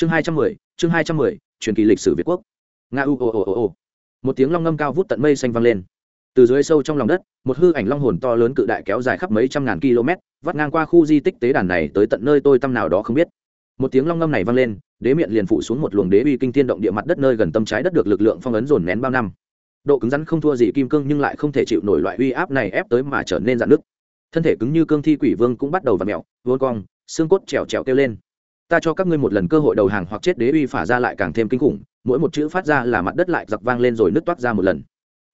chương hai trăm mười, chương hai trăm mười, truyền kỳ lịch sử việt quốc. Nga u ồ ồ ồ ồ một tiếng long ngâm cao vút tận mây xanh vang lên. Từ dưới sâu trong lòng đất, một hư ảnh long hồn to lớn cự đại kéo dài khắp mấy trăm ngàn km, vắt ngang qua khu di tích tế đàn này tới tận nơi tôi tâm nào đó không biết. Một tiếng long ngâm này vang lên, đế miệng liền phụ xuống một luồng đế uy kinh thiên động địa mặt đất nơi gần tâm trái đất được lực lượng phong ấn dồn nén bao năm. Độ cứng rắn không thua gì kim cương nhưng lại không thể chịu nổi loại uy áp này ép tới mà trở nên dạn nứt. Thân thể cứng như cương thi quỷ vương cũng bắt đầu v ặ mẹo vốn cong, xương cốt trèo trèo kêu lên ta cho các ngươi một lần cơ hội đầu hàng hoặc chết đế uy phả ra lại càng thêm kinh khủng, mỗi một chữ phát ra là mặt đất lại giặc vang lên rồi nứt toát ra một lần.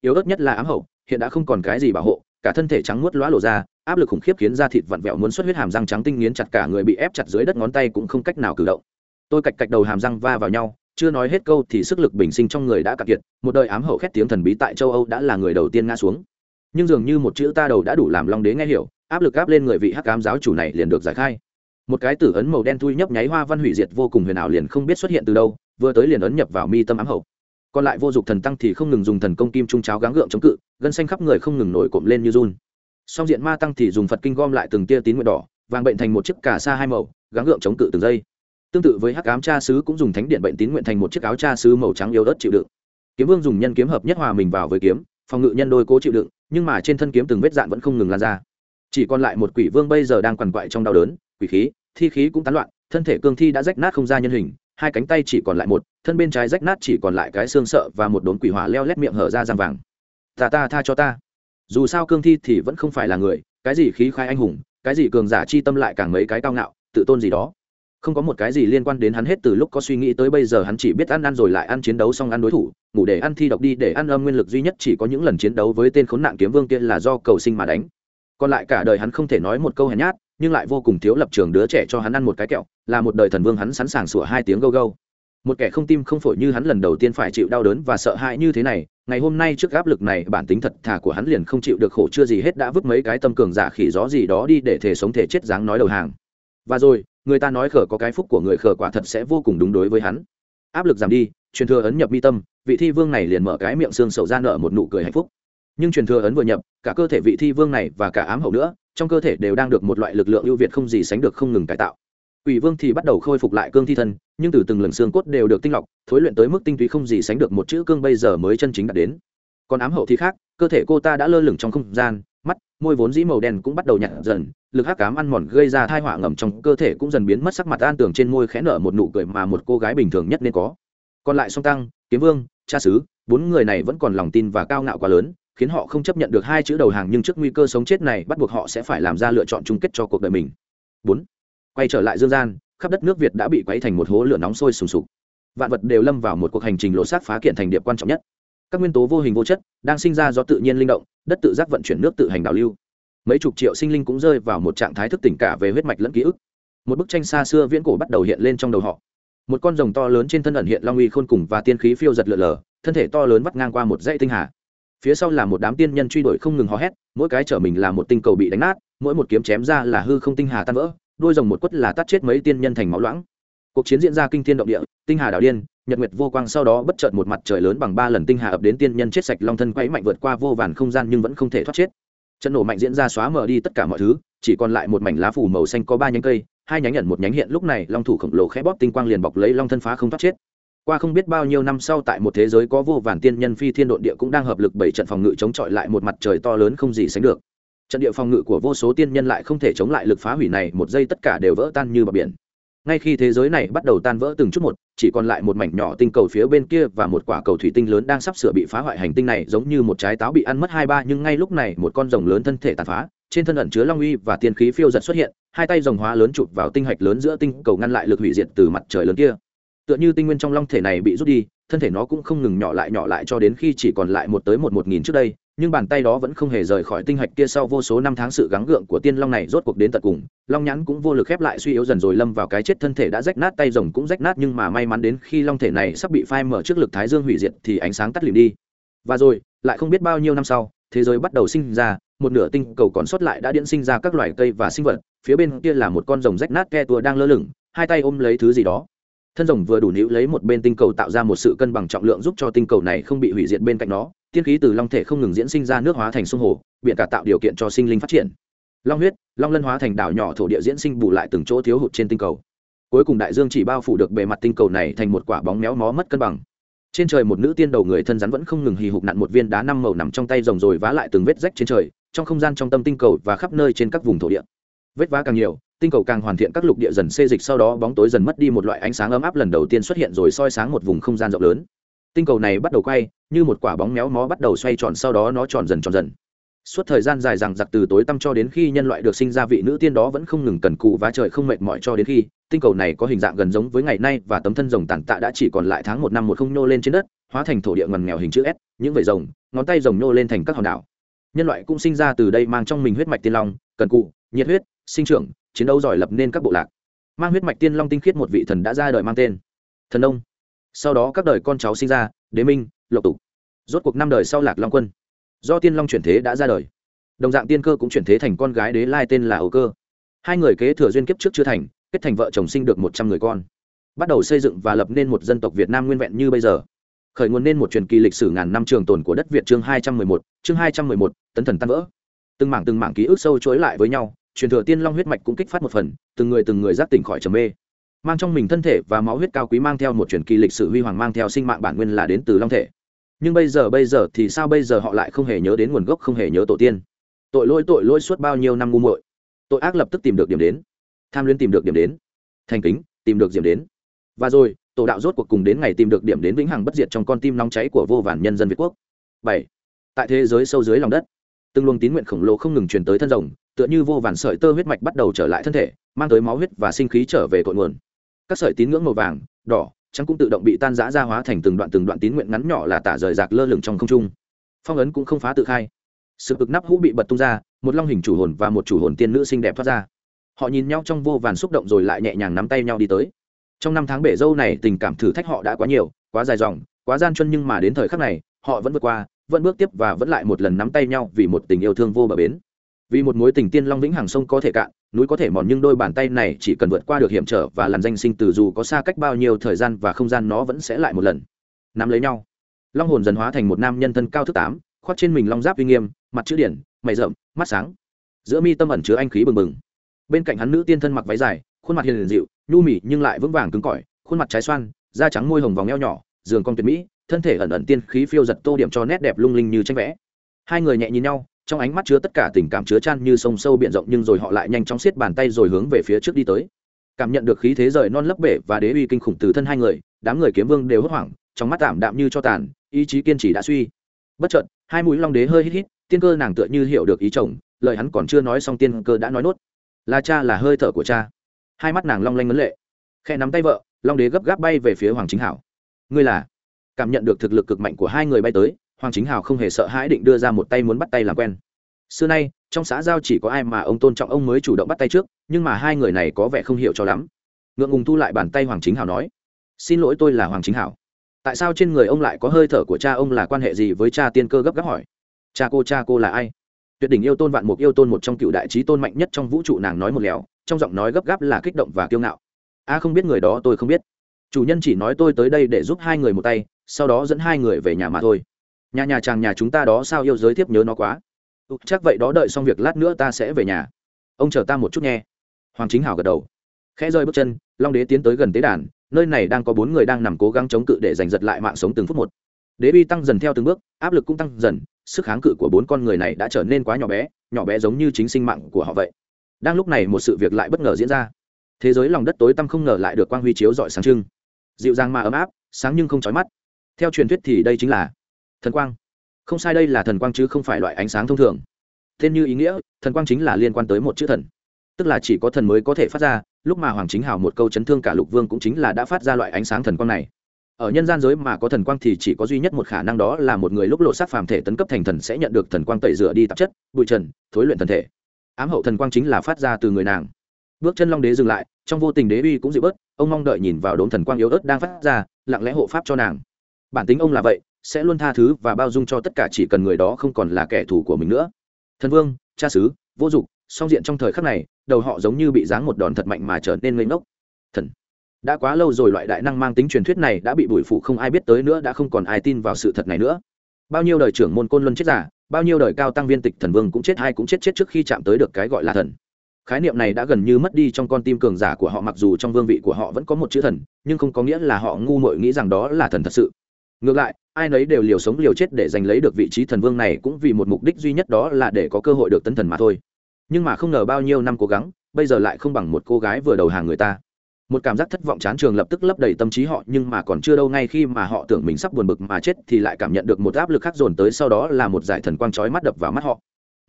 Yếu ớt nhất là ám hậu, hiện đã không còn cái gì bảo hộ, cả thân thể trắng muốt lóa lộ ra, áp lực khủng khiếp khiến da thịt vặn vẹo muốn xuất huyết hàm răng trắng tinh nghiến chặt cả người bị ép chặt dưới đất ngón tay cũng không cách nào cử động. Tôi cạch cạch đầu hàm răng va vào nhau, chưa nói hết câu thì sức lực bình sinh trong người đã cạn kiệt, một đời ám hậu khét tiếng thần bí tại châu âu đã là người đầu tiên ngã xuống. Nhưng dường như một chữ ta đầu đã đủ làm long đế nghe hiểu, áp lực áp lên người vị hắc cám giáo chủ này liền được giải khai một cái tử ấn màu đen thui nhấp nháy hoa văn hủy diệt vô cùng huyền ảo liền không biết xuất hiện từ đâu, vừa tới liền ấn nhập vào mi tâm ám hậu. Còn lại vô dụng thần tăng thì không ngừng dùng thần công kim trung cháo gắng gượng chống cự, gân xanh khắp người không ngừng nổi cộm lên như run. Song diện ma tăng thì dùng phật kinh gom lại từng tia tín nguyện đỏ, vàng bệnh thành một chiếc cà sa hai màu, gắng gượng chống cự từng giây. Tương tự với hắc ám cha sứ cũng dùng thánh điện bệnh tín nguyện thành một chiếc áo cha sứ màu trắng yếu ớt chịu đựng. Kiếm vương dùng nhân kiếm hợp nhất hòa mình vào với kiếm, phòng ngự nhân đôi cố chịu đựng, nhưng mà trên thân kiếm từng vết dạn vẫn không ngừng lan ra. Chỉ còn lại một quỷ vương bây giờ đang quằn quại trong đau đớn quỷ khí, thi khí cũng tán loạn, thân thể cương thi đã rách nát không ra nhân hình, hai cánh tay chỉ còn lại một, thân bên trái rách nát chỉ còn lại cái xương sợ và một đốm quỷ hỏa leo lét miệng hở ra răng vàng. Ta ta tha cho ta. Dù sao cương thi thì vẫn không phải là người, cái gì khí khai anh hùng, cái gì cường giả chi tâm lại càng mấy cái cao ngạo, tự tôn gì đó. Không có một cái gì liên quan đến hắn hết từ lúc có suy nghĩ tới bây giờ hắn chỉ biết ăn ăn rồi lại ăn chiến đấu xong ăn đối thủ, ngủ để ăn thi độc đi để ăn âm nguyên lực duy nhất chỉ có những lần chiến đấu với tên khốn nạn kiếm vương kia là do cầu sinh mà đánh. Còn lại cả đời hắn không thể nói một câu hèn nhát nhưng lại vô cùng thiếu lập trường đứa trẻ cho hắn ăn một cái kẹo, là một đời thần vương hắn sẵn sàng sủa hai tiếng gâu gâu. Một kẻ không tim không phổi như hắn lần đầu tiên phải chịu đau đớn và sợ hãi như thế này, ngày hôm nay trước áp lực này, bản tính thật thà của hắn liền không chịu được khổ chưa gì hết đã vứt mấy cái tâm cường giả khỉ gió gì đó đi để thể sống thể chết dáng nói đầu hàng. Và rồi, người ta nói khở có cái phúc của người khở quả thật sẽ vô cùng đúng đối với hắn. Áp lực giảm đi, truyền thừa ấn nhập mi tâm, vị thi vương này liền mở cái miệng xương sầu ra nở một nụ cười hạnh phúc. Nhưng truyền thừa ấn vừa nhập, cả cơ thể vị thi vương này và cả ám hậu nữa trong cơ thể đều đang được một loại lực lượng ưu việt không gì sánh được không ngừng cải tạo Quỷ Vương thì bắt đầu khôi phục lại cương thi thân, nhưng từ từng lần xương cốt đều được tinh lọc, thối luyện tới mức tinh túy không gì sánh được một chữ cương bây giờ mới chân chính đạt đến. Còn ám hậu thì khác, cơ thể cô ta đã lơ lửng trong không gian, mắt, môi vốn dĩ màu đen cũng bắt đầu nhạt dần, lực hắc ám ăn mòn gây ra thai họa ngầm trong cơ thể cũng dần biến mất sắc mặt an tưởng trên môi khẽ nở một nụ cười mà một cô gái bình thường nhất nên có. Còn lại Song Tăng, Kiếm Vương, Cha sứ, bốn người này vẫn còn lòng tin và cao ngạo quá lớn, khiến họ không chấp nhận được hai chữ đầu hàng nhưng trước nguy cơ sống chết này bắt buộc họ sẽ phải làm ra lựa chọn chung kết cho cuộc đời mình. Bốn, Quay trở lại dương gian, khắp đất nước việt đã bị quấy thành một hố lửa nóng sôi sùng sục. Vạn vật đều lâm vào một cuộc hành trình lộ sát phá kiện thành điệp quan trọng nhất. Các nguyên tố vô hình vô chất đang sinh ra do tự nhiên linh động đất tự giác vận chuyển nước tự hành đảo lưu. Mấy chục triệu sinh linh cũng rơi vào một trạng thái thức tỉnh cả về huyết mạch lẫn ký ức. Một bức tranh xa xưa viễn cổ bắt đầu hiện lên trong đầu họ. Một con rồng to lớn trên thân ẩn hiện long uy khôn cùng và tiên khí phiêu giật lượn lờ thân thể to lớn vắt ngang qua một dãy tinh hà phía sau là một đám tiên nhân truy đuổi không ngừng hò hét, mỗi cái chở mình là một tinh cầu bị đánh nát, mỗi một kiếm chém ra là hư không tinh hà tan vỡ, đôi rồng một quất là tắt chết mấy tiên nhân thành máu loãng. Cuộc chiến diễn ra kinh thiên động địa, tinh hà đảo điên, nhật nguyệt vô quang sau đó bất chợt một mặt trời lớn bằng ba lần tinh hà ập đến tiên nhân chết sạch long thân quấy mạnh vượt qua vô vàn không gian nhưng vẫn không thể thoát chết. Trận nổ mạnh diễn ra xóa mờ đi tất cả mọi thứ, chỉ còn lại một mảnh lá phủ màu xanh có ba nhánh cây, hai nhánh nhận một nhánh hiện, lúc này long thủ khổng lồ khẽ bóp tinh quang liền bọc lấy long thân phá không thoát chết qua không biết bao nhiêu năm sau tại một thế giới có vô vàn tiên nhân phi thiên độn địa cũng đang hợp lực bảy trận phòng ngự chống chọi lại một mặt trời to lớn không gì sánh được. Trận địa phòng ngự của vô số tiên nhân lại không thể chống lại lực phá hủy này, một giây tất cả đều vỡ tan như bờ biển. Ngay khi thế giới này bắt đầu tan vỡ từng chút một, chỉ còn lại một mảnh nhỏ tinh cầu phía bên kia và một quả cầu thủy tinh lớn đang sắp sửa bị phá hoại hành tinh này, giống như một trái táo bị ăn mất hai ba, nhưng ngay lúc này một con rồng lớn thân thể tàn phá, trên thân ẩn chứa long uy và tiên khí phiêu giật xuất hiện, hai tay rồng hóa lớn chụp vào tinh hạch lớn giữa tinh cầu ngăn lại lực hủy diệt từ mặt trời lớn kia tựa như tinh nguyên trong long thể này bị rút đi, thân thể nó cũng không ngừng nhỏ lại nhỏ lại cho đến khi chỉ còn lại một tới một một nghìn trước đây, nhưng bàn tay đó vẫn không hề rời khỏi tinh hạch kia sau vô số năm tháng sự gắng gượng của tiên long này rốt cuộc đến tận cùng. Long nhãn cũng vô lực khép lại suy yếu dần rồi lâm vào cái chết thân thể đã rách nát, tay rồng cũng rách nát, nhưng mà may mắn đến khi long thể này sắp bị phai mở trước lực thái dương hủy diệt thì ánh sáng tắt lìm đi. Và rồi, lại không biết bao nhiêu năm sau, thế giới bắt đầu sinh ra, một nửa tinh cầu còn sót lại đã điện sinh ra các loài cây và sinh vật, phía bên kia là một con rồng rách nát ke tua đang lơ lửng, hai tay ôm lấy thứ gì đó thân rồng vừa đủ níu lấy một bên tinh cầu tạo ra một sự cân bằng trọng lượng giúp cho tinh cầu này không bị hủy diệt bên cạnh nó, tiên khí từ long thể không ngừng diễn sinh ra nước hóa thành sông hồ biện cả tạo điều kiện cho sinh linh phát triển. Long huyết, long lân hóa thành đảo nhỏ thổ địa diễn sinh bù lại từng chỗ thiếu hụt trên tinh cầu. Cuối cùng đại dương chỉ bao phủ được bề mặt tinh cầu này thành một quả bóng méo mó mất cân bằng. Trên trời một nữ tiên đầu người thân rắn vẫn không ngừng hì hục nặn một viên đá năm màu nằm trong tay rồng rồi vá lại từng vết rách trên trời, trong không gian trong tâm tinh cầu và khắp nơi trên các vùng thổ địa. Vết vá càng nhiều tinh cầu càng hoàn thiện các lục địa dần xê dịch, sau đó bóng tối dần mất đi một loại ánh sáng ấm áp lần đầu tiên xuất hiện rồi soi sáng một vùng không gian rộng lớn. Tinh cầu này bắt đầu quay, như một quả bóng méo mó bắt đầu xoay tròn, sau đó nó tròn dần tròn dần. Suốt thời gian dài rằng giặc từ tối tăm cho đến khi nhân loại được sinh ra, vị nữ tiên đó vẫn không ngừng cần cù và trời không mệt mỏi cho đến khi, tinh cầu này có hình dạng gần giống với ngày nay và tấm thân rồng tàn tạ đã chỉ còn lại tháng một năm một không nhô lên trên đất, hóa thành thổ địa ngần nghèo hình chữ s, những vẩy rồng, ngón tay rồng nhô lên thành các hòn đảo. Nhân loại cũng sinh ra từ đây mang trong mình huyết mạch tiên long, cần cụ nhiệt huyết sinh trưởng, chiến đấu giỏi lập nên các bộ lạc. Mang huyết mạch tiên long tinh khiết một vị thần đã ra đời mang tên. Thần đông sau đó các đời con cháu sinh ra, đế minh, lộc tục. Rốt cuộc năm đời sau lạc long quân. Do tiên long chuyển thế đã ra đời. Đồng dạng tiên cơ cũng chuyển thế thành con gái đế lai tên là ấu cơ. Hai người kế thừa duyên kiếp trước chưa thành, kết thành vợ chồng sinh được một trăm người con. Bắt đầu xây dựng và lập nên một dân tộc việt nam nguyên vẹn như bây giờ. Khởi nguồn nên một truyền kỳ lịch sử ngàn năm trường tồn của đất việt chương hai trăm mười một, chương hai trăm mười một, tấn thần tan vỡ. Từng mảng từng mảng ký ức sâu chối lại với nhau truyền thừa tiên long huyết mạch cũng kích phát một phần, từng người từng người giác tỉnh khỏi trầm mê. Mang trong mình thân thể và máu huyết cao quý mang theo một truyền kỳ lịch sử huy hoàng mang theo sinh mạng bản nguyên là đến từ long thể. Nhưng bây giờ bây giờ thì sao bây giờ họ lại không hề nhớ đến nguồn gốc, không hề nhớ tổ tiên? Tội lỗi tội lỗi suốt bao nhiêu năm ngu muội. Tội ác lập tức tìm được điểm đến. Tham luyến tìm được điểm đến. Thành kính, tìm được điểm đến. Và rồi, tổ đạo rốt cuộc cùng đến ngày tìm được điểm đến vĩnh hằng bất diệt trong con tim nóng cháy của vô vàn nhân dân việt quốc. Bảy. Tại thế giới sâu dưới lòng đất, từng luồng tín nguyện khổng lồ không ngừng truyền tới thân rồng tựa như vô vàn sợi tơ huyết mạch bắt đầu trở lại thân thể, mang tới máu huyết và sinh khí trở về cội nguồn. Các sợi tín ngưỡng màu vàng, đỏ, trắng cũng tự động bị tan rã ra hóa thành từng đoạn từng đoạn tín nguyện ngắn nhỏ là tả rời rạc lơ lửng trong không trung. Phong ấn cũng không phá tự khai. Sự cực nắp hũ bị bật tung ra, một long hình chủ hồn và một chủ hồn tiên nữ xinh đẹp thoát ra. Họ nhìn nhau trong vô vàn xúc động rồi lại nhẹ nhàng nắm tay nhau đi tới. Trong năm tháng bể dâu này tình cảm thử thách họ đã quá nhiều, quá dài dòng, quá gian truân nhưng mà đến thời khắc này, họ vẫn vượt qua, vẫn bước tiếp và vẫn lại một lần nắm tay nhau vì một tình yêu thương vô bờ bến vì một mối tình tiên long vĩnh hàng sông có thể cạn, núi có thể mòn, nhưng đôi bàn tay này chỉ cần vượt qua được hiểm trở và làn danh sinh từ dù có xa cách bao nhiêu thời gian và không gian nó vẫn sẽ lại một lần. Nắm lấy nhau. Long hồn dần hóa thành một nam nhân thân cao thứ tám, khoác trên mình long giáp uy nghiêm, mặt chữ điển, mày rậm, mắt sáng. Giữa mi tâm ẩn chứa anh khí bừng bừng. Bên cạnh hắn nữ tiên thân mặc váy dài, khuôn mặt hiền dịu, nhu mỉ nhưng lại vững vàng cứng cỏi, khuôn mặt trái xoan, da trắng môi hồng vòng eo nhỏ, giường con tuyệt mỹ, thân thể ẩn ẩn tiên khí phiêu giật tô điểm cho nét đẹp lung linh như tranh vẽ. Hai người nhẹ nhìn nhau trong ánh mắt chứa tất cả tình cảm chứa chan như sông sâu biển rộng nhưng rồi họ lại nhanh chóng xiết bàn tay rồi hướng về phía trước đi tới. Cảm nhận được khí thế rời non lấp bể và đế uy kinh khủng từ thân hai người, đám người kiếm vương đều hốt hoảng, trong mắt tạm đạm như cho tàn, ý chí kiên trì đã suy. Bất chợt, hai mũi long đế hơi hít hít, tiên cơ nàng tựa như hiểu được ý chồng, lời hắn còn chưa nói xong tiên cơ đã nói nốt. Là cha là hơi thở của cha. Hai mắt nàng long lanh ngấn lệ. Khe nắm tay vợ, long đế gấp gáp bay về phía hoàng chính hảo. Ngươi là? Cảm nhận được thực lực cực mạnh của hai người bay tới hoàng chính hào không hề sợ hãi định đưa ra một tay muốn bắt tay làm quen. Xưa nay, trong xã giao chỉ có ai mà ông tôn trọng ông mới chủ động bắt tay trước, nhưng mà hai người này có vẻ không hiểu cho lắm. Ngượng ngùng thu lại bàn tay hoàng chính hào nói, xin lỗi tôi là hoàng chính hào. Tại sao trên người ông lại có hơi thở của cha ông là quan hệ gì với cha tiên cơ gấp gáp hỏi? Cha cô cha cô là ai? Tuyệt đỉnh yêu tôn vạn mục yêu tôn một trong cựu đại trí tôn mạnh nhất trong vũ trụ nàng nói một lèo trong giọng nói gấp gáp là kích động và kiêu ngạo. A, không biết người đó tôi không biết. Chủ nhân chỉ nói tôi tới đây để giúp hai người một tay, sau đó dẫn hai người về nhà mà thôi nhà nhà chàng nhà chúng ta đó sao yêu giới thiếp nhớ nó quá. Ừ, chắc vậy đó đợi xong việc lát nữa ta sẽ về nhà. Ông chờ ta một chút nghe. Hoàng chính hảo gật đầu. Khẽ rơi bước chân long đế tiến tới gần tế đàn nơi này đang có bốn người đang nằm cố gắng chống cự để giành giật lại mạng sống từng phút một. Đế bi tăng dần theo từng bước áp lực cũng tăng dần sức kháng cự của bốn con người này đã trở nên quá nhỏ bé nhỏ bé giống như chính sinh mạng của họ vậy. Đang lúc này một sự việc lại bất ngờ diễn ra. Thế giới lòng đất tối tăm không ngờ lại được quang huy chiếu rọi sáng trưng. Dịu dàng mà ấm áp sáng nhưng không chói mắt. Theo truyền thuyết thì đây chính là thần quang. Không sai đây là thần quang chứ không phải loại ánh sáng thông thường. Tên như ý nghĩa, thần quang chính là liên quan tới một chữ thần. Tức là chỉ có thần mới có thể phát ra, lúc mà hoàng chính hào một câu chấn thương cả lục vương cũng chính là đã phát ra loại ánh sáng thần quang này. Ở nhân gian giới mà có thần quang thì chỉ có duy nhất một khả năng đó là một người lúc lộ sát phàm thể tấn cấp thành thần sẽ nhận được thần quang tẩy rửa đi tạp chất, bụi trần, thối luyện thần thể. Ám hậu thần quang chính là phát ra từ người nàng. Bước chân long đế dừng lại, trong vô tình đế uy cũng dịu bớt, ông mong đợi nhìn vào đốm thần quang yếu ớt đang phát ra, lặng lẽ hộ pháp cho nàng. Bản tính ông là vậy sẽ luôn tha thứ và bao dung cho tất cả chỉ cần người đó không còn là kẻ thù của mình nữa. Thần vương cha sứ, vô dụng song diện trong thời khắc này đầu họ giống như bị giáng một đòn thật mạnh mà trở nên ngây ngốc. Thần đã quá lâu rồi loại đại năng mang tính truyền thuyết này đã bị bụi phụ không ai biết tới nữa đã không còn ai tin vào sự thật này nữa. Bao nhiêu đời trưởng môn côn luân chết giả bao nhiêu đời cao tăng viên tịch thần vương cũng chết hay cũng chết chết trước khi chạm tới được cái gọi là thần. Khái niệm này đã gần như mất đi trong con tim cường giả của họ mặc dù trong vương vị của họ vẫn có một chữ thần nhưng không có nghĩa là họ ngu muội nghĩ rằng đó là thần thật sự. Ngược lại ai nấy đều liều sống liều chết để giành lấy được vị trí thần vương này cũng vì một mục đích duy nhất đó là để có cơ hội được tấn thần mà thôi. Nhưng mà không ngờ bao nhiêu năm cố gắng, bây giờ lại không bằng một cô gái vừa đầu hàng người ta. Một cảm giác thất vọng chán trường lập tức lấp đầy tâm trí họ, nhưng mà còn chưa đâu ngay khi mà họ tưởng mình sắp buồn bực mà chết thì lại cảm nhận được một áp lực khác dồn tới sau đó là một giải thần quang chói mắt đập vào mắt họ.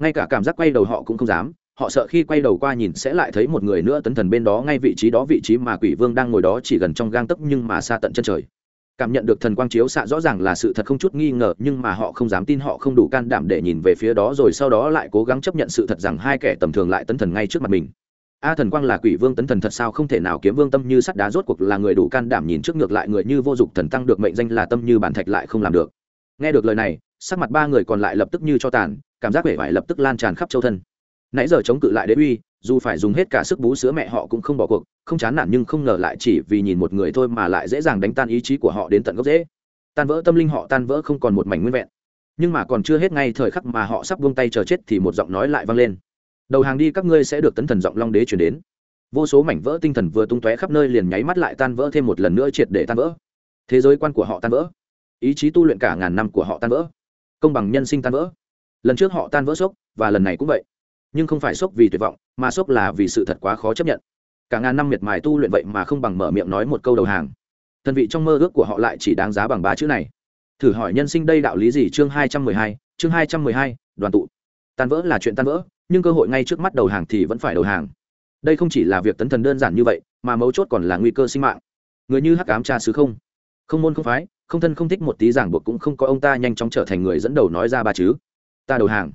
Ngay cả cảm giác quay đầu họ cũng không dám, họ sợ khi quay đầu qua nhìn sẽ lại thấy một người nữa tấn thần bên đó ngay vị trí đó, vị trí mà quỷ vương đang ngồi đó chỉ gần trong gang tấc nhưng mà xa tận chân trời cảm nhận được thần quang chiếu xạ rõ ràng là sự thật không chút nghi ngờ, nhưng mà họ không dám tin, họ không đủ can đảm để nhìn về phía đó rồi sau đó lại cố gắng chấp nhận sự thật rằng hai kẻ tầm thường lại tấn thần ngay trước mặt mình. A thần quang là quỷ vương tấn thần thật sao không thể nào kiếm vương tâm như sắt đá rốt cuộc là người đủ can đảm nhìn trước ngược lại người như vô dụng thần tăng được mệnh danh là tâm như bản thạch lại không làm được. Nghe được lời này, sắc mặt ba người còn lại lập tức như cho tàn, cảm giác vẻ vải lập tức lan tràn khắp châu thân nãy giờ chống cự lại đế uy, dù phải dùng hết cả sức bú sữa mẹ họ cũng không bỏ cuộc, không chán nản nhưng không ngờ lại chỉ vì nhìn một người thôi mà lại dễ dàng đánh tan ý chí của họ đến tận gốc dễ tan vỡ tâm linh họ tan vỡ không còn một mảnh nguyên vẹn. Nhưng mà còn chưa hết ngay thời khắc mà họ sắp buông tay chờ chết thì một giọng nói lại vang lên. Đầu hàng đi các ngươi sẽ được tấn thần giọng long đế chuyển đến. Vô số mảnh vỡ tinh thần vừa tung tóe khắp nơi liền nháy mắt lại tan vỡ thêm một lần nữa triệt để tan vỡ. Thế giới quan của họ tan vỡ. Ý chí tu luyện cả ngàn năm của họ tan vỡ. Công bằng nhân sinh tan vỡ. Lần trước họ tan vỡ sốc, và lần này cũng vậy nhưng không phải sốc vì tuyệt vọng, mà sốc là vì sự thật quá khó chấp nhận. Cả ngàn năm miệt mài tu luyện vậy mà không bằng mở miệng nói một câu đầu hàng. Thần vị trong mơ ước của họ lại chỉ đáng giá bằng ba chữ này. Thử hỏi nhân sinh đây đạo lý gì? Chương hai trăm mười hai, chương hai trăm mười hai, đoàn tụ. Tan vỡ là chuyện tan vỡ, nhưng cơ hội ngay trước mắt đầu hàng thì vẫn phải đầu hàng. Đây không chỉ là việc tấn thần đơn giản như vậy, mà mấu chốt còn là nguy cơ sinh mạng. Người như hắc ám cha sứ không? Không môn không phái, không thân không thích một tí giảng buộc cũng không có ông ta nhanh chóng trở thành người dẫn đầu nói ra ba chứ ta đầu hàng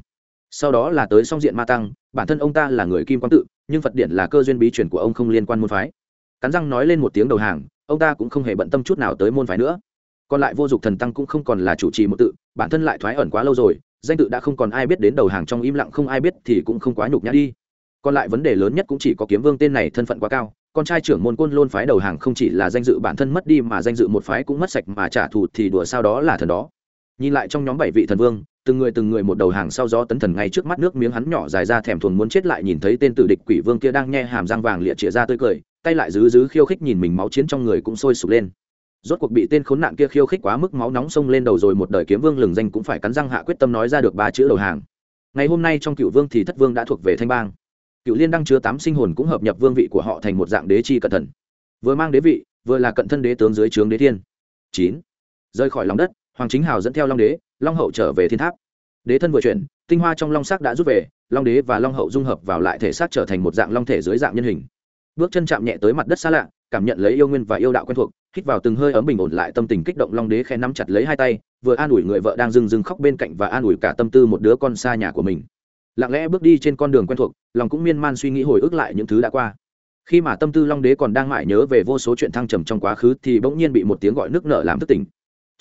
sau đó là tới song diện ma tăng, bản thân ông ta là người kim quang tự, nhưng phật điện là cơ duyên bí truyền của ông không liên quan môn phái. Cắn răng nói lên một tiếng đầu hàng, ông ta cũng không hề bận tâm chút nào tới môn phái nữa. Còn lại vô dụng thần tăng cũng không còn là chủ trì một tự, bản thân lại thoái ẩn quá lâu rồi, danh tự đã không còn ai biết đến đầu hàng trong im lặng không ai biết thì cũng không quá nhục nhã đi. Còn lại vấn đề lớn nhất cũng chỉ có kiếm vương tên này thân phận quá cao, con trai trưởng môn côn lôn phái đầu hàng không chỉ là danh dự bản thân mất đi mà danh dự một phái cũng mất sạch mà trả thù thì đùa sao đó là thần đó nhìn lại trong nhóm bảy vị thần vương, từng người từng người một đầu hàng sau gió tấn thần ngay trước mắt nước miếng hắn nhỏ dài ra thèm thuồng muốn chết lại nhìn thấy tên tử địch quỷ vương kia đang nghe hàm răng vàng lịa chĩa ra tươi cười, tay lại giữ giữ khiêu khích nhìn mình máu chiến trong người cũng sôi sục lên. Rốt cuộc bị tên khốn nạn kia khiêu khích quá mức máu nóng sông lên đầu rồi một đời kiếm vương lừng danh cũng phải cắn răng hạ quyết tâm nói ra được ba chữ đầu hàng. Ngày hôm nay trong cựu vương thì thất vương đã thuộc về thanh bang. Cựu liên đăng chứa tám sinh hồn cũng hợp nhập vương vị của họ thành một dạng đế chi cẩn thần. Vừa mang đế vị, vừa là cận thân đế tướng dưới trướng đế thiên. Chín. Rời khỏi lòng đất hoàng chính hào dẫn theo long đế, long hậu trở về thiên tháp. Đế thân vừa chuyển, tinh hoa trong long sắc đã rút về, long đế và long hậu dung hợp vào lại thể xác trở thành một dạng long thể dưới dạng nhân hình. Bước chân chạm nhẹ tới mặt đất xa lạ, cảm nhận lấy yêu nguyên và yêu đạo quen thuộc, hít vào từng hơi ấm bình ổn lại tâm tình kích động long đế khe nắm chặt lấy hai tay, vừa an ủi người vợ đang rưng rưng khóc bên cạnh và an ủi cả tâm tư một đứa con xa nhà của mình. Lặng lẽ bước đi trên con đường quen thuộc, lòng cũng miên man suy nghĩ hồi ức lại những thứ đã qua. Khi mà tâm tư long đế còn đang mãi nhớ về vô số chuyện thăng trầm trong quá khứ thì bỗng nhiên bị một tiếng gọi nước nở làm thức tỉnh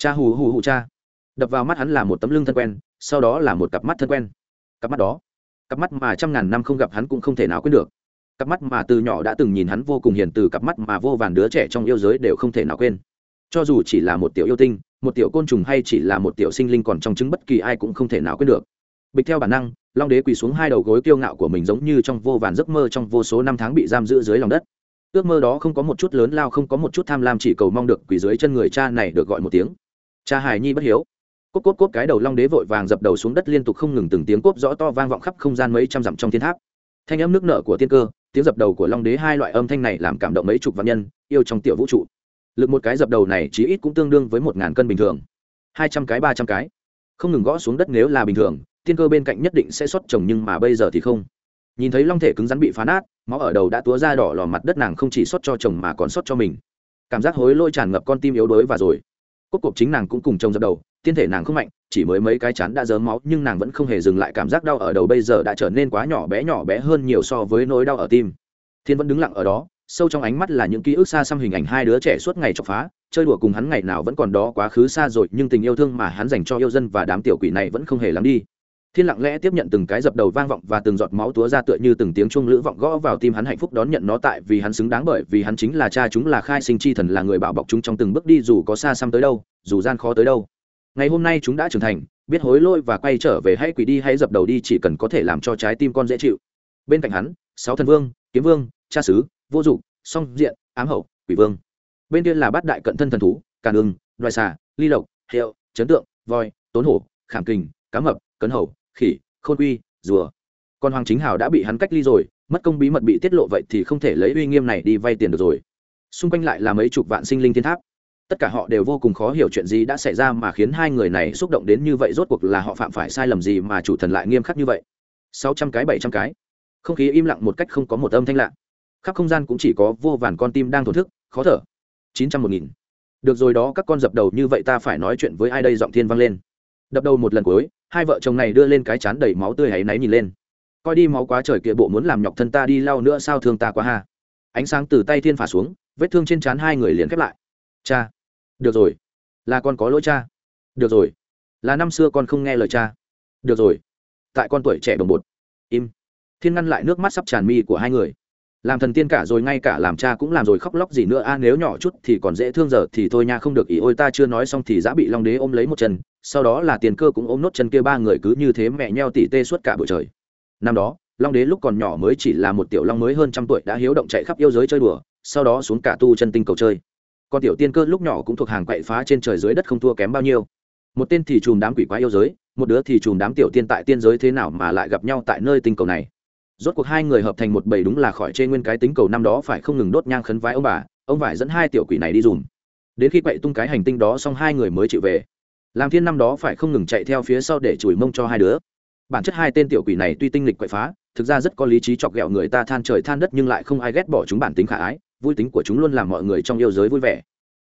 cha hù hù hù cha. Đập vào mắt hắn là một tấm lưng thân quen, sau đó là một cặp mắt thân quen. Cặp mắt đó, cặp mắt mà trăm ngàn năm không gặp hắn cũng không thể nào quên được. Cặp mắt mà từ nhỏ đã từng nhìn hắn vô cùng hiền từ, cặp mắt mà vô vàn đứa trẻ trong yêu giới đều không thể nào quên. Cho dù chỉ là một tiểu yêu tinh, một tiểu côn trùng hay chỉ là một tiểu sinh linh còn trong chứng bất kỳ ai cũng không thể nào quên được. Bịch theo bản năng, long đế quỳ xuống hai đầu gối kiêu ngạo của mình giống như trong vô vàn giấc mơ trong vô số năm tháng bị giam giữ dưới lòng đất. Ước mơ đó không có một chút lớn lao, không có một chút tham lam, chỉ cầu mong được quỳ dưới chân người cha này được gọi một tiếng cha hài nhi bất hiếu. Cốt cốt cốt cái đầu long đế vội vàng dập đầu xuống đất liên tục không ngừng từng tiếng cốt rõ to vang vọng khắp không gian mấy trăm dặm trong thiên tháp. Thanh âm nước nợ của tiên cơ, tiếng dập đầu của long đế hai loại âm thanh này làm cảm động mấy chục vạn nhân, yêu trong tiểu vũ trụ. Lực một cái dập đầu này chí ít cũng tương đương với một ngàn cân bình thường. Hai trăm cái, ba trăm cái. Không ngừng gõ xuống đất nếu là bình thường, tiên cơ bên cạnh nhất định sẽ xuất chồng nhưng mà bây giờ thì không. Nhìn thấy long thể cứng rắn bị phá nát, máu ở đầu đã túa ra đỏ lò mặt đất nàng không chỉ xuất cho chồng mà còn xuất cho mình. Cảm giác hối lôi tràn ngập con tim yếu đuối và rồi cốt cộp chính nàng cũng cùng chồng dập đầu, tiên thể nàng không mạnh, chỉ mới mấy cái chán đã dớm máu, nhưng nàng vẫn không hề dừng lại cảm giác đau ở đầu bây giờ đã trở nên quá nhỏ bé nhỏ bé hơn nhiều so với nỗi đau ở tim. Thiên vẫn đứng lặng ở đó, sâu trong ánh mắt là những ký ức xa xăm hình ảnh hai đứa trẻ suốt ngày chọc phá, chơi đùa cùng hắn ngày nào vẫn còn đó quá khứ xa rồi, nhưng tình yêu thương mà hắn dành cho yêu dân và đám tiểu quỷ này vẫn không hề lắng đi thiên lặng lẽ tiếp nhận từng cái dập đầu vang vọng và từng giọt máu túa ra tựa như từng tiếng chuông lữ vọng gõ vào tim hắn hạnh phúc đón nhận nó tại vì hắn xứng đáng bởi vì hắn chính là cha chúng là khai sinh chi thần là người bảo bọc chúng trong từng bước đi dù có xa xăm tới đâu, dù gian khó tới đâu. Ngày hôm nay chúng đã trưởng thành, biết hối lỗi và quay trở về hãy quỷ đi hãy dập đầu đi chỉ cần có thể làm cho trái tim con dễ chịu. Bên cạnh hắn, sáu thần vương, kiếm vương, cha sứ vô dụng, song diện, ám hậu, quỷ vương. Bên kia là bát đại cận thân thần thú, càn ưng, đoài xà, ly lộc, hiệu, chấn tượng, voi, tốn hổ, khảm kình, cá mập, cấn hầu khỉ, khôn quy, rùa. Còn hoàng chính hào đã bị hắn cách ly rồi, mất công bí mật bị tiết lộ vậy thì không thể lấy uy nghiêm này đi vay tiền được rồi. Xung quanh lại là mấy chục vạn sinh linh thiên tháp. Tất cả họ đều vô cùng khó hiểu chuyện gì đã xảy ra mà khiến hai người này xúc động đến như vậy, rốt cuộc là họ phạm phải sai lầm gì mà chủ thần lại nghiêm khắc như vậy. Sáu trăm cái, bảy trăm cái. Không khí im lặng một cách không có một âm thanh lạ. Khắp không gian cũng chỉ có vô vàn con tim đang thổn thức, khó thở. Chín trăm một nghìn. Được rồi đó, các con dập đầu như vậy ta phải nói chuyện với ai đây? Giọng thiên vang lên đập đầu một lần cuối, hai vợ chồng này đưa lên cái chán đầy máu tươi hãy náy nhìn lên. Coi đi máu quá trời kia bộ muốn làm nhọc thân ta đi lau nữa sao thương ta quá ha. Ánh sáng từ tay thiên phả xuống, vết thương trên trán hai người liền khép lại. Cha. Được rồi. Là con có lỗi cha. Được rồi. Là năm xưa con không nghe lời cha. Được rồi. Tại con tuổi trẻ đồng bột. Im. Thiên ngăn lại nước mắt sắp tràn mi của hai người. Làm thần tiên cả rồi, ngay cả làm cha cũng làm rồi, khóc lóc gì nữa. A, nếu nhỏ chút thì còn dễ thương giờ thì thôi nha, không được. Ý ôi, ta chưa nói xong thì đã bị long đế ôm lấy một chân sau đó là tiền cơ cũng ôm nốt chân kia ba người cứ như thế mẹ nheo tỉ tê suốt cả buổi trời. Năm đó, long đế lúc còn nhỏ mới chỉ là một tiểu long mới hơn trăm tuổi đã hiếu động chạy khắp yêu giới chơi đùa, sau đó xuống cả tu chân tinh cầu chơi. Còn tiểu tiên cơ lúc nhỏ cũng thuộc hàng quậy phá trên trời dưới đất không thua kém bao nhiêu. Một tên thì chùm đám quỷ quái yêu giới, một đứa thì chùm đám tiểu tiên tại tiên giới thế nào mà lại gặp nhau tại nơi tinh cầu này. Rốt cuộc hai người hợp thành một bầy đúng là khỏi chê nguyên cái tính cầu năm đó phải không ngừng đốt nhang khấn vái ông bà, ông vải dẫn hai tiểu quỷ này đi dùm. Đến khi quậy tung cái hành tinh đó xong hai người mới chịu về làm thiên năm đó phải không ngừng chạy theo phía sau để chùi mông cho hai đứa. Bản chất hai tên tiểu quỷ này tuy tinh lịch quậy phá, thực ra rất có lý trí chọc ghẹo người ta than trời than đất nhưng lại không ai ghét bỏ chúng bản tính khả ái, vui tính của chúng luôn làm mọi người trong yêu giới vui vẻ.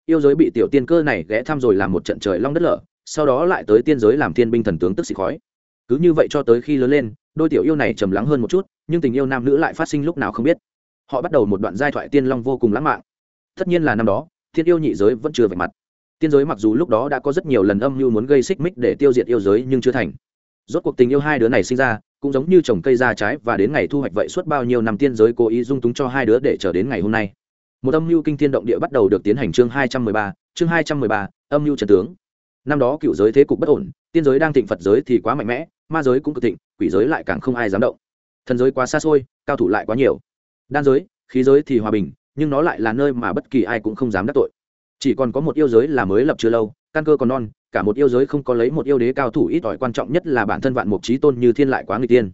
Yêu giới bị tiểu tiên cơ này ghé thăm rồi làm một trận trời long đất lở, sau đó lại tới tiên giới làm thiên binh thần tướng tức xịt khói. Cứ như vậy cho tới khi lớn lên, đôi tiểu yêu này trầm lắng hơn một chút, nhưng tình yêu nam nữ lại phát sinh lúc nào không biết. Họ bắt đầu một đoạn giai thoại tiên long vô cùng lãng mạn. Tất nhiên là năm đó, thiên yêu nhị giới vẫn chưa vạch mặt tiên giới mặc dù lúc đó đã có rất nhiều lần âm mưu muốn gây xích mích để tiêu diệt yêu giới nhưng chưa thành. Rốt cuộc tình yêu hai đứa này sinh ra, cũng giống như trồng cây ra trái và đến ngày thu hoạch vậy suốt bao nhiêu năm tiên giới cố ý dung túng cho hai đứa để chờ đến ngày hôm nay. Một âm mưu kinh thiên động địa bắt đầu được tiến hành chương hai trăm mười ba, chương hai trăm mười ba, âm mưu trần tướng. Năm đó cựu giới thế cục bất ổn, tiên giới đang thịnh phật giới thì quá mạnh mẽ, ma giới cũng cực thịnh, quỷ giới lại càng không ai dám động. Thần giới quá xa xôi, cao thủ lại quá nhiều. Đan giới, khí giới thì hòa bình, nhưng nó lại là nơi mà bất kỳ ai cũng không dám đắc tội chỉ còn có một yêu giới là mới lập chưa lâu, căn cơ còn non, cả một yêu giới không có lấy một yêu đế cao thủ ít ỏi quan trọng nhất là bản thân vạn mục trí tôn như thiên lại quá người tiên.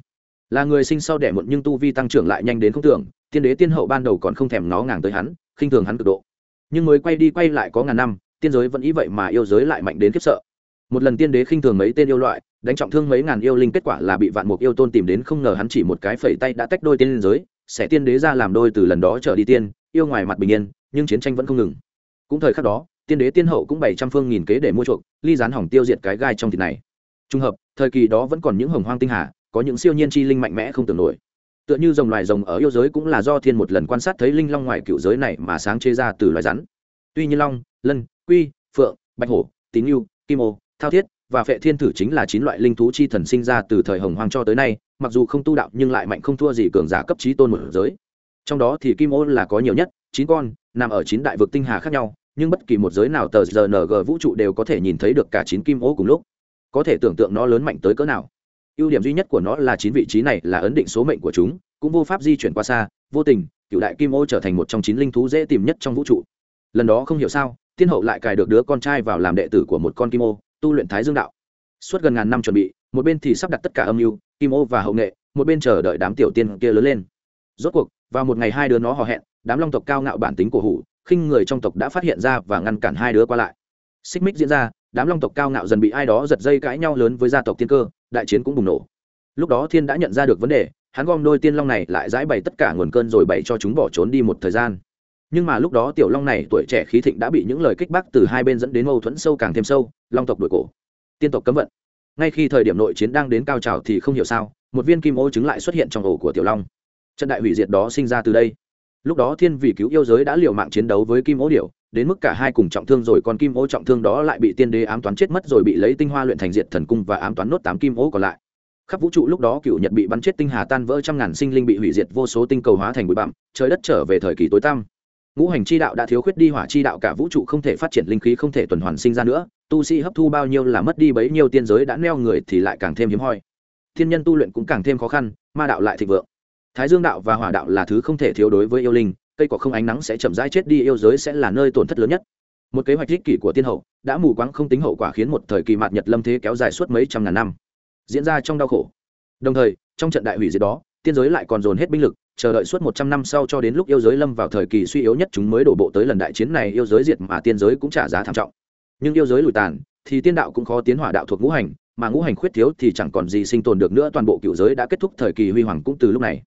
Là người sinh sau đẻ muộn nhưng tu vi tăng trưởng lại nhanh đến không tưởng tiên đế tiên hậu ban đầu còn không thèm nó ngàng tới hắn, khinh thường hắn cực độ. Nhưng mới quay đi quay lại có ngàn năm, tiên giới vẫn ý vậy mà yêu giới lại mạnh đến khiếp sợ. Một lần tiên đế khinh thường mấy tên yêu loại, đánh trọng thương mấy ngàn yêu linh kết quả là bị vạn mục yêu tôn tìm đến không ngờ hắn chỉ một cái phẩy tay đã tách đôi tiên giới sẽ tiên đế ra làm đôi từ lần đó trở đi tiên, yêu ngoài mặt bình yên, nhưng chiến tranh vẫn không ngừng cũng thời khắc đó, tiên đế tiên hậu cũng bảy trăm phương nghìn kế để mua chuộc, ly rán hỏng tiêu diệt cái gai trong thịt này. Trùng hợp, thời kỳ đó vẫn còn những hồng hoang tinh hà, có những siêu nhiên chi linh mạnh mẽ không tưởng nổi. Tựa như dòng loài rồng ở yêu giới cũng là do thiên một lần quan sát thấy linh long ngoài cựu giới này mà sáng chế ra từ loài rắn. Tuy nhiên long, lân, quy, phượng, bạch hổ, tín yêu, kim ô, thao thiết và phệ thiên thử chính là chín loại linh thú chi thần sinh ra từ thời hồng hoang cho tới nay, mặc dù không tu đạo nhưng lại mạnh không thua gì cường giả cấp trí tôn một giới. Trong đó thì kim ô là có nhiều nhất chín con, nằm ở chín đại vực tinh hà khác nhau, nhưng bất kỳ một giới nào tờ rng vũ trụ đều có thể nhìn thấy được cả chín kim ô cùng lúc. Có thể tưởng tượng nó lớn mạnh tới cỡ nào. Ưu điểm duy nhất của nó là chín vị trí này là ấn định số mệnh của chúng, cũng vô pháp di chuyển qua xa, vô tình, cựu đại kim ô trở thành một trong chín linh thú dễ tìm nhất trong vũ trụ. Lần đó không hiểu sao, tiên hậu lại cài được đứa con trai vào làm đệ tử của một con kim ô, tu luyện thái dương đạo. Suốt gần ngàn năm chuẩn bị, một bên thì sắp đặt tất cả âm mưu, kim ô và hậu nghệ, một bên chờ đợi đám tiểu tiên kia lớn lên. Rốt cuộc, vào một ngày hai đứa nó hò hẹn đám long tộc cao ngạo bản tính của hủ, khinh người trong tộc đã phát hiện ra và ngăn cản hai đứa qua lại. Xích mích diễn ra, đám long tộc cao ngạo dần bị ai đó giật dây cãi nhau lớn với gia tộc tiên cơ, đại chiến cũng bùng nổ. Lúc đó thiên đã nhận ra được vấn đề, hắn gom đôi tiên long này lại giải bày tất cả nguồn cơn rồi bày cho chúng bỏ trốn đi một thời gian. Nhưng mà lúc đó tiểu long này tuổi trẻ khí thịnh đã bị những lời kích bác từ hai bên dẫn đến mâu thuẫn sâu càng thêm sâu, long tộc đuổi cổ. Tiên tộc cấm vận. Ngay khi thời điểm nội chiến đang đến cao trào thì không hiểu sao, một viên kim ô trứng lại xuất hiện trong ổ của tiểu long. Trận đại hủy diệt đó sinh ra từ đây lúc đó thiên vị cứu yêu giới đã liều mạng chiến đấu với kim ô điểu, đến mức cả hai cùng trọng thương rồi còn kim ô trọng thương đó lại bị tiên đế ám toán chết mất rồi bị lấy tinh hoa luyện thành diệt thần cung và ám toán nốt tám kim ô còn lại. Khắp vũ trụ lúc đó cựu nhật bị bắn chết tinh hà tan vỡ trăm ngàn sinh linh bị hủy diệt vô số tinh cầu hóa thành bụi bặm, trời đất trở về thời kỳ tối tăm. Ngũ hành chi đạo đã thiếu khuyết đi, hỏa chi đạo cả vũ trụ không thể phát triển, linh khí không thể tuần hoàn sinh ra nữa, tu sĩ hấp thu bao nhiêu là mất đi bấy nhiêu tiên giới đã neo người thì lại càng thêm hiếm hoi. Thiên nhân tu luyện cũng càng thêm khó khăn, ma đạo lại thịnh vượng thái dương đạo và hỏa đạo là thứ không thể thiếu đối với yêu linh, cây cỏ không ánh nắng sẽ chậm rãi chết đi, yêu giới sẽ là nơi tổn thất lớn nhất. Một kế hoạch thích kỷ của tiên hậu đã mù quáng không tính hậu quả khiến một thời kỳ mạt nhật lâm thế kéo dài suốt mấy trăm ngàn năm, diễn ra trong đau khổ. Đồng thời, trong trận đại hủy diệt đó, tiên giới lại còn dồn hết binh lực, chờ đợi suốt một trăm năm sau cho đến lúc yêu giới lâm vào thời kỳ suy yếu nhất chúng mới đổ bộ tới lần đại chiến này, yêu giới diệt mà tiên giới cũng trả giá thảm trọng. Nhưng yêu giới lùi tàn, thì tiên đạo cũng khó tiến hỏa đạo thuộc ngũ hành, mà ngũ hành khuyết thiếu thì chẳng còn gì sinh tồn được nữa, toàn bộ cựu giới đã kết thúc thời kỳ huy hoàng cũng từ lúc này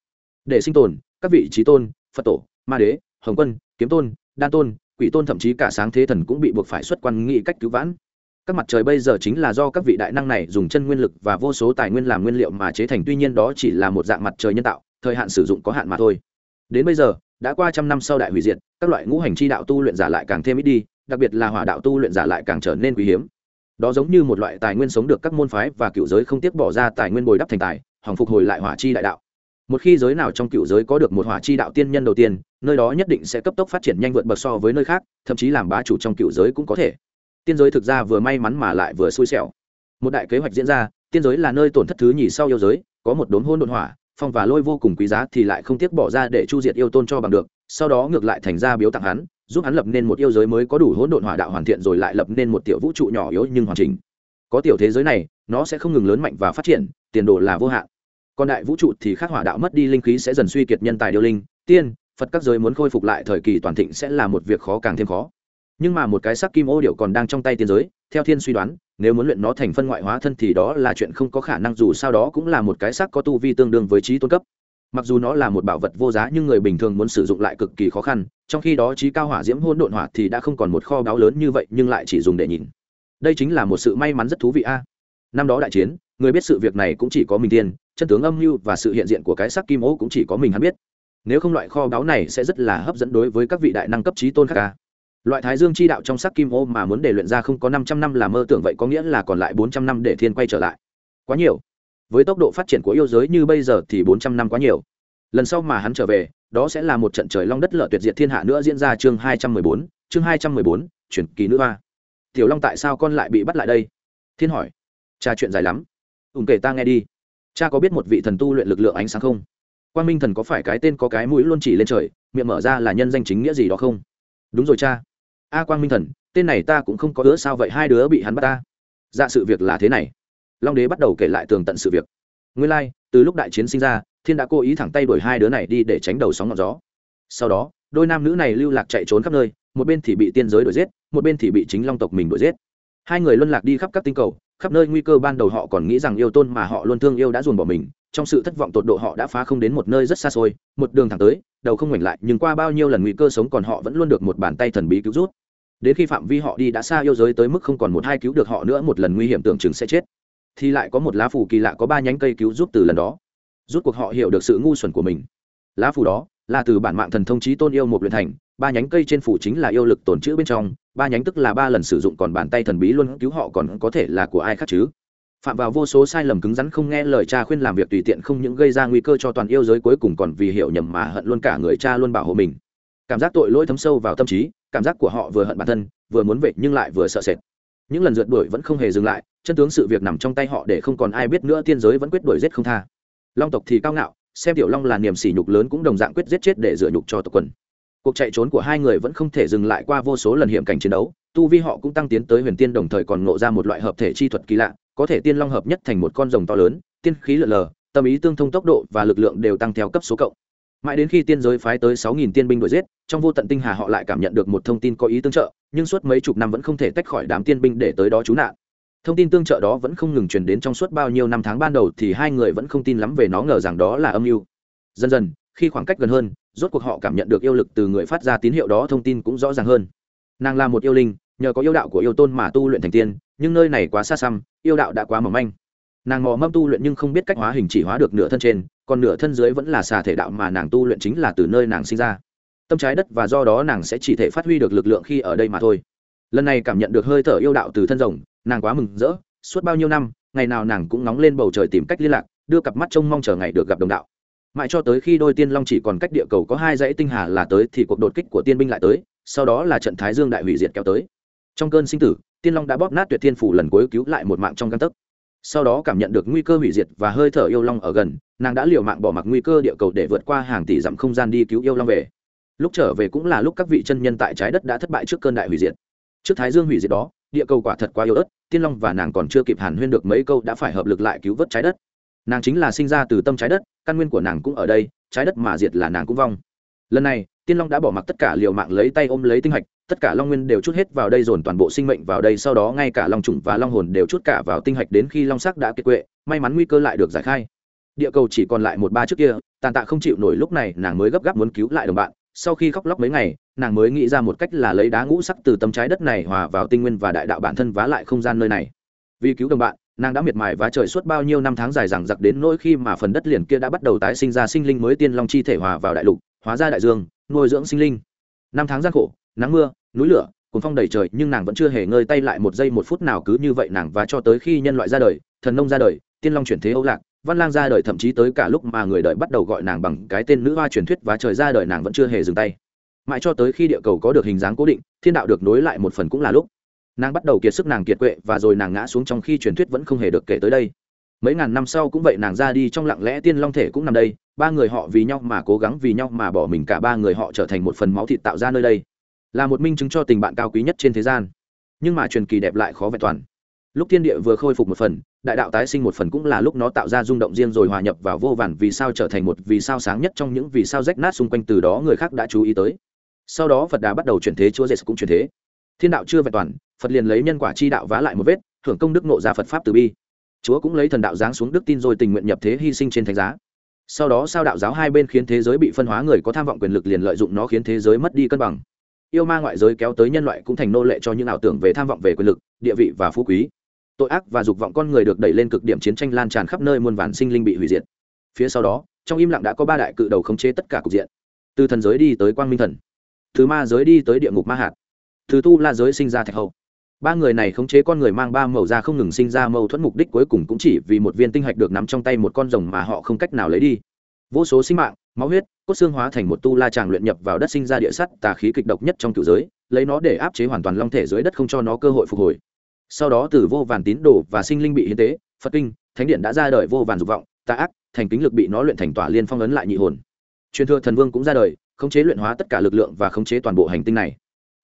để sinh tồn, các vị trí tôn, phật tổ, ma đế, hồng quân, kiếm tôn, đan tôn, quỷ tôn thậm chí cả sáng thế thần cũng bị buộc phải xuất quan nghị cách cứu vãn. Các mặt trời bây giờ chính là do các vị đại năng này dùng chân nguyên lực và vô số tài nguyên làm nguyên liệu mà chế thành, tuy nhiên đó chỉ là một dạng mặt trời nhân tạo, thời hạn sử dụng có hạn mà thôi. Đến bây giờ, đã qua trăm năm sau đại hủy diệt, các loại ngũ hành chi đạo tu luyện giả lại càng thêm ít đi, đặc biệt là hỏa đạo tu luyện giả lại càng trở nên quý hiếm. Đó giống như một loại tài nguyên sống được các môn phái và cựu giới không tiếc bỏ ra tài nguyên bồi đắp thành tài hỏng phục hồi lại hỏa chi đại đạo một khi giới nào trong cựu giới có được một hỏa chi đạo tiên nhân đầu tiên, nơi đó nhất định sẽ cấp tốc phát triển nhanh vượt bậc so với nơi khác, thậm chí làm bá chủ trong cựu giới cũng có thể. Tiên giới thực ra vừa may mắn mà lại vừa xui xẻo. Một đại kế hoạch diễn ra, tiên giới là nơi tổn thất thứ nhì sau yêu giới, có một đốn hôn đột hỏa, phong và lôi vô cùng quý giá thì lại không tiếc bỏ ra để chu diệt yêu tôn cho bằng được, sau đó ngược lại thành ra biếu tặng hắn, giúp hắn lập nên một yêu giới mới có đủ hỗn độn hỏa đạo hoàn thiện rồi lại lập nên một tiểu vũ trụ nhỏ yếu nhưng hoàn chỉnh. Có tiểu thế giới này, nó sẽ không ngừng lớn mạnh và phát triển, tiền đồ là vô hạn còn đại vũ trụ thì khác hỏa đạo mất đi linh khí sẽ dần suy kiệt nhân tài điêu linh, tiên, phật các giới muốn khôi phục lại thời kỳ toàn thịnh sẽ là một việc khó càng thêm khó. Nhưng mà một cái sắc kim ô điệu còn đang trong tay tiên giới, theo thiên suy đoán, nếu muốn luyện nó thành phân ngoại hóa thân thì đó là chuyện không có khả năng, dù sao đó cũng là một cái sắc có tu vi tương đương với trí tôn cấp. Mặc dù nó là một bảo vật vô giá nhưng người bình thường muốn sử dụng lại cực kỳ khó khăn, trong khi đó trí cao hỏa diễm hôn độn hỏa thì đã không còn một kho báu lớn như vậy nhưng lại chỉ dùng để nhìn. Đây chính là một sự may mắn rất thú vị a. Năm đó đại chiến, người biết sự việc này cũng chỉ có mình tiên chân tướng âm mưu và sự hiện diện của cái sắc kim ố cũng chỉ có mình hắn biết. Nếu không loại kho báu này sẽ rất là hấp dẫn đối với các vị đại năng cấp trí tôn khác ca loại thái dương chi đạo trong sắc kim ô mà muốn để luyện ra không có năm trăm năm là mơ tưởng vậy có nghĩa là còn lại bốn trăm năm để thiên quay trở lại. Quá nhiều. Với tốc độ phát triển của yêu giới như bây giờ thì bốn trăm năm quá nhiều. Lần sau mà hắn trở về, đó sẽ là một trận trời long đất lở tuyệt diệt thiên hạ nữa diễn ra chương hai trăm mười bốn, chương hai trăm mười bốn, chuyển kỳ nữ hoa. Tiểu long tại sao con lại bị bắt lại đây? Thiên hỏi. Cha chuyện dài lắm. Ùn kể ta nghe đi cha có biết một vị thần tu luyện lực lượng ánh sáng không? Quan minh thần có phải cái tên có cái mũi luôn chỉ lên trời miệng mở ra là nhân danh chính nghĩa gì đó không? Đúng rồi cha. A quang minh thần tên này ta cũng không có đứa sao vậy hai đứa bị hắn bắt ta. Dạ sự việc là thế này. Long đế bắt đầu kể lại tường tận sự việc. Nguyên lai、like, từ lúc đại chiến sinh ra thiên đã cố ý thẳng tay đuổi hai đứa này đi để tránh đầu sóng ngọn gió. Sau đó đôi nam nữ này lưu lạc chạy trốn khắp nơi một bên thì bị tiên giới đuổi giết một bên thì bị chính long tộc mình đuổi giết. Hai người luân lạc đi khắp các tinh cầu khắp nơi nguy cơ ban đầu họ còn nghĩ rằng yêu tôn mà họ luôn thương yêu đã dồn bỏ mình, trong sự thất vọng tột độ họ đã phá không đến một nơi rất xa xôi, một đường thẳng tới, đầu không ngoảnh lại, nhưng qua bao nhiêu lần nguy cơ sống còn họ vẫn luôn được một bàn tay thần bí cứu rút. Đến khi phạm vi họ đi đã xa yêu giới tới mức không còn một hai cứu được họ nữa, một lần nguy hiểm tưởng chừng sẽ chết. Thì lại có một lá phù kỳ lạ có ba nhánh cây cứu giúp từ lần đó. Rút cuộc họ hiểu được sự ngu xuẩn của mình. Lá phù đó là từ bản mạng thần thông trí tôn yêu một luyện thành ba nhánh cây trên phủ chính là yêu lực tồn trữ bên trong, ba nhánh tức là ba lần sử dụng còn bàn tay thần bí luôn cứu họ còn có thể là của ai khác chứ? Phạm vào vô số sai lầm cứng rắn không nghe lời cha khuyên làm việc tùy tiện không những gây ra nguy cơ cho toàn yêu giới cuối cùng còn vì hiểu nhầm mà hận luôn cả người cha luôn bảo hộ mình. Cảm giác tội lỗi thấm sâu vào tâm trí, cảm giác của họ vừa hận bản thân, vừa muốn vệ nhưng lại vừa sợ sệt. Những lần rượt đuổi vẫn không hề dừng lại, chân tướng sự việc nằm trong tay họ để không còn ai biết nữa, tiên giới vẫn quyết đuổi giết không tha. Long tộc thì cao ngạo, xem tiểu long là niềm sỉ nhục lớn cũng đồng dạng quyết giết chết để rửa nhục cho tộc quần cuộc chạy trốn của hai người vẫn không thể dừng lại qua vô số lần hiểm cảnh chiến đấu, tu vi họ cũng tăng tiến tới huyền tiên đồng thời còn ngộ ra một loại hợp thể chi thuật kỳ lạ, có thể tiên long hợp nhất thành một con rồng to lớn, tiên khí lợn lờ, tâm ý tương thông tốc độ và lực lượng đều tăng theo cấp số cộng. Mãi đến khi tiên giới phái tới sáu nghìn tiên binh đuổi giết, trong vô tận tinh hà họ lại cảm nhận được một thông tin có ý tương trợ, nhưng suốt mấy chục năm vẫn không thể tách khỏi đám tiên binh để tới đó trú nạn. Thông tin tương trợ đó vẫn không ngừng truyền đến trong suốt bao nhiêu năm tháng ban đầu thì hai người vẫn không tin lắm về nó, ngờ rằng đó là âm mưu. Dần dần khi khoảng cách gần hơn, rốt cuộc họ cảm nhận được yêu lực từ người phát ra tín hiệu đó thông tin cũng rõ ràng hơn. Nàng là một yêu linh, nhờ có yêu đạo của yêu tôn mà tu luyện thành tiên, nhưng nơi này quá xa xăm, yêu đạo đã quá mỏng manh. Nàng mò mâm tu luyện nhưng không biết cách hóa hình chỉ hóa được nửa thân trên, còn nửa thân dưới vẫn là xà thể đạo mà nàng tu luyện chính là từ nơi nàng sinh ra. Tâm trái đất và do đó nàng sẽ chỉ thể phát huy được lực lượng khi ở đây mà thôi. Lần này cảm nhận được hơi thở yêu đạo từ thân rồng, nàng quá mừng rỡ, suốt bao nhiêu năm, ngày nào nàng cũng nóng lên bầu trời tìm cách liên lạc, đưa cặp mắt trông mong chờ ngày được gặp đồng đạo mãi cho tới khi đôi tiên long chỉ còn cách địa cầu có hai dãy tinh hà là tới thì cuộc đột kích của tiên binh lại tới, sau đó là trận thái dương đại hủy diệt kéo tới. Trong cơn sinh tử, tiên long đã bóp nát tuyệt thiên phủ lần cuối cứu lại một mạng trong căn tấc. Sau đó cảm nhận được nguy cơ hủy diệt và hơi thở yêu long ở gần, nàng đã liều mạng bỏ mặc nguy cơ địa cầu để vượt qua hàng tỷ dặm không gian đi cứu yêu long về. Lúc trở về cũng là lúc các vị chân nhân tại trái đất đã thất bại trước cơn đại hủy diệt. Trước thái dương hủy diệt đó, địa cầu quả thật quá yếu ớt, tiên long và nàng còn chưa kịp hàn huyên được mấy câu đã phải hợp lực lại cứu vớt trái đất nàng chính là sinh ra từ tâm trái đất, căn nguyên của nàng cũng ở đây, trái đất mà diệt là nàng cũng vong. Lần này, tiên long đã bỏ mặc tất cả liều mạng lấy tay ôm lấy tinh hạch, tất cả long nguyên đều chút hết vào đây dồn toàn bộ sinh mệnh vào đây, sau đó ngay cả long trùng và long hồn đều chút cả vào tinh hạch đến khi long sắc đã kiệt quệ, may mắn nguy cơ lại được giải khai. Địa cầu chỉ còn lại một ba trước kia, tàn tạ không chịu nổi lúc này nàng mới gấp gáp muốn cứu lại đồng bạn. Sau khi khóc lóc mấy ngày, nàng mới nghĩ ra một cách là lấy đá ngũ sắc từ tâm trái đất này hòa vào tinh nguyên và đại đạo bản thân vá lại không gian nơi này. Vì cứu đồng bạn nàng đã miệt mài và trời suốt bao nhiêu năm tháng dài rằng giặc đến nỗi khi mà phần đất liền kia đã bắt đầu tái sinh ra sinh linh mới tiên long chi thể hòa vào đại lục, hóa ra đại dương, nuôi dưỡng sinh linh. Năm tháng gian khổ, nắng mưa, núi lửa cuốn phong đầy trời, nhưng nàng vẫn chưa hề ngơi tay lại một giây một phút nào cứ như vậy nàng và cho tới khi nhân loại ra đời, thần nông ra đời, tiên long chuyển thế âu lạc, văn lang ra đời thậm chí tới cả lúc mà người đời bắt đầu gọi nàng bằng cái tên nữ hoa truyền thuyết và trời ra đời nàng vẫn chưa hề dừng tay. Mãi cho tới khi địa cầu có được hình dáng cố định, thiên đạo được nối lại một phần cũng là lúc nàng bắt đầu kiệt sức nàng kiệt quệ và rồi nàng ngã xuống trong khi truyền thuyết vẫn không hề được kể tới đây. Mấy ngàn năm sau cũng vậy nàng ra đi trong lặng lẽ tiên long thể cũng nằm đây, ba người họ vì nhau mà cố gắng vì nhau mà bỏ mình cả ba người họ trở thành một phần máu thịt tạo ra nơi đây. Là một minh chứng cho tình bạn cao quý nhất trên thế gian. Nhưng mà truyền kỳ đẹp lại khó vẹn toàn. Lúc thiên địa vừa khôi phục một phần, đại đạo tái sinh một phần cũng là lúc nó tạo ra rung động riêng rồi hòa nhập vào vô vàn vì sao trở thành một vì sao sáng nhất trong những vì sao rách nát xung quanh từ đó người khác đã chú ý tới. Sau đó phật đà bắt đầu chuyển thế, chúa dệt cũng chuyển thế. Thiên đạo chưa vẹn toàn phật liền lấy nhân quả chi đạo vá lại một vết hưởng công đức nộ ra phật pháp từ bi. Chúa cũng lấy thần đạo giáng xuống đức tin rồi tình nguyện nhập thế hy sinh trên thánh giá. Sau đó sao đạo giáo hai bên khiến thế giới bị phân hóa người có tham vọng quyền lực liền lợi dụng nó khiến thế giới mất đi cân bằng. Yêu ma ngoại giới kéo tới nhân loại cũng thành nô lệ cho những ảo tưởng về tham vọng về quyền lực, địa vị và phú quý. Tội ác và dục vọng con người được đẩy lên cực điểm chiến tranh lan tràn khắp nơi muôn vàn sinh linh bị hủy diệt. Phía sau đó, trong im lặng đã có ba đại cự đầu khống chế tất cả cục diện. Từ thần giới đi tới quang minh thần. Từ ma giới đi tới địa ngục ma hạt. Từ tu la giới sinh ra thạch hậu ba người này khống chế con người mang ba màu ra không ngừng sinh ra mâu thuẫn mục đích cuối cùng cũng chỉ vì một viên tinh hạch được nắm trong tay một con rồng mà họ không cách nào lấy đi. Vô số sinh mạng, máu huyết, cốt xương hóa thành một tu la tràng luyện nhập vào đất sinh ra địa sắt, tà khí kịch độc nhất trong cựu giới, lấy nó để áp chế hoàn toàn long thể dưới đất không cho nó cơ hội phục hồi. Sau đó từ vô vàn tín đồ và sinh linh bị hiến tế, phật kinh, thánh điện đã ra đời vô vàn dục vọng, tà ác, thành kính lực bị nó luyện thành tỏa liên phong ấn lại nhị hồn. Truyền thừa thần vương cũng ra đời, khống chế luyện hóa tất cả lực lượng và khống chế toàn bộ hành tinh này.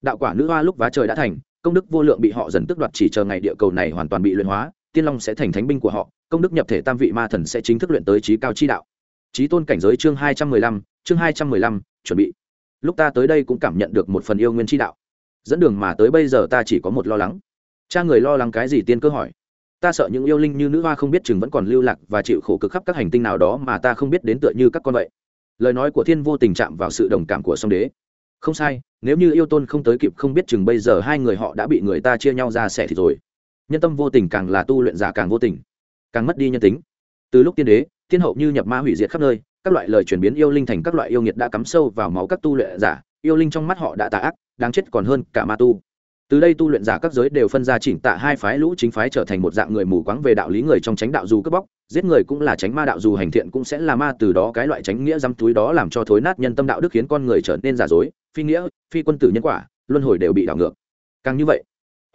Đạo quả nữ hoa lúc vá trời đã thành công đức vô lượng bị họ dần tước đoạt chỉ chờ ngày địa cầu này hoàn toàn bị luyện hóa, tiên long sẽ thành thánh binh của họ, công đức nhập thể tam vị ma thần sẽ chính thức luyện tới trí cao chi đạo. Trí tôn cảnh giới chương hai trăm mười lăm, chương hai trăm mười lăm, chuẩn bị. Lúc ta tới đây cũng cảm nhận được một phần yêu nguyên chi đạo. Dẫn đường mà tới bây giờ ta chỉ có một lo lắng. Cha người lo lắng cái gì tiên cơ hỏi. Ta sợ những yêu linh như nữ hoa không biết chừng vẫn còn lưu lạc và chịu khổ cực khắp các hành tinh nào đó mà ta không biết đến tựa như các con vậy. Lời nói của thiên vô tình chạm vào sự đồng cảm của song đế không sai, nếu như yêu tôn không tới kịp không biết chừng bây giờ hai người họ đã bị người ta chia nhau ra xẻ thì rồi. Nhân tâm vô tình càng là tu luyện giả càng vô tình, càng mất đi nhân tính. Từ lúc tiên đế tiên hậu như nhập ma hủy diệt khắp nơi, các loại lời chuyển biến yêu linh thành các loại yêu nghiệt đã cắm sâu vào máu các tu luyện giả, yêu linh trong mắt họ đã tà ác, đáng chết còn hơn cả ma tu. Từ đây tu luyện giả các giới đều phân ra chỉnh tạ hai phái lũ chính phái trở thành một dạng người mù quáng về đạo lý người trong tránh đạo dù cướp bóc, giết người cũng là tránh ma đạo dù hành thiện cũng sẽ là ma từ đó cái loại tránh nghĩa dăm túi đó làm cho thối nát nhân tâm đạo đức khiến con người trở nên giả dối phi nghĩa, phi quân tử nhân quả, luân hồi đều bị đảo ngược. Càng như vậy,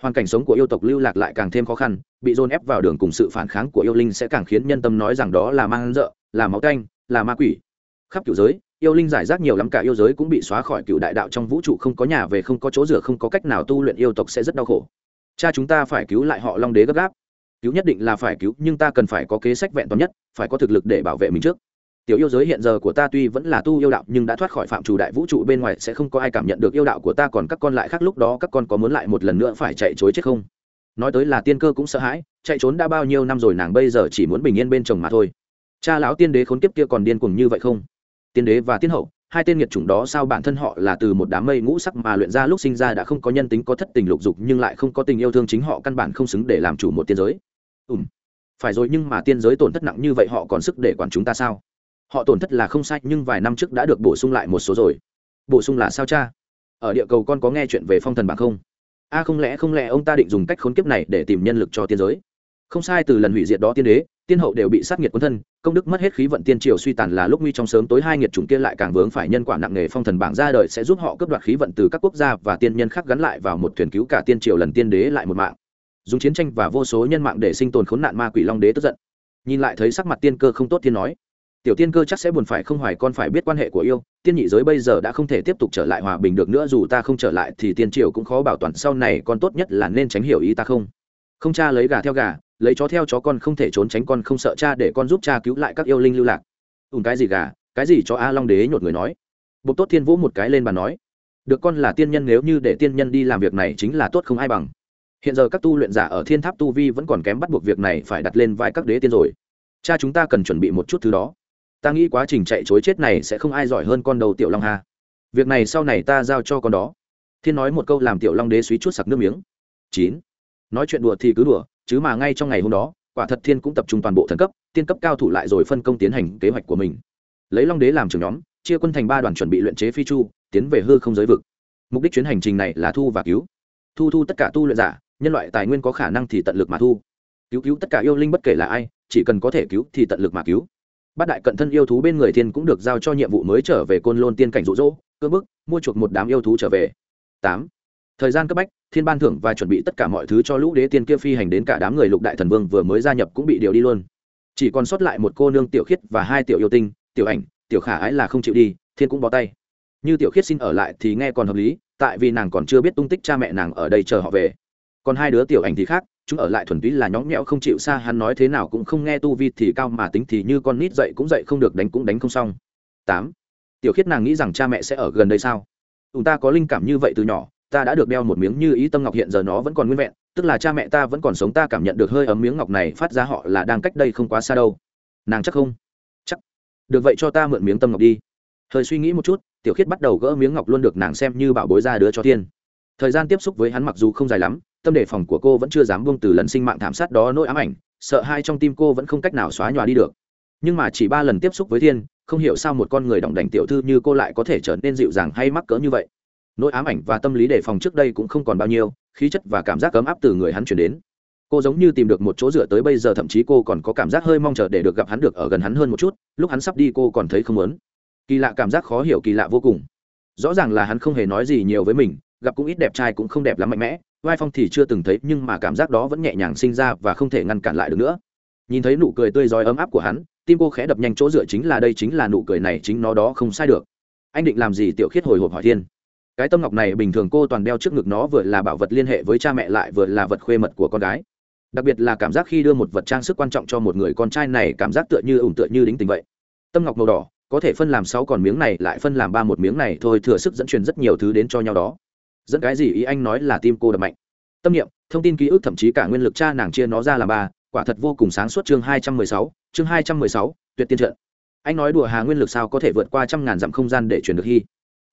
hoàn cảnh sống của yêu tộc lưu lạc lại càng thêm khó khăn, bị dồn ép vào đường cùng sự phản kháng của yêu linh sẽ càng khiến nhân tâm nói rằng đó là mang rợ là máu canh là ma quỷ. Khắp cựu giới, yêu linh giải rác nhiều lắm, cả yêu giới cũng bị xóa khỏi cựu đại đạo trong vũ trụ, không có nhà về, không có chỗ rửa không có cách nào tu luyện, yêu tộc sẽ rất đau khổ. Cha chúng ta phải cứu lại họ long đế gấp gáp. Cứu nhất định là phải cứu, nhưng ta cần phải có kế sách vẹn toàn nhất, phải có thực lực để bảo vệ mình trước tiểu yêu giới hiện giờ của ta tuy vẫn là tu yêu đạo nhưng đã thoát khỏi phạm chủ đại vũ trụ bên ngoài, sẽ không có ai cảm nhận được yêu đạo của ta, còn các con lại khác lúc đó, các con có muốn lại một lần nữa phải chạy chối chết không? Nói tới là tiên cơ cũng sợ hãi, chạy trốn đã bao nhiêu năm rồi nàng bây giờ chỉ muốn bình yên bên chồng mà thôi. Cha lão tiên đế khốn kiếp kia còn điên cuồng như vậy không? Tiên đế và tiên hậu, hai tên nghiệt chủng đó sao bản thân họ là từ một đám mây ngũ sắc mà luyện ra lúc sinh ra đã không có nhân tính, có thất tình lục dục nhưng lại không có tình yêu thương chính họ, căn bản không xứng để làm chủ một tiên giới. Ùm phải rồi nhưng mà tiên giới tổn thất nặng như vậy họ còn sức để quản chúng ta sao? Họ tổn thất là không sai, nhưng vài năm trước đã được bổ sung lại một số rồi. Bổ sung là sao cha? Ở địa cầu con có nghe chuyện về phong thần bảng không? A không lẽ không lẽ ông ta định dùng cách khốn kiếp này để tìm nhân lực cho tiên giới? Không sai, từ lần hủy diệt đó tiên đế, tiên hậu đều bị sát nghiệt quân thân, công đức mất hết khí vận tiên triều suy tàn là lúc nguy trong sớm tối hai nghiệt chủng kia lại càng vướng phải nhân quả nặng nề phong thần bảng ra đời sẽ giúp họ cướp đoạt khí vận từ các quốc gia và tiên nhân khác gắn lại vào một thuyền cứu cả tiên triều lần tiên đế lại một mạng. Dùng chiến tranh và vô số nhân mạng để sinh tồn khốn nạn ma quỷ long đế tức giận. Nhìn lại thấy sắc mặt tiên cơ không tốt, tiên nói tiểu tiên cơ chắc sẽ buồn phải không hoài con phải biết quan hệ của yêu, tiên nhị giới bây giờ đã không thể tiếp tục trở lại hòa bình được nữa, dù ta không trở lại thì tiên triều cũng khó bảo toàn, sau này con tốt nhất là nên tránh hiểu ý ta không? Không cha lấy gà theo gà, lấy chó theo chó con không thể trốn tránh con không sợ cha để con giúp cha cứu lại các yêu linh lưu lạc. Ùn cái gì gà, cái gì cho a long đế nhột người nói. Bộc tốt thiên vũ một cái lên bàn nói. Được con là tiên nhân, nếu như để tiên nhân đi làm việc này chính là tốt không ai bằng. Hiện giờ các tu luyện giả ở thiên tháp tu vi vẫn còn kém bắt buộc việc này phải đặt lên vai các đế tiên rồi. Cha chúng ta cần chuẩn bị một chút thứ đó ta nghĩ quá trình chạy chối chết này sẽ không ai giỏi hơn con đầu tiểu long hà việc này sau này ta giao cho con đó. Thiên nói một câu làm tiểu long đế suý chút sặc nước miếng. Chín. Nói chuyện đùa thì cứ đùa, chứ mà ngay trong ngày hôm đó, quả thật thiên cũng tập trung toàn bộ thần cấp, tiên cấp cao thủ lại rồi phân công tiến hành kế hoạch của mình. Lấy long đế làm trưởng nhóm, chia quân thành ba đoàn chuẩn bị luyện chế phi chu, tiến về hư không giới vực. Mục đích chuyến hành trình này là thu và cứu. Thu thu tất cả tu luyện giả, nhân loại tài nguyên có khả năng thì tận lực mà thu. Cứu cứu tất cả yêu linh bất kể là ai, chỉ cần có thể cứu thì tận lực mà cứu bát đại cận thân yêu thú bên người thiên cũng được giao cho nhiệm vụ mới trở về côn lôn tiên cảnh rụ rỗ cơ bức, mua chuộc một đám yêu thú trở về. Tám. Thời gian cấp bách, thiên ban thưởng và chuẩn bị tất cả mọi thứ cho lũ đế tiên kia phi hành đến cả đám người lục đại thần vương vừa mới gia nhập cũng bị điều đi luôn. Chỉ còn sót lại một cô nương tiểu khiết và hai tiểu yêu tinh, tiểu ảnh, tiểu khả ái là không chịu đi, thiên cũng bó tay. Như tiểu khiết xin ở lại thì nghe còn hợp lý, tại vì nàng còn chưa biết tung tích cha mẹ nàng ở đây chờ họ về. Còn hai đứa tiểu ảnh thì khác chúng ở lại thuần túy là nhõng nhẽo không chịu xa hắn nói thế nào cũng không nghe tu vi thì cao mà tính thì như con nít dậy cũng dậy không được đánh cũng đánh không xong. Tám. Tiểu khiết nàng nghĩ rằng cha mẹ sẽ ở gần đây sao? Chúng ta có linh cảm như vậy từ nhỏ, ta đã được đeo một miếng như ý tâm ngọc hiện giờ nó vẫn còn nguyên vẹn, tức là cha mẹ ta vẫn còn sống ta cảm nhận được hơi ấm miếng ngọc này phát ra họ là đang cách đây không quá xa đâu. Nàng chắc không? Chắc. Được vậy cho ta mượn miếng tâm ngọc đi. Hơi suy nghĩ một chút, tiểu khiết bắt đầu gỡ miếng ngọc luôn được nàng xem như bảo bối ra đứa cho thiên thời gian tiếp xúc với hắn mặc dù không dài lắm tâm đề phòng của cô vẫn chưa dám buông từ lần sinh mạng thảm sát đó nỗi ám ảnh, sợ hai trong tim cô vẫn không cách nào xóa nhòa đi được. Nhưng mà chỉ ba lần tiếp xúc với thiên, không hiểu sao một con người đỏng đành tiểu thư như cô lại có thể trở nên dịu dàng hay mắc cỡ như vậy. Nỗi ám ảnh và tâm lý đề phòng trước đây cũng không còn bao nhiêu, khí chất và cảm giác ấm áp từ người hắn chuyển đến. Cô giống như tìm được một chỗ dựa tới bây giờ, thậm chí cô còn có cảm giác hơi mong chờ để được gặp hắn được ở gần hắn hơn một chút, lúc hắn sắp đi cô còn thấy không muốn. Kỳ lạ cảm giác khó hiểu kỳ lạ vô cùng. Rõ ràng là hắn không hề nói gì nhiều với mình, gặp cũng ít đẹp trai cũng không đẹp lắm mạnh mẽ vai phong thì chưa từng thấy, nhưng mà cảm giác đó vẫn nhẹ nhàng sinh ra và không thể ngăn cản lại được nữa. Nhìn thấy nụ cười tươi rói ấm áp của hắn, tim cô khẽ đập nhanh chỗ dựa chính là đây chính là nụ cười này, chính nó đó không sai được. Anh định làm gì? Tiểu khiết hồi hộp hỏi thiên. Cái tâm ngọc này bình thường cô toàn đeo trước ngực nó vừa là bảo vật liên hệ với cha mẹ lại vừa là vật khuê mật của con gái. Đặc biệt là cảm giác khi đưa một vật trang sức quan trọng cho một người con trai này, cảm giác tựa như ủng tựa như đính tình vậy. Tâm ngọc màu đỏ, có thể phân làm sáu còn miếng này, lại phân làm ba một miếng này, thôi thừa sức dẫn truyền rất nhiều thứ đến cho nhau đó dẫn cái gì ý anh nói là tim cô đập mạnh. Tâm niệm, thông tin ký ức thậm chí cả nguyên lực cha nàng chia nó ra làm ba, quả thật vô cùng sáng suốt chương hai trăm mười sáu, chương hai trăm mười sáu, tuyệt tiên trận. Anh nói đùa hà nguyên lực sao có thể vượt qua trăm ngàn dặm không gian để truyền được hy.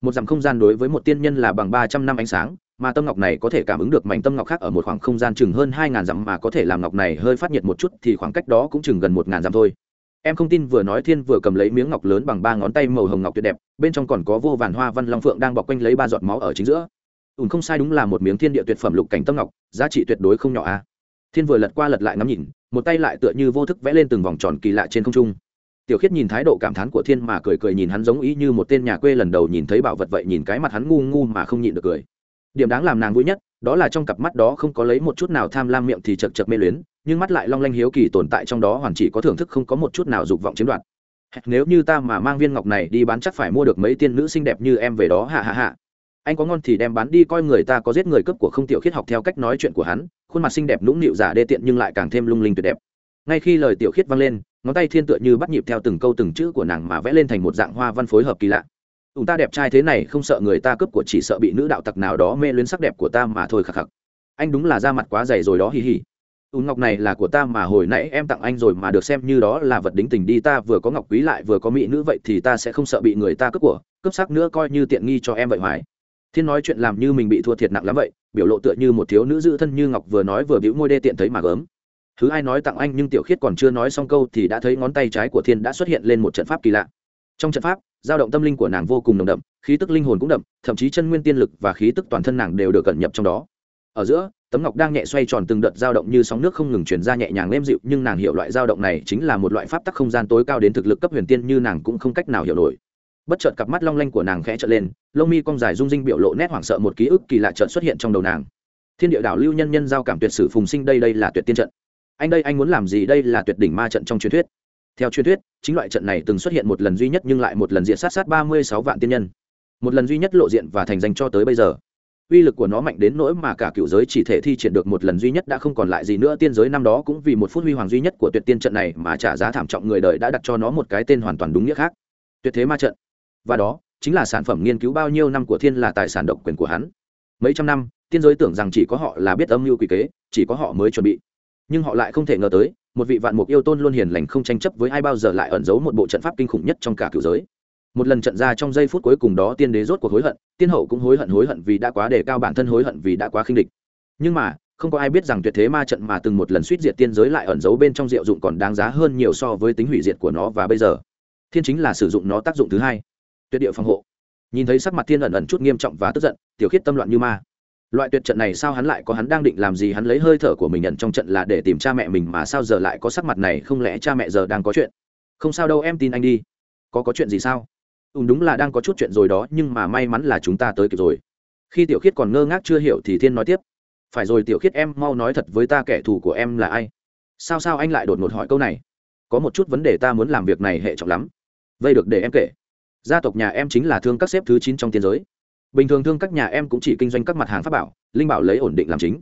Một dặm không gian đối với một tiên nhân là bằng ba trăm năm ánh sáng, mà tâm ngọc này có thể cảm ứng được mảnh tâm ngọc khác ở một khoảng không gian chừng hơn hai ngàn dặm mà có thể làm ngọc này hơi phát nhiệt một chút thì khoảng cách đó cũng chừng gần một ngàn dặm thôi. Em không tin vừa nói thiên vừa cầm lấy miếng ngọc lớn bằng ba ngón tay màu hồng ngọc tuyệt đẹp, bên trong còn có vô vàn hoa văn long phượng đang bọc quanh lấy ba giọt máu ở chính giữa ùn không sai đúng là một miếng thiên địa tuyệt phẩm lục cảnh tâm ngọc, giá trị tuyệt đối không nhỏ a. À. thiên vừa lật qua lật lại ngắm nhìn, một tay lại tựa như vô thức vẽ lên từng vòng tròn kỳ lạ trên không trung. Tiểu khiết nhìn thái độ cảm thán của thiên mà cười cười nhìn hắn giống ý như một tên nhà quê lần đầu nhìn thấy bảo vật vậy nhìn cái mặt hắn ngu ngu mà không nhịn được cười. Điểm đáng làm nàng vui nhất, đó là trong cặp mắt đó không có lấy một chút nào tham lam miệng thì chật chật mê luyến, nhưng mắt lại long lanh hiếu kỳ tồn tại trong đó hoàn chỉ có thưởng thức không có một chút nào dục vọng chiếm đoạt. Nếu như ta mà mang viên ngọc này đi bán chắc phải mua được mấy tiên nữ xinh đẹp như em về đó hạ hạ hạ anh có ngon thì đem bán đi, coi người ta có giết người cướp của không tiểu khiết học theo cách nói chuyện của hắn, khuôn mặt xinh đẹp nũng nịu giả đê tiện nhưng lại càng thêm lung linh tuyệt đẹp. Ngay khi lời tiểu khiết vang lên, ngón tay thiên tựa như bắt nhịp theo từng câu từng chữ của nàng mà vẽ lên thành một dạng hoa văn phối hợp kỳ lạ. Ủng ta đẹp trai thế này, không sợ người ta cướp của chỉ sợ bị nữ đạo tặc nào đó mê luyến sắc đẹp của ta mà thôi khạc khạc. Anh đúng là da mặt quá dày rồi đó, hì hì. Ùn ngọc này là của ta mà hồi nãy em tặng anh rồi mà được xem như đó là vật đính tình đi, ta vừa có ngọc quý lại vừa có mỹ nữ vậy thì ta sẽ không sợ bị người ta cướp của, cướp sắc nữa coi như tiện nghi cho em vậy hoài thiên nói chuyện làm như mình bị thua thiệt nặng lắm vậy, biểu lộ tựa như một thiếu nữ giữ thân như ngọc vừa nói vừa bĩu môi đê tiện thấy mà gớm. Thứ ai nói tặng anh nhưng tiểu khiết còn chưa nói xong câu thì đã thấy ngón tay trái của thiên đã xuất hiện lên một trận pháp kỳ lạ. Trong trận pháp, dao động tâm linh của nàng vô cùng nồng đậm, khí tức linh hồn cũng đậm, thậm chí chân nguyên tiên lực và khí tức toàn thân nàng đều được cẩn nhập trong đó. Ở giữa, tấm ngọc đang nhẹ xoay tròn từng đợt dao động như sóng nước không ngừng chuyển ra nhẹ nhàng êm dịu, nhưng nàng hiểu loại dao động này chính là một loại pháp tắc không gian tối cao đến thực lực cấp huyền tiên như nàng cũng không cách nào hiểu nổi. Bất chợt cặp mắt long lanh của nàng khẽ trợn lên lông mi cong dài rung rinh biểu lộ nét hoảng sợ một ký ức kỳ lạ trận xuất hiện trong đầu nàng. Thiên địa đảo lưu nhân nhân giao cảm tuyệt sử phùng sinh đây đây là tuyệt tiên trận. Anh đây anh muốn làm gì đây là tuyệt đỉnh ma trận trong truyền thuyết. Theo truyền thuyết, chính loại trận này từng xuất hiện một lần duy nhất nhưng lại một lần diện sát sát ba mươi sáu vạn tiên nhân. Một lần duy nhất lộ diện và thành danh cho tới bây giờ. Uy lực của nó mạnh đến nỗi mà cả cựu giới chỉ thể thi triển được một lần duy nhất đã không còn lại gì nữa, tiên giới năm đó cũng vì một phút huy hoàng duy nhất của tuyệt tiên trận này mà trả giá thảm trọng người đời đã đặt cho nó một cái tên hoàn toàn đúng nghĩa khác. Tuyệt thế ma trận. Và đó chính là sản phẩm nghiên cứu bao nhiêu năm của thiên là tài sản độc quyền của hắn. Mấy trăm năm, tiên giới tưởng rằng chỉ có họ là biết âm mưu quy kế, chỉ có họ mới chuẩn bị. Nhưng họ lại không thể ngờ tới, một vị vạn mục yêu tôn luôn hiền lành không tranh chấp với ai bao giờ lại ẩn giấu một bộ trận pháp kinh khủng nhất trong cả cựu giới. Một lần trận ra trong giây phút cuối cùng đó tiên đế rốt cuộc hối hận, tiên hậu cũng hối hận hối hận vì đã quá đề cao bản thân hối hận vì đã quá khinh địch. Nhưng mà, không có ai biết rằng tuyệt thế ma trận mà từng một lần suýt diệt tiên giới lại ẩn giấu bên trong diệu dụng còn đáng giá hơn nhiều so với tính hủy diệt của nó và bây giờ. Thiên chính là sử dụng nó tác dụng thứ hai tuyệt địa phòng hộ. Nhìn thấy sắc mặt thiên ẩn ẩn chút nghiêm trọng và tức giận tiểu khiết tâm loạn như ma. Loại tuyệt trận này sao hắn lại có hắn đang định làm gì hắn lấy hơi thở của mình nhận trong trận là để tìm cha mẹ mình mà sao giờ lại có sắc mặt này không lẽ cha mẹ giờ đang có chuyện? Không sao đâu em tin anh đi. Có có chuyện gì sao? Ừ, đúng là đang có chút chuyện rồi đó nhưng mà may mắn là chúng ta tới kịp rồi. Khi tiểu khiết còn ngơ ngác chưa hiểu thì thiên nói tiếp. Phải rồi tiểu khiết em mau nói thật với ta kẻ thù của em là ai? Sao sao anh lại đột ngột hỏi câu này? Có một chút vấn đề ta muốn làm việc này hệ trọng lắm. Vây được để em kể gia tộc nhà em chính là thương các xếp thứ chín trong tiên giới. Bình thường thương các nhà em cũng chỉ kinh doanh các mặt hàng pháp bảo, linh bảo lấy ổn định làm chính.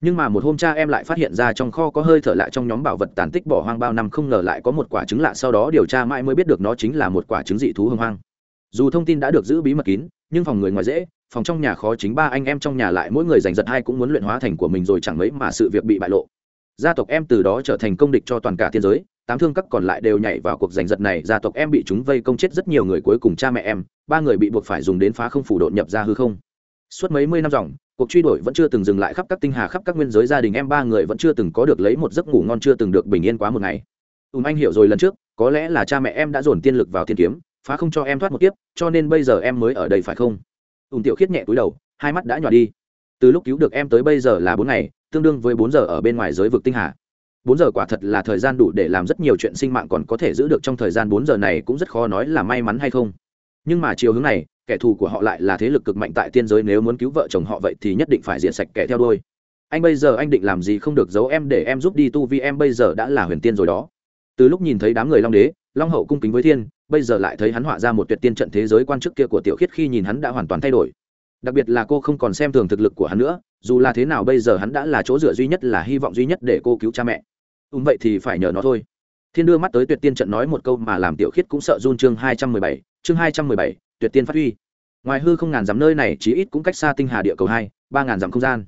Nhưng mà một hôm cha em lại phát hiện ra trong kho có hơi thở lại trong nhóm bảo vật tàn tích bỏ hoang bao năm không ngờ lại có một quả trứng lạ, sau đó điều tra mãi mới biết được nó chính là một quả trứng dị thú hưng hoang. Dù thông tin đã được giữ bí mật kín, nhưng phòng người ngoài dễ, phòng trong nhà khó chính ba anh em trong nhà lại mỗi người giành giật hai cũng muốn luyện hóa thành của mình rồi chẳng mấy mà sự việc bị bại lộ gia tộc em từ đó trở thành công địch cho toàn cả thiên giới, tám thương các còn lại đều nhảy vào cuộc giành giật này, gia tộc em bị chúng vây công chết rất nhiều người cuối cùng cha mẹ em, ba người bị buộc phải dùng đến phá không phủ đột nhập ra hư không. Suốt mấy mươi năm dòng, cuộc truy đuổi vẫn chưa từng dừng lại khắp các tinh hà, khắp các nguyên giới gia đình em ba người vẫn chưa từng có được lấy một giấc ngủ ngon, chưa từng được bình yên quá một ngày. Ùm anh hiểu rồi, lần trước, có lẽ là cha mẹ em đã dồn tiên lực vào thiên kiếm, phá không cho em thoát một kiếp, cho nên bây giờ em mới ở đây phải không? Ùm tiểu khiết nhẹ túi đầu, hai mắt đã nhòa đi. Từ lúc cứu được em tới bây giờ là bốn ngày tương đương với bốn giờ ở bên ngoài giới vực tinh hà. Bốn giờ quả thật là thời gian đủ để làm rất nhiều chuyện sinh mạng còn có thể giữ được trong thời gian bốn giờ này cũng rất khó nói là may mắn hay không. Nhưng mà chiều hướng này, kẻ thù của họ lại là thế lực cực mạnh tại tiên giới nếu muốn cứu vợ chồng họ vậy thì nhất định phải diện sạch kẻ theo đuôi. Anh bây giờ anh định làm gì không được giấu em để em giúp đi tu vì em bây giờ đã là huyền tiên rồi đó. Từ lúc nhìn thấy đám người long đế, long hậu cung kính với thiên, bây giờ lại thấy hắn họa ra một tuyệt tiên trận thế giới quan chức kia của tiểu khiết khi nhìn hắn đã hoàn toàn thay đổi. Đặc biệt là cô không còn xem thường thực lực của hắn nữa dù là thế nào bây giờ hắn đã là chỗ dựa duy nhất, là hy vọng duy nhất để cô cứu cha mẹ. Ùm vậy thì phải nhờ nó thôi. Thiên đưa mắt tới tuyệt tiên trận nói một câu mà làm tiểu khiết cũng sợ run chương hai trăm mười bảy, chương hai trăm mười bảy, tuyệt tiên phát huy. Ngoài hư không ngàn dặm nơi này chí ít cũng cách xa tinh hà địa cầu hai, ba ngàn dặm không gian.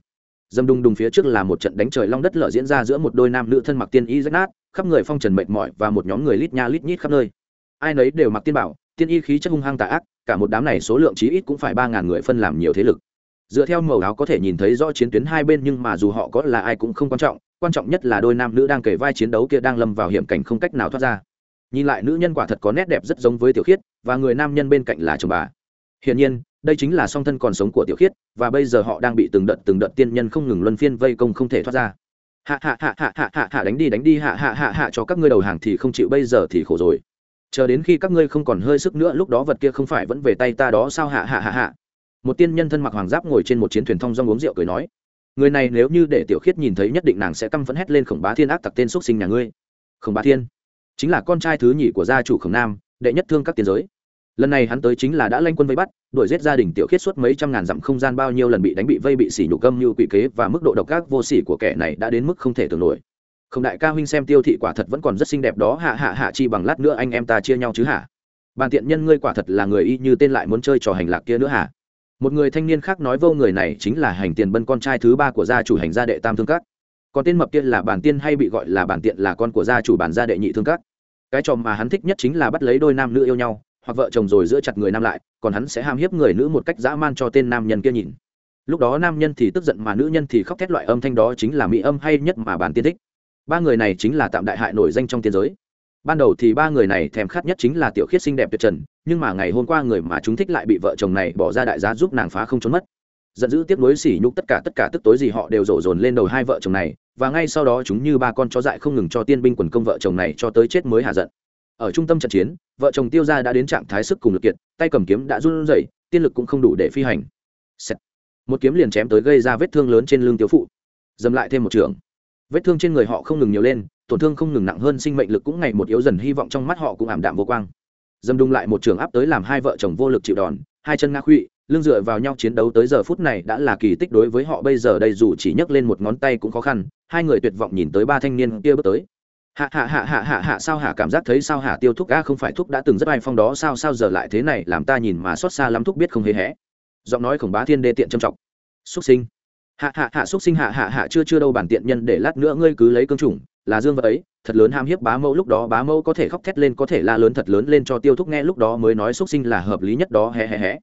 Dâm đùng đùng phía trước là một trận đánh trời long đất lở diễn ra giữa một đôi nam nữ thân mặc tiên y rách nát, khắp người phong trần mệt mỏi và một nhóm người lít nha lít nhít khắp nơi. Ai nấy đều mặc tiên bảo, tiên y khí chất hung hăng tà ác, cả một đám này số lượng chí ít cũng phải ba ngàn người phân làm nhiều thế lực dựa theo màu áo có thể nhìn thấy rõ chiến tuyến hai bên nhưng mà dù họ có là ai cũng không quan trọng quan trọng nhất là đôi nam nữ đang kể vai chiến đấu kia đang lâm vào hiểm cảnh không cách nào thoát ra. Nhìn lại nữ nhân quả thật có nét đẹp rất giống với tiểu khiết, và người nam nhân bên cạnh là chồng bà. Hiển nhiên, đây chính là song thân còn sống của tiểu khiết, và bây giờ họ đang bị từng đợt từng đợt tiên nhân không ngừng luân phiên vây công không thể thoát ra. Hạ hạ hạ hạ hạ hạ hạ, đánh đi đánh đi, hạ hạ hạ hạ, cho các ngươi đầu hàng thì không chịu, bây giờ thì khổ rồi. Chờ đến khi các ngươi không còn hơi sức nữa, lúc đó vật kia không phải vẫn về tay ta đó sao? Hạ hạ hạ hạ một tiên nhân thân mặc hoàng giáp ngồi trên một chiến thuyền thong dong uống rượu cười nói, người này nếu như để tiểu khiết nhìn thấy nhất định nàng sẽ căm phẫn hét lên khổng bá thiên ác tặc tên x sinh nhà ngươi. Khổng bá thiên, chính là con trai thứ nhì của gia chủ khổng nam, đệ nhất thương các tiên giới. Lần này hắn tới chính là đã lanh quân vây bắt, đuổi giết gia đình tiểu khiết suốt mấy trăm ngàn dặm không gian bao nhiêu lần bị đánh bị vây bị xỉ nhục gâm như quỷ kế và mức độ độc ác vô sỉ của kẻ này đã đến mức không thể tưởng nổi. Không đại ca huynh xem tiêu thị quả thật vẫn còn rất xinh đẹp đó, hạ hạ hạ chi bằng lát nữa anh em ta chia nhau chứ hả? Bàn tiện nhân ngươi quả thật là người y như tên lại muốn chơi trò hành lạc kia nữa hả? Một người thanh niên khác nói vô người này chính là hành tiền bân, con trai thứ ba của gia chủ hành gia đệ tam thương các. Còn tên mập kia là bản tiên hay bị gọi là bản tiện, là con của gia chủ bản gia đệ nhị thương các. Cái trò mà hắn thích nhất chính là bắt lấy đôi nam nữ yêu nhau, hoặc vợ chồng rồi giữa chặt người nam lại, còn hắn sẽ ham hiếp người nữ một cách dã man cho tên nam nhân kia nhìn. Lúc đó nam nhân thì tức giận mà nữ nhân thì khóc thét loại âm thanh đó chính là mỹ âm hay nhất mà bản tiên thích. Ba người này chính là tạm đại hại nổi danh trong tiên giới ban đầu thì ba người này thèm khát nhất chính là tiểu khiết xinh đẹp tuyệt trần, nhưng mà ngày hôm qua người mà chúng thích lại bị vợ chồng này bỏ ra đại giá giúp nàng phá không trốn mất. Giận dữ tiếc nuối xỉ nhục tất cả tất cả tức tối gì họ đều rổ dồn lên đầu hai vợ chồng này, và ngay sau đó chúng như ba con chó dại không ngừng cho tiên binh quần công vợ chồng này cho tới chết mới hạ giận. Ở trung tâm trận chiến, vợ chồng tiêu gia đã đến trạng thái sức cùng lực kiệt, tay cầm kiếm đã run rẩy, tiên lực cũng không đủ để phi hành. Một kiếm liền chém tới gây ra vết thương lớn trên lưng tiêu phụ. Dầm lại thêm một trường. Vết thương trên người họ không ngừng nhiều lên tổn thương không ngừng nặng hơn, sinh mệnh lực cũng ngày một yếu dần, hy vọng trong mắt họ cũng ảm đạm vô quang. Dâm đung lại một trường áp tới làm hai vợ chồng vô lực chịu đòn, hai chân ngã khuỵu lưng dựa vào nhau chiến đấu tới giờ phút này đã là kỳ tích đối với họ. Bây giờ đây dù chỉ nhấc lên một ngón tay cũng khó khăn, hai người tuyệt vọng nhìn tới ba thanh niên kia bước tới. Hạ hạ hạ hạ hạ hạ, sao hạ cảm giác thấy sao hạ tiêu thúc ga không phải thúc đã từng rất ai phong đó, sao sao giờ lại thế này, làm ta nhìn mà xót xa lắm thúc biết không hề hẽ giọng nói khổng bá thiên đê tiện trầm trọng. Xúc sinh. Hạ hạ hạ, xúc sinh hạ hạ hạ, chưa chưa đâu bản tiện nhân để lát nữa ngươi cứ lấy cương chủng là dương vật ấy, thật lớn ham hiếp bá mẫu, lúc đó bá mẫu có thể khóc thét lên, có thể la lớn thật lớn lên cho tiêu thúc nghe, lúc đó mới nói xúc sinh là hợp lý nhất đó, hé hé hé.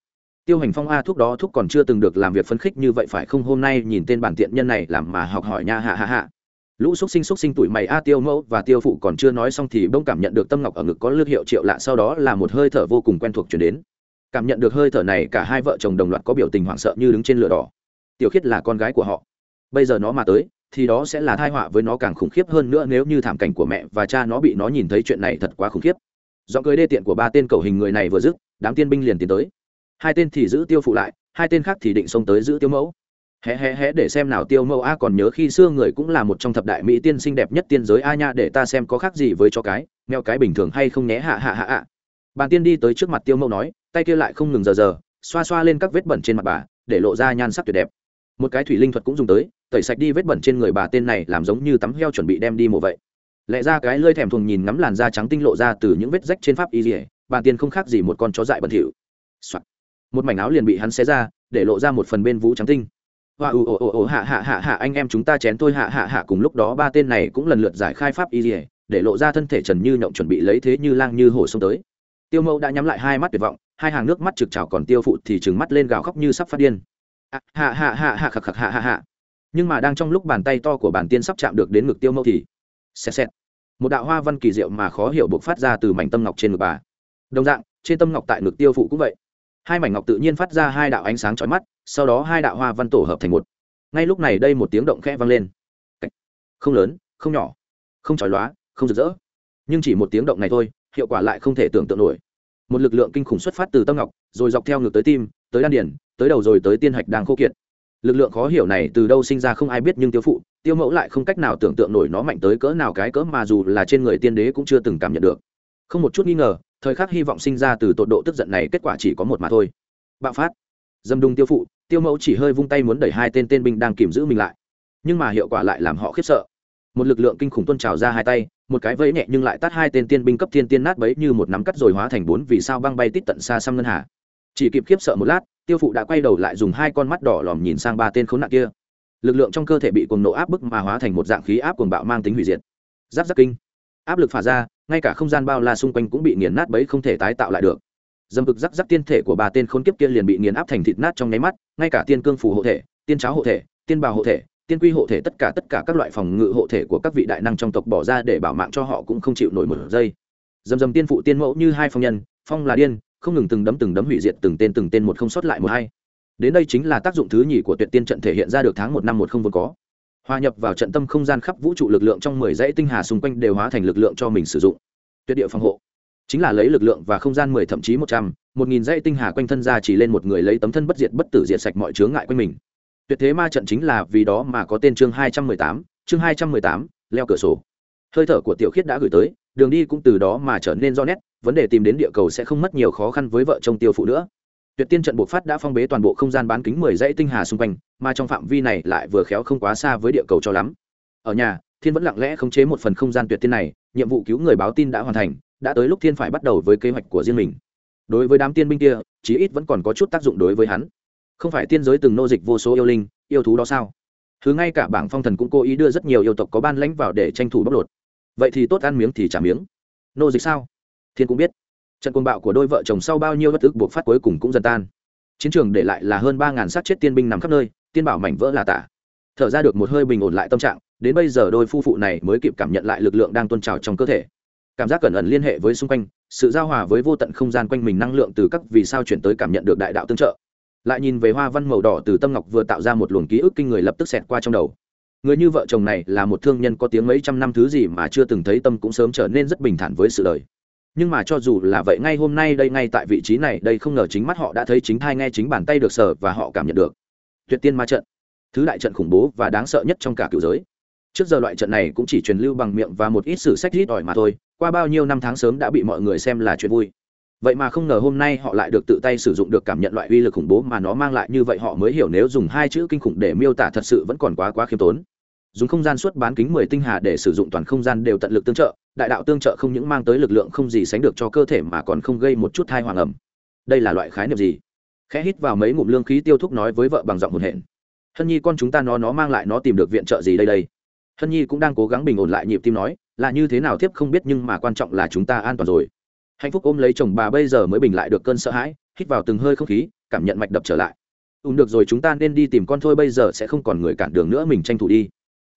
Tiêu hành phong a thúc đó thúc còn chưa từng được làm việc phấn khích như vậy, phải không? Hôm nay nhìn tên bản tiện nhân này làm mà học hỏi nha hạ hạ hạ lũ xúc sinh xúc sinh tuổi mày a tiêu mẫu và tiêu phụ còn chưa nói xong thì bông cảm nhận được tâm ngọc ở ngực có lực hiệu triệu lạ, sau đó là một hơi thở vô cùng quen thuộc chuyển đến. Cảm nhận được hơi thở này, cả hai vợ chồng đồng loạt có biểu tình hoảng sợ như đứng trên lửa đỏ. Tiểu khiết là con gái của họ. Bây giờ nó mà tới thì đó sẽ là thai họa với nó càng khủng khiếp hơn nữa nếu như thảm cảnh của mẹ và cha nó bị nó nhìn thấy chuyện này thật quá khủng khiếp. Do cưới đê tiện của ba tên cầu hình người này vừa dứt, đám tiên binh liền tiến tới. Hai tên thì giữ tiêu phụ lại, hai tên khác thì định xông tới giữ tiêu mẫu. Hé hé hé để xem nào tiêu mẫu a, còn nhớ khi xưa người cũng là một trong thập đại mỹ tiên xinh đẹp nhất tiên giới a nha, để ta xem có khác gì với chó cái, mèo cái bình thường hay không nhé, hạ hạ hạ hạ bàn tiên đi tới trước mặt tiêu mẫu nói, tay kia lại không ngừng giờ giờ, xoa xoa lên các vết bẩn trên mặt bà, để lộ ra nhan sắc tuyệt đẹp. Một cái thủy linh thuật cũng dùng tới tẩy sạch đi vết bẩn trên người bà tên này làm giống như tắm heo chuẩn bị đem đi mổ vậy. Lẽ ra cái lơi thèm thuồng nhìn ngắm làn da trắng tinh lộ ra từ những vết rách trên pháp y dỉa bàn tiên không khác gì một con chó dại bẩn thỉu、Soạn. một mảnh áo liền bị hắn xé ra, để lộ ra một phần bên vú trắng tinh. Hoa ù ồ ồ ồ hạ hạ hạ hạ, anh em chúng ta chén thôi hạ hạ hạ, cùng lúc đó ba tên này cũng lần lượt giải khai pháp y dỉa để lộ ra thân thể trần như nhộng chuẩn bị lấy thế như lang như hổ xông tới. Tiêu mẫu đã nhắm lại hai mắt tuyệt vọng, hai hàng nước mắt trực trào còn tiêu phụ thì trừng mắt lên gào khóc như sắp phát điên. À, hạ hạ hạ hạ khạc khạc hạ hạ hạ nhưng mà đang trong lúc bàn tay to của bản tiên sắp chạm được đến ngực tiêu mẫu thì, xẹt xẹt, một đạo hoa văn kỳ diệu mà khó hiểu buộc phát ra từ mảnh tâm ngọc trên ngực bà. Đồng dạng, trên tâm ngọc tại ngực tiêu phụ cũng vậy. Hai mảnh ngọc tự nhiên phát ra hai đạo ánh sáng chói mắt, sau đó hai đạo hoa văn tổ hợp thành một. Ngay lúc này đây một tiếng động khẽ vang lên. Không lớn, không nhỏ. Không chói lóa, không rực rỡ. Nhưng chỉ một tiếng động này thôi, hiệu quả lại không thể tưởng tượng nổi. Một lực lượng kinh khủng xuất phát từ tâm ngọc, rồi dọc theo ngược tới tim, tới đan điển tới đầu rồi tới tiên hạch đang khô kiệt lực lượng khó hiểu này từ đâu sinh ra không ai biết nhưng tiêu phụ, tiêu mẫu lại không cách nào tưởng tượng nổi nó mạnh tới cỡ nào cái cỡ mà dù là trên người tiên đế cũng chưa từng cảm nhận được. Không một chút nghi ngờ, thời khắc hy vọng sinh ra từ tột độ tức giận này kết quả chỉ có một mà thôi. Bạo phát. Dâm đung tiêu phụ, tiêu mẫu chỉ hơi vung tay muốn đẩy hai tên tên binh đang kìm giữ mình lại. Nhưng mà hiệu quả lại làm họ khiếp sợ. Một lực lượng kinh khủng tuôn trào ra hai tay, một cái vẫy nhẹ nhưng lại tắt hai tên tiên binh cấp thiên tiên nát bấy như một nắm cắt rồi hóa thành bốn vì sao băng bay tít tận xa xăm ngân hà. Chỉ kịp khiếp sợ một lát tiêu phụ đã quay đầu lại dùng hai con mắt đỏ lòm nhìn sang ba tên khốn nạn kia. Lực lượng trong cơ thể bị cuồng nộ áp bức mà hóa thành một dạng khí áp cuồng bạo mang tính hủy diệt. Giáp giáp kinh. Áp lực phả ra, ngay cả không gian bao la xung quanh cũng bị nghiền nát bấy không thể tái tạo lại được. Dâm cực giáp giáp tiên thể của ba tên khốn kiếp kia liền bị nghiền áp thành thịt nát trong nháy mắt, ngay cả tiên cương phù hộ thể, tiên cháo hộ thể, tiên bào hộ thể, tiên quy hộ thể, tất cả tất cả các loại phòng ngự hộ thể của các vị đại năng trong tộc bỏ ra để bảo mạng cho họ cũng không chịu nổi một giây. Dầm dầm tiên phụ tiên mẫu như hai phong nhân, phong là điên không ngừng từng đấm từng đấm hủy diệt từng tên từng tên một không sót lại một hay đến đây chính là tác dụng thứ nhì của tuyệt tiên trận thể hiện ra được tháng một năm một không vốn có. Hòa nhập vào trận tâm không gian khắp vũ trụ lực lượng trong mười dãy tinh hà xung quanh đều hóa thành lực lượng cho mình sử dụng. Tuyệt địa phòng hộ. Chính là lấy lực lượng và không gian mười thậm chí một trăm, một nghìn dãy tinh hà quanh thân ra chỉ lên một người lấy tấm thân bất diệt bất tử diệt sạch mọi chướng ngại quanh mình. Tuyệt thế ma trận chính là vì đó mà có tên chương hai trăm mười tám, chương hai trăm mười tám, leo cửa sổ. Hơi thở của tiểu khiết đã gửi tới, đường đi cũng từ đó mà trở nên rõ nét vấn đề tìm đến địa cầu sẽ không mất nhiều khó khăn với vợ chồng tiêu phụ nữa. Tuyệt tiên trận bộ phát đã phong bế toàn bộ không gian bán kính mười dãy tinh hà xung quanh, mà trong phạm vi này lại vừa khéo không quá xa với địa cầu cho lắm. Ở nhà, thiên vẫn lặng lẽ khống chế một phần không gian tuyệt tiên này, nhiệm vụ cứu người báo tin đã hoàn thành, đã tới lúc thiên phải bắt đầu với kế hoạch của riêng mình. Đối với đám tiên binh kia, chí ít vẫn còn có chút tác dụng đối với hắn. Không phải tiên giới từng nô dịch vô số yêu linh, yêu thú đó sao? Thứ ngay cả bảng phong thần cũng cố ý đưa rất nhiều yêu tộc có ban lãnh vào để tranh thủ bóc lột. Vậy thì tốt ăn miếng thì trả miếng. Nô dịch sao? Thiên cũng biết. Trận côn bạo của đôi vợ chồng sau bao nhiêu bất ức buộc phát cuối cùng cũng dần tan. Chiến trường để lại là hơn ba ngàn sát chết tiên binh nằm khắp nơi, tiên bảo mảnh vỡ là tả. Thở ra được một hơi bình ổn lại tâm trạng, đến bây giờ đôi phu phụ này mới kịp cảm nhận lại lực lượng đang tuôn trào trong cơ thể. Cảm giác cẩn ẩn liên hệ với xung quanh, sự giao hòa với vô tận không gian quanh mình năng lượng từ các vì sao chuyển tới cảm nhận được đại đạo tương trợ. Lại nhìn về hoa văn màu đỏ từ tâm ngọc vừa tạo ra một luồng ký ức kinh người lập tức xẹt qua trong đầu. Người như vợ chồng này là một thương nhân có tiếng mấy trăm năm thứ gì mà chưa từng thấy, tâm cũng sớm trở nên rất bình thản với sự đời nhưng mà cho dù là vậy ngay hôm nay đây ngay tại vị trí này, đây không ngờ chính mắt họ đã thấy chính thai nghe chính bàn tay được sở và họ cảm nhận được. Tuyệt tiên ma trận. Thứ đại trận khủng bố và đáng sợ nhất trong cả cựu giới. Trước giờ loại trận này cũng chỉ truyền lưu bằng miệng và một ít sử sách ít ỏi mà thôi. Qua bao nhiêu năm tháng sớm đã bị mọi người xem là chuyện vui. Vậy mà không ngờ hôm nay họ lại được tự tay sử dụng được cảm nhận loại uy lực khủng bố mà nó mang lại như vậy họ mới hiểu nếu dùng hai chữ kinh khủng để miêu tả thật sự vẫn còn quá quá khiêm tốn. Dùng không gian suốt bán kính mười tinh hà để sử dụng toàn không gian đều tận lực tương trợ đại đạo tương trợ không những mang tới lực lượng không gì sánh được cho cơ thể mà còn không gây một chút thai hoàng ẩm. Đây là loại khái niệm gì? Khẽ hít vào mấy ngụm lương khí tiêu thúc nói với vợ bằng giọng hồn hển. Hân nhi con chúng ta nó nó mang lại nó tìm được viện trợ gì đây đây? Hân nhi cũng đang cố gắng bình ổn lại nhịp tim nói, là như thế nào tiếp không biết nhưng mà quan trọng là chúng ta an toàn rồi. Hạnh phúc ôm lấy chồng bà bây giờ mới bình lại được cơn sợ hãi, hít vào từng hơi không khí, cảm nhận mạch đập trở lại. Ùm được rồi, chúng ta nên đi tìm con thôi, bây giờ sẽ không còn người cản đường nữa, mình tranh thủ đi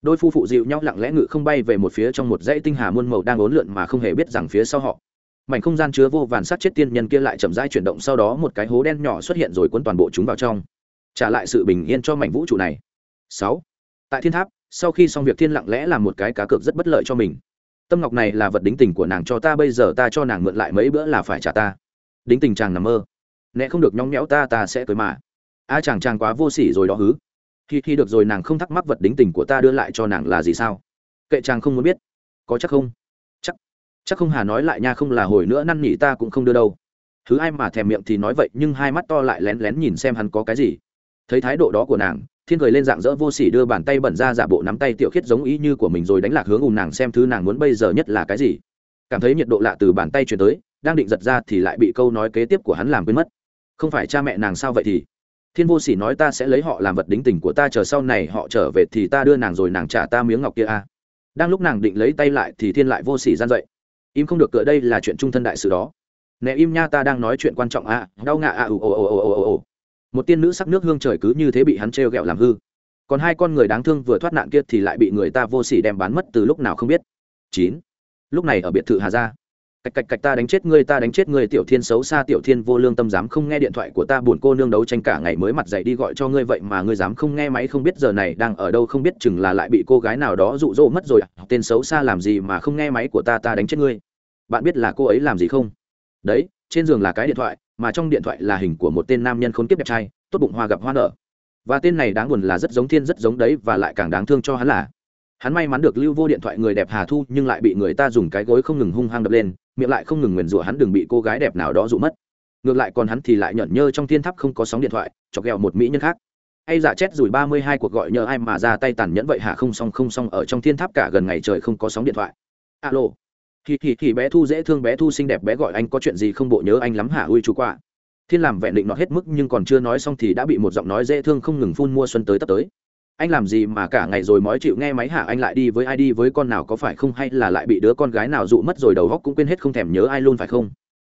đôi phu phụ dịu nhau lặng lẽ ngự không bay về một phía trong một dãy tinh hà muôn màu đang ốn lượn mà không hề biết rằng phía sau họ. Mảnh không gian chứa vô vàn sát chết tiên nhân kia lại chậm rãi chuyển động, sau đó một cái hố đen nhỏ xuất hiện rồi cuốn toàn bộ chúng vào trong. Trả lại sự bình yên cho mảnh vũ trụ này. Sáu. Tại thiên tháp, sau khi xong việc thiên lặng lẽ làm một cái cá cược rất bất lợi cho mình. Tâm ngọc này là vật đính tình của nàng cho ta, bây giờ ta cho nàng mượn lại mấy bữa là phải trả ta. Đính tình chàng nằm mơ. Nẹ không được nhóng nhẽo ta ta sẽ tới mà. A chàng chàng quá vô sỉ rồi đó hứ khi khi được rồi nàng không thắc mắc vật đính tình của ta đưa lại cho nàng là gì sao? Kệ chàng không muốn biết. Có chắc không? Chắc. Chắc không hà nói lại nha, không là hồi nữa năn nỉ ta cũng không đưa đâu. Thứ ai mà thèm miệng thì nói vậy, nhưng hai mắt to lại lén lén nhìn xem hắn có cái gì. Thấy thái độ đó của nàng, thiên cười lên dạng dỡ vô sỉ đưa bàn tay bẩn ra giả bộ nắm tay tiểu khiết giống ý như của mình rồi đánh lạc hướng ùm nàng xem thứ nàng muốn bây giờ nhất là cái gì. Cảm thấy nhiệt độ lạ từ bàn tay chuyển tới, đang định giật ra thì lại bị câu nói kế tiếp của hắn làm quên mất. Không phải cha mẹ nàng sao vậy thì? Thiên vô sỉ nói ta sẽ lấy họ làm vật đính tình của ta, chờ sau này họ trở về thì ta đưa nàng rồi nàng trả ta miếng ngọc kia a đang lúc nàng định lấy tay lại thì thiên lại vô sỉ gian dậy. Im không được cựa đây là chuyện trung thân đại sự đó. Nè im nha, ta đang nói chuyện quan trọng a đau ngạ à, a ồ ồ ồ ồ ồ ồ. Một tiên nữ sắc nước hương trời cứ như thế bị hắn trêu ghẹo làm hư. Còn hai con người đáng thương vừa thoát nạn kia thì lại bị người ta vô sỉ đem bán mất từ lúc nào không biết. Chín. Lúc này ở biệt thự hà gia cạch cạch cạch ta đánh chết ngươi, ta đánh chết ngươi, tiểu thiên xấu xa, tiểu thiên vô lương tâm dám không nghe điện thoại của ta, buồn cô nương đấu tranh cả ngày mới mặt dậy đi gọi cho ngươi vậy mà ngươi dám không nghe máy không biết giờ này đang ở đâu, không biết chừng là lại bị cô gái nào đó dụ dỗ mất rồi à. tên xấu xa làm gì mà không nghe máy của ta ta đánh chết ngươi. Bạn biết là cô ấy làm gì không? Đấy, trên giường là cái điện thoại, mà trong điện thoại là hình của một tên nam nhân khốn kiếp đẹp trai, tốt bụng hoa gặp hoa nở. Và tên này đáng buồn là rất giống thiên, rất giống đấy, và lại càng đáng thương cho hắn là hắn may mắn được lưu vô điện thoại người đẹp hà thu, nhưng lại bị người ta dùng cái gối không ngừng hung hăng đập lên, miệng lại không ngừng nguyền rủa hắn đừng bị cô gái đẹp nào đó dụ mất. Ngược lại còn hắn thì lại nhẫn nhơ trong thiên tháp không có sóng điện thoại, chọc ghẹo một mỹ nhân khác. Hay giả chết rủi ba mươi hai cuộc gọi nhờ ai mà ra tay tàn nhẫn vậy hả? Không xong không xong, ở trong thiên tháp cả gần ngày trời không có sóng điện thoại. Alo. Thì thì thì bé thu dễ thương, bé thu xinh đẹp, bé gọi anh có chuyện gì không bộ nhớ anh lắm hả? Ui, chú quạ. Thiên làm vẹn định nó hết mức nhưng còn chưa nói xong thì đã bị một giọng nói dễ thương không ngừng phun mua xuân tới tấp tới anh làm gì mà cả ngày rồi mói chịu nghe máy hạ anh lại đi với ai đi, với con nào có phải không? Hay là lại bị đứa con gái nào dụ mất rồi đầu góc cũng quên hết không thèm nhớ ai luôn phải không?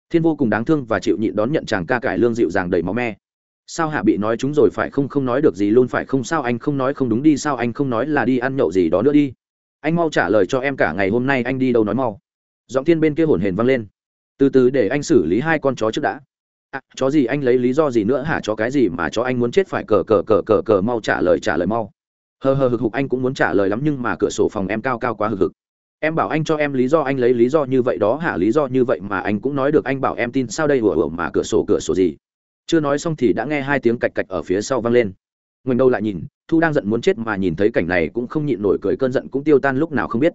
Thiên vô cùng đáng thương và chịu nhịn đón nhận chàng ca cải lương dịu dàng đầy máu me. Sao hạ bị nói chúng rồi phải không? Không nói được gì luôn phải không? Sao anh không nói không đúng đi? Sao anh không nói là đi ăn nhậu gì đó nữa đi? Anh mau trả lời cho em cả ngày hôm nay anh đi đâu nói mau. Giọng thiên bên kia hồn hển vang lên. Từ từ để anh xử lý hai con chó trước đã à, chó gì anh lấy lý do gì nữa hả? Chó cái gì mà chó anh muốn chết phải cờ cờ cờ cờ cờ mau trả lời trả lời mau. Hờ hờ hực hục anh cũng muốn trả lời lắm nhưng mà cửa sổ phòng em cao cao quá hực hực. Em bảo anh cho em lý do anh lấy lý do như vậy đó hả? Lý do như vậy mà anh cũng nói được anh bảo em tin sao đây? Ủa ủa mà cửa sổ cửa sổ gì? Chưa nói xong thì đã nghe hai tiếng cạch cạch ở phía sau vang lên. Ngoảnh đầu lại nhìn thu đang giận muốn chết mà nhìn thấy cảnh này cũng không nhịn nổi cười cơn giận cũng tiêu tan lúc nào không biết.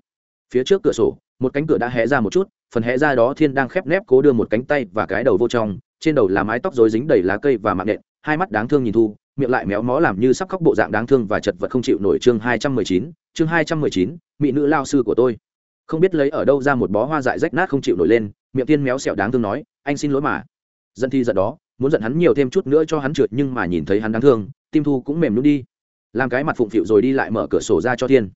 Phía trước cửa sổ một cánh cửa đã hé ra một chút phần hé ra đó thiên đang khép nép cố đưa một cánh tay và cái đầu vô trong trên đầu là mái tóc rối dính đầy lá cây và mạng nện hai mắt đáng thương nhìn thu, miệng lại méo mó làm như sắp khóc bộ dạng đáng thương và chật vật không chịu nổi chương hai trăm mười chín, chương hai trăm mười chín, mỹ nữ lao sư của tôi. Không biết lấy ở đâu ra một bó hoa dại rách nát không chịu nổi lên, miệng tiên méo xẹo đáng thương nói, anh xin lỗi mà. Dân thi giận đó, muốn giận hắn nhiều thêm chút nữa cho hắn trượt nhưng mà nhìn thấy hắn đáng thương, tim thu cũng mềm nhún đi. Làm cái mặt phụng phịu rồi đi lại mở cửa sổ ra cho thiên.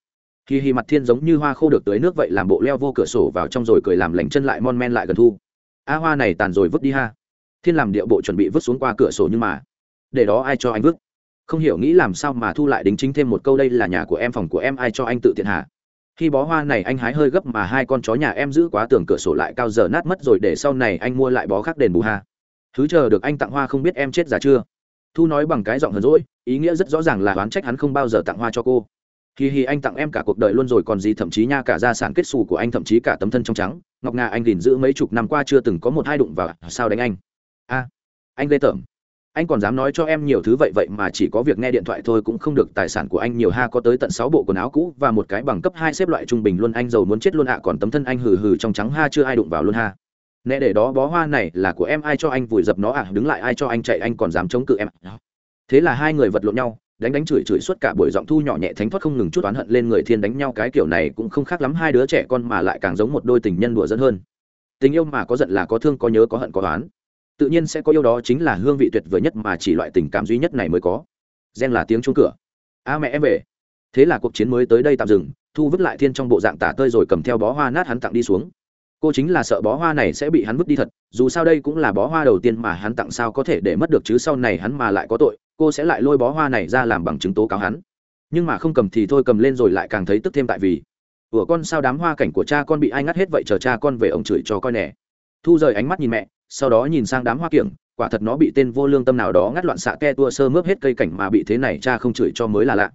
Khi hi mặt thiên giống như hoa khô được tưới nước vậy làm bộ leo vô cửa sổ vào trong rồi cười làm lành chân lại mon men lại gần thu. A hoa này tàn rồi vứt đi ha thiên làm điệu bộ chuẩn bị vứt xuống qua cửa sổ nhưng mà, để đó ai cho anh vứt? Không hiểu nghĩ làm sao mà thu lại đính chính thêm một câu đây là nhà của em, phòng của em, ai cho anh tự tiện hả? Khi bó hoa này anh hái hơi gấp mà hai con chó nhà em giữ quá tường cửa sổ lại cao giờ nát mất rồi để sau này anh mua lại bó khác đền bù ha thứ chờ được anh tặng hoa không biết em chết già chưa? Thu nói bằng cái giọng hờn rỗi ý nghĩa rất rõ ràng là đoán trách hắn không bao giờ tặng hoa cho cô. Kỳ hi anh tặng em cả cuộc đời luôn rồi còn gì thậm chí nha cả gia sản kết xù của anh thậm chí cả tấm thân trong trắng. Ngọc nga anh gìn giữ mấy chục năm qua chưa từng có một hai đụng vào, sao đánh anh? A anh Lê tởm. Anh còn dám nói cho em nhiều thứ vậy vậy mà chỉ có việc nghe điện thoại thôi cũng không được, tài sản của anh nhiều ha, có tới tận sáu bộ quần áo cũ và một cái bằng cấp hai xếp loại trung bình luôn, anh giàu muốn chết luôn ạ à, còn tấm thân anh hừ hừ trong trắng ha, chưa ai đụng vào luôn ha. Nè, để đó, bó hoa này là của em, ai cho anh vùi dập nó ạ à, đứng lại, ai cho anh chạy, anh còn dám chống cự em thế là hai người vật lộn nhau, đánh đánh chửi chửi suốt cả buổi giọng thu nhỏ nhẹ thánh thoát không ngừng chút oán hận lên người thiên đánh nhau, cái kiểu này cũng không khác lắm hai đứa trẻ con mà lại càng giống một đôi tình nhân đùa dẫn hơn. Tình yêu mà có giận là có thương, có nhớ, có hận, có oán tự nhiên sẽ có yêu đó chính là hương vị tuyệt vời nhất mà chỉ loại tình cảm duy nhất này mới có. Gen là tiếng chuông cửa. A mẹ em về. Thế là cuộc chiến mới tới đây tạm dừng, thu vứt lại thiên trong bộ dạng tả tơi rồi cầm theo bó hoa nát hắn tặng đi xuống. Cô chính là sợ bó hoa này sẽ bị hắn vứt đi thật, dù sao đây cũng là bó hoa đầu tiên mà hắn tặng sao có thể để mất được chứ sau này hắn mà lại có tội, cô sẽ lại lôi bó hoa này ra làm bằng chứng tố cáo hắn. Nhưng mà không cầm thì thôi cầm lên rồi lại càng thấy tức thêm tại vì, ủa con sao đám hoa cảnh của cha con bị ai ngắt hết vậy chờ cha con về ông chửi cho coi nè. Thu rời ánh mắt nhìn mẹ sau đó nhìn sang đám hoa kiểng quả thật nó bị tên vô lương tâm nào đó ngắt loạn xạ ke tua sơ mướp hết cây cảnh mà bị thế này cha không chửi cho mới là lạ.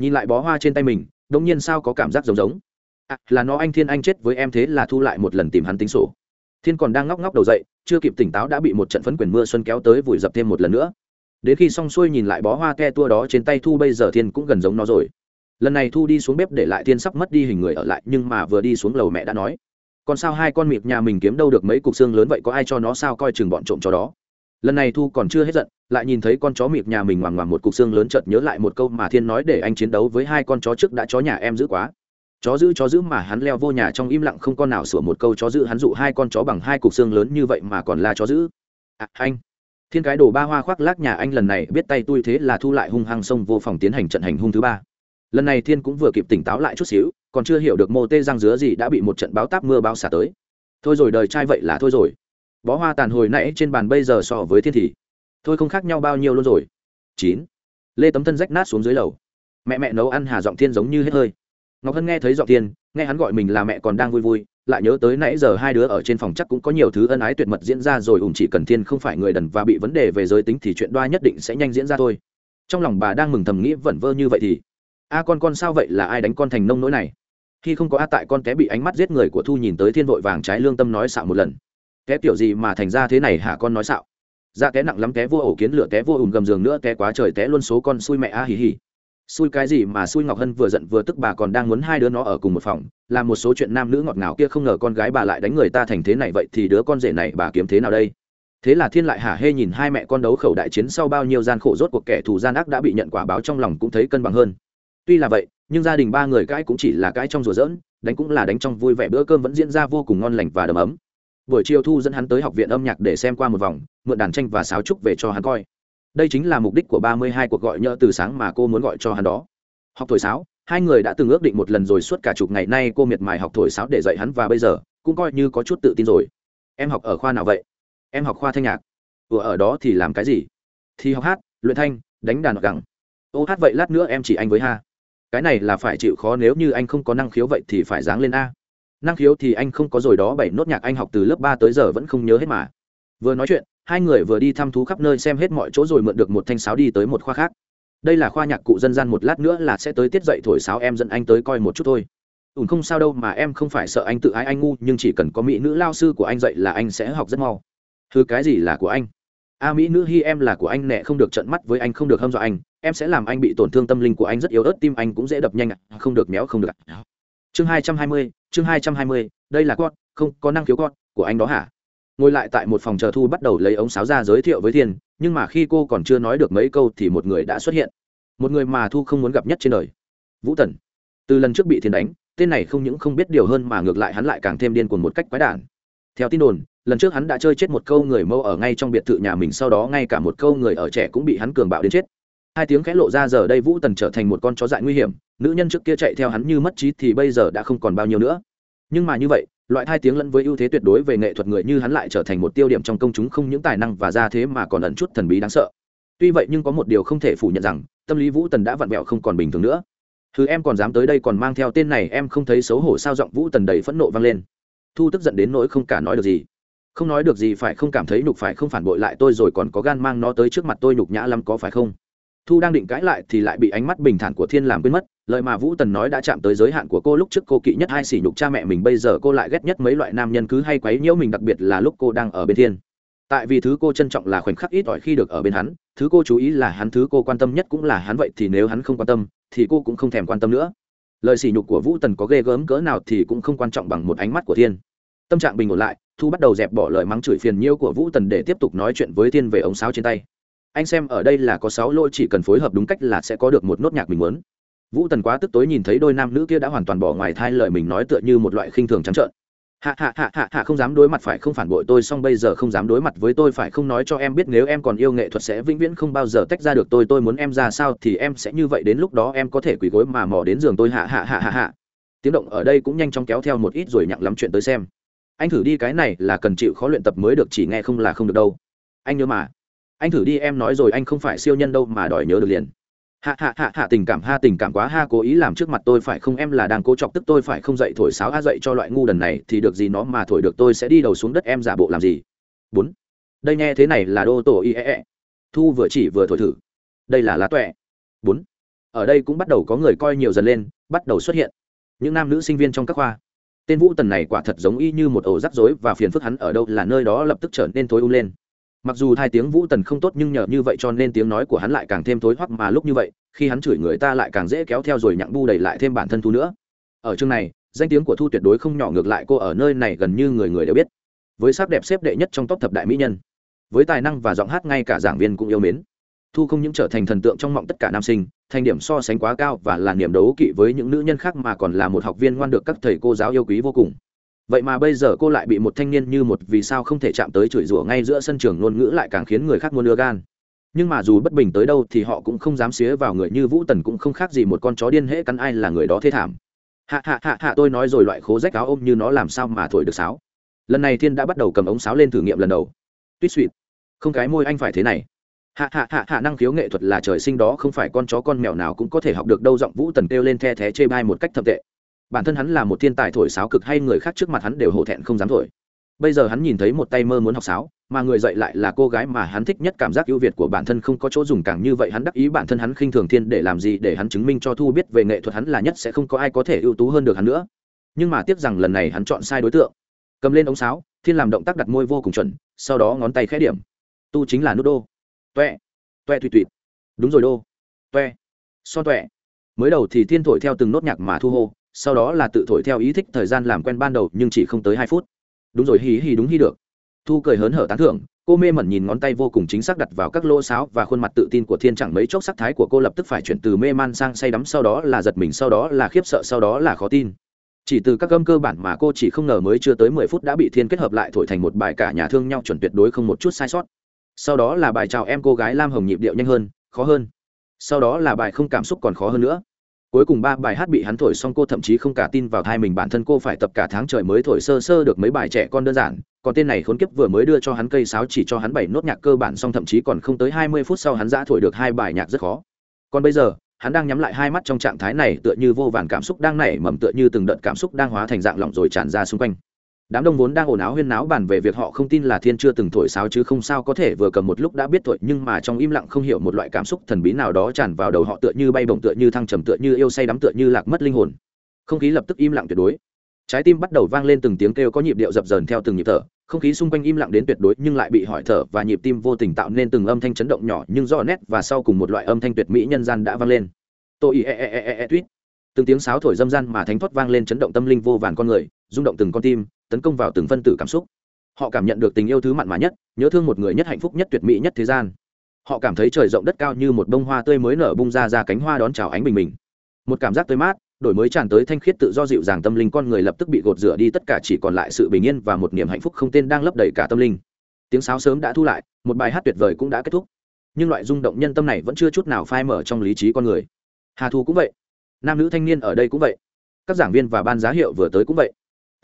Nhìn lại bó hoa trên tay mình đống nhiên sao có cảm giác giống giống. À, là nó anh thiên anh chết với em thế là thu lại một lần tìm hắn tính sổ. Thiên còn đang ngóc ngóc đầu dậy chưa kịp tỉnh táo đã bị một trận phấn quyền mưa xuân kéo tới vùi dập thêm một lần nữa. Đến khi xong xuôi nhìn lại bó hoa ke tua đó trên tay thu bây giờ thiên cũng gần giống nó rồi. Lần này thu đi xuống bếp để lại thiên sắp mất đi hình người ở lại nhưng mà vừa đi xuống lầu mẹ đã nói còn sao hai con mịp nhà mình kiếm đâu được mấy cục xương lớn vậy có ai cho nó sao coi chừng bọn trộm chó đó? Lần này thu còn chưa hết giận lại nhìn thấy con chó mịp nhà mình ngoằng ngoằng một cục xương lớn chợt nhớ lại một câu mà thiên nói để anh chiến đấu với hai con chó trước đã chó nhà em giữ quá. Chó giữ chó giữ mà hắn leo vô nhà trong im lặng không con nào sửa một câu chó giữ hắn dụ hai con chó bằng hai cục xương lớn như vậy mà còn là chó giữ. À, anh. Thiên cái đồ ba hoa khoác lác nhà anh lần này biết tay tôi thế là thu lại hung hăng xông vô phòng tiến hành trận hành hung thứ ba. Lần này thiên cũng vừa kịp tỉnh táo lại chút xíu còn chưa hiểu được mô tê răng dứa gì đã bị một trận báo táp mưa bao xả tới. Thôi rồi đời trai vậy là thôi rồi. Bó hoa tàn hồi nãy trên bàn bây giờ so với thiên thì. Thôi không khác nhau bao nhiêu luôn rồi. Chín. Lê tấm thân rách nát xuống dưới lầu. Mẹ mẹ nấu ăn hà giọng thiên giống như hết hơi. Ngọc hân nghe thấy giọng thiên, nghe hắn gọi mình là mẹ còn đang vui vui, lại nhớ tới nãy giờ hai đứa ở trên phòng chắc cũng có nhiều thứ ân ái tuyệt mật diễn ra rồi ủng chỉ cần thiên không phải người đần và bị vấn đề về giới tính thì chuyện đoa nhất định sẽ nhanh diễn ra thôi. Trong lòng bà đang mừng thầm nghĩ vẩn vơ như vậy thì, a con con sao vậy là ai đánh con thành nông nỗi này? Khi không có a tại con té bị ánh mắt giết người của thu nhìn tới thiên vội vàng trái lương tâm nói xạo một lần. Té kiểu gì mà thành ra thế này hả con nói xạo? Ra té nặng lắm, té vô ổ kiến lửa, té vô ủng gầm giường nữa, té quá trời, té luôn số con xui mẹ a, hì hì. Xui cái gì mà xui ngọc hân vừa giận vừa tức bà còn đang muốn hai đứa nó ở cùng một phòng làm một số chuyện nam nữ ngọt ngào kia không ngờ con gái bà lại đánh người ta thành thế này vậy thì đứa con rể này bà kiếm thế nào đây? Thế là thiên lại hả hê nhìn hai mẹ con đấu khẩu đại chiến sau bao nhiêu gian khổ rốt cuộc kẻ thù gian ác đã bị nhận quả báo trong lòng cũng thấy cân bằng hơn tuy là vậy, nhưng gia đình ba người cãi cũng chỉ là cãi trong rùa dỡn đánh cũng là đánh trong vui vẻ, bữa cơm vẫn diễn ra vô cùng ngon lành và đầm ấm. Buổi chiều thu dẫn hắn tới học viện âm nhạc để xem qua một vòng, mượn đàn tranh và sáo trúc về cho hắn coi. Đây chính là mục đích của ba mươi hai cuộc gọi nhỡ từ sáng mà cô muốn gọi cho hắn đó. Học thổi sáo, hai người đã từng ước định một lần rồi suốt cả chục ngày nay cô miệt mài học thổi sáo để dạy hắn và bây giờ, cũng coi như có chút tự tin rồi. Em học ở khoa nào vậy? Em học khoa thanh nhạc. Ủa, ở đó thì làm cái gì? Thì học hát, luyện thanh, đánh đàn gẳng ô hát vậy lát nữa em chỉ anh với ha cái này là phải chịu khó nếu như anh không có năng khiếu vậy thì phải dáng lên a. Năng khiếu thì anh không có rồi đó, bảy nốt nhạc anh học từ lớp ba tới giờ vẫn không nhớ hết mà. Vừa nói chuyện, hai người vừa đi thăm thú khắp nơi xem hết mọi chỗ rồi mượn được một thanh sáo đi tới một khoa khác. Đây là khoa nhạc cụ dân gian, một lát nữa là sẽ tới tiết dậy thổi sáo, em dẫn anh tới coi một chút thôi. Ùn không sao đâu mà em không phải sợ anh tự ái anh ngu, nhưng chỉ cần có mỹ nữ lao sư của anh dạy là anh sẽ học rất mau. Thứ cái gì là của anh? A mỹ nữ hi em là của anh nẹ không được trận mắt với anh, không được hâm dọa anh em sẽ làm anh bị tổn thương tâm linh của anh rất yếu ớt, tim anh cũng dễ đập nhanh không được méo, không được chương hai trăm hai mươi, chương hai trăm hai mươi, đây là con, không, có năng khiếu con của anh đó hả? Ngồi lại tại một phòng chờ thu bắt đầu lấy ống sáo ra giới thiệu với thiên, nhưng mà khi cô còn chưa nói được mấy câu thì một người đã xuất hiện. Một người mà thu không muốn gặp nhất trên đời. Vũ tần. Từ lần trước bị thiên đánh, tên này không những không biết điều hơn mà ngược lại hắn lại càng thêm điên cuồng một cách quái đản. Theo tin đồn, lần trước hắn đã chơi chết một câu người mâu ở ngay trong biệt thự nhà mình, sau đó ngay cả một câu người ở trẻ cũng bị hắn cường bạo đến chết hai tiếng khẽ lộ ra giờ đây vũ tần trở thành một con chó dại nguy hiểm, nữ nhân trước kia chạy theo hắn như mất trí thì bây giờ đã không còn bao nhiêu nữa. Nhưng mà như vậy, loại hai tiếng lẫn với ưu thế tuyệt đối về nghệ thuật người như hắn lại trở thành một tiêu điểm trong công chúng không những tài năng và ra thế mà còn ẩn chút thần bí đáng sợ. Tuy vậy nhưng có một điều không thể phủ nhận rằng, tâm lý vũ tần đã vặn vẹo không còn bình thường nữa. Thứ em còn dám tới đây còn mang theo tên này, em không thấy xấu hổ sao? Giọng vũ tần đầy phẫn nộ vang lên. Thu tức giận đến nỗi không cả nói được gì. Không nói được gì phải không cảm thấy nhục phải không phản bội lại tôi rồi còn có gan mang nó tới trước mặt tôi nhục nhã lắm có phải không? Thu đang định cãi lại thì lại bị ánh mắt bình thản của thiên làm quên mất, lời mà vũ tần nói đã chạm tới giới hạn của cô lúc trước cô kỵ nhất hai sỉ nhục cha mẹ mình, bây giờ cô lại ghét nhất mấy loại nam nhân cứ hay quấy nhiễu mình, đặc biệt là lúc cô đang ở bên thiên. Tại vì thứ cô trân trọng là khoảnh khắc ít ỏi khi được ở bên hắn, thứ cô chú ý là hắn, thứ cô quan tâm nhất cũng là hắn, vậy thì nếu hắn không quan tâm, thì cô cũng không thèm quan tâm nữa. Lời sỉ nhục của vũ tần có ghê gớm cỡ nào thì cũng không quan trọng bằng một ánh mắt của thiên. Tâm trạng bình ổn lại, thu bắt đầu dẹp bỏ lời mắng chửi phiền nhiêu của vũ tần để tiếp tục nói chuyện với thiên về ống sáo trên tay anh xem ở đây là có sáu lỗi chỉ cần phối hợp đúng cách là sẽ có được một nốt nhạc mình muốn. Vũ tần quá tức tối nhìn thấy đôi nam nữ kia đã hoàn toàn bỏ ngoài thai lời mình nói tựa như một loại khinh thường trắng trợn. Hạ hạ hạ hạ hạ, không dám đối mặt phải không phản bội tôi xong bây giờ không dám đối mặt với tôi, phải không nói cho em biết nếu em còn yêu nghệ thuật sẽ vĩnh viễn không bao giờ tách ra được tôi tôi muốn em ra sao thì em sẽ như vậy, đến lúc đó em có thể quỳ gối mà mò đến giường tôi. Hạ hạ hạ hạ hạ. Tiếng động ở đây cũng nhanh chóng kéo theo một ít rồi nhặng lắm chuyện tới xem. Anh thử đi, cái này là cần chịu khó luyện tập mới được, chỉ nghe không là không được đâu. Anh nhớ mà anh thử đi, em nói rồi, anh không phải siêu nhân đâu mà đòi nhớ được liền. Hạ hạ hạ hạ, tình cảm, ha, tình cảm quá ha, cố ý làm trước mặt tôi phải không? Em là đang cố chọc tức tôi phải không? Dậy thổi sáo, a, dậy cho loại ngu đần này, thì được gì nó mà thổi được tôi sẽ đi đầu xuống đất, em giả bộ làm gì? Bốn. Đây nghe thế này là đô tổ y e e. Thu vừa chỉ vừa thổi thử. Đây là lá tuệ. Bốn. Ở đây cũng bắt đầu có người coi nhiều dần lên, bắt đầu xuất hiện. Những nam nữ sinh viên trong các khoa. Tên vũ tần này quả thật giống y như một ổ rắc rối và phiền phức hắn ở đâu là nơi đó lập tức trở nên tối u lên mặc dù hai tiếng vũ tần không tốt nhưng nhờ như vậy cho nên tiếng nói của hắn lại càng thêm thối hoắc mà lúc như vậy, khi hắn chửi người ta lại càng dễ kéo theo rồi nhặng bu đẩy lại thêm bản thân thu nữa. Ở chương này, danh tiếng của thu tuyệt đối không nhỏ ngược lại cô ở nơi này gần như người người đều biết. Với sắc đẹp xếp đệ nhất trong top thập đại mỹ nhân, với tài năng và giọng hát ngay cả giảng viên cũng yêu mến. Thu không những trở thành thần tượng trong mộng tất cả nam sinh, thành điểm so sánh quá cao và là niềm đấu kỵ với những nữ nhân khác mà còn là một học viên ngoan được các thầy cô giáo yêu quý vô cùng vậy mà bây giờ cô lại bị một thanh niên như một vì sao không thể chạm tới chửi rủa ngay giữa sân trường ngôn ngữ lại càng khiến người khác muốn ưa gan. Nhưng mà dù bất bình tới đâu thì họ cũng không dám xía vào người như vũ tần cũng không khác gì một con chó điên hễ cắn ai là người đó thế thảm. Hạ hạ hạ hạ, tôi nói rồi loại khố rách áo ôm như nó làm sao mà thổi được sáo. Lần này thiên đã bắt đầu cầm ống sáo lên thử nghiệm lần đầu. Tuyết suỵt không cái môi anh phải thế này. Hạ hạ hạ hạ, năng khiếu nghệ thuật là trời sinh đó, không phải con chó con mèo nào cũng có thể học được đâu, giọng vũ tần kêu lên the thé chê bai một cách thậm tệ bản thân hắn là một thiên tài thổi sáo cực hay người khác trước mặt hắn đều hổ thẹn không dám thổi. Bây giờ hắn nhìn thấy một tay mơ muốn học sáo, mà người dạy lại là cô gái mà hắn thích nhất cảm giác ưu việt của bản thân không có chỗ dùng càng như vậy hắn đắc ý bản thân hắn khinh thường thiên để làm gì để hắn chứng minh cho thu biết về nghệ thuật hắn là nhất sẽ không có ai có thể ưu tú hơn được hắn nữa. Nhưng mà tiếc rằng lần này hắn chọn sai đối tượng. Cầm lên ống sáo, thiên làm động tác đặt môi vô cùng chuẩn, sau đó ngón tay khẽ điểm. Tu chính là nút đô. Toe. Toe tùy tùy đúng rồi đô. Toe. Son toe. Mới đầu thì thiên thổi theo từng nốt nhạc mà thu hô sau đó là tự thổi theo ý thích thời gian làm quen ban đầu, nhưng chỉ không tới hai phút. Đúng rồi hí hí đúng hí được. Thu cười hớn hở tán thưởng, cô mê mẩn nhìn ngón tay vô cùng chính xác đặt vào các lỗ sáo và khuôn mặt tự tin của thiên chẳng mấy chốc sắc thái của cô lập tức phải chuyển từ mê man sang say đắm, sau đó là giật mình, sau đó là khiếp sợ, sau đó là khó tin. Chỉ từ các âm cơ bản mà cô chỉ không ngờ mới chưa tới mười phút đã bị thiên kết hợp lại thổi thành một bài cả nhà thương nhau chuẩn tuyệt đối không một chút sai sót. Sau đó là bài chào em cô gái lam hồng nhịp điệu nhanh hơn, khó hơn. Sau đó là bài không cảm xúc còn khó hơn nữa cuối cùng ba bài hát bị hắn thổi xong cô thậm chí không cả tin vào thai mình bản thân cô phải tập cả tháng trời mới thổi sơ sơ được mấy bài trẻ con đơn giản. Còn tên này khốn kiếp vừa mới đưa cho hắn cây sáo chỉ cho hắn bảy nốt nhạc cơ bản xong thậm chí còn không tới hai mươi phút sau hắn đã thổi được hai bài nhạc rất khó. Còn bây giờ, hắn đang nhắm lại hai mắt trong trạng thái này tựa như vô vàn cảm xúc đang nảy mầm tựa như từng đợt cảm xúc đang hóa thành dạng lỏng rồi tràn ra xung quanh đám đông vốn đang ồn áo huyên náo bàn về việc họ không tin là thiên chưa từng thổi sáo chứ không sao có thể vừa cầm một lúc đã biết thổi, nhưng mà trong im lặng không hiểu một loại cảm xúc thần bí nào đó tràn vào đầu họ tựa như bay bổng tựa như thăng trầm tựa như yêu say đắm tựa như lạc mất linh hồn. Không khí lập tức im lặng tuyệt đối. Trái tim bắt đầu vang lên từng tiếng kêu có nhịp điệu dập dờn theo từng nhịp thở. Không khí xung quanh im lặng đến tuyệt đối nhưng lại bị hỏi thở và nhịp tim vô tình tạo nên từng âm thanh chấn động nhỏ nhưng rõ nét và sau cùng một loại âm thanh tuyệt mỹ nhân gian đã vang lên. Tôi e e e e e tuyết từng tiếng sáo thổi dâm gian mà thánh thoát vang lên chấn động tâm linh vô vàn con người, rung động từng con tim tấn công vào từng phân tử cảm xúc. Họ cảm nhận được tình yêu thứ mặn mà nhất, nhớ thương một người nhất hạnh phúc nhất tuyệt mỹ nhất thế gian. Họ cảm thấy trời rộng đất cao như một bông hoa tươi mới nở bung ra ra cánh hoa đón chào ánh bình minh một cảm giác tươi mát, đổi mới tràn tới thanh khiết tự do dịu dàng tâm linh, con người lập tức bị gột rửa đi, tất cả chỉ còn lại sự bình yên và một niềm hạnh phúc không tên đang lấp đầy cả tâm linh. Tiếng sáo sớm đã thu lại, một bài hát tuyệt vời cũng đã kết thúc. Nhưng loại rung động nhân tâm này vẫn chưa chút nào phai mở trong lý trí con người. Hà thu cũng vậy. Nam nữ thanh niên ở đây cũng vậy. Các giảng viên và ban giá hiệu vừa tới cũng vậy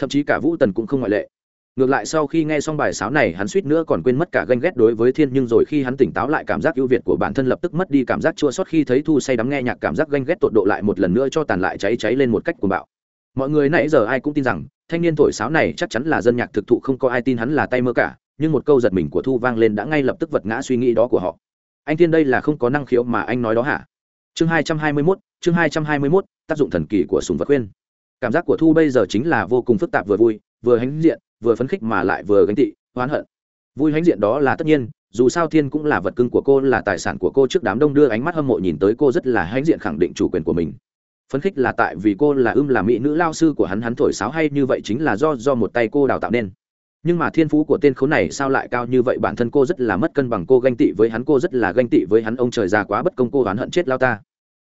thậm chí cả vũ tần cũng không ngoại lệ. Ngược lại sau khi nghe xong bài sáo này, hắn suýt nữa còn quên mất cả ganh ghét đối với thiên, nhưng rồi khi hắn tỉnh táo lại, cảm giác ưu việt của bản thân lập tức mất đi cảm giác chua sót khi thấy thu say đắm nghe nhạc, cảm giác ganh ghét tột độ lại một lần nữa cho tàn lại cháy cháy lên một cách cuồng bạo. Mọi người nãy giờ ai cũng tin rằng, thanh niên thổi sáo này chắc chắn là dân nhạc thực thụ, không có ai tin hắn là tay mơ cả, nhưng một câu giật mình của thu vang lên đã ngay lập tức vật ngã suy nghĩ đó của họ. Anh thiên đây là không có năng khiếu mà anh nói đó hả? Chương hai trăm hai mươi mốt, chương hai trăm hai mươi mốt, tác dụng thần kỳ của sùng vật khuyên cảm giác của thu bây giờ chính là vô cùng phức tạp vừa vui, vừa hãnh diện, vừa phấn khích mà lại vừa gánh tị, oán hận. Vui hãnh diện đó là tất nhiên, dù sao thiên cũng là vật cưng của cô, là tài sản của cô trước đám đông đưa ánh mắt hâm mộ nhìn tới cô rất là hãnh diện khẳng định chủ quyền của mình. Phấn khích là tại vì cô là ưm là mỹ nữ lao sư của hắn hắn thổi sáo hay như vậy chính là do do một tay cô đào tạo nên. Nhưng mà thiên phú của tên khốn này sao lại cao như vậy? Bản thân cô rất là mất cân bằng, cô ganh tị với hắn, cô rất là ganh tị với hắn, ông trời già quá bất công, cô oán hận chết lao ta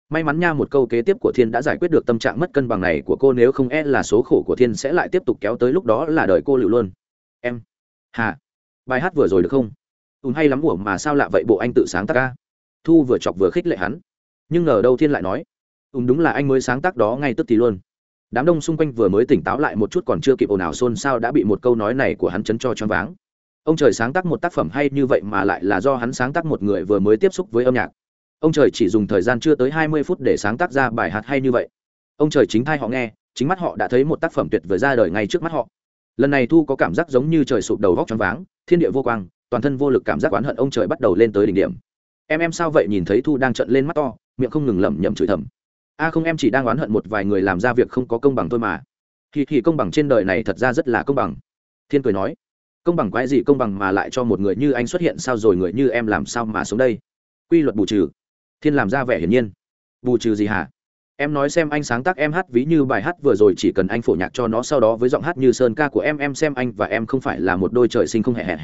may mắn nha, một câu kế tiếp của thiên đã giải quyết được tâm trạng mất cân bằng này của cô, nếu không e là số khổ của thiên sẽ lại tiếp tục kéo tới lúc đó là đời cô lựu luôn em, hà, bài hát vừa rồi được không? Ùn hay lắm ủa mà sao lạ vậy, bộ anh tự sáng tác ca. Thu vừa chọc vừa khích lệ hắn. Nhưng ngờ đâu thiên lại nói ùn đúng là anh mới sáng tác đó ngay tức thì luôn. Đám đông xung quanh vừa mới tỉnh táo lại một chút còn chưa kịp ồn ào xôn xao đã bị một câu nói này của hắn chấn cho choáng váng. Ông trời sáng tác một tác phẩm hay như vậy mà lại là do hắn sáng tác một người vừa mới tiếp xúc với âm nhạc ông trời chỉ dùng thời gian chưa tới hai mươi phút để sáng tác ra bài hát hay như vậy. Ông trời chính thai họ nghe, chính mắt họ đã thấy một tác phẩm tuyệt vời ra đời ngay trước mắt họ. Lần này thu có cảm giác giống như trời sụp đầu vóc choáng váng, thiên địa vô quang, toàn thân vô lực cảm giác oán hận ông trời bắt đầu lên tới đỉnh điểm. Em em sao vậy nhìn thấy thu đang trận lên mắt to, miệng không ngừng lẩm nhẩm chửi thầm. A không em chỉ đang oán hận một vài người làm ra việc không có công bằng thôi mà. Thì thì công bằng trên đời này thật ra rất là công bằng. Thiên cười nói, công bằng quái gì công bằng mà lại cho một người như anh xuất hiện sao rồi người như em làm sao mà sống đây? Quy luật bù trừ thiên làm ra vẻ hiển nhiên. Bù trừ gì hả? Em nói xem anh sáng tác em hát ví như bài hát vừa rồi, chỉ cần anh phổ nhạc cho nó, sau đó với giọng hát như sơn ca của em em xem anh và em không phải là một đôi trời sinh không hề hề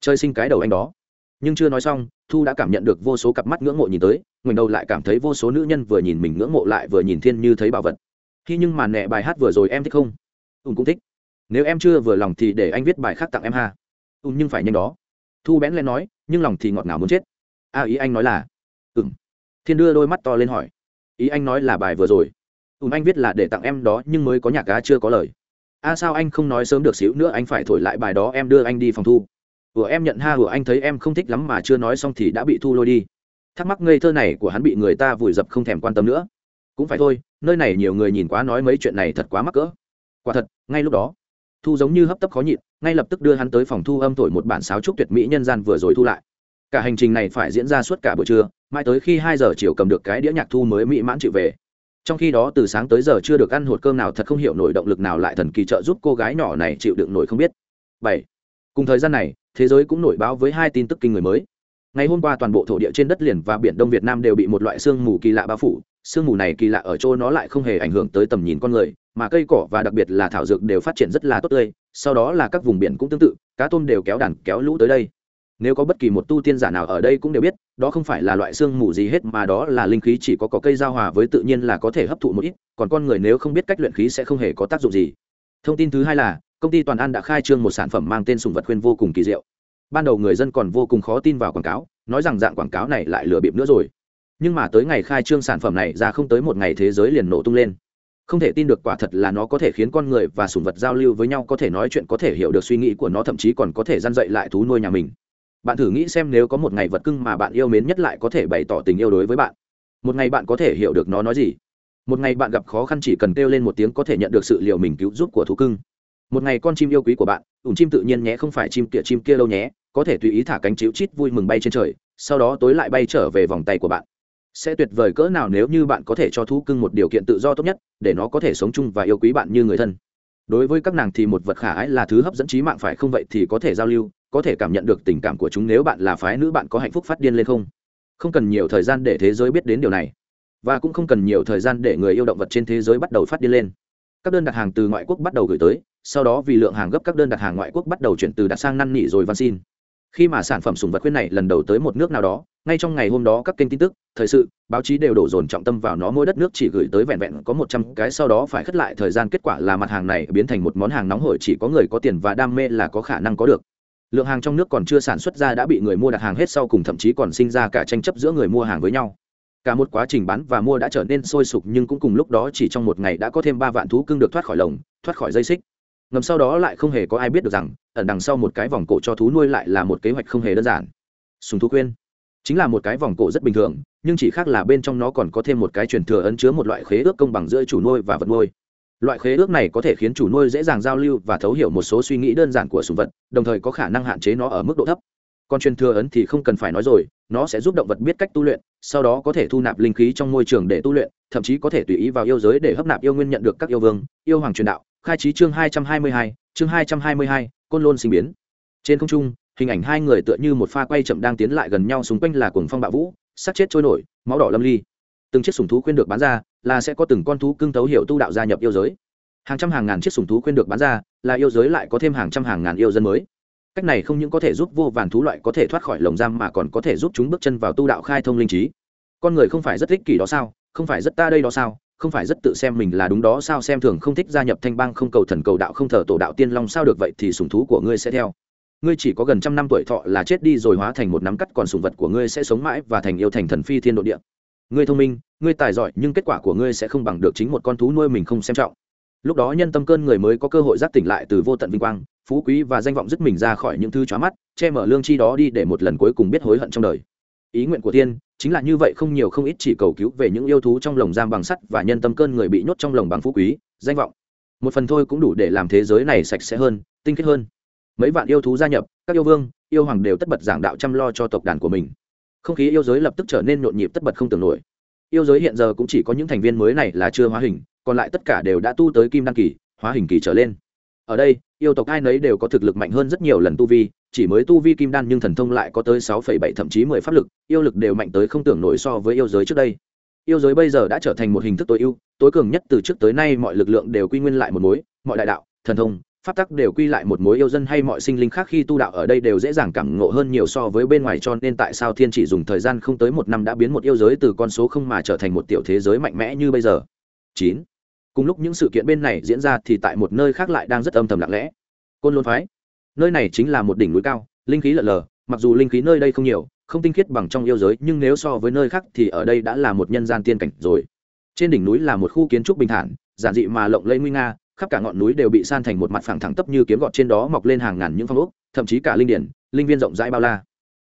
trời sinh cái đầu anh đó. Nhưng chưa nói xong, thu đã cảm nhận được vô số cặp mắt ngưỡng mộ nhìn tới, ngoảnh đầu lại cảm thấy vô số nữ nhân vừa nhìn mình ngưỡng mộ lại vừa nhìn thiên như thấy bảo vật. Khi nhưng mà nẹ bài hát vừa rồi em thích không? Ùn cũng thích. Nếu em chưa vừa lòng thì để anh viết bài khác tặng em ha. Ùn nhưng phải nhanh đó. Thu bén lên nói, nhưng lòng thì ngọt ngào muốn chết. A ý anh nói là thiên đưa đôi mắt to lên hỏi. Ý anh nói là bài vừa rồi. Ùm anh viết là để tặng em đó nhưng mới có nhạc cá chưa có lời. A sao anh không nói sớm được xíu nữa anh phải thổi lại bài đó em đưa anh đi phòng thu. Ủa em nhận ha ủa anh thấy em không thích lắm mà chưa nói xong thì đã bị thu lôi đi. Thắc mắc ngây thơ này của hắn bị người ta vùi dập không thèm quan tâm nữa. Cũng phải thôi, nơi này nhiều người nhìn quá nói mấy chuyện này thật quá mắc cỡ. Quả thật, ngay lúc đó, thu giống như hấp tấp khó nhịn, ngay lập tức đưa hắn tới phòng thu âm thổi một bản sáo trúc tuyệt mỹ nhân gian vừa rồi thu lại cả hành trình này phải diễn ra suốt cả buổi trưa, mãi tới khi hai giờ chiều cầm được cái đĩa nhạc thu mới mỹ mãn chịu về. Trong khi đó, từ sáng tới giờ chưa được ăn hột cơm nào, thật không hiểu nổi động lực nào lại thần kỳ trợ giúp cô gái nhỏ này chịu đựng nổi không biết. Bảy. Cùng thời gian này, thế giới cũng nổi báo với hai tin tức kinh người mới. Ngày hôm qua, toàn bộ thổ địa trên đất liền và biển đông việt nam đều bị một loại sương mù kỳ lạ bao phủ. Sương mù này kỳ lạ ở chỗ nó lại không hề ảnh hưởng tới tầm nhìn con người, mà cây cỏ và đặc biệt là thảo dược đều phát triển rất là tốt tươi. Sau đó là các vùng biển cũng tương tự, cá tôm đều kéo đàn, kéo lũ tới đây nếu có bất kỳ một tu tiên giả nào ở đây cũng đều biết, đó không phải là loại xương mù gì hết mà đó là linh khí chỉ có cỏ cây giao hòa với tự nhiên là có thể hấp thụ một ít, còn con người nếu không biết cách luyện khí sẽ không hề có tác dụng gì. Thông tin thứ hai là, công ty toàn an đã khai trương một sản phẩm mang tên sùng vật khuyên vô cùng kỳ diệu. Ban đầu người dân còn vô cùng khó tin vào quảng cáo, nói rằng dạng quảng cáo này lại lừa bịp nữa rồi. Nhưng mà tới ngày khai trương sản phẩm này ra không tới một ngày thế giới liền nổ tung lên. Không thể tin được quả thật là nó có thể khiến con người và sùng vật giao lưu với nhau, có thể nói chuyện, có thể hiểu được suy nghĩ của nó, thậm chí còn có thể dăn dậy lại thú nuôi nhà mình bạn thử nghĩ xem nếu có một ngày vật cưng mà bạn yêu mến nhất lại có thể bày tỏ tình yêu đối với bạn. Một ngày bạn có thể hiểu được nó nói gì. Một ngày bạn gặp khó khăn chỉ cần kêu lên một tiếng có thể nhận được sự liệu mình cứu giúp của thú cưng. Một ngày con chim yêu quý của bạn, ủn chim tự nhiên nhé, không phải chim kia chim kia lâu nhé, có thể tùy ý thả cánh chiếu chít vui mừng bay trên trời, sau đó tối lại bay trở về vòng tay của bạn. Sẽ tuyệt vời cỡ nào nếu như bạn có thể cho thú cưng một điều kiện tự do tốt nhất, để nó có thể sống chung và yêu quý bạn như người thân. Đối với các nàng thì một vật khả ái là thứ hấp dẫn trí mạng, phải không vậy thì có thể giao lưu có thể cảm nhận được tình cảm của chúng nếu bạn là phái nữ bạn có hạnh phúc phát điên lên không? Không cần nhiều thời gian để thế giới biết đến điều này. Và cũng không cần nhiều thời gian để người yêu động vật trên thế giới bắt đầu phát điên lên. Các đơn đặt hàng từ ngoại quốc bắt đầu gửi tới, sau đó vì lượng hàng gấp các đơn đặt hàng ngoại quốc bắt đầu chuyển từ đặt sang năn nỉ rồi văn xin. Khi mà sản phẩm sùng vật khuyên này lần đầu tới một nước nào đó, ngay trong ngày hôm đó các kênh tin tức, thời sự, báo chí đều đổ dồn trọng tâm vào nó. Mỗi đất nước chỉ gửi tới vẹn vẹn có một trăm cái, sau đó phải khất lại thời gian. Kết quả là mặt hàng này biến thành một món hàng nóng hổi. Chỉ có người có tiền và đam mê là có khả năng có được lượng hàng trong nước còn chưa sản xuất ra đã bị người mua đặt hàng hết sau cùng thậm chí còn sinh ra cả tranh chấp giữa người mua hàng với nhau. Cả một quá trình bán và mua đã trở nên sôi sục nhưng cũng cùng lúc đó chỉ trong một ngày đã có thêm ba vạn thú cưng được thoát khỏi lồng, thoát khỏi dây xích. Ngầm sau đó lại không hề có ai biết được rằng, ẩn đằng sau một cái vòng cổ cho thú nuôi lại là một kế hoạch không hề đơn giản. Sùng thú khuyên chính là một cái vòng cổ rất bình thường, nhưng chỉ khác là bên trong nó còn có thêm một cái truyền thừa ấn chứa một loại khế ước công bằng giữa chủ nuôi và vật nuôi loại khế ước này có thể khiến chủ nuôi dễ dàng giao lưu và thấu hiểu một số suy nghĩ đơn giản của sùng vật, đồng thời có khả năng hạn chế nó ở mức độ thấp. Còn truyền thừa ấn thì không cần phải nói rồi, nó sẽ giúp động vật biết cách tu luyện, sau đó có thể thu nạp linh khí trong môi trường để tu luyện, thậm chí có thể tùy ý vào yêu giới để hấp nạp yêu nguyên nhận được các yêu vương, yêu hoàng truyền đạo. Khai trí chương hai trăm hai mươi hai, chương hai trăm hai mươi hai, côn lôn sinh biến. Trên không trung, hình ảnh hai người tựa như một pha quay chậm đang tiến lại gần nhau xung quanh là cuồng phong bạo vũ sát chết trôi nổi, máu đỏ lâm ly. Từng chiếc sùng thú khuyên được bán ra là sẽ có từng con thú cưng thấu hiểu tu đạo gia nhập yêu giới. Hàng trăm hàng ngàn chiếc sùng thú khuyên được bán ra, là yêu giới lại có thêm hàng trăm hàng ngàn yêu dân mới. Cách này không những có thể giúp vô vàn thú loại có thể thoát khỏi lồng giam mà còn có thể giúp chúng bước chân vào tu đạo khai thông linh trí. Con người không phải rất thích kỷ đó sao? Không phải rất ta đây đó sao? Không phải rất tự xem mình là đúng đó sao? Xem thường không thích gia nhập thanh bang không cầu thần cầu đạo không thờ tổ đạo tiên long sao được vậy thì sùng thú của ngươi sẽ theo. Ngươi chỉ có gần trăm năm tuổi thọ là chết đi rồi hóa thành một nắm cắt còn sùng vật của ngươi sẽ sống mãi và thành yêu thành thần phi thiên độ địa ngươi thông minh, ngươi tài giỏi, nhưng kết quả của ngươi sẽ không bằng được chính một con thú nuôi mình không xem trọng. Lúc đó nhân tâm cơn người mới có cơ hội giác tỉnh lại từ vô tận vinh quang, phú quý và danh vọng dứt mình ra khỏi những thứ chóa mắt, che mở lương chi đó đi để một lần cuối cùng biết hối hận trong đời. Ý nguyện của tiên, chính là như vậy không nhiều không ít chỉ cầu cứu về những yêu thú trong lồng giam bằng sắt và nhân tâm cơn người bị nhốt trong lồng bằng phú quý, danh vọng. Một phần thôi cũng đủ để làm thế giới này sạch sẽ hơn, tinh khiết hơn. Mấy vạn yêu thú gia nhập, các yêu vương, yêu hoàng đều tất bật giảng đạo chăm lo cho tộc đàn của mình không khí yêu giới lập tức trở nên nhộn nhịp tất bật không tưởng nổi. Yêu giới hiện giờ cũng chỉ có những thành viên mới này là chưa hóa hình, còn lại tất cả đều đã tu tới kim đăng kỳ, hóa hình kỳ trở lên. Ở đây, yêu tộc ai nấy đều có thực lực mạnh hơn rất nhiều lần tu vi, chỉ mới tu vi kim đan nhưng thần thông lại có tới sáu phẩy bảy thậm chí mười pháp lực, yêu lực đều mạnh tới không tưởng nổi so với yêu giới trước đây. Yêu giới bây giờ đã trở thành một hình thức tối ưu, tối cường nhất từ trước tới nay mọi lực lượng đều quy nguyên lại một mối, mọi đại đạo, thần thông pháp tắc đều quy lại một mối yêu dân hay mọi sinh linh khác khi tu đạo ở đây đều dễ dàng cảm ngộ hơn nhiều so với bên ngoài cho nên tại sao thiên chỉ dùng thời gian không tới một năm đã biến một yêu giới từ con số không mà trở thành một tiểu thế giới mạnh mẽ như bây giờ? Chín. Cùng lúc những sự kiện bên này diễn ra thì tại một nơi khác lại đang rất âm thầm lặng lẽ. Côn lôn phái. Nơi này chính là một đỉnh núi cao, linh khí lợn lờ, mặc dù linh khí nơi đây không nhiều, không tinh khiết bằng trong yêu giới, nhưng nếu so với nơi khác thì ở đây đã là một nhân gian tiên cảnh rồi. Trên đỉnh núi là một khu kiến trúc bình thản, giản dị mà lộng lẫy nguy nga khắp cả ngọn núi đều bị san thành một mặt phẳng thẳng tấp như kiếm gọt trên đó mọc lên hàng ngàn những phong ốc, thậm chí cả linh điển, linh viên rộng rãi bao la.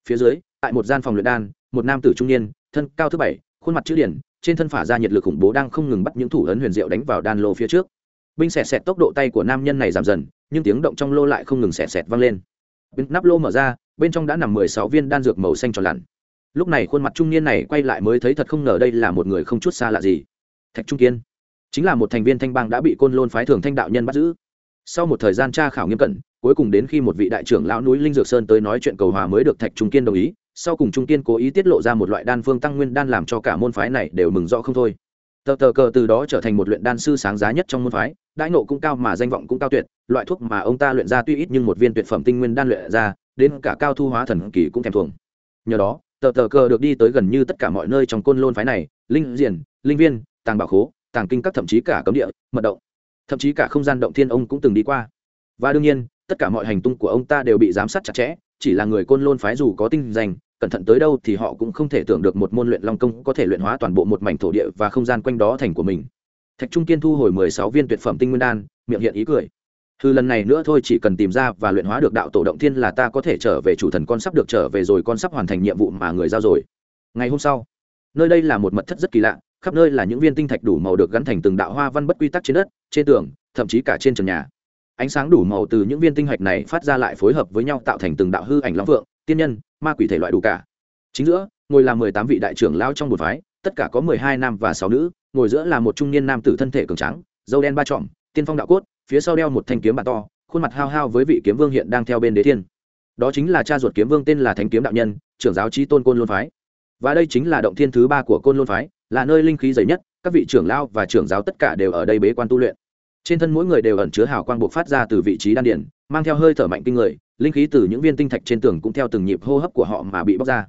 Phía dưới, tại một gian phòng luyện đan, một nam tử trung niên, thân cao thứ bảy, khuôn mặt chữ điển, trên thân phả ra nhiệt lực khủng bố đang không ngừng bắt những thủ ấn huyền diệu đánh vào đan lô phía trước. Binh xẹt xẹt tốc độ tay của nam nhân này giảm dần, nhưng tiếng động trong lô lại không ngừng xẹt xẹt vang lên. Bên nắp lô mở ra, bên trong đã nằm mười sáu viên đan dược màu xanh tròn lặn. Lúc này khuôn mặt trung niên này quay lại mới thấy thật không ngờ đây là một người không chút xa lạ gì. Thạch trung kiên chính là một thành viên thanh bang đã bị côn lôn phái thường thanh đạo nhân bắt giữ. Sau một thời gian tra khảo nghiêm cẩn, cuối cùng đến khi một vị đại trưởng lão núi linh dược sơn tới nói chuyện cầu hòa mới được thạch trung kiên đồng ý, sau cùng trung kiên cố ý tiết lộ ra một loại đan phương tăng nguyên đan làm cho cả môn phái này đều mừng rõ không thôi. Tờ tờ cờ từ đó trở thành một luyện đan sư sáng giá nhất trong môn phái đãi nộ cũng cao mà danh vọng cũng cao tuyệt, loại thuốc mà ông ta luyện ra tuy ít nhưng một viên tuyệt phẩm tinh nguyên đan luyện ra, đến cả cao thu hóa thần kỳ cũng thèm thuồng. Nhờ đó, tờ tờ cờ được đi tới gần như tất cả mọi nơi trong côn lôn phái này, linh diển, linh viên, tàng bảo khố tàng kinh các thậm chí cả cấm địa, mật động. Thậm chí cả không gian động thiên ông cũng từng đi qua. Và đương nhiên, tất cả mọi hành tung của ông ta đều bị giám sát chặt chẽ, chỉ là người côn lôn phái dù có tinh danh, cẩn thận tới đâu thì họ cũng không thể tưởng được một môn luyện long công có thể luyện hóa toàn bộ một mảnh thổ địa và không gian quanh đó thành của mình. Thạch trung kiên thu hồi mười sáu viên tuyệt phẩm tinh nguyên đan, miệng hiện ý cười. Thư lần này nữa thôi, chỉ cần tìm ra và luyện hóa được đạo tổ động thiên là ta có thể trở về chủ thần con sắp được trở về rồi con sắp hoàn thành nhiệm vụ mà người giao rồi. Ngày hôm sau, nơi đây là một mật thất rất kỳ lạ khắp nơi là những viên tinh thạch đủ màu được gắn thành từng đạo hoa văn bất quy tắc trên đất, trên tường, thậm chí cả trên trần nhà. Ánh sáng đủ màu từ những viên tinh hạch này phát ra lại phối hợp với nhau tạo thành từng đạo hư ảnh long vượng, tiên nhân, ma quỷ thể loại đủ cả. Chính giữa, ngồi là mười tám vị đại trưởng lao trong một phái, tất cả có mười hai nam và sáu nữ, ngồi giữa là một trung niên nam tử thân thể cường trắng dâu đen ba trọm tiên phong đạo cốt, phía sau đeo một thanh kiếm bạc to, khuôn mặt hao hao với vị kiếm vương hiện đang theo bên đế thiên. Đó chính là cha ruột kiếm vương tên là thánh kiếm đạo nhân, trưởng giáo trí tôn côn luân phái. Và đây chính là động thiên thứ ba của côn luân phái là nơi linh khí dày nhất, các vị trưởng lao và trưởng giáo tất cả đều ở đây bế quan tu luyện. Trên thân mỗi người đều ẩn chứa hào quang buộc phát ra từ vị trí đan điển mang theo hơi thở mạnh kinh người, linh khí từ những viên tinh thạch trên tường cũng theo từng nhịp hô hấp của họ mà bị bóc ra.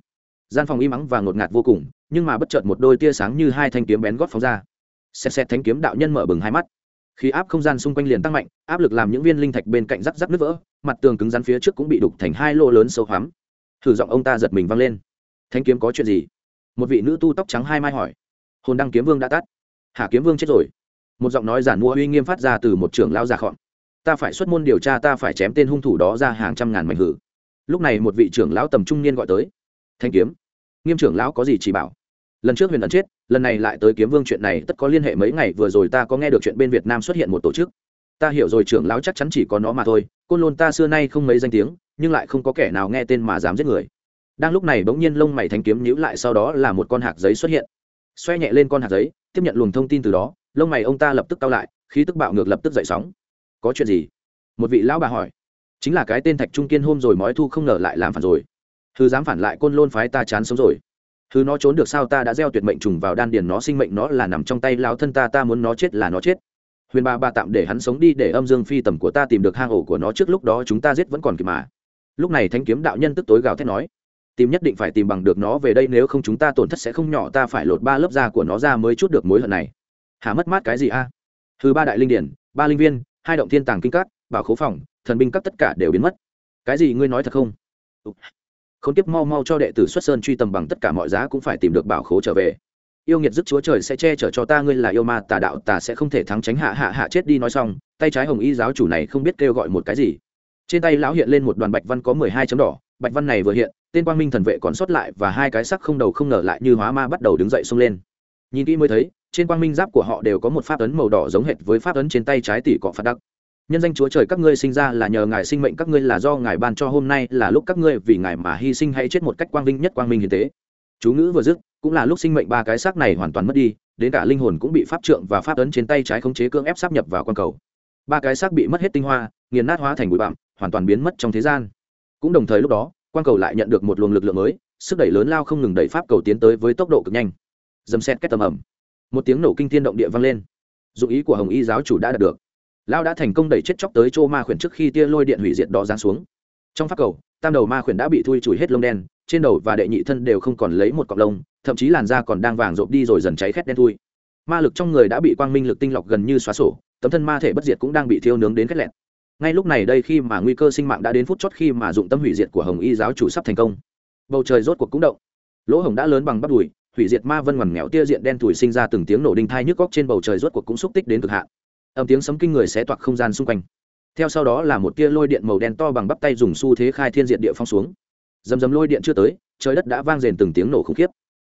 Gian phòng im ắng và ngột ngạt vô cùng, nhưng mà bất chợt một đôi tia sáng như hai thanh kiếm bén gót phóng ra. Xẹt xẹt thanh kiếm đạo nhân mở bừng hai mắt. Khi áp không gian xung quanh liền tăng mạnh, áp lực làm những viên linh thạch bên cạnh rắc rắc nứt vỡ, mặt tường cứng rắn phía trước cũng bị đục thành hai lô lớn sâu hoắm. Thử giọng ông ta giật mình văng lên. Thanh kiếm có chuyện gì? Một vị nữ tu tóc trắng hai mai hỏi hồn đăng kiếm vương đã tắt. Hà kiếm vương chết rồi. Một giọng nói giản mua uy nghiêm phát ra từ một trưởng lao già khọn. Ta phải xuất môn điều tra, ta phải chém tên hung thủ đó ra hàng trăm ngàn mảnh hử. Lúc này một vị trưởng lão tầm trung niên gọi tới. Thanh kiếm. Nghiêm trưởng lão có gì chỉ bảo? Lần trước huyền ẩn chết, lần này lại tới kiếm vương chuyện này, tất có liên hệ mấy ngày vừa rồi ta có nghe được chuyện bên việt nam xuất hiện một tổ chức. Ta hiểu rồi trưởng lão chắc chắn chỉ có nó mà thôi, côn lôn ta xưa nay không mấy danh tiếng, nhưng lại không có kẻ nào nghe tên mà dám giết người. Đang lúc này bỗng nhiên lông mày thanh kiếm nhíu lại, sau đó là một con hạt giấy xuất hiện xoay nhẹ lên con hạt giấy, tiếp nhận luồng thông tin từ đó, lông mày ông ta lập tức cao lại, khí tức bạo ngược lập tức dậy sóng. Có chuyện gì? Một vị lão bà hỏi. Chính là cái tên thạch trung kiên hôm rồi mói thu không ngờ lại làm phản rồi. Thư dám phản lại côn lôn phái ta chán sống rồi. Thư nó trốn được sao ta đã gieo tuyệt mệnh trùng vào đan điền nó sinh mệnh nó là nằm trong tay lao thân ta ta muốn nó chết là nó chết. Huyền ba ba tạm để hắn sống đi, để âm dương phi tầm của ta tìm được hang ổ của nó trước lúc đó chúng ta giết vẫn còn kịp mà. Lúc này thanh kiếm đạo nhân tức tối gào thét nói tìm nhất định phải tìm bằng được nó về đây, nếu không chúng ta tổn thất sẽ không nhỏ, ta phải lột ba lớp da của nó ra mới chút được mối hận này. Hả mất mát cái gì a? À? ba đại linh điển, ba linh viên, hai động thiên tàng kinh các, bảo khố phòng, thần binh các tất cả đều biến mất. Cái gì ngươi nói thật không? Không tiếp mau mau cho đệ tử xuất sơn truy tầm bằng tất cả mọi giá cũng phải tìm được bảo khố trở về. Yêu nghiệt dứt chúa trời sẽ che chở cho ta, ngươi là yêu ma tà đạo, ta sẽ không thể thắng tránh hạ hạ hạ chết đi, nói xong, tay trái hồng y giáo chủ này không biết kêu gọi một cái gì. Trên tay lão hiện lên một đoàn bạch văn có mười hai chấm đỏ bạch văn này vừa hiện, tên quang minh thần vệ còn sót lại và hai cái sắc không đầu không ngờ lại như hóa ma bắt đầu đứng dậy xông lên. Nhìn kỹ mới thấy, trên quang minh giáp của họ đều có một pháp ấn màu đỏ giống hệt với pháp ấn trên tay trái tỷ cọ phạt đắc. Nhân danh chúa trời các ngươi sinh ra là nhờ ngài sinh mệnh, các ngươi là do ngài ban cho hôm nay, là lúc các ngươi vì ngài mà hy sinh hay chết một cách quang vinh nhất quang minh hiến tế. Chú ngữ vừa dứt, cũng là lúc sinh mệnh ba cái xác này hoàn toàn mất đi, đến cả linh hồn cũng bị pháp trượng và pháp ấn trên tay trái khống chế cưỡng ép sáp nhập vào quan cầu. Ba cái xác bị mất hết tinh hoa, nghiền nát hóa thành bụi bặm, hoàn toàn biến mất trong thế gian cũng đồng thời lúc đó, quang cầu lại nhận được một luồng lực lượng mới, sức đẩy lớn lao không ngừng đẩy pháp cầu tiến tới với tốc độ cực nhanh. Dầm xét kết tầm ẩm một tiếng nổ kinh thiên động địa vang lên. Dụng ý của hồng y giáo chủ đã đạt được lao đã thành công đẩy chết chóc tới chỗ ma khuyển trước khi tia lôi điện hủy diệt đó giáng xuống. Trong pháp cầu, tam đầu ma khuyển đã bị thui chùi hết lông đen, trên đầu và đệ nhị thân đều không còn lấy một cọc lông, thậm chí làn da còn đang vàng rộp đi rồi dần cháy khét đen thui. Ma lực trong người đã bị quang minh lực tinh lọc gần như xóa sổ, tấm thân ma thể bất diệt cũng đang bị thiêu nướng đến khét lẹn ngay lúc này đây khi mà nguy cơ sinh mạng đã đến phút chót khi mà dụng tâm hủy diệt của hồng y giáo chủ sắp thành công. Bầu trời rốt cuộc cũng động. Lỗ hồng đã lớn bằng bắp đùi, hủy diệt ma vân ngoằn nghèo tia diện đen thủi sinh ra từng tiếng nổ đinh thai nhức góc trên bầu trời rốt cuộc cũng xúc tích đến cực hạn. Âm tiếng sấm kinh người xé toạc không gian xung quanh. Theo sau đó là một tia lôi điện màu đen to bằng bắp tay dùng xu thế khai thiên diện địa phong xuống. Dầm dầm lôi điện chưa tới, trời đất đã vang rền từng tiếng nổ khủng khiếp.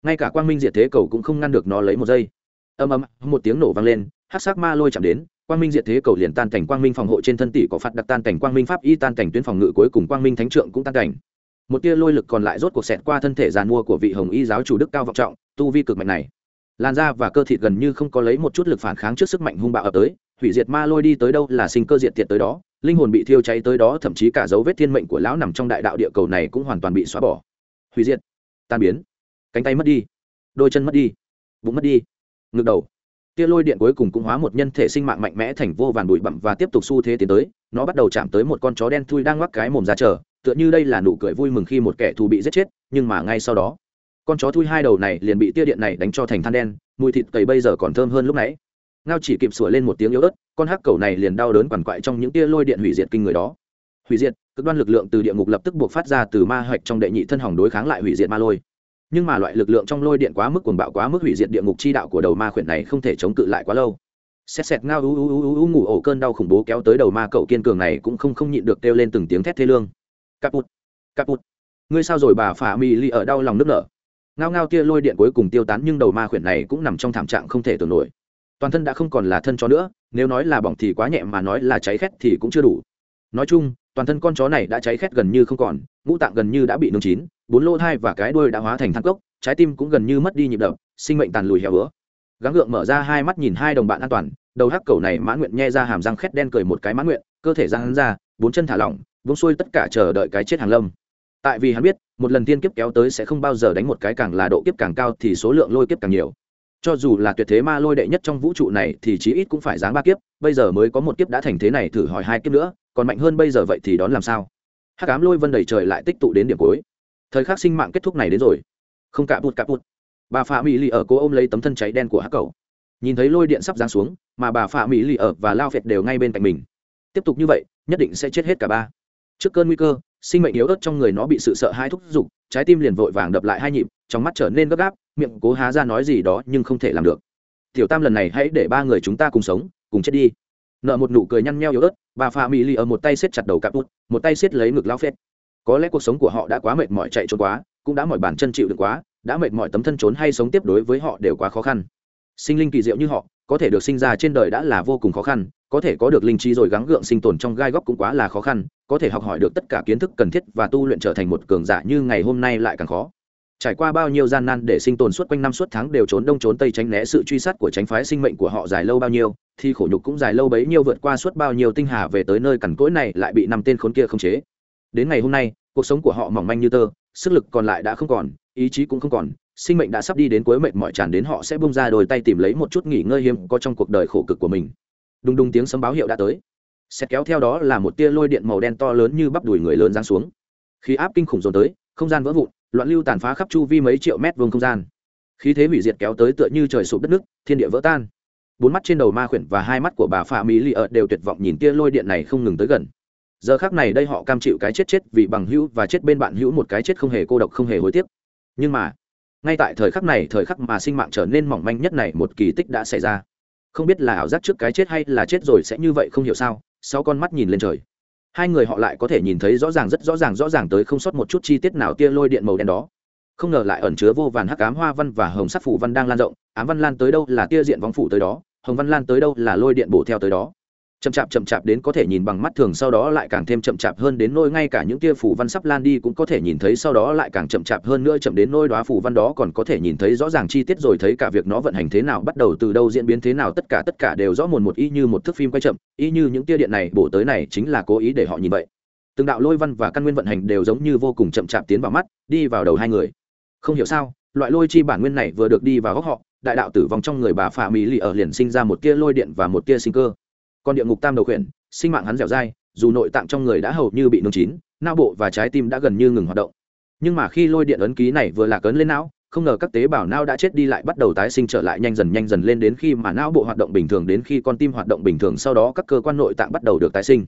Ngay cả quang minh diệt thế cầu cũng không ngăn được nó lấy một giây. Âm âm một tiếng nổ vang lên hát sắc ma lôi chạm đến quang minh diệt thế cầu liền tan cảnh quang minh phòng hộ trên thân tỷ có phạt đặc tan cảnh quang minh pháp y tan cảnh tuyến phòng ngự cuối cùng quang minh thánh trượng cũng tan cảnh. Một tia lôi lực còn lại rốt cuộc xẹt qua thân thể giàn mua của vị hồng y giáo chủ đức cao vọng trọng, tu vi cực mạnh này. Làn da và cơ thịt gần như không có lấy một chút lực phản kháng trước sức mạnh hung bạo ập tới, hủy diệt ma lôi đi tới đâu là sinh cơ diệt tiệt tới đó, linh hồn bị thiêu cháy tới đó, thậm chí cả dấu vết thiên mệnh của lão nằm trong đại đạo địa cầu này cũng hoàn toàn bị xóa bỏ. Hủy diệt, tan biến, cánh tay mất đi, đôi chân mất đi, bụng mất đi, ngực đầu tia lôi điện cuối cùng cũng hóa một nhân thể sinh mạng mạnh mẽ thành vô vàn bụi bặm và tiếp tục xu thế tiến tới, nó bắt đầu chạm tới một con chó đen thui đang ngoắc cái mồm ra chờ, tựa như đây là nụ cười vui mừng khi một kẻ thù bị giết chết, nhưng mà ngay sau đó, con chó thui hai đầu này liền bị tia điện này đánh cho thành than đen, mùi thịt cầy bây giờ còn thơm hơn lúc nãy. Ngao chỉ kịp sủa lên một tiếng yếu ớt, con hắc cầu này liền đau đớn quằn quại trong những tia lôi điện hủy diệt kinh người đó. Hủy diệt, cực đoan lực lượng từ địa ngục lập tức buộc phát ra từ ma hạch trong đệ nhị thân hỏng đối kháng lại hủy diệt ma lôi nhưng mà loại lực lượng trong lôi điện quá mức cuồng bạo quá mức hủy diệt địa ngục chi đạo của đầu ma khuyển này không thể chống cự lại quá lâu. Xét sẹt ngao u u u u ngủ ổ cơn đau khủng bố kéo tới đầu ma cậu kiên cường này cũng không không nhịn được kêu lên từng tiếng thét thê lương. Caput caput ngươi sao rồi bà phả mì ly ở đau lòng nước nở? Ngao ngao tia lôi điện cuối cùng tiêu tán nhưng đầu ma khuyển này cũng nằm trong thảm trạng không thể tưởng nổi. Toàn thân đã không còn là thân chó nữa, nếu nói là bỏng thì quá nhẹ mà nói là cháy khét thì cũng chưa đủ. Nói chung toàn thân con chó này đã cháy khét gần như không còn, ngũ tạng gần như đã bị nung chín, bốn lô thai và cái đuôi đã hóa thành thang cốc, trái tim cũng gần như mất đi nhịp đập, sinh mệnh tàn lùi héo bữa gắng gượng mở ra hai mắt nhìn hai đồng bạn an toàn, đầu hắc cầu này mãn nguyện nhe ra hàm răng khét đen cười một cái mãn nguyện, cơ thể răng hắn ra, bốn chân thả lỏng, vung xuôi tất cả chờ đợi cái chết hàng lâm. Tại vì hắn biết, một lần tiên kiếp kéo tới sẽ không bao giờ đánh một cái càng là độ kiếp càng cao thì số lượng lôi kiếp càng nhiều. Cho dù là tuyệt thế ma lôi đệ nhất trong vũ trụ này thì chí ít cũng phải dáng ba kiếp, bây giờ mới có một kiếp đã thành thế này thử hỏi hai kiếp nữa còn mạnh hơn bây giờ vậy thì đón làm sao? Hắc ám lôi vân đầy trời lại tích tụ đến điểm cuối. Thời khắc sinh mạng kết thúc này đến rồi. Không cạ bụt cạ bụt. Bà phạ mỹ lì ở cố ôm lấy tấm thân cháy đen của hắc cầu nhìn thấy lôi điện sắp giáng xuống, mà bà phạ mỹ lì ở và lao phệt đều ngay bên cạnh mình. Tiếp tục như vậy, nhất định sẽ chết hết cả ba. Trước cơn nguy cơ, sinh mệnh yếu ớt trong người nó bị sự sợ hãi thúc giục, trái tim liền vội vàng đập lại hai nhịp, trong mắt trở nên gấp gáp, miệng cố há ra nói gì đó nhưng không thể làm được. Tiểu tam lần này hãy để ba người chúng ta cùng sống, cùng chết đi. Nợ một nụ cười nhăn nheo yếu ớt bà pha mỹ lì ở một tay siết chặt đầu cặp út, một tay siết lấy ngực lao phết. Có lẽ cuộc sống của họ đã quá mệt mỏi chạy trốn quá, cũng đã mỏi bản chân chịu được quá, đã mệt mỏi tấm thân trốn hay sống tiếp đối với họ đều quá khó khăn. Sinh linh kỳ diệu như họ, có thể được sinh ra trên đời đã là vô cùng khó khăn, có thể có được linh trí rồi gắng gượng sinh tồn trong gai góc cũng quá là khó khăn, có thể học hỏi được tất cả kiến thức cần thiết và tu luyện trở thành một cường giả như ngày hôm nay lại càng khó trải qua bao nhiêu gian nan để sinh tồn suốt quanh năm suốt tháng đều trốn đông trốn tây tránh né sự truy sát của tránh phái sinh mệnh của họ dài lâu bao nhiêu, thì khổ nhục cũng dài lâu bấy nhiêu vượt qua suốt bao nhiêu tinh hà về tới nơi cằn cỗi này lại bị năm tên khốn kia không chế. Đến ngày hôm nay, cuộc sống của họ mỏng manh như tơ, sức lực còn lại đã không còn, ý chí cũng không còn, sinh mệnh đã sắp đi đến cuối mệnh mọi tràn đến họ sẽ bung ra đôi tay tìm lấy một chút nghỉ ngơi hiếm có trong cuộc đời khổ cực của mình. Đùng đùng tiếng sấm báo hiệu đã tới. Xét kéo theo đó là một tia lôi điện màu đen to lớn như bắp đùi người lớn giáng xuống. Khi áp kinh khủng dồn tới, không gian vỡ vụn loạn lưu tàn phá khắp chu vi mấy triệu mét vuông không gian. Khí thế hủy diệt kéo tới tựa như trời sụp đất nước, thiên địa vỡ tan. Bốn mắt trên đầu ma khuyển và hai mắt của bà phạm mỹ lì ợt đều tuyệt vọng nhìn tia lôi điện này không ngừng tới gần. Giờ khác này đây họ cam chịu cái chết chết vì bằng hữu và chết bên bạn hữu một cái chết không hề cô độc, không hề hối tiếc. Nhưng mà, ngay tại thời khắc này, thời khắc mà sinh mạng trở nên mỏng manh nhất này một kỳ tích đã xảy ra. Không biết là ảo giác trước cái chết hay là chết rồi sẽ như vậy không hiểu sao sau con mắt nhìn lên trời hai người họ lại có thể nhìn thấy rõ ràng rất rõ ràng rõ ràng tới không sót một chút chi tiết nào tia lôi điện màu đen đó. Không ngờ lại ẩn chứa vô vàn hắc ám hoa văn và hồng sắc phủ văn đang lan rộng, ám văn lan tới đâu là tia diện vóng phủ tới đó, hồng văn lan tới đâu là lôi điện bổ theo tới đó chậm chạp chậm chạp đến có thể nhìn bằng mắt thường sau đó lại càng thêm chậm chạp hơn đến nôi ngay cả những tia phủ văn sắp lan đi cũng có thể nhìn thấy sau đó lại càng chậm chạp hơn nữa chậm đến nôi đoá phủ văn đó còn có thể nhìn thấy rõ ràng chi tiết rồi thấy cả việc nó vận hành thế nào, bắt đầu từ đâu diễn biến thế nào, tất cả tất cả đều rõ mồn một y như một thước phim quay chậm, y như những tia điện này, bổ tới này chính là cố ý để họ nhìn vậy. Từng đạo lôi văn và căn nguyên vận hành đều giống như vô cùng chậm chạp tiến vào mắt, đi vào đầu hai người. Không hiểu sao, loại lôi chi bản nguyên này vừa được đi vào góc họ, đại đạo tử vong trong người bà phà mỹ lì ở liền sinh ra một tia lôi điện và một tia sinh cơ còn địa ngục tam đầu khuyển, sinh mạng hắn dẻo dai, dù nội tạng trong người đã hầu như bị nung chín, não bộ và trái tim đã gần như ngừng hoạt động. Nhưng mà khi lôi điện ấn ký này vừa lạc ấn lên não, không ngờ các tế bào não đã chết đi lại bắt đầu tái sinh trở lại nhanh dần nhanh dần lên đến khi mà não bộ hoạt động bình thường đến khi con tim hoạt động bình thường sau đó các cơ quan nội tạng bắt đầu được tái sinh.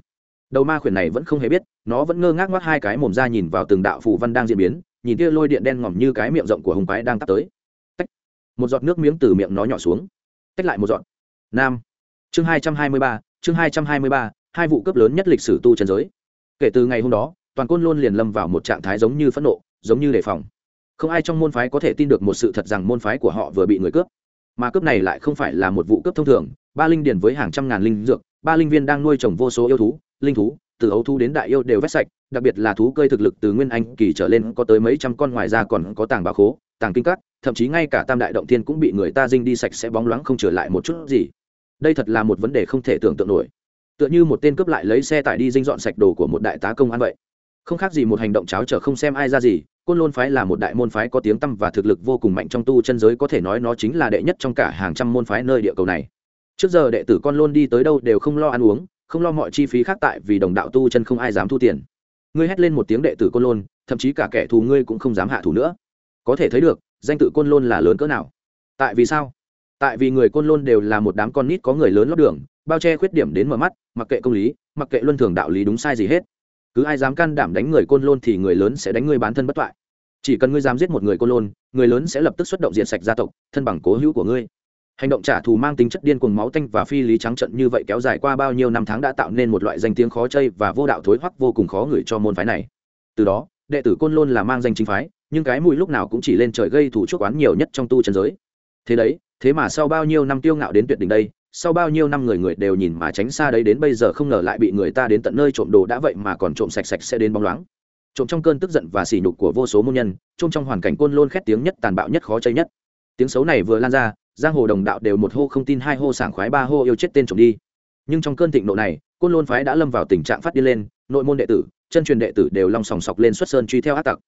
Đầu ma khuyển này vẫn không hề biết, nó vẫn ngơ ngác ngoắc hai cái mồm ra nhìn vào từng đạo phù văn đang diễn biến, nhìn kia lôi điện đen ngòm như cái miệng rộng của hùng quái đang tắt tới. Tách. một giọt nước miếng từ miệng nó nhỏ xuống. Tách lại một giọt. Nam chương hai trăm hai mươi ba, chương hai trăm hai mươi ba, hai vụ cướp lớn nhất lịch sử tu chân giới. Kể từ ngày hôm đó, toàn côn luôn liền lâm vào một trạng thái giống như phẫn nộ, giống như đề phòng. Không ai trong môn phái có thể tin được một sự thật rằng môn phái của họ vừa bị người cướp. Mà cướp này lại không phải là một vụ cướp thông thường, ba linh điển với hàng trăm ngàn linh dược, ba linh viên đang nuôi trồng vô số yêu thú, linh thú, từ ấu thú đến đại yêu đều vét sạch, đặc biệt là thú cơi thực lực từ nguyên anh kỳ trở lên có tới mấy trăm con ngoài ra còn có tàng bá khố, tàng kinh cắt thậm chí ngay cả tam đại động thiên cũng bị người ta dinh đi sạch sẽ bóng loáng không trở lại một chút gì đây thật là một vấn đề không thể tưởng tượng nổi. Tựa như một tên cướp lại lấy xe tải đi dinh dọn sạch đồ của một đại tá công an vậy. Không khác gì một hành động cháo trở không xem ai ra gì, côn lôn phái là một đại môn phái có tiếng tăm và thực lực vô cùng mạnh trong tu chân giới có thể nói nó chính là đệ nhất trong cả hàng trăm môn phái nơi địa cầu này. Trước giờ đệ tử con lôn đi tới đâu đều không lo ăn uống, không lo mọi chi phí khác tại vì đồng đạo tu chân không ai dám thu tiền. Ngươi hét lên một tiếng đệ tử côn lôn, thậm chí cả kẻ thù ngươi cũng không dám hạ thủ nữa. Có thể thấy được, danh tự côn lôn là lớn cỡ nào. Tại vì sao? Tại vì người côn lôn đều là một đám con nít có người lớn lót đường, bao che khuyết điểm đến mở mắt, mặc kệ công lý, mặc kệ luân thường đạo lý đúng sai gì hết. Cứ ai dám can đảm đánh người côn lôn thì người lớn sẽ đánh ngươi bán thân bất toại. Chỉ cần ngươi dám giết một người côn lôn, người lớn sẽ lập tức xuất động diện sạch gia tộc, thân bằng cố hữu của ngươi. Hành động trả thù mang tính chất điên cuồng máu tanh và phi lý trắng trận như vậy kéo dài qua bao nhiêu năm tháng đã tạo nên một loại danh tiếng khó chây và vô đạo thối hoắc vô cùng khó gửi cho môn phái này. Từ đó, đệ tử côn lôn là mang danh chính phái, nhưng cái mùi lúc nào cũng chỉ lên trời gây thủ chuốc oán nhiều nhất trong tu chân giới thế đấy, thế mà sau bao nhiêu năm tiêu ngạo đến tuyệt đỉnh đây, sau bao nhiêu năm người người đều nhìn mà tránh xa đấy đến bây giờ không ngờ lại bị người ta đến tận nơi trộm đồ đã vậy mà còn trộm sạch sạch sẽ đến bóng loáng. Trộm trong cơn tức giận và sỉ nhục của vô số môn nhân, trộm trong hoàn cảnh côn lôn khét tiếng nhất tàn bạo nhất khó chơi nhất. Tiếng xấu này vừa lan ra, giang hồ đồng đạo đều một hô không tin hai hô sảng khoái ba hô yêu chết tên trộm đi. Nhưng trong cơn thịnh nộ này, côn lôn phái đã lâm vào tình trạng phát điên lên, nội môn đệ tử, chân truyền đệ tử đều long sòng sọc lên xuất sơn truy theo ác tặc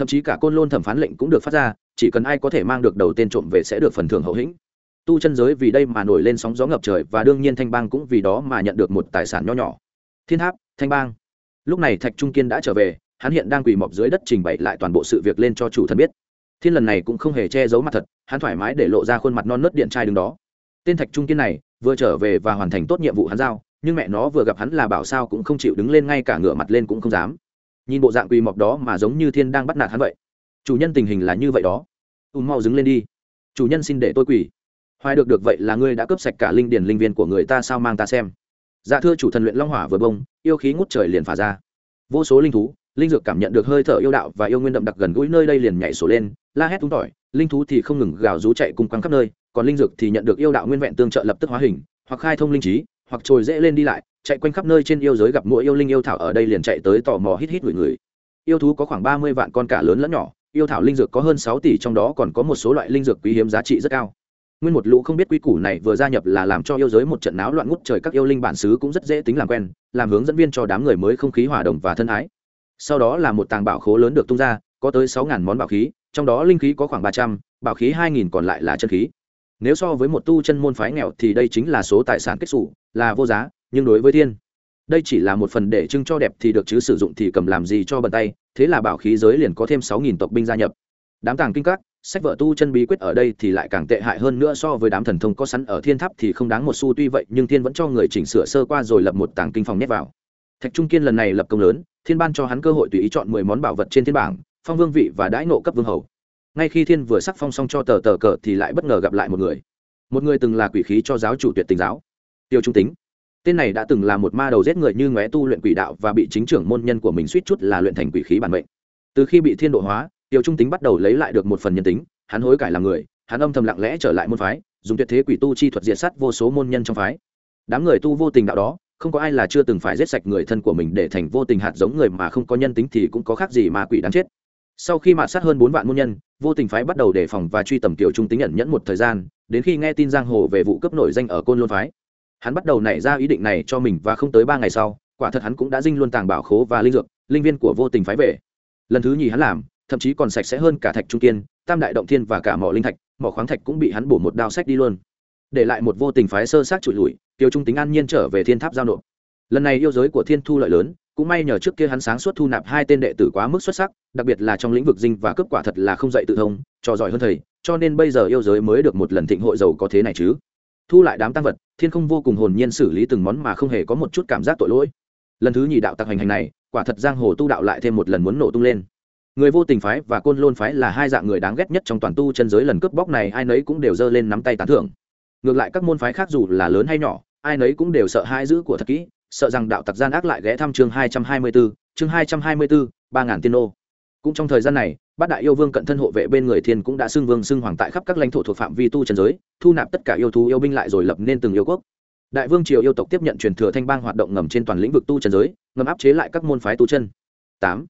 thậm chí cả côn lôn thẩm phán lệnh cũng được phát ra, chỉ cần ai có thể mang được đầu tên trộm về sẽ được phần thưởng hậu hĩnh. Tu chân giới vì đây mà nổi lên sóng gió ngập trời và đương nhiên thanh bang cũng vì đó mà nhận được một tài sản nho nhỏ. Thiên tháp, thanh bang. Lúc này thạch trung kiên đã trở về, hắn hiện đang quỳ mọc dưới đất trình bày lại toàn bộ sự việc lên cho chủ thần biết. Thiên lần này cũng không hề che giấu mặt thật, hắn thoải mái để lộ ra khuôn mặt non nớt điện trai đứng đó. Tên thạch trung kiên này, vừa trở về và hoàn thành tốt nhiệm vụ hắn giao, nhưng mẹ nó vừa gặp hắn là bảo sao cũng không chịu đứng lên ngay cả ngửa mặt lên cũng không dám nhìn bộ dạng quỳ mọc đó mà giống như thiên đang bắt nạt hắn vậy. Chủ nhân tình hình là như vậy đó. Ùm mau đứng lên đi. Chủ nhân xin để tôi quỳ. Hoài được được vậy là ngươi đã cướp sạch cả linh điển linh viên của người ta sao mang ta xem. Dạ thưa chủ thần luyện long hỏa vừa bông, yêu khí ngút trời liền phả ra. Vô số linh thú, linh dược cảm nhận được hơi thở yêu đạo và yêu nguyên đậm đặc gần gũi nơi đây liền nhảy sổ lên, la hét tung tỏi, linh thú thì không ngừng gào rú chạy cùng quăng khắp nơi, còn linh dược thì nhận được yêu đạo nguyên vẹn tương trợ lập tức hóa hình, hoặc khai thông linh trí, hoặc trồi dễ lên đi lại chạy quanh khắp nơi trên yêu giới gặp mỗi yêu linh yêu thảo ở đây liền chạy tới tò mò hít hít người người. Yêu thú có khoảng ba mươi vạn con cả lớn lẫn nhỏ, yêu thảo linh dược có hơn sáu tỷ trong đó còn có một số loại linh dược quý hiếm giá trị rất cao. Nguyên một lũ không biết quy củ này vừa gia nhập là làm cho yêu giới một trận náo loạn ngút trời các yêu linh bản xứ cũng rất dễ tính làm quen, làm hướng dẫn viên cho đám người mới không khí hòa đồng và thân ái. Sau đó là một tàng bảo khố lớn được tung ra, có tới sáu ngàn món bảo khí, trong đó linh khí có khoảng ba trăm, bảo khí hai nghìn còn lại là chân khí. Nếu so với một tu chân môn phái nghèo thì đây chính là số tài sản kết xù, là vô giá nhưng đối với thiên, đây chỉ là một phần để trưng cho đẹp thì được chứ sử dụng thì cầm làm gì cho bận tay, thế là bảo khí giới liền có thêm sáu nghìn tộc binh gia nhập. Đám tàng kinh các, sách vợ tu chân bí quyết ở đây thì lại càng tệ hại hơn nữa so với đám thần thông có sẵn ở thiên tháp thì không đáng một xu, tuy vậy nhưng thiên vẫn cho người chỉnh sửa sơ qua rồi lập một tàng kinh phòng nhét vào. Thạch trung kiên lần này lập công lớn, thiên ban cho hắn cơ hội tùy ý chọn mười món bảo vật trên thiên bảng, phong vương vị và đãi nộ cấp vương hầu. Ngay khi thiên vừa sắc phong xong cho tờ tờ cờ thì lại bất ngờ gặp lại một người. Một người từng là quỷ khí cho giáo chủ tuyệt tình giáo. Tiêu trung tính tên này đã từng là một ma đầu giết người như ngóe tu luyện quỷ đạo và bị chính trưởng môn nhân của mình suýt chút là luyện thành quỷ khí bản mệnh. Từ khi bị thiên độ hóa tiêu trung tính bắt đầu lấy lại được một phần nhân tính, hắn hối cải làm người, hắn âm thầm lặng lẽ trở lại môn phái, dùng tuyệt thế quỷ tu chi thuật diệt sát vô số môn nhân trong phái. Đám người tu vô tình đạo đó, không có ai là chưa từng phải giết sạch người thân của mình để thành vô tình hạt giống người mà không có nhân tính thì cũng có khác gì mà quỷ đáng chết. Sau khi mạ sát hơn bốn vạn môn nhân, vô tình phái bắt đầu đề phòng và truy tầm tiểu trung tính ẩn nhẫn một thời gian, đến khi nghe tin giang hồ về vụ cấp nổi danh ở côn lôn phái hắn bắt đầu nảy ra ý định này cho mình và không tới ba ngày sau, quả thật hắn cũng đã dinh luôn tàng bảo khố và linh dược, linh viên của vô tình phái về. Lần thứ nhì hắn làm, thậm chí còn sạch sẽ hơn cả thạch trung kiên, tam đại động thiên và cả mỏ linh thạch, mỏ khoáng thạch cũng bị hắn bổ một đao sách đi luôn. Để lại một vô tình phái sơ sát trụi lùi, tiêu trung tính an nhiên trở về thiên tháp giao nộp. Lần này yêu giới của thiên thu lợi lớn, cũng may nhờ trước kia hắn sáng suốt thu nạp hai tên đệ tử quá mức xuất sắc, đặc biệt là trong lĩnh vực dinh và cướp quả thật là không dạy tự thông, trò giỏi hơn thầy, cho nên bây giờ yêu giới mới được một lần thịnh hội giàu có thế này chứ thu lại đám tăng vật thiên không vô cùng hồn nhiên xử lý từng món mà không hề có một chút cảm giác tội lỗi. Lần thứ nhì đạo tặc hành hành này quả thật giang hồ tu đạo lại thêm một lần muốn nổ tung lên. Người vô tình phái và côn lôn phái là hai dạng người đáng ghét nhất trong toàn tu chân giới lần cướp bóc này ai nấy cũng đều giơ lên nắm tay tán thưởng. Ngược lại các môn phái khác dù là lớn hay nhỏ ai nấy cũng đều sợ hai giữ của thật kỹ sợ rằng đạo tặc gian ác lại ghé thăm chương hai trăm hai mươi 224, chương hai trăm hai mươi 224, ba ngàn tiên nô. Cũng trong thời gian này bát đại yêu vương cận thân hộ vệ bên người thiên cũng đã xưng vương xưng hoàng tại khắp các lãnh thổ thuộc phạm vi tu trần giới, thu nạp tất cả yêu thú yêu binh lại rồi lập nên từng yêu quốc. Đại vương triều yêu tộc tiếp nhận truyền thừa thanh bang hoạt động ngầm trên toàn lĩnh vực tu trần giới, ngầm áp chế lại các môn phái tu chân. Tám.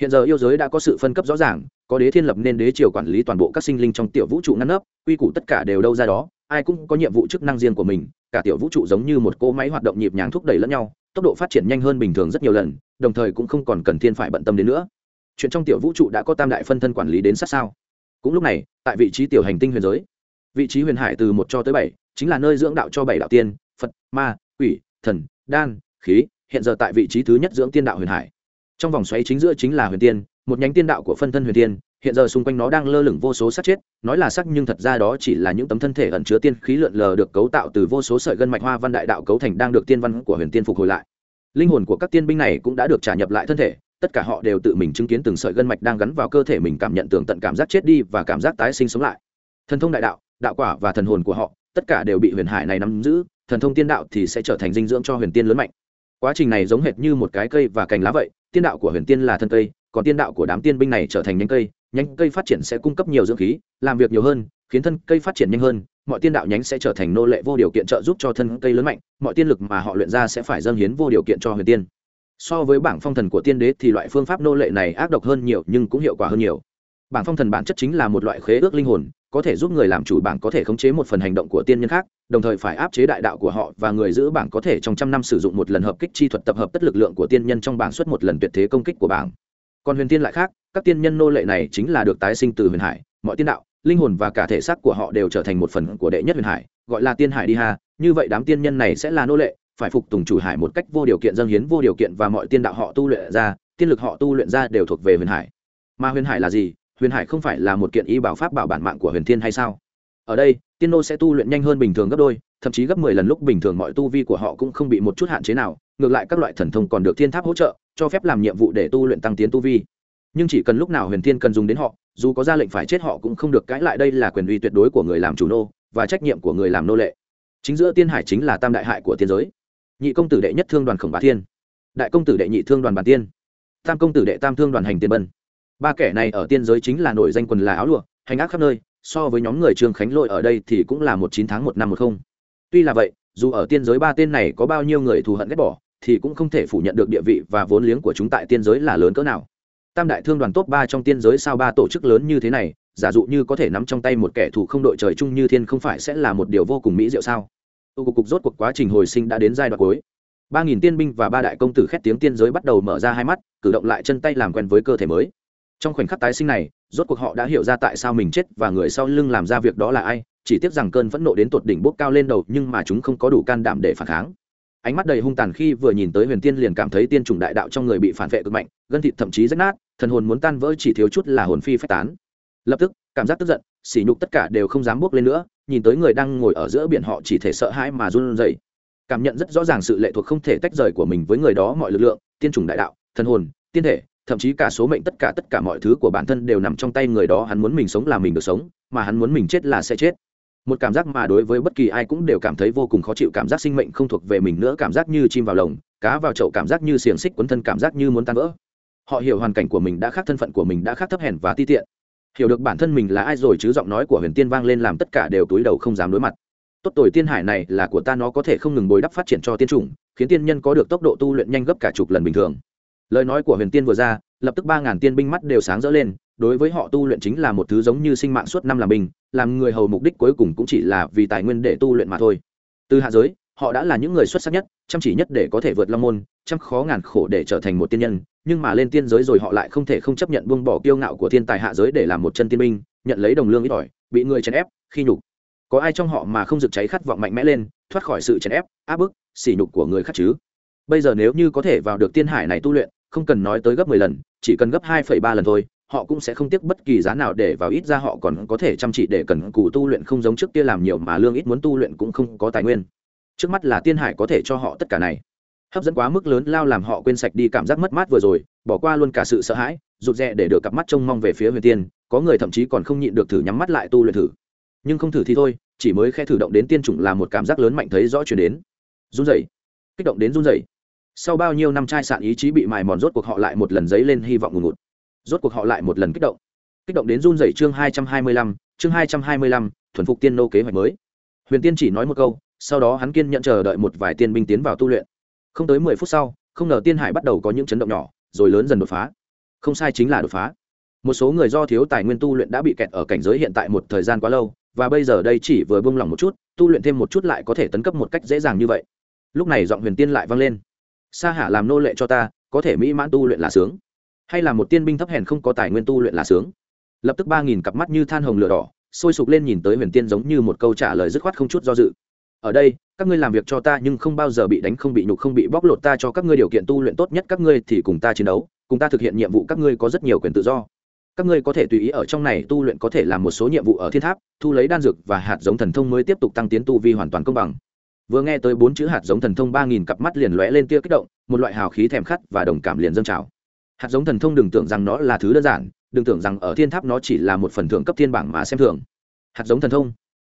Hiện giờ yêu giới đã có sự phân cấp rõ ràng, có đế thiên lập nên đế triều quản lý toàn bộ các sinh linh trong tiểu vũ trụ ngăn nấp quy củ tất cả đều đâu ra đó, ai cũng có nhiệm vụ chức năng riêng của mình, cả tiểu vũ trụ giống như một cỗ máy hoạt động nhịp nhàng thúc đẩy lẫn nhau, tốc độ phát triển nhanh hơn bình thường rất nhiều lần, đồng thời cũng không còn cần thiên phải bận tâm đến nữa chuyện trong tiểu vũ trụ đã có tam đại phân thân quản lý đến sát sao? Cũng lúc này, tại vị trí tiểu hành tinh huyền giới, vị trí huyền hải từ một cho tới bảy, chính là nơi dưỡng đạo cho bảy đạo tiên, phật, ma, quỷ, thần, đan, khí, hiện giờ tại vị trí thứ nhất dưỡng tiên đạo huyền hải. Trong vòng xoáy chính giữa chính là huyền tiên, một nhánh tiên đạo của phân thân huyền tiên, hiện giờ xung quanh nó đang lơ lửng vô số sắc chết, nói là sắc nhưng thật ra đó chỉ là những tấm thân thể ẩn chứa tiên khí lượn lờ được cấu tạo từ vô số sợi gân mạch hoa văn đại đạo cấu thành đang được tiên văn của huyền tiên phục hồi lại. Linh hồn của các tiên binh này cũng đã được trả nhập lại thân thể tất cả họ đều tự mình chứng kiến từng sợi gân mạch đang gắn vào cơ thể mình cảm nhận tường tận cảm giác chết đi và cảm giác tái sinh sống lại. Thần thông đại đạo đạo quả và thần hồn của họ, tất cả đều bị huyền hải này nắm giữ, thần thông tiên đạo thì sẽ trở thành dinh dưỡng cho huyền tiên lớn mạnh. Quá trình này giống hệt như một cái cây và cành lá vậy, tiên đạo của huyền tiên là thân cây, còn tiên đạo của đám tiên binh này trở thành nhánh cây. Nhánh cây phát triển sẽ cung cấp nhiều dưỡng khí, làm việc nhiều hơn, khiến thân cây phát triển nhanh hơn, mọi tiên đạo nhánh sẽ trở thành nô lệ vô điều kiện trợ giúp cho thân cây lớn mạnh, mọi tiên lực mà họ luyện ra sẽ phải dâng hiến vô điều kiện cho huyền tiên so với bảng phong thần của tiên đế thì loại phương pháp nô lệ này ác độc hơn nhiều nhưng cũng hiệu quả hơn nhiều. Bảng phong thần bản chất chính là một loại khế ước linh hồn, có thể giúp người làm chủ bảng có thể khống chế một phần hành động của tiên nhân khác, đồng thời phải áp chế đại đạo của họ và người giữ bảng có thể trong trăm năm sử dụng một lần hợp kích chi thuật tập hợp tất lực lượng của tiên nhân trong bảng xuất một lần tuyệt thế công kích của bảng. Còn huyền tiên lại khác, các tiên nhân nô lệ này chính là được tái sinh từ huyền hải, mọi tiên đạo, linh hồn và cả thể xác của họ đều trở thành một phần của đệ nhất huyền hải, gọi là tiên hải đi ha, như vậy đám tiên nhân này sẽ là nô lệ phải phục tùng chủ hải một cách vô điều kiện, dâng hiến vô điều kiện và mọi tiên đạo họ tu luyện ra, tiên lực họ tu luyện ra đều thuộc về huyền hải. Mà huyền hải là gì? Huyền hải không phải là một kiện y bảo pháp bảo bản mạng của huyền thiên hay sao? Ở đây, tiên nô sẽ tu luyện nhanh hơn bình thường gấp đôi, thậm chí gấp mười lần lúc bình thường mọi tu vi của họ cũng không bị một chút hạn chế nào, ngược lại các loại thần thông còn được thiên tháp hỗ trợ, cho phép làm nhiệm vụ để tu luyện tăng tiến tu vi. Nhưng chỉ cần lúc nào huyền thiên cần dùng đến họ, dù có ra lệnh phải chết họ cũng không được cãi lại đây là quyền uy tuyệt đối của người làm chủ nô và trách nhiệm của người làm nô lệ. Chính giữa tiên hải chính là tam đại hại của tiên giới nhị công tử đệ nhất thương đoàn khổng bá thiên, đại công tử đệ nhị thương đoàn bản tiên, tam công tử đệ tam thương đoàn hành tiên bân. Ba kẻ này ở tiên giới chính là nổi danh quần là áo lụa, hành ác khắp nơi, so với nhóm người trương khánh lội ở đây thì cũng là một chín tháng một năm một không. Tuy là vậy, dù ở tiên giới ba tên này có bao nhiêu người thù hận ghét bỏ, thì cũng không thể phủ nhận được địa vị và vốn liếng của chúng tại tiên giới là lớn cỡ nào. Tam đại thương đoàn top ba trong tiên giới sao ba tổ chức lớn như thế này, giả dụ như có thể nắm trong tay một kẻ thù không đội trời chung như thiên không phải sẽ là một điều vô cùng mỹ diệu sao? Tụ cục cục rốt cuộc quá trình hồi sinh đã đến giai đoạn cuối. Ba nghìn tiên binh và ba đại công tử khét tiếng tiên giới bắt đầu mở ra hai mắt, cử động lại chân tay làm quen với cơ thể mới. Trong khoảnh khắc tái sinh này, rốt cuộc họ đã hiểu ra tại sao mình chết và người sau lưng làm ra việc đó là ai, chỉ tiếc rằng cơn phẫn nộ đến tột đỉnh bốc cao lên đầu nhưng mà chúng không có đủ can đảm để phản kháng. Ánh mắt đầy hung tàn khi vừa nhìn tới huyền tiên liền cảm thấy tiên trùng đại đạo trong người bị phản vệ cực mạnh, gân thịt thậm chí rách nát, thần hồn muốn tan vỡ chỉ thiếu chút là hồn phi phách tán. Lập tức, cảm giác tức giận, sỉ nhục tất cả đều không dám bước lên nữa nhìn tới người đang ngồi ở giữa biển họ chỉ thể sợ hãi mà run rẩy. Cảm nhận rất rõ ràng sự lệ thuộc không thể tách rời của mình với người đó, mọi lực lượng, tiên trùng đại đạo, thần hồn, tiên thể, thậm chí cả số mệnh tất cả tất cả mọi thứ của bản thân đều nằm trong tay người đó, hắn muốn mình sống là mình được sống, mà hắn muốn mình chết là sẽ chết. Một cảm giác mà đối với bất kỳ ai cũng đều cảm thấy vô cùng khó chịu, cảm giác sinh mệnh không thuộc về mình nữa, cảm giác như chim vào lồng, cá vào chậu, cảm giác như xiềng xích quấn thân, cảm giác như muốn tan vỡ. Họ hiểu hoàn cảnh của mình đã khác, thân phận của mình đã khác, thấp hèn và ti tiện hiểu được bản thân mình là ai rồi chứ giọng nói của huyền tiên vang lên làm tất cả đều túi đầu không dám đối mặt. Tốt tồi tiên hải này là của ta, nó có thể không ngừng bồi đắp phát triển cho tiên chủng, khiến tiên nhân có được tốc độ tu luyện nhanh gấp cả chục lần bình thường. Lời nói của huyền tiên vừa ra, lập tức ba ngàn tiên binh mắt đều sáng rỡ lên, đối với họ tu luyện chính là một thứ giống như sinh mạng suốt năm làm binh làm người hầu mục đích cuối cùng cũng chỉ là vì tài nguyên để tu luyện mà thôi. Từ hạ giới, họ đã là những người xuất sắc nhất, chăm chỉ nhất để có thể vượt long môn chăm khó ngàn khổ để trở thành một tiên nhân nhưng mà lên tiên giới rồi họ lại không thể không chấp nhận buông bỏ kiêu ngạo của thiên tài hạ giới để làm một chân tiên binh, nhận lấy đồng lương ít ỏi, bị người chèn ép, khi nhục. Có ai trong họ mà không rực cháy khát vọng mạnh mẽ lên, thoát khỏi sự chèn ép, áp bức, sỉ nhục của người khác chứ? Bây giờ nếu như có thể vào được tiên hải này tu luyện, không cần nói tới gấp mười lần, chỉ cần gấp hai phẩy ba lần thôi, họ cũng sẽ không tiếc bất kỳ giá nào để vào ít ra họ còn có thể chăm chỉ để cần cù tu luyện không giống trước kia làm nhiều mà lương ít muốn tu luyện cũng không có tài nguyên. Trước mắt là tiên hải có thể cho họ tất cả này hấp dẫn quá mức lớn lao làm họ quên sạch đi cảm giác mất mát vừa rồi, bỏ qua luôn cả sự sợ hãi, rụt rè để được cặp mắt trông mong về phía huyền tiên, có người thậm chí còn không nhịn được thử nhắm mắt lại tu luyện thử. Nhưng không thử thì thôi, chỉ mới khe thử động đến tiên chủng là một cảm giác lớn mạnh thấy rõ chuyển đến. Run rẩy. Kích động đến run rẩy. Sau bao nhiêu năm trai sạn ý chí bị mài mòn rốt cuộc họ lại một lần dấy lên hy vọng ngùn ngụt. Rốt cuộc họ lại một lần kích động. Kích động đến run rẩy chương hai trăm hai mươi lăm, chương hai trăm hai mươi lăm, thuần phục tiên nô kế hoạch mới. Huyền tiên chỉ nói một câu, sau đó hắn kiên nhận chờ đợi một vài tiên binh tiến vào tu luyện không tới mười phút sau, không ngờ tiên hải bắt đầu có những chấn động nhỏ, rồi lớn dần đột phá. Không sai chính là đột phá. Một số người do thiếu tài nguyên tu luyện đã bị kẹt ở cảnh giới hiện tại một thời gian quá lâu, và bây giờ đây chỉ vừa buông lỏng một chút, tu luyện thêm một chút lại có thể tấn cấp một cách dễ dàng như vậy. Lúc này giọng huyền tiên lại vang lên. Sa hạ làm nô lệ cho ta, có thể mỹ mãn tu luyện là sướng. Hay là một tiên binh thấp hèn không có tài nguyên tu luyện là sướng. Lập tức ba nghìn cặp mắt như than hồng lửa đỏ, sôi sục lên nhìn tới huyền tiên giống như một câu trả lời dứt khoát không chút do dự ở đây, các ngươi làm việc cho ta nhưng không bao giờ bị đánh, không bị nhục, không bị bóc lột, ta cho các ngươi điều kiện tu luyện tốt nhất, các ngươi thì cùng ta chiến đấu, cùng ta thực hiện nhiệm vụ, các ngươi có rất nhiều quyền tự do. Các ngươi có thể tùy ý ở trong này tu luyện, có thể làm một số nhiệm vụ ở thiên tháp, thu lấy đan dược và hạt giống thần thông mới tiếp tục tăng tiến tu vi hoàn toàn công bằng. Vừa nghe tới bốn chữ hạt giống thần thông ba nghìn cặp mắt liền lóe lên tia kích động, một loại hào khí thèm khát và đồng cảm liền dâng trào. Hạt giống thần thông đừng tưởng rằng nó là thứ đơn giản, đừng tưởng rằng ở thiên tháp nó chỉ là một phần thưởng cấp thiên bảng mà xem thường. Hạt giống thần thông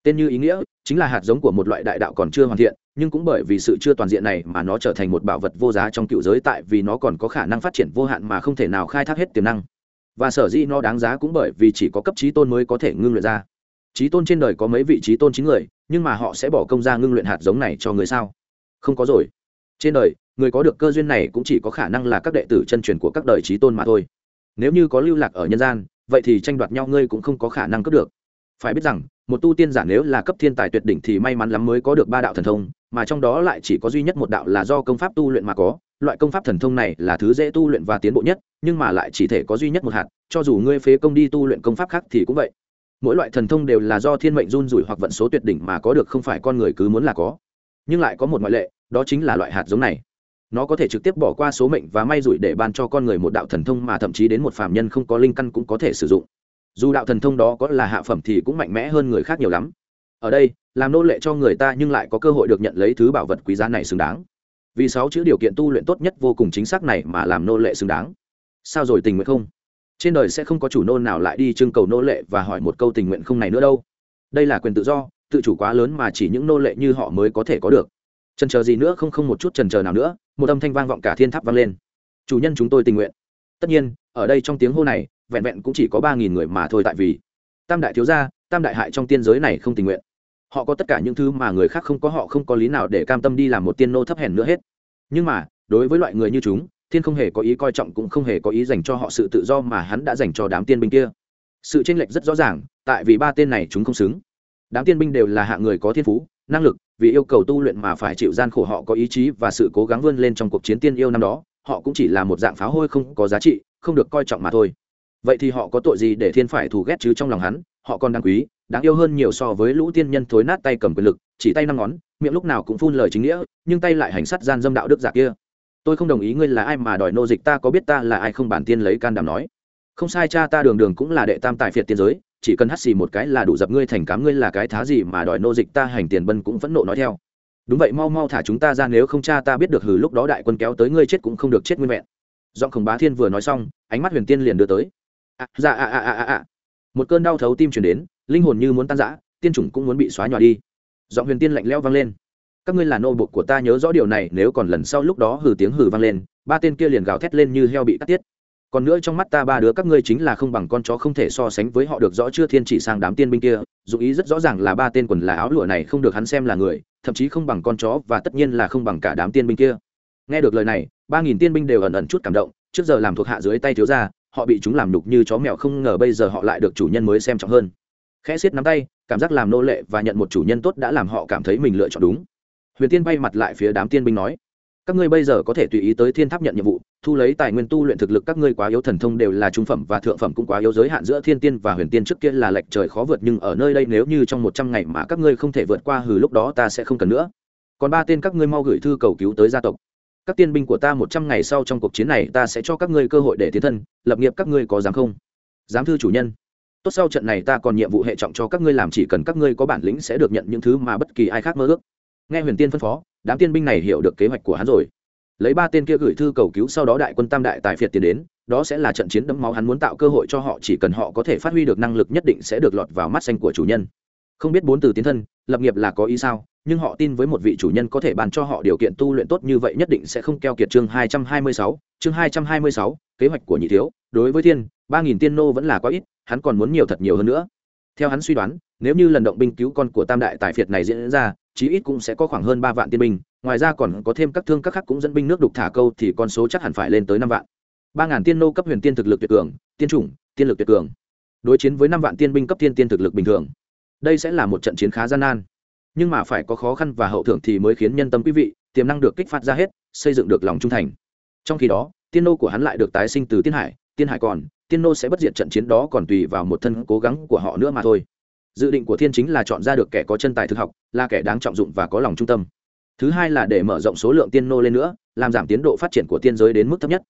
tên như ý nghĩa chính là hạt giống của một loại đại đạo còn chưa hoàn thiện, nhưng cũng bởi vì sự chưa toàn diện này mà nó trở thành một bảo vật vô giá trong cựu giới tại vì nó còn có khả năng phát triển vô hạn mà không thể nào khai thác hết tiềm năng. Và sở dĩ nó đáng giá cũng bởi vì chỉ có cấp trí tôn mới có thể ngưng luyện ra. Trí tôn trên đời có mấy vị trí tôn chín người, nhưng mà họ sẽ bỏ công ra ngưng luyện hạt giống này cho người sao? Không có rồi. Trên đời, người có được cơ duyên này cũng chỉ có khả năng là các đệ tử chân truyền của các đời trí tôn mà thôi. Nếu như có lưu lạc ở nhân gian, vậy thì tranh đoạt nhau ngươi cũng không có khả năng cướp được phải biết rằng, một tu tiên giả nếu là cấp thiên tài tuyệt đỉnh thì may mắn lắm mới có được ba đạo thần thông, mà trong đó lại chỉ có duy nhất một đạo là do công pháp tu luyện mà có. Loại công pháp thần thông này là thứ dễ tu luyện và tiến bộ nhất, nhưng mà lại chỉ thể có duy nhất một hạt, cho dù ngươi phế công đi tu luyện công pháp khác thì cũng vậy. Mỗi loại thần thông đều là do thiên mệnh run rủi hoặc vận số tuyệt đỉnh mà có được không phải con người cứ muốn là có. Nhưng lại có một ngoại lệ, đó chính là loại hạt giống này. Nó có thể trực tiếp bỏ qua số mệnh và may rủi để ban cho con người một đạo thần thông mà thậm chí đến một phạm nhân không có linh căn cũng có thể sử dụng dù đạo thần thông đó có là hạ phẩm thì cũng mạnh mẽ hơn người khác nhiều lắm. Ở đây, làm nô lệ cho người ta nhưng lại có cơ hội được nhận lấy thứ bảo vật quý giá này xứng đáng. Vì sáu chữ điều kiện tu luyện tốt nhất vô cùng chính xác này mà làm nô lệ xứng đáng. Sao rồi tình nguyện không? Trên đời sẽ không có chủ nô nào lại đi trưng cầu nô lệ và hỏi một câu tình nguyện không này nữa đâu. Đây là quyền tự do, tự chủ quá lớn mà chỉ những nô lệ như họ mới có thể có được. Trần chờ gì nữa không không một chút trần chờ nào nữa, một âm thanh vang vọng cả thiên tháp vang lên. Chủ nhân chúng tôi tình nguyện. Tất nhiên, ở đây trong tiếng hô này vẹn vẹn cũng chỉ có ba nghìn người mà thôi tại vì tam đại thiếu gia, tam đại hại trong tiên giới này không tình nguyện. Họ có tất cả những thứ mà người khác không có, họ không có lý nào để cam tâm đi làm một tiên nô thấp hèn nữa hết. Nhưng mà, đối với loại người như chúng, thiên không hề có ý coi trọng cũng không hề có ý dành cho họ sự tự do mà hắn đã dành cho đám tiên binh kia. Sự tranh lệch rất rõ ràng, tại vì ba tên này chúng không xứng. Đám tiên binh đều là hạng người có thiên phú, năng lực, vì yêu cầu tu luyện mà phải chịu gian khổ họ có ý chí và sự cố gắng vươn lên trong cuộc chiến tiên yêu năm đó, họ cũng chỉ là một dạng pháo hôi không có giá trị, không được coi trọng mà thôi vậy thì họ có tội gì để thiên phải thù ghét chứ trong lòng hắn? Họ còn đáng quý, đáng yêu hơn nhiều so với lũ tiên nhân thối nát tay cầm quyền lực, chỉ tay năm ngón, miệng lúc nào cũng phun lời chính nghĩa, nhưng tay lại hành sát gian dâm đạo đức giả kia. Tôi không đồng ý ngươi là ai mà đòi nô dịch ta có biết ta là ai không bản tiên lấy can đảm nói. Không sai cha ta đường đường cũng là đệ tam tài phiệt tiên giới, chỉ cần hắt xì một cái là đủ dập ngươi thành cám ngươi là cái thá gì mà đòi nô dịch ta hành tiền bân cũng phẫn nộ nói theo. Đúng vậy, mau mau thả chúng ta ra nếu không cha ta biết được hừ lúc đó đại quân kéo tới ngươi chết cũng không được chết nguyên vẹn. Giọng khổng bá thiên vừa nói xong, ánh mắt huyền tiên liền đưa tới. À, dạ ạ ạ ạ ạ, một cơn đau thấu tim chuyển đến linh hồn như muốn tan rã tiên chủng cũng muốn bị xóa nhòa đi. Giọng huyền tiên lạnh leo vang lên. Các ngươi là nô bộc của ta nhớ rõ điều này nếu còn lần sau lúc đó hừ tiếng hừ vang lên ba tên kia liền gào thét lên như heo bị cắt tiết. Còn nữa trong mắt ta ba đứa các ngươi chính là không bằng con chó không thể so sánh với họ được rõ chưa thiên chỉ sang đám tiên binh kia dù ý rất rõ ràng là ba tên quần là áo lụa này không được hắn xem là người thậm chí không bằng con chó và tất nhiên là không bằng cả đám tiên binh kia. Nghe được lời này ba nghìn tiên binh đều ẩn ẩn chút cảm động trước giờ làm thuộc hạ dưới tay thiếu gia họ bị chúng làm nhục như chó mèo không ngờ bây giờ họ lại được chủ nhân mới xem trọng hơn. Khẽ xiết nắm tay, cảm giác làm nô lệ và nhận một chủ nhân tốt đã làm họ cảm thấy mình lựa chọn đúng. Huyền tiên bay mặt lại phía đám tiên binh nói, các ngươi bây giờ có thể tùy ý tới thiên tháp nhận nhiệm vụ, thu lấy tài nguyên tu luyện thực lực các ngươi quá yếu thần thông đều là trung phẩm và thượng phẩm cũng quá yếu giới hạn giữa thiên tiên và huyền tiên trước kia là lệch trời khó vượt nhưng ở nơi đây nếu như trong một trăm ngày mà các ngươi không thể vượt qua hừ lúc đó ta sẽ không cần nữa. Còn ba tên các ngươi mau gửi thư cầu cứu tới gia tộc các tiên binh của ta một trăm ngày sau trong cuộc chiến này ta sẽ cho các ngươi cơ hội để tiến thân, lập nghiệp các ngươi có dám không? Dám thư chủ nhân. Tốt sau trận này ta còn nhiệm vụ hệ trọng cho các ngươi làm chỉ cần các ngươi có bản lĩnh sẽ được nhận những thứ mà bất kỳ ai khác mơ ước. Nghe huyền tiên phân phó, đám tiên binh này hiểu được kế hoạch của hắn rồi. Lấy ba tên kia gửi thư cầu cứu sau đó đại quân tam đại tài phiệt tiến đến, đó sẽ là trận chiến đẫm máu hắn muốn tạo cơ hội cho họ, chỉ cần họ có thể phát huy được năng lực nhất định sẽ được lọt vào mắt xanh của chủ nhân không biết bốn từ tiến thân lập nghiệp là có ý sao nhưng họ tin với một vị chủ nhân có thể bàn cho họ điều kiện tu luyện tốt như vậy nhất định sẽ không keo kiệt chương 226, chương 226, kế hoạch của nhị thiếu, đối với thiên, 3000 tiên nô vẫn là quá ít, hắn còn muốn nhiều thật nhiều hơn nữa. Theo hắn suy đoán, nếu như lần động binh cứu con của Tam đại tài phiệt này diễn ra, chí ít cũng sẽ có khoảng hơn 3 vạn tiên binh, ngoài ra còn có thêm các thương các khác cũng dẫn binh nước đục thả câu thì con số chắc hẳn phải lên tới 5 vạn. 3000 tiên nô cấp huyền tiên thực lực tuyệt cường, tiên chủng, tiên lực tuyệt cường. Đối chiến với 5 vạn tiên binh cấp tiên tiên thực lực bình thường. Đây sẽ là một trận chiến khá gian nan. Nhưng mà phải có khó khăn và hậu thưởng thì mới khiến nhân tâm quý vị, tiềm năng được kích phát ra hết, xây dựng được lòng trung thành. Trong khi đó, tiên nô của hắn lại được tái sinh từ tiên hải tiên hải còn, tiên nô sẽ bất diệt trận chiến đó còn tùy vào một thân cố gắng của họ nữa mà thôi. Dự định của thiên chính là chọn ra được kẻ có chân tài thực học, là kẻ đáng trọng dụng và có lòng trung tâm. Thứ hai là để mở rộng số lượng tiên nô lên nữa, làm giảm tiến độ phát triển của tiên giới đến mức thấp nhất.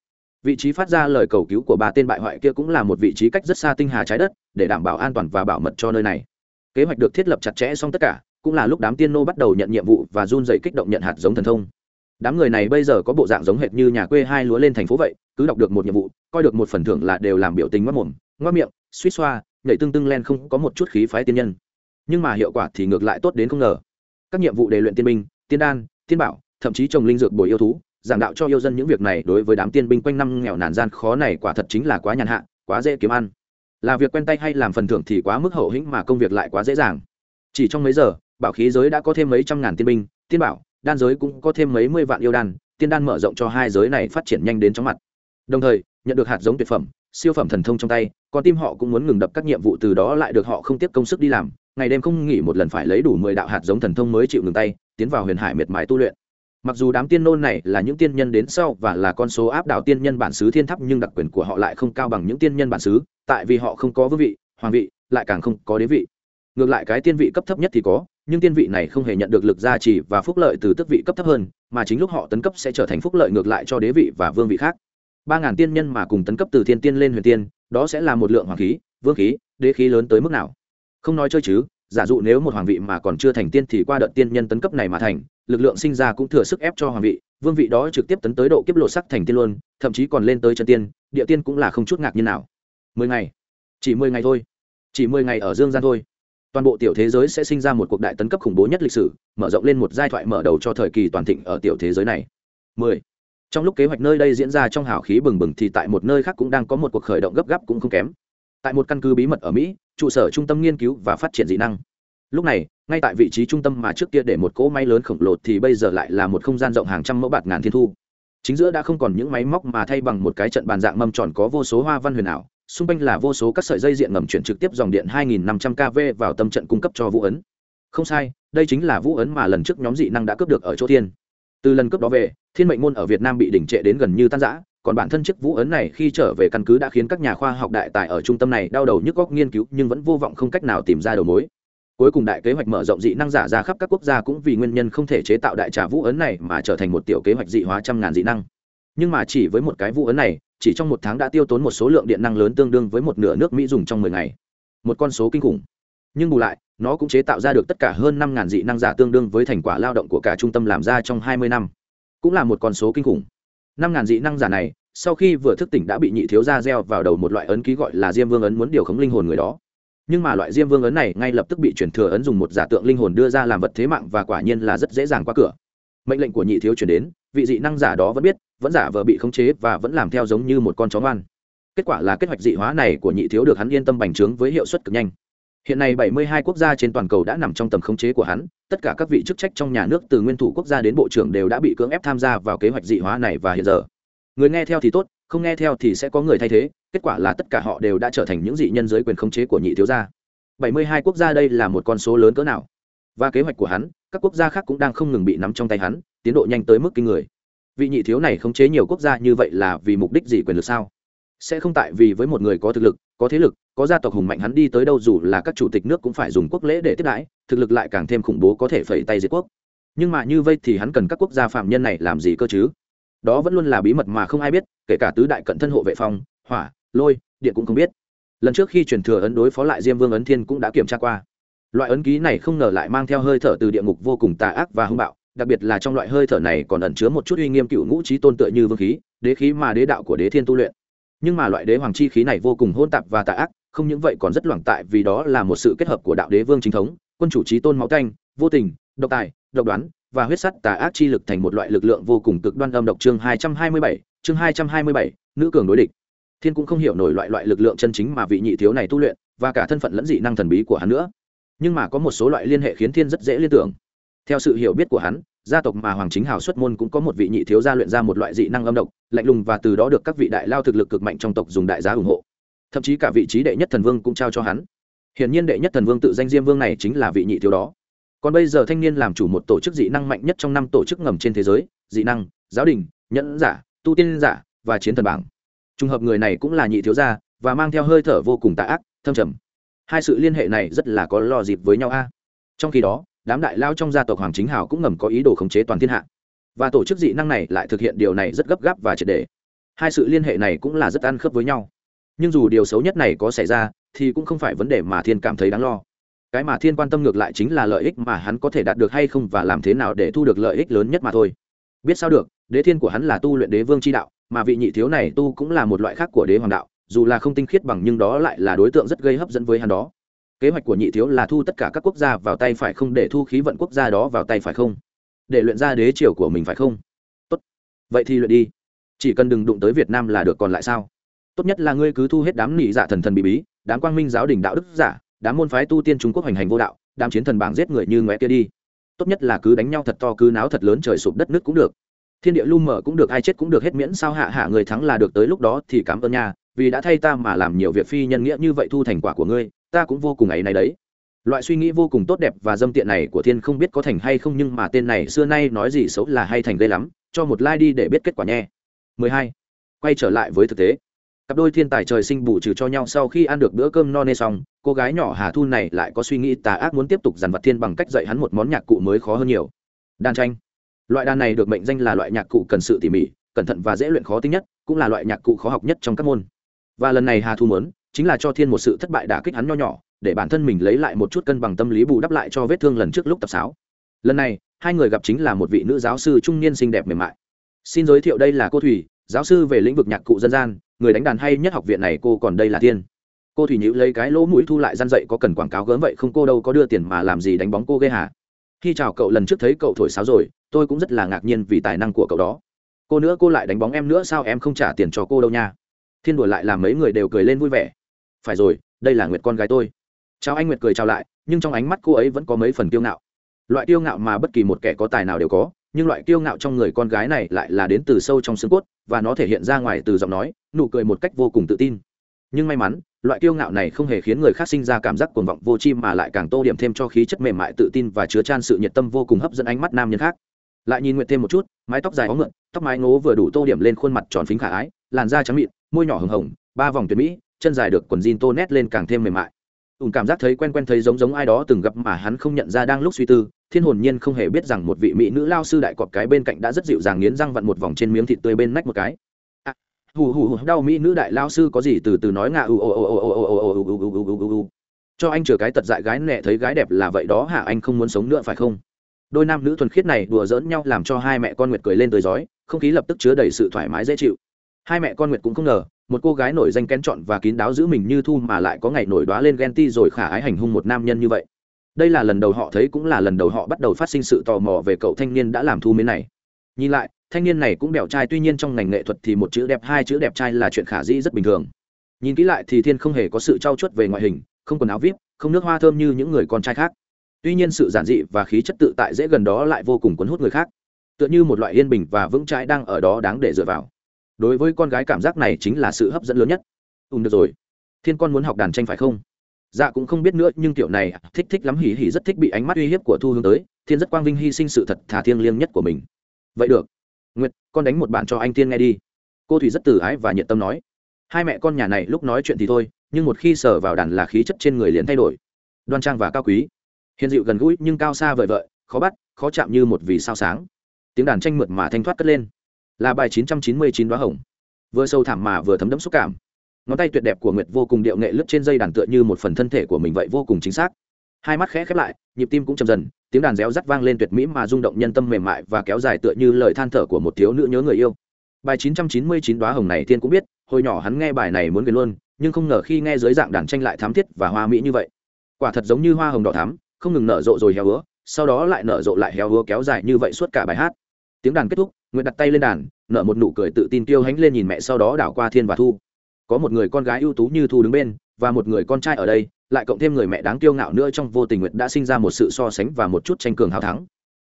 Vị trí phát ra lời cầu cứu của ba tên bại hoại kia cũng là một vị trí cách rất xa tinh hà trái đất, để đảm bảo an toàn và bảo mật cho nơi này kế hoạch được thiết lập chặt chẽ xong tất cả, cũng là lúc đám tiên nô bắt đầu nhận nhiệm vụ và run dậy kích động nhận hạt giống thần thông. Đám người này bây giờ có bộ dạng giống hệt như nhà quê hai lúa lên thành phố vậy, cứ đọc được một nhiệm vụ, coi được một phần thưởng là đều làm biểu tình mất mồm, ngoác miệng, suýt xoa, nhảy tương tương len không có một chút khí phái tiên nhân. Nhưng mà hiệu quả thì ngược lại tốt đến không ngờ. Các nhiệm vụ đề luyện tiên binh, tiên đan, tiên bảo, thậm chí trồng linh dược bồi yêu thú, giảng đạo cho yêu dân những việc này đối với đám tiên binh quanh năm nghèo nàn gian khó này quả thật chính là quá nhàn hạ, quá dễ kiếm ăn là việc quen tay hay làm phần thưởng thì quá mức hậu hĩnh mà công việc lại quá dễ dàng. Chỉ trong mấy giờ, bảo khí giới đã có thêm mấy trăm ngàn tiên binh, tiên bảo, đan giới cũng có thêm mấy mươi vạn yêu đan, tiên đan mở rộng cho hai giới này phát triển nhanh đến chóng mặt. Đồng thời, nhận được hạt giống tuyệt phẩm, siêu phẩm thần thông trong tay, con tim họ cũng muốn ngừng đập các nhiệm vụ từ đó lại được họ không tiếp công sức đi làm. Ngày đêm không nghỉ một lần phải lấy đủ mười đạo hạt giống thần thông mới chịu ngừng tay, tiến vào huyền hải miệt mài tu luyện mặc dù đám tiên nôn này là những tiên nhân đến sau và là con số áp đảo tiên nhân bản xứ thiên tháp nhưng đặc quyền của họ lại không cao bằng những tiên nhân bản xứ, tại vì họ không có vương vị, hoàng vị, lại càng không có đế vị. Ngược lại cái tiên vị cấp thấp nhất thì có, nhưng tiên vị này không hề nhận được lực gia trì và phúc lợi từ tức vị cấp thấp hơn, mà chính lúc họ tấn cấp sẽ trở thành phúc lợi ngược lại cho đế vị và vương vị khác. Ba ngàn tiên nhân mà cùng tấn cấp từ thiên tiên lên huyền tiên, đó sẽ là một lượng hoàng khí, vương khí, đế khí lớn tới mức nào? Không nói chơi chứ, giả dụ nếu một hoàng vị mà còn chưa thành tiên thì qua đợt tiên nhân tấn cấp này mà thành lực lượng sinh ra cũng thừa sức ép cho hoàng vị, vương vị đó trực tiếp tấn tới độ kiếp lộ sắc thành tiên luôn thậm chí còn lên tới chân tiên, địa tiên cũng là không chút ngạc nhiên nào. Mười ngày. Chỉ mười ngày thôi. Chỉ mười ngày ở dương gian thôi. Toàn bộ tiểu thế giới sẽ sinh ra một cuộc đại tấn cấp khủng bố nhất lịch sử, mở rộng lên một giai thoại mở đầu cho thời kỳ toàn thịnh ở tiểu thế giới này. 10. trong lúc kế hoạch nơi đây diễn ra trong hào khí bừng bừng thì tại một nơi khác cũng đang có một cuộc khởi động gấp gáp cũng không kém. Tại một căn cứ bí mật ở mỹ, trụ sở trung tâm nghiên cứu và phát triển dị năng lúc này, ngay tại vị trí trung tâm mà trước kia để một cỗ máy lớn khổng lồ thì bây giờ lại là một không gian rộng hàng trăm mẫu bạt ngàn thiên thu. Chính giữa đã không còn những máy móc mà thay bằng một cái trận bàn dạng mâm tròn có vô số hoa văn huyền ảo, xung quanh là vô số các sợi dây diện ngầm chuyển trực tiếp dòng điện 2.500 kv vào tâm trận cung cấp cho vũ ấn. Không sai, đây chính là vũ ấn mà lần trước nhóm dị năng đã cướp được ở chỗ thiên. Từ lần cướp đó về, thiên mệnh môn ở việt nam bị đỉnh trệ đến gần như tan rã, còn bản thân chiếc vũ ấn này khi trở về căn cứ đã khiến các nhà khoa học đại tài ở trung tâm này đau đầu nhức góc nghiên cứu nhưng vẫn vô vọng không cách nào tìm ra đầu mối cuối cùng đại kế hoạch mở rộng dị năng giả ra khắp các quốc gia cũng vì nguyên nhân không thể chế tạo đại trà vũ ấn này mà trở thành một tiểu kế hoạch dị hóa trăm ngàn dị năng. Nhưng mà chỉ với một cái vũ ấn này, chỉ trong một tháng đã tiêu tốn một số lượng điện năng lớn tương đương với một nửa nước mỹ dùng trong mười ngày. Một con số kinh khủng. Nhưng bù lại, nó cũng chế tạo ra được tất cả hơn năm ngàn dị năng giả tương đương với thành quả lao động của cả trung tâm làm ra trong hai mươi năm. Cũng là một con số kinh khủng. Năm ngàn dị năng giả này, sau khi vừa thức tỉnh đã bị nhị thiếu gia gieo vào đầu một loại ấn ký gọi là diêm vương ấn muốn điều khống linh hồn người đó nhưng mà loại diêm vương ấn này ngay lập tức bị chuyển thừa ấn dùng một giả tượng linh hồn đưa ra làm vật thế mạng và quả nhiên là rất dễ dàng qua cửa. Mệnh lệnh của nhị thiếu chuyển đến, vị dị năng giả đó vẫn biết, vẫn giả vờ bị khống chế và vẫn làm theo giống như một con chó ngoan. Kết quả là kế hoạch dị hóa này của nhị thiếu được hắn yên tâm bành trướng với hiệu suất cực nhanh. Hiện nay 72 quốc gia trên toàn cầu đã nằm trong tầm khống chế của hắn, tất cả các vị chức trách trong nhà nước từ nguyên thủ quốc gia đến bộ trưởng đều đã bị cưỡng ép tham gia vào kế hoạch dị hóa này và hiện giờ. Người nghe theo thì tốt, không nghe theo thì sẽ có người thay thế kết quả là tất cả họ đều đã trở thành những dị nhân dưới quyền khống chế của nhị thiếu gia. 72 quốc gia đây là một con số lớn cỡ nào? Và kế hoạch của hắn, các quốc gia khác cũng đang không ngừng bị nắm trong tay hắn, tiến độ nhanh tới mức kinh người. Vị nhị thiếu này khống chế nhiều quốc gia như vậy là vì mục đích gì quyền lực sao? Sẽ không tại vì với một người có thực lực, có thế lực, có gia tộc hùng mạnh hắn đi tới đâu dù là các chủ tịch nước cũng phải dùng quốc lễ để tiếp đãi, thực lực lại càng thêm khủng bố có thể phẩy tay diệt quốc. Nhưng mà như vậy thì hắn cần các quốc gia phạm nhân này làm gì cơ chứ? Đó vẫn luôn là bí mật mà không ai biết, kể cả tứ đại cận thân hộ vệ phong, hỏa lôi, điện cũng không biết. Lần trước khi truyền thừa ấn đối phó lại diêm vương ấn thiên cũng đã kiểm tra qua. Loại ấn ký này không ngờ lại mang theo hơi thở từ địa ngục vô cùng tà ác và hung bạo, đặc biệt là trong loại hơi thở này còn ẩn chứa một chút uy nghiêm cựu ngũ trí tôn tựa như vương khí, đế khí mà đế đạo của đế thiên tu luyện. Nhưng mà loại đế hoàng chi khí này vô cùng hôn tạp và tà ác, không những vậy còn rất loảng tại vì đó là một sự kết hợp của đạo đế vương chính thống, quân chủ trí tôn máu canh vô tình, độc tài, độc đoán và huyết sắt tà ác chi lực thành một loại lực lượng vô cùng cực đoan âm độc chương hai trăm hai mươi bảy, chương hai trăm hai mươi bảy, nữ cường đối địch thiên cũng không hiểu nổi loại loại lực lượng chân chính mà vị nhị thiếu này tu luyện, và cả thân phận lẫn dị năng thần bí của hắn nữa. Nhưng mà có một số loại liên hệ khiến thiên rất dễ liên tưởng. Theo sự hiểu biết của hắn, gia tộc mà hoàng chính hào xuất môn cũng có một vị nhị thiếu gia luyện ra một loại dị năng âm độc, lạnh lùng và từ đó được các vị đại lao thực lực cực mạnh trong tộc dùng đại giá ủng hộ. Thậm chí cả vị trí đệ nhất thần vương cũng trao cho hắn. Hiển nhiên đệ nhất thần vương tự danh diêm vương này chính là vị nhị thiếu đó. Còn bây giờ thanh niên làm chủ một tổ chức dị năng mạnh nhất trong năm tổ chức ngầm trên thế giới, dị năng, giáo đình, nhẫn giả, tu tiên giả, và chiến thần bảng trùng hợp người này cũng là nhị thiếu gia, và mang theo hơi thở vô cùng tà ác, thâm trầm. Hai sự liên hệ này rất là có lo dịp với nhau a. Trong khi đó, đám đại lao trong gia tộc hoàng chính hào cũng ngầm có ý đồ khống chế toàn thiên hạ. Và tổ chức dị năng này lại thực hiện điều này rất gấp gáp và triệt đề hai sự liên hệ này cũng là rất ăn khớp với nhau. Nhưng dù điều xấu nhất này có xảy ra, thì cũng không phải vấn đề mà thiên cảm thấy đáng lo. Cái mà thiên quan tâm ngược lại chính là lợi ích mà hắn có thể đạt được hay không và làm thế nào để thu được lợi ích lớn nhất mà thôi. Biết sao được, đế thiên của hắn là tu luyện đế vương tri đạo mà vị nhị thiếu này tu cũng là một loại khác của đế hoàng đạo, dù là không tinh khiết bằng nhưng đó lại là đối tượng rất gây hấp dẫn với hắn đó. Kế hoạch của nhị thiếu là thu tất cả các quốc gia vào tay phải không, để thu khí vận quốc gia đó vào tay phải không? Để luyện ra đế triều của mình phải không? Tốt. Vậy thì luyện đi. Chỉ cần đừng đụng tới việt nam là được còn lại sao? Tốt nhất là ngươi cứ thu hết đám nị dạ thần thần bí bí, đám quang minh giáo đình đạo đức giả, đám môn phái tu tiên trung quốc hành hành vô đạo, đám chiến thần bảng giết người như ngoé kia đi. Tốt nhất là cứ đánh nhau thật to, cứ náo thật lớn trời sụp đất nước cũng được thiên địa lu mở cũng được, ai chết cũng được, hết miễn sao hạ hạ người thắng là được, tới lúc đó thì cảm ơn nha, vì đã thay ta mà làm nhiều việc phi nhân nghĩa như vậy thu thành quả của ngươi, ta cũng vô cùng ấy này đấy. Loại suy nghĩ vô cùng tốt đẹp và dâm tiện này của thiên không biết có thành hay không, nhưng mà tên này xưa nay nói gì xấu là hay thành gây lắm, cho một like đi để biết kết quả nhé 12. quay trở lại với thực tế. Cặp đôi thiên tài trời sinh bù trừ cho nhau sau khi ăn được bữa cơm no nê xong, cô gái nhỏ hà thu này lại có suy nghĩ tà ác muốn tiếp tục dằn vặt thiên bằng cách dạy hắn một món nhạc cụ mới khó hơn nhiều. Đàn tranh loại đàn này được mệnh danh là loại nhạc cụ cần sự tỉ mỉ, cẩn thận và dễ luyện khó tính nhất, cũng là loại nhạc cụ khó học nhất trong các môn. Và lần này hà thu muốn, chính là cho thiên một sự thất bại đả kích hắn nho nhỏ, để bản thân mình lấy lại một chút cân bằng tâm lý bù đắp lại cho vết thương lần trước lúc tập sáo. Lần này, hai người gặp chính là một vị nữ giáo sư trung niên xinh đẹp mềm mại. Xin giới thiệu đây là cô thủy, giáo sư về lĩnh vực nhạc cụ dân gian, người đánh đàn hay nhất học viện này cô còn đây là tiên cô thủy nhữ lấy cái lỗ mũi thu lại gian dậy có cần quảng cáo gớm vậy không cô đâu có đưa tiền mà làm gì đánh bóng cô ghê hả? Khi chào cậu lần trước thấy cậu thổi sáo rồi tôi cũng rất là ngạc nhiên vì tài năng của cậu đó. Cô nữa, cô lại đánh bóng em nữa, sao em không trả tiền cho cô đâu nha? Thiên đùa lại làm mấy người đều cười lên vui vẻ. Phải rồi, đây là nguyệt con gái tôi. Chào anh nguyệt cười chào lại, nhưng trong ánh mắt cô ấy vẫn có mấy phần kiêu ngạo. Loại kiêu ngạo mà bất kỳ một kẻ có tài nào đều có, nhưng loại kiêu ngạo trong người con gái này lại là đến từ sâu trong xương cốt, và nó thể hiện ra ngoài từ giọng nói, nụ cười một cách vô cùng tự tin. Nhưng may mắn, loại kiêu ngạo này không hề khiến người khác sinh ra cảm giác cuồng vọng vô chi mà lại càng tô điểm thêm cho khí chất mềm mại, tự tin và chứa chan sự nhiệt tâm vô cùng hấp dẫn ánh mắt nam nhân khác lại nhìn nguyện thêm một chút mái tóc dài óng ngượn tóc mái ngố vừa đủ tô điểm lên khuôn mặt tròn phính khả ái làn da trắng mịn môi nhỏ hồng hồng ba vòng tuyệt mỹ chân dài được quần jean tô nét lên càng thêm mềm mại ùn cảm giác thấy quen quen thấy giống giống ai đó từng gặp mà hắn không nhận ra đang lúc suy tư thiên hồn nhiên không hề biết rằng một vị mỹ nữ lao sư đại cọp cái bên cạnh đã rất dịu dàng nghiến răng vặn một vòng trên miếng thịt tươi bên nách một cái hù hù hù đau mỹ nữ đại lao sư có gì từ từ nói ngạ ù ù ù ù ù ù ù ù ù ù ù ù cho anh chừa cái tật dại gái nẹ thấy gái đẹp là vậy đó hả anh không muốn sống nữa phải không đôi nam nữ thuần khiết này đùa giỡn nhau làm cho hai mẹ con nguyệt cười lên tới giói, không khí lập tức chứa đầy sự thoải mái dễ chịu. Hai mẹ con nguyệt cũng không ngờ, một cô gái nổi danh kén chọn và kín đáo giữ mình như thu mà lại có ngày nổi đoá lên ghen ti rồi khả ái hành hung một nam nhân như vậy. Đây là lần đầu họ thấy cũng là lần đầu họ bắt đầu phát sinh sự tò mò về cậu thanh niên đã làm thu mến này. Nhìn lại, thanh niên này cũng đẻo trai, tuy nhiên trong ngành nghệ thuật thì một chữ đẹp, hai chữ đẹp trai là chuyện khả dĩ rất bình thường. Nhìn kỹ lại thì thiên không hề có sự trau chuốt về ngoại hình, không quần áo vip, không nước hoa thơm như những người con trai khác tuy nhiên sự giản dị và khí chất tự tại dễ gần đó lại vô cùng cuốn hút người khác. Tựa như một loại yên bình và vững chãi đang ở đó đáng để dựa vào. Đối với con gái cảm giác này chính là sự hấp dẫn lớn nhất. Ùn được rồi. Thiên con muốn học đàn tranh phải không? Dạ cũng không biết nữa, nhưng kiểu này, thích thích lắm, hỉ hỉ, rất thích bị ánh mắt uy hiếp của thu hướng tới. Thiên rất quang vinh hy sinh sự thật thà thiêng liêng nhất của mình. Vậy được. Nguyệt, con đánh một bản cho anh tiên nghe đi. Cô thủy rất từ ái và nhiệt tâm nói. Hai mẹ con nhà này lúc nói chuyện thì thôi, nhưng một khi sờ vào đàn là khí chất trên người liền thay đổi. Đoan trang và cao quý hiền dịu gần gũi nhưng cao xa vời vợi, khó bắt, khó chạm như một vì sao sáng. Tiếng đàn tranh mượt mà thanh thoát cất lên. Là bài 999 đoá hồng. Vừa sâu thẳm mà vừa thấm đẫm xúc cảm. Ngón tay tuyệt đẹp của nguyệt vô cùng điệu nghệ lướt trên dây đàn tựa như một phần thân thể của mình vậy vô cùng chính xác. Hai mắt khẽ khép lại, nhịp tim cũng chậm dần, tiếng đàn réo rắt vang lên tuyệt mỹ mà rung động nhân tâm mềm mại và kéo dài tựa như lời than thở của một thiếu nữ nhớ người yêu. Bài 999 đoá hồng này tiên cũng biết, hồi nhỏ hắn nghe bài này muốn gần luôn, nhưng không ngờ khi nghe dưới dạng đàn tranh lại thám thiết và hoa mỹ như vậy. Quả thật giống như hoa hồng đỏ thắm không ngừng nở rộ rồi héo hứa, sau đó lại nở rộ lại héo hứa kéo dài như vậy suốt cả bài hát. Tiếng đàn kết thúc, nguyệt đặt tay lên đàn, nở một nụ cười tự tin tiêu hãnh lên nhìn mẹ sau đó đảo qua thiên và thu. Có một người con gái ưu tú như thu đứng bên, và một người con trai ở đây, lại cộng thêm người mẹ đáng kiêu ngạo nữa trong vô tình nguyệt đã sinh ra một sự so sánh và một chút tranh cường hào thắng.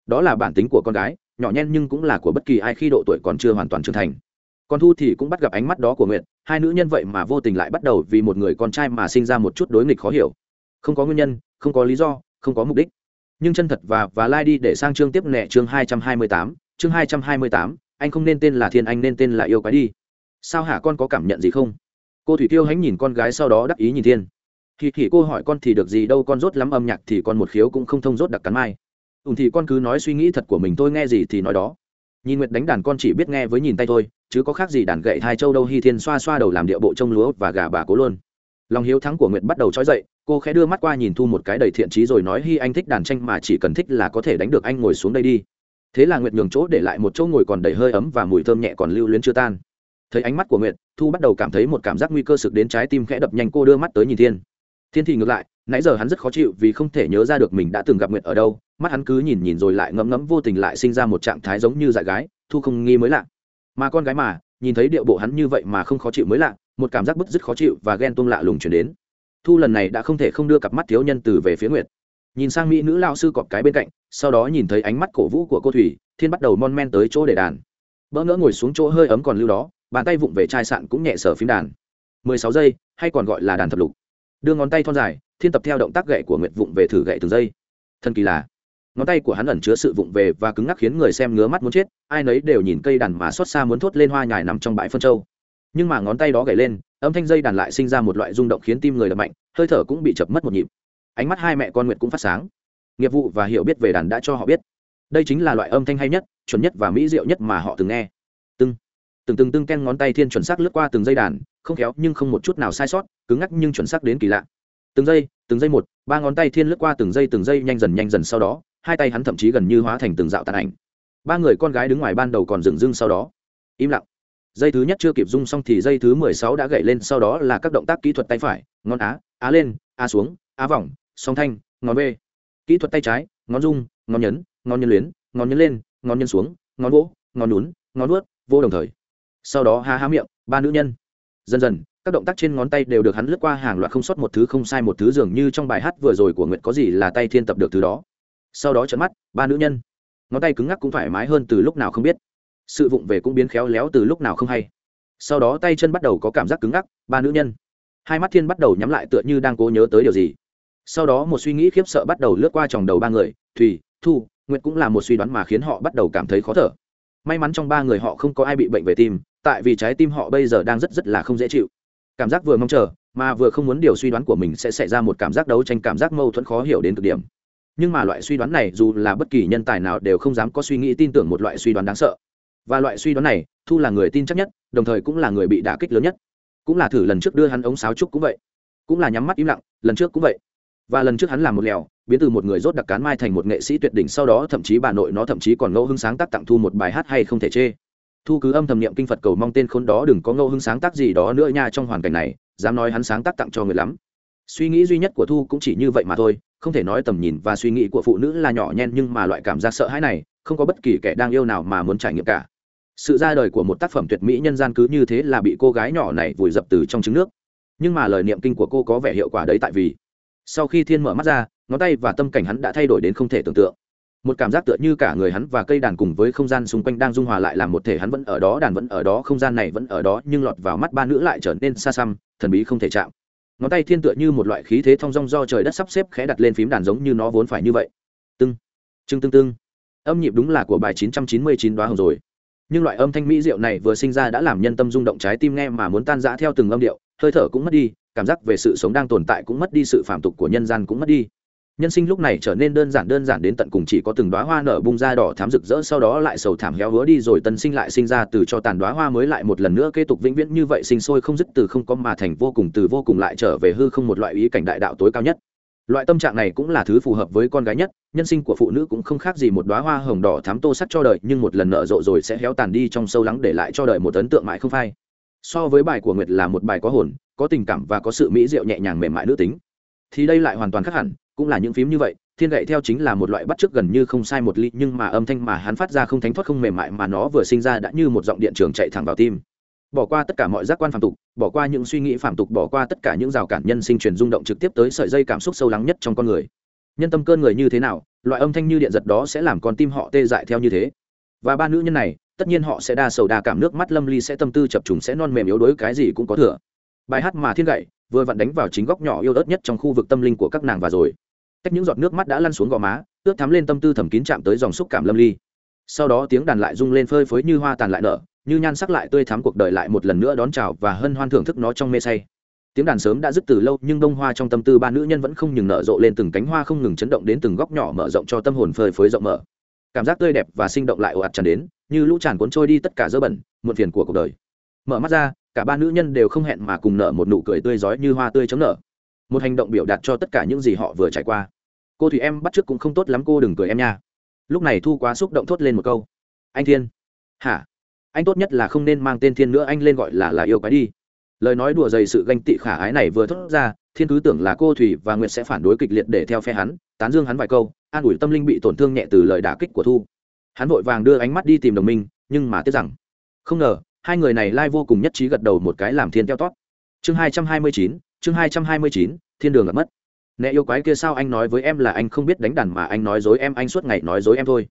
Đó là bản tính của con gái, nhỏ nhen nhưng cũng là của bất kỳ ai khi độ tuổi còn chưa hoàn toàn trưởng thành. Con thu thì cũng bắt gặp ánh mắt đó của nguyệt, hai nữ nhân vậy mà vô tình lại bắt đầu vì một người con trai mà sinh ra một chút đối nghịch khó hiểu. Không có nguyên nhân, không có lý do không có mục đích. Nhưng chân thật và và lai đi để sang chương tiếp nệ chương hai trăm hai mươi tám, chương hai trăm hai mươi tám, anh không nên tên là thiên, anh nên tên là yêu quái đi. Sao hả con có cảm nhận gì không? Cô thủy tiêu hãnh nhìn con gái sau đó đắc ý nhìn thiên. Thì thì cô hỏi con thì được gì đâu, con rốt lắm âm nhạc thì con một khiếu cũng không thông rốt đặc cắn mai. Ùn thì con cứ nói suy nghĩ thật của mình tôi nghe gì thì nói đó. Nhìn nguyệt đánh đàn con chỉ biết nghe với nhìn tay thôi, chứ có khác gì đàn gậy hai châu đâu hy thiên xoa xoa đầu làm điệu bộ trông lúa và gà bà cố luôn. Lòng hiếu thắng của nguyệt bắt đầu trói dậy cô khẽ đưa mắt qua nhìn thu một cái đầy thiện trí rồi nói hy anh thích đàn tranh mà chỉ cần thích là có thể đánh được anh ngồi xuống đây đi. Thế là nguyệt nhường chỗ để lại một chỗ ngồi còn đầy hơi ấm và mùi thơm nhẹ còn lưu luyến chưa tan. Thấy ánh mắt của nguyệt, thu bắt đầu cảm thấy một cảm giác nguy cơ sực đến trái tim khẽ đập nhanh, cô đưa mắt tới nhìn thiên. Thiên thì ngược lại, nãy giờ hắn rất khó chịu vì không thể nhớ ra được mình đã từng gặp nguyệt ở đâu, mắt hắn cứ nhìn nhìn rồi lại ngẫm ngẫm vô tình lại sinh ra một trạng thái giống như dại gái, thu không nghi mới lạ. Mà con gái mà, nhìn thấy điệu bộ hắn như vậy mà không khó chịu mới lạ, một cảm giác bứt rứt khó chịu và ghen tuông lạ lùng chuyển đến thu lần này đã không thể không đưa cặp mắt thiếu nhân từ về phía nguyệt nhìn sang mỹ nữ lao sư cọp cái bên cạnh sau đó nhìn thấy ánh mắt cổ vũ của cô thủy thiên bắt đầu mon men tới chỗ để đàn bỡ ngỡ ngồi xuống chỗ hơi ấm còn lưu đó bàn tay vụng về chai sạn cũng nhẹ sở phím đàn mười sáu giây hay còn gọi là đàn thập lục đưa ngón tay thon dài thiên tập theo động tác gậy của nguyệt vụng về thử gậy từng giây thần kỳ là ngón tay của hắn ẩn chứa sự vụng về và cứng ngắc khiến người xem ngứa mắt muốn chết ai nấy đều nhìn cây đàn mà xót xa muốn thốt lên hoa nhài nằm trong bãi phân châu nhưng mà ngón tay đó gậy lên âm thanh dây đàn lại sinh ra một loại rung động khiến tim người đập mạnh hơi thở cũng bị chập mất một nhịp. Ánh mắt hai mẹ con nguyệt cũng phát sáng. Nghiệp vụ và hiểu biết về đàn đã cho họ biết. Đây chính là loại âm thanh hay nhất chuẩn nhất và mỹ diệu nhất mà họ từng nghe. Từng, từng từng từng ken ngón tay thiên chuẩn xác lướt qua từng dây đàn không khéo nhưng không một chút nào sai sót cứng ngắc nhưng chuẩn xác đến kỳ lạ. Từng giây từng giây một ba ngón tay thiên lướt qua từng giây từng giây nhanh dần nhanh dần sau đó hai tay hắn thậm chí gần như hóa thành từng dạo tàn ảnh. Ba người con gái đứng ngoài ban đầu còn dừng dưng sau đó. Im lặng dây thứ nhất chưa kịp rung xong thì dây thứ mười sáu đã gậy lên, sau đó là các động tác kỹ thuật tay phải, ngón á á lên, á xuống, á vòng, song thanh, ngón b kỹ thuật tay trái, ngón rung, ngón nhấn, ngón nhân luyến, ngón nhấn lên, ngón nhân xuống, ngón vỗ, ngón lún ngón vuốt, vô đồng thời. Sau đó há há miệng, ba nữ nhân. Dần dần, các động tác trên ngón tay đều được hắn lướt qua hàng loạt không sót một thứ không sai một thứ, dường như trong bài hát vừa rồi của nguyệt có gì là tay thiên tập được thứ đó. Sau đó trận mắt, ba nữ nhân. Ngón tay cứng ngắc cũng thoải mái hơn từ lúc nào không biết sự vụng về cũng biến khéo léo từ lúc nào không hay. Sau đó tay chân bắt đầu có cảm giác cứng ngắc, ba nữ nhân. Hai mắt thiên bắt đầu nhắm lại tựa như đang cố nhớ tới điều gì. Sau đó một suy nghĩ khiếp sợ bắt đầu lướt qua tròng đầu ba người, thùy, thu, nguyệt cũng là một suy đoán mà khiến họ bắt đầu cảm thấy khó thở. May mắn trong ba người họ không có ai bị bệnh về tim, tại vì trái tim họ bây giờ đang rất rất là không dễ chịu. Cảm giác vừa mong chờ, mà vừa không muốn điều suy đoán của mình sẽ xảy ra một cảm giác đấu tranh, cảm giác mâu thuẫn khó hiểu đến cực điểm. Nhưng mà loại suy đoán này dù là bất kỳ nhân tài nào đều không dám có suy nghĩ tin tưởng một loại suy đoán đáng sợ và loại suy đoán này, thu là người tin chắc nhất, đồng thời cũng là người bị đả kích lớn nhất. Cũng là thử lần trước đưa hắn ống sáo trúc cũng vậy. Cũng là nhắm mắt im lặng, lần trước cũng vậy. Và lần trước hắn làm một lèo, biến từ một người rốt đặc cán mai thành một nghệ sĩ tuyệt đỉnh, sau đó thậm chí bà nội nó thậm chí còn ngẫu hưng sáng tác tặng thu một bài hát hay không thể chê. Thu cứ âm thầm niệm kinh phật cầu mong tên khốn đó đừng có ngẫu hưng sáng tác gì đó nữa nha trong hoàn cảnh này, dám nói hắn sáng tác tặng cho người lắm. Suy nghĩ duy nhất của thu cũng chỉ như vậy mà thôi, không thể nói tầm nhìn và suy nghĩ của phụ nữ là nhỏ nhen nhưng mà loại cảm giác sợ hãi này, không có bất kỳ kẻ đang yêu nào mà muốn trải nghiệm cả sự ra đời của một tác phẩm tuyệt mỹ nhân gian cứ như thế là bị cô gái nhỏ này vùi dập từ trong trứng nước. Nhưng mà lời niệm kinh của cô có vẻ hiệu quả đấy tại vì, sau khi thiên mở mắt ra, ngón tay và tâm cảnh hắn đã thay đổi đến không thể tưởng tượng. Một cảm giác tựa như cả người hắn và cây đàn cùng với không gian xung quanh đang dung hòa lại làm một thể hắn vẫn ở đó, đàn vẫn ở đó, không gian này vẫn ở đó, nhưng lọt vào mắt ba nữ lại trở nên xa xăm, thần bí không thể chạm. Ngón tay thiên tựa như một loại khí thế thong dong do trời đất sắp xếp khẽ đặt lên phím đàn giống như nó vốn phải như vậy. Tưng chưng tưng tưng. Âm nhịp đúng là của bài 999 đoá hồng rồi nhưng loại âm thanh mỹ diệu này vừa sinh ra đã làm nhân tâm rung động trái tim nghe mà muốn tan rã theo từng âm điệu, hơi thở cũng mất đi, cảm giác về sự sống đang tồn tại cũng mất đi, sự phạm tục của nhân gian cũng mất đi. Nhân sinh lúc này trở nên đơn giản đơn giản đến tận cùng chỉ có từng đoá hoa nở bung ra đỏ thám rực rỡ, sau đó lại sầu thảm héo hứa đi rồi tân sinh lại sinh ra, từ cho tàn đoá hoa mới lại một lần nữa kế tục vĩnh viễn như vậy sinh sôi không dứt, từ không có mà thành vô cùng, từ vô cùng lại trở về hư không một loại ý cảnh đại đạo tối cao nhất loại tâm trạng này cũng là thứ phù hợp với con gái nhất, nhân sinh của phụ nữ cũng không khác gì một đoá hoa hồng đỏ thám tô sắc cho đời, nhưng một lần nở rộ rồi sẽ héo tàn đi trong sâu lắng để lại cho đời một ấn tượng mãi không phai. So với bài của nguyệt là một bài có hồn, có tình cảm và có sự mỹ diệu nhẹ nhàng mềm mại nữ tính. Thì đây lại hoàn toàn khác hẳn, cũng là những phím như vậy, thiên gậy theo chính là một loại bắt chước gần như không sai một ly, nhưng mà âm thanh mà hắn phát ra không thánh thoát không mềm mại mà nó vừa sinh ra đã như một giọng điện trường chạy thẳng vào tim bỏ qua tất cả mọi giác quan phạm tục, bỏ qua những suy nghĩ phạm tục, bỏ qua tất cả những rào cản nhân sinh truyền rung động trực tiếp tới sợi dây cảm xúc sâu lắng nhất trong con người. Nhân tâm cơn người như thế nào, loại âm thanh như điện giật đó sẽ làm con tim họ tê dại theo như thế. Và ba nữ nhân này, tất nhiên họ sẽ đa sầu đa cảm, nước mắt lâm ly sẽ tâm tư chập trùng, sẽ non mềm yếu đuối, cái gì cũng có thừa. Bài hát mà thiên gậy, vừa vặn đánh vào chính góc nhỏ yêu ớt nhất trong khu vực tâm linh của các nàng và rồi. Tách những giọt nước mắt đã lăn xuống gò má, ướt thắm lên tâm tư thầm kín chạm tới dòng xúc cảm lâm ly. Sau đó tiếng đàn lại rung lên phơi phới như hoa tàn lại nở như nhan sắc lại tươi thắm cuộc đời lại một lần nữa đón chào và hân hoan thưởng thức nó trong mê say. Tiếng đàn sớm đã dứt từ lâu, nhưng đông hoa trong tâm tư ba nữ nhân vẫn không ngừng nở rộ lên từng cánh hoa không ngừng chấn động đến từng góc nhỏ mở rộng cho tâm hồn phơi phới rộng mở. Cảm giác tươi đẹp và sinh động lại ồ ạt tràn đến, như lũ tràn cuốn trôi đi tất cả dơ bẩn, muộn phiền của cuộc đời. Mở mắt ra, cả ba nữ nhân đều không hẹn mà cùng nở một nụ cười tươi rói như hoa tươi chống nở. Một hành động biểu đạt cho tất cả những gì họ vừa trải qua. Cô thủy em bắt trước cũng không tốt lắm, cô đừng cười em nha. Lúc này thu quá xúc động thốt lên một câu. Anh thiên. Hả? Anh tốt nhất là không nên mang tên thiên nữa, anh lên gọi là là yêu quái đi. Lời nói đùa dày sự ganh tị khả ái này vừa thốt ra, thiên cứ tưởng là cô thủy và nguyệt sẽ phản đối kịch liệt để theo phe hắn, tán dương hắn vài câu, an ủi tâm linh bị tổn thương nhẹ từ lời đả kích của thu. Hắn vội vàng đưa ánh mắt đi tìm đồng minh, nhưng mà tiếc rằng, không ngờ, hai người này lai vô cùng nhất trí gật đầu một cái làm thiên theo tót. Chương hai trăm hai mươi chín, chương hai trăm hai mươi chín, thiên đường gặp mất. Nè yêu quái kia sao anh nói với em là anh không biết đánh đàn mà anh nói dối em, anh suốt ngày nói dối em thôi.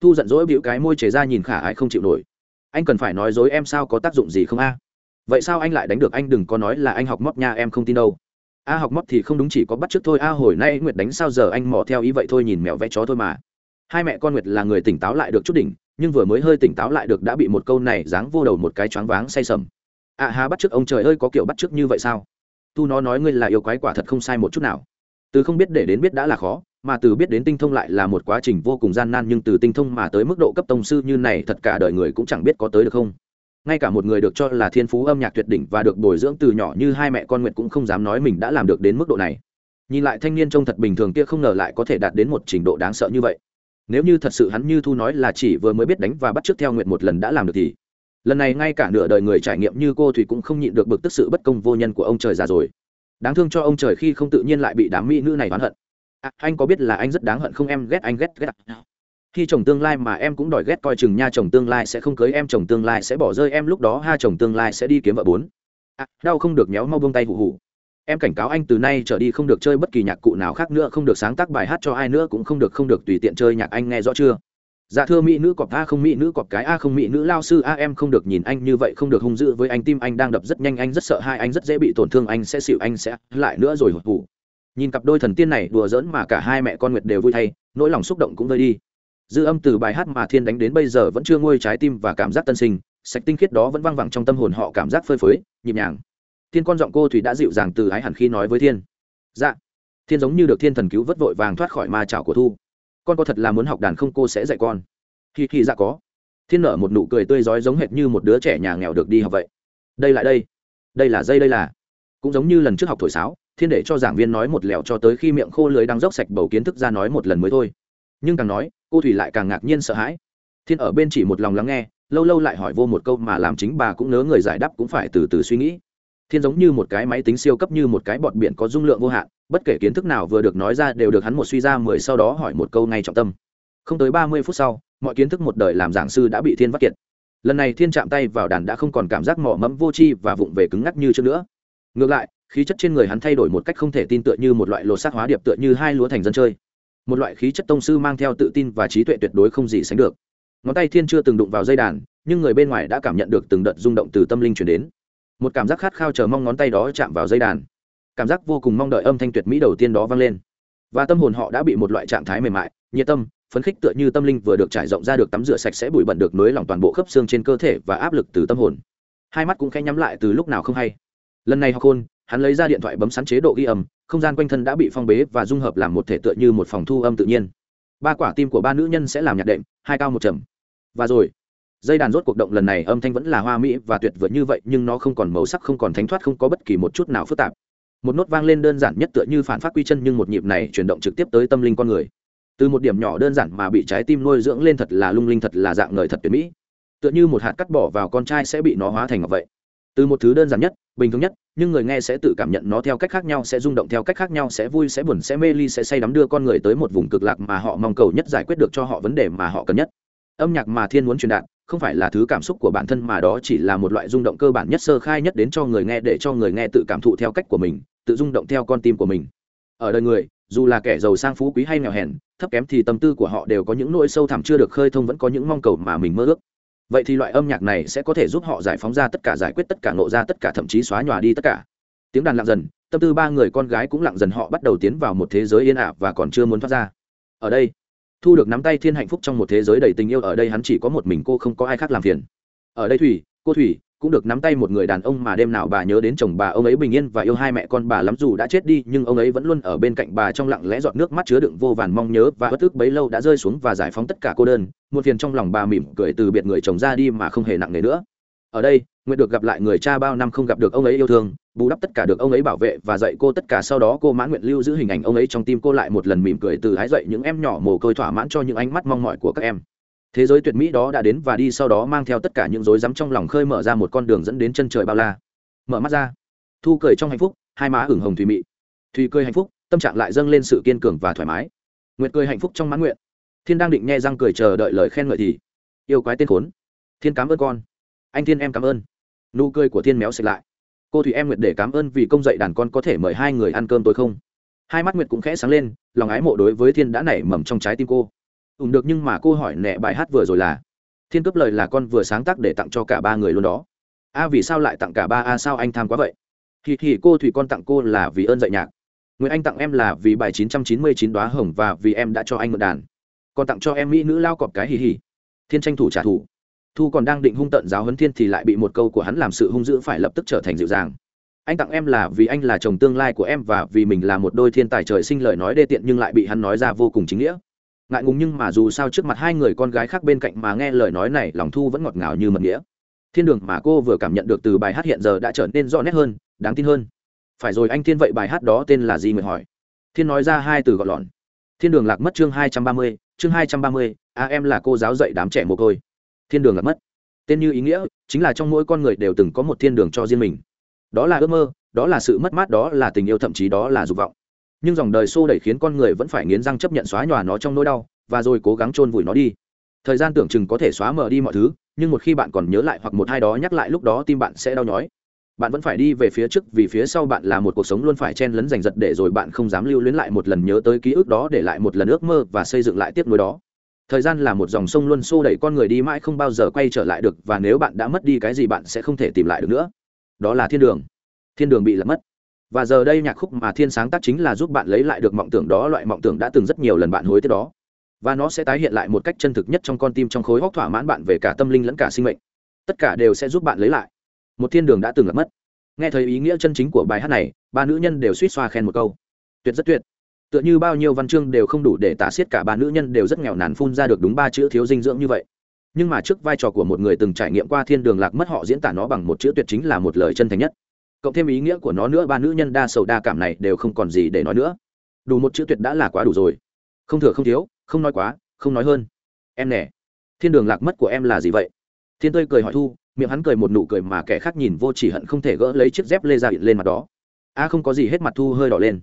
Thu giận dỗi bịu cái môi chế ra nhìn khả ái không chịu nổi anh cần phải nói dối em sao có tác dụng gì không a? Vậy sao anh lại đánh được anh? Đừng có nói là anh học móc nha em không tin đâu. A học móc thì không đúng chỉ có bắt trước thôi. A hồi nay nguyệt đánh sao giờ anh mò theo ý vậy thôi nhìn mèo vẽ chó thôi mà. Hai mẹ con nguyệt là người tỉnh táo lại được chút đỉnh nhưng vừa mới hơi tỉnh táo lại được đã bị một câu này giáng vô đầu một cái choáng váng say sầm. A à, bắt trước ông trời ơi có kiểu bắt trước như vậy sao? Tu nó nói ngươi là yêu quái quả thật không sai một chút nào. Từ không biết để đến biết đã là khó mà từ biết đến tinh thông lại là một quá trình vô cùng gian nan nhưng từ tinh thông mà tới mức độ cấp tông sư như này thật cả đời người cũng chẳng biết có tới được không. Ngay cả một người được cho là thiên phú âm nhạc tuyệt đỉnh và được bồi dưỡng từ nhỏ như hai mẹ con nguyệt cũng không dám nói mình đã làm được đến mức độ này. Nhìn lại thanh niên trông thật bình thường kia không ngờ lại có thể đạt đến một trình độ đáng sợ như vậy. Nếu như thật sự hắn như thu nói là chỉ vừa mới biết đánh và bắt chước theo Nguyệt một lần đã làm được thì lần này ngay cả nửa đời người trải nghiệm như cô thủy cũng không nhịn được bực tức sự bất công vô nhân của ông trời già rồi. Đáng thương cho ông trời khi không tự nhiên lại bị đám mỹ nữ này oán hận à, anh có biết là anh rất đáng hận không? Em ghét anh ghét ghét. Khi chồng tương lai mà em cũng đòi ghét coi chừng nha chồng tương lai sẽ không cưới em chồng tương lai sẽ bỏ rơi em lúc đó ha chồng tương lai sẽ đi kiếm vợ bốn. À, đau không được méo mau buông tay hù hù. Em cảnh cáo anh từ nay trở đi không được chơi bất kỳ nhạc cụ nào khác nữa không được sáng tác bài hát cho ai nữa cũng không được không được tùy tiện chơi nhạc anh nghe rõ chưa? Dạ thưa mỹ nữ cọp a không mỹ nữ cọp cái a không mỹ nữ lao sư a em không được nhìn anh như vậy không được hung dữ với anh tim anh đang đập rất nhanh anh rất sợ hai anh rất dễ bị tổn thương anh sẽ xịu anh sẽ lại nữa rồi hụt hụ nhìn cặp đôi thần tiên này đùa giỡn mà cả hai mẹ con nguyệt đều vui thay, nỗi lòng xúc động cũng vơi đi. Dư âm từ bài hát mà thiên đánh đến bây giờ vẫn chưa ngôi trái tim và cảm giác tân sinh, sạch tinh khiết đó vẫn văng vẳng trong tâm hồn họ cảm giác phơi phới, nhịp nhàng. Thiên con giọng cô thủy đã dịu dàng từ ái hẳn khi nói với thiên. Dạ. Thiên giống như được thiên thần cứu vớt vội vàng thoát khỏi ma trào của thu. Con có thật là muốn học đàn không? Cô sẽ dạy con. Khi khi dạ có. Thiên nở một nụ cười tươi rói giống hệt như một đứa trẻ nhà nghèo được đi học vậy. Đây lại đây. Đây là dây, đây là. Cũng giống như lần trước học thổi sáo thiên để cho giảng viên nói một lẹo cho tới khi miệng khô lưới đang dốc sạch bầu kiến thức ra nói một lần mới thôi. Nhưng càng nói, cô thủy lại càng ngạc nhiên sợ hãi. Thiên ở bên chỉ một lòng lắng nghe, lâu lâu lại hỏi vô một câu mà làm chính bà cũng nớ người giải đáp cũng phải từ từ suy nghĩ. Thiên giống như một cái máy tính siêu cấp như một cái bọt biển có dung lượng vô hạn, bất kể kiến thức nào vừa được nói ra đều được hắn một suy ra mười sau đó hỏi một câu ngay trọng tâm. Không tới ba mươi phút sau, mọi kiến thức một đời làm giảng sư đã bị thiên vắt kiệt. Lần này thiên chạm tay vào đàn đã không còn cảm giác mỏ mẫm vô tri và vụng về cứng ngắc như trước nữa. Ngược lại khí chất trên người hắn thay đổi một cách không thể tin tựa như một loại lột xác hóa điệp tựa như hai lúa thành dân chơi. Một loại khí chất tông sư mang theo tự tin và trí tuệ tuyệt đối không gì sánh được. Ngón tay thiên chưa từng đụng vào dây đàn, nhưng người bên ngoài đã cảm nhận được từng đợt rung động từ tâm linh chuyển đến. Một cảm giác khát khao chờ mong ngón tay đó chạm vào dây đàn. Cảm giác vô cùng mong đợi âm thanh tuyệt mỹ đầu tiên đó vang lên. Và tâm hồn họ đã bị một loại trạng thái mềm mại, nhiệt tâm, phấn khích tựa như tâm linh vừa được trải rộng ra được tắm rửa sạch sẽ bụi bẩn được nới lỏng toàn bộ khớp xương trên cơ thể và áp lực từ tâm hồn. Hai mắt cũng khẽ nhắm lại từ lúc nào không hay. Lần này họ khôn hắn lấy ra điện thoại bấm sắn chế độ ghi âm, không gian quanh thân đã bị phong bế và dung hợp làm một thể tựa như một phòng thu âm tự nhiên. Ba quả tim của ba nữ nhân sẽ làm nhạc đệm, hai cao một trầm. Và rồi, dây đàn rốt cuộc động lần này âm thanh vẫn là hoa mỹ và tuyệt vời như vậy, nhưng nó không còn màu sắc, không còn thánh thoát, không có bất kỳ một chút nào phức tạp. Một nốt vang lên đơn giản nhất tựa như phản phát quy chân, nhưng một nhịp này chuyển động trực tiếp tới tâm linh con người. Từ một điểm nhỏ đơn giản mà bị trái tim nuôi dưỡng lên thật là lung linh, thật là dạng ngời, thật tuyệt mỹ. Tựa như một hạt cắt bỏ vào con trai sẽ bị nó hóa thành ngọc vậy. Từ một thứ đơn giản nhất bình thường nhất, nhưng người nghe sẽ tự cảm nhận nó theo cách khác nhau, sẽ rung động theo cách khác nhau, sẽ vui, sẽ buồn, sẽ mê ly, sẽ say đắm đưa con người tới một vùng cực lạc mà họ mong cầu nhất giải quyết được cho họ vấn đề mà họ cần nhất. Âm nhạc mà thiên muốn truyền đạt, không phải là thứ cảm xúc của bản thân mà đó chỉ là một loại rung động cơ bản nhất sơ khai nhất đến cho người nghe để cho người nghe tự cảm thụ theo cách của mình, tự rung động theo con tim của mình. Ở đời người, dù là kẻ giàu sang phú quý hay nghèo hèn, thấp kém thì tâm tư của họ đều có những nỗi sâu thẳm chưa được khơi thông, vẫn có những mong cầu mà mình mơ ước vậy thì loại âm nhạc này sẽ có thể giúp họ giải phóng ra tất cả giải quyết tất cả nộ ra tất cả thậm chí xóa nhòa đi tất cả. Tiếng đàn lặng dần, tâm tư ba người con gái cũng lặng dần họ bắt đầu tiến vào một thế giới yên ả và còn chưa muốn thoát ra. Ở đây, thu được nắm tay thiên hạnh phúc trong một thế giới đầy tình yêu, ở đây hắn chỉ có một mình, cô không có ai khác làm phiền. Ở đây thủy, cô thủy cũng được nắm tay một người đàn ông mà đêm nào bà nhớ đến chồng bà ông ấy bình yên và yêu hai mẹ con bà lắm dù đã chết đi, nhưng ông ấy vẫn luôn ở bên cạnh bà trong lặng lẽ giọt nước mắt chứa đựng vô vàn mong nhớ và bất ức bấy lâu đã rơi xuống và giải phóng tất cả cô đơn. Một phiền trong lòng bà mỉm cười từ biệt người chồng ra đi mà không hề nặng nề nữa. Ở đây, nguyện được gặp lại người cha bao năm không gặp được ông ấy yêu thương, bù đắp tất cả được ông ấy bảo vệ và dạy cô tất cả. Sau đó cô mãn nguyện lưu giữ hình ảnh ông ấy trong tim cô lại một lần mỉm cười từ hái dậy những em nhỏ mồ côi thỏa mãn cho những ánh mắt mong mỏi của các em thế giới tuyệt mỹ đó đã đến và đi sau đó mang theo tất cả những rối rắm trong lòng khơi mở ra một con đường dẫn đến chân trời bao la. Mở mắt ra. Thu cười trong hạnh phúc, hai má ửng hồng thùy mị. Thùy cười hạnh phúc, tâm trạng lại dâng lên sự kiên cường và thoải mái. Nguyệt cười hạnh phúc trong mãn nguyện. Thiên đang định nghe răng cười chờ đợi lời khen ngợi thì, yêu quái tên khốn. Thiên cảm ơn con. Anh thiên em cảm ơn. Nụ cười của thiên méo xịt lại. Cô thủy em nguyệt để cảm ơn vì công dạy đàn con có thể mời hai người ăn cơm tôi không. Hai mắt nguyệt cũng khẽ sáng lên, lòng ái mộ đối với thiên đã nảy mầm trong trái tim cô ùm được nhưng mà cô hỏi nẹ bài hát vừa rồi là thiên cấp lời là con vừa sáng tác để tặng cho cả ba người luôn đó. A, vì sao lại tặng cả ba? A, sao anh tham quá vậy? Thì thì cô thủy con tặng cô là vì ơn dạy nhạc. Nguyễn anh tặng em là vì bài chín trăm chín mươi chín đoá hồng và vì em đã cho anh mượn đàn. Còn tặng cho em mỹ nữ lao cọp cái hì hì. Thiên tranh thủ trả thù. Thu còn đang định hung tận giáo huấn thiên thì lại bị một câu của hắn làm sự hung dữ phải lập tức trở thành dịu dàng. Anh tặng em là vì anh là chồng tương lai của em và vì mình là một đôi thiên tài trời sinh lời nói đê tiện nhưng lại bị hắn nói ra vô cùng chính nghĩa ngại ngùng nhưng mà dù sao trước mặt hai người con gái khác bên cạnh mà nghe lời nói này, lòng thu vẫn ngọt ngào như mật nghĩa. Thiên đường mà cô vừa cảm nhận được từ bài hát hiện giờ đã trở nên rõ nét hơn, đáng tin hơn. Phải rồi, anh thiên, vậy bài hát đó tên là gì nguyện hỏi? Thiên nói ra hai từ gọn lọn. Thiên đường lạc mất chương hai trăm ba mươi, chương hai trăm ba mươi, a em là cô giáo dạy đám trẻ mồ côi. Thiên đường lạc mất. Tên như ý nghĩa, chính là trong mỗi con người đều từng có một thiên đường cho riêng mình. Đó là ước mơ, đó là sự mất mát, đó là tình yêu, thậm chí đó là dục vọng nhưng dòng đời xô đẩy khiến con người vẫn phải nghiến răng chấp nhận xóa nhòa nó trong nỗi đau, và rồi cố gắng chôn vùi nó đi. Thời gian tưởng chừng có thể xóa mờ đi mọi thứ, nhưng một khi bạn còn nhớ lại hoặc một hai đó nhắc lại lúc đó tim bạn sẽ đau nhói. Bạn vẫn phải đi về phía trước vì phía sau bạn là một cuộc sống luôn phải chen lấn giành giật để rồi bạn không dám lưu luyến lại một lần nhớ tới ký ức đó để lại một lần ước mơ và xây dựng lại tiếp nối đó. Thời gian là một dòng sông luôn xô đẩy con người đi mãi không bao giờ quay trở lại được và nếu bạn đã mất đi cái gì bạn sẽ không thể tìm lại được nữa. Đó là thiên đường. Thiên đường bị lật mất và giờ đây nhạc khúc mà thiên sáng tác chính là giúp bạn lấy lại được mộng tưởng đó, loại mộng tưởng đã từng rất nhiều lần bạn hối tiếc đó. Và nó sẽ tái hiện lại một cách chân thực nhất trong con tim, trong khối hóc thỏa mãn bạn về cả tâm linh lẫn cả sinh mệnh. Tất cả đều sẽ giúp bạn lấy lại. Một thiên đường đã từng lạc mất. Nghe thấy ý nghĩa chân chính của bài hát này, ba nữ nhân đều suýt xoa khen một câu. Tuyệt rất tuyệt. Tựa như bao nhiêu văn chương đều không đủ để tả xiết cả ba nữ nhân đều rất nghèo nàn phun ra được đúng ba chữ thiếu dinh dưỡng như vậy. Nhưng mà trước vai trò của một người từng trải nghiệm qua thiên đường lạc mất họ diễn tả nó bằng một chữ tuyệt chính là một lời chân thành nhất cộng thêm ý nghĩa của nó nữa, ba nữ nhân đa sầu đa cảm này đều không còn gì để nói nữa. Đủ một chữ tuyệt đã là quá đủ rồi. Không thừa không thiếu, không nói quá, không nói hơn. Em nè, thiên đường lạc mất của em là gì vậy? Thiên tơi cười hỏi thu, miệng hắn cười một nụ cười mà kẻ khác nhìn vô chỉ hận không thể gỡ lấy chiếc dép lê ra hiện lên mặt đó. A, không có gì hết mặt thu hơi đỏ lên.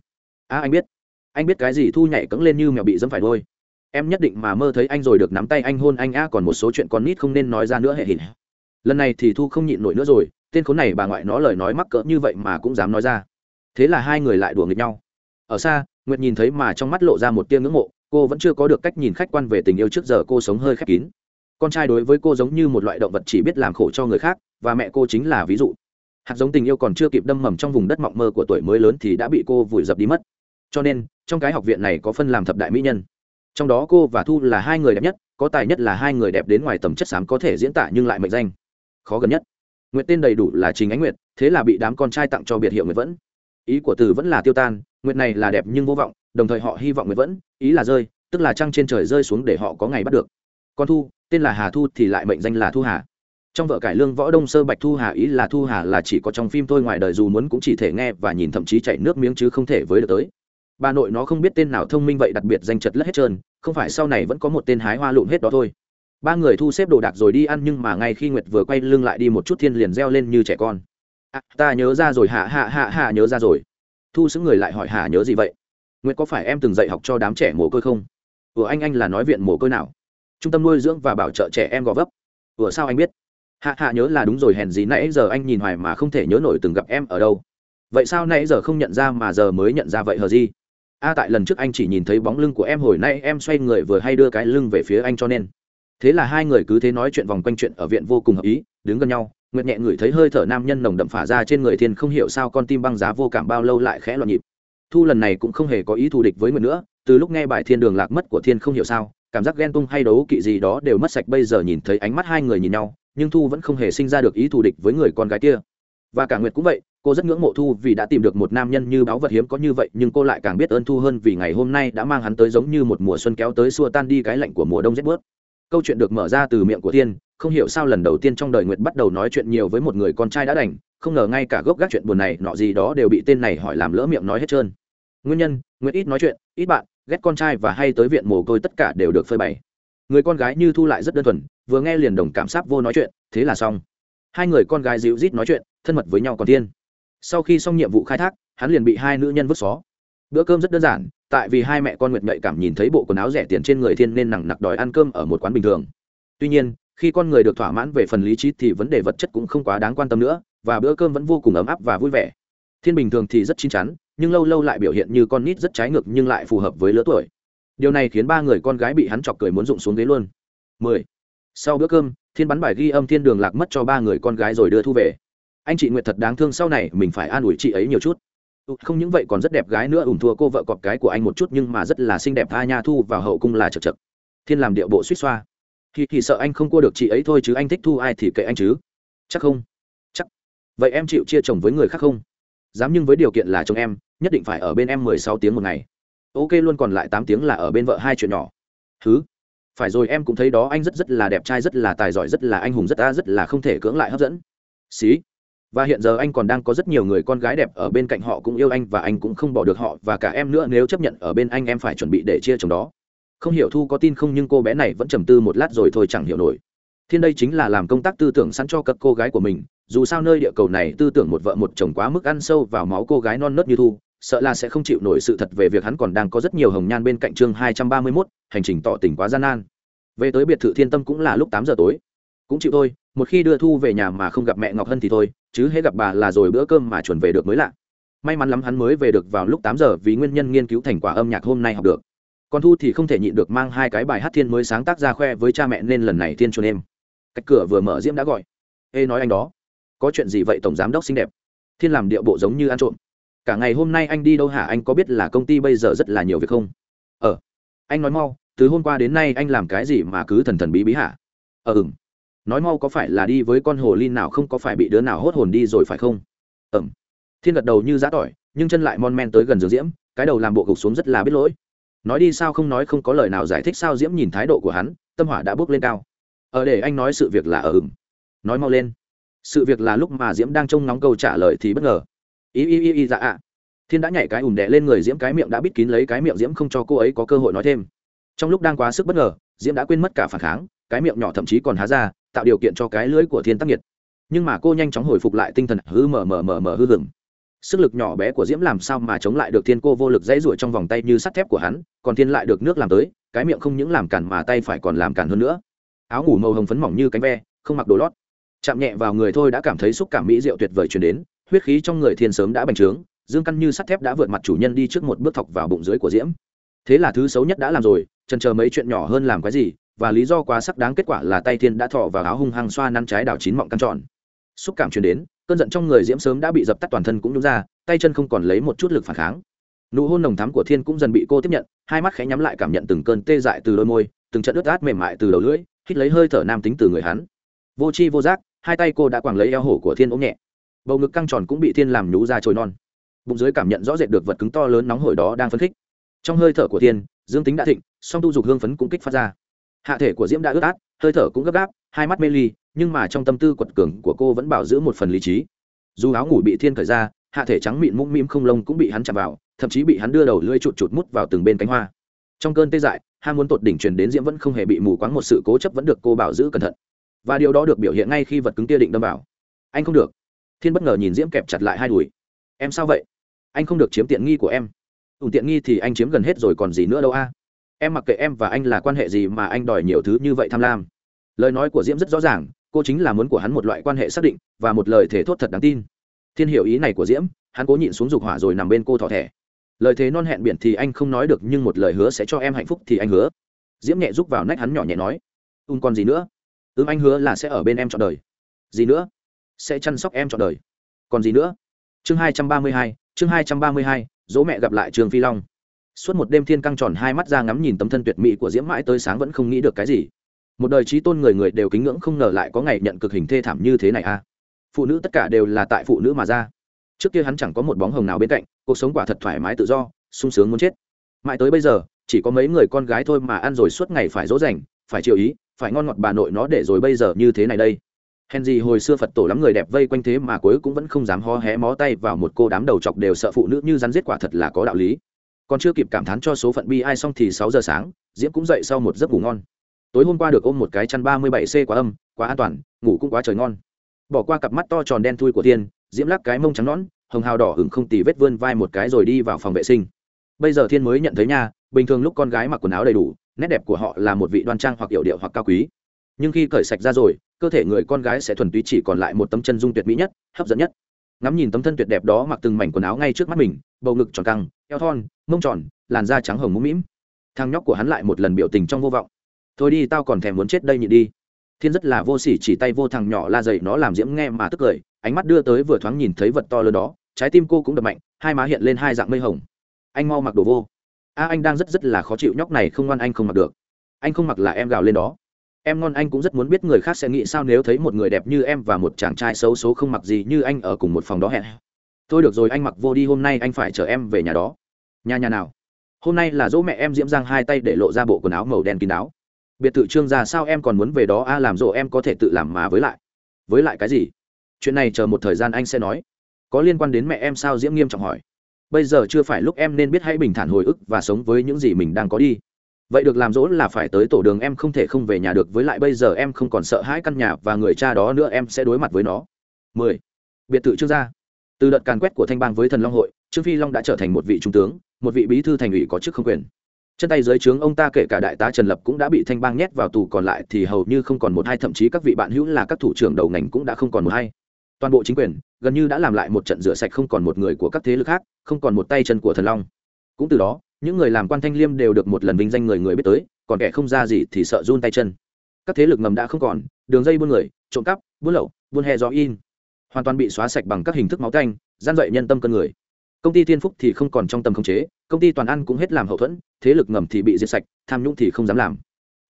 A, anh biết. Anh biết cái gì thu nhảy cẫng lên như mèo bị dẫm phải đôi. Em nhất định mà mơ thấy anh rồi được nắm tay anh hôn anh a, còn một số chuyện con nít không nên nói ra nữa hệ hình. Lần này thì thu không nhịn nổi nữa rồi tên khốn này bà ngoại nó lời nói mắc cỡ như vậy mà cũng dám nói ra. Thế là hai người lại đùa nghịch nhau. Ở xa, nguyệt nhìn thấy mà trong mắt lộ ra một tia ngưỡng mộ, cô vẫn chưa có được cách nhìn khách quan về tình yêu trước giờ cô sống hơi khép kín. Con trai đối với cô giống như một loại động vật chỉ biết làm khổ cho người khác, và mẹ cô chính là ví dụ. Hạt giống tình yêu còn chưa kịp đâm mầm trong vùng đất mộng mơ của tuổi mới lớn thì đã bị cô vùi dập đi mất. Cho nên, trong cái học viện này có phân làm thập đại mỹ nhân. Trong đó cô và thu là hai người đẹp nhất, có tài nhất là hai người đẹp đến ngoài tầm chất xám có thể diễn tả nhưng lại mệnh danh. Khó gần nhất nguyệt tên đầy đủ là trình ánh nguyệt, thế là bị đám con trai tặng cho biệt hiệu nguyệt vẫn. Ý của từ vẫn là tiêu tan, nguyệt này là đẹp nhưng vô vọng, đồng thời họ hy vọng nguyệt vẫn, ý là rơi, tức là trăng trên trời rơi xuống để họ có ngày bắt được. Con thu, tên là hà thu thì lại mệnh danh là thu hà. Trong vợ cải lương võ đông sơ bạch thu hà, ý là thu hà là chỉ có trong phim thôi ngoài đời dù muốn cũng chỉ thể nghe và nhìn thậm chí chảy nước miếng chứ không thể với được tới. Bà nội nó không biết tên nào thông minh vậy, đặc biệt danh chật lất hết trơn, không phải sau này vẫn có một tên hái hoa lụn hết đó thôi ba người thu xếp đồ đạc rồi đi ăn nhưng mà ngay khi nguyệt vừa quay lưng lại đi một chút thiên liền reo lên như trẻ con. À, ta nhớ ra rồi hạ hạ hạ hạ nhớ ra rồi. Thu xứng người lại hỏi hạ nhớ gì vậy? Nguyệt có phải em từng dạy học cho đám trẻ mồ côi không? Ủa anh anh là nói viện mồ côi nào? Trung tâm nuôi dưỡng và bảo trợ trẻ em gò vấp. Ủa sao anh biết? Hạ hạ nhớ là đúng rồi hèn gì nãy giờ anh nhìn hoài mà không thể nhớ nổi từng gặp em ở đâu. Vậy sao nãy giờ không nhận ra mà giờ mới nhận ra vậy hờ gì? A tại lần trước anh chỉ nhìn thấy bóng lưng của em hồi nay em xoay người vừa hay đưa cái lưng về phía anh cho nên thế là hai người cứ thế nói chuyện vòng quanh chuyện ở viện vô cùng hợp ý, đứng gần nhau, nguyệt nhẹ ngửi thấy hơi thở nam nhân nồng đậm phả ra trên người thiên không hiểu sao con tim băng giá vô cảm bao lâu lại khẽ loạn nhịp. Thu lần này cũng không hề có ý thù địch với nguyệt nữa, từ lúc nghe bài thiên đường lạc mất của thiên không hiểu sao, cảm giác ghen tung hay đấu kỵ gì đó đều mất sạch bây giờ nhìn thấy ánh mắt hai người nhìn nhau, nhưng thu vẫn không hề sinh ra được ý thù địch với người con gái kia. Và cả nguyệt cũng vậy, cô rất ngưỡng mộ thu vì đã tìm được một nam nhân như báu vật hiếm có như vậy, nhưng cô lại càng biết ơn thu hơn vì ngày hôm nay đã mang hắn tới giống như một mùa xuân kéo tới xua tan đi cái lạnh của mùa đông rét bớt câu chuyện được mở ra từ miệng của thiên, không hiểu sao lần đầu tiên trong đời nguyệt bắt đầu nói chuyện nhiều với một người con trai đã đành, không ngờ ngay cả gốc gác chuyện buồn này nọ gì đó đều bị tên này hỏi làm lỡ miệng nói hết trơn. Nguyên nhân, nguyệt ít nói chuyện, ít bạn, ghét con trai và hay tới viện mồ côi tất cả đều được phơi bày. Người con gái như thu lại rất đơn thuần, vừa nghe liền đồng cảm sáp vô nói chuyện, thế là xong. Hai người con gái dịu rít nói chuyện, thân mật với nhau còn tiên sau khi xong nhiệm vụ khai thác, hắn liền bị hai nữ nhân vứt xó. Bữa cơm rất đơn giản tại vì hai mẹ con nguyệt nhạy cảm nhìn thấy bộ quần áo rẻ tiền trên người thiên nên nặng nặc đòi ăn cơm ở một quán bình thường. Tuy nhiên, khi con người được thỏa mãn về phần lý trí thì vấn đề vật chất cũng không quá đáng quan tâm nữa, và bữa cơm vẫn vô cùng ấm áp và vui vẻ. Thiên bình thường thì rất chín chắn, nhưng lâu lâu lại biểu hiện như con nít rất trái ngược nhưng lại phù hợp với lứa tuổi. Điều này khiến ba người con gái bị hắn chọc cười muốn rụng xuống ghế luôn. 10. sau bữa cơm, thiên bắn bài ghi âm thiên đường lạc mất cho ba người con gái rồi đưa thu về. Anh chị nguyệt thật đáng thương, sau này mình phải an ủi chị ấy nhiều chút. Ừ, không những vậy còn rất đẹp gái nữa, ủn thua cô vợ cọp cái của anh một chút nhưng mà rất là xinh đẹp, tha nha thu vào hậu cung là chật chật. Thiên làm điệu bộ suýt xoa. Thì thì sợ anh không cua được chị ấy thôi chứ anh thích thu ai thì kệ anh chứ. Chắc không? Chắc. Vậy em chịu chia chồng với người khác không? Dám nhưng với điều kiện là chồng em, nhất định phải ở bên em mười sáu tiếng một ngày. Ok, luôn còn lại tám tiếng là ở bên vợ hai chuyện nhỏ. Thứ phải rồi, em cũng thấy đó, anh rất rất là đẹp trai, rất là tài giỏi, rất là anh hùng, rất ta rất là không thể cưỡng lại hấp dẫn. Xí và hiện giờ anh còn đang có rất nhiều người con gái đẹp ở bên cạnh họ cũng yêu anh và anh cũng không bỏ được họ và cả em nữa nếu chấp nhận ở bên anh em phải chuẩn bị để chia chồng đó. Không hiểu thu có tin không nhưng cô bé này vẫn trầm tư một lát rồi thôi chẳng hiểu nổi. Thiên đây chính là làm công tác tư tưởng sẵn cho các cô gái của mình dù sao nơi địa cầu này tư tưởng một vợ một chồng quá mức ăn sâu vào máu cô gái non nớt như thu sợ là sẽ không chịu nổi sự thật về việc hắn còn đang có rất nhiều hồng nhan bên cạnh chương hai trăm ba mươi 231, hành trình tỏ tình quá gian nan. Về tới biệt thự thiên tâm cũng là lúc tám giờ tối. Cũng chịu thôi một khi đưa thu về nhà mà không gặp mẹ ngọc hân thì thôi chứ hễ gặp bà là rồi bữa cơm mà chuẩn về được mới lạ. May mắn lắm hắn mới về được vào lúc tám giờ vì nguyên nhân nghiên cứu thành quả âm nhạc hôm nay học được. Còn thu thì không thể nhịn được mang hai cái bài hát thiên mới sáng tác ra khoe với cha mẹ nên lần này thiên chôn em cách cửa vừa mở diễm đã gọi. Ê, nói anh đó. Có chuyện gì vậy, tổng giám đốc xinh đẹp? Thiên làm điệu bộ giống như ăn trộm. Cả ngày hôm nay anh đi đâu hả? Anh có biết là công ty bây giờ rất là nhiều việc không? Ờ. Anh nói mau, từ hôm qua đến nay anh làm cái gì mà cứ thần thần bí bí hả? Ờ ừm nói mau có phải là đi với con hồ ly nào không có phải bị đứa nào hốt hồn đi rồi phải không? Ẩm. Thiên gật đầu như giã tỏi, nhưng chân lại mon men tới gần giường diễm, cái đầu làm bộ gục xuống rất là biết lỗi. Nói đi sao không nói không có lời nào giải thích sao diễm nhìn thái độ của hắn, tâm hỏa đã bước lên cao. Ở để anh nói sự việc là ở ửng. Nói mau lên. Sự việc là lúc mà diễm đang trông nóng câu trả lời thì bất ngờ. Ý ý ý ý dạ ạ. Thiên đã nhảy cái ùm đẻ lên người diễm, cái miệng đã bít kín lấy cái miệng diễm không cho cô ấy có cơ hội nói thêm. Trong lúc đang quá sức bất ngờ, diễm đã quên mất cả phản kháng, cái miệng nhỏ thậm chí còn há ra tạo điều kiện cho cái lưới của thiên tắc nhiệt. Nhưng mà cô nhanh chóng hồi phục lại tinh thần, hư mờ mờ mờ mờ hư hưởng sức lực nhỏ bé của diễm làm sao mà chống lại được thiên cô vô lực dãy ruổi trong vòng tay như sắt thép của hắn, còn thiên lại được nước làm tới, cái miệng không những làm cản mà tay phải còn làm cản hơn nữa. Áo ngủ màu hồng phấn mỏng như cánh ve, không mặc đồ lót. Chạm nhẹ vào người thôi đã cảm thấy xúc cảm mỹ diệu tuyệt vời truyền đến, huyết khí trong người thiên sớm đã bành trướng, dương căn như sắt thép đã vượt mặt chủ nhân đi trước một bước thọc vào bụng dưới của diễm. Thế là thứ xấu nhất đã làm rồi trần chờ mấy chuyện nhỏ hơn làm cái gì và lý do quá sắc đáng kết quả là tay thiên đã thọ vào áo hung hăng xoa năn trái đảo chín mọng căn tròn. Xúc cảm truyền đến, cơn giận trong người diễm sớm đã bị dập tắt toàn thân cũng đúng ra, tay chân không còn lấy một chút lực phản kháng. Nụ hôn nồng thắm của thiên cũng dần bị cô tiếp nhận, hai mắt khẽ nhắm lại cảm nhận từng cơn tê dại từ đôi môi, từng trận ướt át mềm mại từ đầu lưỡi, hít lấy hơi thở nam tính từ người hắn. Vô chi vô giác, hai tay cô đã quàng lấy eo hổ của thiên ống nhẹ. Bầu ngực căng tròn cũng bị thiên làm nhú ra trồi non. Bụng dưới cảm nhận rõ rệt được vật cứng to lớn nóng hổi đó đang phấn khích. Trong hơi thở của thiên, dương tính đã thịnh, song tu dục hương phấn cũng kích phát ra hạ thể của diễm đã ướt át, hơi thở cũng gấp gáp, hai mắt mê ly, nhưng mà trong tâm tư quật cường của cô vẫn bảo giữ một phần lý trí. Dù áo ngủ bị thiên khởi ra, hạ thể trắng mịn mũm mĩm không lông cũng bị hắn chạm vào, thậm chí bị hắn đưa đầu lưỡi chụt chụt mút vào từng bên cánh hoa. Trong cơn tê dại, ham muốn tột đỉnh truyền đến diễm vẫn không hề bị mù quáng một sự cố chấp vẫn được cô bảo giữ cẩn thận. Và điều đó được biểu hiện ngay khi vật cứng tia định đâm vào. Anh không được. Thiên bất ngờ nhìn diễm kẹp chặt lại hai đùi. Em sao vậy? Anh không được chiếm tiện nghi của em. Ủng tiện nghi thì anh chiếm gần hết rồi còn gì nữa đâu a? Em mặc kệ em và anh là quan hệ gì mà anh đòi nhiều thứ như vậy tham lam. Lời nói của diễm rất rõ ràng, cô chính là muốn của hắn một loại quan hệ xác định và một lời thể thốt thật đáng tin. Thiên hiểu ý này của diễm, hắn cố nhịn xuống dục hỏa rồi nằm bên cô thỏ thẻ. Lời thế non hẹn biển thì anh không nói được nhưng một lời hứa sẽ cho em hạnh phúc thì anh hứa. Diễm nhẹ rúc vào nách hắn nhỏ nhẹ nói ùn còn gì nữa? Ưm anh hứa là sẽ ở bên em trọn đời. Gì nữa? Sẽ chăm sóc em trọn đời. Còn gì nữa? Chương hai trăm ba mươi hai, chương hai trăm ba mươi hai, dỗ mẹ gặp lại trường phi long suốt một đêm thiên căng tròn hai mắt ra ngắm nhìn tấm thân tuyệt mỹ của diễm mãi tới sáng vẫn không nghĩ được cái gì. Một đời trí tôn người người đều kính ngưỡng không ngờ lại có ngày nhận cực hình thê thảm như thế này a à. phụ nữ tất cả đều là tại phụ nữ mà ra. Trước kia hắn chẳng có một bóng hồng nào bên cạnh, cuộc sống quả thật thoải mái tự do, sung sướng muốn chết. Mãi tới bây giờ, chỉ có mấy người con gái thôi mà ăn rồi suốt ngày phải dỗ dành, phải chịu ý, phải ngon ngọt bà nội nó để rồi bây giờ như thế này đây. Hèn gì hồi xưa phật tổ lắm người đẹp vây quanh thế mà cuối cũng vẫn không dám ho hé mó tay vào một cô đám đầu chọc đều sợ phụ nữ như rắn giết quả thật là có đạo lý còn chưa kịp cảm thán cho số phận bi ai xong thì sáu giờ sáng, diễm cũng dậy sau một giấc ngủ ngon. Tối hôm qua được ôm một cái chăn ba mươi bảy c quá âm, quá an toàn, ngủ cũng quá trời ngon. Bỏ qua cặp mắt to tròn đen thui của tiên diễm lắc cái mông trắng nõn, hồng hào đỏ hửng không tì vết vươn vai một cái rồi đi vào phòng vệ sinh. Bây giờ thiên mới nhận thấy nha, bình thường lúc con gái mặc quần áo đầy đủ, nét đẹp của họ là một vị đoan trang hoặc yểu điệu hoặc cao quý. Nhưng khi cởi sạch ra rồi, cơ thể người con gái sẽ thuần túy chỉ còn lại một tấm chân dung tuyệt mỹ nhất, hấp dẫn nhất ngắm nhìn tấm thân tuyệt đẹp đó mặc từng mảnh quần áo ngay trước mắt mình, bầu ngực tròn căng, eo thon, mông tròn, làn da trắng hồng mũm mĩm. Thằng nhóc của hắn lại một lần biểu tình trong vô vọng. Thôi đi, tao còn thèm muốn chết đây nhịn đi. Thiên rất là vô sỉ chỉ tay vô thằng nhỏ la dậy, nó làm diễm nghe mà tức cười, ánh mắt đưa tới vừa thoáng nhìn thấy vật to lớn đó, trái tim cô cũng đập mạnh, hai má hiện lên hai dạng mây hồng. Anh mau mặc đồ vô. A, anh đang rất rất là khó chịu, nhóc này không ngoan, anh không mặc được. Anh không mặc là em gào lên đó em ngon anh cũng rất muốn biết người khác sẽ nghĩ sao nếu thấy một người đẹp như em và một chàng trai xấu số không mặc gì như anh ở cùng một phòng đó hẹn. Thôi được rồi, anh mặc vô đi, hôm nay anh phải chở em về nhà đó. Nhà nhà nào? Hôm nay là dỗ mẹ em diễm giang hai tay để lộ ra bộ quần áo màu đen kín đáo. Biệt thự trương ra sao em còn muốn về đó? A làm dỗ em có thể tự làm mà với lại. Với lại cái gì? Chuyện này chờ một thời gian anh sẽ nói. Có liên quan đến mẹ em sao? Diễm nghiêm trọng hỏi. Bây giờ chưa phải lúc em nên biết hãy bình thản hồi ức và sống với những gì mình đang có đi vậy được làm dỗ là phải tới tổ đường em không thể không về nhà được, với lại bây giờ em không còn sợ hãi căn nhà và người cha đó nữa, em sẽ đối mặt với nó. 10. biệt thự trương gia. Từ đợt càn quét của thanh bang với thần long hội, trương phi long đã trở thành một vị trung tướng, một vị bí thư thành ủy có chức không quyền. Chân tay dưới trướng ông ta kể cả đại tá trần lập cũng đã bị thanh bang nhét vào tù còn lại, thì hầu như không còn một hai thậm chí các vị bạn hữu là các thủ trưởng đầu ngành cũng đã không còn một hai toàn bộ chính quyền gần như đã làm lại một trận rửa sạch không còn một người của các thế lực khác, không còn một tay chân của thần long. Cũng từ đó những người làm quan thanh liêm đều được một lần vinh danh người người biết tới, còn kẻ không ra gì thì sợ run tay chân. Các thế lực ngầm đã không còn, đường dây buôn người, trộm cắp, buôn lậu, buôn hè do in. Hoàn toàn bị xóa sạch bằng các hình thức máu canh, gian dậy nhân tâm cân người. Công ty thiên phúc thì không còn trong tầm khống chế, công ty toàn ăn cũng hết làm hậu thuẫn, thế lực ngầm thì bị diệt sạch, tham nhũng thì không dám làm.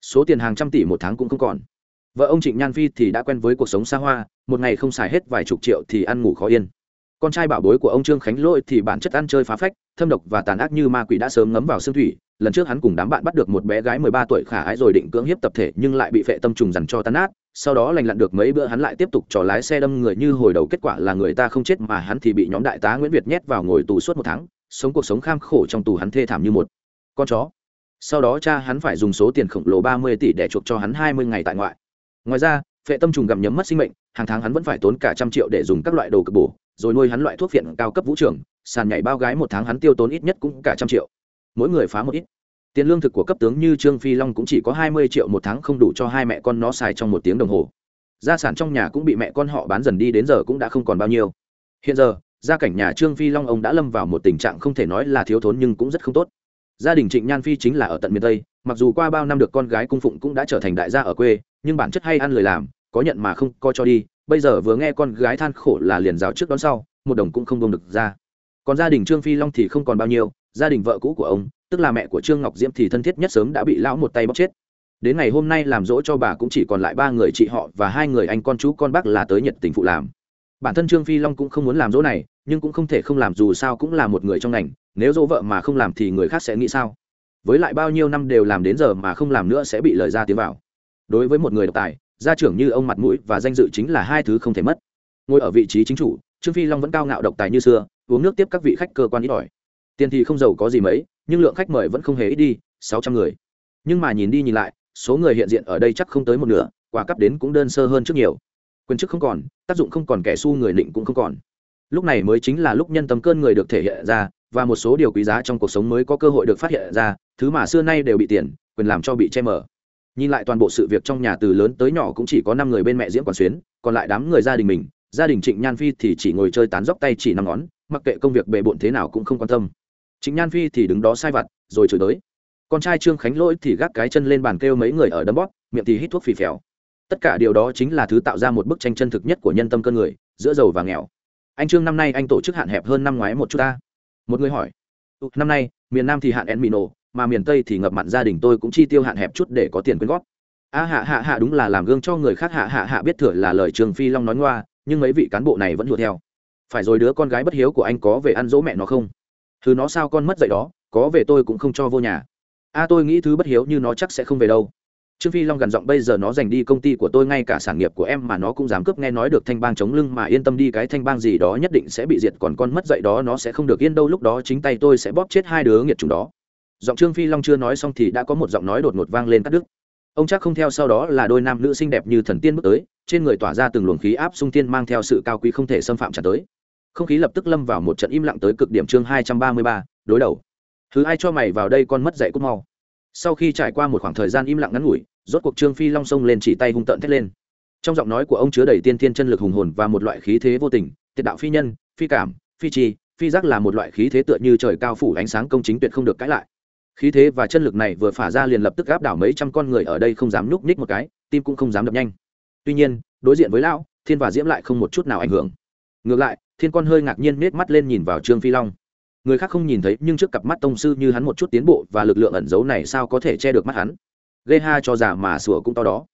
Số tiền hàng trăm tỷ một tháng cũng không còn. Vợ ông trịnh nhan phi thì đã quen với cuộc sống xa hoa, một ngày không xài hết vài chục triệu thì ăn ngủ khó yên con trai bảo bối của ông trương khánh lỗi thì bản chất ăn chơi phá phách, thâm độc và tàn ác như ma quỷ đã sớm ngấm vào xương thủy. Lần trước hắn cùng đám bạn bắt được một bé gái mười ba tuổi khả ái rồi định cưỡng hiếp tập thể nhưng lại bị phệ tâm trùng dằn cho tan nát. Sau đó lành lặn được mấy bữa hắn lại tiếp tục trò lái xe đâm người như hồi đầu kết quả là người ta không chết mà hắn thì bị nhóm đại tá nguyễn việt nhét vào ngồi tù suốt một tháng. Sống cuộc sống kham khổ trong tù hắn thê thảm như một con chó. Sau đó cha hắn phải dùng số tiền khổng lồ ba mươi tỷ để chuộc cho hắn hai mươi ngày tại ngoại. Ngoài ra, phệ tâm trùng gặm nhấm mất sinh mệnh, hàng tháng hắn vẫn phải tốn cả trăm triệu để dùng các loại đồ cực bổ rồi nuôi hắn loại thuốc phiện cao cấp vũ trường, sàn nhảy bao gái một tháng hắn tiêu tốn ít nhất cũng cả trăm triệu. Mỗi người phá một ít. Tiền lương thực của cấp tướng như trương phi long cũng chỉ có hai mươi triệu một tháng không đủ cho hai mẹ con nó xài trong một tiếng đồng hồ. Gia sản trong nhà cũng bị mẹ con họ bán dần đi đến giờ cũng đã không còn bao nhiêu. Hiện giờ, gia cảnh nhà trương phi long ông đã lâm vào một tình trạng không thể nói là thiếu thốn nhưng cũng rất không tốt. Gia đình trịnh nhan phi chính là ở tận miền tây, mặc dù qua bao năm được con gái cung phụng cũng đã trở thành đại gia ở quê, nhưng bản chất hay ăn lời làm, có nhận mà không coi cho đi bây giờ vừa nghe con gái than khổ là liền rào trước đón sau, một đồng cũng không bông được ra. Còn gia đình trương phi long thì không còn bao nhiêu, gia đình vợ cũ của ông, tức là mẹ của trương ngọc diễm thì thân thiết nhất sớm đã bị lão một tay bóc chết. Đến ngày hôm nay làm dỗ cho bà cũng chỉ còn lại ba người chị họ và hai người anh con chú con bác là tới nhiệt tình phụ làm. Bản thân trương phi long cũng không muốn làm dỗ này, nhưng cũng không thể không làm dù sao cũng là một người trong ngành, nếu dỗ vợ mà không làm thì người khác sẽ nghĩ sao? Với lại bao nhiêu năm đều làm đến giờ mà không làm nữa sẽ bị lời ra tiếng vào. Đối với một người độc tài gia trưởng như ông mặt mũi và danh dự chính là hai thứ không thể mất. Ngồi ở vị trí chính chủ, trương phi long vẫn cao ngạo độc tài như xưa, uống nước tiếp các vị khách cơ quan ít ỏi. Tiền thì không giàu có gì mấy, nhưng lượng khách mời vẫn không hề ít đi, sáu trăm người. Nhưng mà nhìn đi nhìn lại, số người hiện diện ở đây chắc không tới một nửa, quà cấp đến cũng đơn sơ hơn trước nhiều. Quyền chức không còn, tác dụng không còn kẻ su người định cũng không còn. Lúc này mới chính là lúc nhân tâm cơn người được thể hiện ra, và một số điều quý giá trong cuộc sống mới có cơ hội được phát hiện ra, thứ mà xưa nay đều bị tiền, quyền làm cho bị che mờ nhìn lại toàn bộ sự việc trong nhà từ lớn tới nhỏ cũng chỉ có năm người bên mẹ diễm quản xuyến, còn lại đám người gia đình mình, gia đình trịnh nhan phi thì chỉ ngồi chơi tán dóc tay chỉ năm ngón, mặc kệ công việc bề bộn thế nào cũng không quan tâm. Trịnh nhan phi thì đứng đó sai vặt, rồi chửi tới. Con trai trương khánh lỗi thì gác cái chân lên bàn kêu mấy người ở đấm bóp, miệng thì hít thuốc phì phèo. Tất cả điều đó chính là thứ tạo ra một bức tranh chân thực nhất của nhân tâm cơn người, giữa giàu và nghèo. Anh trương năm nay anh tổ chức hạn hẹp hơn năm ngoái một chút ta. Một người hỏi. Ừ, năm nay, miền nam thì hạn en mino mà miền tây thì ngập mặn gia đình tôi cũng chi tiêu hạn hẹp chút để có tiền quyên góp. A hạ hạ hạ đúng là làm gương cho người khác, hạ hạ hạ biết thừa là lời trường phi long nói ngoa, nhưng mấy vị cán bộ này vẫn hùa theo. Phải rồi đứa con gái bất hiếu của anh có về ăn dỗ mẹ nó không? Thứ nó sao con mất dậy đó, có về tôi cũng không cho vô nhà. A tôi nghĩ thứ bất hiếu như nó chắc sẽ không về đâu. Trương phi long gần giọng, bây giờ nó giành đi công ty của tôi, ngay cả sản nghiệp của em mà nó cũng dám cướp, nghe nói được thanh bang chống lưng mà yên tâm đi, cái thanh bang gì đó nhất định sẽ bị diệt, còn con mất dậy đó nó sẽ không được yên đâu, lúc đó chính tay tôi sẽ bóp chết hai đứa nghiệt chúng đó giọng trương phi long chưa nói xong thì đã có một giọng nói đột ngột vang lên cắt đứt. Ông chắc không theo sau đó là đôi nam nữ xinh đẹp như thần tiên bước tới, trên người tỏa ra từng luồng khí áp sung tiên mang theo sự cao quý không thể xâm phạm trả tới. Không khí lập tức lâm vào một trận im lặng tới cực điểm chương hai trăm ba mươi ba, đối đầu. Thứ ai cho mày vào đây con mất dạy cút mau. Sau khi trải qua một khoảng thời gian im lặng ngắn ngủi, rốt cuộc trương phi long sông lên chỉ tay hung tợn thét lên. Trong giọng nói của ông chứa đầy tiên thiên chân lực hùng hồn và một loại khí thế vô tình, tiệt đạo phi nhân, phi cảm, phi trì phi giác là một loại khí thế tựa như trời cao phủ ánh sáng công chính tuyệt không được cãi lại khí thế và chân lực này vừa phả ra liền lập tức áp đảo mấy trăm con người ở đây không dám nhúc nhích một cái, tim cũng không dám đập nhanh. Tuy nhiên, đối diện với lão, thiên và diễm lại không một chút nào ảnh hưởng. Ngược lại, thiên con hơi ngạc nhiên nết mắt lên nhìn vào trương phi long. Người khác không nhìn thấy, nhưng trước cặp mắt tông sư như hắn một chút tiến bộ và lực lượng ẩn giấu này sao có thể che được mắt hắn? Ghê ha cho giả mà sủa cũng to đó.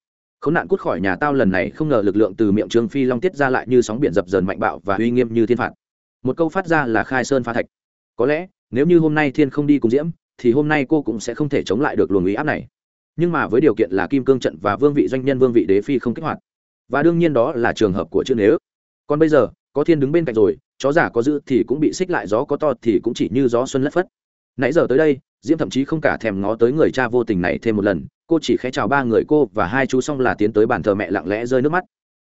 K h ố n nạn cút khỏi nhà tao lần này không ngờ lực lượng từ miệng trương phi long tiết ra lại như sóng biển dập dờn mạnh bạo và uy nghiêm như thiên phạt. Một câu phát ra là khai sơn pha thạch. Có lẽ, nếu như hôm nay thiên không đi cùng diễm thì hôm nay cô cũng sẽ không thể chống lại được luồng ý áp này. Nhưng mà với điều kiện là kim cương trận và vương vị doanh nhân vương vị đế phi không kích hoạt. Và đương nhiên đó là trường hợp của chữ nếu còn bây giờ, có thiên đứng bên cạnh rồi, chó giả có dữ thì cũng bị xích lại, gió có to thì cũng chỉ như gió xuân lất phất. Nãy giờ tới đây, diễm thậm chí không cả thèm ngó tới người cha vô tình này thêm một lần, cô chỉ khẽ chào ba người cô và hai chú xong là tiến tới bàn thờ mẹ lặng lẽ rơi nước mắt.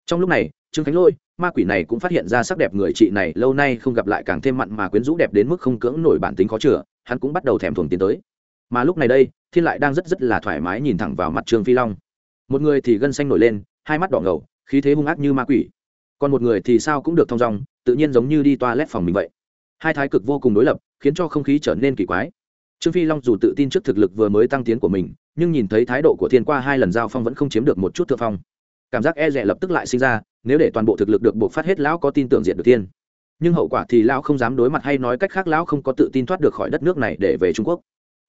Trong lúc này, trương khánh lôi, ma quỷ này cũng phát hiện ra sắc đẹp người chị này, lâu nay không gặp lại càng thêm mặn mà quyến rũ đẹp đến mức không cưỡng nổi bản tính khó chữa hắn cũng bắt đầu thèm thuồng tiến tới. Mà lúc này đây, thiên lại đang rất rất là thoải mái nhìn thẳng vào mặt trương phi long. Một người thì gân xanh nổi lên, hai mắt đỏ ngầu, khí thế hung ác như ma quỷ. Còn một người thì sao cũng được thong dong, tự nhiên giống như đi toa lét phòng mình vậy. Hai thái cực vô cùng đối lập, khiến cho không khí trở nên kỳ quái. Trương phi long dù tự tin trước thực lực vừa mới tăng tiến của mình, nhưng nhìn thấy thái độ của thiên qua hai lần giao phong vẫn không chiếm được một chút thượng phong. Cảm giác e rẻ lập tức lại sinh ra, nếu để toàn bộ thực lực được buộc phát hết, lão có tin tưởng diện được tiên nhưng hậu quả thì lão không dám đối mặt hay nói cách khác lão không có tự tin thoát được khỏi đất nước này để về trung quốc.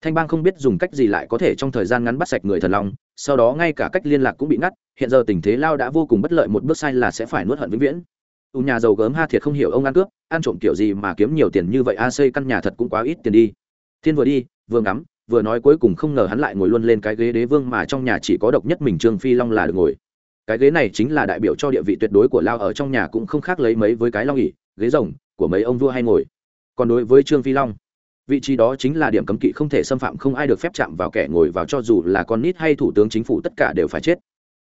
Thanh bang không biết dùng cách gì lại có thể trong thời gian ngắn bắt sạch người thần long, sau đó ngay cả cách liên lạc cũng bị ngắt, hiện giờ tình thế lao đã vô cùng bất lợi, một bước sai là sẽ phải nuốt hận vĩnh viễn. U nhà giàu gớm ha thiệt không hiểu ông ăn cướp, ăn trộm kiểu gì mà kiếm nhiều tiền như vậy, a xây căn nhà thật cũng quá ít tiền đi. Thiên vừa đi, vừa ngắm, vừa nói cuối cùng không ngờ hắn lại ngồi luôn lên cái ghế đế vương mà trong nhà chỉ có độc nhất mình trương phi long là được ngồi. Cái ghế này chính là đại biểu cho địa vị tuyệt đối của lao ở trong nhà cũng không khác lấy mấy với cái long ỉ ghế rồng của mấy ông vua hay ngồi. Còn đối với trương phi long, vị trí đó chính là điểm cấm kỵ không thể xâm phạm, không ai được phép chạm vào kẻ ngồi vào cho dù là con nít hay thủ tướng chính phủ tất cả đều phải chết.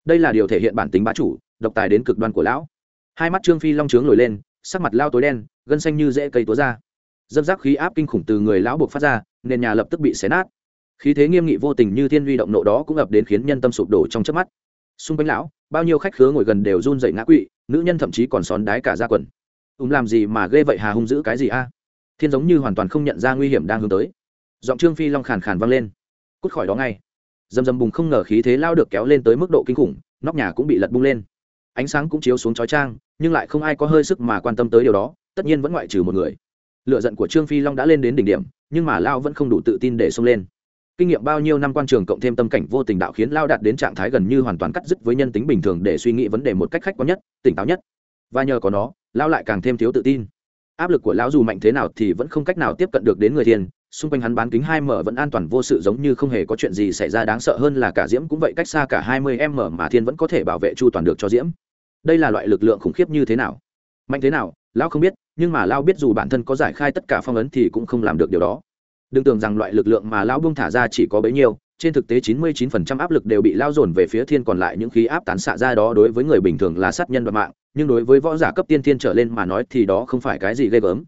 Đây là điều thể hiện bản tính bá chủ, độc tài đến cực đoan của lão. Hai mắt trương phi long trướng nổi lên, sắc mặt lao tối đen, gân xanh như rễ cây túa ra. Dâm giác khí áp kinh khủng từ người lão buộc phát ra, nền nhà lập tức bị xé nát. Khí thế nghiêm nghị vô tình như thiên huy động nộ đó cũng ập đến khiến nhân tâm sụp đổ trong chớp mắt. Xung quanh lão, bao nhiêu khách khứa ngồi gần đều run dậy ngã quỵ, nữ nhân thậm chí còn xón đái cả ra quần ùm làm gì mà ghê vậy hà hung giữ cái gì a? Thiên giống như hoàn toàn không nhận ra nguy hiểm đang hướng tới. Giọng trương phi long khàn khàn vang lên. Cút khỏi đó ngay. Dầm dầm bùng không ngờ khí thế lao được kéo lên tới mức độ kinh khủng, nóc nhà cũng bị lật bung lên. Ánh sáng cũng chiếu xuống chói trang nhưng lại không ai có hơi sức mà quan tâm tới điều đó, tất nhiên vẫn ngoại trừ một người. Lựa giận của trương phi long đã lên đến đỉnh điểm, nhưng mà lao vẫn không đủ tự tin để xông lên. Kinh nghiệm bao nhiêu năm quan trường cộng thêm tâm cảnh vô tình đạo khiến lao đạt đến trạng thái gần như hoàn toàn cắt dứt với nhân tính bình thường để suy nghĩ vấn đề một cách khách quan nhất, tỉnh táo nhất. Và nhờ có nó Lão lại càng thêm thiếu tự tin. Áp lực của lão dù mạnh thế nào thì vẫn không cách nào tiếp cận được đến người thiên xung quanh hắn bán kính hai m vẫn an toàn vô sự giống như không hề có chuyện gì xảy ra đáng sợ hơn là cả diễm cũng vậy, cách xa cả hai mươi m mà thiên vẫn có thể bảo vệ chu toàn được cho diễm. Đây là loại lực lượng khủng khiếp như thế nào? Mạnh thế nào, lão không biết, nhưng mà lão biết dù bản thân có giải khai tất cả phong ấn thì cũng không làm được điều đó. Đừng tưởng rằng loại lực lượng mà lão buông thả ra chỉ có bấy nhiêu, trên thực tế 99% áp lực đều bị lao dồn về phía thiên còn lại những khí áp tán xạ ra đó đối với người bình thường là sát nhân và mạng nhưng đối với võ giả cấp tiên thiên trở lên mà nói thì đó không phải cái gì ghê gớm.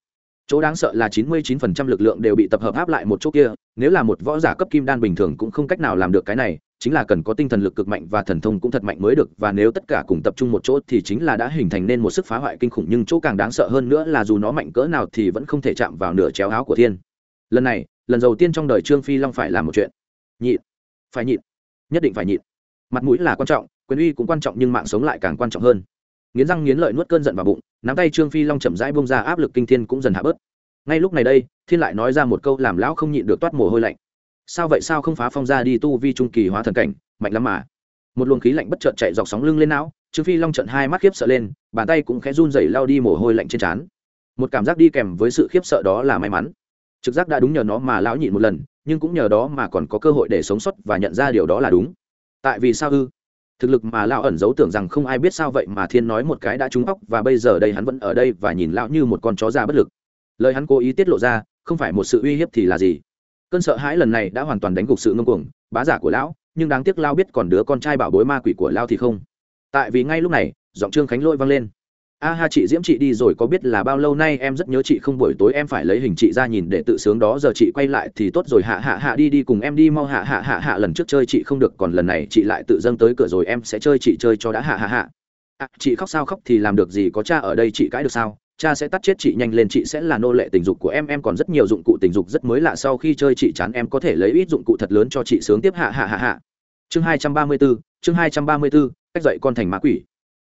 Chỗ đáng sợ là 99% lực lượng đều bị tập hợp áp lại một chỗ kia, nếu là một võ giả cấp kim đan bình thường cũng không cách nào làm được cái này, chính là cần có tinh thần lực cực mạnh và thần thông cũng thật mạnh mới được, và nếu tất cả cùng tập trung một chỗ thì chính là đã hình thành nên một sức phá hoại kinh khủng, nhưng chỗ càng đáng sợ hơn nữa là dù nó mạnh cỡ nào thì vẫn không thể chạm vào nửa chéo áo của thiên. Lần này, lần đầu tiên trong đời trương phi long phải làm một chuyện. Nhịn. Phải nhịn. Nhất định phải nhịn. Mặt mũi là quan trọng, quyền uy cũng quan trọng nhưng mạng sống lại càng quan trọng hơn nghiến răng nghiến lợi nuốt cơn giận vào bụng, nắm tay trương phi long chậm rãi bông ra áp lực kinh thiên cũng dần hạ bớt. Ngay lúc này đây, thiên lại nói ra một câu làm lão không nhịn được toát mồ hôi lạnh. Sao vậy sao không phá phong ra đi tu vi trung kỳ hóa thần cảnh, mạnh lắm mà. Một luồng khí lạnh bất chợt chạy dọc sóng lưng lên não, trương phi long trận hai mắt khiếp sợ lên, bàn tay cũng khẽ run rẩy lao đi mồ hôi lạnh trên trán. Một cảm giác đi kèm với sự khiếp sợ đó là may mắn. Trực giác đã đúng nhờ nó mà lão nhịn một lần, nhưng cũng nhờ đó mà còn có cơ hội để sống sót và nhận ra điều đó là đúng. Tại vì sao ư? Thực lực mà lão ẩn giấu tưởng rằng không ai biết sao vậy mà thiên nói một cái đã trúng óc và bây giờ đây hắn vẫn ở đây và nhìn lão như một con chó già bất lực. Lời hắn cố ý tiết lộ ra, không phải một sự uy hiếp thì là gì? Cơn sợ hãi lần này đã hoàn toàn đánh gục sự ngông cuồng, bá giả của lão, nhưng đáng tiếc lao biết còn đứa con trai bảo bối ma quỷ của lao thì không. Tại vì ngay lúc này, giọng trương khánh lôi vang lên a ha chị diễm chị đi rồi có biết là bao lâu nay em rất nhớ chị không buổi tối em phải lấy hình chị ra nhìn để tự sướng đó giờ chị quay lại thì tốt rồi hạ hạ hạ đi đi cùng em đi mau hạ hạ hạ hạ lần trước chơi chị không được còn lần này chị lại tự dâng tới cửa rồi em sẽ chơi chị chơi cho đã hạ hạ hạ. À, chị khóc sao khóc thì làm được gì có cha ở đây chị cãi được sao? Cha sẽ tắt chết chị nhanh lên chị sẽ là nô lệ tình dục của em em còn rất nhiều dụng cụ tình dục rất mới lạ sau khi chơi chị chán em có thể lấy ít dụng cụ thật lớn cho chị sướng tiếp hạ hạ hạ hạ. Chương hai trăm ba mươi 234, chương hai trăm ba mươi 234, cách dạy con thành ma quỷ.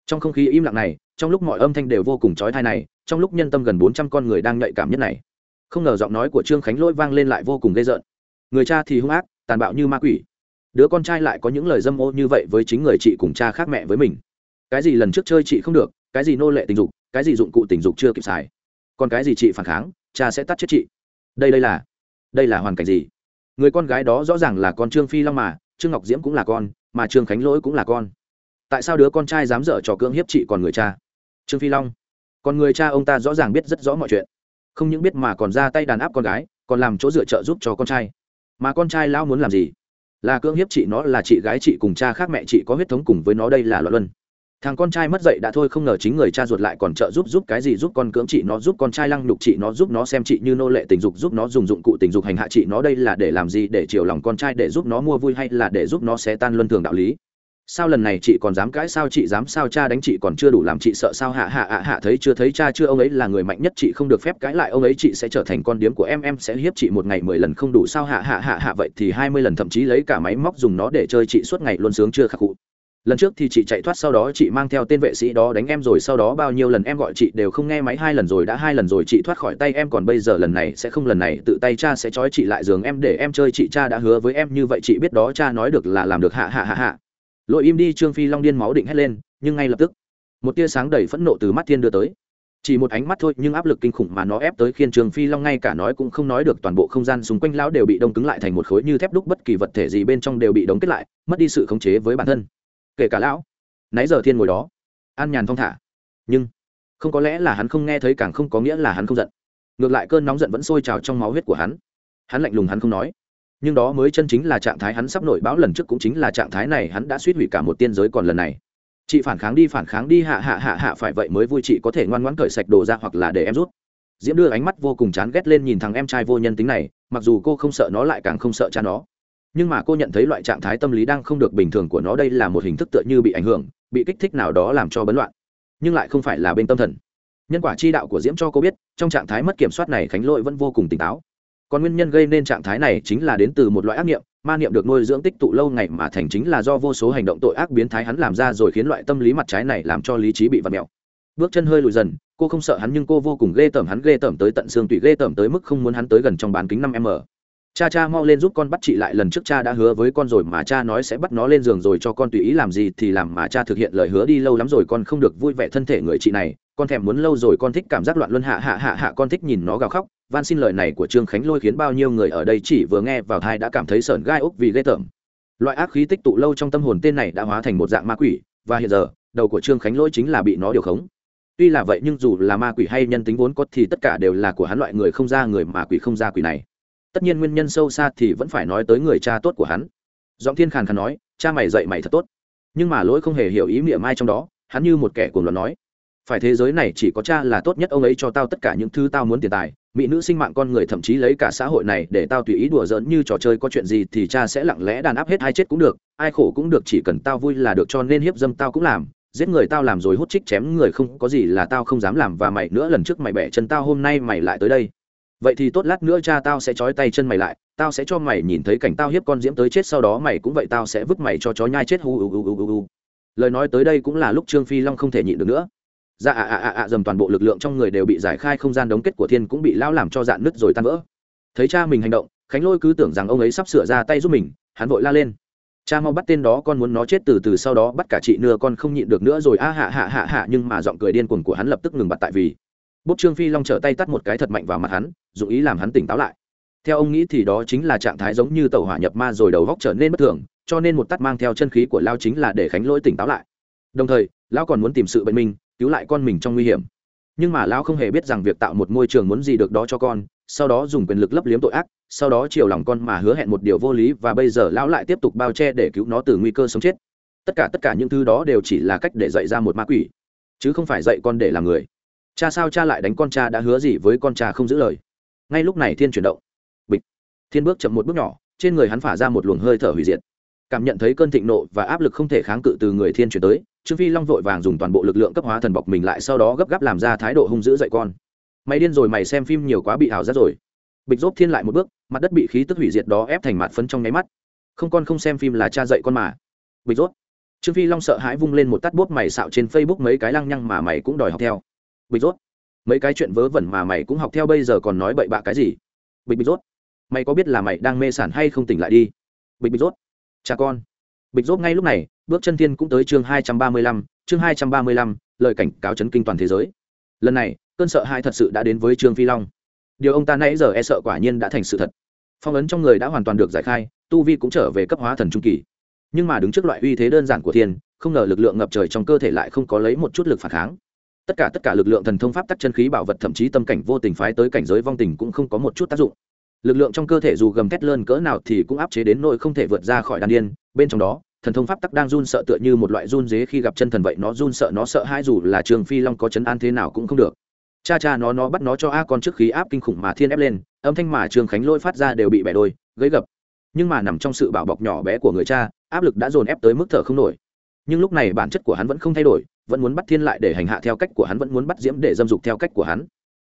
Trong không khí im lặng này trong lúc mọi âm thanh đều vô cùng trói thai này, trong lúc nhân tâm gần bốn trăm con người đang nhạy cảm nhất này, không ngờ giọng nói của trương khánh lỗi vang lên lại vô cùng ghê rợn. Người cha thì hung ác, tàn bạo như ma quỷ. Đứa con trai lại có những lời dâm ô như vậy với chính người chị cùng cha khác mẹ với mình. Cái gì lần trước chơi chị không được, cái gì nô lệ tình dục, cái gì dụng cụ tình dục chưa kịp xài. Còn cái gì chị phản kháng, cha sẽ tắt chết chị. Đây đây là đây là hoàn cảnh gì? Người con gái đó rõ ràng là con trương phi long mà, trương ngọc diễm cũng là con, mà trương khánh lỗi cũng là con. Tại sao đứa con trai dám dở trò cưỡng hiếp chị còn người cha? Trương phi long. Còn người cha ông ta rõ ràng biết rất rõ mọi chuyện. Không những biết mà còn ra tay đàn áp con gái, còn làm chỗ dựa trợ giúp cho con trai. Mà con trai lão muốn làm gì? Là cưỡng hiếp chị nó, là chị gái chị cùng cha khác mẹ chị có huyết thống cùng với nó đây là loạn luân. Thằng con trai mất dậy đã thôi, không ngờ chính người cha ruột lại còn trợ giúp giúp cái gì, giúp con cưỡng chị nó, giúp con trai lăng nhục chị nó, giúp nó xem chị như nô lệ tình dục, giúp nó dùng dụng cụ tình dục hành hạ chị nó, đây là để làm gì? Để chiều lòng con trai, để giúp nó mua vui hay là để giúp nó xé tan luân thường đạo lý? Sao lần này chị còn dám cãi, sao chị dám, sao cha đánh chị còn chưa đủ làm chị sợ, sao hạ hạ hạ hạ thấy chưa thấy cha chưa, ông ấy là người mạnh nhất, chị không được phép cãi lại, ông ấy chị sẽ trở thành con điếm của em em sẽ hiếp chị một ngày mười lần không đủ, sao hạ hạ hạ hạ vậy thì hai mươi lần, thậm chí lấy cả máy móc dùng nó để chơi chị suốt ngày luôn sướng chưa khắc cụ lần trước thì chị chạy thoát, sau đó chị mang theo tên vệ sĩ đó đánh em, rồi sau đó bao nhiêu lần em gọi chị đều không nghe máy, hai lần rồi đã hai lần rồi, chị thoát khỏi tay em, còn bây giờ lần này sẽ không, lần này tự tay cha sẽ trói chị lại giường em để em chơi, chị cha đã hứa với em như vậy, chị biết đó, cha nói được là làm được, hạ hạ hạ hạ lội im đi, trương phi long điên máu định hét lên, nhưng ngay lập tức, một tia sáng đầy phẫn nộ từ mắt thiên đưa tới. Chỉ một ánh mắt thôi, nhưng áp lực kinh khủng mà nó ép tới khiến trường phi long ngay cả nói cũng không nói được, toàn bộ không gian xung quanh lão đều bị đông cứng lại thành một khối như thép đúc bất kỳ vật thể gì bên trong đều bị đóng kết lại, mất đi sự khống chế với bản thân. Kể cả lão, nãy giờ thiên ngồi đó, an nhàn thong thả, nhưng không có lẽ là hắn không nghe thấy, càng không có nghĩa là hắn không giận. Ngược lại cơn nóng giận vẫn sôi trào trong máu huyết của hắn. Hắn lạnh lùng hắn không nói nhưng đó mới chân chính là trạng thái hắn sắp nổi bão lần trước cũng chính là trạng thái này hắn đã suýt hủy cả một tiên giới còn lần này. Chị phản kháng đi, phản kháng đi, hạ hạ hạ hạ, phải vậy mới vui chị có thể ngoan ngoãn cởi sạch đồ ra hoặc là để em rút. Diễm đưa ánh mắt vô cùng chán ghét lên nhìn thằng em trai vô nhân tính này, mặc dù cô không sợ nó lại càng không sợ cha nó. Nhưng mà cô nhận thấy loại trạng thái tâm lý đang không được bình thường của nó đây là một hình thức tựa như bị ảnh hưởng, bị kích thích nào đó làm cho bấn loạn. Nhưng lại không phải là bên tâm thần. Nhân quả chi đạo của diễm cho cô biết, trong trạng thái mất kiểm soát này khánh lỗi vẫn vô cùng tỉnh táo còn nguyên nhân gây nên trạng thái này chính là đến từ một loại ác niệm, ma niệm được nuôi dưỡng tích tụ lâu ngày mà thành chính là do vô số hành động tội ác biến thái hắn làm ra rồi khiến loại tâm lý mặt trái này làm cho lý trí bị vặt mẹo. Bước chân hơi lùi dần, cô không sợ hắn nhưng cô vô cùng ghê tởm, hắn ghê tởm tới tận xương tủy, ghê tởm tới mức không muốn hắn tới gần trong bán kính năm m cha cha mau lên giúp con bắt chị lại lần trước cha đã hứa với con rồi mà cha nói sẽ bắt nó lên giường rồi cho con tùy ý làm gì thì làm mà cha thực hiện lời hứa đi lâu lắm rồi con không được vui vẻ thân thể người chị này. Con thèm muốn lâu rồi con thích cảm giác loạn luân hạ hạ hạ hạ, con thích nhìn nó gào khóc. Van xin lời này của trương khánh lôi khiến bao nhiêu người ở đây chỉ vừa nghe vào thai đã cảm thấy sởn gai úc vì ghê tởm. Loại ác khí tích tụ lâu trong tâm hồn tên này đã hóa thành một dạng ma quỷ, và hiện giờ, đầu của trương khánh lôi chính là bị nó điều khống. Tuy là vậy nhưng dù là ma quỷ hay nhân tính vốn có thì tất cả đều là của hắn loại người không ra người mà quỷ không ra quỷ này tất nhiên nguyên nhân sâu xa thì vẫn phải nói tới người cha tốt của hắn. Giọng thiên khàn khàn nói, cha mày dạy mày thật tốt. Nhưng mà lỗi không hề hiểu ý niệm mai trong đó, hắn như một kẻ cuồng loạn nói, phải thế giới này chỉ có cha là tốt nhất, ông ấy cho tao tất cả những thứ tao muốn tiền tài, mỹ nữ sinh mạng con người thậm chí lấy cả xã hội này để tao tùy ý đùa giỡn như trò chơi có chuyện gì thì cha sẽ lặng lẽ đàn áp hết ai chết cũng được, ai khổ cũng được, chỉ cần tao vui là được, cho nên hiếp dâm tao cũng làm, giết người tao làm rồi hút trích chém người không có gì là tao không dám làm và mày nữa, lần trước mày bẻ chân tao hôm nay mày lại tới đây vậy thì tốt lát nữa cha tao sẽ trói tay chân mày lại, tao sẽ cho mày nhìn thấy cảnh tao hiếp con diễm tới chết sau đó mày cũng vậy tao sẽ vứt mày cho chó nhai chết hu hu hu hu hu lời nói tới đây cũng là lúc trương phi long không thể nhịn được nữa. Dạ ạ ạ ạ ạ, dầm toàn bộ lực lượng trong người đều bị giải khai, không gian đống kết của thiên cũng bị lao làm cho dạn nứt rồi tan vỡ. Thấy cha mình hành động, khánh lôi cứ tưởng rằng ông ấy sắp sửa ra tay giúp mình, hắn vội la lên. Cha mau bắt tên đó, con muốn nó chết từ từ sau đó bắt cả chị nưa, con không nhịn được nữa rồi. A, hạ hạ hạ hạ, nhưng mà giọng cười điên cuồng của hắn lập tức ngừng bặt tại vì bút trương phi long trở tay tắt một cái thật mạnh vào mặt hắn dụ ý làm hắn tỉnh táo lại. Theo ông nghĩ thì đó chính là trạng thái giống như tàu hỏa nhập ma rồi đầu góc trở nên bất thường, cho nên một tắt mang theo chân khí của lao chính là để khánh lỗi tỉnh táo lại. Đồng thời lão còn muốn tìm sự bệnh minh cứu lại con mình trong nguy hiểm. Nhưng mà lão không hề biết rằng việc tạo một môi trường muốn gì được đó cho con, sau đó dùng quyền lực lấp liếm tội ác, sau đó chiều lòng con mà hứa hẹn một điều vô lý và bây giờ lão lại tiếp tục bao che để cứu nó từ nguy cơ sống chết. Tất cả tất cả những thứ đó đều chỉ là cách để dạy ra một ma quỷ, chứ không phải dạy con để làm người. Cha sao cha lại đánh con cha đã hứa gì với con cha không giữ lời? Ngay lúc này thiên chuyển động. Bịch. Thiên bước chậm một bước nhỏ, trên người hắn phả ra một luồng hơi thở hủy diệt. Cảm nhận thấy cơn thịnh nộ và áp lực không thể kháng cự từ người thiên chuyển tới, trương phi long vội vàng dùng toàn bộ lực lượng cấp hóa thần bọc mình lại sau đó gấp gáp làm ra thái độ hung dữ dạy con. Mày điên rồi, mày xem phim nhiều quá bị ảo giác rồi. Bịch dốt thiên lại một bước, mặt đất bị khí tức hủy diệt đó ép thành mặt phấn trong nháy mắt. Không con không xem phim là cha dạy con mà. Bịch dốt. trương phi long sợ hãi vung lên một tắt bốt mày xạo trên facebook mấy cái lăng nhăng mà mày cũng đòi học theo. Bịch dốt mấy cái chuyện vớ vẩn mà mày cũng học theo bây giờ còn nói bậy bạ cái gì? Bịch bịch rốt. Mày có biết là mày đang mê sản hay không tỉnh lại đi? Bịch bịch rốt. Cha con. Bịch rốt ngay lúc này, bước chân thiên cũng tới chương hai trăm ba mươi lăm, chương hai trăm ba mươi lăm, lời cảnh cáo chấn kinh toàn thế giới. Lần này, cơn sợ hãi thật sự đã đến với trương phi long. Điều ông ta nãy giờ e sợ quả nhiên đã thành sự thật. Phong ấn trong người đã hoàn toàn được giải khai, tu vi cũng trở về cấp hóa thần trung kỳ. Nhưng mà đứng trước loại uy thế đơn giản của thiên, không ngờ lực lượng ngập trời trong cơ thể lại không có lấy một chút lực phản kháng tất cả tất cả lực lượng thần thông pháp tắc chân khí bảo vật thậm chí tâm cảnh vô tình phái tới cảnh giới vong tình cũng không có một chút tác dụng. Lực lượng trong cơ thể dù gầm thét lơn cỡ nào thì cũng áp chế đến nỗi không thể vượt ra khỏi đan điên. Bên trong đó, thần thông pháp tắc đang run sợ tựa như một loại run dế khi gặp chân thần vậy nó run sợ nó sợ hai dù là trường phi long có chấn an thế nào cũng không được. Cha cha nó nó bắt nó cho a con trước khí áp kinh khủng mà thiên ép lên, âm thanh mà trường khánh lôi phát ra đều bị bẻ đôi, gãy gập. Nhưng mà nằm trong sự bảo bọc nhỏ bé của người cha, áp lực đã dồn ép tới mức thở không nổi. Nhưng lúc này bản chất của hắn vẫn không thay đổi vẫn muốn bắt thiên lại để hành hạ theo cách của hắn, vẫn muốn bắt diễm để dâm dục theo cách của hắn.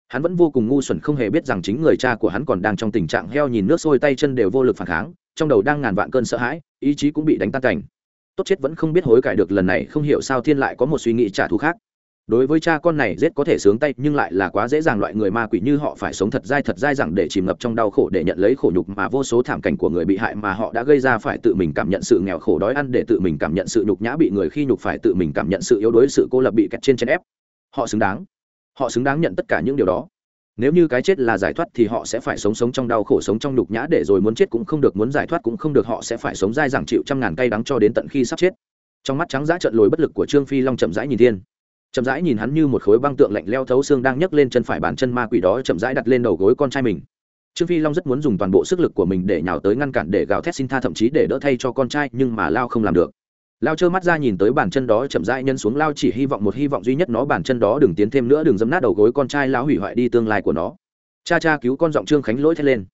Hắn vẫn vô cùng ngu xuẩn, không hề biết rằng chính người cha của hắn còn đang trong tình trạng heo nhìn nước sôi tay chân đều vô lực phản kháng, trong đầu đang ngàn vạn cơn sợ hãi, ý chí cũng bị đánh tan cảnh. Tốt chết vẫn không biết hối cải được lần này, không hiểu sao thiên lại có một suy nghĩ trả thù khác đối với cha con này giết có thể sướng tay, nhưng lại là quá dễ dàng loại người ma quỷ như họ phải sống thật dai thật dai rằng để chìm ngập trong đau khổ để nhận lấy khổ nhục mà vô số thảm cảnh của người bị hại mà họ đã gây ra phải tự mình cảm nhận sự nghèo khổ đói ăn để tự mình cảm nhận sự nhục nhã bị người khi nhục phải tự mình cảm nhận sự yếu đuối, sự cô lập bị kẹt trên chân ép. Họ xứng đáng. Họ xứng đáng nhận tất cả những điều đó. Nếu như cái chết là giải thoát thì họ sẽ phải sống sống trong đau khổ, sống trong nhục nhã để rồi muốn chết cũng không được, muốn giải thoát cũng không được, họ sẽ phải sống dai dẳng chịu trăm ngàn cay đắng cho đến tận khi sắp chết. Trong mắt trắng giã trận lồi bất lực của trương phi long chậm rãi nhìn thiên chậm rãi nhìn hắn như một khối băng tượng lạnh leo thấu xương đang nhấc lên chân phải bàn chân ma quỷ đó chậm rãi đặt lên đầu gối con trai mình. Trương phi long rất muốn dùng toàn bộ sức lực của mình để nhào tới ngăn cản để gào thét xin tha thậm chí để đỡ thay cho con trai, nhưng mà lao không làm được. Lao trơ mắt ra nhìn tới bàn chân đó chậm rãi nhân xuống, lao chỉ hy vọng một hy vọng duy nhất nó bàn chân đó đừng tiến thêm nữa, đừng dấm nát đầu gối con trai, lao hủy hoại đi tương lai của nó. Cha cha cứu con giọng trương khánh lỗi thét lên.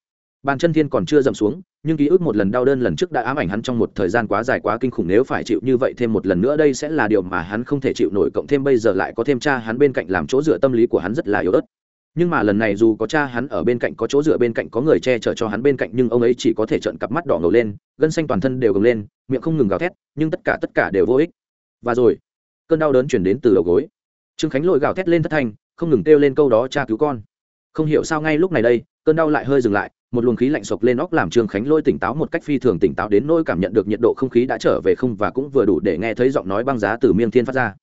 Bàn chân thiên còn chưa dậm xuống nhưng ký ức một lần đau đơn lần trước đã ám ảnh hắn trong một thời gian quá dài quá kinh khủng, nếu phải chịu như vậy thêm một lần nữa đây sẽ là điều mà hắn không thể chịu nổi, cộng thêm bây giờ lại có thêm cha hắn bên cạnh làm chỗ dựa, tâm lý của hắn rất là yếu ớt. Nhưng mà lần này dù có cha hắn ở bên cạnh, có chỗ dựa bên cạnh, có người che chở cho hắn bên cạnh, nhưng ông ấy chỉ có thể trợn cặp mắt đỏ ngầu lên, gân xanh toàn thân đều gồng lên, miệng không ngừng gào thét, nhưng tất cả tất cả đều vô ích. Và rồi, cơn đau đớn chuyển đến từ đầu gối. Trương khánh lội gào thét lên thất thanh, không ngừng kêu lên câu đó, cha cứu con. Không hiểu sao ngay lúc này đây, cơn đau lại hơi dừng lại một luồng khí lạnh sộc lên óc làm trương khánh lôi tỉnh táo một cách phi thường tỉnh táo đến nỗi cảm nhận được nhiệt độ không khí đã trở về không và cũng vừa đủ để nghe thấy giọng nói băng giá từ miêng thiên phát ra.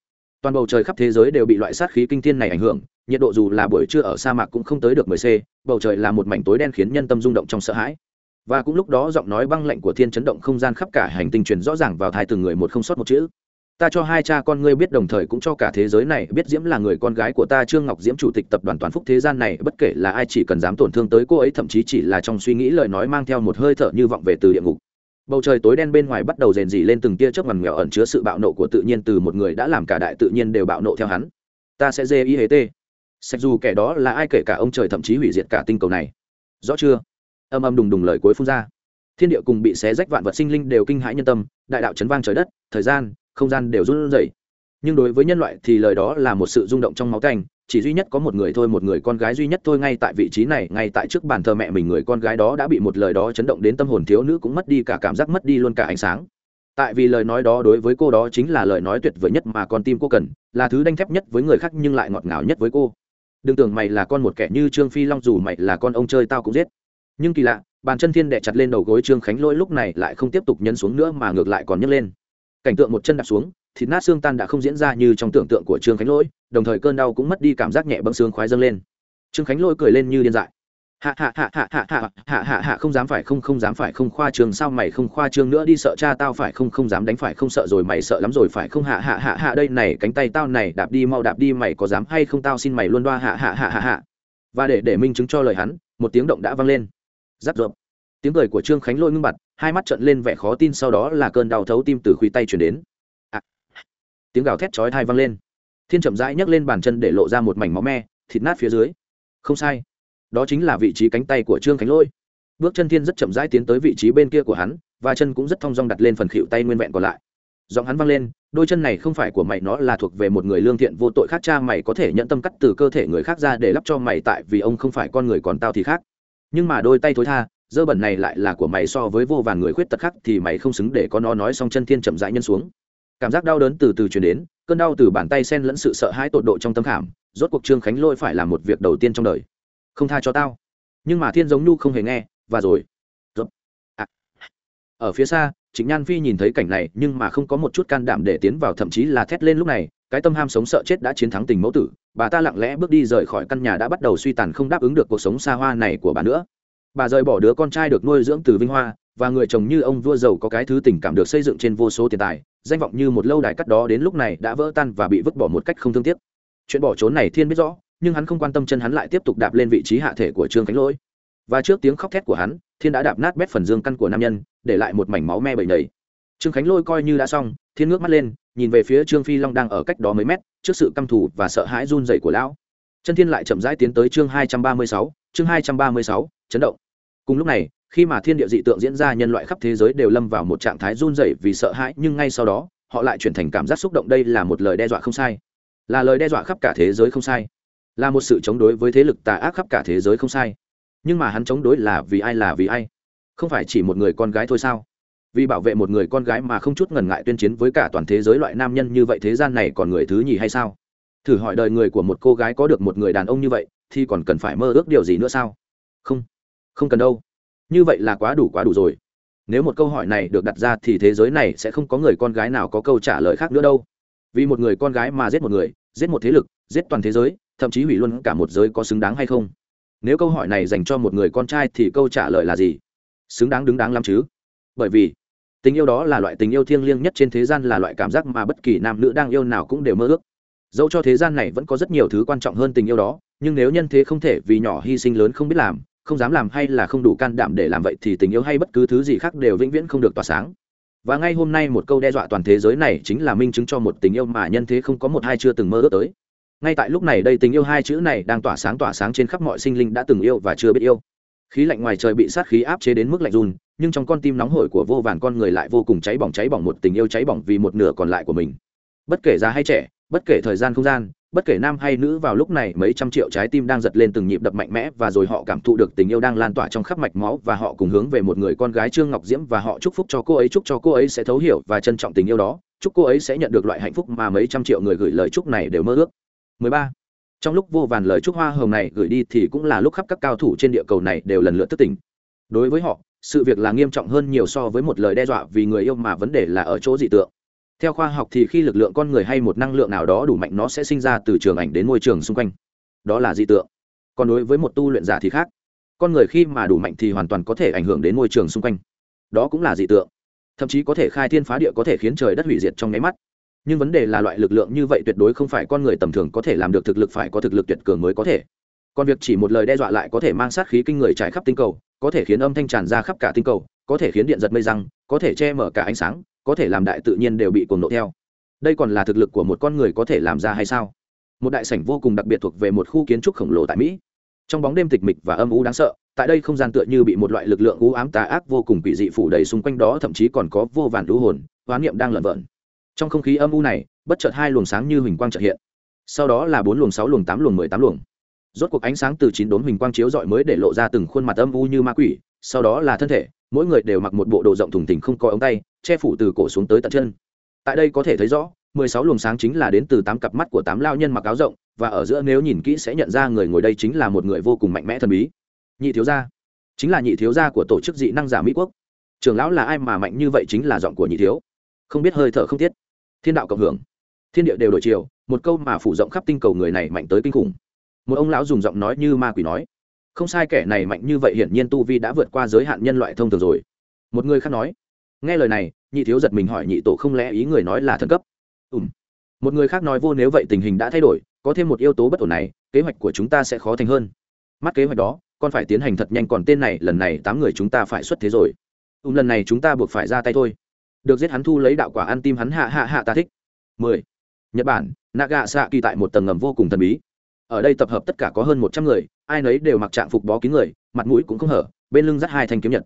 Toàn bầu trời khắp thế giới đều bị loại sát khí kinh thiên này ảnh hưởng, nhiệt độ dù là buổi trưa ở sa mạc cũng không tới được 10 c bầu trời là một mảnh tối đen khiến nhân tâm rung động trong sợ hãi. Và cũng lúc đó giọng nói băng lạnh của thiên chấn động không gian khắp cả hành tinh truyền rõ ràng vào thai từng người một không sót một chữ ta cho hai cha con ngươi biết đồng thời cũng cho cả thế giới này biết diễm là người con gái của ta, trương ngọc diễm chủ tịch tập đoàn toàn phúc thế gian này, bất kể là ai chỉ cần dám tổn thương tới cô ấy, thậm chí chỉ là trong suy nghĩ lời nói mang theo một hơi thở như vọng về từ địa ngục. Bầu trời tối đen bên ngoài bắt đầu rền rỉ lên từng tia chớp ngằn nghèo ẩn chứa sự bạo nộ của tự nhiên từ một người đã làm cả đại tự nhiên đều bạo nộ theo hắn. Ta sẽ dê y hế tê. Sạch dù kẻ đó là ai kể cả ông trời thậm chí hủy diệt cả tinh cầu này. Rõ chưa? Âm âm đùng đùng lời cuối phun ra. Thiên địa cùng bị xé rách vạn vật sinh linh đều kinh hãi nhân tâm, đại đạo chấn vang trời đất, thời gian không gian đều run rẩy. Nhưng đối với nhân loại thì lời đó là một sự rung động trong máu canh chỉ duy nhất có một người thôi, một người con gái duy nhất thôi ngay tại vị trí này, ngay tại trước bàn thờ mẹ mình người con gái đó đã bị một lời đó chấn động đến tâm hồn thiếu nữ cũng mất đi cả cảm giác, mất đi luôn cả ánh sáng. Tại vì lời nói đó đối với cô đó chính là lời nói tuyệt vời nhất mà con tim cô cần, là thứ đanh thép nhất với người khác nhưng lại ngọt ngào nhất với cô. Đừng tưởng mày là con một kẻ như trương phi long dù mày là con ông chơi tao cũng giết. Nhưng kỳ lạ, bàn chân thiên đè chặt lên đầu gối trương khánh lỗi lúc này lại không tiếp tục nhấn xuống nữa mà ngược lại còn nhấc lên cảnh tượng một chân đạp xuống thịt nát xương tan đã không diễn ra như trong tưởng tượng của trương khánh lỗi đồng thời cơn đau cũng mất đi cảm giác nhẹ bẫng xương khoái dâng lên trương khánh lỗi cười lên như điên dại hạ hạ hạ hạ hạ hạ hạ hạ hạ không dám phải không không dám phải không khoa trương sao mày không khoa trương nữa đi sợ cha tao phải không không dám đánh phải không sợ rồi mày sợ lắm rồi phải không hạ hạ hạ hạ đây này cánh tay tao này đạp đi mau đạp đi mày có dám hay không tao xin mày luôn đoa hạ hạ hạ hạ hạ và để để minh chứng cho lời hắn một tiếng động đã vang lên giáp rộp tiếng cười của trương khánh lôi ngưng bặt hai mắt trợn lên vẻ khó tin, sau đó là cơn đau thấu tim từ khuỷu tay chuyển đến. À. tiếng gào thét chói thai vang lên. Thiên chậm rãi nhấc lên bàn chân để lộ ra một mảnh máu me, thịt nát phía dưới. Không sai. Đó chính là vị trí cánh tay của trương khánh lôi. Bước chân thiên rất chậm rãi tiến tới vị trí bên kia của hắn, và chân cũng rất thong dong đặt lên phần khuỵu tay nguyên vẹn còn lại. Giọng hắn vang lên, đôi chân này không phải của mày, nó là thuộc về một người lương thiện vô tội khác, cha mày có thể nhận tâm cắt từ cơ thể người khác ra để lắp cho mày, tại vì ông không phải con người còn tao thì khác. Nhưng mà đôi tay thối tha dơ bẩn này lại là của mày so với vô vàn người khuyết tật khác thì mày không xứng để có nó nói xong chân thiên chậm rãi nhân xuống. Cảm giác đau đớn từ từ chuyển đến, cơn đau từ bàn tay sen lẫn sự sợ hãi tột độ trong tâm khảm, rốt cuộc trương khánh lôi phải làm một việc đầu tiên trong đời. Không tha cho tao. Nhưng mà thiên giống nhu không hề nghe, và rồi. À. ở phía xa, trịnh nhan phi nhìn thấy cảnh này, nhưng mà không có một chút can đảm để tiến vào, thậm chí là thét lên lúc này, cái tâm ham sống sợ chết đã chiến thắng tình mẫu tử, bà ta lặng lẽ bước đi rời khỏi căn nhà đã bắt đầu suy tàn không đáp ứng được cuộc sống xa hoa này của bà nữa bà rời bỏ đứa con trai được nuôi dưỡng từ vinh hoa, và người chồng như ông vua giàu có cái thứ tình cảm được xây dựng trên vô số tiền tài, danh vọng như một lâu đài cắt đó đến lúc này đã vỡ tan và bị vứt bỏ một cách không thương tiếc. Chuyện bỏ trốn này thiên biết rõ, nhưng hắn không quan tâm chân hắn lại tiếp tục đạp lên vị trí hạ thể của trương khánh lỗi. Và trước tiếng khóc thét của hắn, thiên đã đạp nát bét phần dương căn của nam nhân, để lại một mảnh máu me bầy đầy. trương khánh lôi coi như đã xong, thiên ngước mắt lên, nhìn về phía trương phi long đang ở cách đó mấy mét, trước sự căm thù và sợ hãi run dậy của lão. Chân thiên lại chậm rãi tiến tới chương hai trăm ba mươi sáu, chương hai trăm ba mươi sáu, chấn động cùng lúc này, khi mà thiên địa dị tượng diễn ra, nhân loại khắp thế giới đều lâm vào một trạng thái run rẩy vì sợ hãi, nhưng ngay sau đó, họ lại chuyển thành cảm giác xúc động đây là một lời đe dọa không sai. Là lời đe dọa khắp cả thế giới không sai. Là một sự chống đối với thế lực tà ác khắp cả thế giới không sai. Nhưng mà hắn chống đối là vì ai là vì ai? Không phải chỉ một người con gái thôi sao? Vì bảo vệ một người con gái mà không chút ngần ngại tuyên chiến với cả toàn thế giới loại nam nhân như vậy thế gian này còn người thứ nhì hay sao? Thử hỏi đời người của một cô gái có được một người đàn ông như vậy, thì còn cần phải mơ ước điều gì nữa sao? Không không cần đâu. Như vậy là quá đủ quá đủ rồi. Nếu một câu hỏi này được đặt ra thì thế giới này sẽ không có người con gái nào có câu trả lời khác nữa đâu. Vì một người con gái mà giết một người, giết một thế lực, giết toàn thế giới, thậm chí hủy luôn cả một giới có xứng đáng hay không? Nếu câu hỏi này dành cho một người con trai thì câu trả lời là gì? Xứng đáng đứng đáng lắm chứ? Bởi vì, tình yêu đó là loại tình yêu thiêng liêng nhất trên thế gian, là loại cảm giác mà bất kỳ nam nữ đang yêu nào cũng đều mơ ước. Dẫu cho thế gian này vẫn có rất nhiều thứ quan trọng hơn tình yêu đó, nhưng nếu nhân thế không thể vì nhỏ hy sinh lớn không biết làm không dám làm hay là không đủ can đảm để làm vậy thì tình yêu hay bất cứ thứ gì khác đều vĩnh viễn không được tỏa sáng. Và ngay hôm nay một câu đe dọa toàn thế giới này chính là minh chứng cho một tình yêu mà nhân thế không có một hai chưa từng mơ ước tới. Ngay tại lúc này đây tình yêu hai chữ này đang tỏa sáng tỏa sáng trên khắp mọi sinh linh đã từng yêu và chưa biết yêu. Khí lạnh ngoài trời bị sát khí áp chế đến mức lạnh run, nhưng trong con tim nóng hổi của vô vàn con người lại vô cùng cháy bỏng cháy bỏng một tình yêu cháy bỏng vì một nửa còn lại của mình. Bất kể già hay trẻ bất kể thời gian không gian, bất kể nam hay nữ vào lúc này mấy trăm triệu trái tim đang giật lên từng nhịp đập mạnh mẽ và rồi họ cảm thụ được tình yêu đang lan tỏa trong khắp mạch máu và họ cùng hướng về một người con gái trương ngọc diễm và họ chúc phúc cho cô ấy, chúc cho cô ấy sẽ thấu hiểu và trân trọng tình yêu đó, chúc cô ấy sẽ nhận được loại hạnh phúc mà mấy trăm triệu người gửi lời chúc này đều mơ ước 13. trong lúc vô vàn lời chúc hoa hồng này gửi đi thì cũng là lúc khắp các cao thủ trên địa cầu này đều lần lượt thức tỉnh đối với họ, sự việc là nghiêm trọng hơn nhiều so với một lời đe dọa vì người yêu mà vấn đề là ở chỗ dị tượng theo khoa học thì khi lực lượng con người hay một năng lượng nào đó đủ mạnh nó sẽ sinh ra từ trường ảnh đến môi trường xung quanh. Đó là dị tượng. Còn đối với một tu luyện giả thì khác. Con người khi mà đủ mạnh thì hoàn toàn có thể ảnh hưởng đến môi trường xung quanh. Đó cũng là dị tượng. Thậm chí có thể khai thiên phá địa có thể khiến trời đất hủy diệt trong nháy mắt. Nhưng vấn đề là loại lực lượng như vậy tuyệt đối không phải con người tầm thường có thể làm được thực lực phải có thực lực tuyệt cường mới có thể. Còn việc chỉ một lời đe dọa lại có thể mang sát khí kinh người trải khắp tinh cầu, có thể khiến âm thanh tràn ra khắp cả tinh cầu, có thể khiến điện giật mây răng, có thể che mở cả ánh sáng có thể làm đại tự nhiên đều bị cuồng nộ theo. Đây còn là thực lực của một con người có thể làm ra hay sao? Một đại sảnh vô cùng đặc biệt thuộc về một khu kiến trúc khổng lồ tại mỹ. Trong bóng đêm tịch mịch và âm u đáng sợ, tại đây không gian tựa như bị một loại lực lượng u ám tà ác vô cùng quỷ dị phủ đầy xung quanh đó, thậm chí còn có vô vàn lũ hồn hoán niệm đang lợn vợn trong không khí âm u này, bất chợt hai luồng sáng như huỳnh quang trợ hiện. Sau đó là bốn luồng sáu luồng tám luồng mười tám luồng. Rốt cuộc ánh sáng từ chín đốn huỳnh quang chiếu rọi mới để lộ ra từng khuôn mặt âm u như ma quỷ, sau đó là thân thể mỗi người đều mặc một bộ đồ rộng thùng thình không có ống tay, che phủ từ cổ xuống tới tận chân. Tại đây có thể thấy rõ, mười sáu luồng sáng chính là đến từ tám cặp mắt của tám lao nhân mặc áo rộng, và ở giữa nếu nhìn kỹ sẽ nhận ra người ngồi đây chính là một người vô cùng mạnh mẽ thần bí. Nhị thiếu gia. Chính là nhị thiếu gia của tổ chức dị năng giả mỹ quốc. Trưởng lão là ai mà mạnh như vậy chính là giọng của nhị thiếu. Không biết hơi thở không thiết thiên đạo cộng hưởng. Thiên địa đều đổi chiều, một câu mà phủ rộng khắp tinh cầu người này mạnh tới kinh khủng. Một ông lão dùng giọng nói như ma quỷ nói không sai, kẻ này mạnh như vậy hiển nhiên tu vi đã vượt qua giới hạn nhân loại thông thường rồi. Một người khác nói, nghe lời này, nhị thiếu giật mình hỏi nhị tổ không lẽ ý người nói là thần cấp? Ùm một người khác nói, vô nếu vậy tình hình đã thay đổi, có thêm một yếu tố bất ổn này, kế hoạch của chúng ta sẽ khó thành hơn. Mắt kế hoạch đó, con phải tiến hành thật nhanh, còn tên này, lần này tám người chúng ta phải xuất thế rồi. Ùm lần này chúng ta buộc phải ra tay thôi. Được giết hắn thu lấy đạo quả ăn tim hắn, hạ hạ hạ ta thích. Mười. Nhật bản naga xạ kỳ tại một tầng ngầm vô cùng thần bí ở đây tập hợp tất cả có hơn một trăm người, ai nấy đều mặc trạng phục bó kín người, mặt mũi cũng không hở, bên lưng dắt hai thanh kiếm nhật.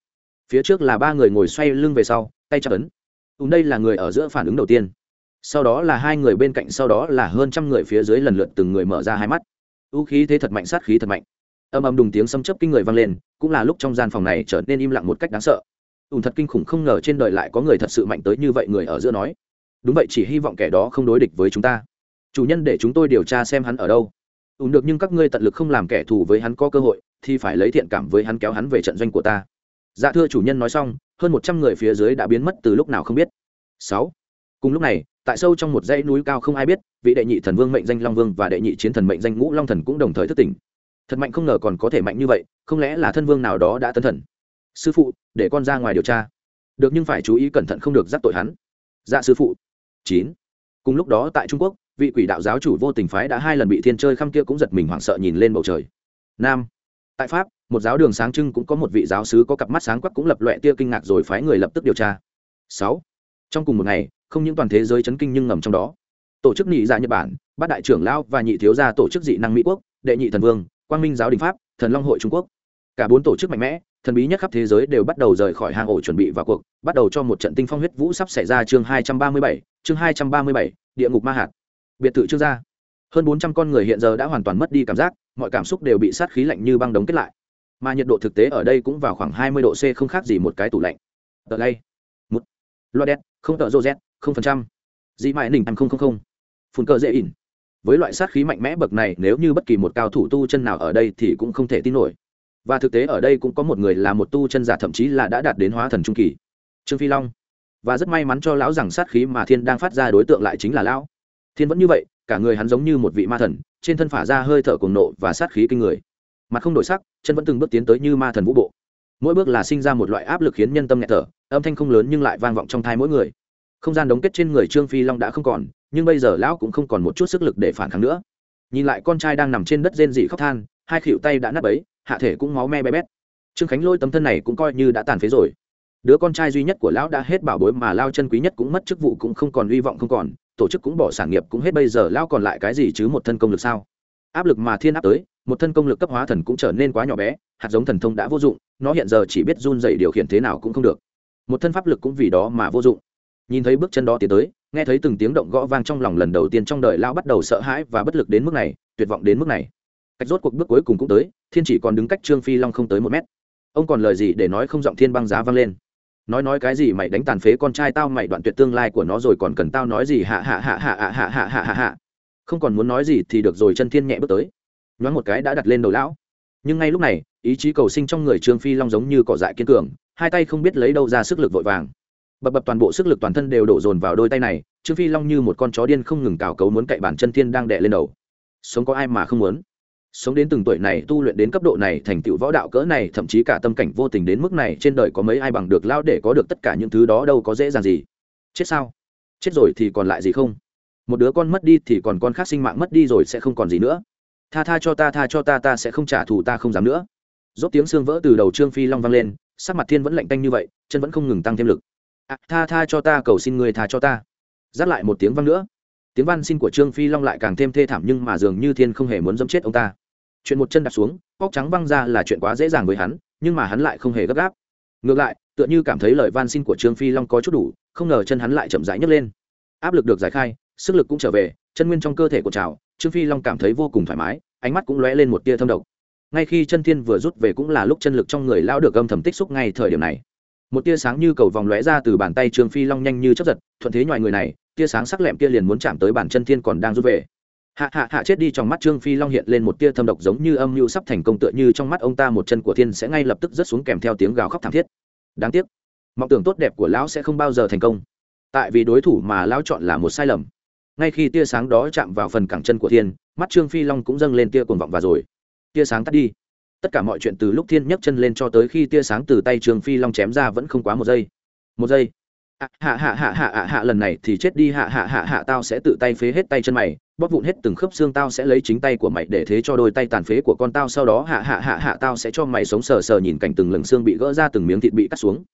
Phía trước là ba người ngồi xoay lưng về sau, tay chặt ấn. Ùm đây là người ở giữa phản ứng đầu tiên. Sau đó là hai người bên cạnh, sau đó là hơn trăm người phía dưới lần lượt từng người mở ra hai mắt. Ưu khí thế thật mạnh, sát khí thật mạnh. Âm âm đùng tiếng xâm chấp kinh người vang lên, cũng là lúc trong gian phòng này trở nên im lặng một cách đáng sợ. Ùn thật kinh khủng không ngờ trên đời lại có người thật sự mạnh tới như vậy, người ở giữa nói. Đúng vậy, chỉ hy vọng kẻ đó không đối địch với chúng ta. Chủ nhân để chúng tôi điều tra xem hắn ở đâu ùn được nhưng các ngươi tận lực không làm kẻ thù với hắn có cơ hội, thì phải lấy thiện cảm với hắn kéo hắn về trận doanh của ta. Dạ thưa chủ nhân nói xong, hơn một trăm người phía dưới đã biến mất từ lúc nào không biết. Sáu. Cùng lúc này, tại sâu trong một dãy núi cao không ai biết, vị đệ nhị thần vương mệnh danh long vương và đệ nhị chiến thần mệnh danh ngũ long thần cũng đồng thời thức tỉnh. Thật mạnh không ngờ còn có thể mạnh như vậy, không lẽ là thân vương nào đó đã tấn thần? Sư phụ, để con ra ngoài điều tra. Được nhưng phải chú ý cẩn thận không được dắt tội hắn. Dạ sư phụ. Chín. Cùng lúc đó tại trung quốc vị quỷ đạo giáo chủ vô tình phái đã hai lần bị thiên chơi khăm kia cũng giật mình hoảng sợ nhìn lên bầu trời. Nam. Tại pháp, một giáo đường sáng trưng cũng có một vị giáo sứ có cặp mắt sáng quắc cũng lập loẹ tia kinh ngạc rồi phái người lập tức điều tra. Sáu. Trong cùng một ngày, không những toàn thế giới chấn kinh nhưng ngầm trong đó. Tổ chức nhị dạ nhật bản, bát đại trưởng lao và nhị thiếu gia tổ chức dị năng mỹ quốc, đệ nhị thần vương, quang minh giáo đình pháp, thần long hội trung quốc. Cả bốn tổ chức mạnh mẽ, thần bí nhất khắp thế giới đều bắt đầu rời khỏi hang ổ chuẩn bị vào cuộc, bắt đầu cho một trận tinh phong huyết vũ sắp xảy ra chương hai trăm ba mươi bảy, chương hai trăm ba mươi bảy, địa ngục ma hạt biệt thự trương gia. Hơn bốn trăm con người hiện giờ đã hoàn toàn mất đi cảm giác, mọi cảm xúc đều bị sát khí lạnh như băng đóng kết lại. Mà nhiệt độ thực tế ở đây cũng vào khoảng hai mươi độ c không khác gì một cái tủ lạnh. Tờ lay. Một. Loa đen không tờ rô z không phần trăm. Dị mãi nỉnh không không không. Phun cờ dễ ỉn. Với loại sát khí mạnh mẽ bậc này, nếu như bất kỳ một cao thủ tu chân nào ở đây thì cũng không thể tin nổi. Và thực tế ở đây cũng có một người là một tu chân giả thậm chí là đã đạt đến hóa thần trung kỳ. Trương phi long. Và rất may mắn cho lão rằng sát khí mà thiên đang phát ra đối tượng lại chính là lão thiên vẫn như vậy, cả người hắn giống như một vị ma thần, trên thân phả ra hơi thở cuồng nộ và sát khí kinh người. Mặt không đổi sắc, chân vẫn từng bước tiến tới như ma thần vũ bộ. Mỗi bước là sinh ra một loại áp lực khiến nhân tâm nghẹt thở, âm thanh không lớn nhưng lại vang vọng trong thai mỗi người. Không gian đóng kết trên người trương phi long đã không còn, nhưng bây giờ lão cũng không còn một chút sức lực để phản kháng nữa. Nhìn lại con trai đang nằm trên đất rên dị khóc than, hai khỉu tay đã nắp ấy hạ thể cũng máu me bé bét. Trương khánh lôi tấm thân này cũng coi như đã tàn phế rồi. Đứa con trai duy nhất của lão đã hết bảo bối mà lao chân quý nhất cũng mất chức vụ cũng không còn hy vọng không còn tổ chức cũng bỏ sản nghiệp cũng hết bây giờ lao còn lại cái gì chứ một thân công lực sao? Áp lực mà thiên áp tới, một thân công lực cấp hóa thần cũng trở nên quá nhỏ bé, hạt giống thần thông đã vô dụng, nó hiện giờ chỉ biết run dậy điều khiển thế nào cũng không được. Một thân pháp lực cũng vì đó mà vô dụng. Nhìn thấy bước chân đó tiến tới, nghe thấy từng tiếng động gõ vang trong lòng lần đầu tiên trong đời lao bắt đầu sợ hãi và bất lực đến mức này, tuyệt vọng đến mức này. Cách rốt cuộc bước cuối cùng cũng tới, thiên chỉ còn đứng cách trương phi long không tới một mét. Ông còn lời gì để nói không giọng thiên băng giá vang lên? Nói nói cái gì mày đánh tàn phế con trai tao, mày đoạn tuyệt tương lai của nó rồi còn cần tao nói gì? Hạ hạ hạ hạ hạ hạ hạ hạ hạ hạ. Không còn muốn nói gì thì được rồi, chân thiên nhẹ bước tới. Nhoáng một cái đã đặt lên đầu lão. Nhưng ngay lúc này, ý chí cầu sinh trong người trương phi long giống như cỏ dại kiên cường, hai tay không biết lấy đâu ra sức lực vội vàng. Bập bập toàn bộ sức lực toàn thân đều đổ dồn vào đôi tay này, trương phi long như một con chó điên không ngừng cào cấu muốn cậy bản chân thiên đang đè lên đầu. Sống có ai mà không muốn? Sống đến từng tuổi này tu luyện đến cấp độ này thành tựu võ đạo cỡ này thậm chí cả tâm cảnh vô tình đến mức này trên đời có mấy ai bằng được lao để có được tất cả những thứ đó đâu có dễ dàng gì. Chết sao? Chết rồi thì còn lại gì không? Một đứa con mất đi thì còn con khác sinh mạng mất đi rồi sẽ không còn gì nữa. Tha tha cho ta tha cho ta ta sẽ không trả thù ta không dám nữa. Dốt tiếng xương vỡ từ đầu trương phi long vang lên sắc mặt thiên vẫn lạnh tanh như vậy chân vẫn không ngừng tăng thêm lực. À, tha tha cho ta cầu xin người tha cho ta. Dắt lại một tiếng vang nữa tiếng van xin của trương phi long lại càng thêm thê thảm nhưng mà dường như thiên không hề muốn dâm chết ông ta. Chuyện một chân đạp xuống bóc trắng văng ra là chuyện quá dễ dàng với hắn, nhưng mà hắn lại không hề gấp gáp. Ngược lại, tựa như cảm thấy lời van xin của trương phi long có chút đủ, không ngờ chân hắn lại chậm rãi nhấc lên. Áp lực được giải khai, sức lực cũng trở về, chân nguyên trong cơ thể của trào trương phi long cảm thấy vô cùng thoải mái, ánh mắt cũng lóe lên một tia thâm độc. Ngay khi chân thiên vừa rút về cũng là lúc chân lực trong người lao được âm thầm tích xúc ngay thời điểm này một tia sáng như cầu vòng lóe ra từ bàn tay trương phi long nhanh như chấp giật, thuận thế nhòi người này, tia sáng sắc lẹm kia liền muốn chạm tới bàn chân thiên còn đang rút về. Hạ hạ hạ chết đi trong mắt trương phi long hiện lên một tia thâm độc giống như âm mưu sắp thành công tựa như trong mắt ông ta một chân của thiên sẽ ngay lập tức rớt xuống kèm theo tiếng gào khóc thảm thiết. Đáng tiếc, mộng tưởng tốt đẹp của lão sẽ không bao giờ thành công. Tại vì đối thủ mà lão chọn là một sai lầm. Ngay khi tia sáng đó chạm vào phần cẳng chân của thiên, mắt trương phi long cũng dâng lên tia cuồng vọng và rồi. Tia sáng tắt đi tất cả mọi chuyện từ lúc thiên nhấc chân lên cho tới khi tia sáng từ tay trương phi long chém ra vẫn không quá một giây một giây hạ hạ hạ hạ hạ hạ hạ lần này thì chết đi hạ hạ hạ hạ tao sẽ tự tay phế hết tay chân mày bóp vụn hết từng khớp xương tao sẽ lấy chính tay của mày để thế cho đôi tay tàn phế của con tao sau đó hạ hạ hạ hạ tao sẽ cho mày sống sờ sờ nhìn cảnh từng lửng xương bị gỡ ra từng miếng thịt bị cắt xuống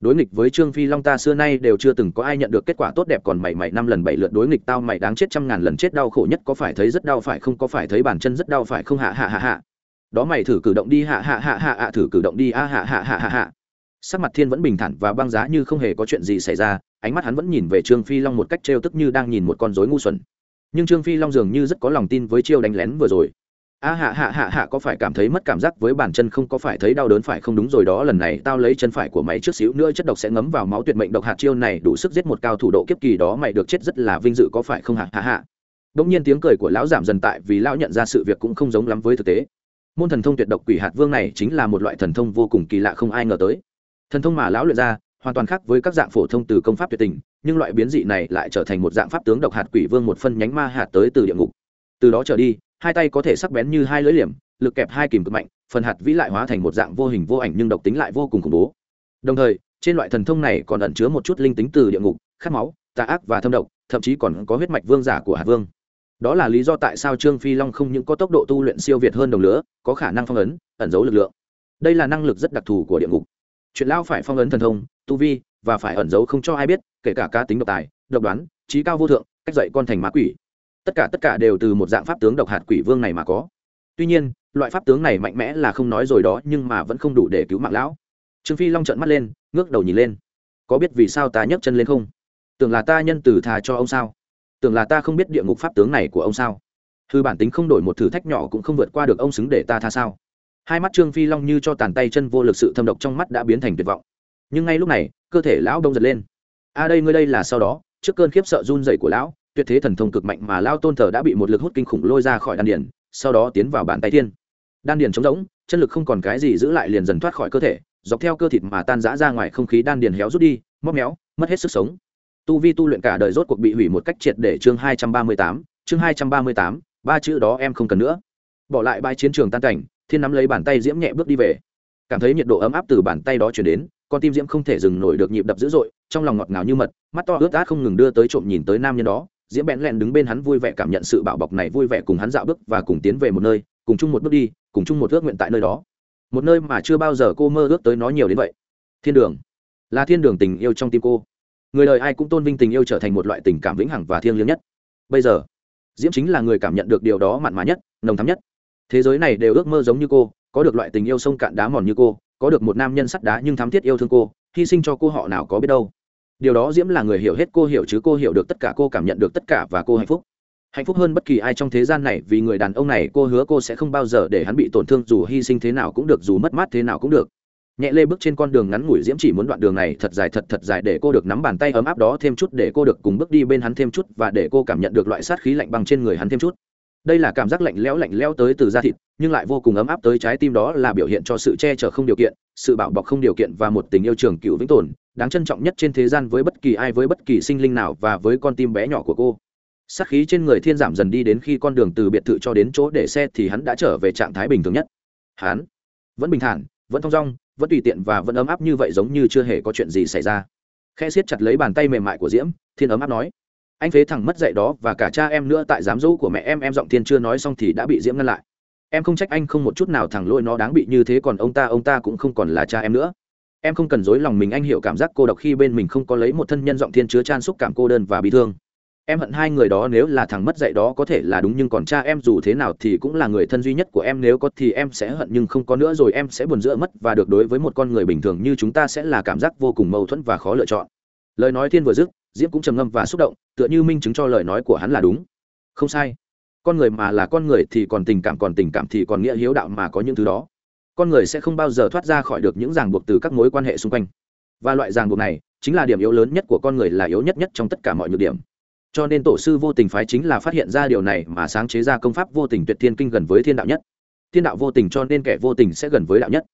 đối nghịch với trương phi long ta xưa nay đều chưa từng có ai nhận được kết quả tốt đẹp còn mày mày năm lần bảy lượt đối nghịch tao mày đáng chết trăm ngàn lần chết đau khổ nhất có phải thấy rất đau phải không có phải thấy bàn chân rất đau phải không hạ hạ hạ hạ đó mày thử cử động đi hạ hạ hạ hạ hạ thử cử động đi a hạ hạ hạ hạ hạ sắc mặt thiên vẫn bình thản và băng giá như không hề có chuyện gì xảy ra ánh mắt hắn vẫn nhìn về trương phi long một cách trêu tức như đang nhìn một con rối ngu xuẩn nhưng trương phi long dường như rất có lòng tin với chiêu đánh lén vừa rồi a hạ hạ hạ hạ có phải cảm thấy mất cảm giác với bàn chân không có phải thấy đau đớn phải không đúng rồi đó lần này tao lấy chân phải của mày trước xíu nữa chất độc sẽ ngấm vào máu tuyệt mệnh độc hạt chiêu này đủ sức giết một cao thủ độ kiếp kỳ đó mày được chết rất là vinh dự có phải không hạ hạ hạ đông nhiên tiếng cười của lão giảm dần tại vì lão nhận ra sự việc cũng không giống lắm với thực tế môn thần thông tuyệt độc quỷ hạt vương này chính là một loại thần thông vô cùng kỳ lạ không ai ngờ tới. Thần thông mà lão luyện ra, hoàn toàn khác với các dạng phổ thông từ công pháp tuyệt tình, nhưng loại biến dị này lại trở thành một dạng pháp tướng độc hạt quỷ vương một phân nhánh ma hạt tới từ địa ngục. Từ đó trở đi, hai tay có thể sắc bén như hai lưỡi liềm, lực kẹp hai kìm cực mạnh, phần hạt vĩ lại hóa thành một dạng vô hình vô ảnh nhưng độc tính lại vô cùng khủng bố. Đồng thời, trên loại thần thông này còn ẩn chứa một chút linh tính từ địa ngục, khát máu, tà ác và thâm độc, thậm chí còn có huyết mạch vương giả của hạt vương đó là lý do tại sao trương phi long không những có tốc độ tu luyện siêu việt hơn đồng lứa có khả năng phong ấn, ẩn giấu lực lượng. Đây là năng lực rất đặc thù của địa ngục. Chuyện lao phải phong ấn thần thông, tu vi, và phải ẩn giấu không cho ai biết, kể cả cá tính độc tài, độc đoán, trí cao vô thượng, cách dạy con thành má quỷ. Tất cả tất cả đều từ một dạng pháp tướng độc hạt quỷ vương này mà có. Tuy nhiên, loại pháp tướng này mạnh mẽ là không nói rồi đó, nhưng mà vẫn không đủ để cứu mạng lão. Trương phi long trợn mắt lên, ngước đầu nhìn lên. Có biết vì sao ta nhấc chân lên không? Tưởng là ta nhân từ thà cho ông sao? Tưởng là ta không biết địa ngục pháp tướng này của ông sao? Thư bản tính không đổi một thử thách nhỏ cũng không vượt qua được ông xứng để ta tha sao? Hai mắt trương phi long như cho tàn tay chân vô lực sự thâm độc trong mắt đã biến thành tuyệt vọng. Nhưng ngay lúc này, cơ thể lão đông giật lên. A đây ngươi đây là sau đó, trước cơn khiếp sợ run dậy của lão, tuyệt thế thần thông cực mạnh mà lao tôn thờ đã bị một lực hút kinh khủng lôi ra khỏi đan điền, sau đó tiến vào bàn tay thiên. Đan điền trống rỗng, chân lực không còn cái gì giữ lại liền dần thoát khỏi cơ thể, dọc theo cơ thịt mà tan rã ra ngoài không khí đan điền héo rút đi, móc méo, mất hết sức sống tu vi tu luyện cả đời rốt cuộc bị hủy một cách triệt để chương hai trăm ba mươi tám, chương hai trăm ba mươi tám, ba chữ đó em không cần nữa. Bỏ lại bãi chiến trường tan cảnh, thiên nắm lấy bàn tay diễm nhẹ bước đi về. Cảm thấy nhiệt độ ấm áp từ bàn tay đó chuyển đến, con tim diễm không thể dừng nổi được nhịp đập dữ dội, trong lòng ngọt ngào như mật, mắt to ướt át không ngừng đưa tới trộm nhìn tới nam nhân đó. Diễm bẽn lẹn đứng bên hắn vui vẻ cảm nhận sự bạo bọc này, vui vẻ cùng hắn dạo bước và cùng tiến về một nơi, cùng chung một bước đi, cùng chung một ước nguyện tại nơi đó. Một nơi mà chưa bao giờ cô mơ ước tới nó nhiều đến vậy. Thiên đường. Là thiên đường tình yêu trong tim cô người đời ai cũng tôn vinh tình yêu trở thành một loại tình cảm vĩnh hằng và thiêng liêng nhất. Bây giờ, diễm chính là người cảm nhận được điều đó mặn mà nhất, nồng thắm nhất. Thế giới này đều ước mơ giống như cô, có được loại tình yêu sông cạn đá mòn như cô, có được một nam nhân sắt đá nhưng thắm thiết yêu thương cô, hy sinh cho cô họ nào có biết đâu. Điều đó diễm là người hiểu hết cô hiểu chứ cô hiểu được tất cả, cô cảm nhận được tất cả và cô hạnh phúc. Hạnh phúc hơn bất kỳ ai trong thế gian này, vì người đàn ông này cô hứa cô sẽ không bao giờ để hắn bị tổn thương dù hy sinh thế nào cũng được, dù mất mát thế nào cũng được nhẹ lê bước trên con đường ngắn ngủi diễm chỉ muốn đoạn đường này thật dài thật thật dài để cô được nắm bàn tay ấm áp đó thêm chút để cô được cùng bước đi bên hắn thêm chút và để cô cảm nhận được loại sát khí lạnh băng trên người hắn thêm chút. Đây là cảm giác lạnh lẽo lạnh lẽo tới từ da thịt, nhưng lại vô cùng ấm áp tới trái tim đó là biểu hiện cho sự che chở không điều kiện, sự bảo bọc không điều kiện và một tình yêu trường cựu vĩnh tồn, đáng trân trọng nhất trên thế gian với bất kỳ ai với bất kỳ sinh linh nào và với con tim bé nhỏ của cô. Sát khí trên người thiên giảm dần đi đến khi con đường từ biệt thự cho đến chỗ để xe thì hắn đã trở về trạng thái bình thường nhất. Hắn vẫn bình thản, vẫn thong dong vẫn tùy tiện và vẫn ấm áp như vậy giống như chưa hề có chuyện gì xảy ra. Khe siết chặt lấy bàn tay mềm mại của diễm, thiên ấm áp nói, anh phế thẳng mất dạy đó và cả cha em nữa tại giám dỗ của mẹ em em giọng thiên chưa nói xong thì đã bị diễm ngăn lại. Em không trách anh không một chút nào thẳng lôi nó đáng bị như thế còn ông ta ông ta cũng không còn là cha em nữa. Em không cần dối lòng mình, anh hiểu cảm giác cô độc khi bên mình không có lấy một thân nhân giọng thiên chứa chan xúc cảm cô đơn và bị thương em hận hai người đó nếu là thằng mất dạy đó có thể là đúng nhưng còn cha em dù thế nào thì cũng là người thân duy nhất của em, nếu có thì em sẽ hận nhưng không có nữa rồi em sẽ buồn giữa mất và được đối với một con người bình thường như chúng ta sẽ là cảm giác vô cùng mâu thuẫn và khó lựa chọn. Lời nói thiên vừa dứt diễm cũng trầm ngâm và xúc động, tựa như minh chứng cho lời nói của hắn là đúng. Không sai. Con người mà là con người thì còn tình cảm, còn tình cảm thì còn nghĩa hiếu đạo mà có những thứ đó. Con người sẽ không bao giờ thoát ra khỏi được những ràng buộc từ các mối quan hệ xung quanh. Và loại ràng buộc này chính là điểm yếu lớn nhất của con người, là yếu nhất nhất trong tất cả mọi nhược điểm cho nên tổ sư vô tình phái chính là phát hiện ra điều này mà sáng chế ra công pháp vô tình tuyệt thiên kinh gần với thiên đạo nhất. Thiên đạo vô tình cho nên kẻ vô tình sẽ gần với đạo nhất.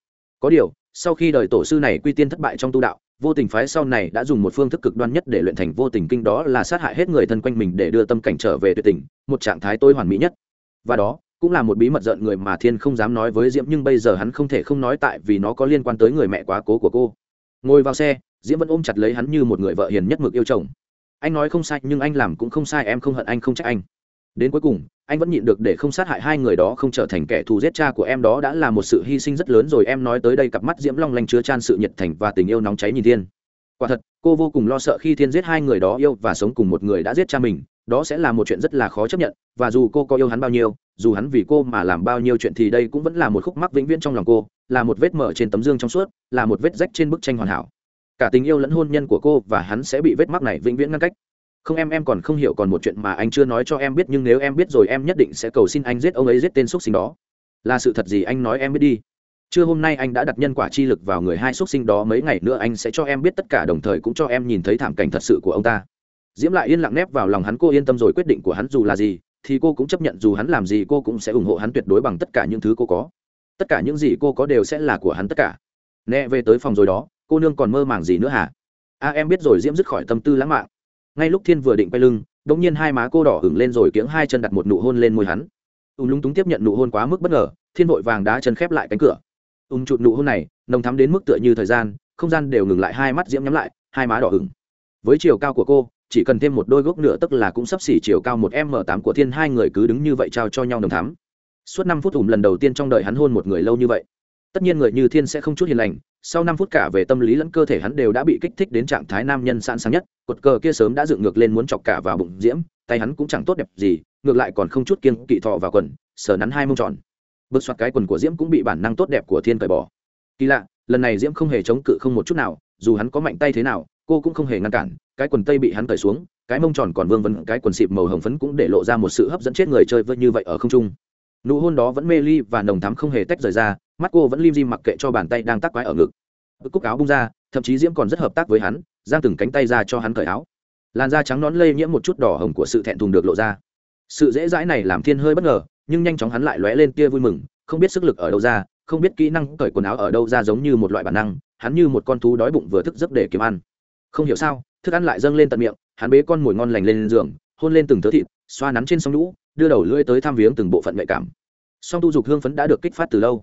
Có điều, sau khi đời tổ sư này quy tiên thất bại trong tu đạo, vô tình phái sau này đã dùng một phương thức cực đoan nhất để luyện thành vô tình kinh đó là sát hại hết người thân quanh mình để đưa tâm cảnh trở về tuyệt tình, một trạng thái tối hoàn mỹ nhất. Và đó, cũng là một bí mật giận người mà thiên không dám nói với diễm, nhưng bây giờ hắn không thể không nói tại vì nó có liên quan tới người mẹ quá cố của cô. Ngồi vào xe, diễm vẫn ôm chặt lấy hắn như một người vợ hiền nhất mực yêu chồng anh nói không sai, nhưng anh làm cũng không sai, em không hận, anh không trách anh. Đến cuối cùng, anh vẫn nhịn được để không sát hại hai người đó không trở thành kẻ thù giết cha của em đó đã là một sự hy sinh rất lớn rồi, em nói tới đây cặp mắt diễm long lanh chứa chan sự nhiệt thành và tình yêu nóng cháy nhìn thiên. Quả thật, cô vô cùng lo sợ khi thiên giết hai người đó yêu và sống cùng một người đã giết cha mình, đó sẽ là một chuyện rất là khó chấp nhận, và dù cô có yêu hắn bao nhiêu, dù hắn vì cô mà làm bao nhiêu chuyện thì đây cũng vẫn là một khúc mắc vĩnh viễn trong lòng cô, là một vết mở trên tấm dương trong suốt, là một vết rách trên bức tranh hoàn hảo cả tình yêu lẫn hôn nhân của cô và hắn sẽ bị vết mắc này vĩnh viễn ngăn cách. Không em em còn không hiểu còn một chuyện mà anh chưa nói cho em biết, nhưng nếu em biết rồi em nhất định sẽ cầu xin anh giết ông ấy giết tên x sinh đó. Là sự thật gì anh nói em biết đi. Trưa hôm nay anh đã đặt nhân quả chi lực vào người hai x sinh đó, mấy ngày nữa anh sẽ cho em biết tất cả, đồng thời cũng cho em nhìn thấy thảm cảnh thật sự của ông ta. Diễm lại yên lặng nép vào lòng hắn, cô yên tâm rồi, quyết định của hắn dù là gì, thì cô cũng chấp nhận, dù hắn làm gì cô cũng sẽ ủng hộ hắn tuyệt đối bằng tất cả những thứ cô có. Tất cả những gì cô có đều sẽ là của hắn tất cả. Nè, về tới phòng rồi đó cô nương còn mơ màng gì nữa hả? A em biết rồi, diễm dứt khỏi tâm tư lãng mạn. Ngay lúc thiên vừa định quay lưng đ ỗ n g nhiên hai má cô đỏ hửng lên rồi kiếng hai chân đặt một nụ hôn lên môi hắn. Ùm lúng túng tiếp nhận nụ hôn quá mức bất ngờ, thiên vội vàng đá chân khép lại cánh cửa. Ùm chụt nụ hôn này, nồng thắm đến mức tựa như thời gian, không gian đều ngừng lại, hai mắt diễm nhắm lại, hai má đỏ hửng. Với chiều cao của cô, chỉ cần thêm một đôi gốc nửa tức là cũng sắp xỉ chiều cao một m tám của thiên, hai người cứ đứng như vậy trao cho nhau nồng thắm. Suốt năm phút ùm lần đầu tiên trong đời hắn hôn một người lâu như vậy tất nhiên người như thiên sẽ không chút hiền lành, sau năm phút cả về tâm lý lẫn cơ thể hắn đều đã bị kích thích đến trạng thái nam nhân sẵn sàng nhất, cột cờ kia sớm đã dựng ngược lên muốn chọc cả vào bụng diễm, tay hắn cũng chẳng tốt đẹp gì, ngược lại còn không chút kiên kỵ thọ vào quần, sờ nắn hai mông tròn. Bước soạt cái quần của diễm cũng bị bản năng tốt đẹp của thiên cởi bỏ. Kỳ lạ, lần này diễm không hề chống cự không một chút nào, dù hắn có mạnh tay thế nào, cô cũng không hề ngăn cản, cái quần tây bị hắn cởi xuống, cái mông tròn còn vương vấn, cái quần xịp màu hồng phấn cũng để lộ ra một sự hấp dẫn chết người chơi vơi như vậy ở không trung nụ hôn đó vẫn mê ly và nồng thắm không hề tách rời ra, mắt cô vẫn lim dim mặc kệ cho bàn tay đang tắc quái ở ngực. Cúc áo bung ra, thậm chí diễm còn rất hợp tác với hắn, giang từng cánh tay ra cho hắn cởi áo. Làn da trắng nón lây nhiễm một chút đỏ hồng của sự thẹn thùng được lộ ra. Sự dễ dãi này làm thiên hơi bất ngờ, nhưng nhanh chóng hắn lại lóe lên tia vui mừng, không biết sức lực ở đâu ra, không biết kỹ năng cởi quần áo ở đâu ra giống như một loại bản năng, hắn như một con thú đói bụng vừa thức giấc để kiếm ăn. Không hiểu sao, thức ăn lại dâng lên tận miệng, hắn bế con mồi ngon lành lên giường, hôn lên từng thớ thịt, xoa nắn trên sông lũ đưa đầu lưỡi tới tham viếng từng bộ phận nhạy cảm. Song tu dục hương phấn đã được kích phát từ lâu.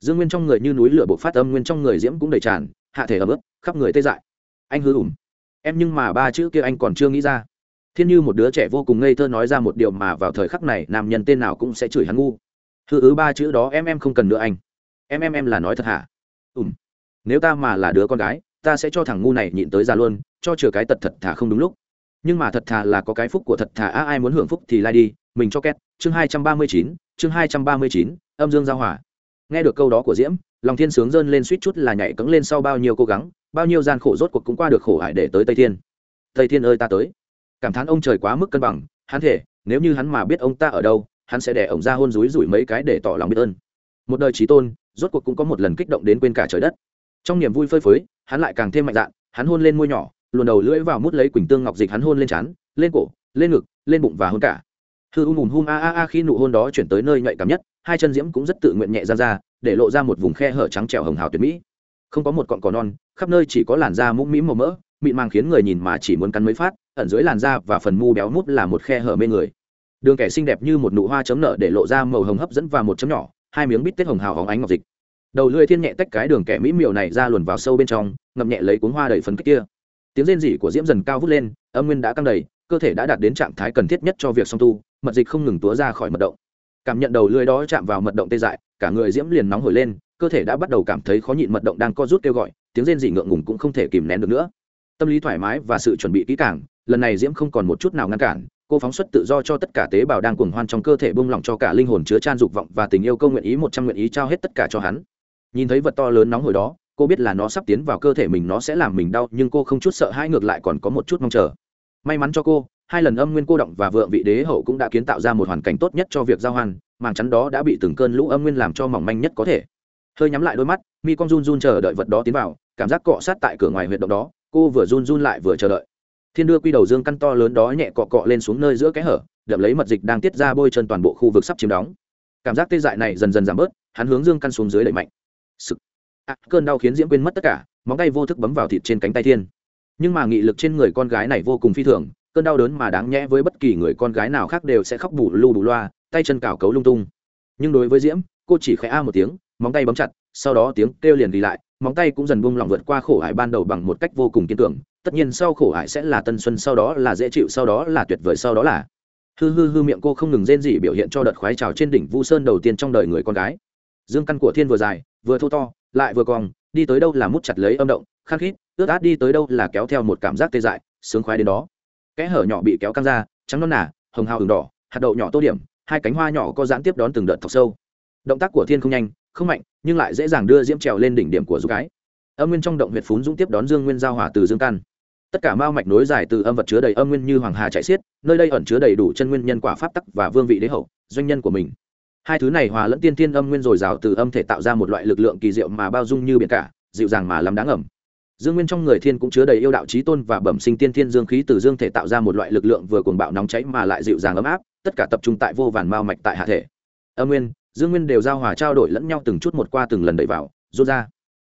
Dương nguyên trong người như núi lửa bộc phát âm nguyên trong người diễm cũng đầy tràn hạ thể ấm ướt khắp người tê dại. Anh hư ủm em nhưng mà ba chữ kia anh còn chưa nghĩ ra. Thiên như một đứa trẻ vô cùng ngây thơ nói ra một điều mà vào thời khắc này nam nhân tên nào cũng sẽ chửi hắn ngu. Hư ứ ba chữ đó em em không cần nữa anh. Em em em là nói thật hả? Ùm nếu ta mà là đứa con gái ta sẽ cho thằng ngu này nhịn tới ra luôn cho chừa cái tật thật thà không đúng lúc. Nhưng mà thật thà là có cái phúc của thật thà à, ai muốn hưởng phúc thì lai đi mình cho két, chương hai trăm ba mươi chín, chương hai trăm ba mươi chín, âm dương giao hỏa nghe được câu đó của diễm, lòng thiên sướng dơn lên suýt chút là nhảy cẫng lên sau bao nhiêu cố gắng, bao nhiêu gian khổ rốt cuộc cũng qua được khổ hại để tới tây thiên. Tây thiên ơi ta tới. Cảm thán ông trời quá mức cân bằng, hắn thể nếu như hắn mà biết ông ta ở đâu, hắn sẽ để ổng ra hôn rúi rủi mấy cái để tỏ lòng biết ơn. Một đời trí tôn, rốt cuộc cũng có một lần kích động đến quên cả trời đất. Trong niềm vui phơi phới, hắn lại càng thêm mạnh dạn, hắn hôn lên môi nhỏ, luồn đầu lưỡi vào mút lấy quỳnh tương ngọc dịch hắn hôn lên trán, lên cổ, lên ngực, lên bụng và hôn cả hư u mùm hum a a a khi nụ hôn đó chuyển tới nơi nhạy cảm nhất, hai chân diễm cũng rất tự nguyện nhẹ ra ra, để lộ ra một vùng khe hở trắng trẻo hồng hào tuyệt mỹ. Không có một cọn cỏ non, khắp nơi chỉ có làn da mũm mĩm màu mỡ, mịn màng khiến người nhìn mà chỉ muốn cắn mấy phát, ẩn dưới làn da và phần mu béo mút là một khe hở mê người. Đường kẻ xinh đẹp như một nụ hoa chấm nở để lộ ra màu hồng hấp dẫn và một chấm nhỏ, hai miếng bít tết hồng hào hóng ánh ngọc dịch. Đầu lưỡi thiên nhẹ tách cái đường kẻ mỹ miều này ra luồn vào sâu bên trong, ngậm nhẹ lấy cuốn hoa đầy phấn kích kia. Tiếng rên rỉ của diễm dần cao vút lên, âm nguyên đã căng đầy, cơ thể đã đạt đến trạng thái cần thiết nhất cho việc song tu mật dịch không ngừng túa ra khỏi mật động. Cảm nhận đầu lưỡi đó chạm vào mật động tê dại, cả người diễm liền nóng hổi lên, cơ thể đã bắt đầu cảm thấy khó nhịn mật động đang co rút kêu gọi, tiếng rên dị ngượng ngùng cũng không thể kìm nén được nữa. Tâm lý thoải mái và sự chuẩn bị kỹ càng, lần này diễm không còn một chút nào ngăn cản, cô phóng xuất tự do cho tất cả tế bào đang cuồng hoan trong cơ thể bung lỏng cho cả linh hồn chứa chan dục vọng và tình yêu câu nguyện ý một trăm nguyện ý trao hết tất cả cho hắn. Nhìn thấy vật to lớn nóng hồi đó, cô biết là nó sắp tiến vào cơ thể mình nó sẽ làm mình đau, nhưng cô không chút sợ hãi ngược lại còn có một chút mong chờ. May mắn cho cô hai lần âm nguyên cô động và vượng vị đế hậu cũng đã kiến tạo ra một hoàn cảnh tốt nhất cho việc giao hoàn màng chắn đó đã bị từng cơn lũ âm nguyên làm cho mỏng manh nhất có thể. Hơi nhắm lại đôi mắt mi con run run chờ đợi vật đó tiến vào cảm giác cọ sát tại cửa ngoài huyệt động đó cô vừa run run lại vừa chờ đợi. Thiên đưa quy đầu dương căn to lớn đó nhẹ cọ cọ lên xuống nơi giữa cái hở đậm lấy mật dịch đang tiết ra bôi chân toàn bộ khu vực sắp chiếm đóng. Cảm giác tê dại này dần dần giảm bớt hắn hướng dương căn xuống dưới đẩy mạnh. Sực. À, cơn đau khiến diễm quên mất tất cả móng tay vô thức bấm vào thịt trên cánh tay thiên. Nhưng mà nghị lực trên người con gái này vô cùng phi thường cơn đau đớn mà đáng nhẽ với bất kỳ người con gái nào khác đều sẽ khóc bù lu bù loa, tay chân cào cấu lung tung. Nhưng đối với diễm, cô chỉ khẽ a một tiếng, móng tay bấm chặt, sau đó tiếng kêu liền đi lại, móng tay cũng dần buông lỏng vượt qua khổ ải ban đầu bằng một cách vô cùng kiên tưởng tất nhiên sau khổ ải sẽ là tân xuân, sau đó là dễ chịu, sau đó là tuyệt vời, sau đó là hư hư hư miệng cô không ngừng rên rỉ biểu hiện cho đợt khoái trào trên đỉnh vu sơn đầu tiên trong đời người con gái. Dương căn của thiên vừa dài, vừa thô to, lại vừa cong, đi tới đâu là mút chặt lấy âm động, khăn khít, ướt át đi tới đâu là kéo theo một cảm giác tê dại, sướng khoái đến đó kẽ hở nhỏ bị kéo căng ra trắng non nà, hồng hào hừng đỏ hạt đậu nhỏ tô điểm hai cánh hoa nhỏ có giãn tiếp đón từng đợt thọc sâu. Động tác của thiên không nhanh không mạnh nhưng lại dễ dàng đưa diễm trèo lên đỉnh điểm của du cái âm nguyên trong động huyệt phún dũng tiếp đón dương nguyên giao hỏa từ dương căn tất cả mao mạch nối dài từ âm vật chứa đầy âm nguyên như hoàng hà chạy xiết nơi đây ẩn chứa đầy đủ chân nguyên nhân quả pháp tắc và vương vị đế hậu doanh nhân của mình. Hai thứ này hòa lẫn tiên tiên âm nguyên dồi dào từ âm thể tạo ra một loại lực lượng kỳ diệu mà bao dung như biển cả dịu dàng mà lắm đáng ẩm dương nguyên trong người thiên cũng chứa đầy yêu đạo trí tôn và bẩm sinh tiên thiên dương khí từ dương thể tạo ra một loại lực lượng vừa cuồng bạo nóng cháy mà lại dịu dàng ấm áp, tất cả tập trung tại vô vàn mao mạch tại hạ thể. Âm nguyên, dương nguyên đều giao hòa trao đổi lẫn nhau từng chút một qua từng lần đẩy vào, rút ra.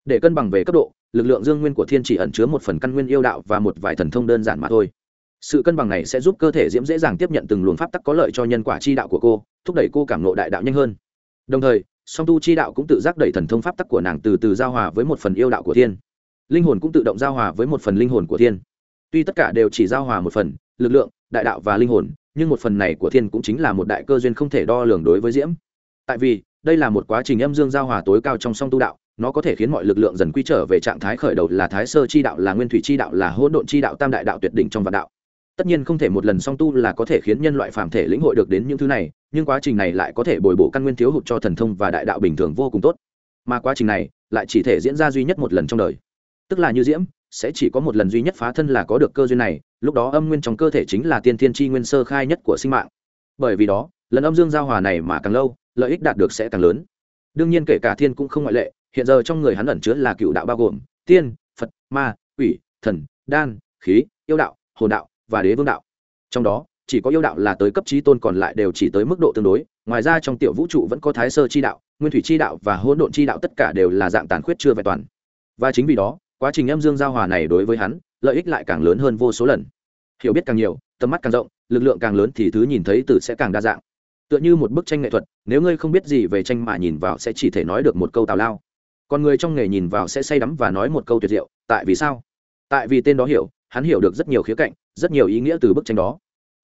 Để cân bằng về cấp độ, lực lượng dương nguyên của thiên chỉ ẩn chứa một phần căn nguyên yêu đạo và một vài thần thông đơn giản mà thôi. Sự cân bằng này sẽ giúp cơ thể diễm dễ dàng tiếp nhận từng luồng pháp tắc có lợi cho nhân quả chi đạo của cô, thúc đẩy cô cảm nộ đại đạo nhanh hơn. Đồng thời, song tu chi đạo cũng tự giác đẩy thần thông pháp tắc của nàng từ từ giao hòa với một phần yêu đạo của thiên linh hồn cũng tự động giao hòa với một phần linh hồn của thiên. Tuy tất cả đều chỉ giao hòa một phần, lực lượng, đại đạo và linh hồn, nhưng một phần này của thiên cũng chính là một đại cơ duyên không thể đo lường đối với diễm. Tại vì, đây là một quá trình âm dương giao hòa tối cao trong song tu đạo, nó có thể khiến mọi lực lượng dần quy trở về trạng thái khởi đầu là thái sơ chi đạo, là nguyên thủy chi đạo, là hỗn độn chi đạo, tam đại đạo tuyệt đỉnh trong vạn đạo. Tất nhiên không thể một lần song tu là có thể khiến nhân loại phàm thể lĩnh hội được đến những thứ này, nhưng quá trình này lại có thể bồi bổ căn nguyên thiếu hụt cho thần thông và đại đạo bình thường vô cùng tốt. Mà quá trình này lại chỉ thể diễn ra duy nhất một lần trong đời tức là như diễm, sẽ chỉ có một lần duy nhất phá thân là có được cơ duyên này, lúc đó âm nguyên trong cơ thể chính là tiên thiên tri nguyên sơ khai nhất của sinh mạng. Bởi vì đó, lần âm dương giao hòa này mà càng lâu, lợi ích đạt được sẽ càng lớn. Đương nhiên kể cả thiên cũng không ngoại lệ, hiện giờ trong người hắn ẩn chứa là cựu đạo bao gồm, tiên, phật, ma, quỷ, thần, đan, khí, yêu đạo, hồn đạo và đế vương đạo. Trong đó, chỉ có yêu đạo là tới cấp trí tôn còn lại đều chỉ tới mức độ tương đối, ngoài ra trong tiểu vũ trụ vẫn có thái sơ chi đạo, nguyên thủy chi đạo và hỗn độn chi đạo tất cả đều là dạng tàn khuyết chưa vẹn toàn. Và chính vì đó quá trình âm dương giao hòa này đối với hắn, lợi ích lại càng lớn hơn vô số lần. Hiểu biết càng nhiều, tầm mắt càng rộng, lực lượng càng lớn thì thứ nhìn thấy từ sẽ càng đa dạng. Tựa như một bức tranh nghệ thuật, nếu ngươi không biết gì về tranh mà nhìn vào sẽ chỉ thể nói được một câu tào lao. Còn người trong nghề nhìn vào sẽ say đắm và nói một câu tuyệt diệu, tại vì sao? Tại vì tên đó hiểu, hắn hiểu được rất nhiều khía cạnh, rất nhiều ý nghĩa từ bức tranh đó.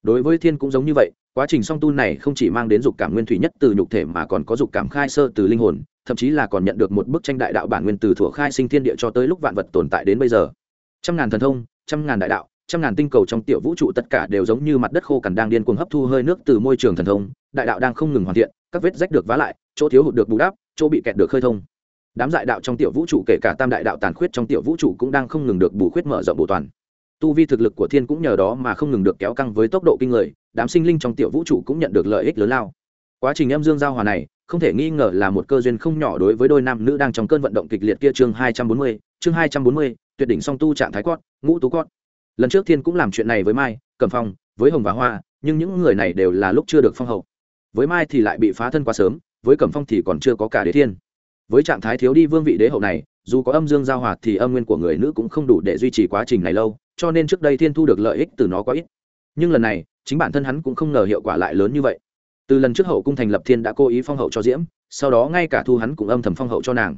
Đối với thiên cũng giống như vậy, quá trình song tu này không chỉ mang đến dục cảm nguyên thủy nhất từ nhục thể mà còn có dục cảm khai sơ từ linh hồn thậm chí là còn nhận được một bức tranh đại đạo bản nguyên từ thuở khai sinh thiên địa cho tới lúc vạn vật tồn tại đến bây giờ. Trăm ngàn thần thông, trăm ngàn đại đạo, trăm ngàn tinh cầu trong tiểu vũ trụ tất cả đều giống như mặt đất khô cằn đang điên cuồng hấp thu hơi nước từ môi trường thần thông, đại đạo đang không ngừng hoàn thiện, các vết rách được vá lại, chỗ thiếu hụt được bù đắp, chỗ bị kẹt được khơi thông. Đám đại đạo trong tiểu vũ trụ kể cả tam đại đạo tàn khuyết trong tiểu vũ trụ cũng đang không ngừng được bù khuyết mở rộng bổ toàn. Tu vi thực lực của thiên cũng nhờ đó mà không ngừng được kéo căng với tốc độ kinh người, đám sinh linh trong tiểu vũ trụ cũng nhận được lợi ích lớn lao. Quá trình âm dương giao hòa này không thể nghi ngờ là một cơ duyên không nhỏ đối với đôi nam nữ đang trong cơn vận động kịch liệt kia chương hai trăm bốn mươi, chương hai trăm bốn mươi, tuyệt đỉnh song tu trạng thái cót, ngũ tú cót. Lần trước thiên cũng làm chuyện này với mai cầm phong, với hồng và hoa, nhưng những người này đều là lúc chưa được phong hậu. Với mai thì lại bị phá thân quá sớm, với cẩm phong thì còn chưa có cả đế thiên. Với trạng thái thiếu đi vương vị đế hậu này, dù có âm dương giao hòa thì âm nguyên của người nữ cũng không đủ để duy trì quá trình này lâu, cho nên trước đây thiên thu được lợi ích từ nó quá ít. Nhưng lần này, chính bản thân hắn cũng không ngờ hiệu quả lại lớn như vậy từ lần trước hậu cung thành lập thiên đã cố ý phong hậu cho diễm, sau đó ngay cả thu hắn cũng âm thầm phong hậu cho nàng.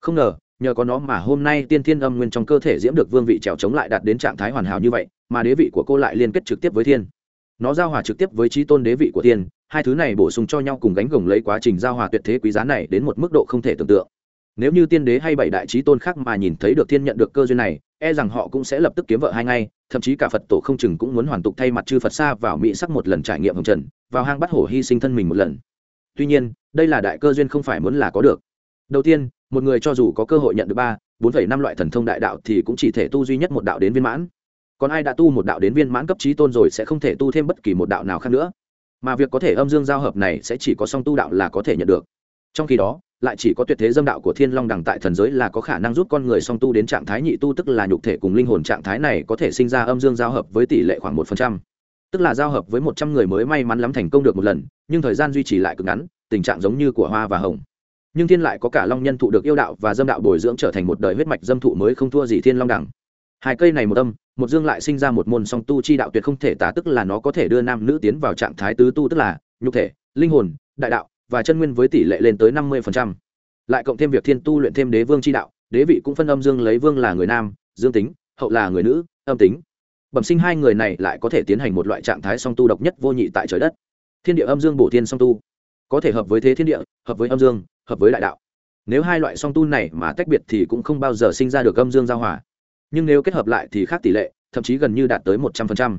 Không ngờ, nhờ có nó mà hôm nay tiên thiên âm nguyên trong cơ thể diễm được vương vị trèo chống lại đạt đến trạng thái hoàn hảo như vậy, mà đế vị của cô lại liên kết trực tiếp với thiên. Nó giao hòa trực tiếp với trí tôn đế vị của thiên, hai thứ này bổ sung cho nhau cùng gánh gồng lấy quá trình giao hòa tuyệt thế quý giá này đến một mức độ không thể tưởng tượng. Nếu như tiên đế hay bảy đại trí tôn khác mà nhìn thấy được thiên nhận được cơ duyên này e rằng họ cũng sẽ lập tức kiếm vợ hai ngay, thậm chí cả phật tổ không chừng cũng muốn hoàn tục thay mặt chư phật xa vào mỹ sắc một lần trải nghiệm hồng trần vào hang bắt hổ hy sinh thân mình một lần. Tuy nhiên, đây là đại cơ duyên không phải muốn là có được. Đầu tiên, một người cho dù có cơ hội nhận được ba, bốn phẩy năm loại thần thông đại đạo thì cũng chỉ thể tu duy nhất một đạo đến viên mãn. Còn ai đã tu một đạo đến viên mãn cấp trí tôn rồi sẽ không thể tu thêm bất kỳ một đạo nào khác nữa. Mà việc có thể âm dương giao hợp này sẽ chỉ có song tu đạo là có thể nhận được. Trong khi đó, lại chỉ có tuyệt thế dâm đạo của thiên long đằng tại thần giới là có khả năng giúp con người song tu đến trạng thái nhị tu tức là nhục thể cùng linh hồn trạng thái này có thể sinh ra âm dương giao hợp với tỷ lệ khoảng một phần trăm tức là giao hợp với một trăm người mới may mắn lắm thành công được một lần, nhưng thời gian duy trì lại cực ngắn, tình trạng giống như của hoa và hồng. Nhưng thiên lại có cả long nhân thụ được yêu đạo và dâm đạo bồi dưỡng trở thành một đời huyết mạch dâm thụ mới không thua gì thiên long đẳng. Hai cây này một âm, một dương lại sinh ra một môn song tu chi đạo tuyệt không thể tả tức là nó có thể đưa nam nữ tiến vào trạng thái tứ tu tức là nhục thể, linh hồn, đại đạo và chân nguyên với tỷ lệ lên tới năm mươi lại cộng thêm việc thiên tu luyện thêm đế vương chi đạo, đế vị cũng phân âm dương lấy vương là người nam, dương tính, hậu là người nữ, âm tính bẩm sinh hai người này lại có thể tiến hành một loại trạng thái song tu độc nhất vô nhị tại trời đất. Thiên địa âm dương bổ thiên song tu, có thể hợp với thế thiên địa, hợp với âm dương, hợp với đại đạo. Nếu hai loại song tu này mà tách biệt thì cũng không bao giờ sinh ra được âm dương giao hòa. Nhưng nếu kết hợp lại thì khác tỷ lệ, thậm chí gần như đạt tới một trăm phần trăm.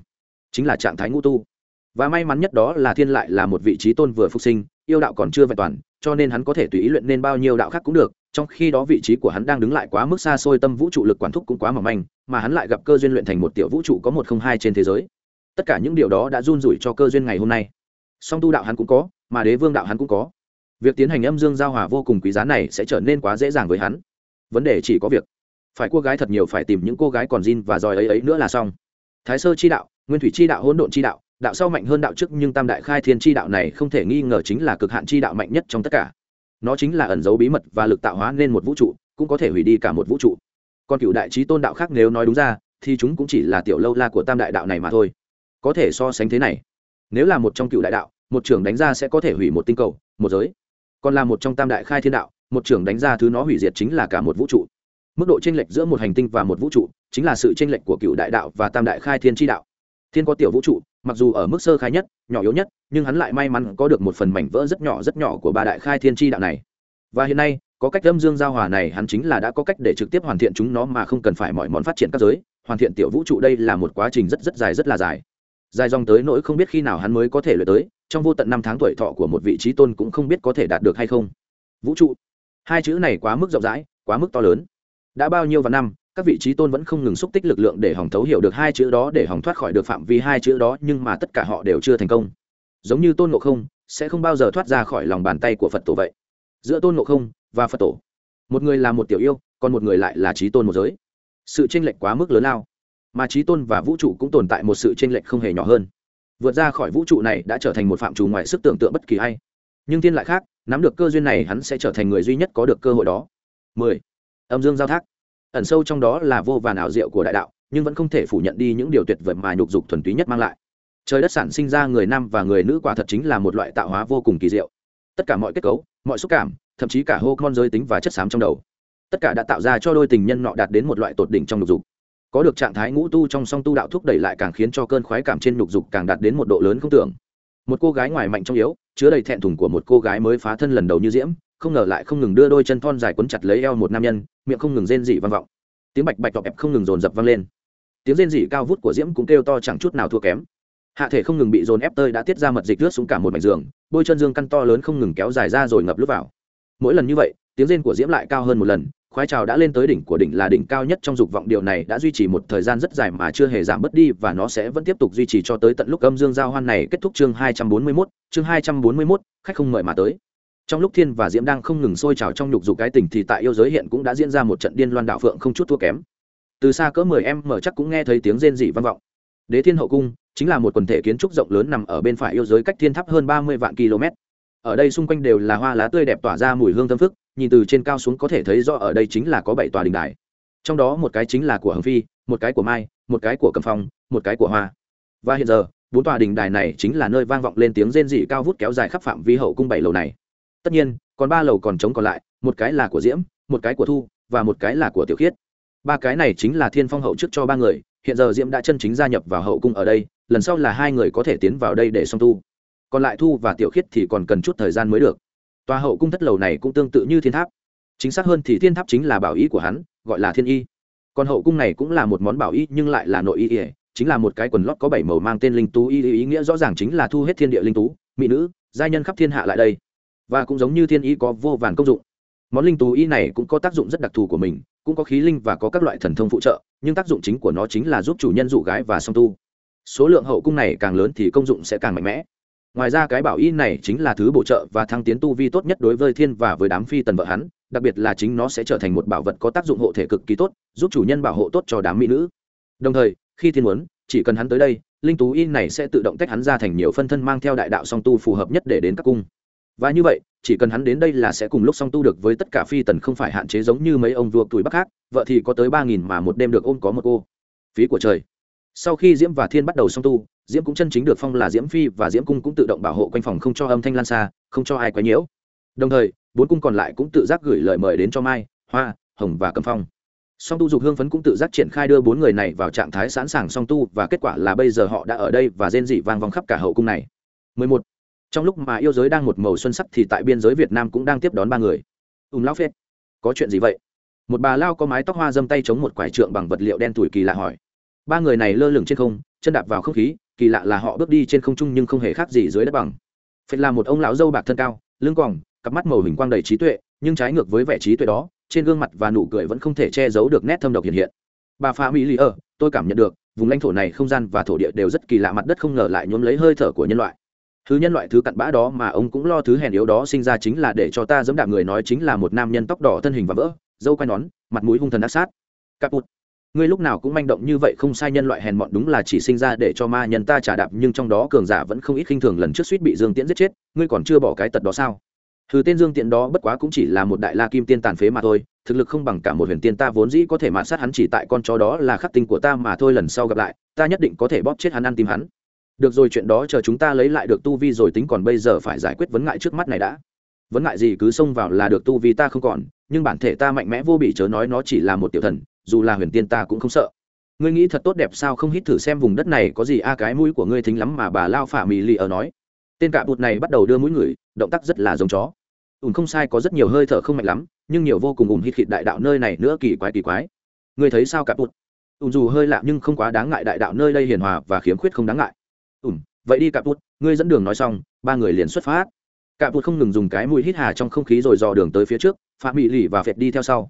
Chính là trạng thái ngũ tu. Và may mắn nhất đó là thiên lại là một vị trí tôn vừa phục sinh yêu đạo còn chưa vẹn toàn, cho nên hắn có thể tùy ý luyện nên bao nhiêu đạo khác cũng được, trong khi đó vị trí của hắn đang đứng lại quá mức xa xôi, tâm vũ trụ lực quản thúc cũng quá mỏng manh, mà hắn lại gặp cơ duyên luyện thành một tiểu vũ trụ có một không hai trên thế giới. Tất cả những điều đó đã run rủi cho cơ duyên ngày hôm nay. Song tu đạo hắn cũng có, mà đế vương đạo hắn cũng có. Việc tiến hành âm dương giao hòa vô cùng quý giá này sẽ trở nên quá dễ dàng với hắn. Vấn đề chỉ có việc phải cô gái thật nhiều, phải tìm những cô gái còn zin và giỏi ấy ấy nữa là xong. Thái sơ chi đạo, nguyên thủy chi đạo, hỗn độn chi đạo đạo sau mạnh hơn đạo trước nhưng tam đại khai thiên chi đạo này không thể nghi ngờ chính là cực hạn chi đạo mạnh nhất trong tất cả. Nó chính là ẩn dấu bí mật và lực tạo hóa nên một vũ trụ, cũng có thể hủy đi cả một vũ trụ. Còn cựu đại trí tôn đạo khác nếu nói đúng ra, thì chúng cũng chỉ là tiểu lâu la của tam đại đạo này mà thôi. Có thể so sánh thế này, nếu là một trong cựu đại đạo, một trưởng đánh ra sẽ có thể hủy một tinh cầu, một giới. Còn là một trong tam đại khai thiên đạo, một trưởng đánh ra thứ nó hủy diệt chính là cả một vũ trụ. Mức độ chênh lệch giữa một hành tinh và một vũ trụ chính là sự chênh lệch của cựu đại đạo và tam đại khai thiên tri đạo thiên có tiểu vũ trụ, mặc dù ở mức sơ khai nhất, nhỏ yếu nhất, nhưng hắn lại may mắn có được một phần mảnh vỡ rất nhỏ rất nhỏ của ba đại khai thiên tri đạo này. Và hiện nay, có cách âm dương giao hòa này hắn chính là đã có cách để trực tiếp hoàn thiện chúng nó mà không cần phải mọi món phát triển các giới. Hoàn thiện tiểu vũ trụ đây là một quá trình rất rất dài rất là dài. Dài dòng tới nỗi không biết khi nào hắn mới có thể luyện tới, trong vô tận năm tháng tuổi thọ của một vị trí tôn cũng không biết có thể đạt được hay không. Vũ trụ. Hai chữ này quá mức rộng rãi, quá mức to lớn. Đã bao nhiêu và năm các vị trí tôn vẫn không ngừng xúc tích lực lượng để hòng thấu hiểu được hai chữ đó để hòng thoát khỏi được phạm vi hai chữ đó, nhưng mà tất cả họ đều chưa thành công. Giống như tôn ngộ không, sẽ không bao giờ thoát ra khỏi lòng bàn tay của phật tổ vậy. Giữa tôn ngộ không và phật tổ, một người là một tiểu yêu, còn một người lại là trí tôn một giới. Sự tranh lệch quá mức lớn lao, mà trí tôn và vũ trụ cũng tồn tại một sự tranh lệch không hề nhỏ hơn. Vượt ra khỏi vũ trụ này đã trở thành một phạm trù ngoài sức tưởng tượng bất kỳ ai. Nhưng thiên lại khác, nắm được cơ duyên này hắn sẽ trở thành người duy nhất có được cơ hội đó. 10. âm dương giao thác ẩn sâu trong đó là vô vàn ảo diệu của đại đạo, nhưng vẫn không thể phủ nhận đi những điều tuyệt vời mà nhục dục thuần túy nhất mang lại. Trời đất sản sinh ra người nam và người nữ quả thật chính là một loại tạo hóa vô cùng kỳ diệu. Tất cả mọi kết cấu, mọi xúc cảm, thậm chí cả hô con giới tính và chất xám trong đầu, tất cả đã tạo ra cho đôi tình nhân nọ đạt đến một loại tột đỉnh trong nhục dục. Có được trạng thái ngũ tu trong song tu đạo thúc đẩy lại càng khiến cho cơn khoái cảm trên nhục dục càng đạt đến một độ lớn không tưởng. Một cô gái ngoài mạnh trong yếu, chứa đầy thẹn thùng của một cô gái mới phá thân lần đầu như diễm không ngờ lại không ngừng đưa đôi chân thon dài quấn chặt lấy eo một nam nhân miệng không ngừng rên dị vang vọng. Tiếng bạch bạch đọc ẹp không ngừng dồn dập vang lên. Tiếng rên dị cao vút của diễm cũng kêu to chẳng chút nào thua kém. Hạ thể không ngừng bị dồn ép tơi đã tiết ra mật dịch rớt xuống cả một mảnh giường bôi chân dương căn to lớn không ngừng kéo dài ra rồi ngập lúc vào. Mỗi lần như vậy tiếng rên của diễm lại cao hơn một lần khoái trào đã lên tới đỉnh của đỉnh là đỉnh cao nhất trong dục vọng điều này đã duy trì một thời gian rất dài mà chưa hề giảm bớt đi và nó sẽ vẫn tiếp tục duy trì cho tới tận lúc âm dương giao hoan này kết thúc chương 241, chương 241, khách không mời mà tới trong lúc thiên và diễm đang không ngừng sôi trào trong nhục dục cái tình thì tại yêu giới hiện cũng đã diễn ra một trận điên loan đạo phượng không chút thua kém. Từ xa cỡ mười em mở chắc cũng nghe thấy tiếng rên rỉ vang vọng. Đế thiên hậu cung chính là một quần thể kiến trúc rộng lớn nằm ở bên phải yêu giới cách thiên tháp hơn ba mươi vạn km. Ở đây xung quanh đều là hoa lá tươi đẹp tỏa ra mùi hương thơm phức, nhìn từ trên cao xuống có thể thấy rõ ở đây chính là có bảy tòa đình đài. Trong đó một cái chính là của hồng phi, một cái của mai, một cái của cầm phong, một cái của hoa. Và hiện giờ, bốn tòa đình đài này chính là nơi vang vọng lên tiếng rên rỉ cao vút kéo dài khắp phạm vi hậu cung bảy lầu này tất nhiên, còn ba lầu còn trống còn lại, một cái là của diễm, một cái của thu, và một cái là của tiểu khiết. Ba cái này chính là thiên phong hậu trước cho ba người, hiện giờ diễm đã chân chính gia nhập vào hậu cung ở đây, lần sau là hai người có thể tiến vào đây để song tu. Còn lại thu và tiểu khiết thì còn cần chút thời gian mới được. Tòa hậu cung thất lầu này cũng tương tự như thiên tháp. Chính xác hơn thì thiên tháp chính là bảo ý của hắn, gọi là thiên y. Còn hậu cung này cũng là một món bảo y, nhưng lại là nội y ỉa chính là một cái quần lót có bảy màu mang tên linh tú. Y, ý nghĩa rõ ràng chính là thu hết thiên địa linh tú. Mỹ nữ, giai nhân khắp thiên hạ lại đây và cũng giống như thiên y có vô vàn công dụng. Món linh tú y này cũng có tác dụng rất đặc thù của mình, cũng có khí linh và có các loại thần thông phụ trợ, nhưng tác dụng chính của nó chính là giúp chủ nhân dụ gái và song tu. Số lượng hậu cung này càng lớn thì công dụng sẽ càng mạnh mẽ. Ngoài ra cái bảo y này chính là thứ bổ trợ và thăng tiến tu vi tốt nhất đối với thiên và với đám phi tần vợ hắn, đặc biệt là chính nó sẽ trở thành một bảo vật có tác dụng hộ thể cực kỳ tốt, giúp chủ nhân bảo hộ tốt cho đám mỹ nữ. Đồng thời, khi thiên muốn, chỉ cần hắn tới đây, linh tú y này sẽ tự động tách hắn ra thành nhiều phân thân mang theo đại đạo song tu phù hợp nhất để đến các cung và như vậy, chỉ cần hắn đến đây là sẽ cùng lúc song tu được với tất cả phi tần không phải hạn chế giống như mấy ông vua tuổi bắc khác, vợ thì có tới ba nghìn mà một đêm được ôm có một cô. Phí của trời. Sau khi diễm và thiên bắt đầu song tu, diễm cũng chân chính được phong là diễm phi và diễm cung cũng tự động bảo hộ quanh phòng không cho âm thanh lan xa, không cho ai quấy nhiễu. Đồng thời, bốn cung còn lại cũng tự giác gửi lời mời đến cho mai, hoa, hồng và cầm phong. Song tu dục hương phấn cũng tự giác triển khai đưa bốn người này vào trạng thái sẵn sàng song tu và kết quả là bây giờ họ đã ở đây và rên dị vang vòng khắp cả hậu cung này. 11 trong lúc mà yêu giới đang một màu xuân sắc thì tại biên giới việt nam cũng đang tiếp đón ba người. Ùm lão phết, có chuyện gì vậy? Một bà lao có mái tóc hoa dâm tay chống một quải trượng bằng vật liệu đen tuổi kỳ lạ hỏi. Ba người này lơ lửng trên không, chân đạp vào không khí, kỳ lạ là họ bước đi trên không trung nhưng không hề khác gì dưới đất bằng. Phệt là một ông lão dâu bạc thân cao, lưng còng, cặp mắt màu hình quang đầy trí tuệ, nhưng trái ngược với vẻ trí tuệ đó, trên gương mặt và nụ cười vẫn không thể che giấu được nét thâm độc hiện hiện. Bà pha mỹ lý ở tôi cảm nhận được, vùng lãnh thổ này không gian và thổ địa đều rất kỳ lạ, mặt đất không ngờ lại nhuốm lấy hơi thở của nhân loại thứ nhân loại thứ cặn bã đó mà ông cũng lo thứ hèn yếu đó sinh ra chính là để cho ta dẫm đạp người nói chính là một nam nhân tóc đỏ thân hình và vỡ, dâu quai nón, mặt mũi hung thần ác sát. Caput ngươi lúc nào cũng manh động như vậy không sai nhân loại hèn mọn đúng là chỉ sinh ra để cho ma nhân ta trả đạp nhưng trong đó cường giả vẫn không ít khinh thường lần trước suýt bị dương tiễn giết chết, ngươi còn chưa bỏ cái tật đó sao? Thứ tên dương tiễn đó bất quá cũng chỉ là một đại la kim tiên tàn phế mà thôi, thực lực không bằng cả một huyền tiên ta vốn dĩ có thể mạ sát hắn chỉ tại con chó đó là khắc tinh của ta mà thôi, lần sau gặp lại, ta nhất định có thể bóp chết hắn ăn tim hắn được rồi, chuyện đó chờ chúng ta lấy lại được tu vi rồi, tính còn bây giờ phải giải quyết vấn ngại trước mắt này đã. Vấn ngại gì cứ xông vào là được, tu vi ta không còn, nhưng bản thể ta mạnh mẽ vô bị chớ nói nó chỉ là một tiểu thần, dù là huyền tiên ta cũng không sợ. Ngươi nghĩ thật tốt đẹp sao, không hít thử xem vùng đất này có gì a, cái mũi của ngươi thính lắm mà bà lao phả mì lì ở nói. Tên cạ bụt này bắt đầu đưa mũi người, động tác rất là giống chó. Ùn không sai, có rất nhiều hơi thở không mạnh lắm, nhưng nhiều vô cùng ùn hít khịt đại đạo nơi này nữa kỳ quái kỳ quái. Ngươi thấy sao cạ bụt? Ùn dù hơi lạ nhưng không quá đáng ngại đại đạo nơi đây hiền hòa và khiếm khuyết không đáng ngại vậy đi cạp bút ngươi dẫn đường nói xong, ba người liền xuất phát. Cạp bút không ngừng dùng cái mũi hít hà trong không khí rồi dò đường tới phía trước phạm mỹ lì và phệt đi theo sau.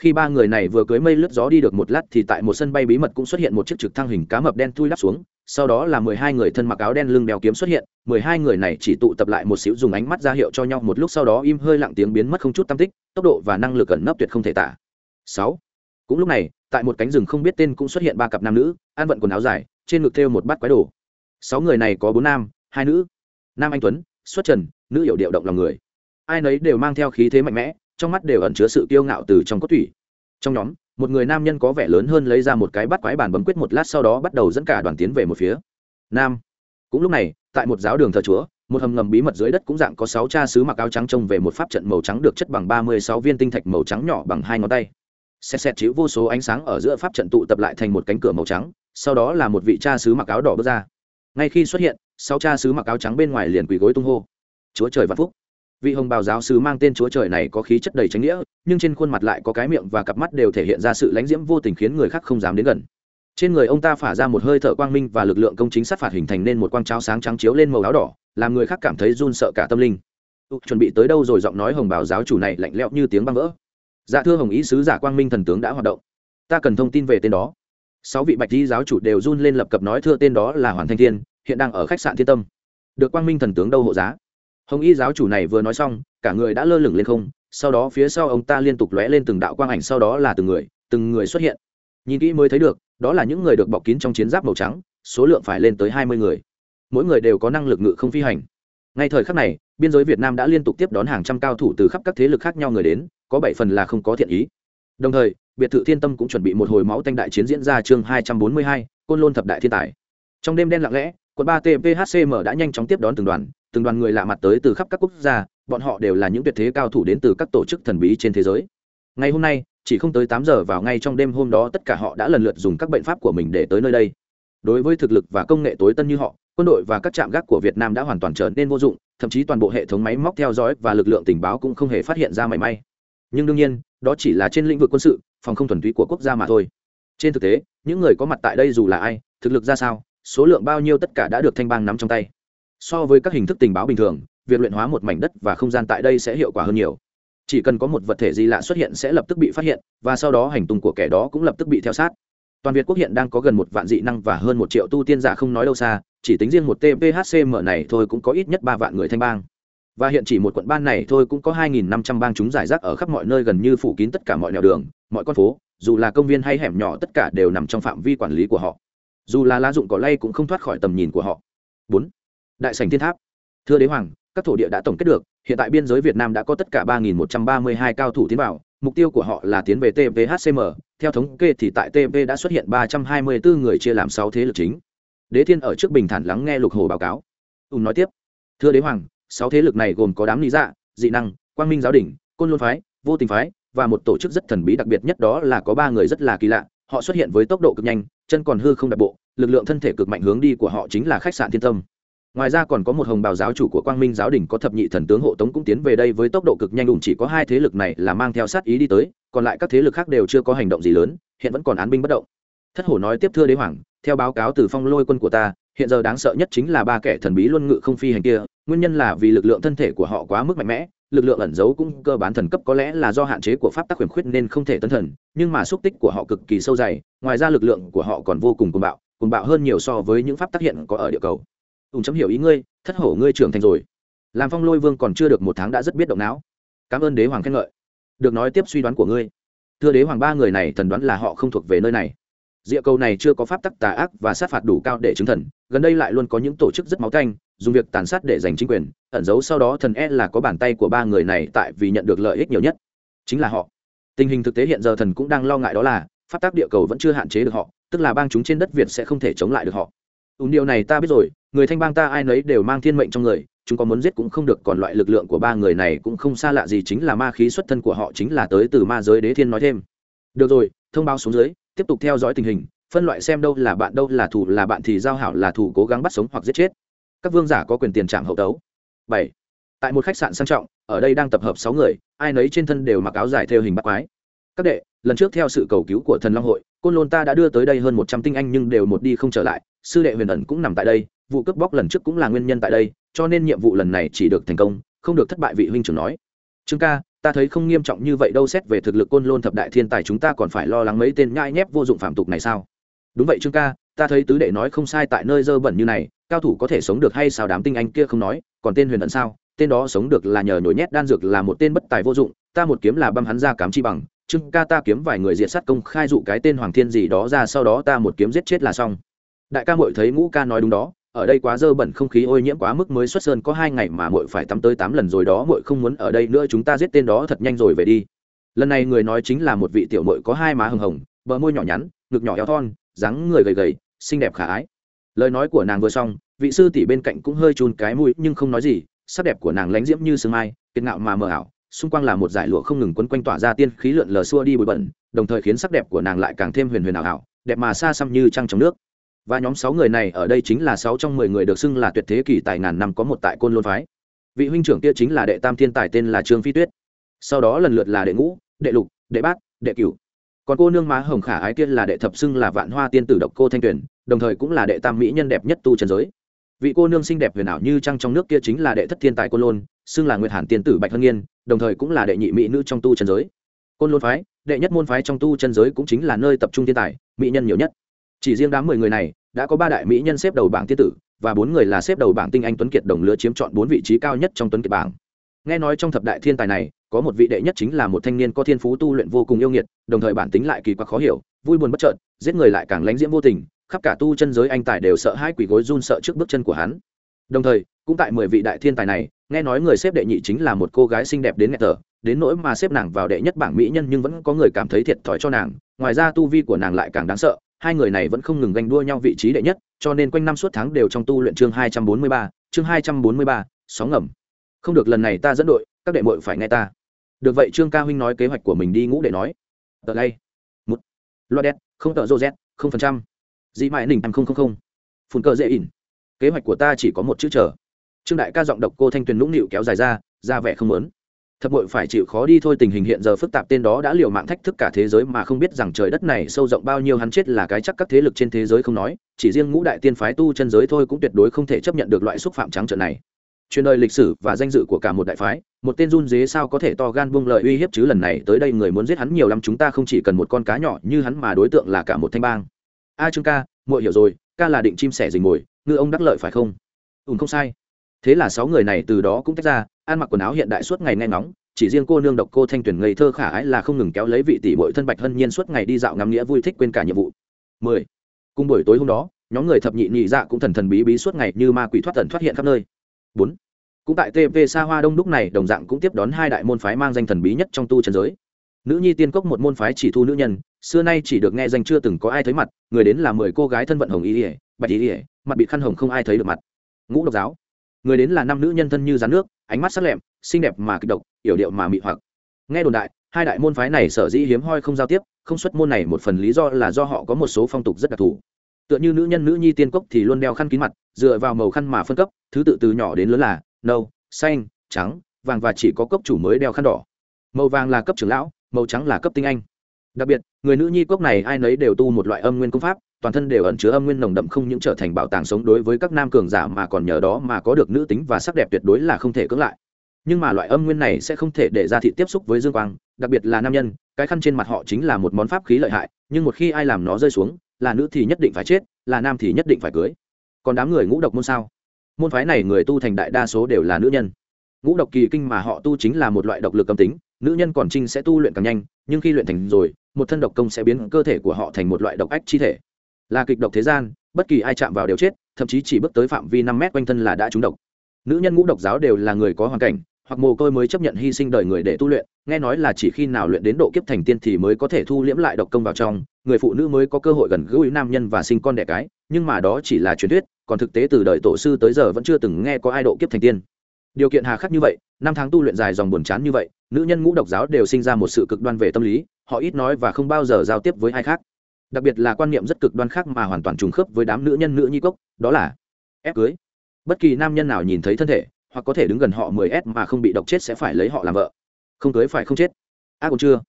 Khi ba người này vừa cưới mây lướt gió đi được một lát thì tại một sân bay bí mật cũng xuất hiện một chiếc trực thăng hình cá mập đen thui đắp xuống, sau đó là mười hai người thân mặc áo đen lưng đeo kiếm xuất hiện, mười hai người này chỉ tụ tập lại một xíu dùng ánh mắt ra hiệu cho nhau một lúc sau đó im hơi lặng tiếng biến mất không chút tâm tích, tốc độ và năng lực ẩn nấp tuyệt không thể tả. Sáu. Cũng lúc này, tại một cánh rừng không biết tên cũng xuất hiện ba cặp nam nữ, ăn vận quần áo dài, trên ngực thêu một bát quái đồ sáu người này có bốn nam, hai nữ. Nam anh tuấn, xuất trần, nữ hiệu điệu động lòng người. Ai nấy đều mang theo khí thế mạnh mẽ, trong mắt đều ẩn chứa sự kiêu ngạo từ trong cốt thủy. trong nhóm, một người nam nhân có vẻ lớn hơn lấy ra một cái bắt quái bàn bấm quyết một lát sau đó bắt đầu dẫn cả đoàn tiến về một phía. Nam. Cũng lúc này, tại một giáo đường thờ chúa, một hầm ngầm bí mật dưới đất cũng dạng có sáu cha sứ mặc áo trắng trông về một pháp trận màu trắng được chất bằng ba mươi sáu viên tinh thạch màu trắng nhỏ bằng hai ngón tay. Xét xét chiếu vô số ánh sáng ở giữa pháp trận tụ tập lại thành một cánh cửa màu trắng, sau đó là một vị cha sứ mặc áo đỏ bước ra ngay khi xuất hiện, sáu cha sứ mặc áo trắng bên ngoài liền quỳ gối tung hô. Chúa trời vạn phúc. Vị hồng bào giáo sứ mang tên chúa trời này có khí chất đầy tránh nghĩa, nhưng trên khuôn mặt lại có cái miệng và cặp mắt đều thể hiện ra sự lãnh diễm vô tình khiến người khác không dám đến gần. Trên người ông ta phả ra một hơi thở quang minh và lực lượng công chính sát phạt hình thành nên một quang cháo sáng trắng chiếu lên màu áo đỏ, làm người khác cảm thấy run sợ cả tâm linh. Chuẩn bị tới đâu rồi giọng nói hồng bào giáo chủ này lạnh lẽo như tiếng băng vỡ. Dạ thưa hồng ý sứ giả quang minh thần tướng đã hoạt động. Ta cần thông tin về tên đó sáu vị bạch di giáo chủ đều run lên lập cập nói thưa tên đó là hoàn thanh thiên, hiện đang ở khách sạn thiên tâm. Được quang minh thần tướng đâu hộ giá? Hồng y giáo chủ này vừa nói xong, cả người đã lơ lửng lên không, sau đó phía sau ông ta liên tục lóe lên từng đạo quang ảnh, sau đó là từng người từng người xuất hiện. Nhìn kỹ mới thấy được, đó là những người được bọc kín trong chiến giáp màu trắng, số lượng phải lên tới hai mươi người. Mỗi người đều có năng lực ngự không phi hành. Ngay thời khắc này, biên giới việt nam đã liên tục tiếp đón hàng trăm cao thủ từ khắp các thế lực khác nhau người đến, có bảy phần là không có thiện ý. Đồng thời biệt thự thiên tâm cũng chuẩn bị một hồi máu tanh đại chiến diễn ra chương hai trăm bốn mươi hai, côn lôn thập đại thiên tài. Trong đêm đen lặng lẽ, quận ba tphcm đã nhanh chóng tiếp đón từng đoàn từng đoàn người lạ mặt tới từ khắp các quốc gia, bọn họ đều là những tuyệt thế cao thủ đến từ các tổ chức thần bí trên thế giới. Ngày hôm nay, chỉ không tới tám giờ vào ngay trong đêm hôm đó tất cả họ đã lần lượt dùng các bệnh pháp của mình để tới nơi đây. Đối với thực lực và công nghệ tối tân như họ, quân đội và các trạm gác của việt nam đã hoàn toàn trở nên vô dụng, thậm chí toàn bộ hệ thống máy móc theo dõi và lực lượng tình báo cũng không hề phát hiện ra mảy may. Nhưng đương nhiên, đó chỉ là trên lĩnh vực quân sự phòng không thuần túy của quốc gia mà thôi. Trên thực tế, những người có mặt tại đây dù là ai, thực lực ra sao, số lượng bao nhiêu tất cả đã được thanh bang nắm trong tay. So với các hình thức tình báo bình thường, việc luyện hóa một mảnh đất và không gian tại đây sẽ hiệu quả hơn nhiều. Chỉ cần có một vật thể gì lạ xuất hiện sẽ lập tức bị phát hiện, và sau đó hành tung của kẻ đó cũng lập tức bị theo sát. Toàn việt quốc hiện đang có gần một vạn dị năng và hơn một triệu tu tiên giả không nói đâu xa, chỉ tính riêng một tphcm này thôi cũng có ít nhất ba vạn người thanh bang và hiện chỉ một quận ban này thôi cũng có 2.500 bang chúng giải rác ở khắp mọi nơi gần như phủ kín tất cả mọi nẻo đường, mọi con phố, dù là công viên hay hẻm nhỏ tất cả đều nằm trong phạm vi quản lý của họ. Dù là lá dụng cỏ lay cũng không thoát khỏi tầm nhìn của họ. Bốn, đại sành thiên tháp. Thưa đế hoàng, các thổ địa đã tổng kết được, hiện tại biên giới việt nam đã có tất cả 3.132 cao thủ tiến vào, mục tiêu của họ là tiến về tvhcm theo thống kê thì tại tv đã xuất hiện 324 người chia làm sáu thế lực chính. Đế thiên ở trước bình thản lắng nghe lục hồ báo cáo. Ùn nói tiếp. Thưa đế hoàng sáu thế lực này gồm có đám lý dạ dị năng, quang minh giáo đình, côn luân phái, vô tình phái và một tổ chức rất thần bí đặc biệt nhất đó là có ba người rất là kỳ lạ. Họ xuất hiện với tốc độ cực nhanh, chân còn hư không đặc bộ, lực lượng thân thể cực mạnh hướng đi của họ chính là khách sạn thiên tâm. Ngoài ra còn có một hồng bào giáo chủ của quang minh giáo đình có thập nhị thần tướng hộ tống cũng tiến về đây với tốc độ cực nhanh đủng chỉ có hai thế lực này là mang theo sát ý đi tới, còn lại các thế lực khác đều chưa có hành động gì lớn, hiện vẫn còn án binh bất động. Thất hổ nói tiếp thưa đế hoàng, theo báo cáo từ phong lôi quân của ta hiện giờ đáng sợ nhất chính là ba kẻ thần bí luân ngự không phi hành kia, nguyên nhân là vì lực lượng thân thể của họ quá mức mạnh mẽ, lực lượng ẩn giấu cũng cơ bản thần cấp, có lẽ là do hạn chế của pháp tắc huyền khuyết nên không thể tấn thần, nhưng mà xúc tích của họ cực kỳ sâu dày, ngoài ra lực lượng của họ còn vô cùng cuồng bạo cuồng bạo hơn nhiều so với những pháp tắc hiện có ở địa cầu. Ùn chấm hiểu ý ngươi, thất hổ ngươi trưởng thành rồi. Làm phong lôi vương còn chưa được một tháng đã rất biết động não. Cảm ơn đế hoàng khen ngợi. Được nói tiếp suy đoán của ngươi. Thưa đế hoàng, ba người này thần đoán là họ không thuộc về nơi này địa cầu này chưa có pháp tắc tà ác và sát phạt đủ cao để chứng thần, gần đây lại luôn có những tổ chức rất máu tanh, dùng việc tàn sát để giành chính quyền, ẩn giấu sau đó thần e là có bàn tay của ba người này tại vì nhận được lợi ích nhiều nhất, chính là họ. Tình hình thực tế hiện giờ thần cũng đang lo ngại đó là pháp tắc địa cầu vẫn chưa hạn chế được họ, tức là bang chúng trên đất Việt sẽ không thể chống lại được họ. Ủn điều này ta biết rồi, người thanh bang ta ai nấy đều mang thiên mệnh trong người, chúng có muốn giết cũng không được, còn loại lực lượng của ba người này cũng không xa lạ gì chính là ma khí xuất thân của họ chính là tới từ ma giới đế thiên nói thêm. Được rồi, thông báo xuống dưới, tiếp tục theo dõi tình hình, phân loại xem đâu là bạn đâu là thù, là bạn thì giao hảo là thù, cố gắng bắt sống hoặc giết chết. Các vương giả có quyền tiền trạm hậu tấu. Bảy. Tại một khách sạn sang trọng, ở đây đang tập hợp sáu người, ai nấy trên thân đều mặc áo dài theo hình bác quái. Các đệ, lần trước theo sự cầu cứu của thần long hội, côn lôn ta đã đưa tới đây hơn một trăm tinh anh nhưng đều một đi không trở lại, sư đệ huyền ẩn cũng nằm tại đây, vụ cướp bóc lần trước cũng là nguyên nhân tại đây, cho nên nhiệm vụ lần này chỉ được thành công, không được thất bại vị huynh trưởng nói. Trương ca ta thấy không nghiêm trọng như vậy đâu, xét về thực lực côn lôn thập đại thiên tài chúng ta còn phải lo lắng mấy tên nhãi nhép vô dụng phạm tục này sao? Đúng vậy trương ca, ta thấy tứ đệ nói không sai tại nơi dơ bẩn như này, cao thủ có thể sống được hay sao đám tinh anh kia không nói, còn tên huyền ẩn sao? Tên đó sống được là nhờ nhồi nhét đan dược là một tên bất tài vô dụng, ta một kiếm là băm hắn ra cám chi bằng. Trương ca ta kiếm vài người diệt sát công khai dụ cái tên hoàng thiên gì đó ra, sau đó ta một kiếm giết chết là xong. Đại ca mội thấy ngũ ca nói đúng đó ở đây quá dơ bẩn không khí ô nhiễm quá mức mới xuất sơn, có hai ngày mà muội phải tắm tới tám lần rồi đó, muội không muốn ở đây nữa, chúng ta giết tên đó thật nhanh rồi về đi. Lần này người nói chính là một vị tiểu muội có hai má hồng hồng, bờ môi nhỏ nhắn, ngực nhỏ eo thon, dáng người gầy gầy, xinh đẹp khả ái. Lời nói của nàng vừa xong, vị sư tỷ bên cạnh cũng hơi chun cái mũi, nhưng không nói gì, sắc đẹp của nàng lánh diễm như sương mai, kiệt ngạo mà mờ ảo, xung quanh là một dải lụa không ngừng quấn quanh tỏa ra tiên khí lượn lờ xua đi bụi bẩn, đồng thời khiến sắc đẹp của nàng lại càng thêm huyền huyền ảo ảo, đẹp mà xa xăm như trăng trong nước và nhóm sáu người này ở đây chính là sáu trong mười người được xưng là tuyệt thế kỷ tài ngàn năm có một tại côn lôn phái. Vị huynh trưởng kia chính là đệ tam thiên tài tên là trương phi tuyết. Sau đó lần lượt là đệ ngũ, đệ lục, đệ bát, đệ cửu. Còn cô nương má hồng khả ái kia là đệ thập xưng là vạn hoa tiên tử độc cô thanh tuyền, đồng thời cũng là đệ tam mỹ nhân đẹp nhất tu trần giới. Vị cô nương xinh đẹp huyền ảo như trăng trong nước kia chính là đệ thất thiên tài côn lôn, xưng là nguyệt hàn tiên tử bạch hân nghiên, đồng thời cũng là đệ nhị mỹ nữ trong tu trần giới. Côn lôn phái, đệ nhất môn phái trong tu chân giới cũng chính là nơi tập trung thiên tài, mỹ nhân nhiều nhất chỉ riêng đám mười người này, đã có ba đại mỹ nhân xếp đầu bảng tiên tử, và bốn người là xếp đầu bảng tinh anh tuấn kiệt đồng lứa chiếm chọn bốn vị trí cao nhất trong tuấn kiệt bảng. Nghe nói trong thập đại thiên tài này, có một vị đệ nhất chính là một thanh niên có thiên phú tu luyện vô cùng yêu nghiệt, đồng thời bản tính lại kỳ quặc khó hiểu, vui buồn bất trợn giết người lại càng lánh diễm vô tình, khắp cả tu chân giới anh tài đều sợ hai quỷ gối run sợ trước bước chân của hắn. Đồng thời, cũng tại mười vị đại thiên tài này, nghe nói người xếp đệ nhị chính là một cô gái xinh đẹp đến nghẹt thở, đến nỗi mà xếp nàng vào đệ nhất bảng mỹ nhân nhưng vẫn có người cảm thấy thiệt thòi cho nàng, ngoài ra tu vi của nàng lại càng đáng sợ hai người này vẫn không ngừng ganh đua nhau vị trí đệ nhất cho nên quanh năm suốt tháng đều trong tu luyện chương hai trăm bốn mươi ba chương hai trăm bốn mươi ba sóng ngầm. Không được lần này ta dẫn đội các đệ muội phải nghe ta. Được vậy trương ca huynh nói kế hoạch của mình đi ngũ để nói. Tờ lay. Một. Loa đen, không tờ rô z không phần trăm. Dị mại nỉnh em không không không. Phun cờ dễ ỉn. Kế hoạch của ta chỉ có một chữ chờ. Trương đại ca giọng độc cô thanh tuyền nũng nịu kéo dài ra ra vẻ không muốn thập bội phải chịu khó đi thôi, tình hình hiện giờ phức tạp, tên đó đã liều mạng thách thức cả thế giới mà không biết rằng trời đất này sâu rộng bao nhiêu, hắn chết là cái chắc các thế lực trên thế giới không nói, chỉ riêng ngũ đại tiên phái tu chân giới thôi cũng tuyệt đối không thể chấp nhận được loại xúc phạm trắng trợn này. Truyền đời lịch sử và danh dự của cả một đại phái, một tên run dế sao có thể to gan buông lời uy hiếp chứ, lần này tới đây người muốn giết hắn nhiều lắm, chúng ta không chỉ cần một con cá nhỏ như hắn mà đối tượng là cả một thanh bang. A trương ca, muội hiểu rồi, ca là định chim sẻ rình mồi, ngư ông đắc lợi phải không? Ùn không sai thế là sáu người này từ đó cũng tách ra, ăn mặc quần áo hiện đại suốt ngày nghe ngóng, chỉ riêng cô nương độc cô thanh tuyển ngây thơ khả ái là không ngừng kéo lấy vị tỷ bội thân bạch hân nhiên suốt ngày đi dạo ngắm nghĩa vui thích quên cả nhiệm vụ. Mười. Cùng buổi tối hôm đó, nhóm người thập nhị nhị dạ cũng thần thần bí bí suốt ngày như ma quỷ thoát tần thoát hiện khắp nơi. Bốn. Cũng tại tv xa hoa đông đúc này, đồng dạng cũng tiếp đón hai đại môn phái mang danh thần bí nhất trong tu trần giới. Nữ nhi tiên cốc một môn phái chỉ thu nữ nhân, xưa nay chỉ được nghe danh chưa từng có ai thấy mặt, người đến là mười cô gái thân vận hồng y ỉa bạch y ỉa mặt bị khăn hồng không ai thấy được mặt. Ngũ độc giáo người đến là năm nữ nhân thân như rắn nước, ánh mắt sắc lẹm, xinh đẹp mà kịch độc, yểu điệu mà mị hoặc. Nghe đồn đại, hai đại môn phái này sở dĩ hiếm hoi không giao tiếp, không xuất môn này một phần lý do là do họ có một số phong tục rất đặc thù. Tựa như nữ nhân nữ nhi tiên cốc thì luôn đeo khăn kín mặt, dựa vào màu khăn mà phân cấp, thứ tự từ nhỏ đến lớn là nâu, xanh, trắng, vàng và chỉ có cấp chủ mới đeo khăn đỏ. Màu vàng là cấp trưởng lão, màu trắng là cấp tinh anh. Đặc biệt, người nữ nhi cốc này ai nấy đều tu một loại âm nguyên công pháp toàn thân đều ẩn chứa âm nguyên nồng đậm không những trở thành bảo tàng sống đối với các nam cường giả mà còn nhờ đó mà có được nữ tính và sắc đẹp tuyệt đối là không thể cưỡng lại. Nhưng mà loại âm nguyên này sẽ không thể để ra thị tiếp xúc với dương quang, đặc biệt là nam nhân, cái khăn trên mặt họ chính là một món pháp khí lợi hại, nhưng một khi ai làm nó rơi xuống, là nữ thì nhất định phải chết, là nam thì nhất định phải cưới. Còn đám người ngũ độc môn sao? Môn phái này người tu thành đại đa số đều là nữ nhân. Ngũ độc kỳ kinh mà họ tu chính là một loại độc lực âm tính, nữ nhân còn trinh sẽ tu luyện càng nhanh, nhưng khi luyện thành rồi, một thân độc công sẽ biến cơ thể của họ thành một loại độc ách chi thể là kịch độc thế gian, bất kỳ ai chạm vào đều chết, thậm chí chỉ bước tới phạm vi năm mét quanh thân là đã trúng độc. Nữ nhân ngũ độc giáo đều là người có hoàn cảnh, hoặc mồ côi mới chấp nhận hy sinh đời người để tu luyện, nghe nói là chỉ khi nào luyện đến độ kiếp thành tiên thì mới có thể thu liễm lại độc công vào trong, người phụ nữ mới có cơ hội gần gũi nam nhân và sinh con đẻ cái, nhưng mà đó chỉ là truyền thuyết, còn thực tế từ đời tổ sư tới giờ vẫn chưa từng nghe có ai độ kiếp thành tiên. Điều kiện hà khắc như vậy, năm tháng tu luyện dài dòng buồn chán như vậy, nữ nhân ngũ độc giáo đều sinh ra một sự cực đoan về tâm lý, họ ít nói và không bao giờ giao tiếp với ai khác đặc biệt là quan niệm rất cực đoan khác mà hoàn toàn trùng khớp với đám nữ nhân nữ nhi cốc đó là ép cưới. Bất kỳ nam nhân nào nhìn thấy thân thể hoặc có thể đứng gần họ 10 s mà không bị độc chết sẽ phải lấy họ làm vợ. Không cưới phải không chết. A à, còn chưa?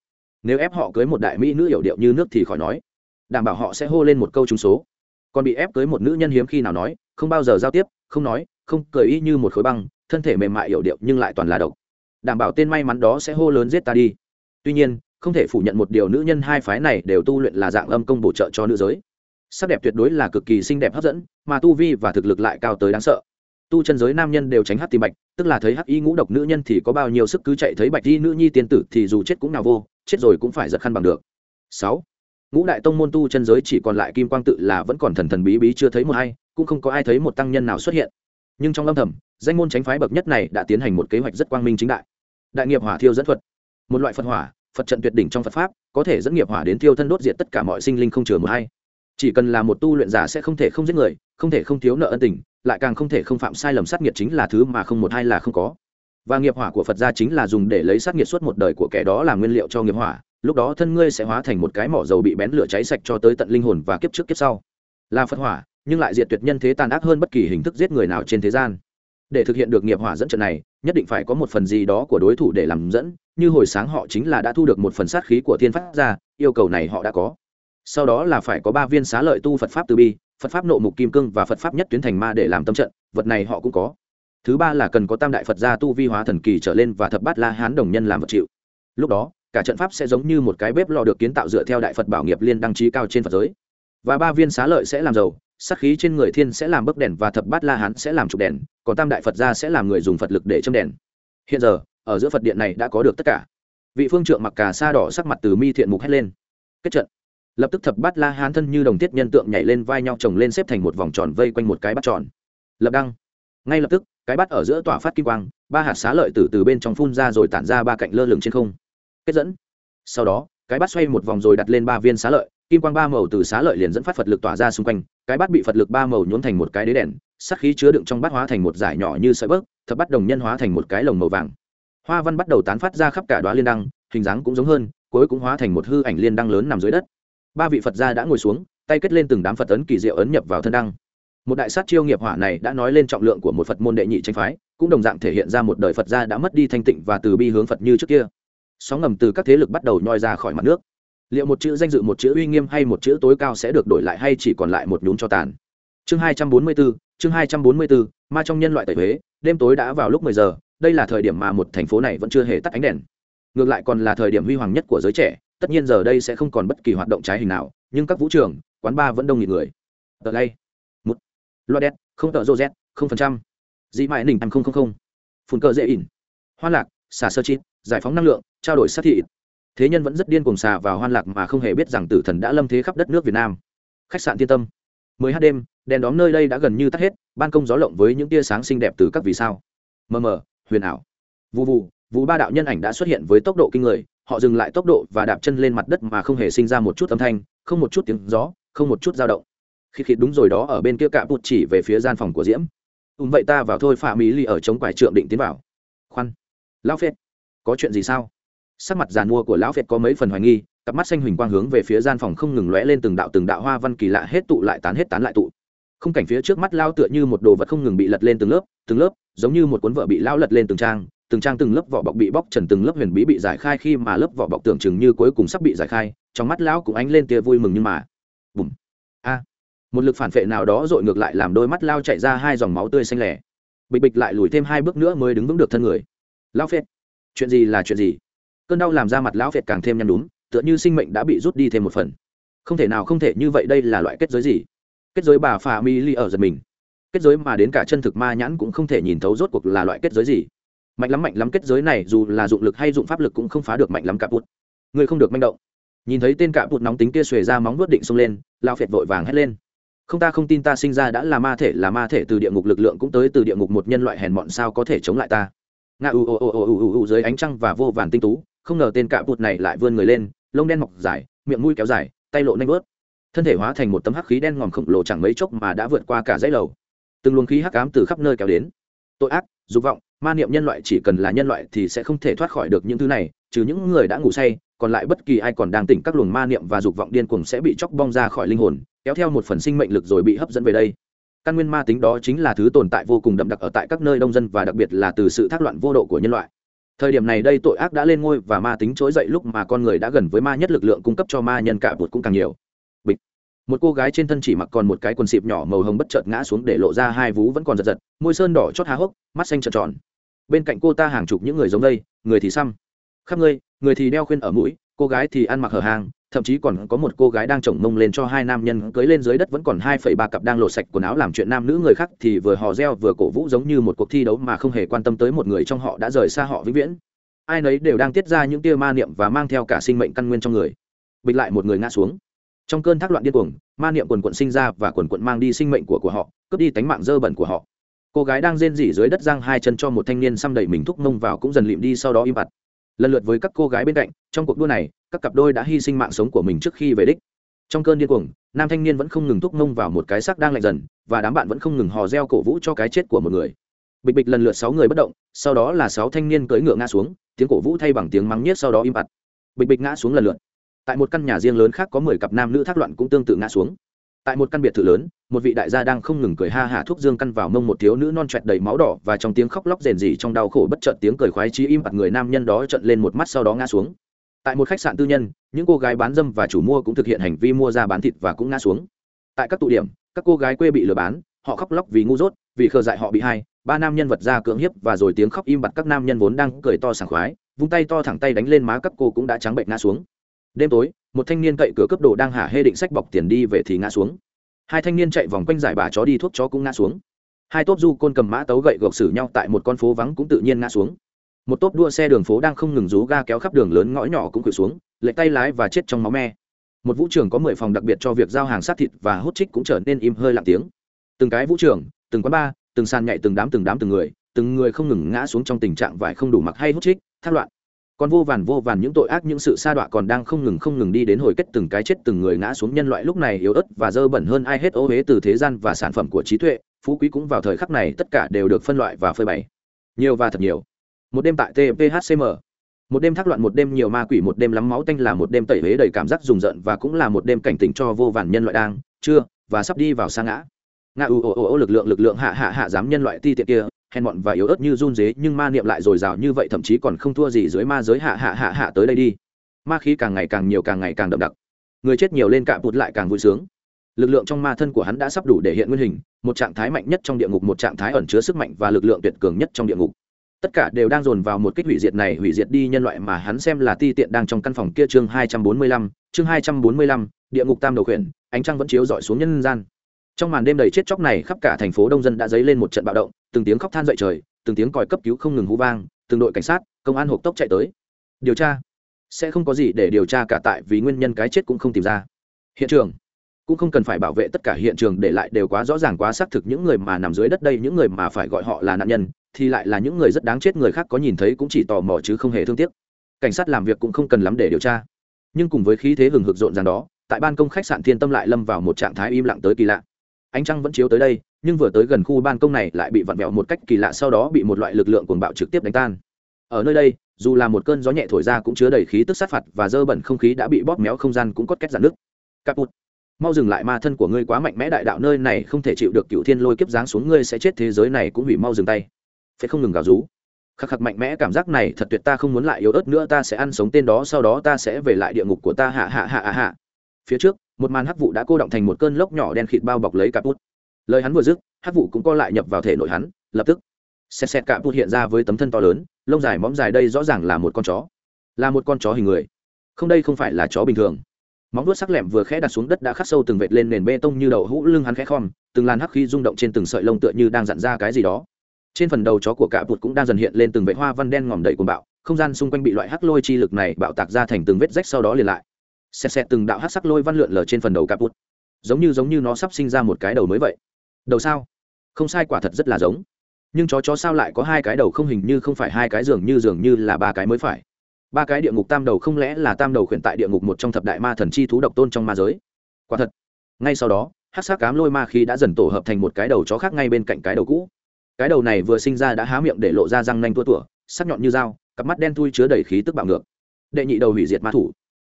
Nếu ép họ cưới một đại mỹ nữ hiểu điệu như nước thì khỏi nói. Đảm bảo họ sẽ hô lên một câu trúng số. Còn bị ép cưới một nữ nhân hiếm khi nào nói không bao giờ giao tiếp không nói không cười y như một khối băng thân thể mềm mại hiểu điệu nhưng lại toàn là độc. Đảm bảo tên may mắn đó sẽ hô lớn giết ta đi. Tuy nhiên không thể phủ nhận một điều nữ nhân hai phái này đều tu luyện là dạng âm công bổ trợ cho nữ giới. Sắc đẹp tuyệt đối là cực kỳ xinh đẹp hấp dẫn, mà tu vi và thực lực lại cao tới đáng sợ. Tu chân giới nam nhân đều tránh hát tìm bạch, tức là thấy hắc y ngũ độc nữ nhân thì có bao nhiêu sức cứ chạy thấy bạch y nữ nhi tiên tử thì dù chết cũng nào vô, chết rồi cũng phải giật khăn bằng được. Sáu. Ngũ đại tông môn tu chân giới chỉ còn lại kim quang tự là vẫn còn thần thần bí bí chưa thấy một ai, cũng không có ai thấy một tăng nhân nào xuất hiện. Nhưng trong lâm thầm, danh môn tránh phái bậc nhất này đã tiến hành một kế hoạch rất quang minh chính đại. Đại nghiệp hỏa thiêu dẫn thuật. Một loại phật hỏa phật trận tuyệt đỉnh trong phật pháp, có thể dẫn nghiệp hỏa đến thiêu thân đốt diệt tất cả mọi sinh linh không chừa một hay chỉ cần là một tu luyện giả sẽ không thể không giết người, không thể không thiếu nợ ân tình, lại càng không thể không phạm sai lầm sát nghiệt chính là thứ mà không một hai là không có. Và nghiệp hỏa của phật gia chính là dùng để lấy sát nghiệt suốt một đời của kẻ đó làm nguyên liệu cho nghiệp hỏa, lúc đó thân ngươi sẽ hóa thành một cái mỏ dầu bị bén lửa cháy sạch cho tới tận linh hồn và kiếp trước kiếp sau. Là phật hỏa, nhưng lại diệt tuyệt nhân thế tàn ác hơn bất kỳ hình thức giết người nào trên thế gian. Để thực hiện được nghiệp hỏa dẫn trận này nhất định phải có một phần gì đó của đối thủ để làm dẫn, như hồi sáng họ chính là đã thu được một phần sát khí của thiên phát ra, yêu cầu này họ đã có. Sau đó là phải có ba viên xá lợi tu phật pháp từ bi, phật pháp nộ mục kim cương và phật pháp nhất tuyến thành ma để làm tâm trận, vật này họ cũng có. Thứ ba là cần có tam đại phật gia tu vi hóa thần kỳ trở lên và thập bát la hán đồng nhân làm vật chịu. Lúc đó, cả trận pháp sẽ giống như một cái bếp lò được kiến tạo dựa theo đại phật bảo nghiệp liên đăng trí cao trên phật giới. Và ba viên xá lợi sẽ làm dầu sắc khí trên người thiên sẽ làm bấc đèn và thập bát la hán sẽ làm trục đèn, còn tam đại phật gia sẽ làm người dùng phật lực để châm đèn. Hiện giờ, ở giữa phật điện này đã có được tất cả. Vị phương trượng mặc cà sa đỏ sắc mặt từ mi thiện mục hét lên. Kết trận. Lập tức thập bát la hán thân như đồng tiết nhân tượng nhảy lên vai nhau chồng lên xếp thành một vòng tròn vây quanh một cái bát tròn. Lập đăng. Ngay lập tức, cái bát ở giữa tỏa phát kim quang, ba hạt xá lợi từ từ bên trong phun ra rồi tản ra ba cạnh lơ lửng trên không. Kết dẫn. Sau đó, cái bát xoay một vòng rồi đặt lên ba viên xá lợi kim quang ba màu từ xá lợi liền dẫn phát phật lực tỏa ra xung quanh, cái bát bị phật lực ba màu nhốn thành một cái đế đèn, sắc khí chứa đựng trong bát hóa thành một giải nhỏ như sợi bớt thập bát đồng nhân hóa thành một cái lồng màu vàng. Hoa văn bắt đầu tán phát ra khắp cả đoá liên đăng, hình dáng cũng giống hơn, cuối cũng hóa thành một hư ảnh liên đăng lớn nằm dưới đất. Ba vị phật gia đã ngồi xuống, tay kết lên từng đám phật ấn kỳ diệu ấn nhập vào thân đăng. Một đại sát chiêu nghiệp hỏa này đã nói lên trọng lượng của một phật môn đệ nhị tranh phái, cũng đồng dạng thể hiện ra một đời phật gia đã mất đi thanh tịnh và từ bi hướng phật như trước kia. Sóng ngầm từ các thế lực bắt đầu nhoi ra khỏi mặt nước liệu một chữ danh dự một chữ uy nghiêm hay một chữ tối cao sẽ được đổi lại hay chỉ còn lại một nhún cho tàn? Chương hai trăm bốn mươi bốn, chương hai trăm bốn mươi bốn, ma trong nhân loại tẩy huế, đêm tối đã vào lúc mười giờ, đây là thời điểm mà một thành phố này vẫn chưa hề tắt ánh đèn. Ngược lại còn là thời điểm huy hoàng nhất của giới trẻ, tất nhiên giờ đây sẽ không còn bất kỳ hoạt động trái hình nào, nhưng các vũ trường, quán bar vẫn đông nghịt người. Tờ lay, một, loa đen không tờ rô z không phần trăm. Dị mãi nỉnh không không không. Phun cờ dễ ỉn. Hoa lạc, xả sơ chít, giải phóng năng lượng, trao đổi sát thị thế nhân vẫn rất điên cuồng xà vào hoan lạc mà không hề biết rằng tử thần đã lâm thế khắp đất nước việt nam. Khách sạn thiên tâm. Mới hát đêm, đèn đóm nơi đây đã gần như tắt hết, ban công gió lộng với những tia sáng xinh đẹp từ các vì sao. Mờ mờ, huyền ảo. Vụ vụ vụ ba đạo nhân ảnh đã xuất hiện với tốc độ kinh người, họ dừng lại tốc độ và đạp chân lên mặt đất mà không hề sinh ra một chút âm thanh, không một chút tiếng gió, không một chút dao động. Khi khịt đúng rồi đó, ở bên kia cạ bụt chỉ về phía gian phòng của diễm. Ùm vậy ta vào thôi, phạm mỹ ly ở chống quải trượng định tiến vào. Khoan. Lão phết có chuyện gì sao? Sắc mặt giàn mua của lão việt có mấy phần hoài nghi, cặp mắt xanh huỳnh quang hướng về phía gian phòng không ngừng lóe lên từng đạo từng đạo hoa văn kỳ lạ hết tụ lại tán hết tán lại tụ. Không cảnh phía trước mắt lao tựa như một đồ vật không ngừng bị lật lên từng lớp từng lớp, giống như một cuốn vợ bị lao lật lên từng trang từng trang từng lớp vỏ bọc bị bóc trần, từng lớp huyền bí bị giải khai khi mà lớp vỏ bọc tưởng chừng như cuối cùng sắp bị giải khai, trong mắt lão cũng ánh lên tia vui mừng nhưng mà, bùm, a, một lực phản vệ nào đó dội ngược lại làm đôi mắt lao chạy ra hai dòng máu tươi xanh lẻ. Bịch bịch lại lùi thêm hai bước nữa mới đứng vững được thân người. Lao phết chuyện gì là chuyện gì? Cơn đau làm ra mặt lão phệt càng thêm nhăn đúng tựa như sinh mệnh đã bị rút đi thêm một phần. Không thể nào không thể như vậy, đây là loại kết giới gì? Kết giới bà phà mi li ở giật mình. Kết giới mà đến cả chân thực ma nhãn cũng không thể nhìn thấu rốt cuộc là loại kết giới gì. Mạnh lắm mạnh lắm kết giới này, dù là dụng lực hay dụng pháp lực cũng không phá được mạnh lắm cạp bụt người không được manh động. Nhìn thấy tên cạp bụt nóng tính kia xuề ra móng vuốt định xông lên lao phệt vội vàng hét lên. Không ta không tin ta sinh ra đã là ma thể, là ma thể từ địa ngục lực lượng cũng tới từ địa ngục một nhân loại hèn mọn sao có thể chống lại ta? Nga u u u u u u dưới ánh trăng và vô vàn tinh tú không ngờ tên cạ bụt này lại vươn người lên, lông đen mọc dài, miệng mũi kéo dài, tay lộ nanh vớt. Thân thể hóa thành một tấm hắc khí đen ngòm khổng lồ chẳng mấy chốc mà đã vượt qua cả dãy lầu. Từng luồng khí hắc ám từ khắp nơi kéo đến. Tội ác, dục vọng, ma niệm nhân loại chỉ cần là nhân loại thì sẽ không thể thoát khỏi được những thứ này, trừ những người đã ngủ say, còn lại bất kỳ ai còn đang tỉnh các luồng ma niệm và dục vọng điên cuồng sẽ bị chóc bong ra khỏi linh hồn, kéo theo một phần sinh mệnh lực rồi bị hấp dẫn về đây. Căn nguyên ma tính đó chính là thứ tồn tại vô cùng đậm đặc ở tại các nơi đông dân và đặc biệt là từ sự thác loạn vô độ của nhân loại thời điểm này đây tội ác đã lên ngôi và ma tính trỗi dậy lúc mà con người đã gần với ma nhất lực lượng cung cấp cho ma nhân cả bụt cũng càng nhiều. Bịch. Một cô gái trên thân chỉ mặc còn một cái quần xịp nhỏ màu hồng bất chợt ngã xuống để lộ ra hai vú vẫn còn giật giật, môi sơn đỏ chót há hốc, mắt xanh trợn tròn. Bên cạnh cô ta hàng chục những người giống đây, người thì xăm. Khắp ngươi người thì đeo khuyên ở mũi, cô gái thì ăn mặc hở hàng thậm chí còn có một cô gái đang chồng mông lên cho hai nam nhân cưới lên dưới đất vẫn còn hai phẩy ba cặp đang lột sạch quần áo làm chuyện nam nữ người khác thì vừa hò reo vừa cổ vũ giống như một cuộc thi đấu mà không hề quan tâm tới một người trong họ đã rời xa họ vĩnh viễn. Ai nấy đều đang tiết ra những tia ma niệm và mang theo cả sinh mệnh căn nguyên trong người. Bịch lại một người ngã xuống. Trong cơn thác loạn điên cuồng, ma niệm quần quận sinh ra và quần quận mang đi sinh mệnh của của họ, cướp đi tánh mạng dơ bẩn của họ. Cô gái đang rên rỉ dưới đất giang hai chân cho một thanh niên xăm đẩy mình thúc mông vào cũng dần lịm đi sau đó im bặt lần lượt với các cô gái bên cạnh, trong cuộc đua này, các cặp đôi đã hy sinh mạng sống của mình trước khi về đích. Trong cơn điên cuồng, nam thanh niên vẫn không ngừng thúc mông vào một cái xác đang lạnh dần, và đám bạn vẫn không ngừng hò reo cổ vũ cho cái chết của một người. Bịch bịch lần lượt sáu người bất động, sau đó là sáu thanh niên cưỡi ngựa ngã xuống, tiếng cổ vũ thay bằng tiếng mắng nhiếc sau đó im bặt. Bịch bịch ngã xuống lần lượt. Tại một căn nhà riêng lớn khác có mười cặp nam nữ thác loạn cũng tương tự ngã xuống tại một căn biệt thự lớn, một vị đại gia đang không ngừng cười ha hả thuốc dương căn vào mông một thiếu nữ non trẹt đầy máu đỏ và trong tiếng khóc lóc rền rỉ trong đau khổ bất chợt tiếng cười khoái chí im bặt người nam nhân đó trận lên một mắt sau đó ngã xuống. Tại một khách sạn tư nhân, những cô gái bán dâm và chủ mua cũng thực hiện hành vi mua ra bán thịt và cũng ngã xuống. Tại các tụ điểm, các cô gái quê bị lừa bán, họ khóc lóc vì ngu dốt, vì khờ dại họ bị hai, ba nam nhân vật ra cưỡng hiếp và rồi tiếng khóc im bặt các nam nhân vốn đang cười to sảng khoái, vung tay to thẳng tay đánh lên má các cô cũng đã trắng bệnh ngã xuống. Đêm tối một thanh niên cậy cửa cấp đồ đang hả hê định sách bọc tiền đi về thì ngã xuống. Hai thanh niên chạy vòng quanh giải bà chó đi, thuốc chó cũng ngã xuống. Hai tốp du côn cầm mã tấu gậy gộc xử nhau tại một con phố vắng cũng tự nhiên ngã xuống. Một tốp đua xe đường phố đang không ngừng rú ga kéo khắp đường lớn ngõ nhỏ cũng quỵ xuống lệ tay lái và chết trong máu me. Một vũ trường có mười phòng đặc biệt cho việc giao hàng sát thịt và hút trích cũng trở nên im hơi lặng tiếng. Từng cái vũ trường, từng quán bar, từng sàn nhảy, từng đám từng đám, từng người từng người không ngừng ngã xuống trong tình trạng vải không đủ mặc hay hút trích thác loạn còn vô vàn vô vàn những tội ác, những sự sa đọa còn đang không ngừng không ngừng đi đến hồi kết từng cái chết từng người ngã xuống nhân loại lúc này yếu ớt và dơ bẩn hơn ai hết ô huế từ thế gian và sản phẩm của trí tuệ, phú quý cũng vào thời khắc này tất cả đều được phân loại và phơi bày. Nhiều và thật nhiều. Một đêm tại tphcm một đêm thác loạn, một đêm nhiều ma quỷ, một đêm lắm máu tanh là một đêm tẩy huế đầy cảm giác rùng rợn và cũng là một đêm cảnh tỉnh cho vô vàn nhân loại đang chưa và sắp đi vào sa ngã. Ngã u ồ ồ lực lượng lực lượng, hạ hạ hạ, dám nhân loại ti tiện kia hèn mọn và yếu ớt như run dế, nhưng ma niệm lại dồi dào như vậy, thậm chí còn không thua gì dưới ma giới hạ hạ hạ hạ tới đây đi. Ma khí càng ngày càng nhiều, càng ngày càng đậm đặc. Người chết nhiều lên cạm bụt lại càng vui sướng. Lực lượng trong ma thân của hắn đã sắp đủ để hiện nguyên hình, một trạng thái mạnh nhất trong địa ngục, một trạng thái ẩn chứa sức mạnh và lực lượng tuyệt cường nhất trong địa ngục. Tất cả đều đang dồn vào một kích hủy diệt này, hủy diệt đi nhân loại mà hắn xem là ti tiện đang trong căn phòng kia chương hai trăm bốn mươi lăm, chương hai trăm bốn mươi lăm, địa ngục tam đầu khuyển, ánh trăng vẫn chiếu rọi xuống nhân gian. Trong màn đêm đầy chết chóc này, khắp cả thành phố đông dân đã dấy lên một trận bạo động từng tiếng khóc than dậy trời, từng tiếng còi cấp cứu không ngừng hú vang, từng đội cảnh sát, công an hộp tốc chạy tới. Điều tra? Sẽ không có gì để điều tra cả tại vì nguyên nhân cái chết cũng không tìm ra. Hiện trường? Cũng không cần phải bảo vệ tất cả hiện trường để lại đều quá rõ ràng quá xác thực những người mà nằm dưới đất đây, những người mà phải gọi họ là nạn nhân, thì lại là những người rất đáng chết, người khác có nhìn thấy cũng chỉ tò mò chứ không hề thương tiếc. Cảnh sát làm việc cũng không cần lắm để điều tra. Nhưng cùng với khí thế hừng hực rộn ràng đó, tại ban công khách sạn thiên tâm lại lâm vào một trạng thái im lặng tới kỳ lạ. Ánh trăng vẫn chiếu tới đây nhưng vừa tới gần khu ban công này lại bị vặn vẹo một cách kỳ lạ sau đó bị một loại lực lượng cuồng bạo trực tiếp đánh tan. Ở nơi đây, dù là một cơn gió nhẹ thổi ra cũng chứa đầy khí tức sát phạt và dơ bẩn không khí đã bị bóp méo không gian cũng cốt két dạn nước caput mau dừng lại ma thân của ngươi quá mạnh mẽ đại đạo nơi này không thể chịu được cựu thiên lôi kiếp giáng xuống ngươi sẽ chết thế giới này cũng hủy mau dừng tay. Phải không ngừng gào rú. Khắc khắc mạnh mẽ cảm giác này thật tuyệt ta không muốn lại yếu ớt nữa ta sẽ ăn sống tên đó sau đó ta sẽ về lại địa ngục của ta, hạ hạ hạ hạ hạ. Phía trước, một màn hắc vụ đã cô động thành một cơn lốc nhỏ đen khịt bao bọc lấy caput lời hắn vừa dứt, hắc vụ cũng co lại nhập vào thể nội hắn, lập tức. Xẹt xẹt cặp bút hiện ra với tấm thân to lớn, lông dài móng dài đây rõ ràng là một con chó. Là một con chó hình người. Không đây không phải là chó bình thường. Móng vuốt sắc lẹm vừa khẽ đặt xuống đất đã khắc sâu từng vệt lên nền bê tông như đậu hũ lưng hắn khẽ khom, từng làn hắc khí rung động trên từng sợi lông tựa như đang dặn ra cái gì đó. Trên phần đầu chó của cả bụt cũng đang dần hiện lên từng vệt hoa văn đen ngòm đầy cuồng bạo, không gian xung quanh bị loại hắc lôi chi lực này bạo tạc ra thành từng vết rách sau đó liền lại. Xẹt xẹt từng đạo hắc sắc lôi văn lượn lờ trên phần đầu cả bụt giống như giống như nó sắp sinh ra một cái đầu mới vậy đầu sao? Không sai, quả thật rất là giống. Nhưng chó chó sao lại có hai cái đầu không hình như không phải hai cái dường như dường như là ba cái mới phải. Ba cái địa ngục tam đầu không lẽ là tam đầu khuyển tại địa ngục một trong thập đại ma thần chi thú độc tôn trong ma giới? Quả thật. Ngay sau đó hát sắc cám lôi ma khí đã dần tổ hợp thành một cái đầu chó khác ngay bên cạnh cái đầu cũ. Cái đầu này vừa sinh ra đã há miệng để lộ ra răng nanh tua tủa, sắc nhọn như dao, cặp mắt đen thui chứa đầy khí tức bạo ngược. Đệ nhị đầu hủy diệt ma thủ.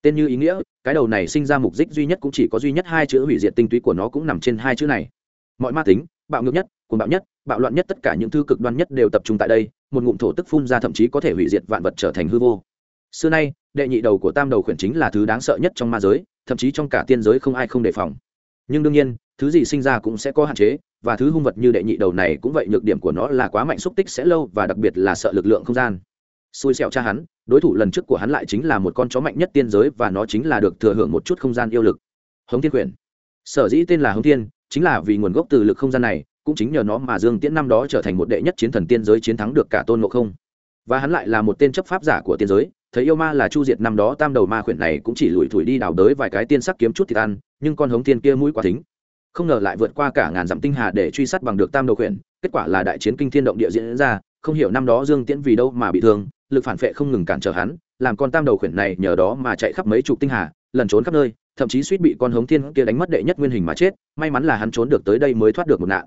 Tên như ý nghĩa, cái đầu này sinh ra mục đích duy nhất cũng chỉ có duy nhất hai chữ hủy diệt tinh túy của nó cũng nằm trên hai chữ này mọi ma tính, bạo ngược nhất, cuồng bạo nhất, bạo loạn nhất, tất cả những thứ cực đoan nhất đều tập trung tại đây, một ngụm thổ tức phun ra thậm chí có thể hủy diệt vạn vật trở thành hư vô. Xưa nay, đệ nhị đầu của tam đầu khuyển chính là thứ đáng sợ nhất trong ma giới, thậm chí trong cả tiên giới không ai không đề phòng. Nhưng đương nhiên, thứ gì sinh ra cũng sẽ có hạn chế, và thứ hung vật như đệ nhị đầu này cũng vậy, nhược điểm của nó là quá mạnh xúc tích sẽ lâu và đặc biệt là sợ lực lượng không gian. Xui xẹo cha hắn, đối thủ lần trước của hắn lại chính là một con chó mạnh nhất tiên giới và nó chính là được thừa hưởng một chút không gian yêu lực. Hống thiên quyển sở dĩ tên là hống thiên chính là vì nguồn gốc từ lực không gian này, cũng chính nhờ nó mà dương tiễn năm đó trở thành một đệ nhất chiến thần tiên giới chiến thắng được cả tôn ngộ không. Và hắn lại là một tên chấp pháp giả của tiên giới, thấy yêu ma là chu diệt năm đó tam đầu ma khuyển này cũng chỉ lủi thủi đi đào đới vài cái tiên sắc kiếm chút thịt ăn, nhưng con hống tiên kia mũi quá thính. Không ngờ lại vượt qua cả ngàn dặm tinh hà để truy sát bằng được tam đầu khuyển, kết quả là đại chiến kinh thiên động địa diễn ra, không hiểu năm đó dương tiễn vì đâu mà bị thương, lực phản vệ không ngừng cản trở hắn, làm con tam đầu khuyển này nhờ đó mà chạy khắp mấy chục tinh hà lần trốn khắp nơi thậm chí suýt bị con hống thiên kia đánh mất đệ nhất nguyên hình mà chết, may mắn là hắn trốn được tới đây mới thoát được một nạn.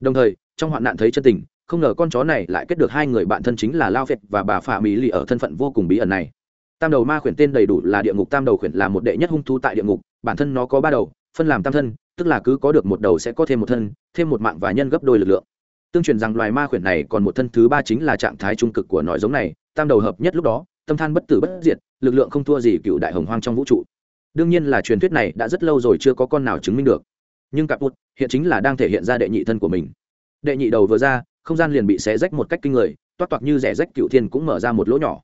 Đồng thời, trong hoạn nạn thấy chân tình, không ngờ con chó này lại kết được hai người bạn thân chính là lao phệt và bà phà mỹ lì ở thân phận vô cùng bí ẩn này. Tam đầu ma khuyển tên đầy đủ là địa ngục, tam đầu khuyển là một đệ nhất hung thú tại địa ngục, bản thân nó có ba đầu, phân làm tam thân, tức là cứ có được một đầu sẽ có thêm một thân, thêm một mạng và nhân gấp đôi lực lượng. Tương truyền rằng loài ma khuyển này còn một thân thứ ba chính là trạng thái trung cực của nói giống này, tam đầu hợp nhất lúc đó, tâm than bất tử bất diệt, lực lượng không thua gì cựu đại hồng hoang trong vũ trụ đương nhiên là truyền thuyết này đã rất lâu rồi chưa có con nào chứng minh được. Nhưng cặp bút hiện chính là đang thể hiện ra đệ nhị thân của mình. Đệ nhị đầu vừa ra, không gian liền bị xé rách một cách kinh người, toát toạc như rẻ rách cựu thiên cũng mở ra một lỗ nhỏ.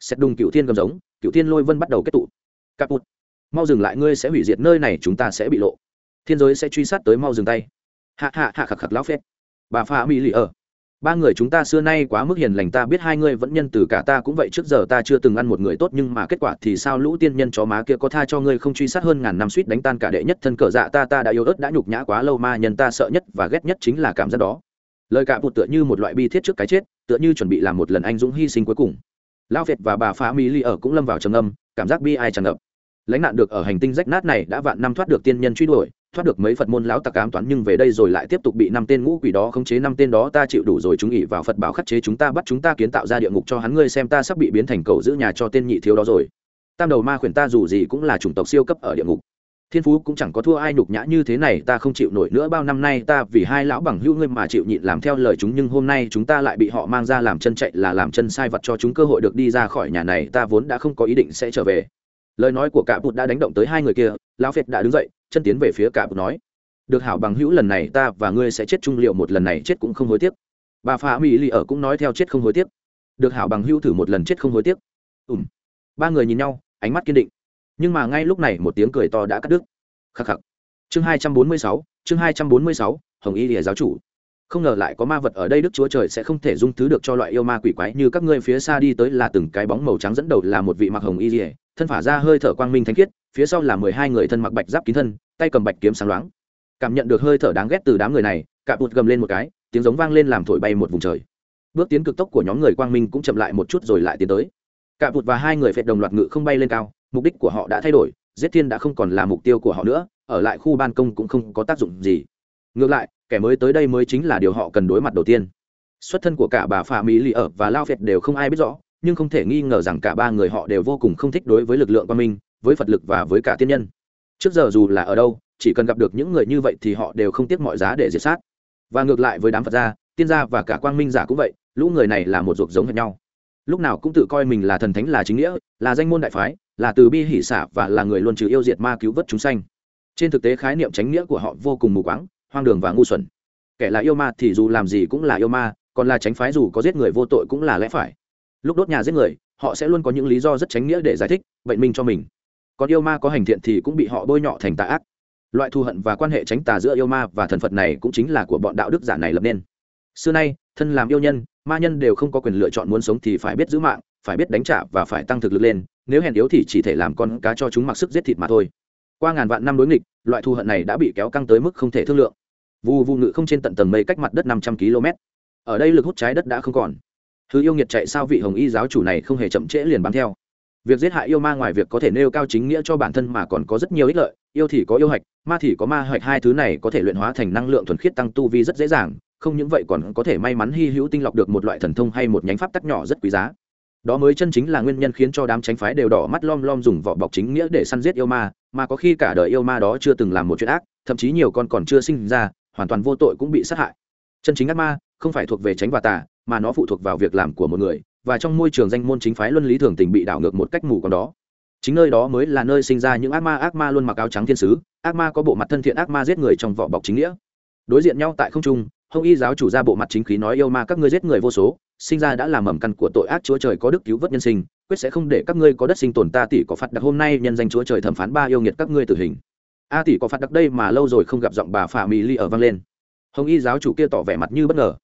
Xét đùng cựu thiên cầm giống cựu thiên lôi vân bắt đầu kết tụ. Cặp bút mau dừng lại ngươi sẽ hủy diệt nơi này, chúng ta sẽ bị lộ. Thiên giới sẽ truy sát tới mau dừng tay. Hạ hạ hạ khạc khạc lão phết. Bà pha mỹ lì ở ba người chúng ta xưa nay quá mức hiền lành, ta biết hai ngươi vẫn nhân từ cả ta cũng vậy, trước giờ ta chưa từng ăn một người tốt, nhưng mà kết quả thì sao? Lũ tiên nhân chó má kia có tha cho ngươi không? Truy sát hơn ngàn năm suýt đánh tan cả đệ nhất thân cờ dạ ta ta đã yêu ớt, đã nhục nhã quá lâu, ma nhân ta sợ nhất và ghét nhất chính là cảm giác đó. Lời cạ bụt tựa như một loại bi thiết trước cái chết, tựa như chuẩn bị làm một lần anh dũng hy sinh cuối cùng. Lao việt và bà phá mỹ ly ở cũng lâm vào trầm âm cảm giác bi ai tràn ngập. Lãnh nạn được ở hành tinh rách nát này đã vạn năm thoát được tiên nhân truy đuổi thoát được mấy phật môn lão tặc ám toán nhưng về đây rồi lại tiếp tục bị năm tên ngũ quỷ đó khống chế, năm tên đó ta chịu đủ rồi, chúng ỉ vào phật bảo khắc chế chúng ta, bắt chúng ta kiến tạo ra địa ngục cho hắn, ngươi xem ta sắp bị biến thành cầu giữ nhà cho tên nhị thiếu đó rồi. Tam đầu ma khuyển ta dù gì cũng là chủng tộc siêu cấp ở địa ngục. Thiên phú cũng chẳng có thua ai nhục nhã như thế này, ta không chịu nổi nữa, bao năm nay ta vì hai lão bằng hữu ngươi mà chịu nhịn làm theo lời chúng, nhưng hôm nay chúng ta lại bị họ mang ra làm chân chạy, là làm chân sai vật cho chúng cơ hội được đi ra khỏi nhà này, ta vốn đã không có ý định sẽ trở về. Lời nói của cả bụt đã đánh động tới hai người kia, lão phệt đã đứng dậy chân tiến về phía cả bụt nói, được hảo bằng hữu lần này ta và ngươi sẽ chết trung liệu một lần này chết cũng không hối tiếc. Bà phá mỹ lì ở cũng nói theo chết không hối tiếc. Được hảo bằng hữu thử một lần chết không hối tiếc. Ùm ba người nhìn nhau, ánh mắt kiên định. Nhưng mà ngay lúc này một tiếng cười to đã cắt đứt. Khắc khắc. Chương hai trăm bốn mươi sáu, chương hai trăm bốn mươi sáu, hồng y lìa giáo chủ. Không ngờ lại có ma vật ở đây đức chúa trời sẽ không thể dung thứ được cho loại yêu ma quỷ quái như các ngươi phía xa đi tới là từng cái bóng màu trắng dẫn đầu là một vị mặc hồng y lìa, thân phả ra hơi thở quang minh thánh khiết phía sau là mười hai người thân mặc bạch giáp kín thân, tay cầm bạch kiếm sáng loáng. Cảm nhận được hơi thở đáng ghét từ đám người này cạ bụt gầm lên một cái, tiếng giống vang lên làm thổi bay một vùng trời. Bước tiến cực tốc của nhóm người quang minh cũng chậm lại một chút rồi lại tiến tới. Cạ bụt và hai người phệt đồng loạt ngự không bay lên cao, mục đích của họ đã thay đổi, giết thiên đã không còn là mục tiêu của họ nữa, ở lại khu ban công cũng không có tác dụng gì. Ngược lại, kẻ mới tới đây mới chính là điều họ cần đối mặt đầu tiên. Xuất thân của cả bà phà mỹ lì ở và lao phệt đều không ai biết rõ, nhưng không thể nghi ngờ rằng cả ba người họ đều vô cùng không thích đối với lực lượng quang minh với phật lực và với cả tiên nhân. Trước giờ dù là ở đâu, chỉ cần gặp được những người như vậy thì họ đều không tiếc mọi giá để diệt sát. Và ngược lại với đám phật gia, tiên gia và cả quang minh giả cũng vậy, lũ người này là một ruột giống hệt nhau. Lúc nào cũng tự coi mình là thần thánh, là chính nghĩa, là danh môn đại phái, là từ bi hỷ xả và là người luôn trừ yêu diệt ma cứu vớt chúng sanh. Trên thực tế khái niệm tránh nghĩa của họ vô cùng mù quáng, hoang đường và ngu xuẩn. Kẻ là yêu ma thì dù làm gì cũng là yêu ma, còn là tránh phái dù có giết người vô tội cũng là lẽ phải. Lúc đốt nhà giết người, họ sẽ luôn có những lý do rất tránh nghĩa để giải thích, bệnh minh cho mình còn yêu ma có hành thiện thì cũng bị họ bôi nhọ thành tà ác. Loại thù hận và quan hệ tránh tà giữa yêu ma và thần phật này cũng chính là của bọn đạo đức giả này lập nên. Xưa nay, thân làm yêu nhân, ma nhân đều không có quyền lựa chọn muốn sống thì phải biết giữ mạng, phải biết đánh trả và phải tăng thực lực lên, nếu hèn yếu thì chỉ thể làm con cá cho chúng mặc sức giết thịt mà thôi. Qua ngàn vạn năm đối nghịch, loại thù hận này đã bị kéo căng tới mức không thể thương lượng. Vu vu ngự không trên tận tầng mây cách mặt đất năm trăm km. Ở đây lực hút trái đất đã không còn. Thứ yêu nghiệt chạy sao vị hồng y giáo chủ này không hề chậm trễ liền bám theo việc giết hại yêu ma ngoài việc có thể nêu cao chính nghĩa cho bản thân mà còn có rất nhiều ích lợi. Yêu thì có yêu hạch, ma thì có ma hạch, hai thứ này có thể luyện hóa thành năng lượng thuần khiết tăng tu vi rất dễ dàng. Không những vậy còn có thể may mắn hy hữu tinh lọc được một loại thần thông hay một nhánh pháp tắc nhỏ rất quý giá. Đó mới chân chính là nguyên nhân khiến cho đám tránh phái đều đỏ mắt lom lom dùng vỏ bọc chính nghĩa để săn giết yêu ma, mà có khi cả đời yêu ma đó chưa từng làm một chuyện ác, thậm chí nhiều con còn chưa sinh ra, hoàn toàn vô tội cũng bị sát hại. Chân chính ác ma không phải thuộc về tránh và tà, mà nó phụ thuộc vào việc làm của một người và trong môi trường danh môn chính phái luân lý thường tình bị đảo ngược một cách mù còn đó. Chính nơi đó mới là nơi sinh ra những ác ma ác ma luôn mặc áo trắng thiên sứ, ác ma có bộ mặt thân thiện, ác ma giết người trong vỏ bọc chính nghĩa. Đối diện nhau tại không trung, hồng y giáo chủ ra bộ mặt chính khí nói, yêu ma, các ngươi giết người vô số, sinh ra đã làm mầm căn của tội ác chúa trời có đức cứu vớt nhân sinh, quyết sẽ không để các ngươi có đất sinh tồn, ta tỷ có phạt đặc hôm nay nhân danh chúa trời thẩm phán ba yêu nghiệt các ngươi tử hình. A tỷ có phạt đặc đây mà lâu rồi không gặp giọng bà phà mì ly ở vang lên. Hồng y giáo chủ kia tỏ vẻ mặt như bất ngờ.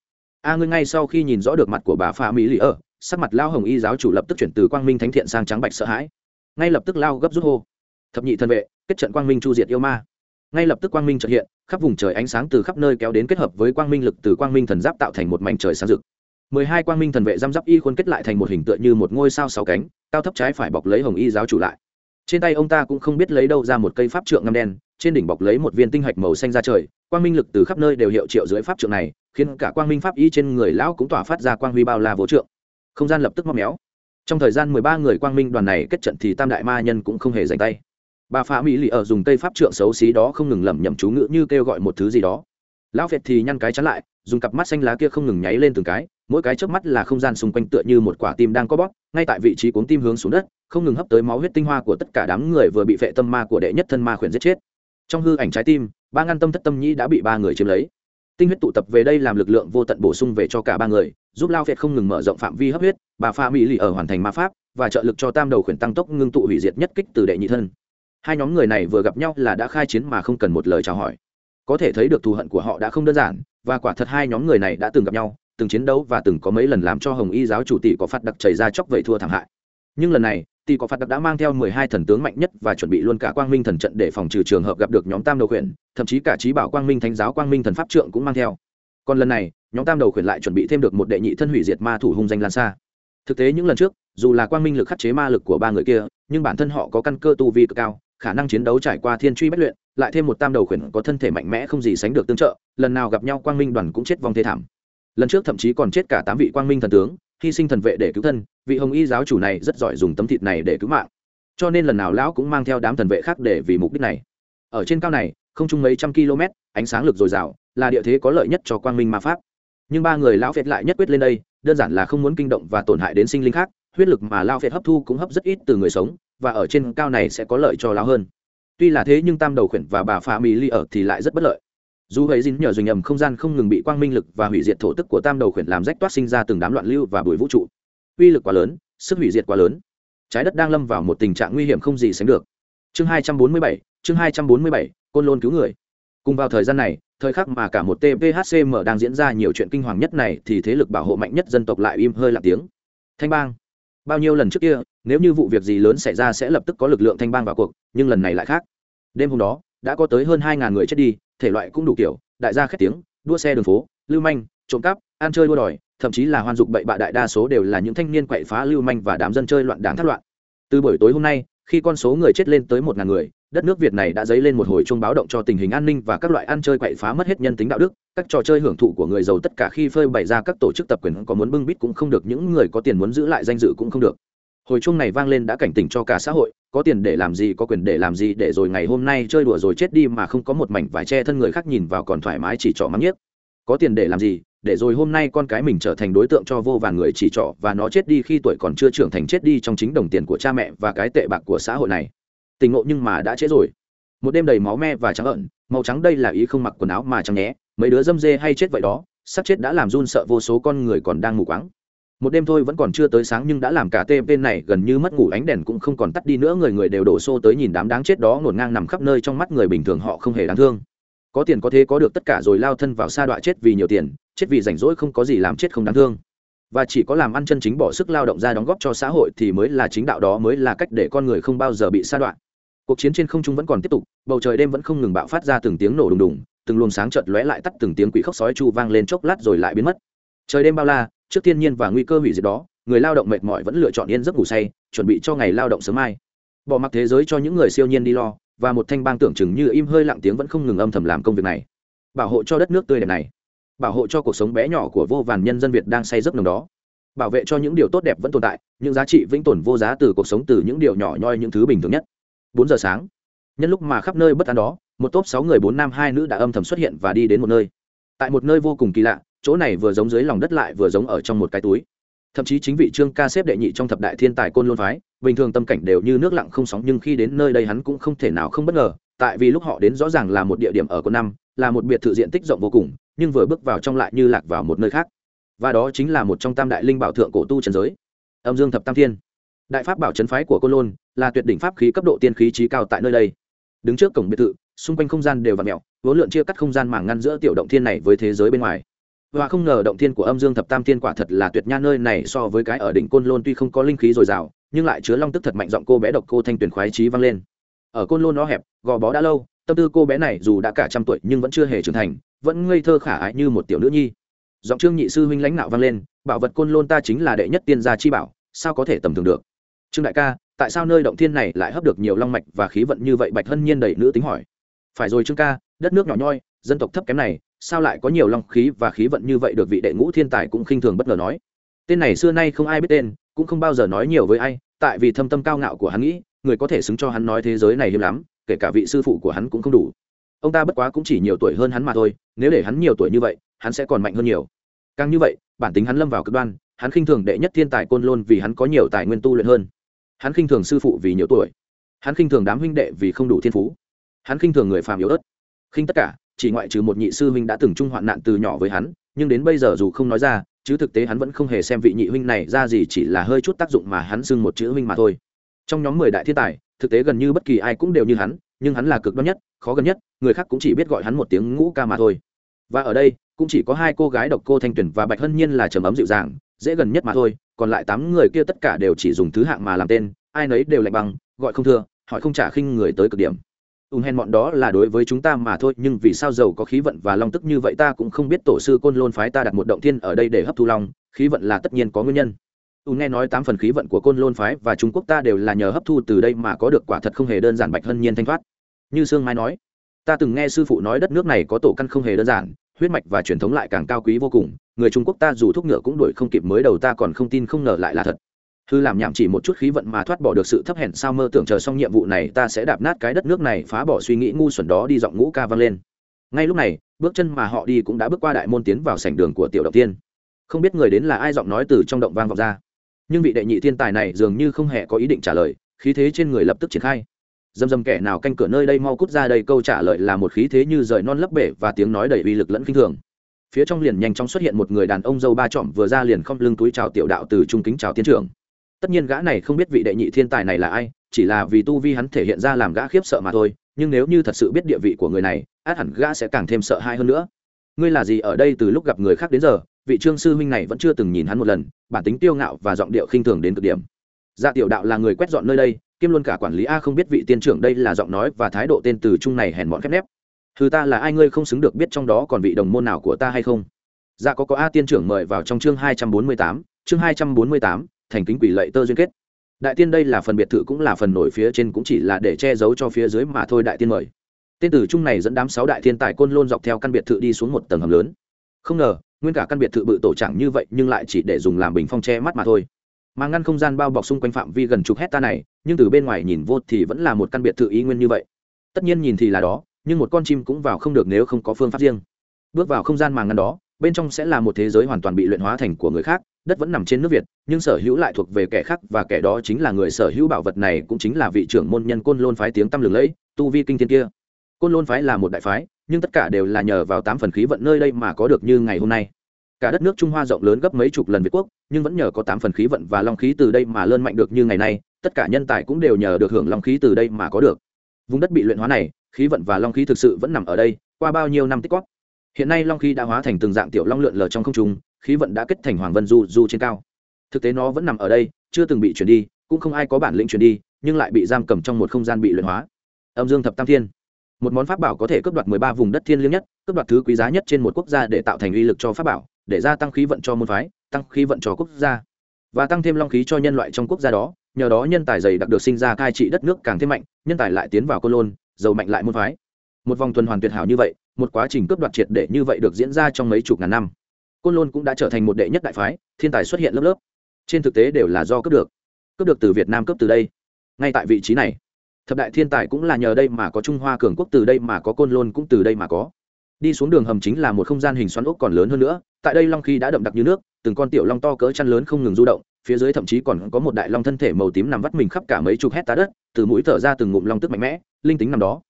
A, ngươi ngay sau khi nhìn rõ được mặt của bà phà mỹ lì ở sắc mặt lao hồng y giáo chủ lập tức chuyển từ quang minh thánh thiện sang trắng bạch sợ hãi. Ngay lập tức lao gấp rút hô, thập nhị thân vệ, kết trận quang minh chu diệt yêu ma. Ngay lập tức quang minh trợ hiện, khắp vùng trời ánh sáng từ khắp nơi kéo đến kết hợp với quang minh lực từ quang minh thần giáp tạo thành một mảnh trời sáng rực. Mười hai quang minh thần vệ giam giáp y khuôn kết lại thành một hình tượng như một ngôi sao sáu cánh, cao thấp trái phải bọc lấy hồng y giáo chủ lại. Trên tay ông ta cũng không biết lấy đâu ra một cây pháp trượng ngâm đen, trên đỉnh bọc lấy một viên tinh hạch màu xanh ra trời. Quang minh lực từ khắp nơi đều hiệu triệu dưới pháp trượng này, khiến cả quang minh pháp y trên người lão cũng tỏa phát ra quang huy bao la vô trượng không gian lập tức móc méo. Trong thời gian mười ba người quang minh đoàn này kết trận thì tam đại ma nhân cũng không hề dành tay. Bà phá mỹ lì ở dùng cây pháp trượng xấu xí đó không ngừng lẩm nhẩm chú ngữ như kêu gọi một thứ gì đó. Lão phệt thì nhăn cái chắn lại, dùng cặp mắt xanh lá kia không ngừng nháy lên từng cái, mỗi cái trước mắt là không gian xung quanh tựa như một quả tim đang có bóp, ngay tại vị trí cuống tim hướng xuống đất, không ngừng hấp tới máu huyết tinh hoa của tất cả đám người vừa bị vệ tâm ma của đệ nhất thân ma khuyển giết chết. Trong hư ảnh trái tim, ba ngăn tâm thất tâm nhĩ đã bị ba người chiếm lấy. Tinh huyết tụ tập về đây làm lực lượng vô tận bổ sung về cho cả ba người giúp lao phệt không ngừng mở rộng phạm vi hấp huyết, bà pha mỹ lì ở hoàn thành ma pháp và trợ lực cho tam đầu khuyển tăng tốc ngưng tụ hủy diệt nhất kích từ đệ nhị thân. Hai nhóm người này vừa gặp nhau là đã khai chiến mà không cần một lời chào hỏi. Có thể thấy được thù hận của họ đã không đơn giản, và quả thật hai nhóm người này đã từng gặp nhau, từng chiến đấu và từng có mấy lần làm cho hồng y giáo chủ tỷ có phát đặc chảy ra chóc vậy thua thảm hại. Nhưng lần này, tỷ có phát đặc đã mang theo mười hai thần tướng mạnh nhất và chuẩn bị luôn cả quang minh thần trận để phòng trừ trường hợp gặp được nhóm tam đầu khuyển, thậm chí cả trí bảo quang minh thánh giáo quang minh thần pháp trượng cũng mang theo. Còn lần này nhóm tam đầu khuyển lại chuẩn bị thêm được một đệ nhị thân hủy diệt ma thủ hung danh lan xa. Thực tế những lần trước, dù là quang minh lực khắc chế ma lực của ba người kia, nhưng bản thân họ có căn cơ tu vi cực cao, khả năng chiến đấu trải qua thiên truy bất luyện, lại thêm một tam đầu khuyển có thân thể mạnh mẽ không gì sánh được tương trợ, lần nào gặp nhau quang minh đoàn cũng chết vong thế thảm. Lần trước thậm chí còn chết cả tám vị quang minh thần tướng, hy sinh thần vệ để cứu thân, vị hồng y giáo chủ này rất giỏi dùng tấm thịt này để cứu mạng. Cho nên lần nào lão cũng mang theo đám thần vệ khác để vì mục đích này. Ở trên cao này, không chung mấy trăm km, ánh sáng lực dồi dào, là địa thế có lợi nhất cho quang minh ma pháp nhưng ba người lão phệt lại nhất quyết lên đây đơn giản là không muốn kinh động và tổn hại đến sinh linh khác huyết lực mà lao phệt hấp thu cũng hấp rất ít từ người sống và ở trên cao này sẽ có lợi cho lão hơn. Tuy là thế nhưng tam đầu khuyển và bà pha mì ly ở thì lại rất bất lợi. Dù ấy dính nhờ dùi nhầm không gian không ngừng bị quang minh lực và hủy diệt thổ tức của tam đầu khuyển làm rách toát sinh ra từng đám loạn lưu và bụi vũ trụ. Uy lực quá lớn sức hủy diệt quá lớn. Trái đất đang lâm vào một tình trạng nguy hiểm không gì sánh được. Chương 247, chương 247, côn lôn cứu người. Cùng vào thời gian này thời khắc mà cả một tphcm đang diễn ra nhiều chuyện kinh hoàng nhất này thì thế lực bảo hộ mạnh nhất dân tộc lại im hơi lặng tiếng. Thanh bang. Bao nhiêu lần trước kia, nếu như vụ việc gì lớn xảy ra sẽ lập tức có lực lượng thanh bang vào cuộc, nhưng lần này lại khác. Đêm hôm đó, đã có tới hơn hai ngàn người chết đi, thể loại cũng đủ kiểu, đại gia khét tiếng, đua xe đường phố, lưu manh, trộm cắp, ăn chơi đua đòi, thậm chí là hoan dục bậy bạ đại đa số đều là những thanh niên quậy phá lưu manh và đám dân chơi loạn đảng thất loạn. Từ buổi tối hôm nay khi con số người chết lên tới một ngàn người, đất nước việt này đã dấy lên một hồi chuông báo động cho tình hình an ninh và các loại ăn chơi quậy phá mất hết nhân tính đạo đức. Các trò chơi hưởng thụ của người giàu tất cả khi phơi bày ra các tổ chức tập quyền có muốn bưng bít cũng không được, những người có tiền muốn giữ lại danh dự cũng không được. Hồi chuông này vang lên đã cảnh tỉnh cho cả xã hội, có tiền để làm gì, có quyền để làm gì, để rồi ngày hôm nay chơi đùa rồi chết đi mà không có một mảnh vải che thân người khác nhìn vào còn thoải mái chỉ trỏ mắng nhiếc có tiền để làm gì, để rồi hôm nay con cái mình trở thành đối tượng cho vô vàn người chỉ trỏ và nó chết đi khi tuổi còn chưa trưởng thành chết đi trong chính đồng tiền của cha mẹ và cái tệ bạc của xã hội này. Tình ngộ nhưng mà đã chết rồi. Một đêm đầy máu me và trắng ợn màu trắng đây là ý không mặc quần áo mà chẳng nhé, mấy đứa dâm dê hay chết vậy đó, sắp chết đã làm run sợ vô số con người còn đang mù quáng. Một đêm thôi vẫn còn chưa tới sáng nhưng đã làm cả tv này gần như mất ngủ, ánh đèn cũng không còn tắt đi nữa, người người đều đổ xô tới nhìn đám đáng chết đó ngổn ngang nằm khắp nơi trong mắt người bình thường, họ không hề đáng thương có tiền có thế có được tất cả rồi lao thân vào sa đọa chết vì nhiều tiền, chết vì rảnh rỗi không có gì làm chết không đáng thương. Và chỉ có làm ăn chân chính bỏ sức lao động ra đóng góp cho xã hội thì mới là chính đạo đó mới là cách để con người không bao giờ bị sa đọa. Cuộc chiến trên không trung vẫn còn tiếp tục, bầu trời đêm vẫn không ngừng bạo phát ra từng tiếng nổ đùng đùng, từng luồng sáng chợt lóe lại tắt từng tiếng quỷ khóc sói chu vang lên chốc lát rồi lại biến mất. Trời đêm bao la, trước thiên nhiên và nguy cơ hủy diệt đó, người lao động mệt mỏi vẫn lựa chọn yên giấc ngủ say, chuẩn bị cho ngày lao động sớm mai. Bỏ mặc thế giới cho những người siêu nhiên đi lo và một thanh bang tưởng chừng như im hơi lặng tiếng vẫn không ngừng âm thầm làm công việc này. Bảo hộ cho đất nước tươi đẹp này. Bảo hộ cho cuộc sống bé nhỏ của vô vàn nhân dân việt đang say giấc nồng đó. Bảo vệ cho những điều tốt đẹp vẫn tồn tại, những giá trị vĩnh tồn vô giá từ cuộc sống từ những điều nhỏ nhoi những thứ bình thường nhất. Bốn giờ sáng. Nhân lúc mà khắp nơi bất an đó, một tốp sáu người bốn nam hai nữ đã âm thầm xuất hiện và đi đến một nơi. Tại một nơi vô cùng kỳ lạ, chỗ này vừa giống dưới lòng đất lại vừa giống ở trong một cái túi thậm chí chính vị trương ca xếp đệ nhị trong thập đại thiên tài côn lôn phái, bình thường tâm cảnh đều như nước lặng không sóng, nhưng khi đến nơi đây hắn cũng không thể nào không bất ngờ, tại vì lúc họ đến rõ ràng là một địa điểm ở quận năm, là một biệt thự diện tích rộng vô cùng, nhưng vừa bước vào trong lại như lạc vào một nơi khác. Và đó chính là một trong tam đại linh bảo thượng cổ tu trần giới. Âm dương thập tam thiên. Đại pháp bảo trấn phái của côn lôn là tuyệt đỉnh pháp khí cấp độ tiên khí trí cao tại nơi đây. Đứng trước cổng biệt thự, xung quanh không gian đều vặn mẹo, vốn lượn chia cắt không gian mảng ngăn giữa tiểu động thiên này với thế giới bên ngoài và không ngờ động thiên của âm dương thập tam thiên quả thật là tuyệt nha, nơi này so với cái ở đỉnh côn lôn tuy không có linh khí dồi dào, nhưng lại chứa long tức thật mạnh, giọng cô bé độc cô thanh tuyển khoái trí vang lên. Ở côn lôn nó hẹp, gò bó đã lâu, tâm tư cô bé này dù đã cả trăm tuổi nhưng vẫn chưa hề trưởng thành, vẫn ngây thơ khả ái như một tiểu nữ nhi. Giọng trương nhị sư huynh lãnh nạo vang lên, bảo vật côn lôn ta chính là đệ nhất tiên gia chi bảo, sao có thể tầm thường được? Trương đại ca, tại sao nơi động thiên này lại hấp được nhiều long mạch và khí vận như vậy? Bạch hân nhiên đầy nữ tính hỏi. Phải rồi trương ca, đất nước nhỏ nhoi, dân tộc thấp kém này sao lại có nhiều long khí và khí vận như vậy được vị đệ ngũ thiên tài cũng khinh thường bất ngờ nói. Tên này xưa nay không ai biết tên, cũng không bao giờ nói nhiều với ai, tại vì thâm tâm cao ngạo của hắn nghĩ, người có thể xứng cho hắn nói thế giới này hiếm lắm, kể cả vị sư phụ của hắn cũng không đủ. Ông ta bất quá cũng chỉ nhiều tuổi hơn hắn mà thôi, nếu để hắn nhiều tuổi như vậy, hắn sẽ còn mạnh hơn nhiều. Càng như vậy, bản tính hắn lâm vào cực đoan, hắn khinh thường đệ nhất thiên tài côn lôn vì hắn có nhiều tài nguyên tu luyện hơn. Hắn khinh thường sư phụ vì nhiều tuổi. Hắn khinh thường đám huynh đệ vì không đủ thiên phú. Hắn khinh thường người phàm yếu ớt. Khinh tất cả chỉ ngoại trừ một nhị sư huynh đã từng chung hoạn nạn từ nhỏ với hắn, nhưng đến bây giờ dù không nói ra, chứ thực tế hắn vẫn không hề xem vị nhị huynh này ra gì chỉ là hơi chút tác dụng mà hắn xưng một chữ huynh mà thôi. Trong nhóm mười đại thiên tài, thực tế gần như bất kỳ ai cũng đều như hắn, nhưng hắn là cực đoan nhất, khó gần nhất, người khác cũng chỉ biết gọi hắn một tiếng ngũ ca mà thôi. Và ở đây, cũng chỉ có hai cô gái độc cô thanh tuyển và bạch hân nhiên là trầm ấm dịu dàng, dễ gần nhất mà thôi, còn lại tám người kia tất cả đều chỉ dùng thứ hạng mà làm tên, ai nấy đều lạnh bằng gọi không thưa, hỏi không trả khinh người tới cực điểm ùn hèn bọn đó là đối với chúng ta mà thôi, nhưng vì sao giàu có khí vận và long tức như vậy ta cũng không biết, tổ sư côn lôn phái ta đặt một động thiên ở đây để hấp thu long, khí vận là tất nhiên có nguyên nhân. Ùn nghe nói tám phần khí vận của côn lôn phái và trung quốc ta đều là nhờ hấp thu từ đây mà có được quả thật không hề đơn giản bạch hân nhiên thanh thoát. Như sương mai nói, ta từng nghe sư phụ nói đất nước này có tổ căn không hề đơn giản, huyết mạch và truyền thống lại càng cao quý vô cùng, người trung quốc ta dù thúc ngựa cũng đuổi không kịp, mới đầu ta còn không tin không ngờ lại là thật hư làm nhảm chỉ một chút khí vận mà thoát bỏ được sự thấp hèn sao mơ tưởng chờ xong nhiệm vụ này, ta sẽ đạp nát cái đất nước này, phá bỏ suy nghĩ ngu xuẩn đó đi, giọng ngũ ca vang lên. Ngay lúc này, bước chân mà họ đi cũng đã bước qua đại môn tiến vào sảnh đường của tiểu động tiên. Không biết người đến là ai, giọng nói từ trong động vang vọng ra. Nhưng vị đệ nhị thiên tài này dường như không hề có ý định trả lời, khí thế trên người lập tức triển khai. Dầm dầm kẻ nào canh cửa nơi đây mau cút ra đây, câu trả lời là một khí thế như rời non lấp bể và tiếng nói đầy uy lực lẫn kinh thường. Phía trong liền nhanh chóng xuất hiện một người đàn ông dâu ba trọm vừa ra liền không lưng túi chào tiểu đạo từ trung kính chào tiến trưởng tất nhiên gã này không biết vị đệ nhị thiên tài này là ai, chỉ là vì tu vi hắn thể hiện ra làm gã khiếp sợ mà thôi, nhưng nếu như thật sự biết địa vị của người này, át hẳn gã sẽ càng thêm sợ hãi hơn nữa. Ngươi là gì ở đây từ lúc gặp người khác đến giờ, vị trương sư huynh này vẫn chưa từng nhìn hắn một lần, bản tính tiêu ngạo và giọng điệu khinh thường đến cực điểm. Dạ tiểu đạo là người quét dọn nơi đây, kiêm luôn cả quản lý a không biết vị tiên trưởng đây là giọng nói và thái độ tên từ chung này hèn mọn khép nép. Thứ ta là ai ngươi không xứng được biết trong đó còn vị đồng môn nào của ta hay không? Dạ có có a tiên trưởng mời vào trong chương hai trăm bốn mươi tám, chương hai trăm bốn mươi tám thành kính quỷ lệ tơ duyên kết. Đại tiên đây là phần biệt thự cũng là phần nổi phía trên cũng chỉ là để che giấu cho phía dưới mà thôi đại tiên mời. Tên tử trung này dẫn đám sáu đại thiên tài côn lôn dọc theo căn biệt thự đi xuống một tầng hầm lớn. Không ngờ, nguyên cả căn biệt thự bự tổ chẳng như vậy nhưng lại chỉ để dùng làm bình phong che mắt mà thôi. Mà ngăn không gian bao bọc xung quanh phạm vi gần chục hecta này, nhưng từ bên ngoài nhìn vô thì vẫn là một căn biệt thự ý nguyên như vậy. Tất nhiên nhìn thì là đó, nhưng một con chim cũng vào không được nếu không có phương pháp riêng. Bước vào không gian màng ngăn đó, bên trong sẽ là một thế giới hoàn toàn bị luyện hóa thành của người khác đất vẫn nằm trên nước việt, nhưng sở hữu lại thuộc về kẻ khác và kẻ đó chính là người sở hữu bảo vật này cũng chính là vị trưởng môn nhân côn lôn phái tiếng tăm lừng lẫy, tu vi kinh thiên kia. Côn lôn phái là một đại phái, nhưng tất cả đều là nhờ vào tám phần khí vận nơi đây mà có được như ngày hôm nay. Cả đất nước trung hoa rộng lớn gấp mấy chục lần việt quốc, nhưng vẫn nhờ có tám phần khí vận và long khí từ đây mà lớn mạnh được như ngày nay, tất cả nhân tài cũng đều nhờ được hưởng long khí từ đây mà có được. Vùng đất bị luyện hóa này, khí vận và long khí thực sự vẫn nằm ở đây, qua bao nhiêu năm tích cóp? Hiện nay long khí đã hóa thành từng dạng tiểu long lượn lờ trong không trung khí vận đã kết thành hoàng vân du du trên cao. Thực tế nó vẫn nằm ở đây, chưa từng bị chuyển đi, cũng không ai có bản lĩnh chuyển đi, nhưng lại bị giam cầm trong một không gian bị luyện hóa. Âm dương thập tam thiên. Một món pháp bảo có thể cướp đoạt mười ba vùng đất thiên liêng nhất, cướp đoạt thứ quý giá nhất trên một quốc gia để tạo thành uy lực cho pháp bảo, để gia tăng khí vận cho môn phái, tăng khí vận cho quốc gia. Và tăng thêm long khí cho nhân loại trong quốc gia đó, nhờ đó nhân tài dày đặc được sinh ra cai trị đất nước càng thêm mạnh, nhân tài lại tiến vào côn lôn, giàu mạnh lại môn phái. Một vòng tuần hoàn tuyệt hảo như vậy, một quá trình cướp đoạt triệt để như vậy được diễn ra trong mấy chục ngàn năm côn lôn cũng đã trở thành một đệ nhất đại phái, thiên tài xuất hiện lớp lớp. Trên thực tế đều là do cướp được. Cướp được từ việt nam, cướp từ đây. Ngay tại vị trí này, thập đại thiên tài cũng là nhờ đây mà có trung hoa cường quốc, từ đây mà có côn lôn cũng từ đây mà có. Đi xuống đường hầm chính là một không gian hình xoắn ốc còn lớn hơn nữa, tại đây long khí đã đậm đặc như nước, từng con tiểu long to cỡ chăn lớn không ngừng du động, phía dưới thậm chí còn có một đại long thân thể màu tím nằm vắt mình khắp cả mấy chục hectare đất, từ mũi thở ra từng ngụm long tức mạnh mẽ, linh tính nằm đó.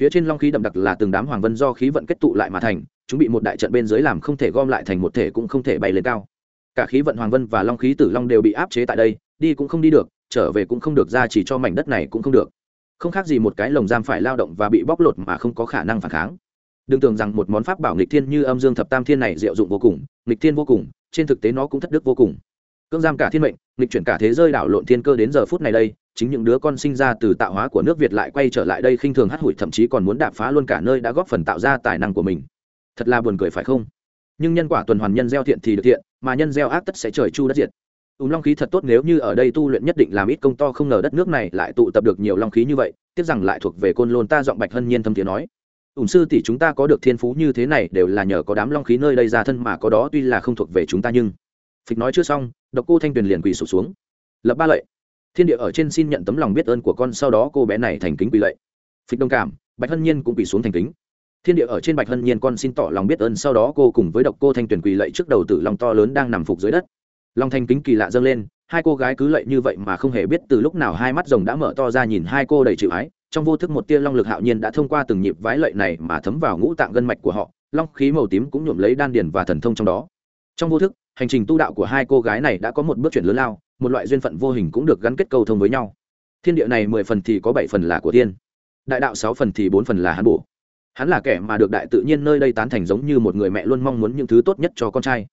Phía trên long khí đậm đặc là từng đám hoàng vân do khí vận kết tụ lại mà thành chúng bị một đại trận bên dưới làm không thể gom lại thành một thể cũng không thể bay lên cao. Cả khí vận hoàng vân và long khí tử long đều bị áp chế tại đây, đi cũng không đi được, trở về cũng không được ra chỉ cho mảnh đất này cũng không được. Không khác gì một cái lồng giam phải lao động và bị bóc lột mà không có khả năng phản kháng. Đừng tưởng rằng một món pháp bảo nghịch thiên như âm dương thập tam thiên này diệu dụng vô cùng, nghịch thiên vô cùng, trên thực tế nó cũng thất đức vô cùng. Cưỡng giam cả thiên mệnh, nghịch chuyển cả thế giới đảo lộn thiên cơ đến giờ phút này đây, chính những đứa con sinh ra từ tạo hóa của nước việt lại quay trở lại đây khinh thường hắt hủi, thậm chí còn muốn đạp phá luôn cả nơi đã góp phần tạo ra tài năng của mình thật là buồn cười phải không? Nhưng nhân quả tuần hoàn nhân gieo thiện thì được thiện, mà nhân gieo ác tất sẽ trời chu đất diệt. Ùm long khí thật tốt nếu như ở đây tu luyện nhất định làm ít công to không ngờ đất nước này lại tụ tập được nhiều long khí như vậy, tiếc rằng lại thuộc về côn lôn ta giọng bạch hân nhiên thâm tiếng nói. Ùm sư tỷ chúng ta có được thiên phú như thế này đều là nhờ có đám long khí nơi đây ra thân mà có đó tuy là không thuộc về chúng ta nhưng. Phịch nói chưa xong, độc cô thanh tuyền liền quỳ sụp xuống. Lập ba lệ thiên địa ở trên xin nhận tấm lòng biết ơn của con, sau đó cô bé này thành kính quỳ lệ phịch đồng cảm, bạch hân nhiên cũng quỳ xuống thành kính thiên địa ở trên bạch hân nhiên con xin tỏ lòng biết ơn, sau đó cô cùng với độc cô thanh tuyền quỳ lạy trước đầu tử long to lớn đang nằm phục dưới đất. Long thanh kính kỳ lạ dâng lên, hai cô gái cứ lạy như vậy mà không hề biết từ lúc nào hai mắt rồng đã mở to ra nhìn hai cô đầy chịu ái. Trong vô thức một tia long lực hạo nhiên đã thông qua từng nhịp vái lạy này mà thấm vào ngũ tạng gân mạch của họ, long khí màu tím cũng nhuộm lấy đan điền và thần thông trong đó. Trong vô thức, hành trình tu đạo của hai cô gái này đã có một bước chuyển lớn lao, một loại duyên phận vô hình cũng được gắn kết cầu thông với nhau. Thiên địa này mười phần thì có bảy phần là của thiên đại đạo sáu phần thì bốn phần là hán bổ hắn là kẻ mà được đại tự nhiên nơi đây tán thành giống như một người mẹ luôn mong muốn những thứ tốt nhất cho con trai.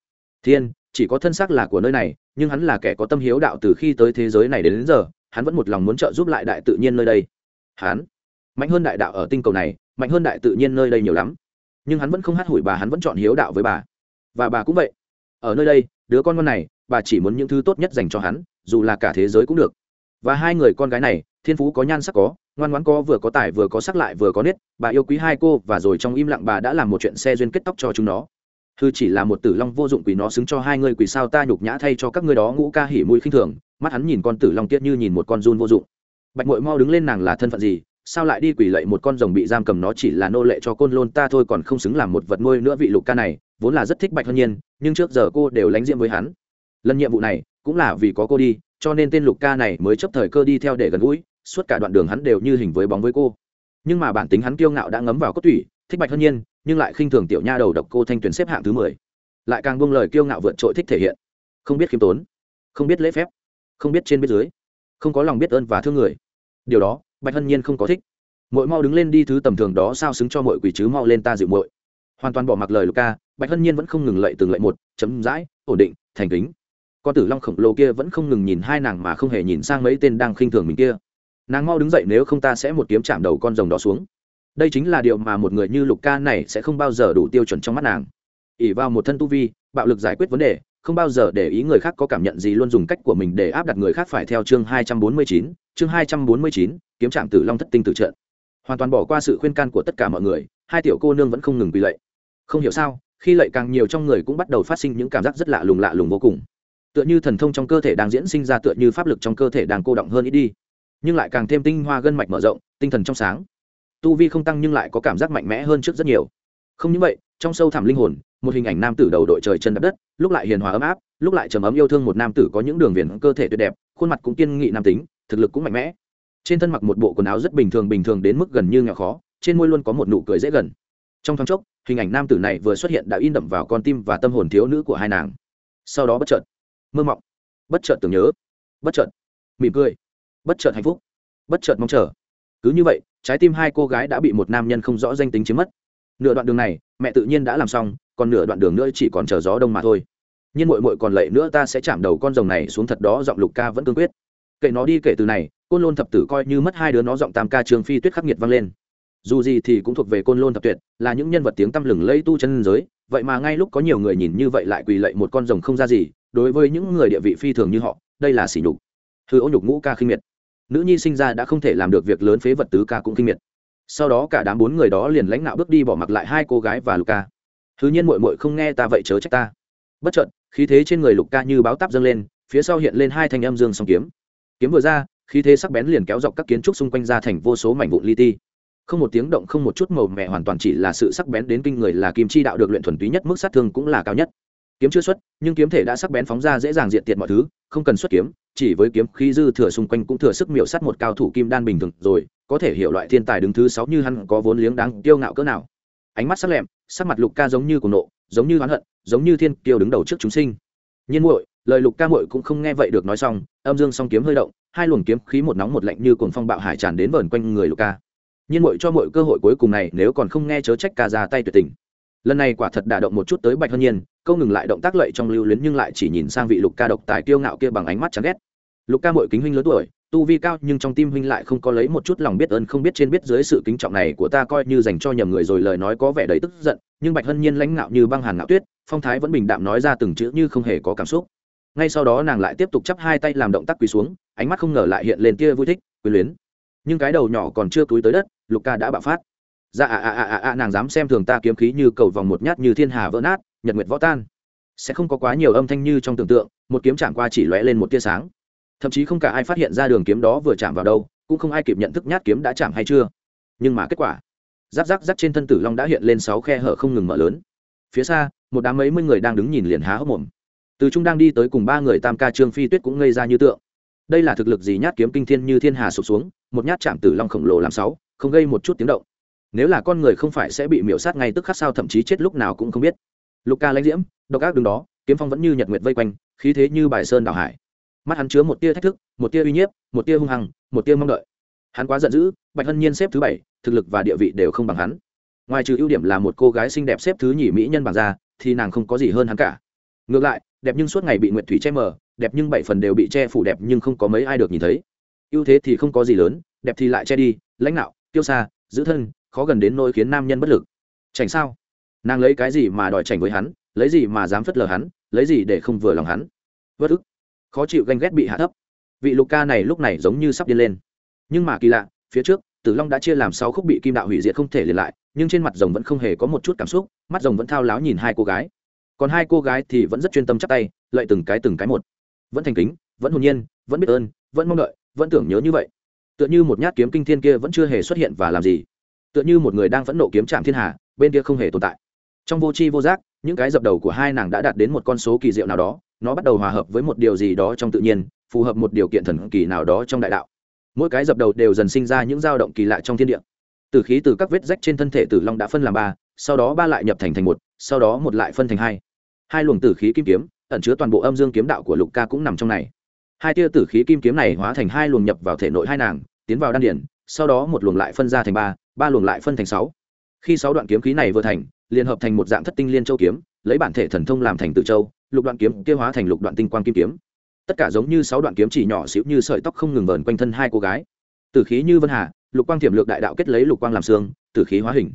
Thiên chỉ có thân xác là của nơi này nhưng hắn là kẻ có tâm hiếu đạo từ khi tới thế giới này đến, đến giờ hắn vẫn một lòng muốn trợ giúp lại đại tự nhiên nơi đây. Hắn mạnh hơn đại đạo ở tinh cầu này mạnh hơn đại tự nhiên nơi đây nhiều lắm. Nhưng hắn vẫn không hát hủi bà hắn vẫn chọn hiếu đạo với bà. Và bà cũng vậy. Ở nơi đây đứa con con này bà chỉ muốn những thứ tốt nhất dành cho hắn dù là cả thế giới cũng được. Và hai người con gái này thiên phú có nhan sắc có ngoan ngoãn có vừa có tài vừa có sắc lại vừa có nết, bà yêu quý hai cô và rồi trong im lặng bà đã làm một chuyện xe duyên kết tóc cho chúng nó. Hư chỉ là một tử long vô dụng quỷ nó xứng cho hai người quỷ sao ta nhục nhã thay cho các ngươi đó ngũ ca hỉ mũi khinh thường, mắt hắn nhìn con tử long tiết như nhìn một con run vô dụng. Bạch mội mau đứng lên nàng là thân phận gì, sao lại đi quỷ lệ một con rồng bị giam cầm nó chỉ là nô lệ cho côn lôn ta thôi còn không xứng làm một vật nuôi nữa vị lục ca này, vốn là rất thích bạch hân nhiên, nhưng trước giờ cô đều lánh diễm với hắn. Lần nhiệm vụ này, cũng là vì có cô đi, cho nên tên lục ca này mới chấp thời cơ đi theo để gần gũi suốt cả đoạn đường hắn đều như hình với bóng với cô. Nhưng mà bản tính hắn kiêu ngạo đã ngấm vào cốt tủy, thích bạch hân nhiên, nhưng lại khinh thường tiểu nha đầu độc cô thanh tuyền xếp hạng thứ mười. Lại càng buông lời kiêu ngạo vượt trội thích thể hiện. Không biết khiêm tốn, không biết lễ phép, không biết trên biết dưới, không có lòng biết ơn và thương người. Điều đó, bạch hân nhiên không có thích. Mỗi mau đứng lên đi thứ tầm thường đó sao xứng cho mọi quỷ chứ mau lên ta dịu muội. Hoàn toàn bỏ mặc lời lục ca, bạch hân nhiên vẫn không ngừng lạy từng lạy một, chấm dãi, ổn định, thành kính. Con tử long khổng lồ kia vẫn không ngừng nhìn hai nàng mà không hề nhìn sang mấy tên đang khinh thường mình kia nàng mau đứng dậy nếu không ta sẽ một kiếm chạm đầu con rồng đó xuống. Đây chính là điều mà một người như lục ca này sẽ không bao giờ đủ tiêu chuẩn trong mắt nàng. Ỉ vào một thân tu vi, bạo lực giải quyết vấn đề, không bao giờ để ý người khác có cảm nhận gì luôn dùng cách của mình để áp đặt người khác phải theo chương hai trăm bốn mươi chín, chương hai trăm bốn mươi chín, kiếm trạm tử long thất tinh tử trận. Hoàn toàn bỏ qua sự khuyên can của tất cả mọi người, hai tiểu cô nương vẫn không ngừng bị lệ không hiểu sao, khi lệ càng nhiều trong người cũng bắt đầu phát sinh những cảm giác rất lạ lùng lạ lùng vô cùng. Tựa như thần thông trong cơ thể đang diễn sinh ra tựa như pháp lực trong cơ thể đang cô động hơn ít đi nhưng lại càng thêm tinh hoa gân mạch mở rộng, tinh thần trong sáng. Tu vi không tăng nhưng lại có cảm giác mạnh mẽ hơn trước rất nhiều. Không những vậy, trong sâu thẳm linh hồn, một hình ảnh nam tử đầu đội trời chân đập đất, lúc lại hiền hòa ấm áp, lúc lại trầm ấm yêu thương một nam tử có những đường viền cơ thể tuyệt đẹp, khuôn mặt cũng kiên nghị nam tính, thực lực cũng mạnh mẽ. Trên thân mặc một bộ quần áo rất bình thường bình thường đến mức gần như nghèo khó, trên môi luôn có một nụ cười dễ gần. Trong thoáng chốc, hình ảnh nam tử này vừa xuất hiện đã in đậm vào con tim và tâm hồn thiếu nữ của hai nàng. Sau đó bất chợt, mơ mộng. Bất chợt tưởng nhớ. Bất chợt, mỉm cười bất chợt hạnh phúc. Bất chợt mong chờ. Cứ như vậy, trái tim hai cô gái đã bị một nam nhân không rõ danh tính chiếm mất. Nửa đoạn đường này, mẹ tự nhiên đã làm xong, còn nửa đoạn đường nữa chỉ còn chờ gió đông mà thôi. Nhưng mội mội còn lậy nữa ta sẽ chạm đầu con rồng này xuống thật đó, giọng lục ca vẫn cương quyết. Kệ nó đi, kể từ này, côn lôn thập tử coi như mất hai đứa nó, giọng tam ca trường phi tuyết khắc nghiệt vang lên. Dù gì thì cũng thuộc về côn lôn thập tuyệt, là những nhân vật tiếng tăm lừng lẫy tu chân giới, vậy mà ngay lúc có nhiều người nhìn như vậy lại quỳ lạy một con rồng không ra gì, đối với những người địa vị phi thường như họ, đây là sỉ nhục. Thư ô nhục ngũ ca khinh miệt nữ nhi sinh ra đã không thể làm được việc lớn phế vật tứ ca cũng kinh miệt. Sau đó cả đám bốn người đó liền lãnh đạo bước đi bỏ mặc lại hai cô gái và lục ca thứ nhiên mội mội không nghe ta vậy chớ trách ta. Bất trợn khí thế trên người lục ca như báo táp dâng lên, phía sau hiện lên hai thanh âm dương song kiếm. Kiếm vừa ra, khí thế sắc bén liền kéo dọc các kiến trúc xung quanh ra thành vô số mảnh vụn li ti. Không một tiếng động, không một chút màu mẹ hoàn toàn chỉ là sự sắc bén đến kinh người là kim chi đạo được luyện thuần túy nhất, mức sát thương cũng là cao nhất kiếm chưa xuất, nhưng kiếm thể đã sắc bén phóng ra dễ dàng diện tiệt mọi thứ, không cần xuất kiếm, chỉ với kiếm khí dư thừa xung quanh cũng thừa sức miểu sát một cao thủ kim đan bình thường rồi, có thể hiểu loại thiên tài đứng thứ sáu như hắn có vốn liếng đáng kiêu ngạo cỡ nào. Ánh mắt sắc lẹm, sắc mặt lục ca giống như cuồng nộ, giống như oán hận, giống như thiên kiêu đứng đầu trước chúng sinh. Nhiên muội, lời lục ca muội cũng không nghe vậy được nói xong, âm dương song kiếm hơi động, hai luồng kiếm khí một nóng một lạnh như cuồng phong bạo hải tràn đến vờn quanh người lục ca. Nhiên muội cho muội cơ hội cuối cùng này, nếu còn không nghe chớ trách ca ra tay tuyệt tình. Lần này quả thật đả động một chút tới bạch hân nhiên câu ngừng lại động tác lợi trong lưu luyến nhưng lại chỉ nhìn sang vị lục ca độc tài kiêu ngạo kia bằng ánh mắt chán ghét. Lục ca muội kính huynh lớn tuổi, tu vi cao nhưng trong tim huynh lại không có lấy một chút lòng biết ơn, không biết trên biết dưới sự kính trọng này của ta coi như dành cho nhầm người rồi lời nói có vẻ đầy tức giận, nhưng bạch hân nhiên lãnh ngạo như băng hàn ngạo tuyết, phong thái vẫn bình đạm nói ra từng chữ như không hề có cảm xúc. Ngay sau đó nàng lại tiếp tục chắp hai tay làm động tác quỳ xuống, ánh mắt không ngờ lại hiện lên tia vui thích quyền luyến. Nhưng cái đầu nhỏ còn chưa cúi tới đất, lục ca đã bạo phát. Dạ à à à à à nàng dám xem thường ta kiếm khí như cầu vòng một nhát như thiên hà vỡ nát nhật nguyệt võ tan. Sẽ không có quá nhiều âm thanh như trong tưởng tượng, một kiếm chạm qua chỉ lóe lên một tia sáng. Thậm chí không cả ai phát hiện ra đường kiếm đó vừa chạm vào đâu, cũng không ai kịp nhận thức nhát kiếm đã chạm hay chưa. Nhưng mà kết quả, giáp giáp giáp trên thân tử long đã hiện lên sáu khe hở không ngừng mở lớn. Phía xa, một đám mấy mươi người đang đứng nhìn liền há hốc mồm. Từ trung đang đi tới cùng ba người tam ca trương phi tuyết cũng ngây ra như tượng. Đây là thực lực gì nhát kiếm kinh thiên như thiên hà sụp xuống, một nhát chạm tử long khổng lồ làm sáu, không gây một chút tiếng động. Nếu là con người không phải sẽ bị miểu sát ngay tức khắc sao thậm chí chết lúc nào cũng không biết lục ca lãnh diễm, độc ác đứng đó, kiếm phong vẫn như nhật nguyệt vây quanh, khí thế như bài sơn đảo hải. Mắt hắn chứa một tia thách thức, một tia uy nhiếp, một tia hung hăng, một tia mong đợi. Hắn quá giận dữ, bạch hân nhiên xếp thứ bảy, thực lực và địa vị đều không bằng hắn. Ngoài trừ ưu điểm là một cô gái xinh đẹp xếp thứ nhì mỹ nhân bằng ra, thì nàng không có gì hơn hắn cả. Ngược lại, đẹp nhưng suốt ngày bị nguyệt thủy che mờ, đẹp nhưng bảy phần đều bị che phủ đẹp nhưng không có mấy ai được nhìn thấy. Ưu thế thì không có gì lớn, đẹp thì lại che đi, lãnh đạo, tiêu xa, giữ thân, khó gần đến nỗi khiến nam nhân bất lực. Chảnh sao nàng lấy cái gì mà đòi chảnh với hắn, lấy gì mà dám phất lờ hắn, lấy gì để không vừa lòng hắn? Vất ức. Khó chịu ganh ghét bị hạ thấp. Vị lục ca này lúc này giống như sắp điên lên. Nhưng mà kỳ lạ, phía trước, tử long đã chia làm sáu khúc bị kim đạo hủy diệt không thể liền lại, nhưng trên mặt rồng vẫn không hề có một chút cảm xúc, mắt rồng vẫn thao láo nhìn hai cô gái. Còn hai cô gái thì vẫn rất chuyên tâm chắc tay, lợi từng cái từng cái một. Vẫn thành kính, vẫn hồn nhiên, vẫn biết ơn, vẫn mong đợi, vẫn tưởng nhớ như vậy. Tựa như một nhát kiếm kinh thiên kia vẫn chưa hề xuất hiện và làm gì. Tựa như một người đang phẫn nộ kiếm trạm thiên hà, bên kia không hề tồn tại trong vô tri vô giác, những cái dập đầu của hai nàng đã đạt đến một con số kỳ diệu nào đó, nó bắt đầu hòa hợp với một điều gì đó trong tự nhiên, phù hợp một điều kiện thần kỳ nào đó trong đại đạo. Mỗi cái dập đầu đều dần sinh ra những dao động kỳ lạ trong thiên địa. Từ khí từ các vết rách trên thân thể tử long đã phân làm ba, sau đó ba lại nhập thành thành một, sau đó một lại phân thành hai. Hai luồng tử khí kim kiếm, ẩn chứa toàn bộ âm dương kiếm đạo của lục ca cũng nằm trong này. Hai tia tử khí kim kiếm này hóa thành hai luồng nhập vào thể nội hai nàng, tiến vào đan điển sau đó một luồng lại phân ra thành ba ba luồng lại phân thành sáu khi sáu đoạn kiếm khí này vừa thành, liền hợp thành một dạng thất tinh liên châu kiếm, lấy bản thể thần thông làm thành tự châu, lục đoạn kiếm kia hóa thành lục đoạn tinh quang kim kiếm. Tất cả giống như sáu đoạn kiếm chỉ nhỏ xíu như sợi tóc không ngừng vờn quanh thân hai cô gái. Tử khí như vân hà, lục quang tiềm lược đại đạo kết lấy lục quang làm xương, tử khí hóa hình.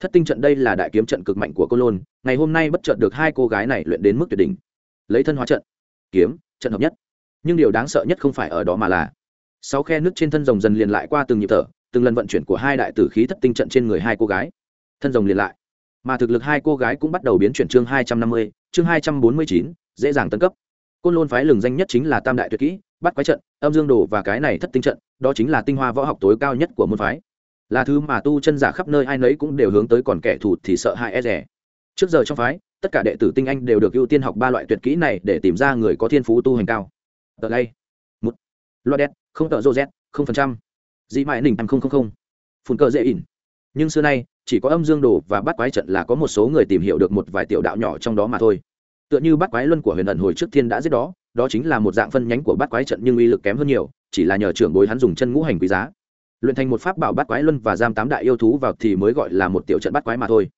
Thất tinh trận đây là đại kiếm trận cực mạnh của cô lôn, ngày hôm nay bất chợt được hai cô gái này luyện đến mức tuyệt đỉnh. Lấy thân hóa trận, kiếm, trận hợp nhất. Nhưng điều đáng sợ nhất không phải ở đó mà là, sáu khe nước trên thân rồng dần liền lại qua từng nhịp thở, từng lần vận chuyển của hai đại tử khí thất tinh trận trên người hai cô gái thân rồng liền lại. Mà thực lực hai cô gái cũng bắt đầu biến chuyển chương hai trăm năm mươi, chương hai trăm bốn mươi chín, dễ dàng tấn cấp. Côn lôn phái lừng danh nhất chính là tam đại tuyệt kỹ bắt quái trận, âm dương đồ và cái này thất tinh trận, đó chính là tinh hoa võ học tối cao nhất của môn phái. Là thứ mà tu chân giả khắp nơi ai nấy cũng đều hướng tới còn kẻ thù thì sợ hãi e rẻ trước giờ trong phái, tất cả đệ tử tinh anh đều được ưu tiên học ba loại tuyệt kỹ này để tìm ra người có thiên phú tu hành cao. Tờ lay một loa đen không tờ rô z không phần trăm. Dị mại nỉnh không không không. Phun cờ dễ ỉn. Nhưng xưa nay chỉ có âm dương đồ và bắt quái trận là có một số người tìm hiểu được một vài tiểu đạo nhỏ trong đó mà thôi. Tựa như bắt quái luân của huyền ẩn hồi trước thiên đã giết đó đó chính là một dạng phân nhánh của bắt quái trận nhưng uy lực kém hơn nhiều, chỉ là nhờ trưởng bối hắn dùng chân ngũ hành quý giá. Luyện thành một pháp bảo bắt quái luân và giam tám đại yêu thú vào thì mới gọi là một tiểu trận bắt quái mà thôi.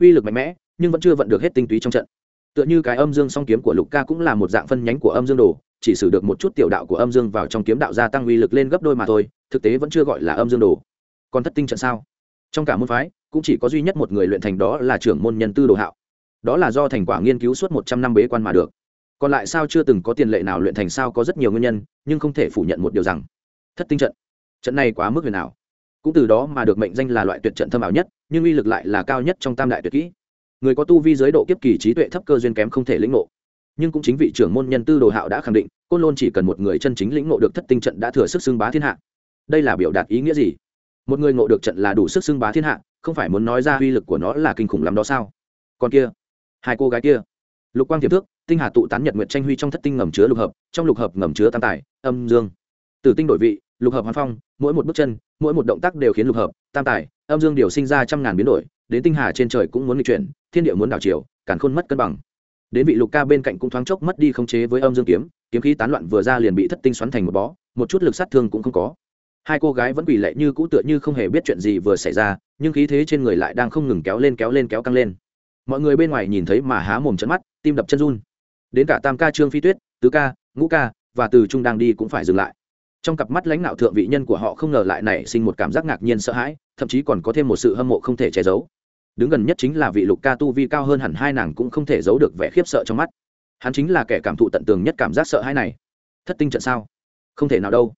Uy lực mạnh mẽ, nhưng vẫn chưa vận được hết tinh túy trong trận. Tựa như cái âm dương song kiếm của lục ca cũng là một dạng phân nhánh của âm dương đồ, chỉ sử được một chút tiểu đạo của âm dương vào trong kiếm đạo gia tăng uy lực lên gấp đôi mà thôi, thực tế vẫn chưa gọi là âm dương đồ. Còn thất tinh trận sao? Trong cả môn phái cũng chỉ có duy nhất một người luyện thành đó là trưởng môn nhân tư đồ hạo. Đó là do thành quả nghiên cứu suốt một trăm năm bế quan mà được. Còn lại sao chưa từng có tiền lệ nào luyện thành sao có rất nhiều nguyên nhân, nhưng không thể phủ nhận một điều rằng, thất tinh trận. Trận này quá mức huyền nào cũng từ đó mà được mệnh danh là loại tuyệt trận thâm ảo nhất, nhưng uy lực lại là cao nhất trong tam đại tuyệt kỹ. Người có tu vi giới độ kiếp kỳ trí tuệ thấp cơ duyên kém không thể lĩnh ngộ. Nhưng cũng chính vị trưởng môn nhân tư đồ hạo đã khẳng định, côn lôn chỉ cần một người chân chính lĩnh ngộ được thất tinh trận đã thừa sức xưng bá thiên hạ. Đây là biểu đạt ý nghĩa gì? Một người ngộ được trận là đủ sức xưng bá thiên hạ không phải muốn nói ra uy lực của nó là kinh khủng lắm đó sao? Còn kia, hai cô gái kia. Lục quang tiềm thước, tinh hà tụ tán nhật nguyệt tranh huy trong thất tinh ngầm chứa lục hợp, trong lục hợp ngầm chứa tam tài, âm dương. Từ tinh đổi vị, lục hợp hoàn phong, mỗi một bước chân, mỗi một động tác đều khiến lục hợp, tam tài, âm dương điều sinh ra trăm ngàn biến đổi, đến tinh hà trên trời cũng muốn nghịch chuyển, thiên địa muốn đảo chiều, càn khôn mất cân bằng. Đến vị lục ca bên cạnh cũng thoáng chốc mất đi khống chế với âm dương kiếm kiếm khí tán loạn vừa ra liền bị thất tinh xoắn thành một bó, một chút lực sát thương cũng không có hai cô gái vẫn quỳ lệ như cũ tựa như không hề biết chuyện gì vừa xảy ra, nhưng khí thế trên người lại đang không ngừng kéo lên kéo lên kéo căng lên. Mọi người bên ngoài nhìn thấy mà há mồm chân mắt, tim đập chân run. Đến cả tam ca, trương phi tuyết, tứ ca, ngũ ca và từ trung đang đi cũng phải dừng lại. Trong cặp mắt lãnh đạo thượng vị nhân của họ không ngờ lại nảy sinh một cảm giác ngạc nhiên sợ hãi, thậm chí còn có thêm một sự hâm mộ không thể che giấu. Đứng gần nhất chính là vị lục ca tu vi cao hơn hẳn hai nàng cũng không thể giấu được vẻ khiếp sợ trong mắt. Hắn chính là kẻ cảm thụ tận tường nhất cảm giác sợ hãi này. Thất tinh trận sao? Không thể nào đâu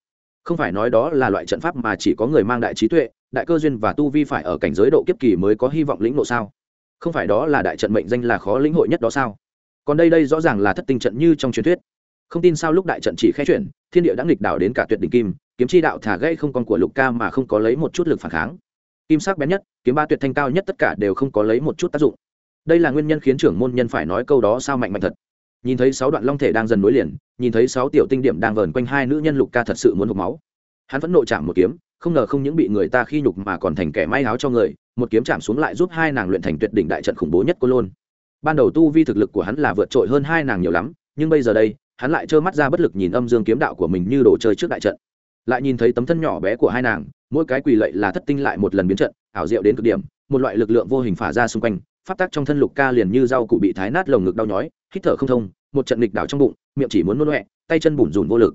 không phải nói đó là loại trận pháp mà chỉ có người mang đại trí tuệ, đại cơ duyên và tu vi phải ở cảnh giới độ kiếp kỳ mới có hy vọng lĩnh ngộ sao? Không phải đó là đại trận mệnh danh là khó lĩnh hội nhất đó sao? Còn đây đây rõ ràng là thất tinh trận như trong truyền thuyết. Không tin sao lúc đại trận chỉ khẽ chuyển, thiên địa đã nghịch đảo đến cả tuyệt đỉnh kim, kiếm chi đạo thả gây không con của lục ca mà không có lấy một chút lực phản kháng. Kim sắc bén nhất, kiếm ba tuyệt thanh cao nhất tất cả đều không có lấy một chút tác dụng. Đây là nguyên nhân khiến trưởng môn nhân phải nói câu đó sao mạnh mạnh thật nhìn thấy sáu đoạn long thể đang dần nối liền, nhìn thấy sáu tiểu tinh điểm đang vờn quanh hai nữ nhân lục ca thật sự muốn hộp máu. Hắn vẫn nộ chạm một kiếm, không ngờ không những bị người ta khi nhục mà còn thành kẻ may áo cho người, một kiếm chạm xuống lại giúp hai nàng luyện thành tuyệt đỉnh đại trận khủng bố nhất cô lôn. Ban đầu tu vi thực lực của hắn là vượt trội hơn hai nàng nhiều lắm, nhưng bây giờ đây, hắn lại trơ mắt ra bất lực nhìn âm dương kiếm đạo của mình như đồ chơi trước đại trận. Lại nhìn thấy tấm thân nhỏ bé của hai nàng, mỗi cái quỳ lệ là thất tinh lại một lần biến trận, ảo diệu đến cực điểm, một loại lực lượng vô hình phả ra xung quanh phát tác trong thân lục ca liền như rau cụ bị thái nát lồng ngực đau nhói, hít thở không thông, một trận nghịch đảo trong bụng, miệng chỉ muốn nôn loẹ, tay chân bủn rủn vô lực.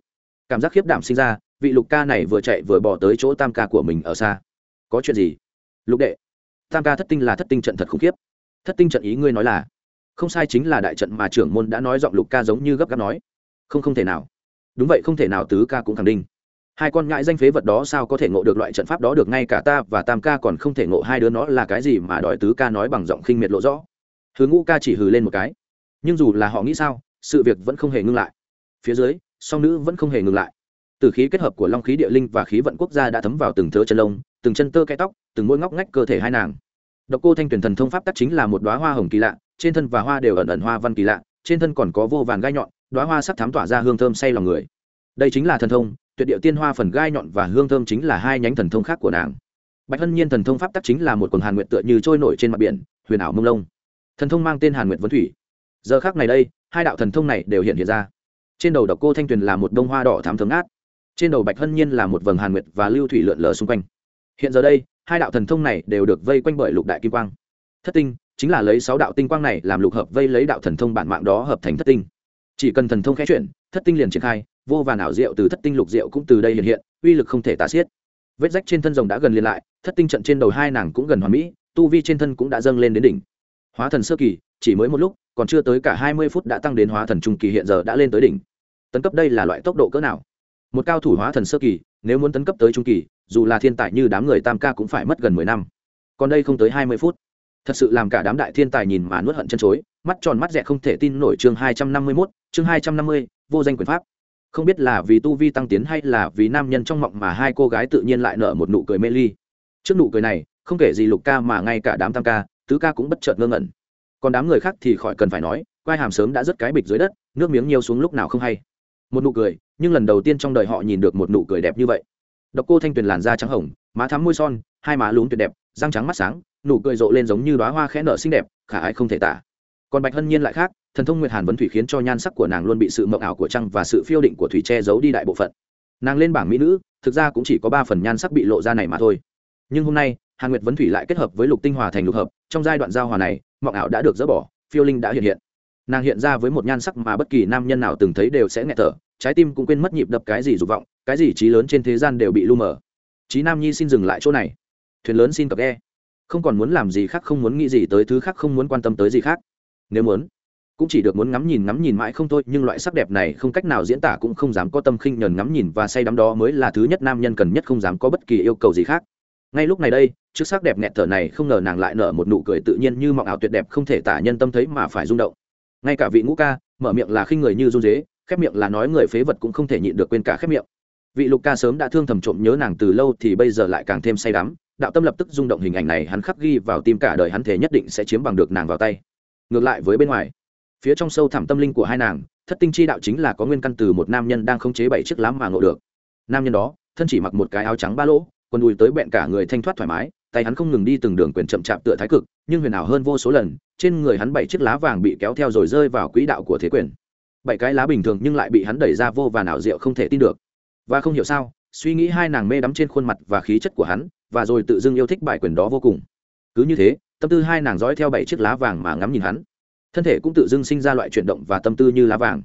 Cảm giác khiếp đảm sinh ra, vị lục ca này vừa chạy vừa bỏ tới chỗ tam ca của mình ở xa. Có chuyện gì? Lục đệ, tam ca thất tinh là thất tinh trận thật khủng khiếp. Thất tinh trận ý ngươi nói là? Không sai chính là đại trận mà trưởng môn đã nói giọng lục ca giống như gấp gáp nói. Không không thể nào. Đúng vậy, không thể nào, tứ ca cũng khẳng định hai con ngại danh phế vật đó sao có thể ngộ được loại trận pháp đó được ngay cả ta và tam ca còn không thể ngộ hai đứa nó là cái gì mà đòi tứ ca nói bằng giọng khinh miệt lộ rõ. Hứa ngũ ca chỉ hừ lên một cái. Nhưng dù là họ nghĩ sao, sự việc vẫn không hề ngưng lại. Phía dưới, song nữ vẫn không hề ngừng lại. Từ khí kết hợp của long khí địa linh và khí vận quốc gia đã thấm vào từng thớ chân lông, từng chân tơ cái tóc, từng mỗi ngóc ngách cơ thể hai nàng. Độc cô thanh tuyển thần thông pháp tắc chính là một đoá hoa hồng kỳ lạ, trên thân và hoa đều ẩn ẩn hoa văn kỳ lạ, trên thân còn có vô vàn gai nhọn đoá hoa sắc thám tỏa ra hương thơm say lòng người. Đây chính là thần thông tuyệt điệu tiên hoa phần gai nhọn và hương thơm chính là hai nhánh thần thông khác của nàng. Bạch hân nhiên thần thông pháp tắc chính là một quần hàn nguyện tựa như trôi nổi trên mặt biển, huyền ảo mông lông thần thông mang tên hàn nguyện vấn thủy. Giờ khác này đây, hai đạo thần thông này đều hiện hiện ra. Trên đầu độc cô thanh tuyền là một bông hoa đỏ thám thấm ngát. Trên đầu bạch hân nhiên là một vầng hàn nguyệt và lưu thủy lượn lờ xung quanh. Hiện giờ đây, hai đạo thần thông này đều được vây quanh bởi lục đại kim quang. Thất tinh, chính là lấy sáu đạo tinh quang này làm lục hợp vây lấy đạo thần thông bản mạng đó hợp thành thất tinh. Chỉ cần thần thông khẽ chuyển, thất tinh liền triển khai vô vàn ảo diệu từ thất tinh lục diệu cũng từ đây hiện hiện, uy lực không thể tả xiết. Vết rách trên thân rồng đã gần liền lại, thất tinh trận trên đầu hai nàng cũng gần hoàn mỹ, tu vi trên thân cũng đã dâng lên đến đỉnh. Hóa thần sơ kỳ, chỉ mới một lúc, còn chưa tới cả hai mươi phút đã tăng đến hóa thần trung kỳ hiện giờ đã lên tới đỉnh. Tấn cấp đây là loại tốc độ cỡ nào? Một cao thủ hóa thần sơ kỳ, nếu muốn tấn cấp tới trung kỳ, dù là thiên tài như đám người tam ca cũng phải mất gần mười năm. Còn đây không tới hai mươi phút. Thật sự làm cả đám đại thiên tài nhìn mà nuốt hận chân chối, mắt tròn mắt rẻ không thể tin nổi chương hai trăm năm mươi mốt, chương hai trăm năm mươi, vô danh quyền pháp không biết là vì tu vi tăng tiến hay là vì nam nhân trong mộng mà hai cô gái tự nhiên lại nở một nụ cười mê ly. Trước nụ cười này, không kể gì lục ca mà ngay cả đám tam ca, tứ ca cũng bất chợt ngơ ngẩn. Còn đám người khác thì khỏi cần phải nói, quai hàm sớm đã rất cái bịch dưới đất, nước miếng nhiều xuống lúc nào không hay. Một nụ cười, nhưng lần đầu tiên trong đời họ nhìn được một nụ cười đẹp như vậy. Độc cô thanh tuyền làn da trắng hồng, má thắm môi son, hai má lún tuyệt đẹp, răng trắng mắt sáng, nụ cười rộ lên giống như đoá hoa khẽ nở xinh đẹp, khả ai không thể tả. Còn bạch hân nhiên lại khác thần thông nguyệt hàn vấn thủy khiến cho nhan sắc của nàng luôn bị sự mộng ảo của trăng và sự phiêu định của thủy che giấu đi đại bộ phận. Nàng lên bảng mỹ nữ thực ra cũng chỉ có ba phần nhan sắc bị lộ ra này mà thôi. Nhưng hôm nay hàn nguyệt vấn thủy lại kết hợp với lục tinh hòa thành lục hợp trong giai đoạn giao hòa này mộng ảo đã được dỡ bỏ phiêu linh đã hiện hiện. Nàng hiện ra với một nhan sắc mà bất kỳ nam nhân nào từng thấy đều sẽ nghẹt thở trái tim cũng quên mất nhịp đập cái gì dục vọng cái gì trí lớn trên thế gian đều bị lu mờ. Trí nam nhi xin dừng lại chỗ này. Thuyền lớn xin cập e, không còn muốn làm gì khác không muốn nghĩ gì tới thứ khác không muốn quan tâm tới gì khác. Nếu muốn cũng chỉ được muốn ngắm nhìn ngắm nhìn mãi không thôi, nhưng loại sắc đẹp này không cách nào diễn tả, cũng không dám có tâm khinh nhờn ngắm nhìn và say đắm đó mới là thứ nhất nam nhân cần nhất không dám có bất kỳ yêu cầu gì khác. Ngay lúc này đây, trước sắc đẹp nghẹt thở này không ngờ nàng lại nở một nụ cười tự nhiên như mọng ảo tuyệt đẹp không thể tả nhân tâm thấy mà phải rung động. Ngay cả vị ngũ ca, mở miệng là khinh người như run dế, khép miệng là nói người phế vật cũng không thể nhịn được quên cả khép miệng. Vị lục ca sớm đã thương thầm trộm nhớ nàng từ lâu thì bây giờ lại càng thêm say đắm, đạo tâm lập tức rung động hình ảnh này hắn khắc ghi vào tim cả đời hắn thể nhất định sẽ chiếm bằng được nàng vào tay. Ngược lại với bên ngoài phía trong sâu thẳm tâm linh của hai nàng, thất tinh chi đạo chính là có nguyên căn từ một nam nhân đang khống chế bảy chiếc lá mà ngộ được. Nam nhân đó, thân chỉ mặc một cái áo trắng ba lỗ, quần đùi tới bẹn cả người thanh thoát thoải mái, tay hắn không ngừng đi từng đường quyền chậm chạp tựa thái cực, nhưng huyền ảo hơn vô số lần, trên người hắn bảy chiếc lá vàng bị kéo theo rồi rơi vào quỹ đạo của thế quyền. Bảy cái lá bình thường nhưng lại bị hắn đẩy ra vô và ảo diệu không thể tin được. Và không hiểu sao, suy nghĩ hai nàng mê đắm trên khuôn mặt và khí chất của hắn, và rồi tự dưng yêu thích bài quyền đó vô cùng. Cứ như thế, tâm tư hai nàng dõi theo bảy chiếc lá vàng mà ngắm nhìn hắn thân thể cũng tự dưng sinh ra loại chuyển động và tâm tư như lá vàng.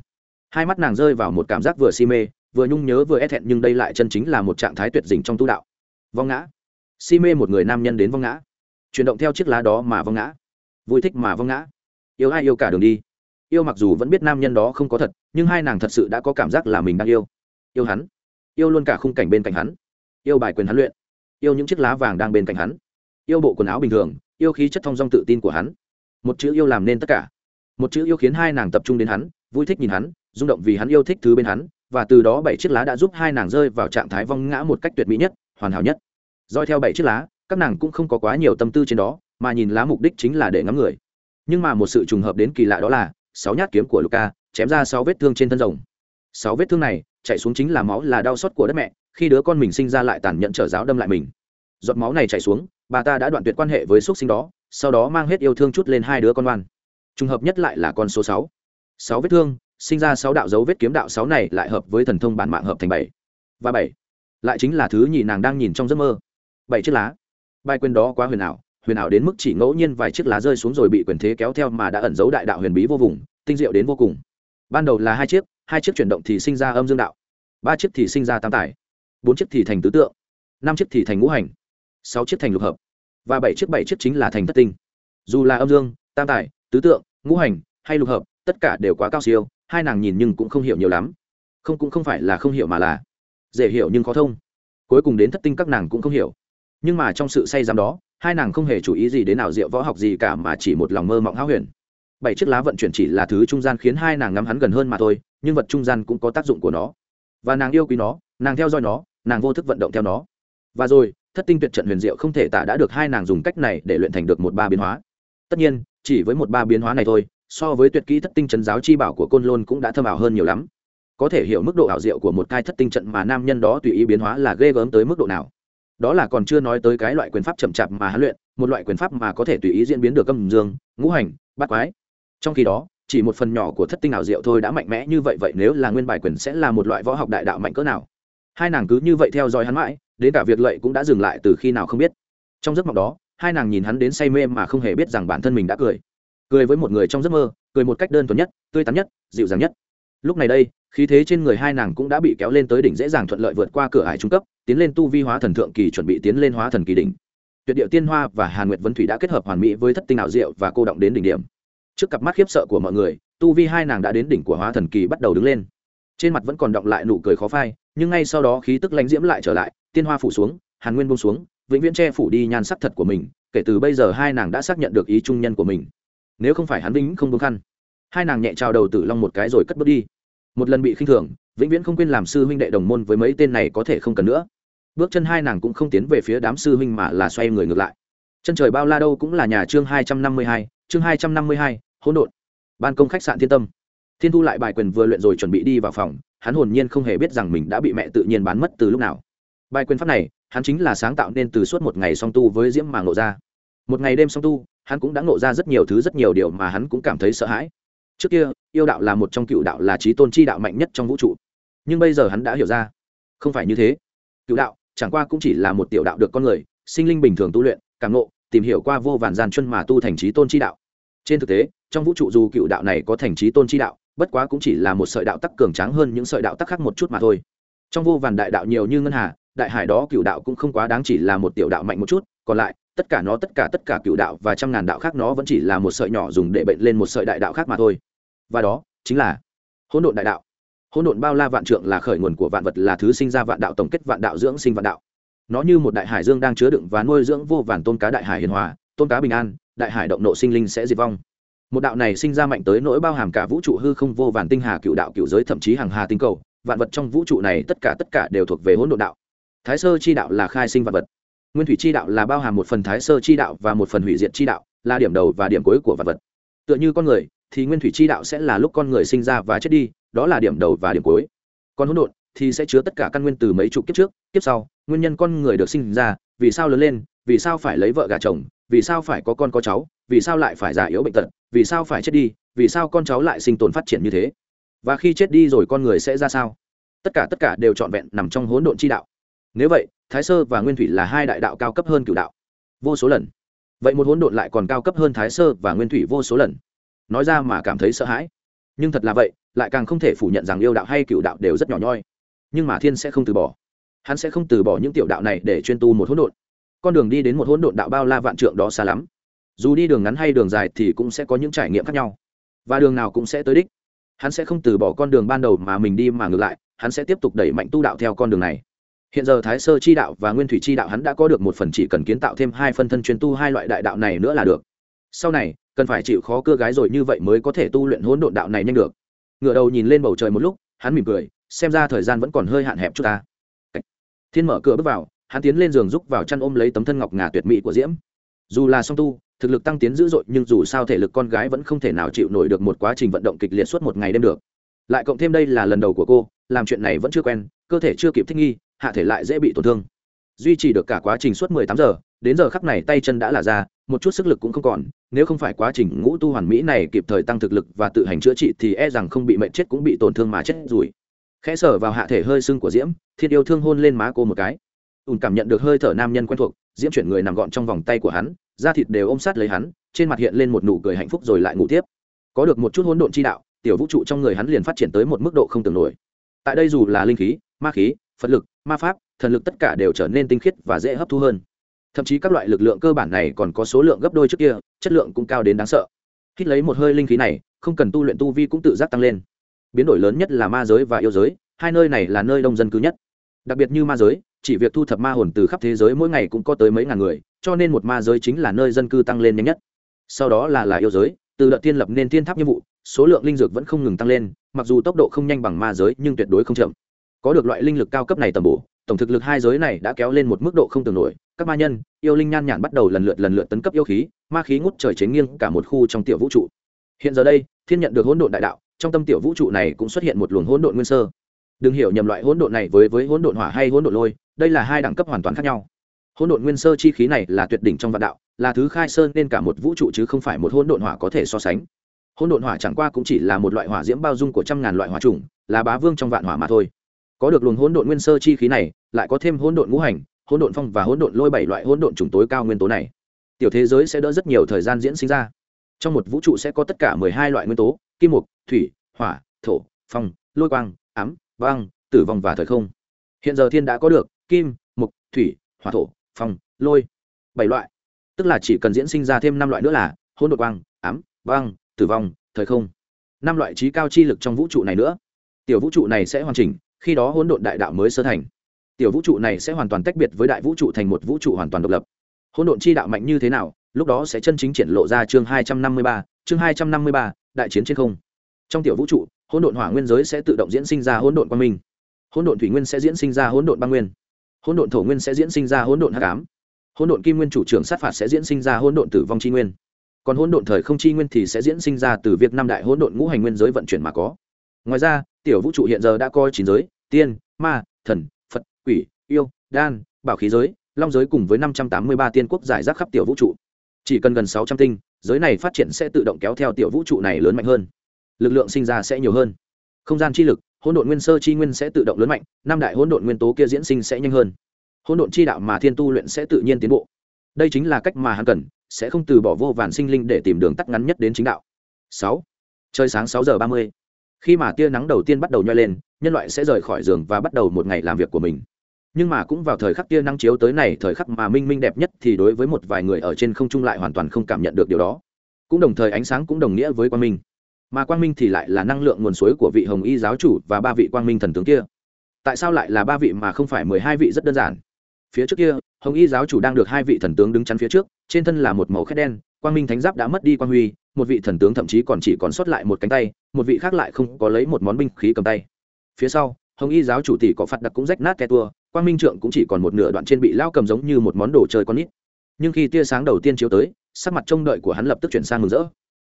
Hai mắt nàng rơi vào một cảm giác vừa si mê, vừa nhung nhớ vừa e thẹn nhưng đây lại chân chính là một trạng thái tuyệt dình trong tu đạo. Vong ngã. Si mê một người nam nhân đến vong ngã. Chuyển động theo chiếc lá đó mà vong ngã. Vui thích mà vong ngã. Yêu ai yêu cả đường đi. Yêu mặc dù vẫn biết nam nhân đó không có thật, nhưng hai nàng thật sự đã có cảm giác là mình đang yêu. Yêu hắn. Yêu luôn cả khung cảnh bên cạnh hắn. Yêu bài quyền hắn luyện. Yêu những chiếc lá vàng đang bên cạnh hắn. Yêu bộ quần áo bình thường, yêu khí chất thong dong tự tin của hắn. Một chữ yêu làm nên tất cả một chữ yêu khiến hai nàng tập trung đến hắn, vui thích nhìn hắn, rung động vì hắn yêu thích thứ bên hắn, và từ đó bảy chiếc lá đã giúp hai nàng rơi vào trạng thái vong ngã một cách tuyệt mỹ nhất, hoàn hảo nhất. Doi theo bảy chiếc lá, các nàng cũng không có quá nhiều tâm tư trên đó, mà nhìn lá mục đích chính là để ngắm người. Nhưng mà một sự trùng hợp đến kỳ lạ đó là, sáu nhát kiếm của luca chém ra sáu vết thương trên thân rồng. Sáu vết thương này, chạy xuống chính là máu là đau xót của đất mẹ, khi đứa con mình sinh ra lại tàn nhẫn trở giáo đâm lại mình. Giọt máu này chạy xuống, bà ta đã đoạn tuyệt quan hệ với x sinh đó, sau đó mang hết yêu thương chút lên hai đứa con oan trùng hợp nhất lại là con số sáu. Sáu vết thương, sinh ra sáu đạo dấu vết kiếm đạo sáu này lại hợp với thần thông bản mạng hợp thành bảy. Và bảy. Lại chính là thứ nhị nàng đang nhìn trong giấc mơ. Bảy chiếc lá. Bài quyền đó quá huyền ảo huyền ảo đến mức chỉ ngẫu nhiên vài chiếc lá rơi xuống rồi bị quyền thế kéo theo mà đã ẩn giấu đại đạo huyền bí vô vùng, tinh diệu đến vô cùng. Ban đầu là hai chiếc hai chiếc chuyển động thì sinh ra âm dương đạo. Ba chiếc thì sinh ra tam tài. Bốn chiếc thì thành tứ tượng. Năm chiếc thì thành ngũ hành. Sáu chiếc thành lục hợp. Và bảy chiếc bảy chiếc chính là thành thất tinh. Dù là âm dương, tam tài tứ tượng, ngũ hành, hay lục hợp, tất cả đều quá cao siêu, hai nàng nhìn nhưng cũng không hiểu nhiều lắm. Không cũng không phải là không hiểu mà là dễ hiểu nhưng khó thông. Cuối cùng đến thất tinh các nàng cũng không hiểu. Nhưng mà trong sự say giam đó, hai nàng không hề chú ý gì đến nào diệu võ học gì cả mà chỉ một lòng mơ mộng háo huyền. Bảy chiếc lá vận chuyển chỉ là thứ trung gian khiến hai nàng ngắm hắn gần hơn mà thôi, nhưng vật trung gian cũng có tác dụng của nó. Và nàng yêu quý nó, nàng theo dõi nó, nàng vô thức vận động theo nó. Và rồi, thất tinh tuyệt trận huyền diệu không thể tả đã được hai nàng dùng cách này để luyện thành được một ba biến hóa. Tất nhiên chỉ với một ba biến hóa này thôi, so với tuyệt kỹ thất tinh trấn giáo chi bảo của côn lôn cũng đã thâm ảo hơn nhiều lắm. Có thể hiểu mức độ ảo diệu của một cai thất tinh trận mà nam nhân đó tùy ý biến hóa là ghê gớm tới mức độ nào. Đó là còn chưa nói tới cái loại quyền pháp chậm chạp mà hắn luyện, một loại quyền pháp mà có thể tùy ý diễn biến được âm dương, ngũ hành, bát quái. Trong khi đó, chỉ một phần nhỏ của thất tinh ảo diệu thôi đã mạnh mẽ như vậy vậy nếu là nguyên bài quyền sẽ là một loại võ học đại đạo mạnh cỡ nào? Hai nàng cứ như vậy theo dõi hắn mãi, đến cả việc lệ cũng đã dừng lại từ khi nào không biết. Trong giấc mộng đó hai nàng nhìn hắn đến say mê mà không hề biết rằng bản thân mình đã cười. Cười với một người trong giấc mơ, cười một cách đơn thuần nhất, tươi tắn nhất, dịu dàng nhất. Lúc này đây, khí thế trên người hai nàng cũng đã bị kéo lên tới đỉnh dễ dàng thuận lợi vượt qua cửa hải trung cấp, tiến lên tu vi hóa thần thượng kỳ chuẩn bị tiến lên hóa thần kỳ đỉnh. Tuyệt điệu tiên hoa và hàn nguyệt vân thủy đã kết hợp hoàn mỹ với thất tinh ảo diệu và cô động đến đỉnh điểm. Trước cặp mắt khiếp sợ của mọi người, tu vi hai nàng đã đến đỉnh của hóa thần kỳ bắt đầu đứng lên. Trên mặt vẫn còn động lại nụ cười khó phai, nhưng ngay sau đó khí tức lãnh diễm lại trở lại, tiên hoa phủ xuống, hàn nguyên bông xuống vĩnh viễn che phủ đi nhan sắc thật của mình, kể từ bây giờ hai nàng đã xác nhận được ý trung nhân của mình. Nếu không phải hắn vĩnh không đúng khăn. Hai nàng nhẹ trao đầu tử long một cái rồi cất bước đi. Một lần bị khinh thường, vĩnh viễn không quên làm sư huynh đệ đồng môn với mấy tên này có thể không cần nữa. Bước chân hai nàng cũng không tiến về phía đám sư huynh mà là xoay người ngược lại. Chân trời bao la đâu cũng là nhà chương hai trăm năm mươi hai, chương hai trăm năm mươi hai, hỗn độn. Ban công khách sạn thiên tâm. Thiên thu lại bài quyền vừa luyện rồi chuẩn bị đi vào phòng, hắn hồn nhiên không hề biết rằng mình đã bị mẹ tự nhiên bán mất từ lúc nào. Bài quyền pháp này hắn chính là sáng tạo nên từ suốt một ngày song tu với diễm mà ngộ ra. Một ngày đêm song tu, hắn cũng đã ngộ ra rất nhiều thứ, rất nhiều điều mà hắn cũng cảm thấy sợ hãi. Trước kia, yêu đạo là một trong cựu đạo, là trí tôn chi đạo mạnh nhất trong vũ trụ. Nhưng bây giờ hắn đã hiểu ra, không phải như thế. Cựu đạo, chẳng qua cũng chỉ là một tiểu đạo được con người, sinh linh bình thường tu luyện, cảm ngộ, tìm hiểu qua vô vàn gian chân mà tu thành trí tôn chi đạo. Trên thực tế, trong vũ trụ dù cựu đạo này có thành trí tôn chi đạo, bất quá cũng chỉ là một sợi đạo tắc cường tráng hơn những sợi đạo tắc khác một chút mà thôi. Trong vô vàn đại đạo nhiều như ngân hà đại hải đó cựu đạo cũng không quá đáng chỉ là một tiểu đạo mạnh một chút, còn lại, tất cả nó, tất cả tất cả cựu đạo và trăm ngàn đạo khác nó vẫn chỉ là một sợi nhỏ dùng để bệnh lên một sợi đại đạo khác mà thôi. Và đó, chính là hỗn độn đại đạo. Hỗn độn bao la vạn trượng là khởi nguồn của vạn vật, là thứ sinh ra vạn đạo, tổng kết vạn đạo, dưỡng sinh vạn đạo. Nó như một đại hải dương đang chứa đựng và nuôi dưỡng vô vàn tôn cá đại hải hiền hòa, tôn cá bình an, đại hải động nộ sinh linh sẽ diệt vong. Một đạo này sinh ra mạnh tới nỗi bao hàm cả vũ trụ hư không vô vàn tinh hà cựu đạo cựu giới thậm chí hàng hà tinh cầu, vạn vật trong vũ trụ này tất cả tất cả đều thuộc về hỗn độn đạo thái sơ chi đạo là khai sinh vật vật. Nguyên thủy chi đạo là bao hàm một phần thái sơ chi đạo và một phần hủy diệt chi đạo, là điểm đầu và điểm cuối của vật vật. Tựa như con người, thì nguyên thủy chi đạo sẽ là lúc con người sinh ra và chết đi, đó là điểm đầu và điểm cuối. Còn hỗn độn, thì sẽ chứa tất cả căn nguyên từ mấy chục kiếp trước, kiếp sau, nguyên nhân con người được sinh ra, vì sao lớn lên, vì sao phải lấy vợ gà chồng, vì sao phải có con có cháu, vì sao lại phải già yếu bệnh tật, vì sao phải chết đi, vì sao con cháu lại sinh tồn phát triển như thế? Và khi chết đi rồi con người sẽ ra sao? Tất cả tất cả đều trọn vẹn nằm trong hỗn độn chi đạo nếu vậy, thái sơ và nguyên thủy là hai đại đạo cao cấp hơn cửu đạo. Vô số lần. Vậy một hỗn độn lại còn cao cấp hơn thái sơ và nguyên thủy vô số lần. Nói ra mà cảm thấy sợ hãi. Nhưng thật là vậy, lại càng không thể phủ nhận rằng yêu đạo hay cựu đạo đều rất nhỏ nhoi. Nhưng mà thiên sẽ không từ bỏ. Hắn sẽ không từ bỏ những tiểu đạo này để chuyên tu một hỗn độn. Con đường đi đến một hỗn độn đạo bao la vạn trượng đó xa lắm. Dù đi đường ngắn hay đường dài thì cũng sẽ có những trải nghiệm khác nhau. Và đường nào cũng sẽ tới đích. Hắn sẽ không từ bỏ con đường ban đầu mà mình đi mà ngược lại, hắn sẽ tiếp tục đẩy mạnh tu đạo theo con đường này hiện giờ thái sơ chi đạo và nguyên thủy chi đạo hắn đã có được một phần chỉ cần kiến tạo thêm hai phân thân chuyên tu hai loại đại đạo này nữa là được. Sau này, cần phải chịu khó cưa gái rồi như vậy mới có thể tu luyện hỗn độn đạo này nhanh được. Ngựa đầu nhìn lên bầu trời một lúc, hắn mỉm cười, xem ra thời gian vẫn còn hơi hạn hẹp chút ta. Thiên mở cửa bước vào, hắn tiến lên giường rúc vào chăn ôm lấy tấm thân ngọc ngà tuyệt mỹ của diễm. Dù là song tu, thực lực tăng tiến dữ dội nhưng dù sao thể lực con gái vẫn không thể nào chịu nổi được một quá trình vận động kịch liệt suốt một ngày đêm được. Lại cộng thêm đây là lần đầu của cô, làm chuyện này vẫn chưa quen, cơ thể chưa kịp thích nghi hạ thể lại dễ bị tổn thương. Duy trì được cả quá trình suốt mười tám giờ, đến giờ khắc này tay chân đã là ra, một chút sức lực cũng không còn, nếu không phải quá trình ngũ tu hoàn mỹ này kịp thời tăng thực lực và tự hành chữa trị thì e rằng không bị mệnh chết cũng bị tổn thương mà chết rủi. Khẽ sở vào hạ thể hơi sưng của diễm, thiên yêu thương hôn lên má cô một cái. Ùn cảm nhận được hơi thở nam nhân quen thuộc, diễm chuyển người nằm gọn trong vòng tay của hắn, da thịt đều ôm sát lấy hắn, trên mặt hiện lên một nụ cười hạnh phúc rồi lại ngủ tiếp. Có được một chút hỗn độn chi đạo, tiểu vũ trụ trong người hắn liền phát triển tới một mức độ không tưởng nổi. Tại đây dù là linh khí, ma khí phật lực, ma pháp, thần lực tất cả đều trở nên tinh khiết và dễ hấp thu hơn. Thậm chí các loại lực lượng cơ bản này còn có số lượng gấp đôi trước kia, chất lượng cũng cao đến đáng sợ. Hít lấy một hơi linh khí này, không cần tu luyện tu vi cũng tự giác tăng lên. Biến đổi lớn nhất là ma giới và yêu giới, hai nơi này là nơi đông dân cư nhất. Đặc biệt như ma giới, chỉ việc thu thập ma hồn từ khắp thế giới mỗi ngày cũng có tới mấy ngàn người, cho nên một ma giới chính là nơi dân cư tăng lên nhanh nhất. Sau đó là là yêu giới, từ đợt tiên lập nên tiên tháp nhiệm vụ, số lượng linh dược vẫn không ngừng tăng lên, mặc dù tốc độ không nhanh bằng ma giới nhưng tuyệt đối không chậm có được loại linh lực cao cấp này tầm bổ, tổng thực lực hai giới này đã kéo lên một mức độ không tưởng nổi. Các ma nhân, yêu linh nhan nhản bắt đầu lần lượt lần lượt tấn cấp yêu khí, ma khí ngút trời chế nghiêng cả một khu trong tiểu vũ trụ. Hiện giờ đây, thiên nhận được hỗn độn đại đạo, trong tâm tiểu vũ trụ này cũng xuất hiện một luồng hỗn độn nguyên sơ. Đừng hiểu nhầm loại hỗn độn này với với hỗn độn hỏa hay hỗn độn lôi, đây là hai đẳng cấp hoàn toàn khác nhau. Hỗn độn nguyên sơ chi khí này là tuyệt đỉnh trong vạn đạo, là thứ khai sơn nên cả một vũ trụ chứ không phải một hỗn độn hỏa có thể so sánh. Hỗn độn hỏa chẳng qua cũng chỉ là một loại hỏa diễm bao dung của trăm ngàn loại hỏa trùng là bá vương trong vạn hỏa mà thôi có được luồng hỗn độn nguyên sơ chi khí này, lại có thêm hỗn độn ngũ hành, hỗn độn phong và hỗn độn lôi bảy loại hỗn độn chủng tối cao nguyên tố này. Tiểu thế giới sẽ đỡ rất nhiều thời gian diễn sinh ra. Trong một vũ trụ sẽ có tất cả mười hai loại nguyên tố, kim mục, thủy, hỏa, thổ, phong, lôi quang, ám băng tử vong và thời không. Hiện giờ thiên đã có được kim, mục, thủy, hỏa, thổ, phong, lôi bảy loại. Tức là chỉ cần diễn sinh ra thêm năm loại nữa là hỗn độn quang, ám băng tử vong, thời không. Năm loại trí cao chi lực trong vũ trụ này nữa. Tiểu vũ trụ này sẽ hoàn chỉnh khi đó hỗn độn đại đạo mới sơ thành. Tiểu vũ trụ này sẽ hoàn toàn tách biệt với đại vũ trụ thành một vũ trụ hoàn toàn độc lập. Hỗn độn chi đạo mạnh như thế nào, lúc đó sẽ chân chính triển lộ ra chương hai trăm năm mươi ba, chương hai trăm năm mươi ba, đại chiến trên không. Trong tiểu vũ trụ, hỗn độn hỏa nguyên giới sẽ tự động diễn sinh ra hỗn độn quang minh. Hỗn độn thủy nguyên sẽ diễn sinh ra hỗn độn băng nguyên. Hỗn độn thổ nguyên sẽ diễn sinh ra hỗn độn hắc ám. Hỗn độn kim nguyên chủ trưởng sát phạt sẽ diễn sinh ra hỗn độn tử vong chi nguyên. Còn hỗn độn thời không chi nguyên thì sẽ diễn sinh ra từ việc năm đại hỗn độn ngũ hành nguyên giới vận chuyển mà có. Ngoài ra tiểu vũ trụ hiện giờ đã coi chín giới, tiên, ma, thần, phật, quỷ, yêu, đan, bảo khí giới, long giới cùng với năm trăm tám mươi ba tiên quốc giải rác khắp tiểu vũ trụ. Chỉ cần gần sáu trăm tinh, giới này phát triển sẽ tự động kéo theo tiểu vũ trụ này lớn mạnh hơn. Lực lượng sinh ra sẽ nhiều hơn. Không gian chi lực, hỗn độn nguyên sơ chi nguyên sẽ tự động lớn mạnh, năm đại hỗn độn nguyên tố kia diễn sinh sẽ nhanh hơn. Hỗn độn chi đạo mà thiên tu luyện sẽ tự nhiên tiến bộ. Đây chính là cách mà hắn cần, sẽ không từ bỏ vô vàn sinh linh để tìm đường tắt ngắn nhất đến chính đạo. Sáu. Trời sáng sáu giờ ba mươi khi mà tia nắng đầu tiên bắt đầu nhoi lên, nhân loại sẽ rời khỏi giường và bắt đầu một ngày làm việc của mình. Nhưng mà cũng vào thời khắc tia nắng chiếu tới này, thời khắc mà minh minh đẹp nhất thì đối với một vài người ở trên không trung lại hoàn toàn không cảm nhận được điều đó. Cũng đồng thời ánh sáng cũng đồng nghĩa với quang minh. Mà quang minh thì lại là năng lượng nguồn suối của vị hồng y giáo chủ và ba vị quang minh thần tướng kia. Tại sao lại là ba vị mà không phải mười hai vị rất đơn giản? Phía trước kia, hồng y giáo chủ đang được hai vị thần tướng đứng chắn phía trước, trên thân là một màu khét đen, quang minh thánh giáp đã mất đi quang huy một vị thần tướng thậm chí còn chỉ còn sót lại một cánh tay, một vị khác lại không có lấy một món binh khí cầm tay. Phía sau, hồng y giáo chủ tỷ có phạt đặc cũng rách nát ke tua, quang minh trượng cũng chỉ còn một nửa đoạn trên bị lao cầm giống như một món đồ chơi con nít. Nhưng khi tia sáng đầu tiên chiếu tới, sắc mặt trông đợi của hắn lập tức chuyển sang mừng rỡ.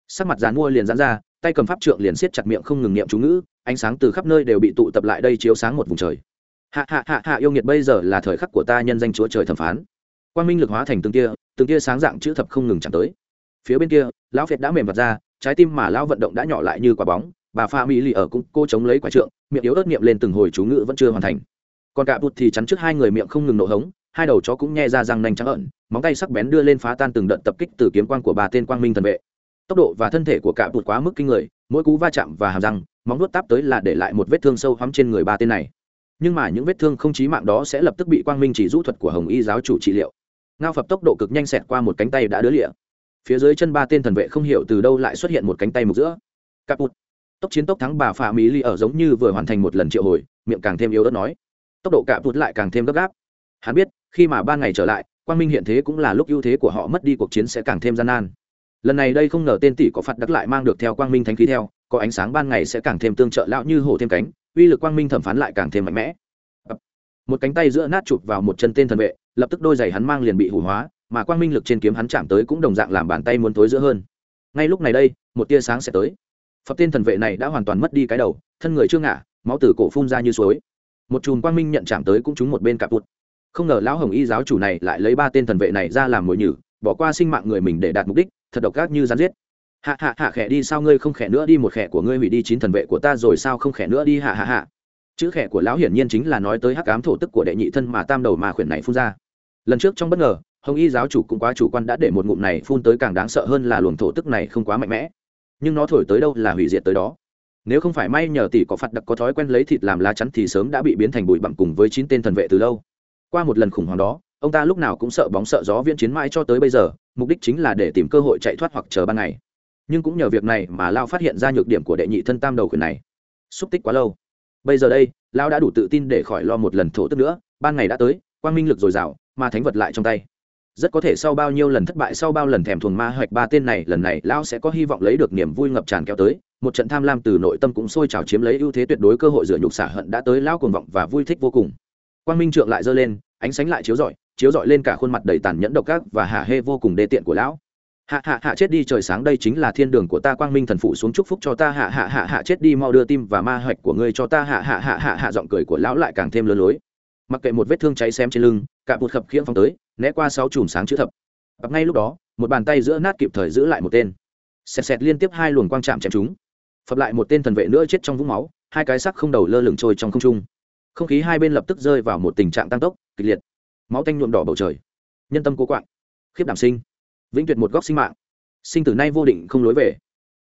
Sắc mặt dàn mua liền dán ra, tay cầm pháp trượng liền siết chặt miệng không ngừng niệm chú ngữ, ánh sáng từ khắp nơi đều bị tụ tập lại đây chiếu sáng một vùng trời. Hạ hạ hạ hạ, yêu nghiệt bây giờ là thời khắc của ta nhân danh chúa trời thẩm phán. Quang minh lực hóa thành từng tia từng tia sáng dạng chữ thập không ngừng tràn tới phía bên kia, lão phệt đã mềm vật ra, trái tim mà lão vận động đã nhỏ lại như quả bóng, bà pha mỹ lì ở cũng cô chống lấy quả trượng, miệng yếu ớt niệm lên từng hồi chú ngữ vẫn chưa hoàn thành. Còn cả bụt thì chắn trước hai người miệng không ngừng nổ hống, hai đầu chó cũng nghe ra răng nanh trắng ẩn, móng tay sắc bén đưa lên phá tan từng đợt tập kích từ kiếm quang của bà tên quang minh thần vệ. Tốc độ và thân thể của cả bụt quá mức kinh người, mỗi cú va chạm và hàm răng, móng nuốt táp tới là để lại một vết thương sâu hắm trên người ba tên này. Nhưng mà những vết thương không chí mạng đó sẽ lập tức bị quang minh chỉ rũ thuật của hồng y giáo chủ trị liệu. Ngao phập tốc độ cực nhanh xẹt qua một cánh tay đã đứa lịa phía dưới chân ba tên thần vệ không hiểu từ đâu lại xuất hiện một cánh tay mục giữa. Cặp bụt tốc chiến tốc thắng bà phà mỹ ly ở giống như vừa hoàn thành một lần triệu hồi, miệng càng thêm yếu đất nói. Tốc độ cặp bụt lại càng thêm gấp gáp. Hắn biết, khi mà ba ngày trở lại, quang minh hiện thế cũng là lúc ưu thế của họ mất đi cuộc chiến sẽ càng thêm gian nan. Lần này đây không ngờ tên tỷ có phạt đắc lại mang được theo quang minh thánh khí theo, có ánh sáng ban ngày sẽ càng thêm tương trợ lão như hổ thêm cánh, uy lực quang minh thẩm phán lại càng thêm mạnh mẽ. Một cánh tay giữa nát chụp vào một chân tên thần vệ, lập tức đôi giày hắn mang liền bị hủ hóa mà quang minh lực trên kiếm hắn chạm tới cũng đồng dạng làm bàn tay muốn tối giữa hơn. Ngay lúc này đây, một tia sáng sẽ tới. Phật tên thần vệ này đã hoàn toàn mất đi cái đầu, thân người chưa ngả, máu từ cổ phun ra như suối. Một chùm quang minh nhận chạm tới cũng trúng một bên cạp bụt không ngờ lão hồng y giáo chủ này lại lấy ba tên thần vệ này ra làm mồi nhử, bỏ qua sinh mạng người mình để đạt mục đích, thật độc ác như rắn giết. Hạ hạ hạ, khẽ đi sao ngươi không khẽ nữa đi, một khẽ của ngươi hủy đi chín thần vệ của ta rồi sao không khẽ nữa đi, hạ hạ hạ. Chữ khẽ của lão hiển nhiên chính là nói tới hắc ám thổ tức của đệ nhị thân mà tam đầu mà khuyển này phun ra. Lần trước trong bất ngờ hồng y giáo chủ cũng quá chủ quan đã để một ngụm này phun tới càng đáng sợ hơn là luồng thổ tức này không quá mạnh mẽ. Nhưng nó thổi tới đâu là hủy diệt tới đó. Nếu không phải may nhờ tỷ có phạt đặc có thói quen lấy thịt làm lá chắn thì sớm đã bị biến thành bụi bặm cùng với chín tên thần vệ từ lâu. Qua một lần khủng hoảng đó, ông ta lúc nào cũng sợ bóng sợ gió viễn chiến mãi cho tới bây giờ, mục đích chính là để tìm cơ hội chạy thoát hoặc chờ ban ngày. Nhưng cũng nhờ việc này mà lao phát hiện ra nhược điểm của đệ nhị thân tam đầu khuyển này. Xúc tích quá lâu. Bây giờ đây, lao đã đủ tự tin để khỏi lo một lần thổ tức nữa. Ban ngày đã tới, quang minh lực dồi dào, mà thánh vật lại trong tay rất có thể sau bao nhiêu lần thất bại, sau bao lần thèm thuồng ma hoạch, ba tên này, lần này lão sẽ có hy vọng lấy được niềm vui ngập tràn kéo tới. Một trận tham lam từ nội tâm cũng sôi trào chiếm lấy ưu thế tuyệt đối cơ hội dựa nhục xả hận đã tới, lão cuồng vọng và vui thích vô cùng. Quang minh trượng lại giơ lên, ánh sánh lại chiếu rọi chiếu rọi lên cả khuôn mặt đầy tàn nhẫn độc ác và hạ hê vô cùng đê tiện của lão. Hạ hạ hạ chết đi trời sáng, đây chính là thiên đường của ta, quang minh thần phụ xuống chúc phúc cho ta, hạ hạ hạ hạ chết đi, mau đưa tim và ma hoạch của ngươi cho ta, hạ hạ hạ hạ hạ, giọng cười của lão lại càng thêm lớn lối. Mặc kệ một vết thương cháy xem trên lưng, cả bụt khập khiễng phong tới né qua sáu chùm sáng chữ thập. Ập ngay lúc đó, một bàn tay giữa nát kịp thời giữ lại một tên. Xẹt xẹt liên tiếp hai luồng quang chạm chém chúng. Phập lại một tên thần vệ nữa chết trong vũng máu, hai cái sắc không đầu lơ lửng trôi trong không trung. Không khí hai bên lập tức rơi vào một tình trạng tăng tốc, kịch liệt. Máu tanh nhuộm đỏ bầu trời. Nhân tâm cố quạng. Khiếp đảm sinh. Vĩnh tuyệt một góc sinh mạng. Sinh tử nay vô định không lối về.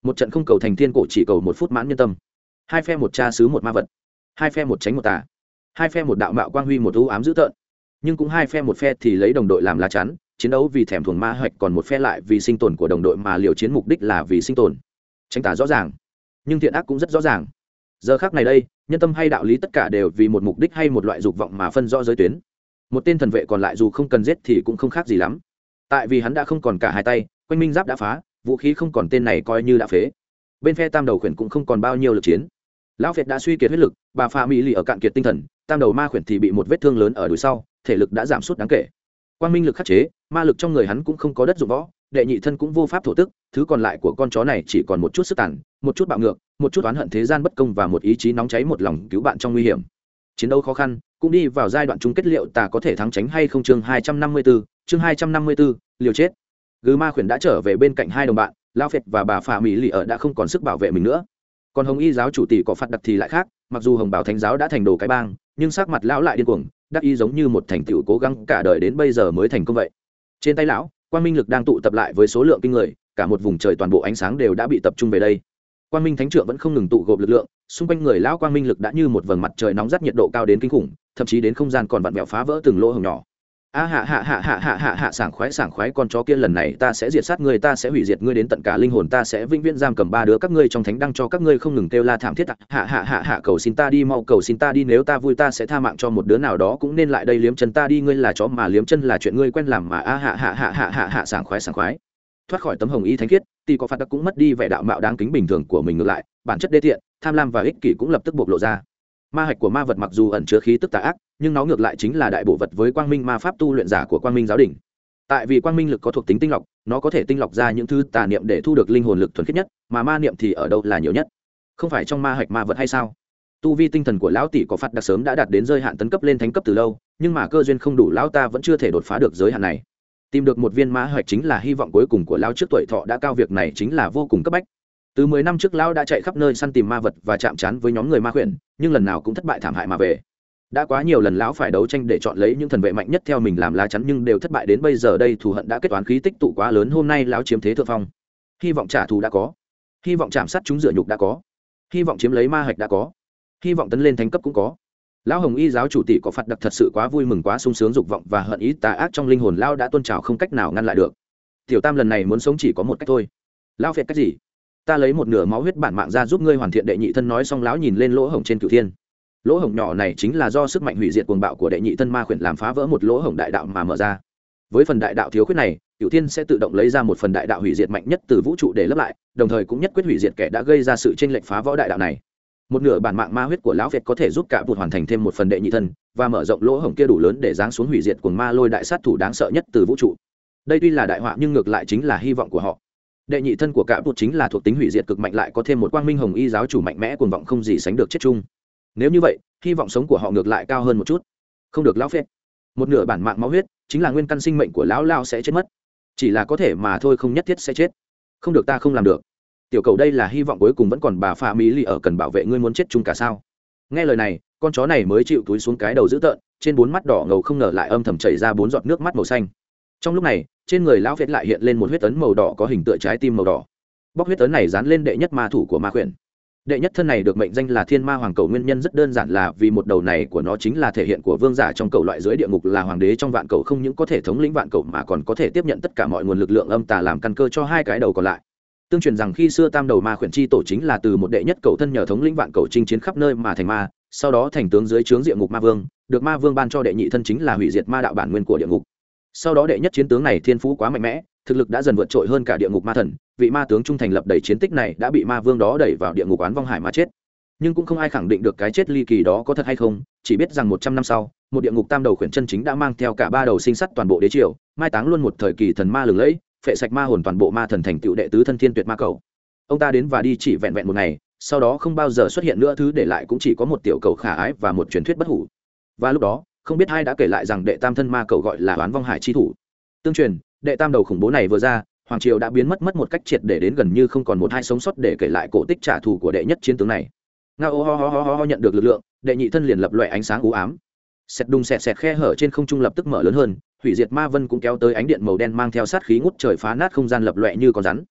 Một trận không cầu thành thiên cổ chỉ cầu một phút mãn nhân tâm. Hai phe một cha sứ một ma vật. Hai phe một tránh một tà. Hai phe một đạo mạo quang huy một ưu ám dữ tợn nhưng cũng hai phe một phe thì lấy đồng đội làm lá chắn, chiến đấu vì thèm thuồng ma hoạch còn một phe lại vì sinh tồn của đồng đội mà liều chiến mục đích là vì sinh tồn. Tranh tả rõ ràng, nhưng thiện ác cũng rất rõ ràng. Giờ khác này đây, nhân tâm hay đạo lý tất cả đều vì một mục đích hay một loại dục vọng mà phân rõ giới tuyến. Một tên thần vệ còn lại dù không cần giết thì cũng không khác gì lắm. Tại vì hắn đã không còn cả hai tay, quanh minh giáp đã phá, vũ khí không còn tên này coi như đã phế. Bên phe tam đầu khuyển cũng không còn bao nhiêu lực chiến. Lão việt đã suy kiệt huyết lực, bà pha mỹ lì ở cạn kiệt tinh thần, tam đầu ma khuyển thì bị một vết thương lớn ở đùi sau thể lực đã giảm sút đáng kể. Quan minh lực khắc chế ma lực trong người hắn cũng không có đất dụng võ đệ nhị thân cũng vô pháp thổ tức thứ còn lại của con chó này chỉ còn một chút sức tàn một chút bạo ngược một chút oán hận thế gian bất công và một ý chí nóng cháy một lòng cứu bạn trong nguy hiểm. Chiến đấu khó khăn cũng đi vào giai đoạn chung kết liệu ta có thể thắng tránh hay không chương hai trăm năm mươi 254, chương hai trăm năm mươi 254, liều chết. Gư ma khuyển đã trở về bên cạnh hai đồng bạn lao phệt và bà phà mỹ lì ở đã không còn sức bảo vệ mình nữa. Còn hồng y giáo chủ tỷ có phạt đặc thì lại khác mặc dù hồng bảo thánh giáo đã thành đồ cái bang nhưng sắc mặt lão lại điên cuồng đắc ý giống như một thành tựu cố gắng cả đời đến bây giờ mới thành công vậy. Trên tay lão, quang minh lực đang tụ tập lại với số lượng kinh người, cả một vùng trời toàn bộ ánh sáng đều đã bị tập trung về đây. Quang minh thánh trượng vẫn không ngừng tụ gộp lực lượng, xung quanh người lão quang minh lực đã như một vầng mặt trời nóng rát nhiệt độ cao đến kinh khủng, thậm chí đến không gian còn vặn vẹo phá vỡ từng lỗ hồng nhỏ a hạ hạ hạ hạ hạ hạ hạ sảng khoái sảng khoái con chó kia lần này ta sẽ diệt sát ngươi ta sẽ hủy diệt ngươi đến tận cả linh hồn ta sẽ vĩnh viễn giam cầm ba đứa các ngươi trong thánh đăng cho các ngươi không ngừng kêu la thảm thiết hạ hạ hạ hạ cầu xin ta đi mau cầu xin ta đi nếu ta vui ta sẽ tha mạng cho một đứa nào đó cũng nên lại đây liếm chân ta đi ngươi là chó mà liếm chân là chuyện ngươi quen làm mà a hạ hạ hạ hạ hạ hạ sảng khoái sảng khoái thoát khỏi tấm hồng y thánh khiết thì có phạt đặc cũng mất đi vẻ đạo mạo đáng kính bình thường của mình ngược lại bản chất đê tiện tham lam và ích kỷ cũng lập tức bộc lộ ra ma hạch của ma vật mặc dù ẩn chứa khí tức tà ác nhưng nó ngược lại chính là đại bộ vật với quang minh ma pháp tu luyện giả của quang minh giáo đình. Tại vì quang minh lực có thuộc tính tinh lọc, nó có thể tinh lọc ra những thứ tà niệm để thu được linh hồn lực thuần khiết nhất, mà ma niệm thì ở đâu là nhiều nhất? Không phải trong ma hạch ma vật hay sao? Tu vi tinh thần của lão tỷ có phát đặc sớm đã đạt đến giới hạn tấn cấp lên thánh cấp từ lâu, nhưng mà cơ duyên không đủ, lão ta vẫn chưa thể đột phá được giới hạn này. Tìm được một viên ma hạch chính là hy vọng cuối cùng của lão trước tuổi thọ đã cao việc này chính là vô cùng cấp bách. Từ mười năm trước, lão đã chạy khắp nơi săn tìm ma vật và chạm trán với nhóm người ma khuyển, nhưng lần nào cũng thất bại thảm hại mà về đã quá nhiều lần lão phải đấu tranh để chọn lấy những thần vệ mạnh nhất theo mình làm lá chắn nhưng đều thất bại đến bây giờ đây thù hận đã kết toán khí tích tụ quá lớn, hôm nay lão chiếm thế thượng phong. Hy vọng trả thù đã có. Hy vọng chạm sát chúng rửa nhục đã có. Hy vọng chiếm lấy ma hạch đã có. Hy vọng tấn lên thánh cấp cũng có. Lão hồng y giáo chủ tỷ có phạt đặc thật sự quá vui mừng quá sung sướng dục vọng và hận ý, tà ác trong linh hồn lão đã tôn trào không cách nào ngăn lại được. Tiểu tam lần này muốn sống chỉ có một cách thôi. Lão phiệt cách gì? Ta lấy một nửa máu huyết bản mạng ra giúp ngươi hoàn thiện đệ nhị thân, nói xong lão nhìn lên lỗ hổng trên cửu thiên lỗ hổng nhỏ này chính là do sức mạnh hủy diệt cuồng bạo của đệ nhị thân ma khuyển làm phá vỡ một lỗ hổng đại đạo mà mở ra. Với phần đại đạo thiếu khuyết này cựu thiên sẽ tự động lấy ra một phần đại đạo hủy diệt mạnh nhất từ vũ trụ để lấp lại, đồng thời cũng nhất quyết hủy diệt kẻ đã gây ra sự tranh lệch phá vỡ đại đạo này. Một nửa bản mạng ma huyết của lão việt có thể giúp cả vụt hoàn thành thêm một phần đệ nhị thân và mở rộng lỗ hổng kia đủ lớn để giáng xuống hủy diệt cuồng ma lôi đại sát thủ đáng sợ nhất từ vũ trụ. Đây tuy là đại họa nhưng ngược lại chính là hy vọng của họ. Đệ nhị thân của cả bụt chính là thuộc tính hủy diệt cực mạnh lại có thêm một quang minh hồng y giáo chủ mạnh mẽ cuồng vọng không gì sánh được chết chung nếu như vậy, hy vọng sống của họ ngược lại cao hơn một chút. Không được lão phết một nửa bản mạng máu huyết, chính là nguyên căn sinh mệnh của lão lao sẽ chết mất. Chỉ là có thể mà thôi không nhất thiết sẽ chết. Không được ta không làm được. Tiểu cầu đây là hy vọng cuối cùng vẫn còn bà pha mỹ lì ở cần bảo vệ ngươi muốn chết chung cả sao? Nghe lời này, con chó này mới chịu túi xuống cái đầu dữ tợn, trên bốn mắt đỏ ngầu không ngờ lại âm thầm chảy ra bốn giọt nước mắt màu xanh. Trong lúc này, trên người lão phết lại hiện lên một huyết ấn màu đỏ có hình tựa trái tim màu đỏ. Bóc huyết ấn này dán lên đệ nhất ma thủ của ma khuyển đệ nhất thân này được mệnh danh là thiên ma hoàng cầu, nguyên nhân rất đơn giản là vì một đầu này của nó chính là thể hiện của vương giả trong cầu loại dưới địa ngục là hoàng đế trong vạn cầu, không những có thể thống lĩnh vạn cầu mà còn có thể tiếp nhận tất cả mọi nguồn lực lượng âm tà làm căn cơ cho hai cái đầu còn lại. Tương truyền rằng khi xưa tam đầu ma khuyển chi tổ chính là từ một đệ nhất cầu thân nhờ thống lĩnh vạn cầu chinh chiến khắp nơi mà thành ma, sau đó thành tướng dưới trướng địa ngục ma vương, được ma vương ban cho đệ nhị thân chính là hủy diệt ma đạo bản nguyên của địa ngục sau đó đệ nhất chiến tướng này thiên phú quá mạnh mẽ, thực lực đã dần vượt trội hơn cả địa ngục ma thần, vị ma tướng trung thành lập đầy chiến tích này đã bị ma vương đó đẩy vào địa ngục oán vong hải mà chết. Nhưng cũng không ai khẳng định được cái chết ly kỳ đó có thật hay không, chỉ biết rằng một trăm năm sau, một địa ngục tam đầu khuyển chân chính đã mang theo cả ba đầu sinh sắt toàn bộ đế triều, mai táng luôn một thời kỳ thần ma lừng lẫy, phệ sạch ma hồn toàn bộ ma thần thành tựu đệ tứ thân thiên tuyệt ma cầu. Ông ta đến và đi chỉ vẹn vẹn một ngày, sau đó không bao giờ xuất hiện nữa, thứ để lại cũng chỉ có một tiểu cầu khả ái và một truyền thuyết bất hủ. Và lúc đó không biết hai đã kể lại rằng đệ tam thân ma cầu gọi là oán vong hải chi thủ. Tương truyền, đệ tam đầu khủng bố này vừa ra, hoàng triều đã biến mất mất một cách triệt để đến gần như không còn một hai sống sót để kể lại cổ tích trả thù của đệ nhất chiến tướng này. Nga ô ho ho ho ho ho nhận được lực lượng, đệ nhị thân liền lập loại ánh sáng u ám. Sẹt đùng sẹt sẹt khe hở trên không trung lập tức mở lớn hơn, hủy diệt ma vân cũng kéo tới ánh điện màu đen mang theo sát khí ngút trời phá nát không gian lập loại như con rắn.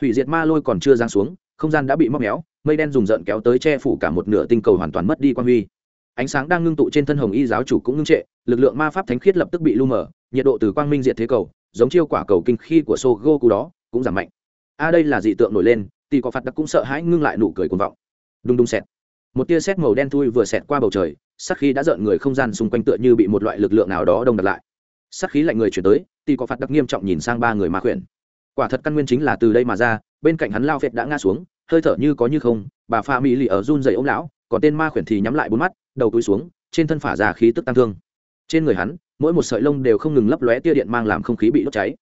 Hủy diệt ma lôi còn chưa giang xuống, không gian đã bị móc méo, mây đen dùng giận kéo tới che phủ cả một nửa tinh cầu hoàn toàn mất đi quan huy ánh sáng đang ngưng tụ trên thân hồng y giáo chủ cũng ngưng trệ lực lượng ma pháp thánh khiết lập tức bị lu mờ nhiệt độ từ quang minh diệt thế cầu giống chiêu quả cầu kinh khi của Sogoku đó cũng giảm mạnh. A đây là dị tượng nổi lên, tỷ có phạt đặc cũng sợ hãi ngưng lại nụ cười cuồng vọng. Đùng đùng xẹt. Một tia sét màu đen thui vừa xẹt qua bầu trời, sát khí đã giận người không gian xung quanh tựa như bị một loại lực lượng nào đó đông đặt lại. Sát khí lạnh người chuyển tới, tỷ có phạt đặc nghiêm trọng nhìn sang ba người ma khuyển. Quả thật căn nguyên chính là từ đây mà ra, bên cạnh hắn lao phệt đã ngã xuống, hơi thở như có như không, bà pha mỹ lì ở run rẩy ông lão, còn tên ma khuyển thì nhắm lại bốn mắt, đầu túi xuống, trên thân phả ra khí tức tăng thương. Trên người hắn, mỗi một sợi lông đều không ngừng lấp lóe tia điện mang làm không khí bị đốt cháy.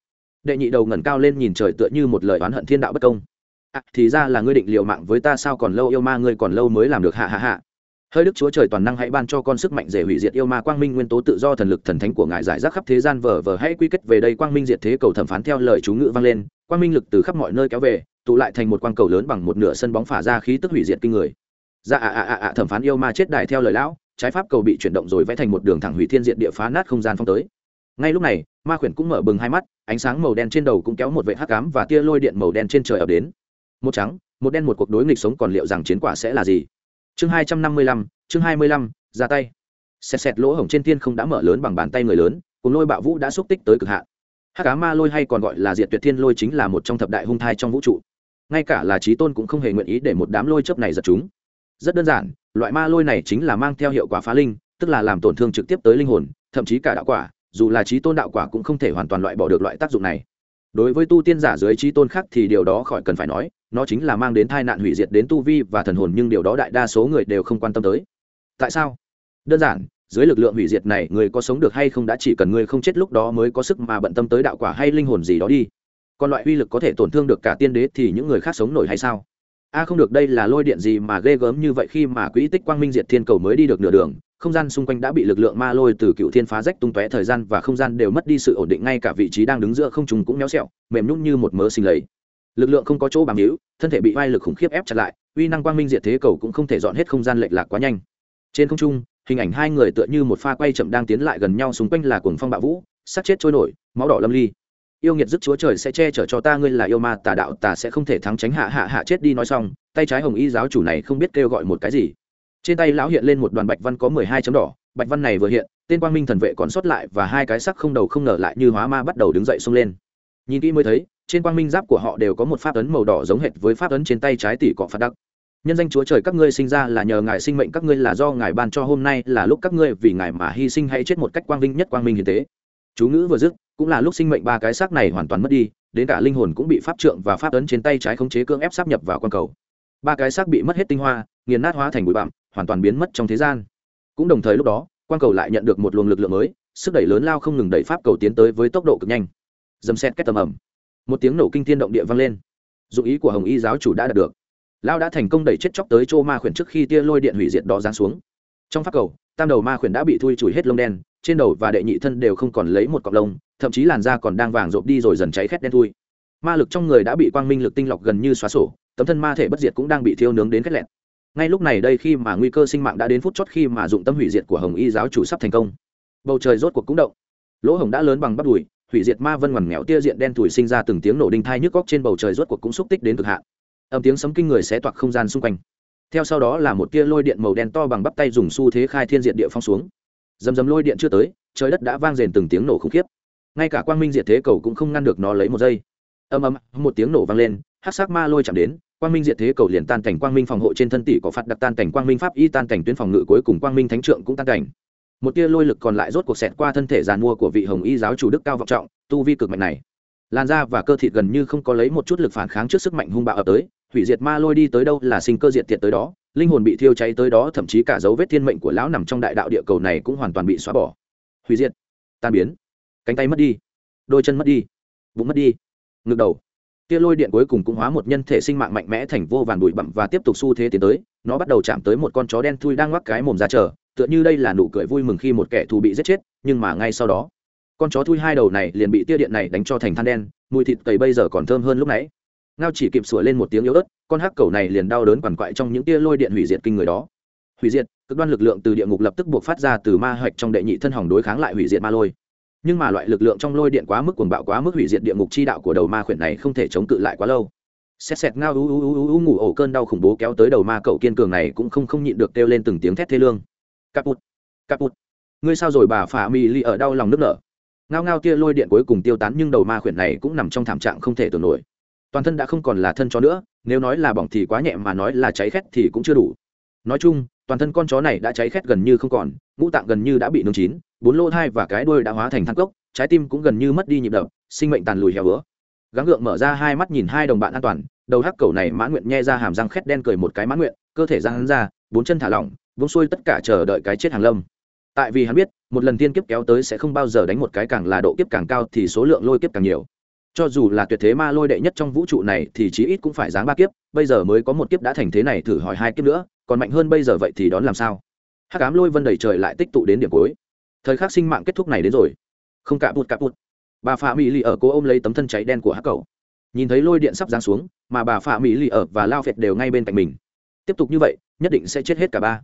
Đệ nhị đầu ngẩng cao lên nhìn trời tựa như một lời oán hận thiên đạo bất công. À, thì ra là ngươi định liều mạng với ta sao còn lâu yêu ma ngươi còn lâu mới làm được hạ hạ hạ hơi đức chúa trời toàn năng hãy ban cho con sức mạnh để hủy diệt yêu ma quang minh nguyên tố tự do thần lực thần thánh của ngài giải rác khắp thế gian vờ vờ hãy quy kết về đây quang minh diệt thế cầu thẩm phán theo lời chú ngữ vang lên. Quang minh lực từ khắp mọi nơi kéo về tụ lại thành một quang cầu lớn bằng một nửa sân bóng phả ra khí tức hủy diệt kinh người dạ ạ ạ ạ ạ, thẩm phán yêu ma chết đài theo lời lão, trái pháp cầu bị chuyển động rồi vẽ thành một đường thẳng hủy thiên diện địa phá nát không gian phong tới. Ngay lúc này, ma khuyển cũng mở bừng hai mắt, ánh sáng màu đen trên đầu cũng kéo một vệ hắc cám và tia lôi điện màu đen trên trời ập đến. Một trắng, một đen một cuộc đối nghịch sống còn liệu rằng chiến quả sẽ là gì? Chương hai trăm năm mươi lăm, chương hai mươi lăm, ra tay. Xẹt xẹt lỗ hổng trên thiên không đã mở lớn bằng bàn tay người lớn, cùng lôi bạo vũ đã xúc tích tới cực hạn. Hắc cá ma lôi hay còn gọi là diệt tuyệt thiên lôi chính là một trong thập đại hung thai trong vũ trụ. Ngay cả là trí tôn cũng không hề nguyện ý để một đám lôi chớp này giật chúng rất đơn giản, loại ma lôi này chính là mang theo hiệu quả phá linh, tức là làm tổn thương trực tiếp tới linh hồn, thậm chí cả đạo quả, dù là trí tôn đạo quả cũng không thể hoàn toàn loại bỏ được loại tác dụng này. Đối với tu tiên giả dưới trí tôn khác thì điều đó khỏi cần phải nói, nó chính là mang đến tai nạn hủy diệt đến tu vi và thần hồn nhưng điều đó đại đa số người đều không quan tâm tới. Tại sao? Đơn giản, dưới lực lượng hủy diệt này người có sống được hay không đã chỉ cần người không chết lúc đó mới có sức mà bận tâm tới đạo quả hay linh hồn gì đó đi. Còn loại uy lực có thể tổn thương được cả tiên đế thì những người khác sống nổi hay sao? A không được, đây là lôi điện gì mà ghê gớm như vậy khi mà quỹ tích quang minh diệt thiên cầu mới đi được nửa đường. Không gian xung quanh đã bị lực lượng ma lôi từ cựu thiên phá rách tung tóe thời gian và không gian đều mất đi sự ổn định, ngay cả vị trí đang đứng giữa không trùng cũng méo xẹo, mềm nhún như một mớ sinh lấy lực lượng không có chỗ bám hữu thân thể bị vai lực khủng khiếp ép chặt lại, uy năng quang minh diệt thế cầu cũng không thể dọn hết không gian lệch lạc quá nhanh. Trên không trung, hình ảnh hai người tựa như một pha quay chậm đang tiến lại gần nhau xung quanh là cuồng phong bạo vũ sát chết trôi nổi, máu đỏ lâm ly yêu nghiệt dứt chúa trời sẽ che chở cho ta, ngươi là yêu ma, tà đạo, tà sẽ không thể thắng tránh. Hạ hạ hạ, chết đi nói xong, tay trái hồng y giáo chủ này không biết kêu gọi một cái gì. Trên tay lão hiện lên một đoàn bạch văn có mười hai chấm đỏ. Bạch văn này vừa hiện, tên quang minh thần vệ còn sót lại và hai cái sắc không đầu không ngờ lại như hóa ma bắt đầu đứng dậy xông lên. Nhìn kỹ mới thấy, trên quang minh giáp của họ đều có một pháp ấn màu đỏ giống hệt với pháp ấn trên tay trái tỷ cọ phạt đắc. Nhân danh chúa trời các ngươi sinh ra là nhờ ngài sinh mệnh, các ngươi là do ngài ban cho hôm nay, là lúc các ngươi vì ngài mà hy sinh hay chết một cách quang vinh nhất quang minh hiền tế. Chú ngữ vừa dứt cũng là lúc sinh mệnh ba cái xác này hoàn toàn mất đi, đến cả linh hồn cũng bị pháp trượng và pháp ấn trên tay trái khống chế cưỡng ép sáp nhập vào quan cầu. Ba cái xác bị mất hết tinh hoa, nghiền nát hóa thành bụi bặm, hoàn toàn biến mất trong thế gian. Cũng đồng thời lúc đó quan cầu lại nhận được một luồng lực lượng mới, sức đẩy lớn lao không ngừng đẩy pháp cầu tiến tới với tốc độ cực nhanh. Dầm xét cách tầm ẩm một tiếng nổ kinh thiên động địa vang lên. Dụng ý của hồng y giáo chủ đã đạt được. Lao đã thành công đẩy chết chóc tới chỗ ma khuyển trước khi tia lôi điện hủy diệt đó giáng xuống trong pháp cầu, tam đầu ma khuyển đã bị thui chùi hết lông đen, trên đầu và đệ nhị thân đều không còn lấy một cọc lông, thậm chí làn da còn đang vàng rộp đi rồi dần cháy khét đen thui. Ma lực trong người đã bị quang minh lực tinh lọc gần như xóa sổ, tấm thân ma thể bất diệt cũng đang bị thiêu nướng đến khét lẹt. Ngay lúc này đây khi mà nguy cơ sinh mạng đã đến phút chót khi mà dụng tâm hủy diệt của hồng y giáo chủ sắp thành công. Bầu trời rốt cuộc cũng động. Lỗ hồng đã lớn bằng bắp đùi, hủy diệt ma vân ngoằn nghèo tia diện đen thủi sinh ra từng tiếng nổ đinh thai nhức góc trên bầu trời rốt cuộc cũng xúc tích đến cực hạn. Âm tiếng sấm kinh người xé toạc không gian xung quanh theo sau đó là một tia lôi điện màu đen to bằng bắp tay dùng xu thế khai thiên diện địa phong xuống. Dầm dầm lôi điện chưa tới, trời đất đã vang rền từng tiếng nổ khủng khiếp. Ngay cả quang minh diệt thế cầu cũng không ngăn được nó lấy một giây. Âm âm một tiếng nổ vang lên hát sắc ma lôi chạm đến, quang minh diệt thế cầu liền tan cảnh quang minh phòng hộ trên thân tỷ có phạt đặc tan cảnh quang minh pháp y tan cảnh tuyến phòng ngự cuối cùng quang minh thánh trượng cũng tan cảnh. Một tia lôi lực còn lại rốt cuộc xẹt qua thân thể giàn mua của vị hồng y giáo chủ đức cao vọng trọng, tu vi cực mạnh này. Làn da và cơ thịt gần như không có lấy một chút lực phản kháng trước sức mạnh hung bạo ập tới hủy diệt ma lôi đi tới đâu là sinh cơ diệt tiệt tới đó, linh hồn bị thiêu cháy tới đó, thậm chí cả dấu vết thiên mệnh của lão nằm trong đại đạo địa cầu này cũng hoàn toàn bị xóa bỏ. Hủy diệt, tan biến, cánh tay mất đi, đôi chân mất đi, bụng mất đi, ngực đầu. Tia lôi điện cuối cùng cũng hóa một nhân thể sinh mạng mạnh mẽ thành vô vàn bụi bặm và tiếp tục xu thế tiến tới, nó bắt đầu chạm tới một con chó đen thui đang ngoắc cái mồm ra chờ, tựa như đây là nụ cười vui mừng khi một kẻ thù bị giết chết, nhưng mà ngay sau đó, con chó thui hai đầu này liền bị tia điện này đánh cho thành than đen, mùi thịt cầy bây giờ còn thơm hơn lúc nãy ngao chỉ kịp sủa lên một tiếng yếu ớt, con hắc cầu này liền đau đớn quằn quại trong những tia lôi điện hủy diệt kinh người đó. Hủy diệt, cực đoan lực lượng từ địa ngục lập tức buộc phát ra từ ma hạch trong đệ nhị thân hỏng đối kháng lại hủy diệt ma lôi. Nhưng mà loại lực lượng trong lôi điện quá mức cuồng bạo quá mức hủy diệt địa ngục chi đạo của đầu ma khuyển này không thể chống cự lại quá lâu. Xét sẹt ngao u u u u ngủ ổ cơn đau khủng bố kéo tới đầu ma cậu kiên cường này cũng không không nhịn được kêu lên từng tiếng thét thê lương. Caput caput ngươi sao rồi bà phả mì ly ở đau lòng nước nở? Ngao ngao tia lôi điện cuối cùng tiêu tán nhưng đầu ma khuyển này cũng nằm trong thảm trạng không thể tưởng nổi toàn thân đã không còn là thân chó nữa, nếu nói là bỏng thì quá nhẹ mà nói là cháy khét thì cũng chưa đủ. Nói chung, toàn thân con chó này đã cháy khét gần như không còn, ngũ tạng gần như đã bị nướng chín, bốn lỗ thai và cái đuôi đã hóa thành thang cốc, trái tim cũng gần như mất đi nhịp đập, sinh mệnh tàn lùi heo hứa. Gắng gượng mở ra hai mắt nhìn hai đồng bạn an toàn, đầu hắc cầu này mãn nguyện nhe ra hàm răng khét đen cười một cái mãn nguyện, cơ thể ra hắn ra, bốn chân thả lỏng, vung xuôi tất cả chờ đợi cái chết hàng lâm. Tại vì hắn biết, một lần tiên kiếp kéo tới sẽ không bao giờ đánh một cái càng là độ kiếp càng cao thì số lượng lôi kiếp càng nhiều cho dù là tuyệt thế ma lôi đệ nhất trong vũ trụ này thì chí ít cũng phải dáng ba kiếp, bây giờ mới có một kiếp đã thành thế này thử hỏi hai kiếp nữa, còn mạnh hơn bây giờ vậy thì đón làm sao? Hát cám lôi vân đầy trời lại tích tụ đến điểm cuối. Thời khắc sinh mạng kết thúc này đến rồi. Không cạ bụt cạ bụt. Bà phạm mỹ lì ở cô ôm lấy tấm thân cháy đen của hát cầu nhìn thấy lôi điện sắp giáng xuống, mà bà phạm mỹ lì ở và lao phệt đều ngay bên cạnh mình. Tiếp tục như vậy, nhất định sẽ chết hết cả ba.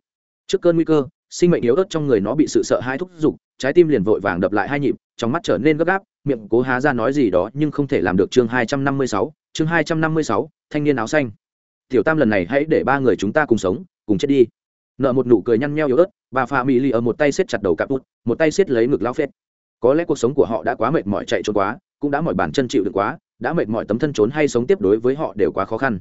Trước cơn nguy cơ, sinh mệnh yếu ớt trong người nó bị sự sợ hãi thúc giục, trái tim liền vội vàng đập lại hai nhịp, trong mắt trở nên gấp gáp miệng cố há ra nói gì đó nhưng không thể làm được chương hai trăm năm mươi sáu, chương hai trăm năm mươi sáu, thanh niên áo xanh. Tiểu tam lần này hãy để ba người chúng ta cùng sống, cùng chết đi. Nợ một nụ cười nhăn nheo yếu ớt, bà phà mỹ lì ở một tay siết chặt đầu cặp út, một tay siết lấy ngực lao phết. Có lẽ cuộc sống của họ đã quá mệt mỏi chạy trốn quá, cũng đã mỏi bản chân chịu được quá, đã mệt mỏi tấm thân trốn hay sống tiếp đối với họ đều quá khó khăn.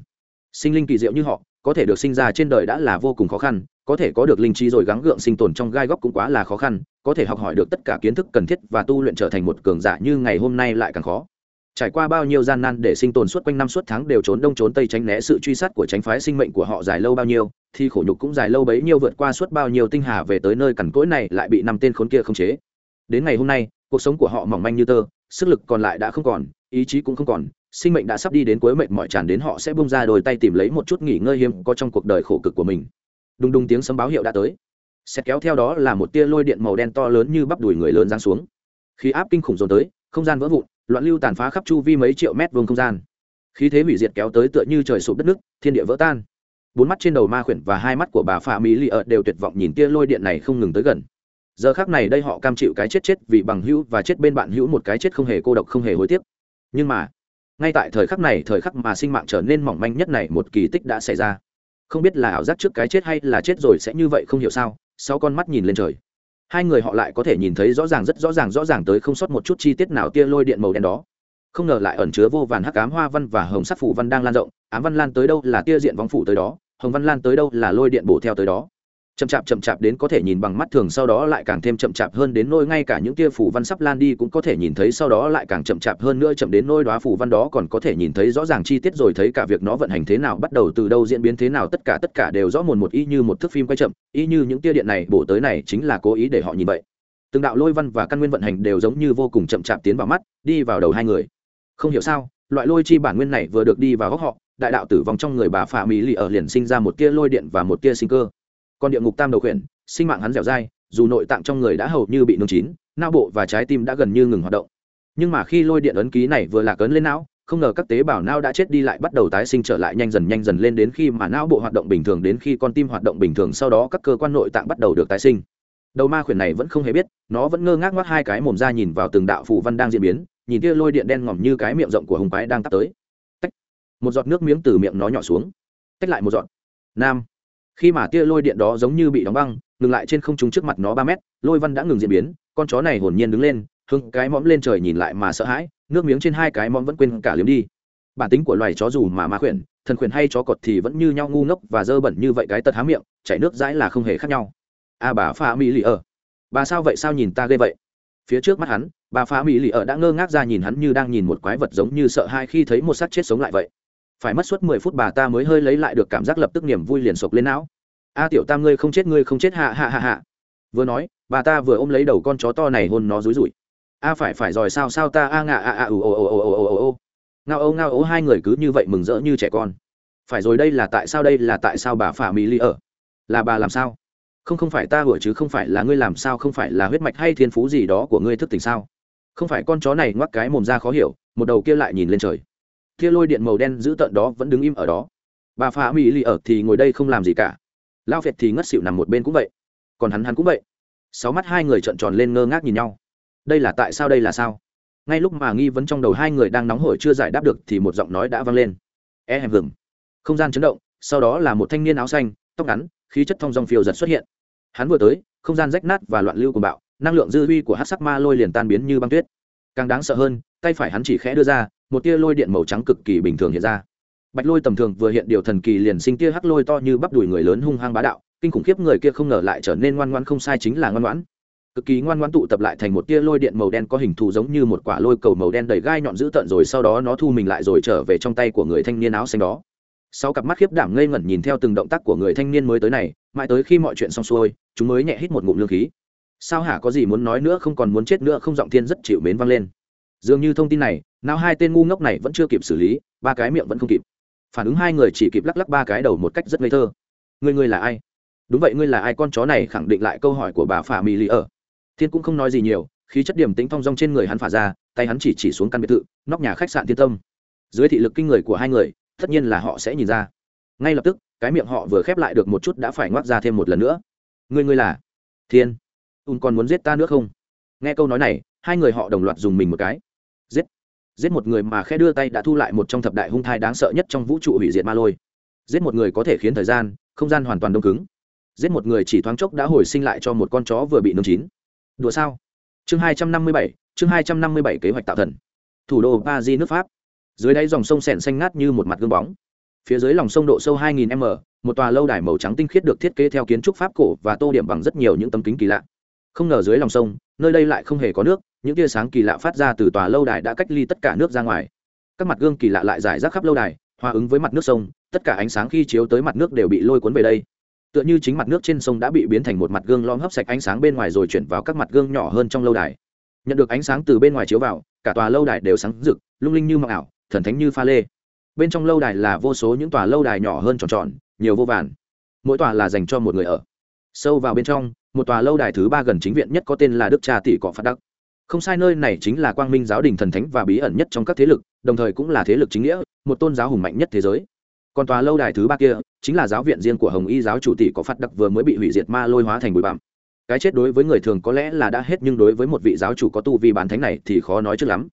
Sinh linh kỳ diệu như họ, có thể được sinh ra trên đời đã là vô cùng khó khăn có thể có được linh trí rồi gắng gượng sinh tồn trong gai góc cũng quá là khó khăn, có thể học hỏi được tất cả kiến thức cần thiết và tu luyện trở thành một cường giả như ngày hôm nay lại càng khó. Trải qua bao nhiêu gian nan để sinh tồn suốt quanh năm suốt tháng đều trốn đông trốn tây tránh né sự truy sát của tránh phái sinh mệnh của họ dài lâu bao nhiêu, thì khổ nhục cũng dài lâu bấy nhiêu vượt qua suốt bao nhiêu tinh hà về tới nơi cằn cỗi này lại bị năm tên khốn kia không chế. Đến ngày hôm nay, cuộc sống của họ mỏng manh như tơ, sức lực còn lại đã không còn, ý chí cũng không còn, sinh mệnh đã sắp đi đến cuối mệnh mọi tràn đến họ sẽ bung ra đôi tay tìm lấy một chút nghỉ ngơi hiếm có trong cuộc đời khổ cực của mình đùng đùng tiếng sấm báo hiệu đã tới. Xét kéo theo đó là một tia lôi điện màu đen to lớn như bắp đùi người lớn giáng xuống. Khí áp kinh khủng dồn tới, không gian vỡ vụn, loạn lưu tàn phá khắp chu vi mấy triệu mét vuông không gian. Khí thế hủy diệt kéo tới tựa như trời sụp đất nước, thiên địa vỡ tan. Bốn mắt trên đầu ma khuyển và hai mắt của bà phạm mỹ lì ợt đều tuyệt vọng nhìn tia lôi điện này không ngừng tới gần. Giờ khác này đây họ cam chịu cái chết chết vì bằng hữu và chết bên bạn hữu một cái chết không hề cô độc, không hề hối tiếc. Nhưng mà, ngay tại thời khắc này, thời khắc mà sinh mạng trở nên mỏng manh nhất này một kỳ tích đã xảy ra không biết là ảo giác trước cái chết hay là chết rồi sẽ như vậy không hiểu sao sau con mắt nhìn lên trời. Hai người họ lại có thể nhìn thấy rõ ràng rất rõ ràng rõ ràng tới không sót một chút chi tiết nào tia lôi điện màu đen đó. Không ngờ lại ẩn chứa vô vàn hắc ám hoa văn và hồng sắc phủ văn đang lan rộng, ám văn lan tới đâu là tia diện vóng phủ tới đó, hồng văn lan tới đâu là lôi điện bổ theo tới đó chậm chạp chậm chạp đến có thể nhìn bằng mắt thường sau đó lại càng thêm chậm chạp hơn đến nôi ngay cả những tia phủ văn sắp lan đi cũng có thể nhìn thấy sau đó lại càng chậm chạp hơn nữa chậm đến nôi đoá phủ văn đó còn có thể nhìn thấy rõ ràng chi tiết rồi thấy cả việc nó vận hành thế nào, bắt đầu từ đâu diễn biến thế nào, tất cả tất cả đều rõ mồn một y như một thước phim quay chậm, y như những tia điện này, bổ tới này chính là cố ý để họ nhìn vậy. Từng đạo lôi văn và căn nguyên vận hành đều giống như vô cùng chậm chạp tiến vào mắt, đi vào đầu hai người. Không hiểu sao, loại lôi chi bản nguyên này vừa được đi vào góc họ, đại đạo tử vong trong người bà phà mỹ lì ở liền sinh ra một tia lôi điện và một tia sinh cơ còn địa ngục tam đầu khuyển, sinh mạng hắn dẻo dai, dù nội tạng trong người đã hầu như bị nung chín, não bộ và trái tim đã gần như ngừng hoạt động. Nhưng mà khi lôi điện ấn ký này vừa lạc ấn lên não, không ngờ các tế bào não đã chết đi lại bắt đầu tái sinh trở lại nhanh dần nhanh dần lên đến khi mà não bộ hoạt động bình thường đến khi con tim hoạt động bình thường sau đó các cơ quan nội tạng bắt đầu được tái sinh. Đầu ma khuyển này vẫn không hề biết, nó vẫn ngơ ngác ngoắc hai cái mồm ra nhìn vào từng đạo phù văn đang diễn biến, nhìn kia lôi điện đen ngòm như cái miệng rộng của hùng quái đang tắt tới. Tách. một giọt nước miếng từ miệng nó nhỏ xuống. Tách lại một giọt. Nam khi mà tia lôi điện đó giống như bị đóng băng, ngừng lại trên không trung trước mặt nó ba mét, lôi văn đã ngừng diễn biến, con chó này hồn nhiên đứng lên hưng cái mõm lên trời nhìn lại mà sợ hãi, nước miếng trên hai cái mõm vẫn quên cả liếm đi. Bản tính của loài chó dù mà ma khuyển, thần khuyển hay chó cọt thì vẫn như nhau ngu ngốc và dơ bẩn như vậy cái tật há miệng, chảy nước dãi là không hề khác nhau. A bà pha mỹ lì ở. Bà sao vậy, sao nhìn ta ghê vậy? Phía trước mắt hắn, bà pha mỹ lì ở đã ngơ ngác ra nhìn hắn như đang nhìn một quái vật giống như sợ hai khi thấy một xác chết sống lại vậy phải mất suốt mười phút bà ta mới hơi lấy lại được cảm giác lập tức niềm vui liền sộc lên não. A tiểu tam ngươi không chết, ngươi không chết hạ hạ hạ hạ vừa nói, bà ta vừa ôm lấy đầu con chó to này hôn nó rúi rủi. A phải phải rồi, sao sao ta, a, ngạ, a a, ù, ồ ồ ồ ồ ồ ồ ngao âu ngao ố hai người cứ như vậy mừng rỡ như trẻ con. Phải rồi, đây là tại sao, đây là tại sao bà phả mỹ ly ở? Là bà làm sao? Không không phải ta hủa chứ, không phải là ngươi làm sao, không phải là huyết mạch hay thiên phú gì đó của ngươi thức tỉnh sao? Không phải con chó này ngoắc cái mồm ra khó hiểu, một đầu kia lại nhìn lên trời kia lôi điện màu đen giữ tợn đó vẫn đứng im ở đó. Bà phá mỹ lì ở thì ngồi đây không làm gì cả. Lao phệt thì ngất xịu nằm một bên cũng vậy. Còn hắn hắn cũng vậy. Sáu mắt hai người trợn tròn lên ngơ ngác nhìn nhau. Đây là tại sao đây là sao? Ngay lúc mà nghi vấn trong đầu hai người đang nóng hổi chưa giải đáp được thì một giọng nói đã vang lên. E hèm vừng không gian chấn động, sau đó là một thanh niên áo xanh, tóc ngắn, khí chất thong dong phiêu giật xuất hiện. Hắn vừa tới, không gian rách nát và loạn lưu của bạo, năng lượng dư huy của hát sắc ma lôi liền tan biến như băng tuyết. Càng đáng sợ hơn, tay phải hắn chỉ khẽ đưa ra một tia lôi điện màu trắng cực kỳ bình thường hiện ra. Bạch lôi tầm thường vừa hiện điều thần kỳ liền sinh tia hắc lôi to như bắp đùi người lớn hung hăng bá đạo, kinh khủng khiếp người kia không ngờ lại trở nên ngoan ngoan không sai chính là ngoan ngoãn. Cực kỳ ngoan ngoãn tụ tập lại thành một tia lôi điện màu đen có hình thù giống như một quả lôi cầu màu đen đầy gai nhọn dữ tợn rồi sau đó nó thu mình lại rồi trở về trong tay của người thanh niên áo xanh đó. Sáu cặp mắt khiếp đảm ngây ngẩn nhìn theo từng động tác của người thanh niên mới tới này, mãi tới khi mọi chuyện xong xuôi, chúng mới nhẹ hít một ngụm lương khí. Sao hả, có gì muốn nói nữa, không còn muốn chết nữa, không giọng thiên rất chịu mến vang lên dường như thông tin này nào hai tên ngu ngốc này vẫn chưa kịp xử lý, ba cái miệng vẫn không kịp. Phản ứng hai người chỉ kịp lắc lắc ba cái đầu một cách rất ngây thơ. Người ngươi là ai? Đúng vậy, ngươi là ai? Con chó này khẳng định lại câu hỏi của bà phà mì lì ở. Thiên cũng không nói gì nhiều, khí chất điểm tính thong dong trên người hắn phả ra, tay hắn chỉ chỉ xuống căn biệt thự, nóc nhà khách sạn thiên tâm. Dưới thị lực kinh người của hai người, tất nhiên là họ sẽ nhìn ra. Ngay lập tức, cái miệng họ vừa khép lại được một chút đã phải ngoác ra thêm một lần nữa. Ngươi ngươi là thiên. Un còn muốn giết ta nữa không? Nghe câu nói này, hai người họ đồng loạt dùng mình một cái giết. Giết một người mà khe đưa tay đã thu lại một trong thập đại hung thai đáng sợ nhất trong vũ trụ hủy diệt ma lôi. Giết một người có thể khiến thời gian, không gian hoàn toàn đông cứng. Giết một người chỉ thoáng chốc đã hồi sinh lại cho một con chó vừa bị nương chín. Đùa sao? Chương hai trăm năm mươi bảy, chương hai trăm năm mươi bảy kế hoạch tạo thần. Thủ đô paris, nước pháp. Dưới đáy dòng sông sẻn xanh ngát như một mặt gương bóng. Phía dưới lòng sông độ sâu 2000 m, một tòa lâu đài màu trắng tinh khiết được thiết kế theo kiến trúc pháp cổ và tô điểm bằng rất nhiều những tấm kính kỳ lạ không ngờ dưới lòng sông, nơi đây lại không hề có nước, những tia sáng kỳ lạ phát ra từ tòa lâu đài đã cách ly tất cả nước ra ngoài. Các mặt gương kỳ lạ lại giải rác khắp lâu đài, hòa ứng với mặt nước sông, tất cả ánh sáng khi chiếu tới mặt nước đều bị lôi cuốn về đây. Tựa như chính mặt nước trên sông đã bị biến thành một mặt gương lom hấp sạch ánh sáng bên ngoài rồi chuyển vào các mặt gương nhỏ hơn trong lâu đài. Nhận được ánh sáng từ bên ngoài chiếu vào, cả tòa lâu đài đều sáng rực, lung linh như mộng ảo, thần thánh như pha lê. Bên trong lâu đài là vô số những tòa lâu đài nhỏ hơn tròn tròn, nhiều vô vàn. Mỗi tòa là dành cho một người ở. Sâu vào bên trong một tòa lâu đài thứ ba gần chính viện nhất có tên là đức cha tỷ cọ phát đắc. Không sai, nơi này chính là quang minh giáo đình thần thánh và bí ẩn nhất trong các thế lực, đồng thời cũng là thế lực chính nghĩa, một tôn giáo hùng mạnh nhất thế giới. Còn tòa lâu đài thứ ba kia chính là giáo viện riêng của hồng y giáo chủ tỷ có phát đặc vừa mới bị hủy diệt ma lôi hóa thành bụi bặm. Cái chết đối với người thường có lẽ là đã hết, nhưng đối với một vị giáo chủ có tu vi bán thánh này thì khó nói trước lắm.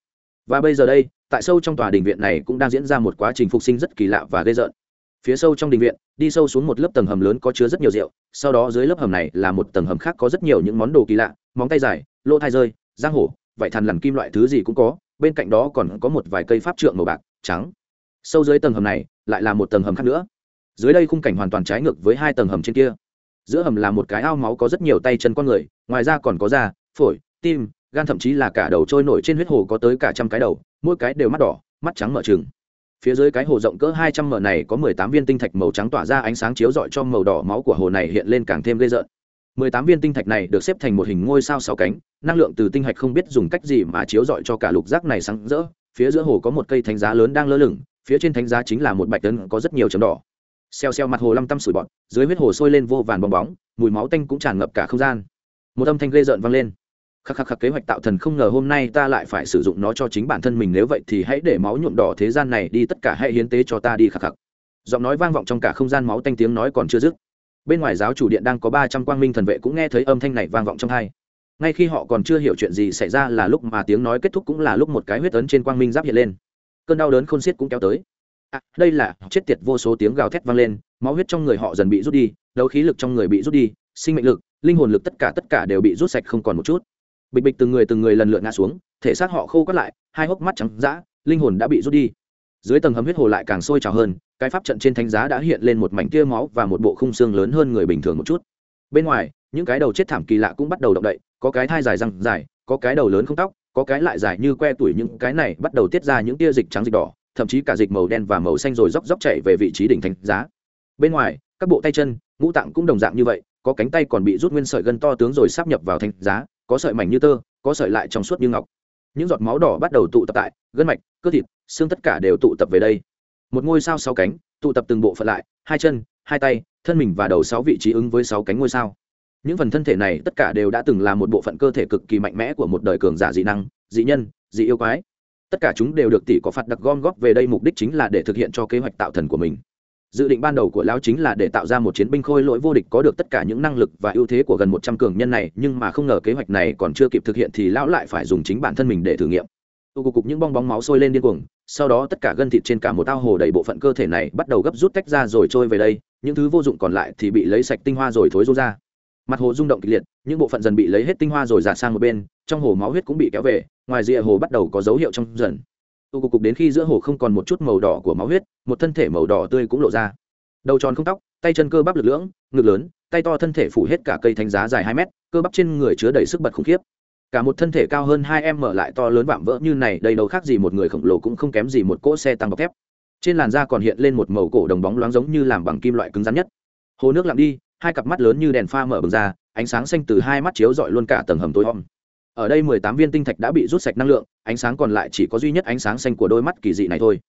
Và bây giờ đây, tại sâu trong tòa đình viện này cũng đang diễn ra một quá trình phục sinh rất kỳ lạ và ghê rợn phía sâu trong đình viện, đi sâu xuống một lớp tầng hầm lớn có chứa rất nhiều rượu, sau đó dưới lớp hầm này là một tầng hầm khác có rất nhiều những món đồ kỳ lạ, móng tay dài, lỗ thai rơi, giang hổ, vải thằn lằn kim loại thứ gì cũng có, bên cạnh đó còn có một vài cây pháp trượng màu bạc, trắng. Sâu dưới tầng hầm này lại là một tầng hầm khác nữa. Dưới đây khung cảnh hoàn toàn trái ngược với hai tầng hầm trên kia. Giữa hầm là một cái ao máu có rất nhiều tay chân con người, ngoài ra còn có da, phổi, tim, gan thậm chí là cả đầu trôi nổi trên huyết hồ có tới cả trăm cái đầu, mỗi cái đều mắt đỏ, mắt trắng mở trừng phía dưới cái hồ rộng cỡ hai trăm m này có mười tám viên tinh thạch màu trắng tỏa ra ánh sáng chiếu rọi cho màu đỏ máu của hồ này hiện lên càng thêm ghê rợn. mười tám viên tinh thạch này được xếp thành một hình ngôi sao sáu cánh, năng lượng từ tinh hạch không biết dùng cách gì mà chiếu rọi cho cả lục giác này sáng rỡ. Phía giữa hồ có một cây thánh giá lớn đang lơ lửng, phía trên thánh giá chính là một bạch tấn có rất nhiều chấm đỏ. Xeo xeo mặt hồ lăm tăm sủi bọt, dưới huyết hồ sôi lên vô vàn bong bóng, mùi máu tanh cũng tràn ngập cả không gian. Một âm thanh ghê rợn vang lên khắc khắc khắc kế hoạch tạo thần không ngờ hôm nay ta lại phải sử dụng nó cho chính bản thân mình nếu vậy thì hãy để máu nhuộm đỏ thế gian này đi tất cả hãy hiến tế cho ta đi khắc khắc. Giọng nói vang vọng trong cả không gian máu tanh tiếng nói còn chưa dứt. Bên ngoài giáo chủ điện đang có ba trăm quang minh thần vệ cũng nghe thấy âm thanh này vang vọng trong hai. Ngay khi họ còn chưa hiểu chuyện gì xảy ra là lúc mà tiếng nói kết thúc cũng là lúc một cái huyết ấn trên quang minh giáp hiện lên. Cơn đau đớn khôn xiết cũng kéo tới. À, đây là chết tiệt vô số tiếng gào thét vang lên máu huyết trong người họ dần bị rút đi đấu khí lực trong người bị rút đi sinh mệnh lực linh hồn lực tất cả tất cả đều bị rút sạch không còn một chút bịch bịch từng người từng người lần lượt ngã xuống, thể xác họ khô cắt lại, hai hốc mắt trắng d linh hồn đã bị rút đi. Dưới tầng hầm huyết hồ lại càng sôi trào hơn, cái pháp trận trên thánh giá đã hiện lên một mảnh tia máu và một bộ khung xương lớn hơn người bình thường một chút. Bên ngoài, những cái đầu chết thảm kỳ lạ cũng bắt đầu động đậy, có cái thai dài răng dài, có cái đầu lớn không tóc, có cái lại dài như que tuổi những cái này bắt đầu tiết ra những tia dịch trắng dịch đỏ, thậm chí cả dịch màu đen và màu xanh rồi róc róc chạy về vị trí đỉnh thánh giá. Bên ngoài, các bộ tay chân, ngũ tạng cũng đồng dạng như vậy, có cánh tay còn bị rút nguyên sợi gân to tướng rồi sắp nhập vào thánh giá có sợi mảnh như tơ, có sợi lại trong suốt như ngọc. Những giọt máu đỏ bắt đầu tụ tập tại gân mạch, cơ thịt, xương tất cả đều tụ tập về đây. Một ngôi sao sáu cánh, tụ tập từng bộ phận lại, hai chân, hai tay, thân mình và đầu sáu vị trí ứng với sáu cánh ngôi sao. Những phần thân thể này tất cả đều đã từng là một bộ phận cơ thể cực kỳ mạnh mẽ của một đời cường giả dị năng, dị nhân, dị yêu quái. Tất cả chúng đều được tỷ có phạt đặc gom góp về đây mục đích chính là để thực hiện cho kế hoạch tạo thần của mình dự định ban đầu của lão chính là để tạo ra một chiến binh khôi lỗi vô địch có được tất cả những năng lực và ưu thế của gần một trăm cường nhân này, nhưng mà không ngờ kế hoạch này còn chưa kịp thực hiện thì lão lại phải dùng chính bản thân mình để thử nghiệm. Tu cục cục những bong bóng máu sôi lên điên cuồng, sau đó tất cả gân thịt trên cả một ao hồ đầy bộ phận cơ thể này bắt đầu gấp rút tách ra rồi trôi về đây, những thứ vô dụng còn lại thì bị lấy sạch tinh hoa rồi thối rô ra. Mặt hồ rung động kịch liệt, những bộ phận dần bị lấy hết tinh hoa rồi giả sang một bên, trong hồ máu huyết cũng bị kéo về, ngoài rìa hồ bắt đầu có dấu hiệu trong dần tụ cục cục đến khi giữa hồ không còn một chút màu đỏ của máu huyết, một thân thể màu đỏ tươi cũng lộ ra. Đầu tròn không tóc, tay chân cơ bắp lực lưỡng, ngực lớn, tay to thân thể phủ hết cả cây thánh giá dài hai mét, cơ bắp trên người chứa đầy sức bật khủng khiếp. Cả một thân thể cao hơn hai em mở lại to lớn vạm vỡ như này, đây đâu khác gì một người khổng lồ cũng không kém gì một cỗ xe tăng bọc thép. Trên làn da còn hiện lên một màu cổ đồng bóng loáng giống như làm bằng kim loại cứng rắn nhất. Hồ nước lặng đi, hai cặp mắt lớn như đèn pha mở bừng ra, ánh sáng xanh từ hai mắt chiếu dọi luôn cả tầng hầm tối om ở đây mười tám viên tinh thạch đã bị rút sạch năng lượng, ánh sáng còn lại chỉ có duy nhất ánh sáng xanh của đôi mắt kỳ dị này thôi.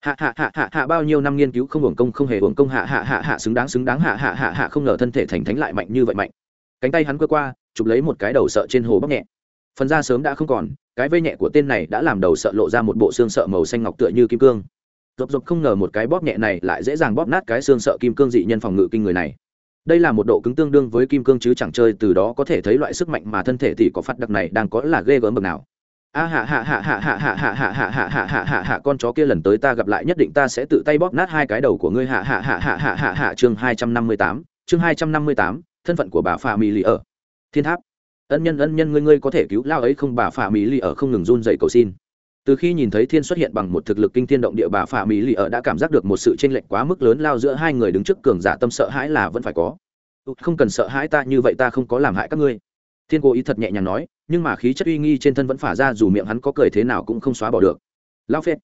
Hạ hạ hạ hạ hạ, bao nhiêu năm nghiên cứu không hưởng công, không hề hưởng công, hạ hạ hạ hạ, xứng đáng xứng đáng, hạ hạ hạ hạ, không ngờ thân thể thành thánh lại mạnh như vậy mạnh. Cánh tay hắn quơ qua, chụp lấy một cái đầu sợ trên hồ bóc nhẹ. Phần da sớm đã không còn, cái vây nhẹ của tên này đã làm đầu sợ lộ ra một bộ xương sợ màu xanh ngọc tựa như kim cương. Rộp rộp không ngờ một cái bóp nhẹ này lại dễ dàng bóp nát cái xương sợ kim cương dị nhân phòng ngự kinh người này đây là một độ cứng tương đương với kim cương chứ chẳng chơi từ đó có thể thấy loại sức mạnh mà thân thể thì có phát đặc này đang có là ghê gớm bậc nào a hạ hạ hạ hạ hạ hạ hạ hạ hạ hạ hạ hạ hạ hạ con chó kia lần tới ta gặp lại nhất định ta sẽ tự tay bóp nát hai cái đầu của ngươi hạ hạ hạ hạ hạ hạ hạ chương hai trăm năm mươi tám chương hai trăm năm mươi tám thân phận của bà phà mỹ lì ở thiên tháp ân nhân ân nhân ngươi ngươi có thể cứu lao ấy không bà phà mỹ lì ở không ngừng run dậy cầu xin từ khi nhìn thấy thiên xuất hiện bằng một thực lực kinh thiên động địa bà phà mỹ lì ở đã cảm giác được một sự tranh lệch quá mức lớn lao giữa hai người đứng trước cường giả tâm sợ hãi là vẫn phải có. Ừ, không cần sợ hãi ta, như vậy ta không có làm hại các ngươi. Thiên cố ý thật nhẹ nhàng nói, nhưng mà khí chất uy nghi trên thân vẫn phả ra, dù miệng hắn có cười thế nào cũng không xóa bỏ được. Lao phết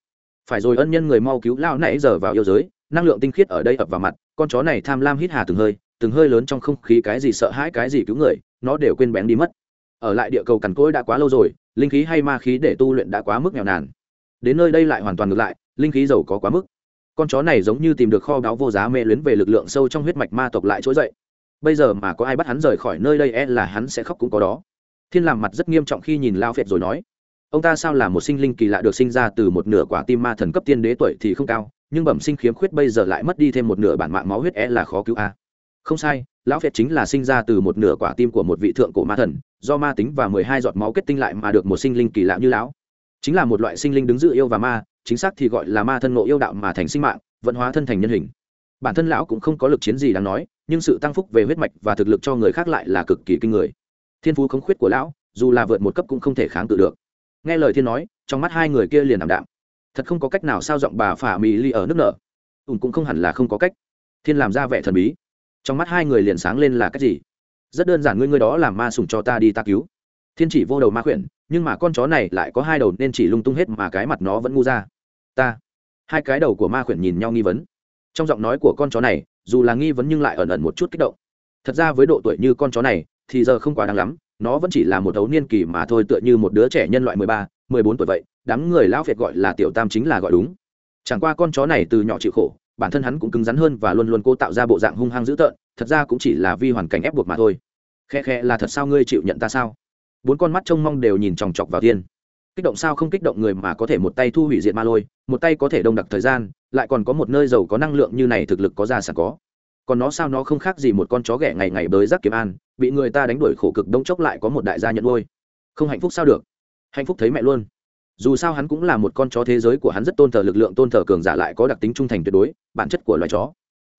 phải rồi, ân nhân người mau cứu lao nãy giờ vào yêu giới, năng lượng tinh khiết ở đây ập vào mặt, con chó này tham lam hít hà từng hơi từng hơi lớn trong không khí, cái gì sợ hãi, cái gì cứu người, nó đều quên bén đi mất. Ở lại địa cầu cằn cỗi đã quá lâu rồi linh khí hay ma khí để tu luyện đã quá mức nghèo nàn. Đến nơi đây lại hoàn toàn ngược lại, linh khí giàu có quá mức. Con chó này giống như tìm được kho báu vô giá mê luyến về lực lượng sâu trong huyết mạch ma tộc lại trỗi dậy. Bây giờ mà có ai bắt hắn rời khỏi nơi đây e là hắn sẽ khóc cũng có đó. Thiên làm mặt rất nghiêm trọng khi nhìn lao phệt rồi nói, ông ta sao là một sinh linh kỳ lạ được sinh ra từ một nửa quả tim ma thần cấp tiên đế tuổi thì không cao, nhưng bẩm sinh khiếm khuyết bây giờ lại mất đi thêm một nửa bản mạng máu huyết e là khó cứu a. Không sai, lão phệt chính là sinh ra từ một nửa quả tim của một vị thượng cổ ma thần do ma tính và mười hai giọt máu kết tinh lại mà được một sinh linh kỳ lạ như lão. Chính là một loại sinh linh đứng giữa yêu và ma, chính xác thì gọi là ma thân ngộ yêu đạo mà thành sinh mạng, vận hóa thân thành nhân hình. Bản thân lão cũng không có lực chiến gì đáng nói, nhưng sự tăng phúc về huyết mạch và thực lực cho người khác lại là cực kỳ kinh người. Thiên phú khống khuyết của lão, dù là vượt một cấp cũng không thể kháng cự được. Nghe lời thiên nói, trong mắt hai người kia liền ảm đạm. Thật không có cách nào sao giọng bà phả mì ly ở nước nở. Ùn cũng không hẳn là không có cách. Thiên làm ra vẻ thần bí. Trong mắt hai người liền sáng lên là cách gì? Rất đơn giản ngươi ngươi đó làm ma sùng cho ta đi ta cứu. Thiên chỉ vô đầu ma khuyển, nhưng mà con chó này lại có hai đầu nên chỉ lung tung hết mà cái mặt nó vẫn ngu ra. Ta. Hai cái đầu của ma khuyển nhìn nhau nghi vấn. Trong giọng nói của con chó này, dù là nghi vấn nhưng lại ẩn ẩn một chút kích động. Thật ra với độ tuổi như con chó này, thì giờ không quá đáng lắm, nó vẫn chỉ là một thấu niên kỳ mà thôi, tựa như một đứa trẻ nhân loại mười ba, mười bốn tuổi vậy, đám người lão việt gọi là tiểu tam chính là gọi đúng. Chẳng qua con chó này từ nhỏ chịu khổ bản thân hắn cũng cứng rắn hơn và luôn luôn cô tạo ra bộ dạng hung hăng dữ tợn, thật ra cũng chỉ là vì hoàn cảnh ép buộc mà thôi. Khe khe là thật sao ngươi chịu nhận ta sao? Bốn con mắt trông mong đều nhìn chòng chọc vào tiên. Kích động sao không kích động người mà có thể một tay thu hủy diệt ma lôi, một tay có thể đông đặc thời gian, lại còn có một nơi giàu có năng lượng như này thực lực có ra sẵn có. Còn nó sao nó không khác gì một con chó ghẻ ngày ngày bới rác kiếm an bị người ta đánh đuổi khổ cực đông chốc lại có một đại gia nhận ngôi không hạnh phúc sao được? Hạnh phúc thấy mẹ luôn dù sao hắn cũng là một con chó thế giới của hắn rất tôn thờ lực lượng, tôn thờ cường giả lại có đặc tính trung thành tuyệt đối, bản chất của loài chó.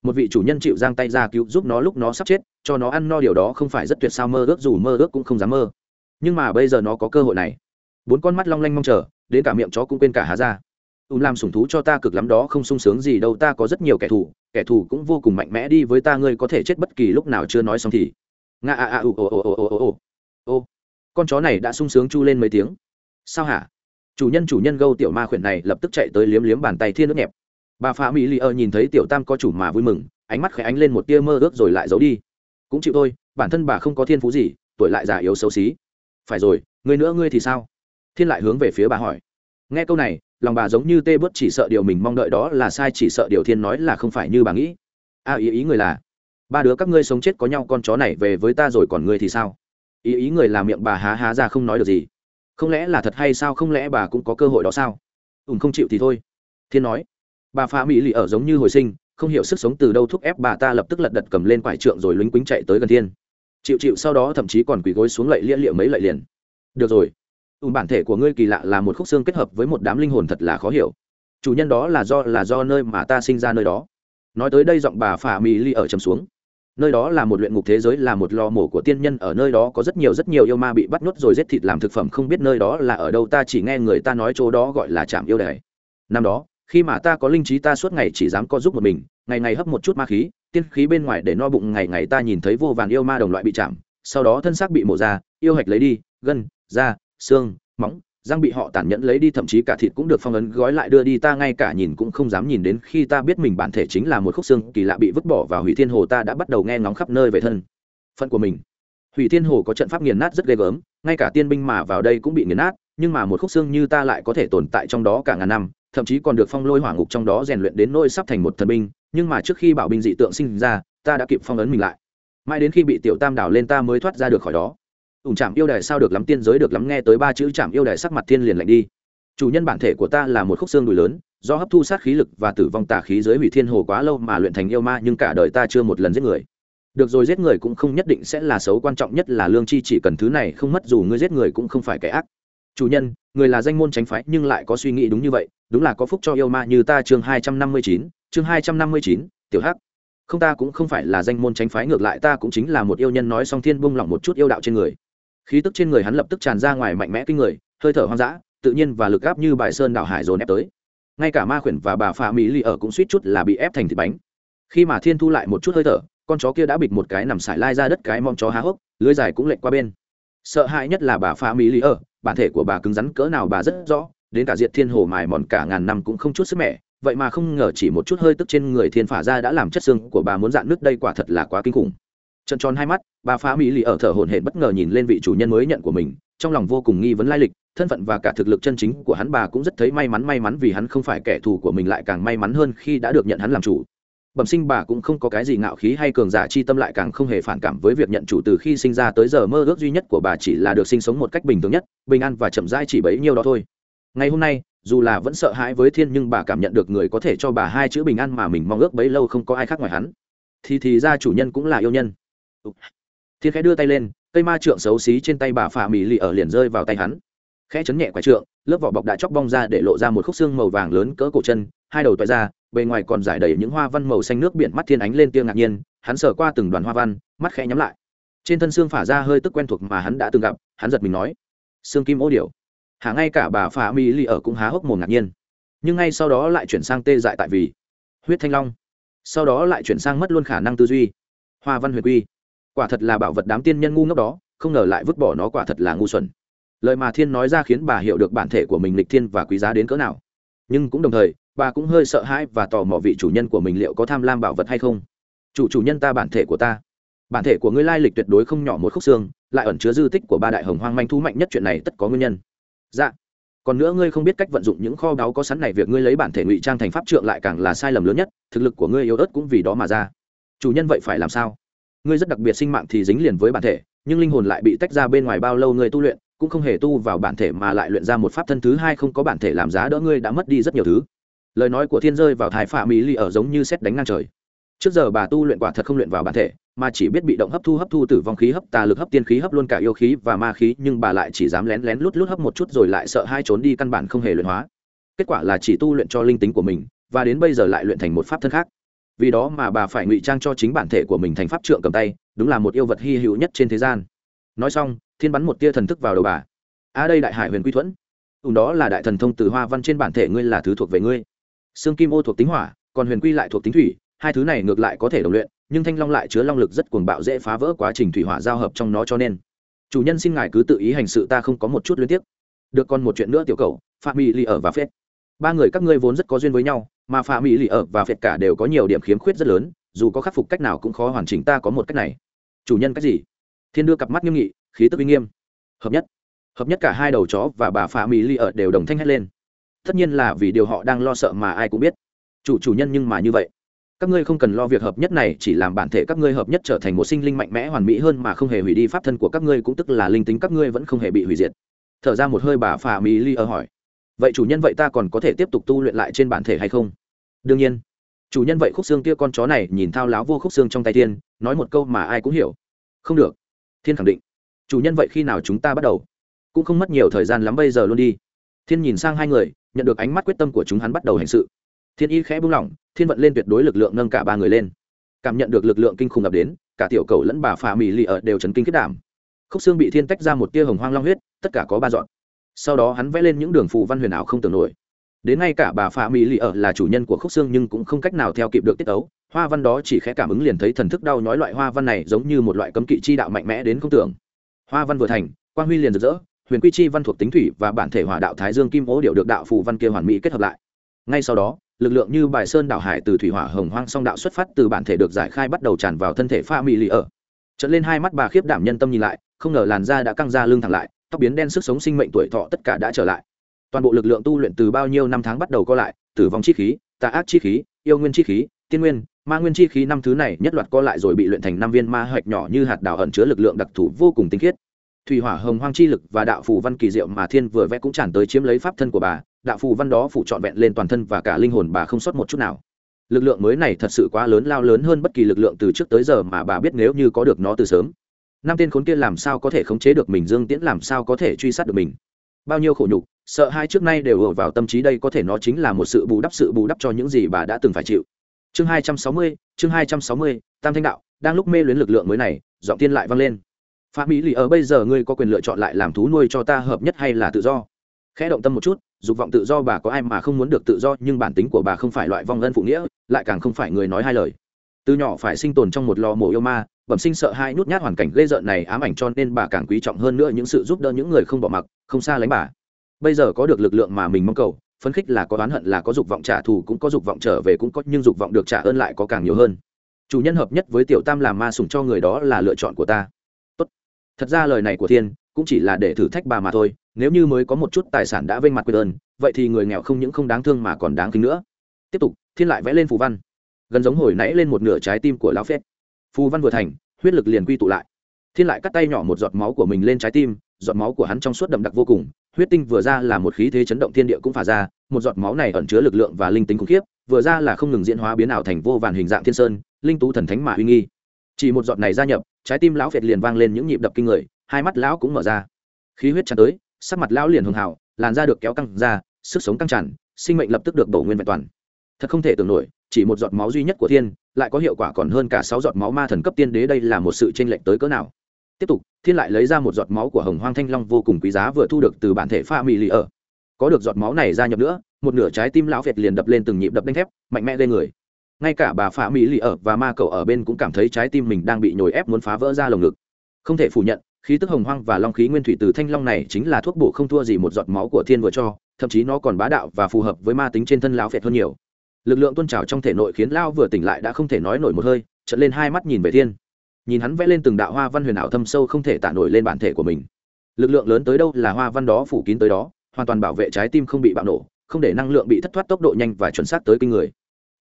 Một vị chủ nhân chịu giang tay ra cứu giúp nó lúc nó sắp chết, cho nó ăn no điều đó không phải rất tuyệt sao, mơ ước dù mơ ước cũng không dám mơ. Nhưng mà bây giờ nó có cơ hội này. Bốn con mắt long lanh mong chờ, đến cả miệng chó cũng quên cả há ra. Ùm làm sủng thú cho ta cực lắm đó, không sung sướng gì đâu, ta có rất nhiều kẻ thù kẻ thù cũng vô cùng mạnh mẽ đi với ta, ngươi có thể chết bất kỳ lúc nào chưa nói xong thì. Nga a a u, ô ô ô ô ô ô ô. Con chó này đã sung sướng chu lên mấy tiếng. Sao hả? Chủ nhân chủ nhân gâu tiểu ma khuyển này lập tức chạy tới liếm liếm bàn tay thiên nước nhẹp. Bà phá mỹ lì ơ nhìn thấy tiểu tam có chủ mà vui mừng ánh mắt khẽ ánh lên một tia mơ ước rồi lại giấu đi. Cũng chịu thôi bản thân bà không có thiên phú gì tuổi lại già yếu xấu xí. Phải rồi người nữa ngươi thì sao? Thiên lại hướng về phía bà hỏi. Nghe câu này lòng bà giống như tê bớt chỉ sợ điều mình mong đợi đó là sai chỉ sợ điều thiên nói là không phải như bà nghĩ. A à, ý ý người là ba đứa các ngươi sống chết có nhau con chó này về với ta rồi còn ngươi thì sao? Ý ý người là miệng bà há há ra không nói được gì không lẽ là thật hay sao? Không lẽ bà cũng có cơ hội đó sao? Ùm không chịu thì thôi. Thiên nói, bà phá mỹ lì ở giống như hồi sinh, không hiểu sức sống từ đâu thúc ép bà ta lập tức lật đật cầm lên quải trượng rồi lính quýnh chạy tới gần thiên. Chịu chịu, sau đó thậm chí còn quỳ gối xuống lạy lia liệu mấy lạy liền. Được rồi. Ùm bản thể của ngươi kỳ lạ là một khúc xương kết hợp với một đám linh hồn thật là khó hiểu. Chủ nhân đó là do là do nơi mà ta sinh ra nơi đó. Nói tới đây giọng bà phà mỹ ly ở trầm xuống nơi đó là một luyện ngục thế giới, là một lò mổ của tiên nhân. Ở nơi đó có rất nhiều rất nhiều yêu ma bị bắt nhốt rồi giết thịt làm thực phẩm. Không biết nơi đó là ở đâu, ta chỉ nghe người ta nói chỗ đó gọi là trạm yêu đài. Năm đó, khi mà ta có linh trí, ta suốt ngày chỉ dám co giúp một mình. Ngày ngày hấp một chút ma khí, tiên khí bên ngoài để no bụng. Ngày ngày ta nhìn thấy vô vàn yêu ma đồng loại bị chạm. Sau đó thân xác bị mổ ra, yêu hạch lấy đi, gân, da, xương, móng răng bị họ tàn nhẫn lấy đi, thậm chí cả thịt cũng được phong ấn gói lại đưa đi, ta ngay cả nhìn cũng không dám nhìn đến, khi ta biết mình bản thể chính là một khúc xương kỳ lạ bị vứt bỏ và hủy thiên hồ, ta đã bắt đầu nghe ngóng khắp nơi về thân. Phận của mình. Hủy thiên hồ có trận pháp nghiền nát rất ghê gớm, ngay cả tiên binh mà vào đây cũng bị nghiền nát, nhưng mà một khúc xương như ta lại có thể tồn tại trong đó cả ngàn năm, thậm chí còn được phong lôi hỏa ngục trong đó rèn luyện đến nỗi sắp thành một thần binh, nhưng mà trước khi bảo binh dị tượng sinh ra, ta đã kịp phong ấn mình lại. Mãi đến khi bị tiểu tam đảo lên, ta mới thoát ra được khỏi đó ủng chạm yêu đài sao được lắm tiên giới được lắm nghe tới ba chữ chạm yêu đài sắc mặt thiên liền lạnh đi. Chủ nhân bản thể của ta là một khúc xương đùi lớn, do hấp thu sát khí lực và tử vong tà khí giới hủy thiên hồ quá lâu mà luyện thành yêu ma nhưng cả đời ta chưa một lần giết người. Được rồi giết người cũng không nhất định sẽ là xấu, quan trọng nhất là lương chi chỉ cần thứ này không mất dù ngươi giết người cũng không phải kẻ ác. Chủ nhân, người là danh môn tránh phái nhưng lại có suy nghĩ đúng như vậy, đúng là có phúc cho yêu ma như ta chương hai trăm năm mươi chín, chương hai trăm năm mươi chín, tiểu hắc. Không ta cũng không phải là danh môn tránh phái, ngược lại ta cũng chính là một yêu nhân nói song thiên bung lỏng một chút yêu đạo trên người khí tức trên người hắn lập tức tràn ra ngoài mạnh mẽ kinh người, hơi thở hoang dã, tự nhiên và lực áp như bài sơn đảo hải dồn ép tới. Ngay cả ma khuyển và bà phà mỹ lì ở cũng suýt chút là bị ép thành thịt bánh. Khi mà thiên thu lại một chút hơi thở, con chó kia đã bịt một cái nằm sải lai ra đất cái mong chó há hốc, lưới dài cũng lệch qua bên. Sợ hãi nhất là bà phà mỹ lì ở, bản thể của bà cứng rắn cỡ nào bà rất rõ, đến cả diệt thiên hồ mài mòn cả ngàn năm cũng không chút sức mẻ, vậy mà không ngờ chỉ một chút hơi tức trên người thiên phả ra đã làm chất xương của bà muốn dạn nước đây quả thật là quá kinh khủng trận tròn hai mắt, bà phá mỹ lì ở thở hổn hển bất ngờ nhìn lên vị chủ nhân mới nhận của mình, trong lòng vô cùng nghi vấn lai lịch, thân phận và cả thực lực chân chính của hắn bà cũng rất thấy may mắn may mắn vì hắn không phải kẻ thù của mình lại càng may mắn hơn khi đã được nhận hắn làm chủ. Bẩm sinh bà cũng không có cái gì ngạo khí hay cường giả chi tâm lại càng không hề phản cảm với việc nhận chủ từ khi sinh ra tới giờ mơ ước duy nhất của bà chỉ là được sinh sống một cách bình thường nhất, bình an và chậm rãi chỉ bấy nhiêu đó thôi. Ngày hôm nay, dù là vẫn sợ hãi với thiên nhưng bà cảm nhận được người có thể cho bà hai chữ bình an mà mình mong ước bấy lâu không có ai khác ngoài hắn. Thì thì ra chủ nhân cũng là yêu nhân thiên khẽ đưa tay lên, cây ma trượng xấu xí trên tay bà phà mỹ lì ở liền rơi vào tay hắn. Khẽ chấn nhẹ quả trượng, lớp vỏ bọc đã chóc bong ra để lộ ra một khúc xương màu vàng lớn cỡ cổ chân, hai đầu toại ra, bề ngoài còn giải đầy những hoa văn màu xanh nước biển mắt thiên ánh lên tia ngạc nhiên, hắn sờ qua từng đoàn hoa văn, mắt khẽ nhắm lại. Trên thân xương phả ra hơi tức quen thuộc mà hắn đã từng gặp, hắn giật mình nói, xương kim ô điệu hả ngay cả bà phà mỹ lì ở cũng há hốc mồm ngạc nhiên. Nhưng ngay sau đó lại chuyển sang tê dại tại vì huyết thanh long. Sau đó lại chuyển sang mất luôn khả năng tư duy. Hoa văn huyền quy quả thật là bảo vật đám tiên nhân ngu ngốc đó, không ngờ lại vứt bỏ nó quả thật là ngu xuẩn. Lời mà thiên nói ra khiến bà hiểu được bản thể của mình lịch thiên và quý giá đến cỡ nào. Nhưng cũng đồng thời, bà cũng hơi sợ hãi và tò mò vị chủ nhân của mình liệu có tham lam bảo vật hay không. Chủ chủ nhân ta, bản thể của ta. Bản thể của ngươi lai lịch tuyệt đối không nhỏ một khúc xương, lại ẩn chứa dư tích của ba đại hồng hoang manh thú mạnh nhất chuyện này tất có nguyên nhân. Dạ. Còn nữa ngươi không biết cách vận dụng những kho báu có sẵn này, việc ngươi lấy bản thể ngụy trang thành pháp trượng lại càng là sai lầm lớn nhất, thực lực của ngươi yếu ớt cũng vì đó mà ra. Chủ nhân vậy phải làm sao? Ngươi rất đặc biệt sinh mạng thì dính liền với bản thể, nhưng linh hồn lại bị tách ra bên ngoài bao lâu ngươi tu luyện, cũng không hề tu vào bản thể mà lại luyện ra một pháp thân thứ hai không có bản thể làm giá đỡ ngươi đã mất đi rất nhiều thứ. Lời nói của thiên rơi vào thái phạm mỹ ly ở giống như xét đánh ngang trời. Trước giờ bà tu luyện quả thật không luyện vào bản thể, mà chỉ biết bị động hấp thu hấp thu tử vong khí, hấp tà lực, hấp tiên khí, hấp luôn cả yêu khí và ma khí, nhưng bà lại chỉ dám lén lén lút lút hấp một chút rồi lại sợ hai trốn đi căn bản không hề luyện hóa. Kết quả là chỉ tu luyện cho linh tính của mình, và đến bây giờ lại luyện thành một pháp thân khác vì đó mà bà phải ngụy trang cho chính bản thể của mình thành pháp trượng cầm tay, đúng là một yêu vật hy hữu nhất trên thế gian. Nói xong, thiên bắn một tia thần thức vào đầu bà. A à đây đại hải huyền quy thuẫn ùn đó là đại thần thông từ hoa văn trên bản thể ngươi là thứ thuộc về ngươi. Xương kim ô thuộc tính hỏa, còn huyền quy lại thuộc tính thủy, hai thứ này ngược lại có thể đồng luyện, nhưng thanh long lại chứa long lực rất cuồng bạo dễ phá vỡ quá trình thủy hỏa giao hợp trong nó cho nên, chủ nhân xin ngài cứ tự ý hành sự ta không có một chút liên tiếp được còn một chuyện nữa tiểu cầu, phạm mỹ lì ở và phết. Ba người các ngươi vốn rất có duyên với nhau mà phạm mỹ lì ở và Phệt cả đều có nhiều điểm khiếm khuyết rất lớn, dù có khắc phục cách nào cũng khó hoàn chỉnh, ta có một cách này. Chủ nhân cách gì? Thiên đưa cặp mắt nghiêm nghị, khí tức uy nghiêm. Hợp nhất. Hợp nhất cả hai đầu chó và bà phạm mỹ lì ở đều đồng thanh hét lên. Tất nhiên là vì điều họ đang lo sợ mà ai cũng biết. Chủ chủ nhân nhưng mà như vậy. Các ngươi không cần lo việc hợp nhất này, chỉ làm bản thể các ngươi hợp nhất trở thành một sinh linh mạnh mẽ hoàn mỹ hơn mà không hề hủy đi pháp thân của các ngươi, cũng tức là linh tính các ngươi vẫn không hề bị hủy diệt. Thở ra một hơi bà phà mỹ ly ở hỏi vậy chủ nhân vậy ta còn có thể tiếp tục tu luyện lại trên bản thể hay không? Đương nhiên. Chủ nhân vậy khúc xương kia con chó này nhìn thao láo vô khúc xương trong tay thiên, nói một câu mà ai cũng hiểu. Không được. Thiên khẳng định. Chủ nhân vậy khi nào chúng ta bắt đầu? Cũng không mất nhiều thời gian lắm bây giờ luôn đi. Thiên nhìn sang hai người, nhận được ánh mắt quyết tâm của chúng hắn bắt đầu hành sự. Thiên y khẽ buông lỏng, thiên vận lên tuyệt đối lực lượng nâng cả ba người lên. Cảm nhận được lực lượng kinh khủng ập đến, cả tiểu cầu lẫn bà phà mỹ lì ở đều chấn kinh kết đảm. Khúc xương bị thiên tách ra một tia hồng hoang long huyết, tất cả có ba dọn sau đó hắn vẽ lên những đường phù văn huyền ảo không tưởng nổi. Đến ngay cả bà phà mỹ lì ở là chủ nhân của khúc xương nhưng cũng không cách nào theo kịp được tiết ấu hoa văn đó chỉ khẽ cảm ứng liền thấy thần thức đau nhói loại hoa văn này giống như một loại cấm kỵ chi đạo mạnh mẽ đến không tưởng. Hoa văn vừa thành, quang huy liền rực rỡ, huyền quy chi văn thuộc tính thủy và bản thể hỏa đạo thái dương kim ố điệu được đạo phù văn kia hoàn mỹ kết hợp lại. Ngay sau đó, lực lượng như bài sơn đảo hải từ thủy hỏa hồng hoang song đạo xuất phát từ bản thể được giải khai bắt đầu tràn vào thân thể pha mỹ lì ở. Trận lên hai mắt bà khiếp đảm nhân tâm nhìn lại, không ngờ làn da đã căng ra lưng thẳng lại tóc biến đen sức sống sinh mệnh tuổi thọ tất cả đã trở lại. Toàn bộ lực lượng tu luyện từ bao nhiêu năm tháng bắt đầu co lại, tử vong chi khí, tà ác chi khí, yêu nguyên chi khí, tiên nguyên, ma nguyên chi khí năm thứ này nhất loạt co lại rồi bị luyện thành năm viên ma hạch nhỏ như hạt đào ẩn chứa lực lượng đặc thù vô cùng tinh khiết. Thủy hỏa hồng hoang chi lực và đạo phù văn kỳ diệu mà thiên vừa vẽ cũng tràn tới chiếm lấy pháp thân của bà, đạo phù văn đó phủ trọn vẹn lên toàn thân và cả linh hồn bà không sót một chút nào. Lực lượng mới này thật sự quá lớn, lao lớn hơn bất kỳ lực lượng từ trước tới giờ mà bà biết nếu như có được nó từ sớm năm tên khốn kia làm sao có thể khống chế được mình, dương tiễn làm sao có thể truy sát được mình? Bao nhiêu khổ nhục, sợ hai trước nay đều ở vào tâm trí đây có thể nó chính là một sự bù đắp, sự bù đắp cho những gì bà đã từng phải chịu. Chương hai trăm sáu mươi, chương hai trăm sáu mươi, tam thanh đạo, đang lúc mê luyến lực lượng mới này, giọng tiên lại vang lên. Phạm mỹ lì ở bây giờ ngươi có quyền lựa chọn lại làm thú nuôi cho ta hợp nhất hay là tự do? Khẽ động tâm một chút, dục vọng tự do bà có ai mà không muốn được tự do, nhưng bản tính của bà không phải loại vong ân phụ nghĩa, lại càng không phải người nói hai lời. Từ nhỏ phải sinh tồn trong một lò mổ yêu ma bẩm sinh sợ hai nhút nhát hoàn cảnh ghê rợn này ám ảnh cho nên bà càng quý trọng hơn nữa những sự giúp đỡ những người không bỏ mặc, không xa lánh bà. Bây giờ có được lực lượng mà mình mong cầu, phấn khích là có oán hận là có dục vọng trả thù cũng có dục vọng trở về cũng có, nhưng dục vọng được trả ơn lại có càng nhiều hơn. Chủ nhân hợp nhất với tiểu tam làm ma sủng cho người đó là lựa chọn của ta. Tốt. thật ra lời này của thiên cũng chỉ là để thử thách bà mà thôi, nếu như mới có một chút tài sản đã vênh mặt quên ơn, vậy thì người nghèo không những không đáng thương mà còn đáng kính nữa. Tiếp tục, thiên lại vẽ lên phù văn. Gần giống hồi nãy lên một nửa trái tim của lão phết phù văn vừa thành, huyết lực liền quy tụ lại. Thiên lại cắt tay nhỏ một giọt máu của mình lên trái tim, giọt máu của hắn trong suốt đậm đặc vô cùng, huyết tinh vừa ra là một khí thế chấn động thiên địa cũng phả ra, một giọt máu này ẩn chứa lực lượng và linh tính khủng khiếp, vừa ra là không ngừng diễn hóa biến ảo thành vô vàn hình dạng thiên sơn, linh tú thần thánh mà uy nghi. Chỉ một giọt này gia nhập, trái tim lão phệt liền vang lên những nhịp đập kinh người, hai mắt lão cũng mở ra. Khí huyết tràn tới, sắc mặt lão liền hường hào, làn da được kéo căng ra, sức sống căng tràn, sinh mệnh lập tức được bổ nguyên vẹn toàn thật không thể tưởng nổi, chỉ một giọt máu duy nhất của thiên, lại có hiệu quả còn hơn cả sáu giọt máu ma thần cấp tiên đế đây là một sự tranh lệch tới cỡ nào. Tiếp tục, thiên lại lấy ra một giọt máu của hồng hoang thanh long vô cùng quý giá vừa thu được từ bản thể pha mì lì ở. Có được giọt máu này gia nhập nữa, một nửa trái tim lão việt liền đập lên từng nhịp đập đánh thép, mạnh mẽ lên người. Ngay cả bà pha mỹ lì ở và ma cậu ở bên cũng cảm thấy trái tim mình đang bị nhồi ép muốn phá vỡ ra lồng ngực. Không thể phủ nhận, khí tức hồng hoang và long khí nguyên thủy từ thanh long này chính là thuốc bổ không thua gì một giọt máu của thiên vừa cho, thậm chí nó còn bá đạo và phù hợp với ma tính trên thân lão việt hơn nhiều lực lượng tuôn trào trong thể nội khiến lao vừa tỉnh lại đã không thể nói nổi một hơi trận lên hai mắt nhìn về thiên. Nhìn hắn vẽ lên từng đạo hoa văn huyền ảo thâm sâu không thể tả nổi lên bản thể của mình. Lực lượng lớn tới đâu là hoa văn đó phủ kín tới đó, hoàn toàn bảo vệ trái tim không bị bạo nổ, không để năng lượng bị thất thoát tốc độ nhanh và chuẩn xác tới kinh người.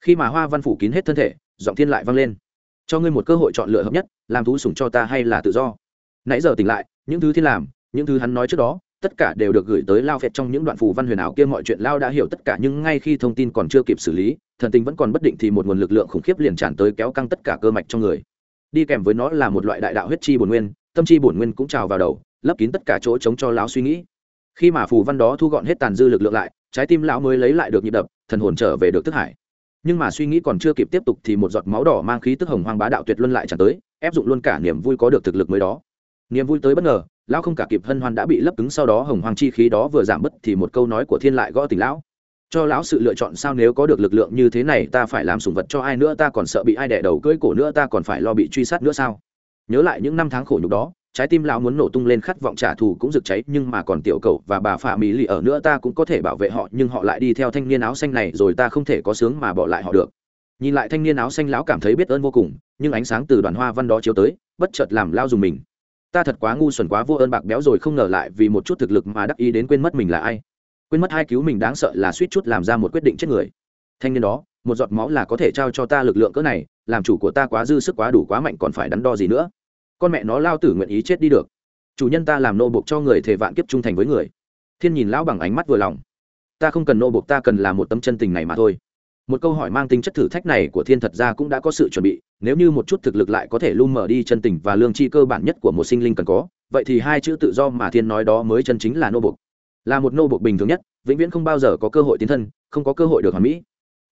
Khi mà hoa văn phủ kín hết thân thể, giọng thiên lại vang lên. Cho ngươi một cơ hội chọn lựa hợp nhất, làm thú sủng cho ta hay là tự do. Nãy giờ tỉnh lại, những thứ thiên làm, những thứ hắn nói trước đó tất cả đều được gửi tới lao phẹt trong những đoạn phù văn huyền ảo kia, mọi chuyện lao đã hiểu tất cả, nhưng ngay khi thông tin còn chưa kịp xử lý, thần tình vẫn còn bất định thì một nguồn lực lượng khủng khiếp liền tràn tới kéo căng tất cả cơ mạch trong người. Đi kèm với nó là một loại đại đạo huyết chi bổn nguyên, tâm chi bổn nguyên cũng trào vào đầu, lấp kín tất cả chỗ chống cho lão suy nghĩ. Khi mà phù văn đó thu gọn hết tàn dư lực lượng lại, trái tim lão mới lấy lại được nhịp đập, thần hồn trở về được thức hải. Nhưng mà suy nghĩ còn chưa kịp tiếp tục thì một giọt máu đỏ mang khí tức hồng hoang bá đạo tuyệt luân lại tràn tới, ép dụng luôn cả niềm vui có được thực lực mới đó. Niềm vui tới bất ngờ lão không cả kịp hân hoan đã bị lấp cứng sau đó hồng hoàng chi khí đó vừa giảm bớt thì một câu nói của thiên lại gõ tỉnh lão. Cho lão sự lựa chọn sao nếu có được lực lượng như thế này ta phải làm sủng vật cho ai nữa ta còn sợ bị ai đẻ đầu cưỡi cổ nữa ta còn phải lo bị truy sát nữa sao? Nhớ lại những năm tháng khổ nhục đó, trái tim lão muốn nổ tung lên khát vọng trả thù cũng rực cháy, nhưng mà còn tiểu cầu và bà phạ mỹ lì ở nữa ta cũng có thể bảo vệ họ, nhưng họ lại đi theo thanh niên áo xanh này rồi ta không thể có sướng mà bỏ lại họ được. Nhìn lại thanh niên áo xanh lão cảm thấy biết ơn vô cùng, nhưng ánh sáng từ đoàn hoa văn đó chiếu tới, bất chợt làm lao dùng mình ta thật quá ngu xuẩn quá vô ơn bạc béo rồi không ngờ lại vì một chút thực lực mà đắc ý đến quên mất mình là ai. Quên mất hai cứu mình đáng sợ là suýt chút làm ra một quyết định chết người. Thanh niên đó, một giọt máu là có thể trao cho ta lực lượng cỡ này, làm chủ của ta quá dư sức quá đủ quá mạnh còn phải đắn đo gì nữa. Con mẹ nó lao tử nguyện ý chết đi được. Chủ nhân ta làm nô buộc cho người thề vạn kiếp trung thành với người. Thiên nhìn lão bằng ánh mắt vừa lòng. Ta không cần nô buộc ta cần là một tấm chân tình này mà thôi một câu hỏi mang tính chất thử thách này của thiên thật ra cũng đã có sự chuẩn bị, nếu như một chút thực lực lại có thể lu mở đi chân tình và lương tri cơ bản nhất của một sinh linh cần có, vậy thì hai chữ tự do mà thiên nói đó mới chân chính là nô bục là một nô bục bình thường nhất, vĩnh viễn không bao giờ có cơ hội tiến thân, không có cơ hội được hoàn mỹ.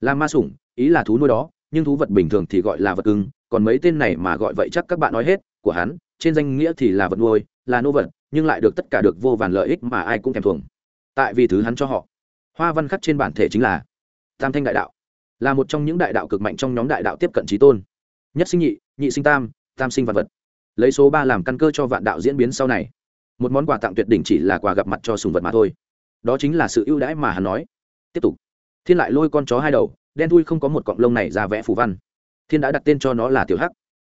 Là ma sủng, ý là thú nuôi đó, nhưng thú vật bình thường thì gọi là vật cưng còn mấy tên này mà gọi vậy chắc các bạn nói hết, của hắn, trên danh nghĩa thì là vật nuôi, là nô vật, nhưng lại được tất cả được vô vàn lợi ích mà ai cũng thèm thuồng. Tại vì thứ hắn cho họ. Hoa văn khắc trên bản thể chính là tam thanh đại đạo là một trong những đại đạo cực mạnh trong nhóm đại đạo tiếp cận trí tôn. Nhất sinh nhị nhị sinh tam tam sinh vật vật. Lấy số ba làm căn cơ cho vạn đạo diễn biến sau này. Một món quà tặng tuyệt đỉnh chỉ là quà gặp mặt cho sùng vật mà thôi. Đó chính là sự ưu đãi mà hắn nói. Tiếp tục. Thiên lại lôi con chó hai đầu, đen thui không có một cọng lông này ra vẽ phù văn. Thiên đã đặt tên cho nó là tiểu hắc.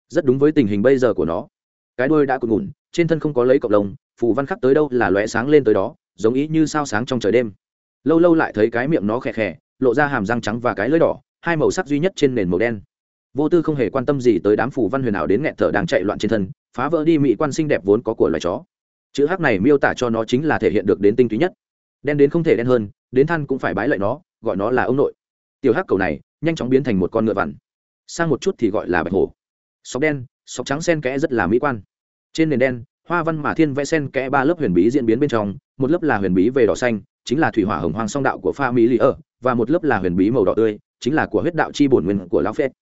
Rất đúng với tình hình bây giờ của nó. Cái đuôi đã cụt ngủn, trên thân không có lấy cọng lông, phù văn khắc tới đâu là lóe sáng lên tới đó, giống ý như sao sáng trong trời đêm. Lâu lâu lại thấy cái miệng nó khè khè lộ ra hàm răng trắng và cái lưỡi đỏ, hai màu sắc duy nhất trên nền màu đen. Vô tư không hề quan tâm gì tới đám phù văn huyền ảo đến nghẹt thở đang chạy loạn trên thân, phá vỡ đi mỹ quan xinh đẹp vốn có của loài chó. Chữ hắc này miêu tả cho nó chính là thể hiện được đến tinh túy nhất. Đen đến không thể đen hơn, đến than cũng phải bái lại nó, gọi nó là ông nội. Tiểu hắc cầu này, nhanh chóng biến thành một con ngựa vằn. Sang một chút thì gọi là bạch hổ. Sọc đen sọc trắng sen kẽ rất là mỹ quan. Trên nền đen, hoa văn mà thiên vẽ sen kẽ ba lớp huyền bí diễn biến bên trong, một lớp là huyền bí về đỏ xanh, chính là thủy hỏa hồng hoang song đạo của pha mỹ lý ở và một lớp là huyền bí màu đỏ tươi, chính là của huyết đạo chi bổn nguyên của lão phết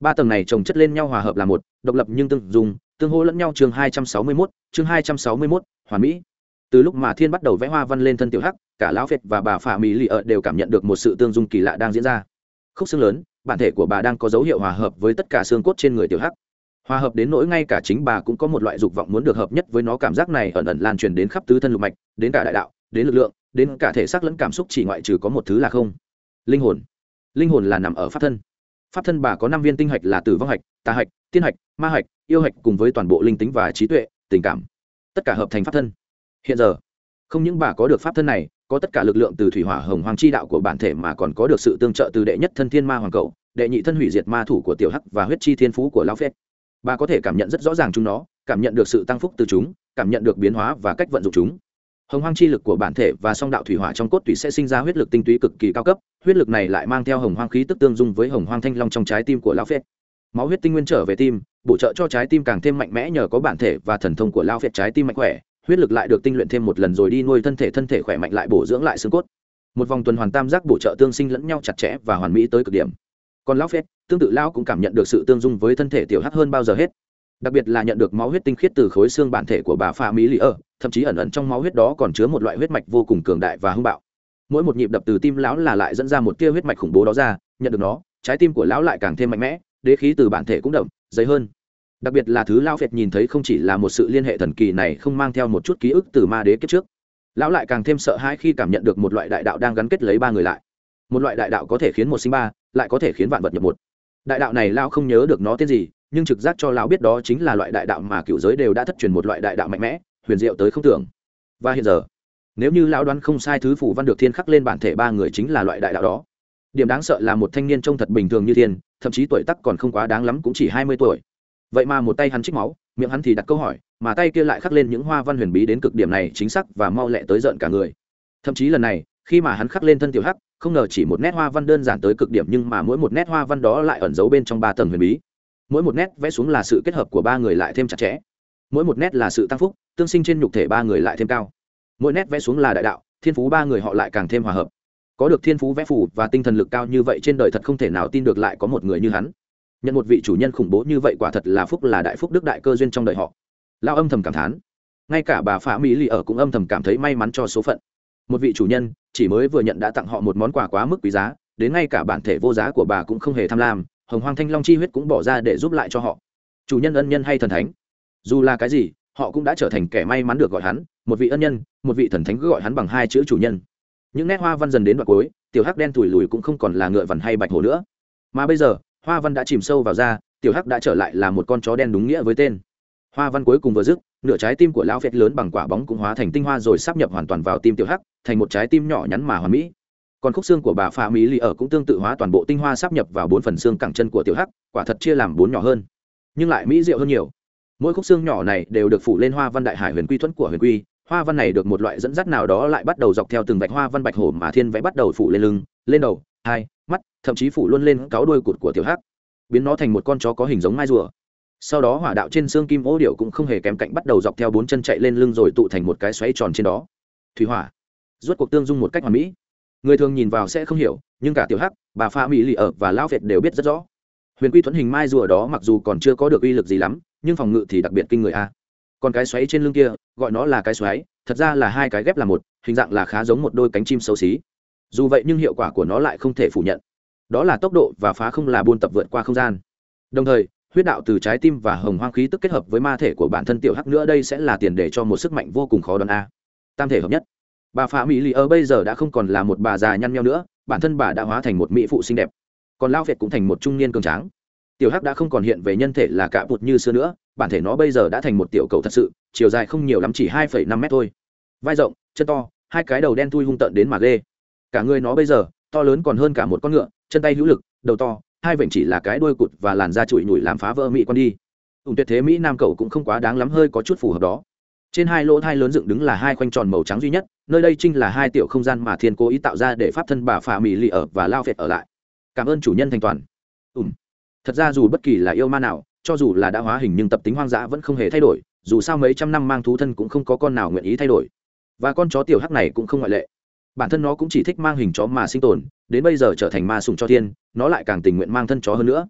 ba tầng này trồng chất lên nhau hòa hợp là một, độc lập nhưng tương dùng tương hô lẫn nhau chương hai trăm sáu mươi mốt, chương hai trăm sáu mươi mốt, hoàn mỹ. Từ lúc mà thiên bắt đầu vẽ hoa văn lên thân tiểu hắc, cả lão phết và bà phà mỹ lì ở đều cảm nhận được một sự tương dung kỳ lạ đang diễn ra. Khúc xương lớn, bản thể của bà đang có dấu hiệu hòa hợp với tất cả xương cốt trên người tiểu hắc. Hòa hợp đến nỗi ngay cả chính bà cũng có một loại dục vọng muốn được hợp nhất với nó, cảm giác này ẩn ẩn lan truyền đến khắp tứ thân lục mạch, đến cả đại đạo, đến lực lượng, đến cả thể xác lẫn cảm xúc, chỉ ngoại trừ có một thứ là không linh hồn. Linh hồn là nằm ở pháp thân. Pháp thân bà có năm viên tinh hạch là tử vong hạch, tà hạch, tiên hạch, ma hạch, yêu hạch cùng với toàn bộ linh tính và trí tuệ, tình cảm. Tất cả hợp thành pháp thân. Hiện giờ, không những bà có được pháp thân này, có tất cả lực lượng từ thủy hỏa hồng hoàng chi đạo của bản thể mà còn có được sự tương trợ từ đệ nhất thân thiên ma hoàng cậu, đệ nhị thân hủy diệt ma thủ của tiểu hắc và huyết chi thiên phú của lão phết bà có thể cảm nhận rất rõ ràng chúng nó, cảm nhận được sự tăng phúc từ chúng, cảm nhận được biến hóa và cách vận dụng chúng. Hồng hoang chi lực của bản thể và song đạo thủy hỏa trong cốt tủy sẽ sinh ra huyết lực tinh túy cực kỳ cao cấp huyết lực này lại mang theo hồng hoang khí tức tương dung với hồng hoang thanh long trong trái tim của lão phết. Máu huyết tinh nguyên trở về tim, bổ trợ cho trái tim càng thêm mạnh mẽ nhờ có bản thể và thần thông của lao phết trái tim mạnh khỏe, huyết lực lại được tinh luyện thêm một lần rồi đi nuôi thân thể thân thể khỏe mạnh lại bổ dưỡng lại xương cốt. Một vòng tuần hoàn tam giác bổ trợ tương sinh lẫn nhau chặt chẽ và hoàn mỹ tới cực điểm. Còn lão phết, tương tự lão cũng cảm nhận được sự tương dung với thân thể tiểu hắc hơn bao giờ hết. Đặc biệt là nhận được máu huyết tinh khiết từ khối xương bản thể của bà pha mỹ lì ở thậm chí ẩn ẩn trong máu huyết đó còn chứa một loại huyết mạch vô cùng cường đại và hung bạo mỗi một nhịp đập từ tim lão là lại dẫn ra một tia huyết mạch khủng bố đó ra, nhận được nó, trái tim của lão lại càng thêm mạnh mẽ, đế khí từ bản thể cũng đậm, dày hơn. Đặc biệt là thứ lão phệt nhìn thấy không chỉ là một sự liên hệ thần kỳ này không mang theo một chút ký ức từ ma đế kiếp trước, lão lại càng thêm sợ hãi khi cảm nhận được một loại đại đạo đang gắn kết lấy ba người lại. Một loại đại đạo có thể khiến một sinh ba, lại có thể khiến vạn vật nhập một. Đại đạo này lão không nhớ được nó tên gì, nhưng trực giác cho lão biết đó chính là loại đại đạo mà cựu giới đều đã thất truyền một loại đại đạo mạnh mẽ, huyền diệu tới không tưởng. Và hiện giờ nếu như lão đoán không sai, thứ phủ văn được thiên khắc lên bản thể ba người chính là loại đại đạo đó. Điểm đáng sợ là một thanh niên trông thật bình thường như thiên, thậm chí tuổi tắc còn không quá đáng lắm cũng chỉ hai mươi tuổi. Vậy mà một tay hắn trích máu, miệng hắn thì đặt câu hỏi, mà tay kia lại khắc lên những hoa văn huyền bí đến cực điểm này chính xác và mau lẹ tới giận cả người. Thậm chí lần này, khi mà hắn khắc lên thân tiểu hắc, không ngờ chỉ một nét hoa văn đơn giản tới cực điểm nhưng mà mỗi một nét hoa văn đó lại ẩn giấu bên trong ba tầng huyền bí. Mỗi một nét vẽ xuống là sự kết hợp của ba người lại thêm chặt chẽ. Mỗi một nét là sự tăng phúc, tương sinh trên nhục thể ba người lại thêm cao mỗi nét vẽ xuống là đại đạo, thiên phú ba người họ lại càng thêm hòa hợp. Có được thiên phú vẽ phù và tinh thần lực cao như vậy trên đời thật không thể nào tin được lại có một người như hắn. Nhận một vị chủ nhân khủng bố như vậy quả thật là phúc là đại phúc đức đại cơ duyên trong đời họ. Lao âm thầm cảm thán. Ngay cả bà phá mỹ lì ở cũng âm thầm cảm thấy may mắn cho số phận. Một vị chủ nhân, chỉ mới vừa nhận đã tặng họ một món quà quá mức quý giá, đến ngay cả bản thể vô giá của bà cũng không hề tham lam, hồng hoang thanh long chi huyết cũng bỏ ra để giúp lại cho họ. Chủ nhân ân nhân hay thần thánh. Dù là cái gì họ cũng đã trở thành kẻ may mắn được gọi hắn, một vị ân nhân, một vị thần thánh cứ gọi hắn bằng hai chữ chủ nhân. Những nét hoa văn dần đến đoạn cuối, tiểu hắc đen thùi lùi cũng không còn là ngựa vằn hay bạch hổ nữa. Mà bây giờ, hoa văn đã chìm sâu vào da, tiểu hắc đã trở lại là một con chó đen đúng nghĩa với tên. Hoa văn cuối cùng vừa dứt, nửa trái tim của lão phết lớn bằng quả bóng cũng hóa thành tinh hoa rồi sắp nhập hoàn toàn vào tim tiểu hắc, thành một trái tim nhỏ nhắn mà hoàn mỹ. Còn khúc xương của bà pha mỹ lì ở cũng tương tự hóa toàn bộ tinh hoa sắp nhập vào bốn phần xương cẳng chân của tiểu hắc, quả thật chia làm bốn nhỏ hơn. Nhưng lại mỹ diệu hơn nhiều mỗi khúc xương nhỏ này đều được phủ lên hoa văn đại hải huyền quy thuẫn của huyền quy, hoa văn này được một loại dẫn dắt nào đó lại bắt đầu dọc theo từng vạch hoa văn bạch hổ mà thiên vẽ bắt đầu phủ lên lưng, lên đầu, hai, mắt, thậm chí phủ luôn lên cáo đuôi cụt của tiểu hắc, biến nó thành một con chó có hình giống mai rùa. Sau đó hỏa đạo trên xương kim ô điệu cũng không hề kém cạnh bắt đầu dọc theo bốn chân chạy lên lưng rồi tụ thành một cái xoáy tròn trên đó. Thủy hỏa. Rốt cuộc tương dung một cách hoàn mỹ. Người thường nhìn vào sẽ không hiểu, nhưng cả tiểu hắc, bà pha mỹ lì ở và lao việt đều biết rất rõ huyền quy thuẫn hình mai rùa đó mặc dù còn chưa có được uy lực gì lắm, nhưng phòng ngự thì đặc biệt kinh người a. Còn cái xoáy trên lưng kia, gọi nó là cái xoáy, thật ra là hai cái ghép là một, hình dạng là khá giống một đôi cánh chim xấu xí. Dù vậy nhưng hiệu quả của nó lại không thể phủ nhận. Đó là tốc độ và phá không là buôn tập vượt qua không gian. Đồng thời, huyết đạo từ trái tim và hồng hoang khí tức kết hợp với ma thể của bản thân tiểu hắc nữa đây sẽ là tiền để cho một sức mạnh vô cùng khó đoán a. Tam thể hợp nhất. Bà phá mỹ lì ở bây giờ đã không còn là một bà già nhăn nheo nữa, bản thân bà đã hóa thành một mỹ phụ xinh đẹp còn lao việt cũng thành một trung niên cường tráng. Tiểu hắc đã không còn hiện về nhân thể là cạ bụt như xưa nữa, bản thể nó bây giờ đã thành một tiểu cầu thật sự, chiều dài không nhiều lắm chỉ hai năm mét thôi. Vai rộng, chân to, hai cái đầu đen thui hung tợn đến mà ghê. Cả người nó bây giờ, to lớn còn hơn cả một con ngựa, chân tay hữu lực, đầu to, hai vệnh chỉ là cái đuôi cụt và làn da chùi nhủi làm phá vỡ mỹ con đi. Ủng tuyệt thế mỹ nam cầu cũng không quá đáng lắm hơi có chút phù hợp đó. Trên hai lỗ thai lớn dựng đứng là hai khoanh tròn màu trắng duy nhất, nơi đây chính là hai tiểu không gian mà thiên cố ý tạo ra để pháp thân bà phà mỹ lì ở và lao phệt ở lại cảm ơn chủ nhân thành toàn. Ùm thật ra dù bất kỳ là yêu ma nào, cho dù là đã hóa hình nhưng tập tính hoang dã vẫn không hề thay đổi, dù sao mấy trăm năm mang thú thân cũng không có con nào nguyện ý thay đổi. Và con chó tiểu hắc này cũng không ngoại lệ. Bản thân nó cũng chỉ thích mang hình chó mà sinh tồn, đến bây giờ trở thành ma sùng cho thiên, nó lại càng tình nguyện mang thân chó hơn nữa.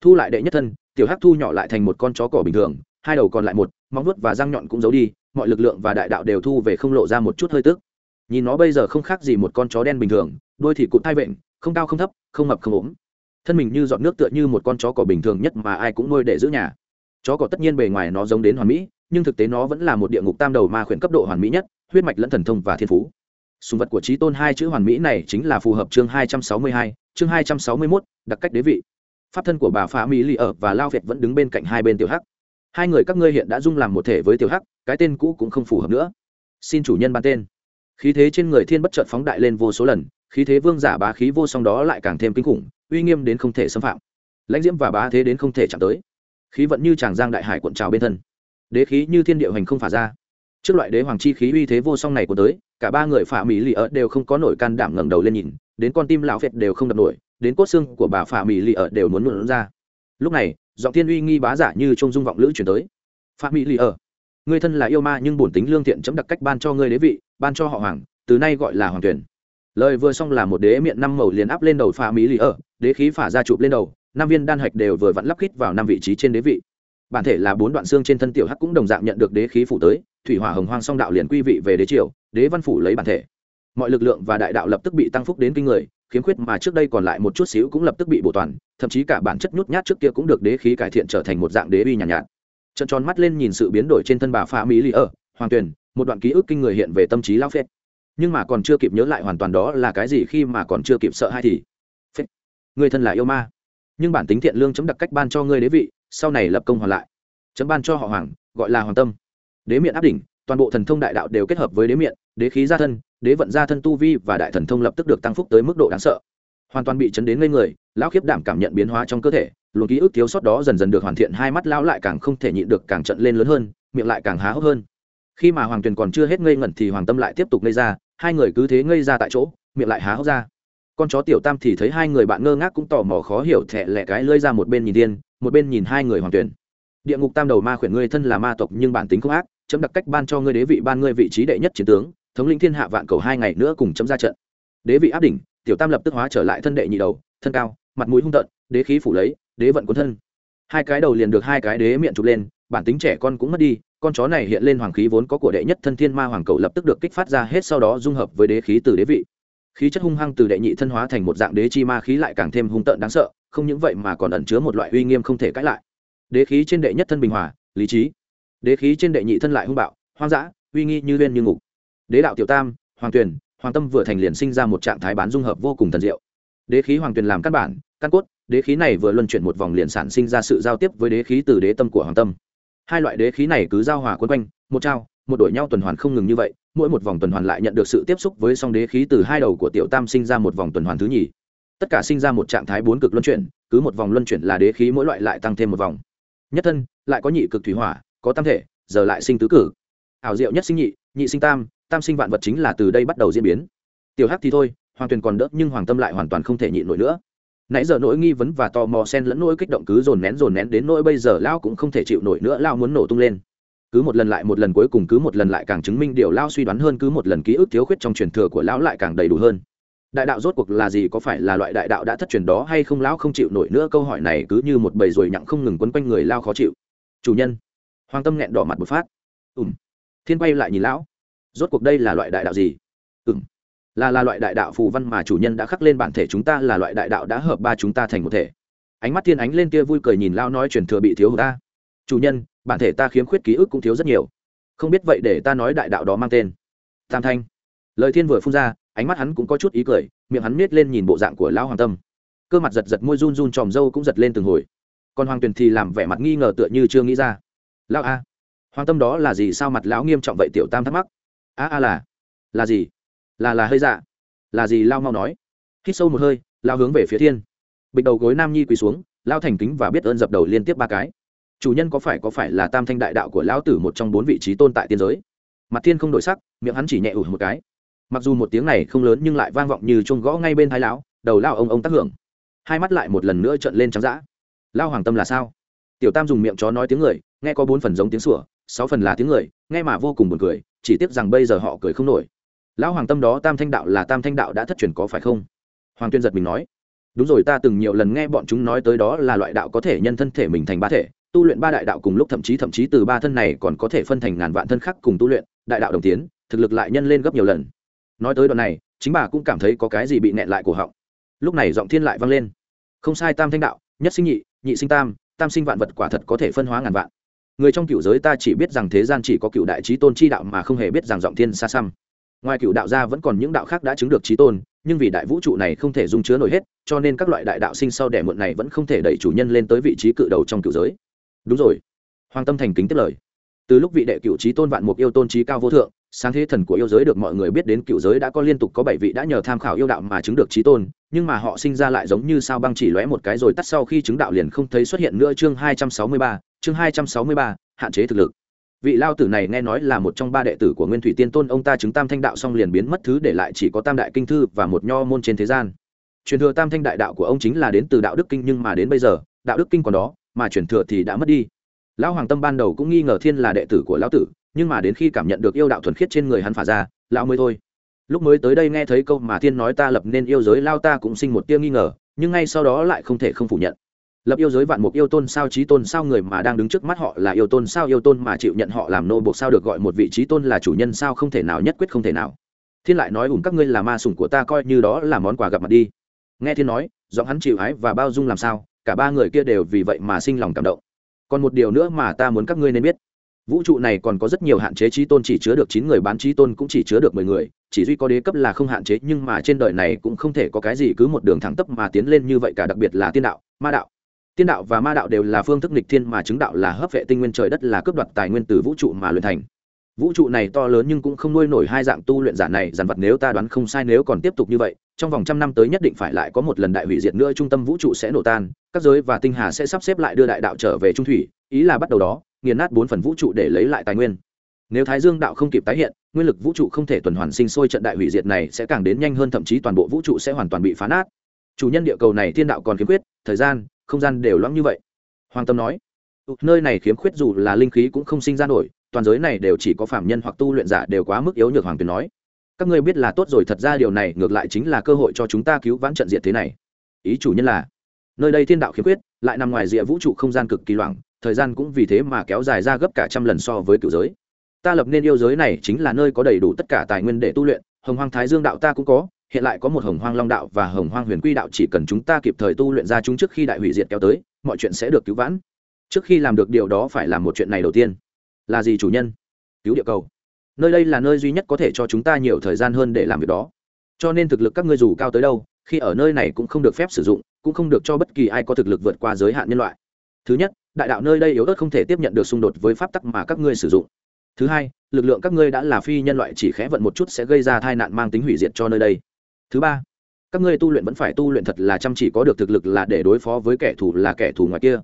Thu lại đệ nhất thân, tiểu hắc thu nhỏ lại thành một con chó cỏ bình thường, hai đầu còn lại một, móng vuốt và răng nhọn cũng giấu đi, mọi lực lượng và đại đạo đều thu về không lộ ra một chút hơi tức. Nhìn nó bây giờ không khác gì một con chó đen bình thường đôi thì cụt thai vện không cao không thấp, không mập không ốm. Thân mình như dọn nước tựa như một con chó cỏ bình thường nhất mà ai cũng nuôi để giữ nhà. Chó cỏ tất nhiên bề ngoài nó giống đến hoàn mỹ, nhưng thực tế nó vẫn là một địa ngục tam đầu ma khuyển cấp độ hoàn mỹ nhất, huyết mạch lẫn thần thông và thiên phú. Sùng vật của trí tôn hai chữ hoàn mỹ này chính là phù hợp chương hai trăm sáu mươi hai, chương hai trăm sáu mươi mốt, đặc cách đế vị. Pháp thân của bà phá mỹ lì ở và lao việt vẫn đứng bên cạnh hai bên tiểu hắc. Hai người các ngươi hiện đã dung làm một thể với tiểu hắc, cái tên cũ cũng không phù hợp nữa. Xin chủ nhân ban tên. Khí thế trên người thiên bất chợt phóng đại lên vô số lần khí thế vương giả bá khí vô song đó lại càng thêm kinh khủng, uy nghiêm đến không thể xâm phạm. Lãnh diễm và bá thế đến không thể chạm tới. Khí vận như tràng giang đại hải cuộn trào bên thân. Đế khí như thiên địa hành không phả ra. Trước loại đế hoàng chi khí uy thế vô song này của tới, cả ba người phả mỹ lì ở đều không có nổi can đảm ngẩng đầu lên nhìn, đến con tim lão phệt đều không đập nổi, đến cốt xương của bà phả mỹ lì ở đều muốn luận ra. Lúc này, giọng thiên uy nghi bá giả như trông dung vọng lữ chuyển tới. Phả mỹ lì ở người thân là yêu ma nhưng bổn tính lương thiện chấm đặc cách ban cho ngươi đế vị, ban cho họ hoàng, từ nay gọi là hoàng tuyển lời vừa xong là một đế miệng năm màu liền áp lên đầu pha mỹ lì ở đế khí phả ra chụp lên đầu năm viên đan hạch đều vừa vặn lắp khít vào năm vị trí trên đế vị. Bản thể là bốn đoạn xương trên thân tiểu hắc cũng đồng dạng nhận được đế khí phủ tới thủy hỏa hồng hoang song đạo liền quy vị về đế triều đế văn phủ lấy bản thể. Mọi lực lượng và đại đạo lập tức bị tăng phúc đến kinh người khiếm khuyết mà trước đây còn lại một chút xíu cũng lập tức bị bổ toàn thậm chí cả bản chất nhút nhát trước kia cũng được đế khí cải thiện trở thành một dạng đế uy nhàn nhạt, nhạt. Trận tròn mắt lên nhìn sự biến đổi trên thân bà pha mỹ lý ở hoàng tuyền một đoạn ký ức kinh người hiện về tâm trí lao phết nhưng mà còn chưa kịp nhớ lại hoàn toàn đó là cái gì khi mà còn chưa kịp sợ hay thì. Phết. Người thân là yêu ma. Nhưng bản tính thiện lương chấm đặc cách ban cho ngươi đế vị, sau này lập công hoàn lại. Chấm ban cho họ hoàng, gọi là hoàng tâm. Đế miệng áp đỉnh, toàn bộ thần thông đại đạo đều kết hợp với đế miệng đế khí gia thân, đế vận gia thân tu vi và đại thần thông lập tức được tăng phúc tới mức độ đáng sợ. Hoàn toàn bị chấn đến ngây người, lão khiếp đảm cảm nhận biến hóa trong cơ thể, luồng ký ức thiếu sót đó dần dần được hoàn thiện, hai mắt lão lại càng không thể nhịn được càng trận lên lớn hơn, miệng lại càng há hốc hơn. Khi mà hoàng tuyền còn chưa hết ngây ngẩn thì hoàng tâm lại tiếp tục ngây ra hai người cứ thế ngây ra tại chỗ, miệng lại há hốc ra. Con chó tiểu tam thì thấy hai người bạn ngơ ngác cũng tò mò khó hiểu thẹ lẹ cái lơi ra một bên nhìn điên, một bên nhìn hai người hoàng tuyển. Địa ngục tam đầu ma khuyển ngươi thân là ma tộc nhưng bản tính không ác, chấm đặc cách ban cho ngươi đế vị ban ngươi vị trí đệ nhất chiến tướng, thống lĩnh thiên hạ vạn cầu hai ngày nữa cùng chấm ra trận. Đế vị áp đỉnh, tiểu tam lập tức hóa trở lại thân đệ nhị đầu, thân cao, mặt mũi hung tợn, đế khí phủ lấy, đế vận cuốn thân. Hai cái đầu liền được hai cái đế miệng chụp lên, bản tính trẻ con cũng mất đi con chó này hiện lên hoàng khí vốn có của đệ nhất thân thiên ma hoàng cầu lập tức được kích phát ra hết sau đó dung hợp với đế khí từ đế vị. Khí chất hung hăng từ đệ nhị thân hóa thành một dạng đế chi ma khí lại càng thêm hung tợn đáng sợ, không những vậy mà còn ẩn chứa một loại uy nghiêm không thể cãi lại. Đế khí trên đệ nhất thân bình hòa, lý trí. Đế khí trên đệ nhị thân lại hung bạo, hoang dã, uy nghi như liên như ngục. Đế đạo tiểu tam, hoàng tuyền, hoàng tâm vừa thành liền sinh ra một trạng thái bán dung hợp vô cùng thần diệu. Đế khí hoàng tuyền làm căn bản, căn cốt, đế khí này vừa luân chuyển một vòng liền sản sinh ra sự giao tiếp với đế khí từ đế tâm của hoàng tâm hai loại đế khí này cứ giao hòa quân quanh, một trao, một đổi nhau tuần hoàn không ngừng như vậy, mỗi một vòng tuần hoàn lại nhận được sự tiếp xúc với song đế khí từ hai đầu của tiểu tam sinh ra một vòng tuần hoàn thứ nhì. Tất cả sinh ra một trạng thái bốn cực luân chuyển, cứ một vòng luân chuyển là đế khí mỗi loại lại tăng thêm một vòng. Nhất thân, lại có nhị cực thủy hỏa, có tam thể, giờ lại sinh tứ cử. Ảo diệu nhất sinh nhị nhị sinh tam tam sinh vạn vật chính là từ đây bắt đầu diễn biến. Tiểu hắc thì thôi, hoàng tuyền còn đỡ nhưng hoàng tâm lại hoàn toàn không thể nhịn nổi nữa nãy giờ nỗi nghi vấn và tò mò sen lẫn nỗi kích động cứ dồn nén dồn nén đến nỗi bây giờ lao cũng không thể chịu nổi nữa, lao muốn nổ tung lên. Cứ một lần lại một lần cuối cùng cứ một lần lại càng chứng minh điều lao suy đoán hơn, cứ một lần ký ức thiếu khuyết trong truyền thừa của lão lại càng đầy đủ hơn. Đại đạo rốt cuộc là gì, có phải là loại đại đạo đã thất truyền đó hay không lão không chịu nổi nữa, câu hỏi này cứ như một bầy ruồi nhặng không ngừng quấn quanh người lao khó chịu. Chủ nhân. Hoàng tâm nghẹn đỏ mặt một phát. Ùm thiên quay lại nhìn lão. Rốt cuộc đây là loại đại đạo gì? Ùm là là loại đại đạo phù văn mà chủ nhân đã khắc lên bản thể chúng ta là loại đại đạo đã hợp ba chúng ta thành một thể. Ánh mắt thiên ánh lên kia vui cười nhìn lao nói truyền thừa bị thiếu ta. Chủ nhân, bản thể ta khiếm khuyết ký ức cũng thiếu rất nhiều. Không biết vậy để ta nói đại đạo đó mang tên. Tam thanh. Lời thiên vừa phun ra, ánh mắt hắn cũng có chút ý cười, miệng hắn miết lên nhìn bộ dạng của lão hoàng tâm. Cơ mặt giật giật môi run run tròm râu cũng giật lên từng hồi. Còn hoàng tuyền thì làm vẻ mặt nghi ngờ tựa như chưa nghĩ ra. Lão a, hoàng tâm đó là gì sao mặt lão nghiêm trọng vậy tiểu tam thắc mắc? A a là là gì? Là là hơi dạ. Là gì lao mau nói? Hít sâu một hơi, lao hướng về phía thiên. Bịch đầu gối nam nhi quỳ xuống, lao thành kính và biết ơn dập đầu liên tiếp ba cái. Chủ nhân có phải có phải là tam thanh đại đạo của lão tử một trong bốn vị trí tôn tại tiên giới? Mặt thiên không đổi sắc, miệng hắn chỉ nhẹ ủi một cái. Mặc dù một tiếng này không lớn nhưng lại vang vọng như chuông gõ ngay bên thái lão, đầu lao ông ông tác hưởng. Hai mắt lại một lần nữa trợn lên trắng dã. Lao hoàng tâm là sao? Tiểu tam dùng miệng chó nói tiếng người, nghe có bốn phần giống tiếng sủa, sáu phần là tiếng người, nghe mà vô cùng buồn cười, chỉ tiếc rằng bây giờ họ cười không nổi lão hoàng tâm đó tam thanh đạo là tam thanh đạo đã thất truyền có phải không? Hoàng tuyên giật mình nói. Đúng rồi, ta từng nhiều lần nghe bọn chúng nói tới đó là loại đạo có thể nhân thân thể mình thành ba thể, tu luyện ba đại đạo cùng lúc thậm chí thậm chí từ ba thân này còn có thể phân thành ngàn vạn thân khác cùng tu luyện, đại đạo đồng tiến, thực lực lại nhân lên gấp nhiều lần. Nói tới đoạn này, chính bà cũng cảm thấy có cái gì bị nẹn lại cổ họng. Lúc này giọng thiên lại vang lên. Không sai tam thanh đạo, nhất sinh nhị nhị sinh tam tam sinh vạn vật quả thật có thể phân hóa ngàn vạn. Người trong cựu giới ta chỉ biết rằng thế gian chỉ có cựu đại trí tôn chi đạo mà không hề biết rằng giọng thiên xa xăm ngoài cựu đạo ra vẫn còn những đạo khác đã chứng được trí tôn, nhưng vì đại vũ trụ này không thể dung chứa nổi hết, cho nên các loại đại đạo sinh sau đẻ muộn này vẫn không thể đẩy chủ nhân lên tới vị trí cự đầu trong cựu giới. Đúng rồi. Hoàng tâm thành kính tiếp lời. Từ lúc vị đệ cựu trí tôn vạn mục yêu tôn trí cao vô thượng, sáng thế thần của yêu giới được mọi người biết đến cựu giới đã có liên tục có bảy vị đã nhờ tham khảo yêu đạo mà chứng được trí tôn, nhưng mà họ sinh ra lại giống như sao băng chỉ lóe một cái rồi tắt sau khi chứng đạo liền không thấy xuất hiện nữa. Chương hai trăm sáu mươi ba, chương hai trăm sáu mươi ba, hạn chế thực lực vị lao tử này nghe nói là một trong ba đệ tử của nguyên thủy tiên tôn, ông ta chứng tam thanh đạo xong liền biến mất, thứ để lại chỉ có tam đại kinh thư và một nho môn trên thế gian. Truyền thừa tam thanh đại đạo của ông chính là đến từ đạo đức kinh, nhưng mà đến bây giờ, đạo đức kinh còn đó, mà truyền thừa thì đã mất đi. Lão hoàng tâm ban đầu cũng nghi ngờ thiên là đệ tử của lão tử, nhưng mà đến khi cảm nhận được yêu đạo thuần khiết trên người hắn phả ra, lão mới thôi. Lúc mới tới đây nghe thấy câu mà thiên nói ta lập nên yêu giới lao ta cũng sinh một tia nghi ngờ, nhưng ngay sau đó lại không thể không phủ nhận lập yêu giới vạn mục yêu tôn sao trí tôn sao người mà đang đứng trước mắt họ là yêu tôn sao yêu tôn mà chịu nhận họ làm nô buộc sao được gọi một vị trí tôn là chủ nhân sao không thể nào nhất quyết không thể nào. Thiên lại nói ủng các ngươi là ma sủng của ta coi như đó là món quà gặp mặt đi. Nghe thiên nói, giọng hắn chịu ái và bao dung làm sao, cả ba người kia đều vì vậy mà sinh lòng cảm động. Còn một điều nữa mà ta muốn các ngươi nên biết. Vũ trụ này còn có rất nhiều hạn chế trí tôn chỉ chứa được chín người bán trí tôn cũng chỉ chứa được mười người, chỉ duy có đế cấp là không hạn chế nhưng mà trên đời này cũng không thể có cái gì cứ một đường thẳng tắp mà tiến lên như vậy cả, đặc biệt là tiên đạo, ma đạo tiên đạo và ma đạo đều là phương thức nghịch thiên mà chứng đạo là hấp vệ tinh nguyên trời đất là cướp đoạt tài nguyên từ vũ trụ mà luyện thành. Vũ trụ này to lớn nhưng cũng không nuôi nổi hai dạng tu luyện giả này, dàn vật nếu ta đoán không sai nếu còn tiếp tục như vậy, trong vòng trăm năm tới nhất định phải lại có một lần đại hủy diệt nữa, trung tâm vũ trụ sẽ nổ tan, các giới và tinh hà sẽ sắp xếp lại đưa đại đạo trở về trung thủy, ý là bắt đầu đó, nghiền nát bốn phần vũ trụ để lấy lại tài nguyên. Nếu thái dương đạo không kịp tái hiện, nguyên lực vũ trụ không thể tuần hoàn sinh sôi trận đại hủy diệt này sẽ càng đến nhanh hơn, thậm chí toàn bộ vũ trụ sẽ hoàn toàn bị phá nát. Chủ nhân địa cầu này thiên đạo còn khiếm khuyết, thời gian không gian đều loãng như vậy. Hoàng tâm nói ừ, nơi này khiếm khuyết dù là linh khí cũng không sinh ra nổi, toàn giới này đều chỉ có phạm nhân hoặc tu luyện giả đều quá mức yếu nhược. Hoàng tuyền nói, các ngươi biết là tốt rồi, thật ra điều này ngược lại chính là cơ hội cho chúng ta cứu vãn trận diệt thế này. Ý chủ nhân là, nơi đây thiên đạo khiếm khuyết, lại nằm ngoài rìa vũ trụ không gian cực kỳ loãng, thời gian cũng vì thế mà kéo dài ra gấp cả trăm lần so với cựu giới. Ta lập nên yêu giới này chính là nơi có đầy đủ tất cả tài nguyên để tu luyện, hồng hoang thái dương đạo ta cũng có hiện lại có một hồng hoang long đạo và hồng hoang huyền quy đạo chỉ cần chúng ta kịp thời tu luyện ra chúng trước khi đại hủy diệt kéo tới, mọi chuyện sẽ được cứu vãn. Trước khi làm được điều đó phải làm một chuyện này đầu tiên. Là gì chủ nhân? Cứu địa cầu. Nơi đây là nơi duy nhất có thể cho chúng ta nhiều thời gian hơn để làm việc đó. Cho nên thực lực các ngươi dù cao tới đâu, khi ở nơi này cũng không được phép sử dụng, cũng không được cho bất kỳ ai có thực lực vượt qua giới hạn nhân loại. Thứ nhất, đại đạo nơi đây yếu ớt không thể tiếp nhận được xung đột với pháp tắc mà các ngươi sử dụng. Thứ hai, lực lượng các ngươi đã là phi nhân loại chỉ khẽ vận một chút sẽ gây ra tai nạn mang tính hủy diệt cho nơi đây thứ ba, các ngươi tu luyện vẫn phải tu luyện thật là chăm chỉ có được thực lực là để đối phó với kẻ thù là kẻ thù ngoài kia.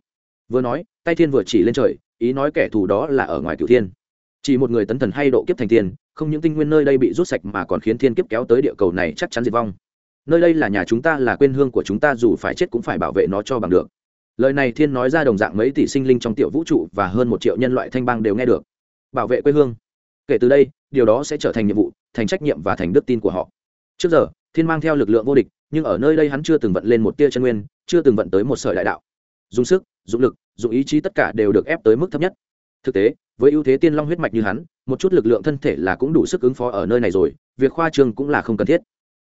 Vừa nói, tay thiên vừa chỉ lên trời, ý nói kẻ thù đó là ở ngoài cửu thiên. Chỉ một người tấn thần hay độ kiếp thành tiên, không những tinh nguyên nơi đây bị rút sạch mà còn khiến thiên kiếp kéo tới địa cầu này chắc chắn diệt vong. Nơi đây là nhà chúng ta là quê hương của chúng ta, dù phải chết cũng phải bảo vệ nó cho bằng được. Lời này thiên nói ra đồng dạng mấy tỷ sinh linh trong tiểu vũ trụ và hơn một triệu nhân loại thanh bang đều nghe được. Bảo vệ quê hương. Kể từ đây, điều đó sẽ trở thành nhiệm vụ, thành trách nhiệm và thành đức tin của họ. Trước giờ thiên mang theo lực lượng vô địch, nhưng ở nơi đây hắn chưa từng vận lên một tia chân nguyên, chưa từng vận tới một sợi đại đạo. Dùng sức dụng lực dụng ý chí tất cả đều được ép tới mức thấp nhất. Thực tế, với ưu thế tiên long huyết mạch như hắn, một chút lực lượng thân thể là cũng đủ sức ứng phó ở nơi này rồi, việc khoa trương cũng là không cần thiết.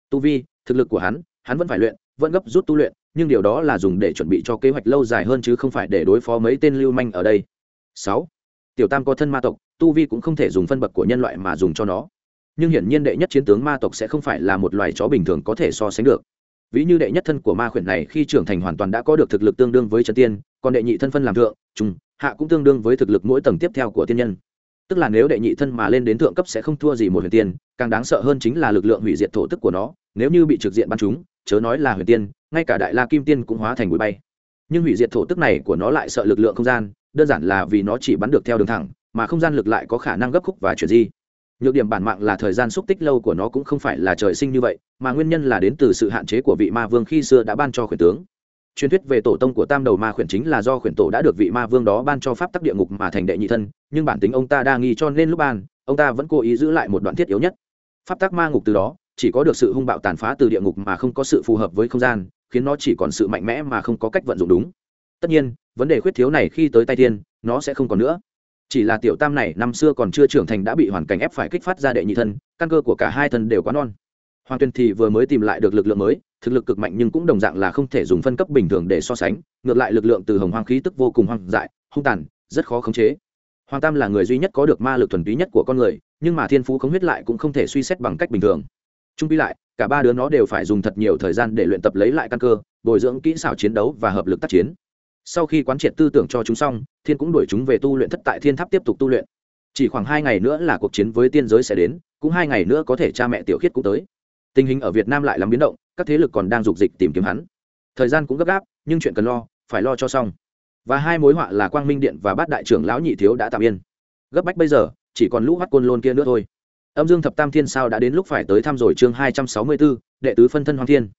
Tu vi, thực lực của hắn hắn vẫn phải luyện, vẫn gấp rút tu luyện, nhưng điều đó là dùng để chuẩn bị cho kế hoạch lâu dài hơn chứ không phải để đối phó mấy tên lưu manh ở đây. Sáu, tiểu tam có thân ma tộc, tu vi cũng không thể dùng phân bậc của nhân loại mà dùng cho nó nhưng hiển nhiên đệ nhất chiến tướng ma tộc sẽ không phải là một loài chó bình thường có thể so sánh được. Ví như đệ nhất thân của ma khuyển này khi trưởng thành hoàn toàn đã có được thực lực tương đương với chân tiên, còn đệ nhị thân phân làm thượng, trung, hạ cũng tương đương với thực lực mỗi tầng tiếp theo của tiên nhân. Tức là nếu đệ nhị thân mà lên đến thượng cấp sẽ không thua gì một huyền tiên, càng đáng sợ hơn chính là lực lượng hủy diệt thổ tức của nó, nếu như bị trực diện bắn chúng chớ nói là huyền tiên, ngay cả đại la kim tiên cũng hóa thành bụi bay. Nhưng hủy diệt thổ tức này của nó lại sợ lực lượng không gian, đơn giản là vì nó chỉ bắn được theo đường thẳng, mà không gian lực lại có khả năng gấp khúc và chuyển di nhược điểm bản mạng là thời gian xúc tích lâu của nó cũng không phải là trời sinh như vậy, mà nguyên nhân là đến từ sự hạn chế của vị ma vương khi xưa đã ban cho khuyển tướng. Truyền thuyết về tổ tông của tam đầu ma khuyển chính là do khuyển tổ đã được vị ma vương đó ban cho pháp tắc địa ngục mà thành đệ nhị thân, nhưng bản tính ông ta đa nghi cho nên lúc ban, ông ta vẫn cố ý giữ lại một đoạn thiết yếu nhất. Pháp tắc ma ngục từ đó, chỉ có được sự hung bạo tàn phá từ địa ngục mà không có sự phù hợp với không gian, khiến nó chỉ còn sự mạnh mẽ mà không có cách vận dụng đúng. Tất nhiên, vấn đề khuyết thiếu này khi tới tay tiên nó sẽ không còn nữa chỉ là tiểu tam này năm xưa còn chưa trưởng thành đã bị hoàn cảnh ép phải kích phát ra đệ nhị thân, căn cơ của cả hai thân đều quá non. Hoàng tuyền thì vừa mới tìm lại được lực lượng mới, thực lực cực mạnh nhưng cũng đồng dạng là không thể dùng phân cấp bình thường để so sánh, ngược lại lực lượng từ hồng hoang khí tức vô cùng hoang dại, hung tàn, rất khó khống chế. Hoàng tam là người duy nhất có được ma lực thuần túy nhất của con người, nhưng mà thiên phú khống huyết lại cũng không thể suy xét bằng cách bình thường. Trung pi lại, cả ba đứa nó đều phải dùng thật nhiều thời gian để luyện tập lấy lại căn cơ, bồi dưỡng kỹ xảo chiến đấu và hợp lực tác chiến sau khi quán triệt tư tưởng cho chúng xong, thiên cũng đuổi chúng về tu luyện thất tại thiên tháp tiếp tục tu luyện. Chỉ khoảng hai ngày nữa là cuộc chiến với tiên giới sẽ đến, cũng hai ngày nữa có thể cha mẹ tiểu khiết cũng tới. Tình hình ở việt nam lại làm biến động, các thế lực còn đang dục dịch tìm kiếm hắn. Thời gian cũng gấp gáp, nhưng chuyện cần lo, phải lo cho xong. Và hai mối họa là quang minh điện và bát đại trưởng lão nhị thiếu đã tạm yên. Gấp bách bây giờ, chỉ còn lũ hoắt côn lôn kia nữa thôi. Âm dương thập tam thiên sao đã đến lúc phải tới thăm rồi chương hai trăm sáu mươi bốn đệ tứ phân thân hoàng thiên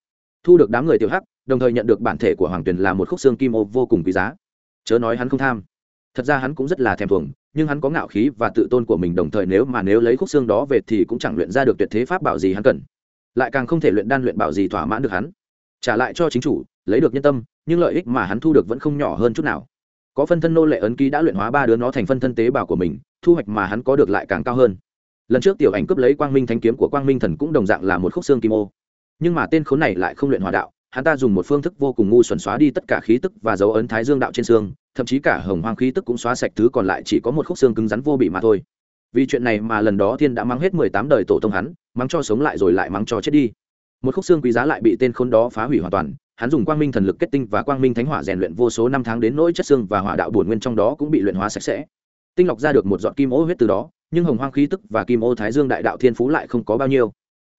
thu được đám người tiểu hắc, đồng thời nhận được bản thể của hoàng tuyền là một khúc xương kim ô vô cùng quý giá. Chớ nói hắn không tham. Thật ra hắn cũng rất là thèm thuồng, nhưng hắn có ngạo khí và tự tôn của mình đồng thời nếu mà nếu lấy khúc xương đó về thì cũng chẳng luyện ra được tuyệt thế pháp bảo gì hắn cần. Lại càng không thể luyện đan luyện bảo gì thỏa mãn được hắn. Trả lại cho chính chủ, lấy được nhân tâm, nhưng lợi ích mà hắn thu được vẫn không nhỏ hơn chút nào. Có phân thân nô lệ ấn ký đã luyện hóa ba đứa nó thành phân thân tế bào của mình, thu hoạch mà hắn có được lại càng cao hơn. Lần trước tiểu ảnh cướp lấy quang minh thanh kiếm của quang minh thần cũng đồng dạng là một khúc xương kim ô nhưng mà tên khốn này lại không luyện hòa đạo, hắn ta dùng một phương thức vô cùng ngu xuẩn xóa đi tất cả khí tức và dấu ấn thái dương đạo trên xương, thậm chí cả hồng hoang khí tức cũng xóa sạch thứ còn lại chỉ có một khúc xương cứng rắn vô bị mà thôi. Vì chuyện này mà lần đó thiên đã mắng hết mười tám đời tổ tông hắn, mắng cho sống lại rồi lại mắng cho chết đi. Một khúc xương quý giá lại bị tên khốn đó phá hủy hoàn toàn, hắn dùng quang minh thần lực kết tinh và quang minh thánh hỏa rèn luyện vô số năm tháng đến nỗi chất xương và hỏa đạo bổn nguyên trong đó cũng bị luyện hóa sạch sẽ. Tinh lọc ra được một giọt kim ô huyết từ đó, nhưng hồng hoang khí tức và kim ô thái dương đại đạo thiên phú lại không có bao nhiêu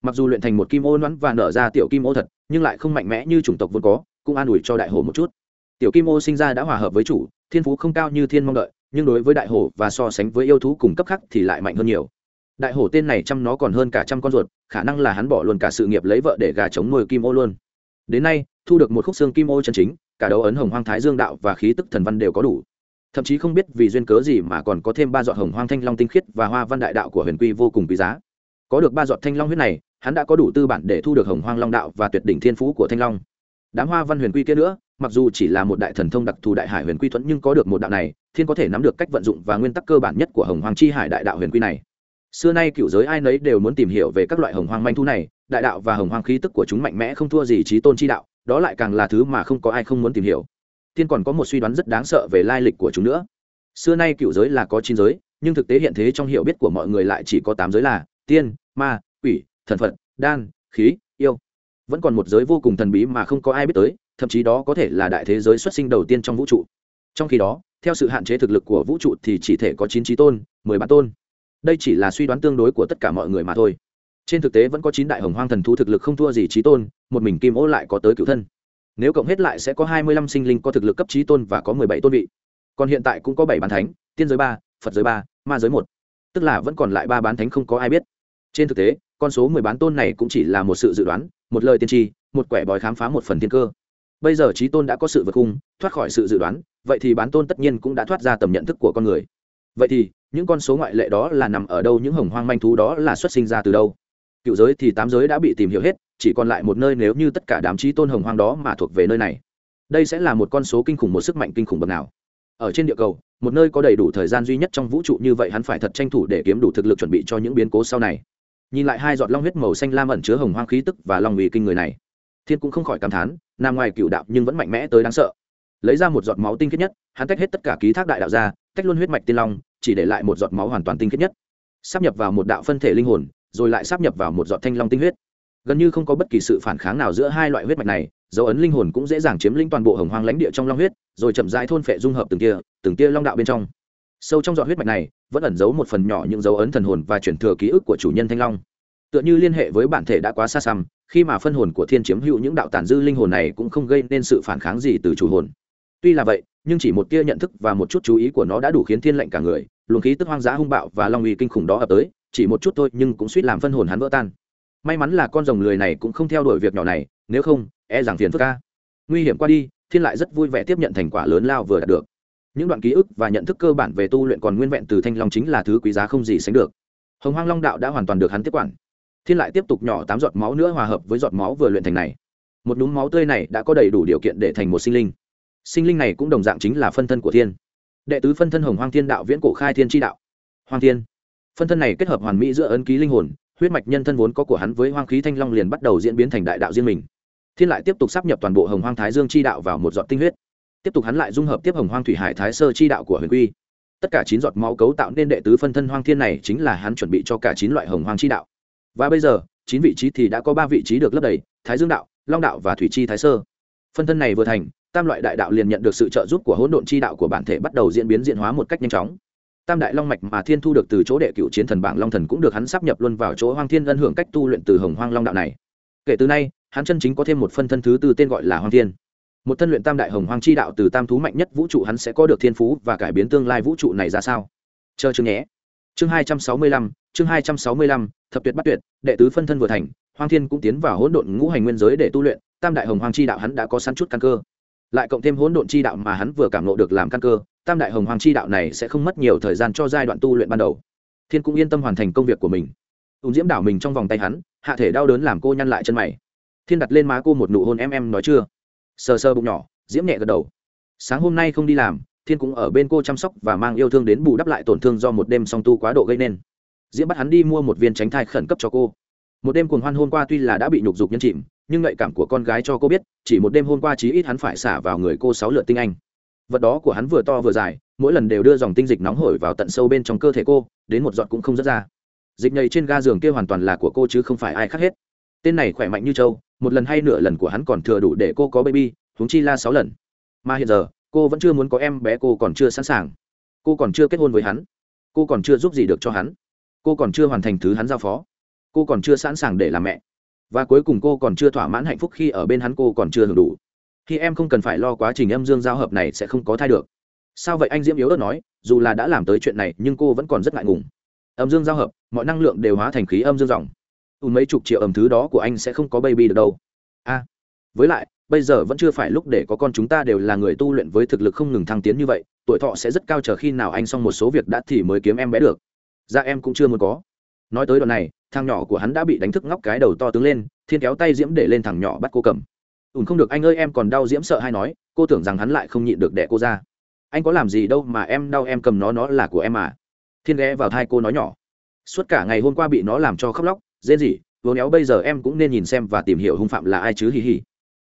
mặc dù luyện thành một kim ô nhoắn và nở ra tiểu kim ô thật, nhưng lại không mạnh mẽ như chủng tộc vốn có, cũng an ủi cho đại hồ một chút. Tiểu kim ô sinh ra đã hòa hợp với chủ, thiên phú không cao như thiên mong đợi, nhưng đối với đại hồ và so sánh với yêu thú cùng cấp khác thì lại mạnh hơn nhiều. Đại hổ tên này chăm nó còn hơn cả trăm con ruột, khả năng là hắn bỏ luôn cả sự nghiệp lấy vợ để gà chống nuôi kim ô luôn. Đến nay, thu được một khúc xương kim ô chân chính, cả đấu ấn hồng hoang thái dương đạo và khí tức thần văn đều có đủ. Thậm chí không biết vì duyên cớ gì mà còn có thêm ba dọn hồng hoang thanh long tinh khiết và hoa văn đại đạo của huyền quy vô cùng quý giá có được ba giọt thanh long huyết này, hắn đã có đủ tư bản để thu được hồng hoang long đạo và tuyệt đỉnh thiên phú của thanh long. Đám hoa văn huyền quy kia nữa, mặc dù chỉ là một đại thần thông đặc thù đại hải huyền quy thuẫn nhưng có được một đạo này, thiên có thể nắm được cách vận dụng và nguyên tắc cơ bản nhất của hồng hoàng chi hải đại đạo huyền quy này. Xưa nay cựu giới ai nấy đều muốn tìm hiểu về các loại hồng hoang manh thu này, đại đạo và hồng hoang khí tức của chúng mạnh mẽ không thua gì trí tôn chi đạo, đó lại càng là thứ mà không có ai không muốn tìm hiểu. Thiên còn có một suy đoán rất đáng sợ về lai lịch của chúng nữa. Xưa nay cựu giới là có chín giới, nhưng thực tế hiện thế trong hiểu biết của mọi người lại chỉ có tám giới là tiên, ma, quỷ, thần phật, đan, khí, yêu. Vẫn còn một giới vô cùng thần bí mà không có ai biết tới, thậm chí đó có thể là đại thế giới xuất sinh đầu tiên trong vũ trụ. Trong khi đó, theo sự hạn chế thực lực của vũ trụ thì chỉ thể có chín trí tôn, mười ba tôn. Đây chỉ là suy đoán tương đối của tất cả mọi người mà thôi. Trên thực tế vẫn có chín đại hồng hoang thần thú thực lực không thua gì trí tôn, một mình kim ô lại có tới cựu thân. Nếu cộng hết lại sẽ có hai mươi lăm sinh linh có thực lực cấp trí tôn và có mười bảy tôn vị. Còn hiện tại cũng có bảy bán thánh, tiên giới ba, phật giới ba, ma giới một. Tức là vẫn còn lại ba bán thánh không có ai biết trên thực tế, con số mười bán tôn này cũng chỉ là một sự dự đoán, một lời tiên tri, một quẻ bói khám phá một phần thiên cơ. Bây giờ trí tôn đã có sự vượt cung thoát khỏi sự dự đoán, vậy thì bán tôn tất nhiên cũng đã thoát ra tầm nhận thức của con người. Vậy thì, những con số ngoại lệ đó là nằm ở đâu, những hồng hoang manh thú đó là xuất sinh ra từ đâu? Cựu giới thì tám giới đã bị tìm hiểu hết, chỉ còn lại một nơi nếu như tất cả đám trí tôn hồng hoang đó mà thuộc về nơi này. Đây sẽ là một con số kinh khủng, một sức mạnh kinh khủng bậc nào? Ở trên địa cầu, một nơi có đầy đủ thời gian duy nhất trong vũ trụ như vậy hắn phải thật tranh thủ để kiếm đủ thực lực chuẩn bị cho những biến cố sau này nhìn lại hai giọt long huyết màu xanh lam ẩn chứa hồng hoang khí tức và long uy kinh người này, thiên cũng không khỏi cảm thán, nằm ngoài cựu đạo nhưng vẫn mạnh mẽ tới đáng sợ. Lấy ra một giọt máu tinh khiết nhất, hắn tách hết tất cả ký thác đại đạo ra, tách luôn huyết mạch tiên long, chỉ để lại một giọt máu hoàn toàn tinh khiết nhất. Sắp nhập vào một đạo phân thể linh hồn, rồi lại sắp nhập vào một giọt thanh long tinh huyết. Gần như không có bất kỳ sự phản kháng nào giữa hai loại huyết mạch này, dấu ấn linh hồn cũng dễ dàng chiếm lĩnh toàn bộ hồng hoang lãnh địa trong long huyết, rồi chậm rãi thôn phệ dung hợp từng tia từng tia long đạo bên trong sâu trong giọt huyết mạch này, vẫn ẩn giấu một phần nhỏ những dấu ấn thần hồn và chuyển thừa ký ức của chủ nhân thanh long. Tựa như liên hệ với bản thể đã quá xa xăm, khi mà phân hồn của thiên chiếm hữu những đạo tản dư linh hồn này cũng không gây nên sự phản kháng gì từ chủ hồn. Tuy là vậy, nhưng chỉ một tia nhận thức và một chút chú ý của nó đã đủ khiến thiên lệnh cả người, luồng khí tức hoang dã hung bạo và long uy kinh khủng đó ập tới, chỉ một chút thôi nhưng cũng suýt làm phân hồn hắn vỡ tan. May mắn là con rồng lười này cũng không theo đuổi việc nhỏ này, nếu không e rằng phiền phức ca nguy hiểm qua đi, thiên lại rất vui vẻ tiếp nhận thành quả lớn lao vừa đạt được những đoạn ký ức và nhận thức cơ bản về tu luyện còn nguyên vẹn từ thanh long chính là thứ quý giá không gì sánh được. Hồng hoang long đạo đã hoàn toàn được hắn tiếp quản. Thiên lại tiếp tục nhỏ tám giọt máu nữa hòa hợp với giọt máu vừa luyện thành này. Một núm máu tươi này đã có đầy đủ điều kiện để thành một sinh linh. Sinh linh này cũng đồng dạng chính là phân thân của thiên. Đệ tứ phân thân hồng hoang thiên đạo viễn cổ khai thiên tri đạo. Hoàng thiên. Phân thân này kết hợp hoàn mỹ giữa ấn ký linh hồn, huyết mạch nhân thân vốn có của hắn với hoang khí thanh long liền bắt đầu diễn biến thành đại đạo riêng mình. Thiên lại tiếp tục sắp nhập toàn bộ hồng hoang thái dương chi đạo vào một giọt tinh huyết tiếp tục hắn lại dung hợp tiếp hồng hoang thủy hải thái sơ chi đạo của huyền quy. Tất cả chín giọt máu cấu tạo nên đệ tứ phân thân hoang thiên này chính là hắn chuẩn bị cho cả chín loại hồng hoang chi đạo. Và bây giờ, chín vị trí thì đã có ba vị trí được lấp đầy, thái dương đạo, long đạo và thủy chi thái sơ. Phân thân này vừa thành, tam loại đại đạo liền nhận được sự trợ giúp của hỗn độn chi đạo của bản thể bắt đầu diễn biến diễn hóa một cách nhanh chóng. Tam đại long mạch mà thiên thu được từ chỗ đệ cựu chiến thần bảng long thần cũng được hắn sắp nhập luôn vào chỗ hoang thiên ân hưởng cách tu luyện từ hồng hoang long đạo này. Kể từ nay, hắn chân chính có thêm một phân thân thứ tư tên gọi là hoang thiên một thân luyện tam đại hồng hoang chi đạo từ tam thú mạnh nhất vũ trụ hắn sẽ có được thiên phú và cải biến tương lai vũ trụ này ra sao? Chờ chương nhé. Chương hai trăm sáu mươi lăm, chương hai trăm sáu mươi lăm, thập tuyệt bắt tuyệt, đệ tứ phân thân vừa thành, hoang thiên cũng tiến vào hỗn độn ngũ hành nguyên giới để tu luyện, tam đại hồng hoang chi đạo hắn đã có sẵn chút căn cơ. Lại cộng thêm hỗn độn chi đạo mà hắn vừa cảm lộ được làm căn cơ, tam đại hồng hoang chi đạo này sẽ không mất nhiều thời gian cho giai đoạn tu luyện ban đầu. Thiên cũng yên tâm hoàn thành công việc của mình. Ùn diễm đảo mình trong vòng tay hắn, hạ thể đau đớn làm cô nhăn lại chân mày. Thiên đặt lên má cô một nụ hôn em em, nói chưa? Sờ sờ bụng nhỏ, diễm nhẹ gật đầu. Sáng hôm nay không đi làm, thiên cũng ở bên cô chăm sóc và mang yêu thương đến bù đắp lại tổn thương do một đêm song tu quá độ gây nên. Diễm bắt hắn đi mua một viên tránh thai khẩn cấp cho cô. Một đêm cuồng hoan hôm qua tuy là đã bị nhục dục nhân chìm, nhưng ngậy cảm của con gái cho cô biết, chỉ một đêm hôm qua chí ít hắn phải xả vào người cô sáu lượt tinh anh. Vật đó của hắn vừa to vừa dài, mỗi lần đều đưa dòng tinh dịch nóng hổi vào tận sâu bên trong cơ thể cô, đến một giọt cũng không rớt ra. Dịch nhầy trên ga giường kia hoàn toàn là của cô chứ không phải ai khác hết. Tên này khỏe mạnh như trâu một lần hay nửa lần của hắn còn thừa đủ để cô có baby, huống chi la sáu lần. Mà hiện giờ, cô vẫn chưa muốn có em bé, cô còn chưa sẵn sàng. Cô còn chưa kết hôn với hắn. Cô còn chưa giúp gì được cho hắn. Cô còn chưa hoàn thành thứ hắn giao phó. Cô còn chưa sẵn sàng để làm mẹ. Và cuối cùng cô còn chưa thỏa mãn hạnh phúc khi ở bên hắn, cô còn chưa hưởng đủ. Khi em không cần phải lo quá trình âm dương giao hợp này sẽ không có thai được. Sao vậy? Anh diễm yếu ớt nói, dù là đã làm tới chuyện này, nhưng cô vẫn còn rất ngại ngùng. Âm dương giao hợp, mọi năng lượng đều hóa thành khí âm dương dòng ùn mấy chục triệu ẩm thứ đó của anh sẽ không có baby được đâu. A với lại, bây giờ vẫn chưa phải lúc để có con chúng ta đều là người tu luyện với thực lực không ngừng thăng tiến như vậy, tuổi thọ sẽ rất cao chờ khi nào anh xong một số việc đã thì mới kiếm em bé được. Ra dạ em cũng chưa muốn có. Nói tới đoạn này, thằng nhỏ của hắn đã bị đánh thức ngóc cái đầu to tướng lên, thiên kéo tay diễm để lên thằng nhỏ bắt cô cầm. Ùn không được, anh ơi, em còn đau, diễm sợ hay nói, cô tưởng rằng hắn lại không nhịn được đẻ cô ra. Anh có làm gì đâu mà em đau, em cầm nó nó là của em à thiên ghé vào thai cô nói nhỏ. Suốt cả ngày hôm qua bị nó làm cho khóc lóc rên gì, vô néo bây giờ em cũng nên nhìn xem và tìm hiểu hung phạm là ai chứ hì hì.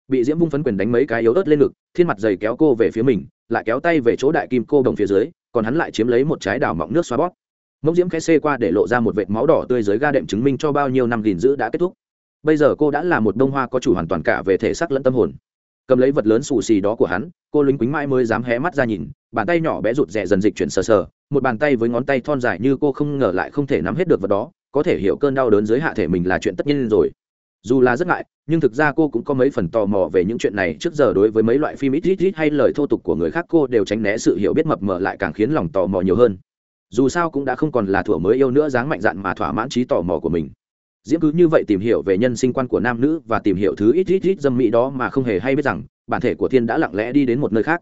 Bị diễm vung phấn quyền đánh mấy cái yếu ớt lên ngực thiên mặt dày kéo cô về phía mình lại kéo tay về chỗ đại kim cô đồng phía dưới còn hắn lại chiếm lấy một trái đào mọng nước xoa bóp. Mốc diễm khẽ xê qua để lộ ra một vệt máu đỏ tươi dưới ga đệm chứng minh cho bao nhiêu năm gìn giữ đã kết thúc. Bây giờ cô đã là một đông hoa có chủ hoàn toàn cả về thể xác lẫn tâm hồn. Cầm lấy vật lớn xù xì đó của hắn cô lính quýnh mãi mới dám hé mắt ra nhìn bàn tay nhỏ bé rụt rè dần dịch chuyển sờ sờ một bàn tay với ngón tay thon dài như cô không ngờ lại không thể nắm hết được vật đó có thể hiểu cơn đau đớn dưới hạ thể mình là chuyện tất nhiên rồi. Dù là rất ngại, nhưng thực ra cô cũng có mấy phần tò mò về những chuyện này. Trước giờ đối với mấy loại phim ít ít ít hay lời thô tục của người khác, cô đều tránh né sự hiểu biết mập mờ lại càng khiến lòng tò mò nhiều hơn. Dù sao cũng đã không còn là thuở mới yêu nữa, dáng mạnh dạn mà thỏa mãn trí tò mò của mình. Diễm cứ như vậy tìm hiểu về nhân sinh quan của nam nữ và tìm hiểu thứ ít ít ít dâm mỹ đó mà không hề hay biết rằng, bản thể của thiên đã lặng lẽ đi đến một nơi khác.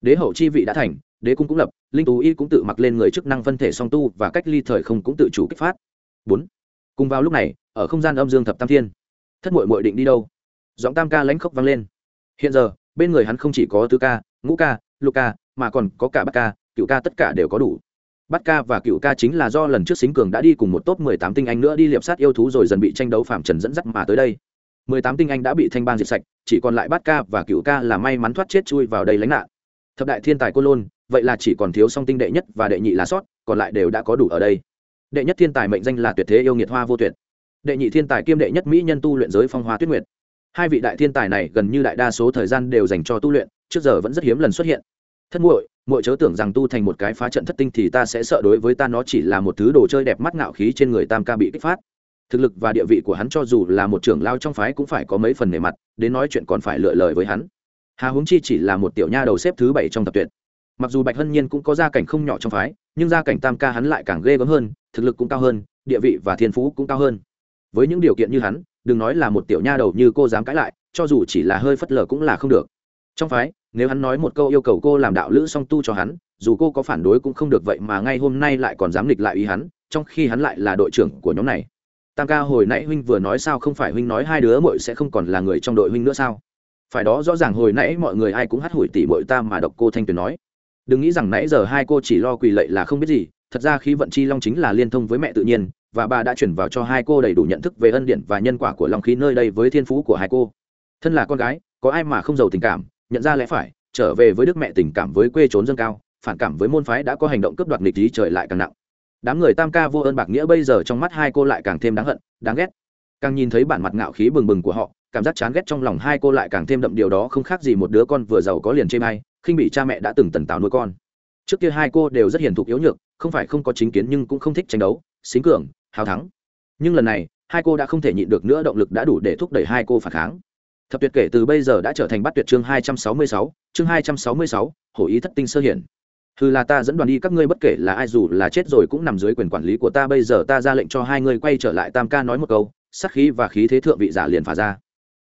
Đế hậu chi vị đã thành, đế cung cũng lập, linh tú y cũng tự mặc lên người chức năng phân thể song tu và cách ly thời không cũng tự chủ kích phát bốn. Cùng vào lúc này, ở không gian âm dương thập tam thiên, thất mội mội định đi đâu? Giọng tam ca lãnh khốc vang lên. Hiện giờ, bên người hắn không chỉ có tứ ca, ngũ ca, lục ca, mà còn có cả bát ca, cựu ca tất cả đều có đủ. Bát ca và cựu ca chính là do lần trước xính cường đã đi cùng một top mười tám tinh anh nữa đi liệp sát yêu thú rồi dần bị tranh đấu phạm trần dẫn dắt mà tới đây. mười tám tinh anh đã bị thanh bang diệt sạch, chỉ còn lại bát ca và cựu ca là may mắn thoát chết chui vào đây lánh nạn. Thập đại thiên tài côn lôn, vậy là chỉ còn thiếu song tinh đệ nhất và đệ nhị là sót, còn lại đều đã có đủ ở đây đệ nhất thiên tài mệnh danh là tuyệt thế yêu nghiệt hoa vô tuyệt. Đệ nhị thiên tài kiêm đệ nhất mỹ nhân tu luyện giới phong hoa tuyết nguyệt. Hai vị đại thiên tài này gần như đại đa số thời gian đều dành cho tu luyện, trước giờ vẫn rất hiếm lần xuất hiện. Thân muội muội chớ tưởng rằng tu thành một cái phá trận thất tinh thì ta sẽ sợ đối với ta nó chỉ là một thứ đồ chơi đẹp mắt ngạo khí trên người tam ca bị kích phát. Thực lực và địa vị của hắn cho dù là một trưởng lao trong phái cũng phải có mấy phần nề mặt, đến nói chuyện còn phải lựa lời với hắn. Hà huống chi chỉ là một tiểu nha đầu xếp thứ bảy trong tập tuyệt mặc dù bạch hân nhiên cũng có gia cảnh không nhỏ trong phái, nhưng gia cảnh tam ca hắn lại càng ghê gớm hơn, thực lực cũng cao hơn, địa vị và thiên phú cũng cao hơn. Với những điều kiện như hắn, đừng nói là một tiểu nha đầu như cô dám cãi lại, cho dù chỉ là hơi phất lờ cũng là không được. Trong phái, nếu hắn nói một câu yêu cầu cô làm đạo lữ song tu cho hắn, dù cô có phản đối cũng không được vậy mà ngay hôm nay lại còn dám nghịch lại ý hắn, trong khi hắn lại là đội trưởng của nhóm này. Tam ca hồi nãy huynh vừa nói sao không phải huynh nói hai đứa mội sẽ không còn là người trong đội huynh nữa sao? Phải đó rõ ràng hồi nãy mọi người ai cũng hắt hủi tỉ mội ta mà độc cô thanh tuyền nói đừng nghĩ rằng nãy giờ hai cô chỉ lo quỳ lệ là không biết gì, thật ra khí vận chi long chính là liên thông với mẹ tự nhiên, và bà đã chuyển vào cho hai cô đầy đủ nhận thức về ân điển và nhân quả của long khí nơi đây với thiên phú của hai cô. Thân là con gái, có ai mà không giàu tình cảm, nhận ra lẽ phải, trở về với đức mẹ tình cảm với quê trốn dâng cao, phản cảm với môn phái đã có hành động cướp đoạt nghịch lý trời lại càng nặng. Đám người tam ca vô ơn bạc nghĩa bây giờ trong mắt hai cô lại càng thêm đáng hận, đáng ghét. Càng nhìn thấy bản mặt ngạo khí bừng bừng của họ, cảm giác chán ghét trong lòng hai cô lại càng thêm đậm điều đó không khác gì một đứa con vừa giàu có liền chê may khinh bị cha mẹ đã từng tần tào nuôi con. Trước kia hai cô đều rất hiền thục yếu nhược, không phải không có chính kiến nhưng cũng không thích tranh đấu, xính cường, hào thắng. Nhưng lần này, hai cô đã không thể nhịn được nữa động lực đã đủ để thúc đẩy hai cô phản kháng. Thập tuyệt kể từ bây giờ đã trở thành bắt tuyệt chương hai trăm sáu mươi sáu, chương hai trăm sáu mươi sáu, hổ ý thất tinh sơ hiển. Hừ là ta dẫn đoàn đi, các ngươi bất kể là ai dù là chết rồi cũng nằm dưới quyền quản lý của ta, bây giờ ta ra lệnh cho hai người quay trở lại tam ca nói một câu sắc khí và khí thế thượng vị giả liền phả ra.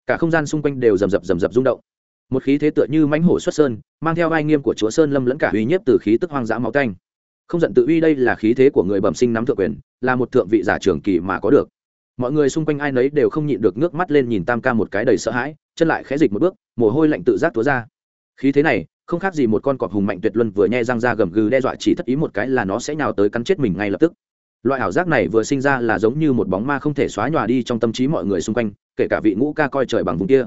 Cả không gian xung quanh đều rầm rập rầm rập rung động một khí thế tựa như mãnh hổ xuất sơn, mang theo ai nghiêm của chúa sơn lâm lẫn cả uy nhiếp từ khí tức hoang dã máu canh không giận tự uy đây là khí thế của người bẩm sinh nắm thượng quyền, là một thượng vị giả trường kỳ mà có được. Mọi người xung quanh ai nấy đều không nhịn được nước mắt lên nhìn tam ca một cái đầy sợ hãi, chân lại khẽ dịch một bước, mồ hôi lạnh tự giác túa ra. Khí thế này, không khác gì một con cọp hùng mạnh tuyệt luân vừa nhe răng ra gầm gừ đe dọa chỉ thất ý một cái là nó sẽ nhào tới cắn chết mình ngay lập tức. Loại ảo giác này vừa sinh ra là giống như một bóng ma không thể xóa nhòa đi trong tâm trí mọi người xung quanh, kể cả vị ngũ ca coi trời bằng vùng kia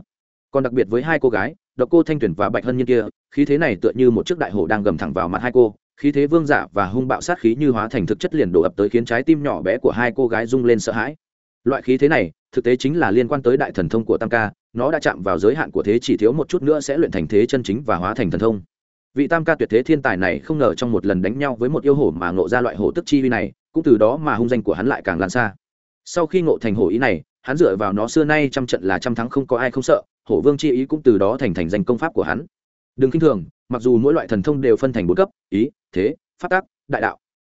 còn đặc biệt với hai cô gái, độc cô thanh tuyển và bạch hân nhiên kia, khí thế này tựa như một chiếc đại hổ đang gầm thẳng vào mặt hai cô, khí thế vương giả và hung bạo sát khí như hóa thành thực chất liền đổ ập tới khiến trái tim nhỏ bé của hai cô gái rung lên sợ hãi. Loại khí thế này, thực tế chính là liên quan tới đại thần thông của tam ca, nó đã chạm vào giới hạn của thế chỉ thiếu một chút nữa sẽ luyện thành thế chân chính và hóa thành thần thông. Vị tam ca tuyệt thế thiên tài này không ngờ trong một lần đánh nhau với một yêu hổ mà ngộ ra loại hổ tức chi vi này, cũng từ đó mà hung danh của hắn lại càng lan xa. Sau khi ngộ thành hổ ý này, hắn dựa vào nó xưa nay trăm trận là trăm thắng không có ai không sợ hổ vương chi ý cũng từ đó thành thành danh công pháp của hắn. Đừng k i n h thường, mặc dù mỗi loại thần thông đều phân thành bốn cấp, ý, thế phát tác, đại đạo.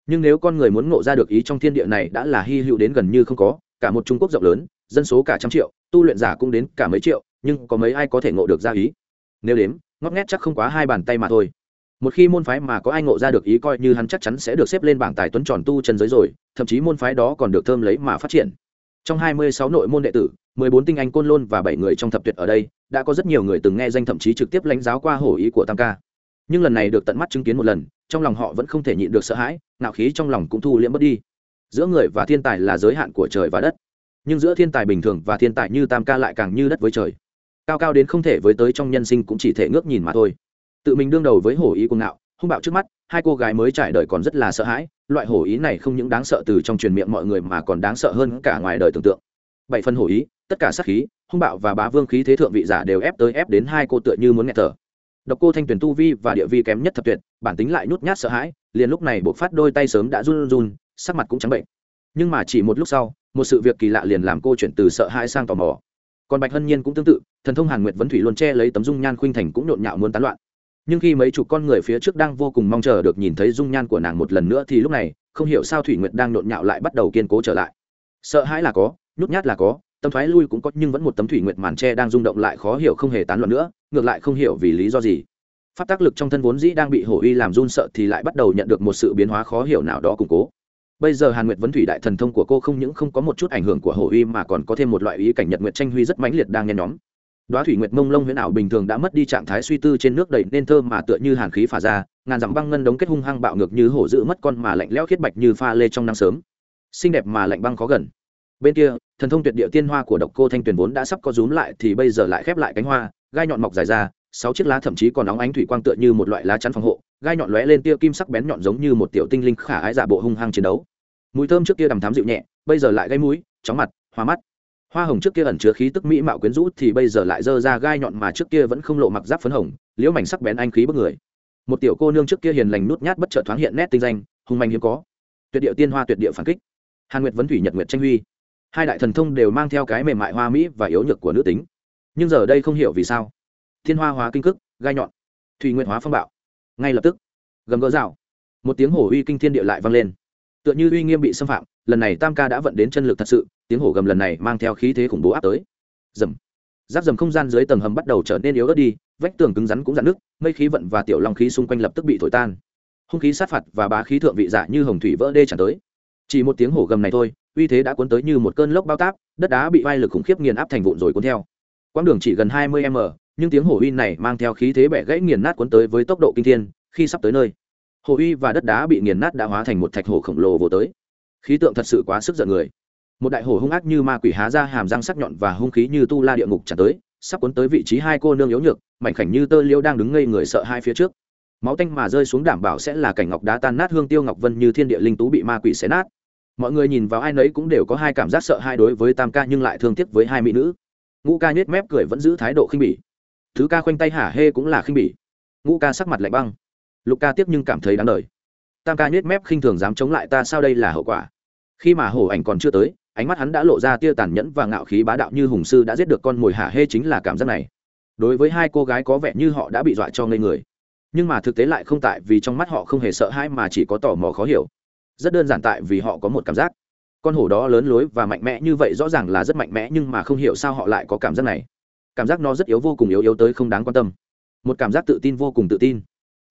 Nhưng nếu con người muốn ngộ ra được ý trong thiên địa này đã là hy hữu đến gần như không có, cả một trung quốc rộng lớn, dân số cả trăm triệu, tu luyện giả cũng đến cả mấy triệu, nhưng có mấy ai có thể ngộ được ra ý? Nếu đếm ngót nghét chắc không quá hai bàn tay mà thôi. Một khi môn phái mà có ai ngộ ra được ý coi như hắn chắc chắn sẽ được xếp lên bảng tài tuấn tròn tu chân giới rồi, thậm chí môn phái đó còn được thơm lấy mà phát triển trong 26 nội môn đệ tử 14 tinh anh côn lôn và 7 người trong thập tuyệt ở đây, đã có rất nhiều người từng nghe danh thậm chí trực tiếp lãnh giáo qua hổ ý của tam ca. Nhưng lần này được tận mắt chứng kiến một lần, trong lòng họ vẫn không thể nhịn được sợ hãi nạo khí trong lòng cũng thu liễm mất đi. Giữa người và thiên tài là giới hạn của trời và đất, nhưng giữa thiên tài bình thường và thiên tài như tam ca lại càng như đất với trời. Cao cao đến không thể với tới trong nhân sinh cũng chỉ thể ngước nhìn mà thôi. Tự mình đương đầu với hổ ý cuồng ngạo, hung bạo trước mắt hai cô gái mới trải đời còn rất là sợ hãi, loại hổ ý này không những đáng sợ từ trong truyền miệng mọi người mà còn đáng sợ hơn cả ngoài đời tưởng tượng. Bảy phần hổ ý, tất cả sát khí, hung bạo và bá vương khí thế thượng vị giả đều ép tới ép đến hai cô tựa như muốn nghẹt thở. Độc cô thanh tuyển tu vi và địa vi kém nhất thập tuyệt, bản tính lại nhút nhát sợ hãi, liền lúc này buộc phát đôi tay sớm đã run run, sắc mặt cũng trắng bệnh. Nhưng mà chỉ một lúc sau, một sự việc kỳ lạ liền làm cô chuyển từ sợ hãi sang tò mò. Còn bạch hân nhiên cũng tương tự, thần thông hàn nguyệt vấn thủy luôn che lấy tấm dung nhan khuynh thành cũng nhộn nhạo muốn tán loạn nhưng khi mấy chục con người phía trước đang vô cùng mong chờ được nhìn thấy dung nhan của nàng một lần nữa thì lúc này, không hiểu sao thủy nguyệt đang nhộn nhạo lại bắt đầu kiên cố trở lại. Sợ hãi là có, nhút nhát là có, tâm thoái lui cũng có, nhưng vẫn một tấm thủy nguyệt màn tre đang rung động lại khó hiểu không hề tán loạn nữa, ngược lại không hiểu vì lý do gì. Pháp tác lực trong thân vốn dĩ đang bị hổ uy làm run sợ thì lại bắt đầu nhận được một sự biến hóa khó hiểu nào đó củng cố. Bây giờ hàn nguyệt vấn thủy đại thần thông của cô không những không có một chút ảnh hưởng của hổ uy mà còn có thêm một loại ý cảnh nhật nguyệt tranh huy rất mãnh liệt đang nhen nhóm đoá thủy nguyệt mông lông huyễn ảo bình thường đã mất đi trạng thái suy tư trên nước đầy nên thơ mà tựa như hàn khí phả ra, ngàn dặm băng ngân đống kết hung hăng bạo ngược như hổ dữ mất con mà lạnh lẽo khiết bạch như pha lê trong nắng sớm. Xinh đẹp mà lạnh băng khó gần. Bên kia, thần thông tuyệt địa tiên hoa của độc cô thanh tuyền vốn đã sắp có rúm lại thì bây giờ lại khép lại cánh hoa, gai nhọn mọc dài ra, sáu chiếc lá thậm chí còn óng ánh thủy quang tựa như một loại lá chắn phòng hộ, gai nhọn lóe lên tia kim sắc bén nhọn giống như một tiểu tinh linh khả ái giả bộ hung hăng chiến đấu. Mùi thơm trước kia đằm thám dịu nhẹ, bây giờ lại gây mũi, chóng mặt, hoa mắt hoa hồng trước kia ẩn chứa khí tức mỹ mạo quyến rũ thì bây giờ lại dơ ra gai nhọn mà trước kia vẫn không lộ mặc giáp phấn hồng, liễu mảnh sắc bén anh khí bức người. Một tiểu cô nương trước kia hiền lành nút nhát bất chợt thoáng hiện nét tinh danh hùng manh hiếm có. Tuyệt điệu tiên hoa, tuyệt điệu phản kích. Hàn nguyệt vấn thủy, nhật nguyệt tranh huy. Hai đại thần thông đều mang theo cái mềm mại hoa mỹ và yếu nhược của nữ tính. Nhưng giờ đây không hiểu vì sao. Thiên hoa hóa kinh cức gai nhọn. Thủy nguyện hóa phong bạo. Ngay lập tức, gầm gỡ rào. Một tiếng hổ uy kinh thiên địa lại vang lên. Tựa như uy nghiêm bị xâm phạm, lần này tam ca đã vận đến chân lực thật sự tiếng hổ gầm lần này mang theo khí thế khủng bố áp tới. Dầm giáp dầm không gian dưới tầng hầm bắt đầu trở nên yếu ớt đi, vách tường cứng rắn cũng dạn nước mây khí vận và tiểu long khí xung quanh lập tức bị thổi tan. Hung khí sát phạt và bá khí thượng vị giả như hồng thủy vỡ đê tràn tới. Chỉ một tiếng hổ gầm này thôi, uy thế đã cuốn tới như một cơn lốc bao táp, đất đá bị vai lực khủng khiếp nghiền áp thành vụn rồi cuốn theo. Quãng đường chỉ gần hai mươi m, nhưng tiếng hổ uy này mang theo khí thế bẻ gãy nghiền nát cuốn tới với tốc độ kinh thiên, khi sắp tới nơi, hổ uy và đất đá bị nghiền nát đã hóa thành một thạch hổ khổng lồ vô tới. Khí tượng thật sự quá sức giận người một đại hổ hung ác như ma quỷ há ra hàm răng sắc nhọn và hung khí như tu la địa ngục trả tới, sắp cuốn tới vị trí hai cô nương yếu nhược, mảnh khảnh như tơ liêu đang đứng ngây người sợ hai phía trước. Máu tanh mà rơi xuống đảm bảo sẽ là cảnh ngọc đá tan nát hương tiêu ngọc vân như thiên địa linh tú bị ma quỷ xé nát. Mọi người nhìn vào ai nấy cũng đều có hai cảm giác sợ hai đối với tam ca nhưng lại thương tiếc với hai mỹ nữ. Ngũ ca nhếch mép cười vẫn giữ thái độ khinh bỉ. Thứ ca khoanh tay hả hê cũng là khinh bỉ. Ngũ ca sắc mặt lạnh băng. Lục ca tiếp nhưng cảm thấy đáng đời. Tam ca nhếch mép khinh thường dám chống lại ta sao đây là hậu quả? Khi mà hổ ảnh còn chưa tới ánh mắt hắn đã lộ ra tia tàn nhẫn và ngạo khí bá đạo như hùng sư đã giết được con mồi hả hê chính là cảm giác này. Đối với hai cô gái có vẻ như họ đã bị dọa cho ngây người. Nhưng mà thực tế lại không tại vì trong mắt họ không hề sợ hãi mà chỉ có tò mò khó hiểu. Rất đơn giản tại vì họ có một cảm giác. Con hổ đó lớn lối và mạnh mẽ như vậy rõ ràng là rất mạnh mẽ nhưng mà không hiểu sao họ lại có cảm giác này. Cảm giác nó rất yếu vô cùng yếu yếu tới không đáng quan tâm. Một cảm giác tự tin vô cùng tự tin.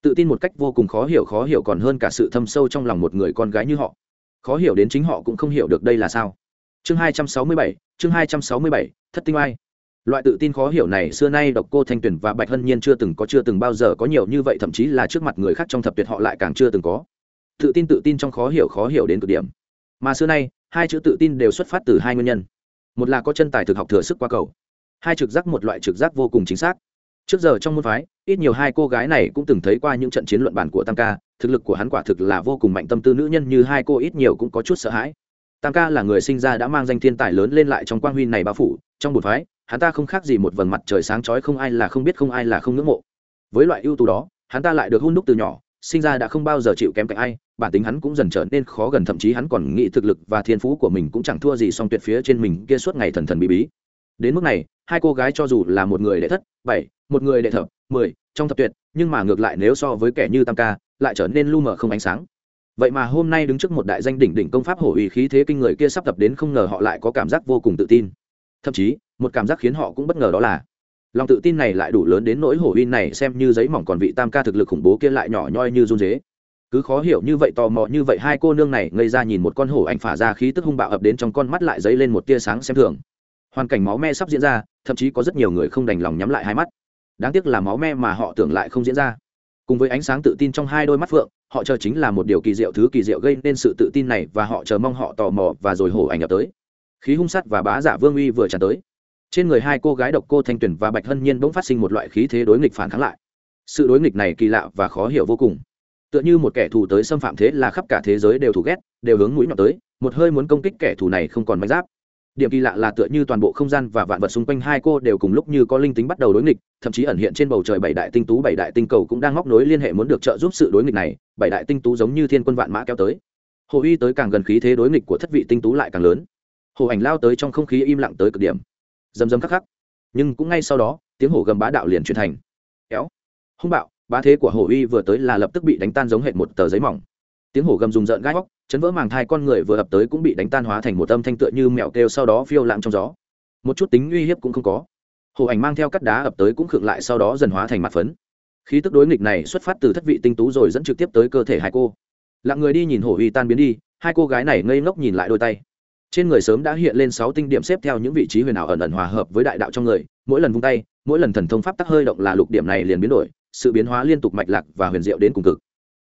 Tự tin một cách vô cùng khó hiểu khó hiểu còn hơn cả sự thâm sâu trong lòng một người con gái như họ. Khó hiểu đến chính họ cũng không hiểu được đây là sao chương hai trăm sáu mươi bảy, chương hai trăm sáu mươi bảy, thất tinh ai loại tự tin khó hiểu này xưa nay độc cô thanh tuyền và bạch hân nhiên chưa từng có, chưa từng bao giờ có nhiều như vậy, thậm chí là trước mặt người khác trong thập tuyệt họ lại càng chưa từng có. Tự tin tự tin trong khó hiểu khó hiểu đến cực điểm. Mà xưa nay, hai chữ tự tin đều xuất phát từ hai nguyên nhân. Một là có chân tài thực học thừa sức qua cầu. Hai trực giác, một loại trực giác vô cùng chính xác. Trước giờ trong môn phái, ít nhiều hai cô gái này cũng từng thấy qua những trận chiến luận bản của tam ca, thực lực của hắn quả thực là vô cùng mạnh tâm tư, nữ nhân như hai cô ít nhiều cũng có chút sợ hãi tam ca là người sinh ra đã mang danh thiên tài lớn lên lại trong quang huy này bao phủ, trong một phái, hắn ta không khác gì một vầng mặt trời sáng chói không ai là không biết không ai là không ngưỡng mộ. Với loại ưu tú đó, hắn ta lại được hôn đúc từ nhỏ, sinh ra đã không bao giờ chịu kém cạnh ai, bản tính hắn cũng dần trở nên khó gần, thậm chí hắn còn nghĩ thực lực và thiên phú của mình cũng chẳng thua gì song tuyệt phía trên mình kia suốt ngày thần thần bí bí. Đến mức này, hai cô gái cho dù là một người đệ thất, bảy, một người đệ thập, mười, trong thập tuyệt, nhưng mà ngược lại nếu so với kẻ như tam ca, lại trở nên lu mờ không ánh sáng vậy mà hôm nay đứng trước một đại danh đỉnh đỉnh công pháp hổ uy khí thế kinh người kia sắp tập đến không ngờ họ lại có cảm giác vô cùng tự tin. Thậm chí, một cảm giác khiến họ cũng bất ngờ đó là, lòng tự tin này lại đủ lớn đến nỗi hổ uy này xem như giấy mỏng còn vị tam ca thực lực khủng bố kia lại nhỏ nhoi như run dế. Cứ khó hiểu như vậy tò mò như vậy hai cô nương này ngây ra nhìn một con hổ ảnh phả ra khí tức hung bạo ập đến trong con mắt lại dấy lên một tia sáng xem thường. Hoàn cảnh máu me sắp diễn ra, thậm chí có rất nhiều người không đành lòng nhắm lại hai mắt. Đáng tiếc là máu me mà họ tưởng lại không diễn ra. Cùng với ánh sáng tự tin trong hai đôi mắt phượng họ chờ chính là một điều kỳ diệu thứ kỳ diệu gây nên sự tự tin này và họ chờ mong họ tò mò và rồi hổ ảnh nhập tới. Khí hung sắt và bá giả vương uy vừa tràn tới. Trên người hai cô gái độc cô thanh tuyển và bạch hân nhiên bỗng phát sinh một loại khí thế đối nghịch phản kháng lại. Sự đối nghịch này kỳ lạ và khó hiểu vô cùng. Tựa như một kẻ thù tới xâm phạm thế là khắp cả thế giới đều thù ghét, đều hướng mũi nhọn tới, một hơi muốn công kích kẻ thù này không còn manh giáp điểm kỳ lạ là tựa như toàn bộ không gian và vạn vật xung quanh hai cô đều cùng lúc như có linh tính bắt đầu đối nghịch, thậm chí ẩn hiện trên bầu trời bảy đại tinh tú, bảy đại tinh cầu cũng đang móc nối liên hệ muốn được trợ giúp sự đối nghịch này, bảy đại tinh tú giống như thiên quân vạn mã kéo tới. Hồ uy tới càng gần khí thế đối nghịch của thất vị tinh tú lại càng lớn. Hồ ảnh lao tới trong không khí im lặng tới cực điểm. Dầm dầm khắc khắc. Nhưng cũng ngay sau đó, tiếng hổ gầm bá đạo liền truyền thành. Kéo. Hung bạo, bá thế của hồ uy vừa tới là lập tức bị đánh tan giống hệ một tờ giấy mỏng tiếng hổ gầm rùng rợn gai góc, chấn vỡ màng thai con người vừa ập tới cũng bị đánh tan hóa thành một âm thanh tựa như mèo kêu sau đó phiêu lặng trong gió. Một chút tính uy hiếp cũng không có. Hổ ảnh mang theo cắt đá ập tới cũng khựng lại sau đó dần hóa thành mặt phấn. Khí tức đối nghịch này xuất phát từ thất vị tinh tú rồi dẫn trực tiếp tới cơ thể hai cô. Lặng người đi nhìn hổ uy tan biến đi, hai cô gái này ngây ngốc nhìn lại đôi tay. Trên người sớm đã hiện lên sáu tinh điểm xếp theo những vị trí huyền ảo ẩn ẩn hòa hợp với đại đạo trong người, mỗi lần vung tay, mỗi lần thần thông pháp tắc hơi động là lục điểm này liền biến đổi, sự biến hóa liên tục mạch lạc và huyền diệu đến cùng cực.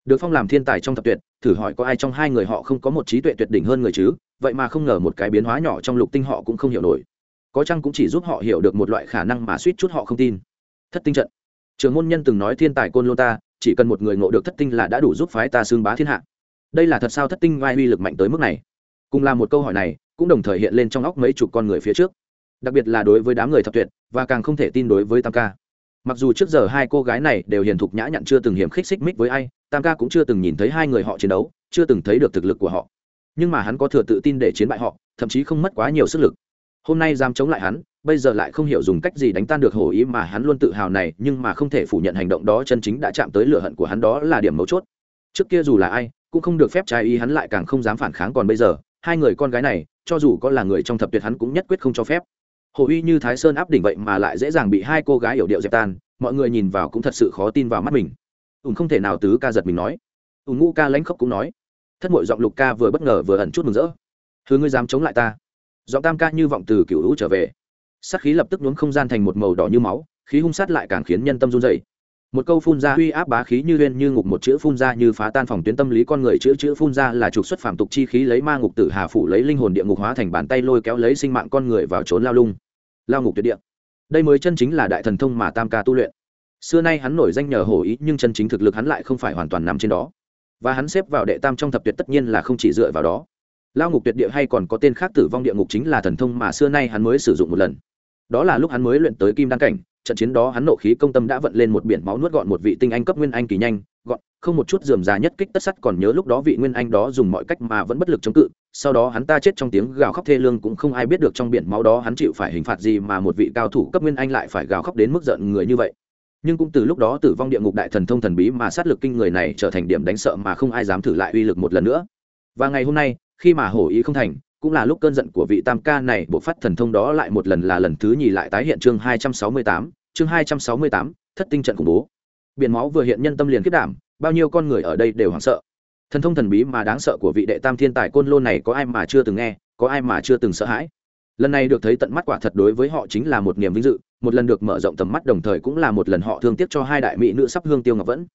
Được phong làm thiên tài trong thập tuyệt thử hỏi có ai trong hai người họ không có một trí tuệ tuyệt đỉnh hơn người chứ? Vậy mà không ngờ một cái biến hóa nhỏ trong lục tinh họ cũng không hiểu nổi. Có chăng cũng chỉ giúp họ hiểu được một loại khả năng mà suýt chút họ không tin? Thất tinh trận. Trường môn nhân từng nói thiên tài côn lô ta, chỉ cần một người ngộ được thất tinh là đã đủ giúp phái ta xương bá thiên hạ. Đây là thật sao thất tinh vai uy lực mạnh tới mức này? Cùng là một câu hỏi này, cũng đồng thời hiện lên trong óc mấy chục con người phía trước. Đặc biệt là đối với đám người thập tuyệt, và càng không thể tin đối với tam ca. Mặc dù trước giờ hai cô gái này đều hiền thục nhã nhặn chưa từng hiểm khích xích mích với ai tam ca cũng chưa từng nhìn thấy hai người họ chiến đấu, chưa từng thấy được thực lực của họ. Nhưng mà hắn có thừa tự tin để chiến bại họ, thậm chí không mất quá nhiều sức lực. Hôm nay dám chống lại hắn, bây giờ lại không hiểu dùng cách gì đánh tan được hổ ý mà hắn luôn tự hào này, nhưng mà không thể phủ nhận hành động đó chân chính đã chạm tới lửa hận của hắn đó là điểm mấu chốt. Trước kia dù là ai, cũng không được phép trái ý hắn lại càng không dám phản kháng còn bây giờ, hai người con gái này, cho dù có là người trong thập tuyệt hắn cũng nhất quyết không cho phép. Hồ uy như thái sơn áp đỉnh vậy mà lại dễ dàng bị hai cô gái hiểu điệu dẹp tan, mọi người nhìn vào cũng thật sự khó tin vào mắt mình ùn không thể nào tứ ca giật mình nói. Ùn ngũ ca lãnh khóc cũng nói. Thất mội giọng lục ca vừa bất ngờ vừa ẩn chút mừng rỡ. Thứ ngươi dám chống lại ta. Giọng tam ca như vọng từ cựu hữu trở về. Sát khí lập tức nhuốm không gian thành một màu đỏ như máu, khí hung sát lại càng khiến nhân tâm run dày một câu phun ra uy áp bá khí như uyên như ngục, một chữ phun ra như phá tan phòng tuyến tâm lý con người, chữ chữ phun ra là trục xuất phạm tục chi khí lấy ma ngục tử hà phủ lấy linh hồn địa ngục hóa thành bàn tay lôi kéo lấy sinh mạng con người vào trốn lao lung. Lao ngục tuyệt địa. Đây mới chân chính là đại thần thông mà tam ca tu luyện xưa nay hắn nổi danh nhờ hổ ý, nhưng chân chính thực lực hắn lại không phải hoàn toàn nằm trên đó. Và hắn xếp vào đệ tam trong thập tuyệt tất nhiên là không chỉ dựa vào đó. Lao ngục tuyệt địa hay còn có tên khác tử vong địa ngục chính là thần thông mà xưa nay hắn mới sử dụng một lần. Đó là lúc hắn mới luyện tới kim đăng cảnh, trận chiến đó hắn nộ khí công tâm đã vận lên một biển máu nuốt gọn một vị tinh anh cấp nguyên anh kỳ nhanh, gọn, không một chút dườm già nhất kích tất sắt còn nhớ lúc đó vị nguyên anh đó dùng mọi cách mà vẫn bất lực chống cự, sau đó hắn ta chết trong tiếng gào khóc thê lương cũng không ai biết được trong biển máu đó hắn chịu phải hình phạt gì mà một vị cao thủ cấp nguyên anh lại phải gào khóc đến mức giận người như vậy nhưng cũng từ lúc đó tử vong địa ngục đại thần thông thần bí mà sát lực kinh người này trở thành điểm đánh sợ mà không ai dám thử lại uy lực một lần nữa. Và ngày hôm nay, khi mà hổ ý không thành, cũng là lúc cơn giận của vị tam ca này bộ phát thần thông đó lại một lần là lần thứ nhì lại tái hiện chương hai trăm sáu mươi tám, chương hai trăm sáu mươi tám, thất tinh trận khủng bố. Biển máu vừa hiện nhân tâm liền kết đảm, bao nhiêu con người ở đây đều hoảng sợ. Thần thông thần bí mà đáng sợ của vị đệ tam thiên tài côn lôn này có ai mà chưa từng nghe, có ai mà chưa từng sợ hãi? Lần này được thấy tận mắt quả thật đối với họ chính là một niềm vinh dự, một lần được mở rộng tầm mắt đồng thời cũng là một lần họ thương tiếc cho hai đại mỹ nữ sắp hương tiêu ngọc vẫn.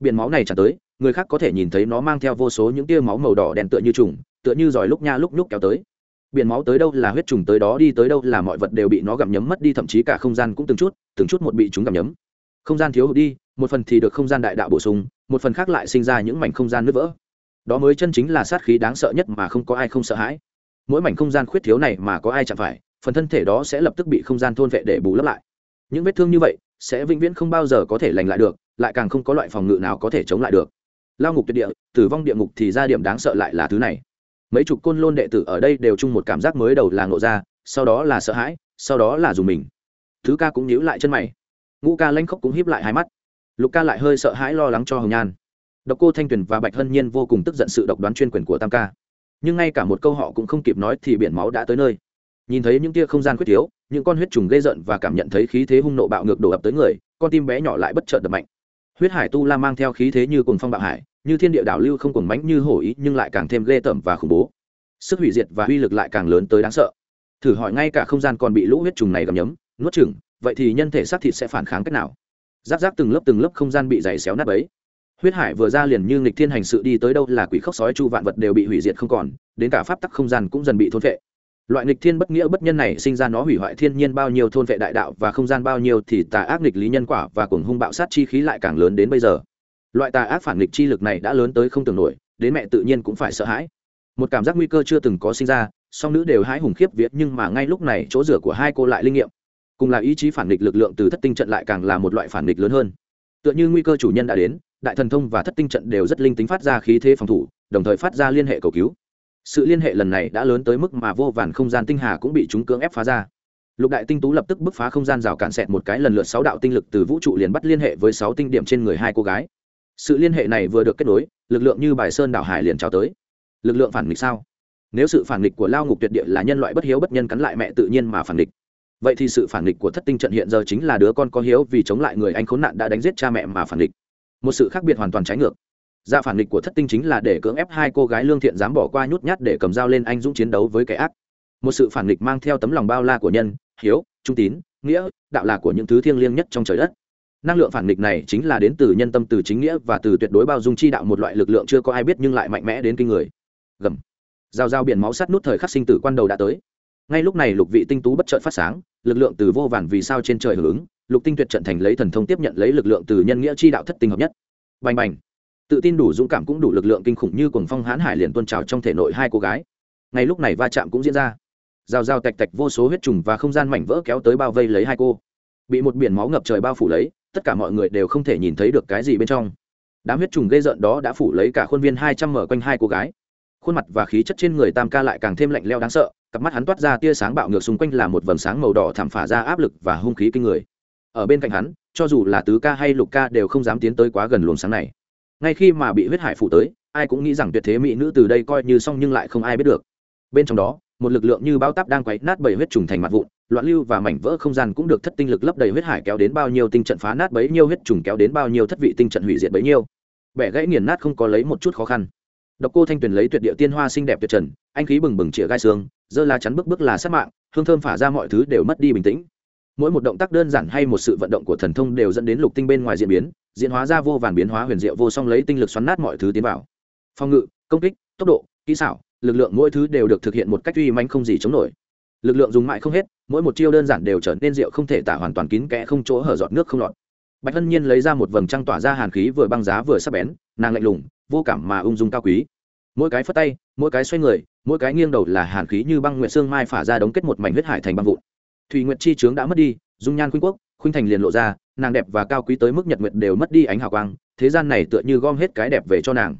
Biển máu này trả tới, người khác có thể nhìn thấy nó mang theo vô số những tia máu màu đỏ đen tựa như trùng, tựa như giỏi lúc nha lúc nhúc kéo tới. Biển máu tới đâu là huyết trùng tới đó đi tới đâu là mọi vật đều bị nó gặm nhấm mất đi, thậm chí cả không gian cũng từng chút từng chút một bị chúng gặm nhấm. Không gian thiếu hụt đi, một phần thì được không gian đại đạo bổ sung, một phần khác lại sinh ra những mảnh không gian nứt vỡ. Đó mới chân chính là sát khí đáng sợ nhất mà không có ai không sợ hãi mỗi mảnh không gian khuyết thiếu này mà có ai chạm phải, phần thân thể đó sẽ lập tức bị không gian thôn vệ để bù lấp lại. Những vết thương như vậy sẽ vĩnh viễn không bao giờ có thể lành lại được, lại càng không có loại phòng ngự nào có thể chống lại được. Lao ngục tuyệt địa, tử vong địa ngục thì ra điểm đáng sợ lại là thứ này. Mấy chục côn lôn đệ tử ở đây đều chung một cảm giác mới đầu là ngộ ra, sau đó là sợ hãi, sau đó là dùng mình. Thứ ca cũng nhíu lại chân mày. Ngũ ca lanh khóc cũng híp lại hai mắt. Lục ca lại hơi sợ hãi lo lắng cho hồng nhan. Độc cô thanh tuyền và bạch hân nhiên vô cùng tức giận sự độc đoán chuyên quyền của tam ca nhưng ngay cả một câu họ cũng không kịp nói thì biển máu đã tới nơi. Nhìn thấy những tia không gian khuyết thiếu, những con huyết trùng gây giận và cảm nhận thấy khí thế hung nộ bạo ngược đổ ập tới người, con tim bé nhỏ lại bất chợt đập mạnh. Huyết hải tu la mang theo khí thế như cùng phong bạo hải, như thiên địa đảo lưu không cùng mánh như hổ ý, nhưng lại càng thêm ghê tởm và khủng bố. Sức hủy diệt và uy lực lại càng lớn tới đáng sợ. Thử hỏi ngay cả không gian còn bị lũ huyết trùng này gầm nhấm, nuốt chửng, vậy thì nhân thể xác thịt sẽ phản kháng cách nào? Giáp giáp từng lớp từng lớp không gian bị dày xéo nát ấy huyết hải vừa ra liền như nghịch thiên hành sự đi tới đâu là quỷ khóc sói chu vạn vật đều bị hủy diệt không còn, đến cả pháp tắc không gian cũng dần bị thôn vệ loại nghịch thiên bất nghĩa bất nhân này sinh ra nó hủy hoại thiên nhiên bao nhiêu thôn vệ đại đạo và không gian bao nhiêu thì tà ác nghịch lý nhân quả và cuồng hung bạo sát chi khí lại càng lớn đến bây giờ. Loại tà ác phản nghịch chi lực này đã lớn tới không tưởng nổi, đến mẹ tự nhiên cũng phải sợ hãi. Một cảm giác nguy cơ chưa từng có sinh ra, song nữ đều hãi hùng khiếp viết nhưng mà ngay lúc này chỗ rửa của hai cô lại linh nghiệm. Cùng là ý chí phản nghịch lực lượng từ thất tinh trận lại càng là một loại phản nghịch lớn hơn. Tựa như nguy cơ chủ nhân đã đến đại thần thông và thất tinh trận đều rất linh tính phát ra khí thế phòng thủ, đồng thời phát ra liên hệ cầu cứu. Sự liên hệ lần này đã lớn tới mức mà vô vàn không gian tinh hà cũng bị chúng cưỡng ép phá ra. Lục đại tinh tú lập tức bứt phá không gian rào cản xẹt một cái lần lượt sáu đạo tinh lực từ vũ trụ liền bắt liên hệ với sáu tinh điểm trên người hai cô gái. Sự liên hệ này vừa được kết nối, lực lượng như bài sơn đảo hải liền trao tới. Lực lượng phản nghịch sao? Nếu sự phản nghịch của lao ngục tuyệt địa là nhân loại bất hiếu bất nhân cắn lại mẹ tự nhiên mà phản nghịch. Vậy thì sự phản nghịch của thất tinh trận hiện giờ chính là đứa con có hiếu vì chống lại người anh khốn nạn đã đánh giết cha mẹ mà phản nghịch một sự khác biệt hoàn toàn trái ngược. Dạ phản nghịch của thất tinh chính là để cưỡng ép hai cô gái lương thiện dám bỏ qua nhút nhát để cầm dao lên anh dũng chiến đấu với kẻ ác. Một sự phản nghịch mang theo tấm lòng bao la của nhân, hiếu, trung tín, nghĩa, đạo là của những thứ thiêng liêng nhất trong trời đất. Năng lượng phản nghịch này chính là đến từ nhân tâm, từ chính nghĩa và từ tuyệt đối bao dung chi đạo, một loại lực lượng chưa có ai biết nhưng lại mạnh mẽ đến kinh người. Gầm. Giao giao biển máu sắt nút thời khắc sinh tử quan đầu đã tới. Ngay lúc này lục vị tinh tú bất chợt phát sáng, lực lượng từ vô vàn vì sao trên trời hưởng ứng lục tinh tuyệt trận thành lấy thần thông tiếp nhận lấy lực lượng từ nhân nghĩa chi đạo thất tinh hợp nhất. Bành bành. Tự tin đủ dũng cảm cũng đủ lực lượng kinh khủng như cuồng phong hãn hải liền tuôn trào trong thể nội hai cô gái. Ngay lúc này va chạm cũng diễn ra. Rào rào tạch tạch vô số huyết trùng và không gian mảnh vỡ kéo tới bao vây lấy hai cô. Bị một biển máu ngập trời bao phủ lấy, tất cả mọi người đều không thể nhìn thấy được cái gì bên trong. Đám huyết trùng gây rợn đó đã phủ lấy cả khuôn viên hai trăm mở quanh hai cô gái. Khuôn mặt và khí chất trên người tam ca lại càng thêm lạnh leo đáng sợ, cặp mắt hắn toát ra tia sáng bạo ngược xung quanh là một vầng sáng màu đỏ thảm phả ra áp lực và hung khí kinh người ở bên cạnh hắn, cho dù là tứ ca hay lục ca đều không dám tiến tới quá gần luồng sáng này. Ngay khi mà bị huyết hải phủ tới, ai cũng nghĩ rằng tuyệt thế mỹ nữ từ đây coi như xong nhưng lại không ai biết được. Bên trong đó, một lực lượng như bao táp đang quấy nát bảy huyết trùng thành mặt vụn, loạn lưu và mảnh vỡ không gian cũng được thất tinh lực lấp đầy huyết hải kéo đến bao nhiêu tinh trận phá nát bấy nhiêu huyết trùng kéo đến bao nhiêu thất vị tinh trận hủy diệt bấy nhiêu. Bẻ gãy nghiền nát không có lấy một chút khó khăn. Độc cô thanh tuyền lấy tuyệt địa tiên hoa xinh đẹp tuyệt trần, anh khí bừng bừng chĩa gai xương dơ la chắn bước bước là sát mạng, hương thơm phả ra mọi thứ đều mất đi bình tĩnh mỗi một động tác đơn giản hay một sự vận động của thần thông đều dẫn đến lục tinh bên ngoài diễn biến, diễn hóa ra vô vàn biến hóa huyền diệu vô song lấy tinh lực xoắn nát mọi thứ tiến vào. Phòng ngự, công kích, tốc độ, kỹ xảo, lực lượng mỗi thứ đều được thực hiện một cách uy manh không gì chống nổi. Lực lượng dùng mãi không hết, mỗi một chiêu đơn giản đều trở nên rượu không thể tả hoàn toàn kín kẽ không chỗ hở giọt nước không lọt. Bạch hân nhiên lấy ra một vầng trăng tỏa ra hàn khí vừa băng giá vừa sắp bén, nàng lạnh lùng, vô cảm mà ung dung cao quý. Mỗi cái phất tay, mỗi cái xoay người, mỗi cái nghiêng đầu là hàn khí như băng nguyện xương mai phả ra đống kết một mảnh huyết hải thành băng vụn thùy nguyệt chi trướng đã mất đi, dung nhan khuynh quốc, khuynh thành liền lộ ra, nàng đẹp và cao quý tới mức nhật nguyệt đều mất đi ánh hào quang, thế gian này tựa như gom hết cái đẹp về cho nàng.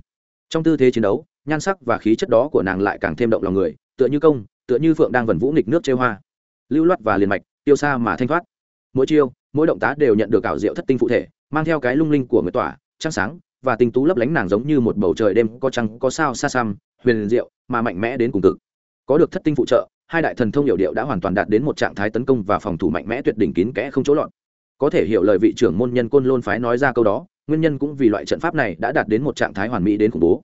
Trong tư thế chiến đấu, nhan sắc và khí chất đó của nàng lại càng thêm động lòng người, tựa như công, tựa như phượng đang vần vũ nghịch nước chơi hoa. Lưu loát và liền mạch, tiêu xa mà thanh thoát. Mỗi chiêu, mỗi động tác đều nhận được ảo diệu thất tinh phụ thể, mang theo cái lung linh của người tỏa, trăng sáng, và tinh tú lấp lánh nàng giống như một bầu trời đêm có trăng, có sao xa xăm, huyền diệu, mà mạnh mẽ đến cùng cực. Có được thất tinh phụ trợ hai đại thần thông hiệu điệu đã hoàn toàn đạt đến một trạng thái tấn công và phòng thủ mạnh mẽ tuyệt đỉnh kín kẽ không chỗ lọt. Có thể hiểu lời vị trưởng môn nhân côn lôn phái nói ra câu đó, nguyên nhân cũng vì loại trận pháp này đã đạt đến một trạng thái hoàn mỹ đến khủng bố.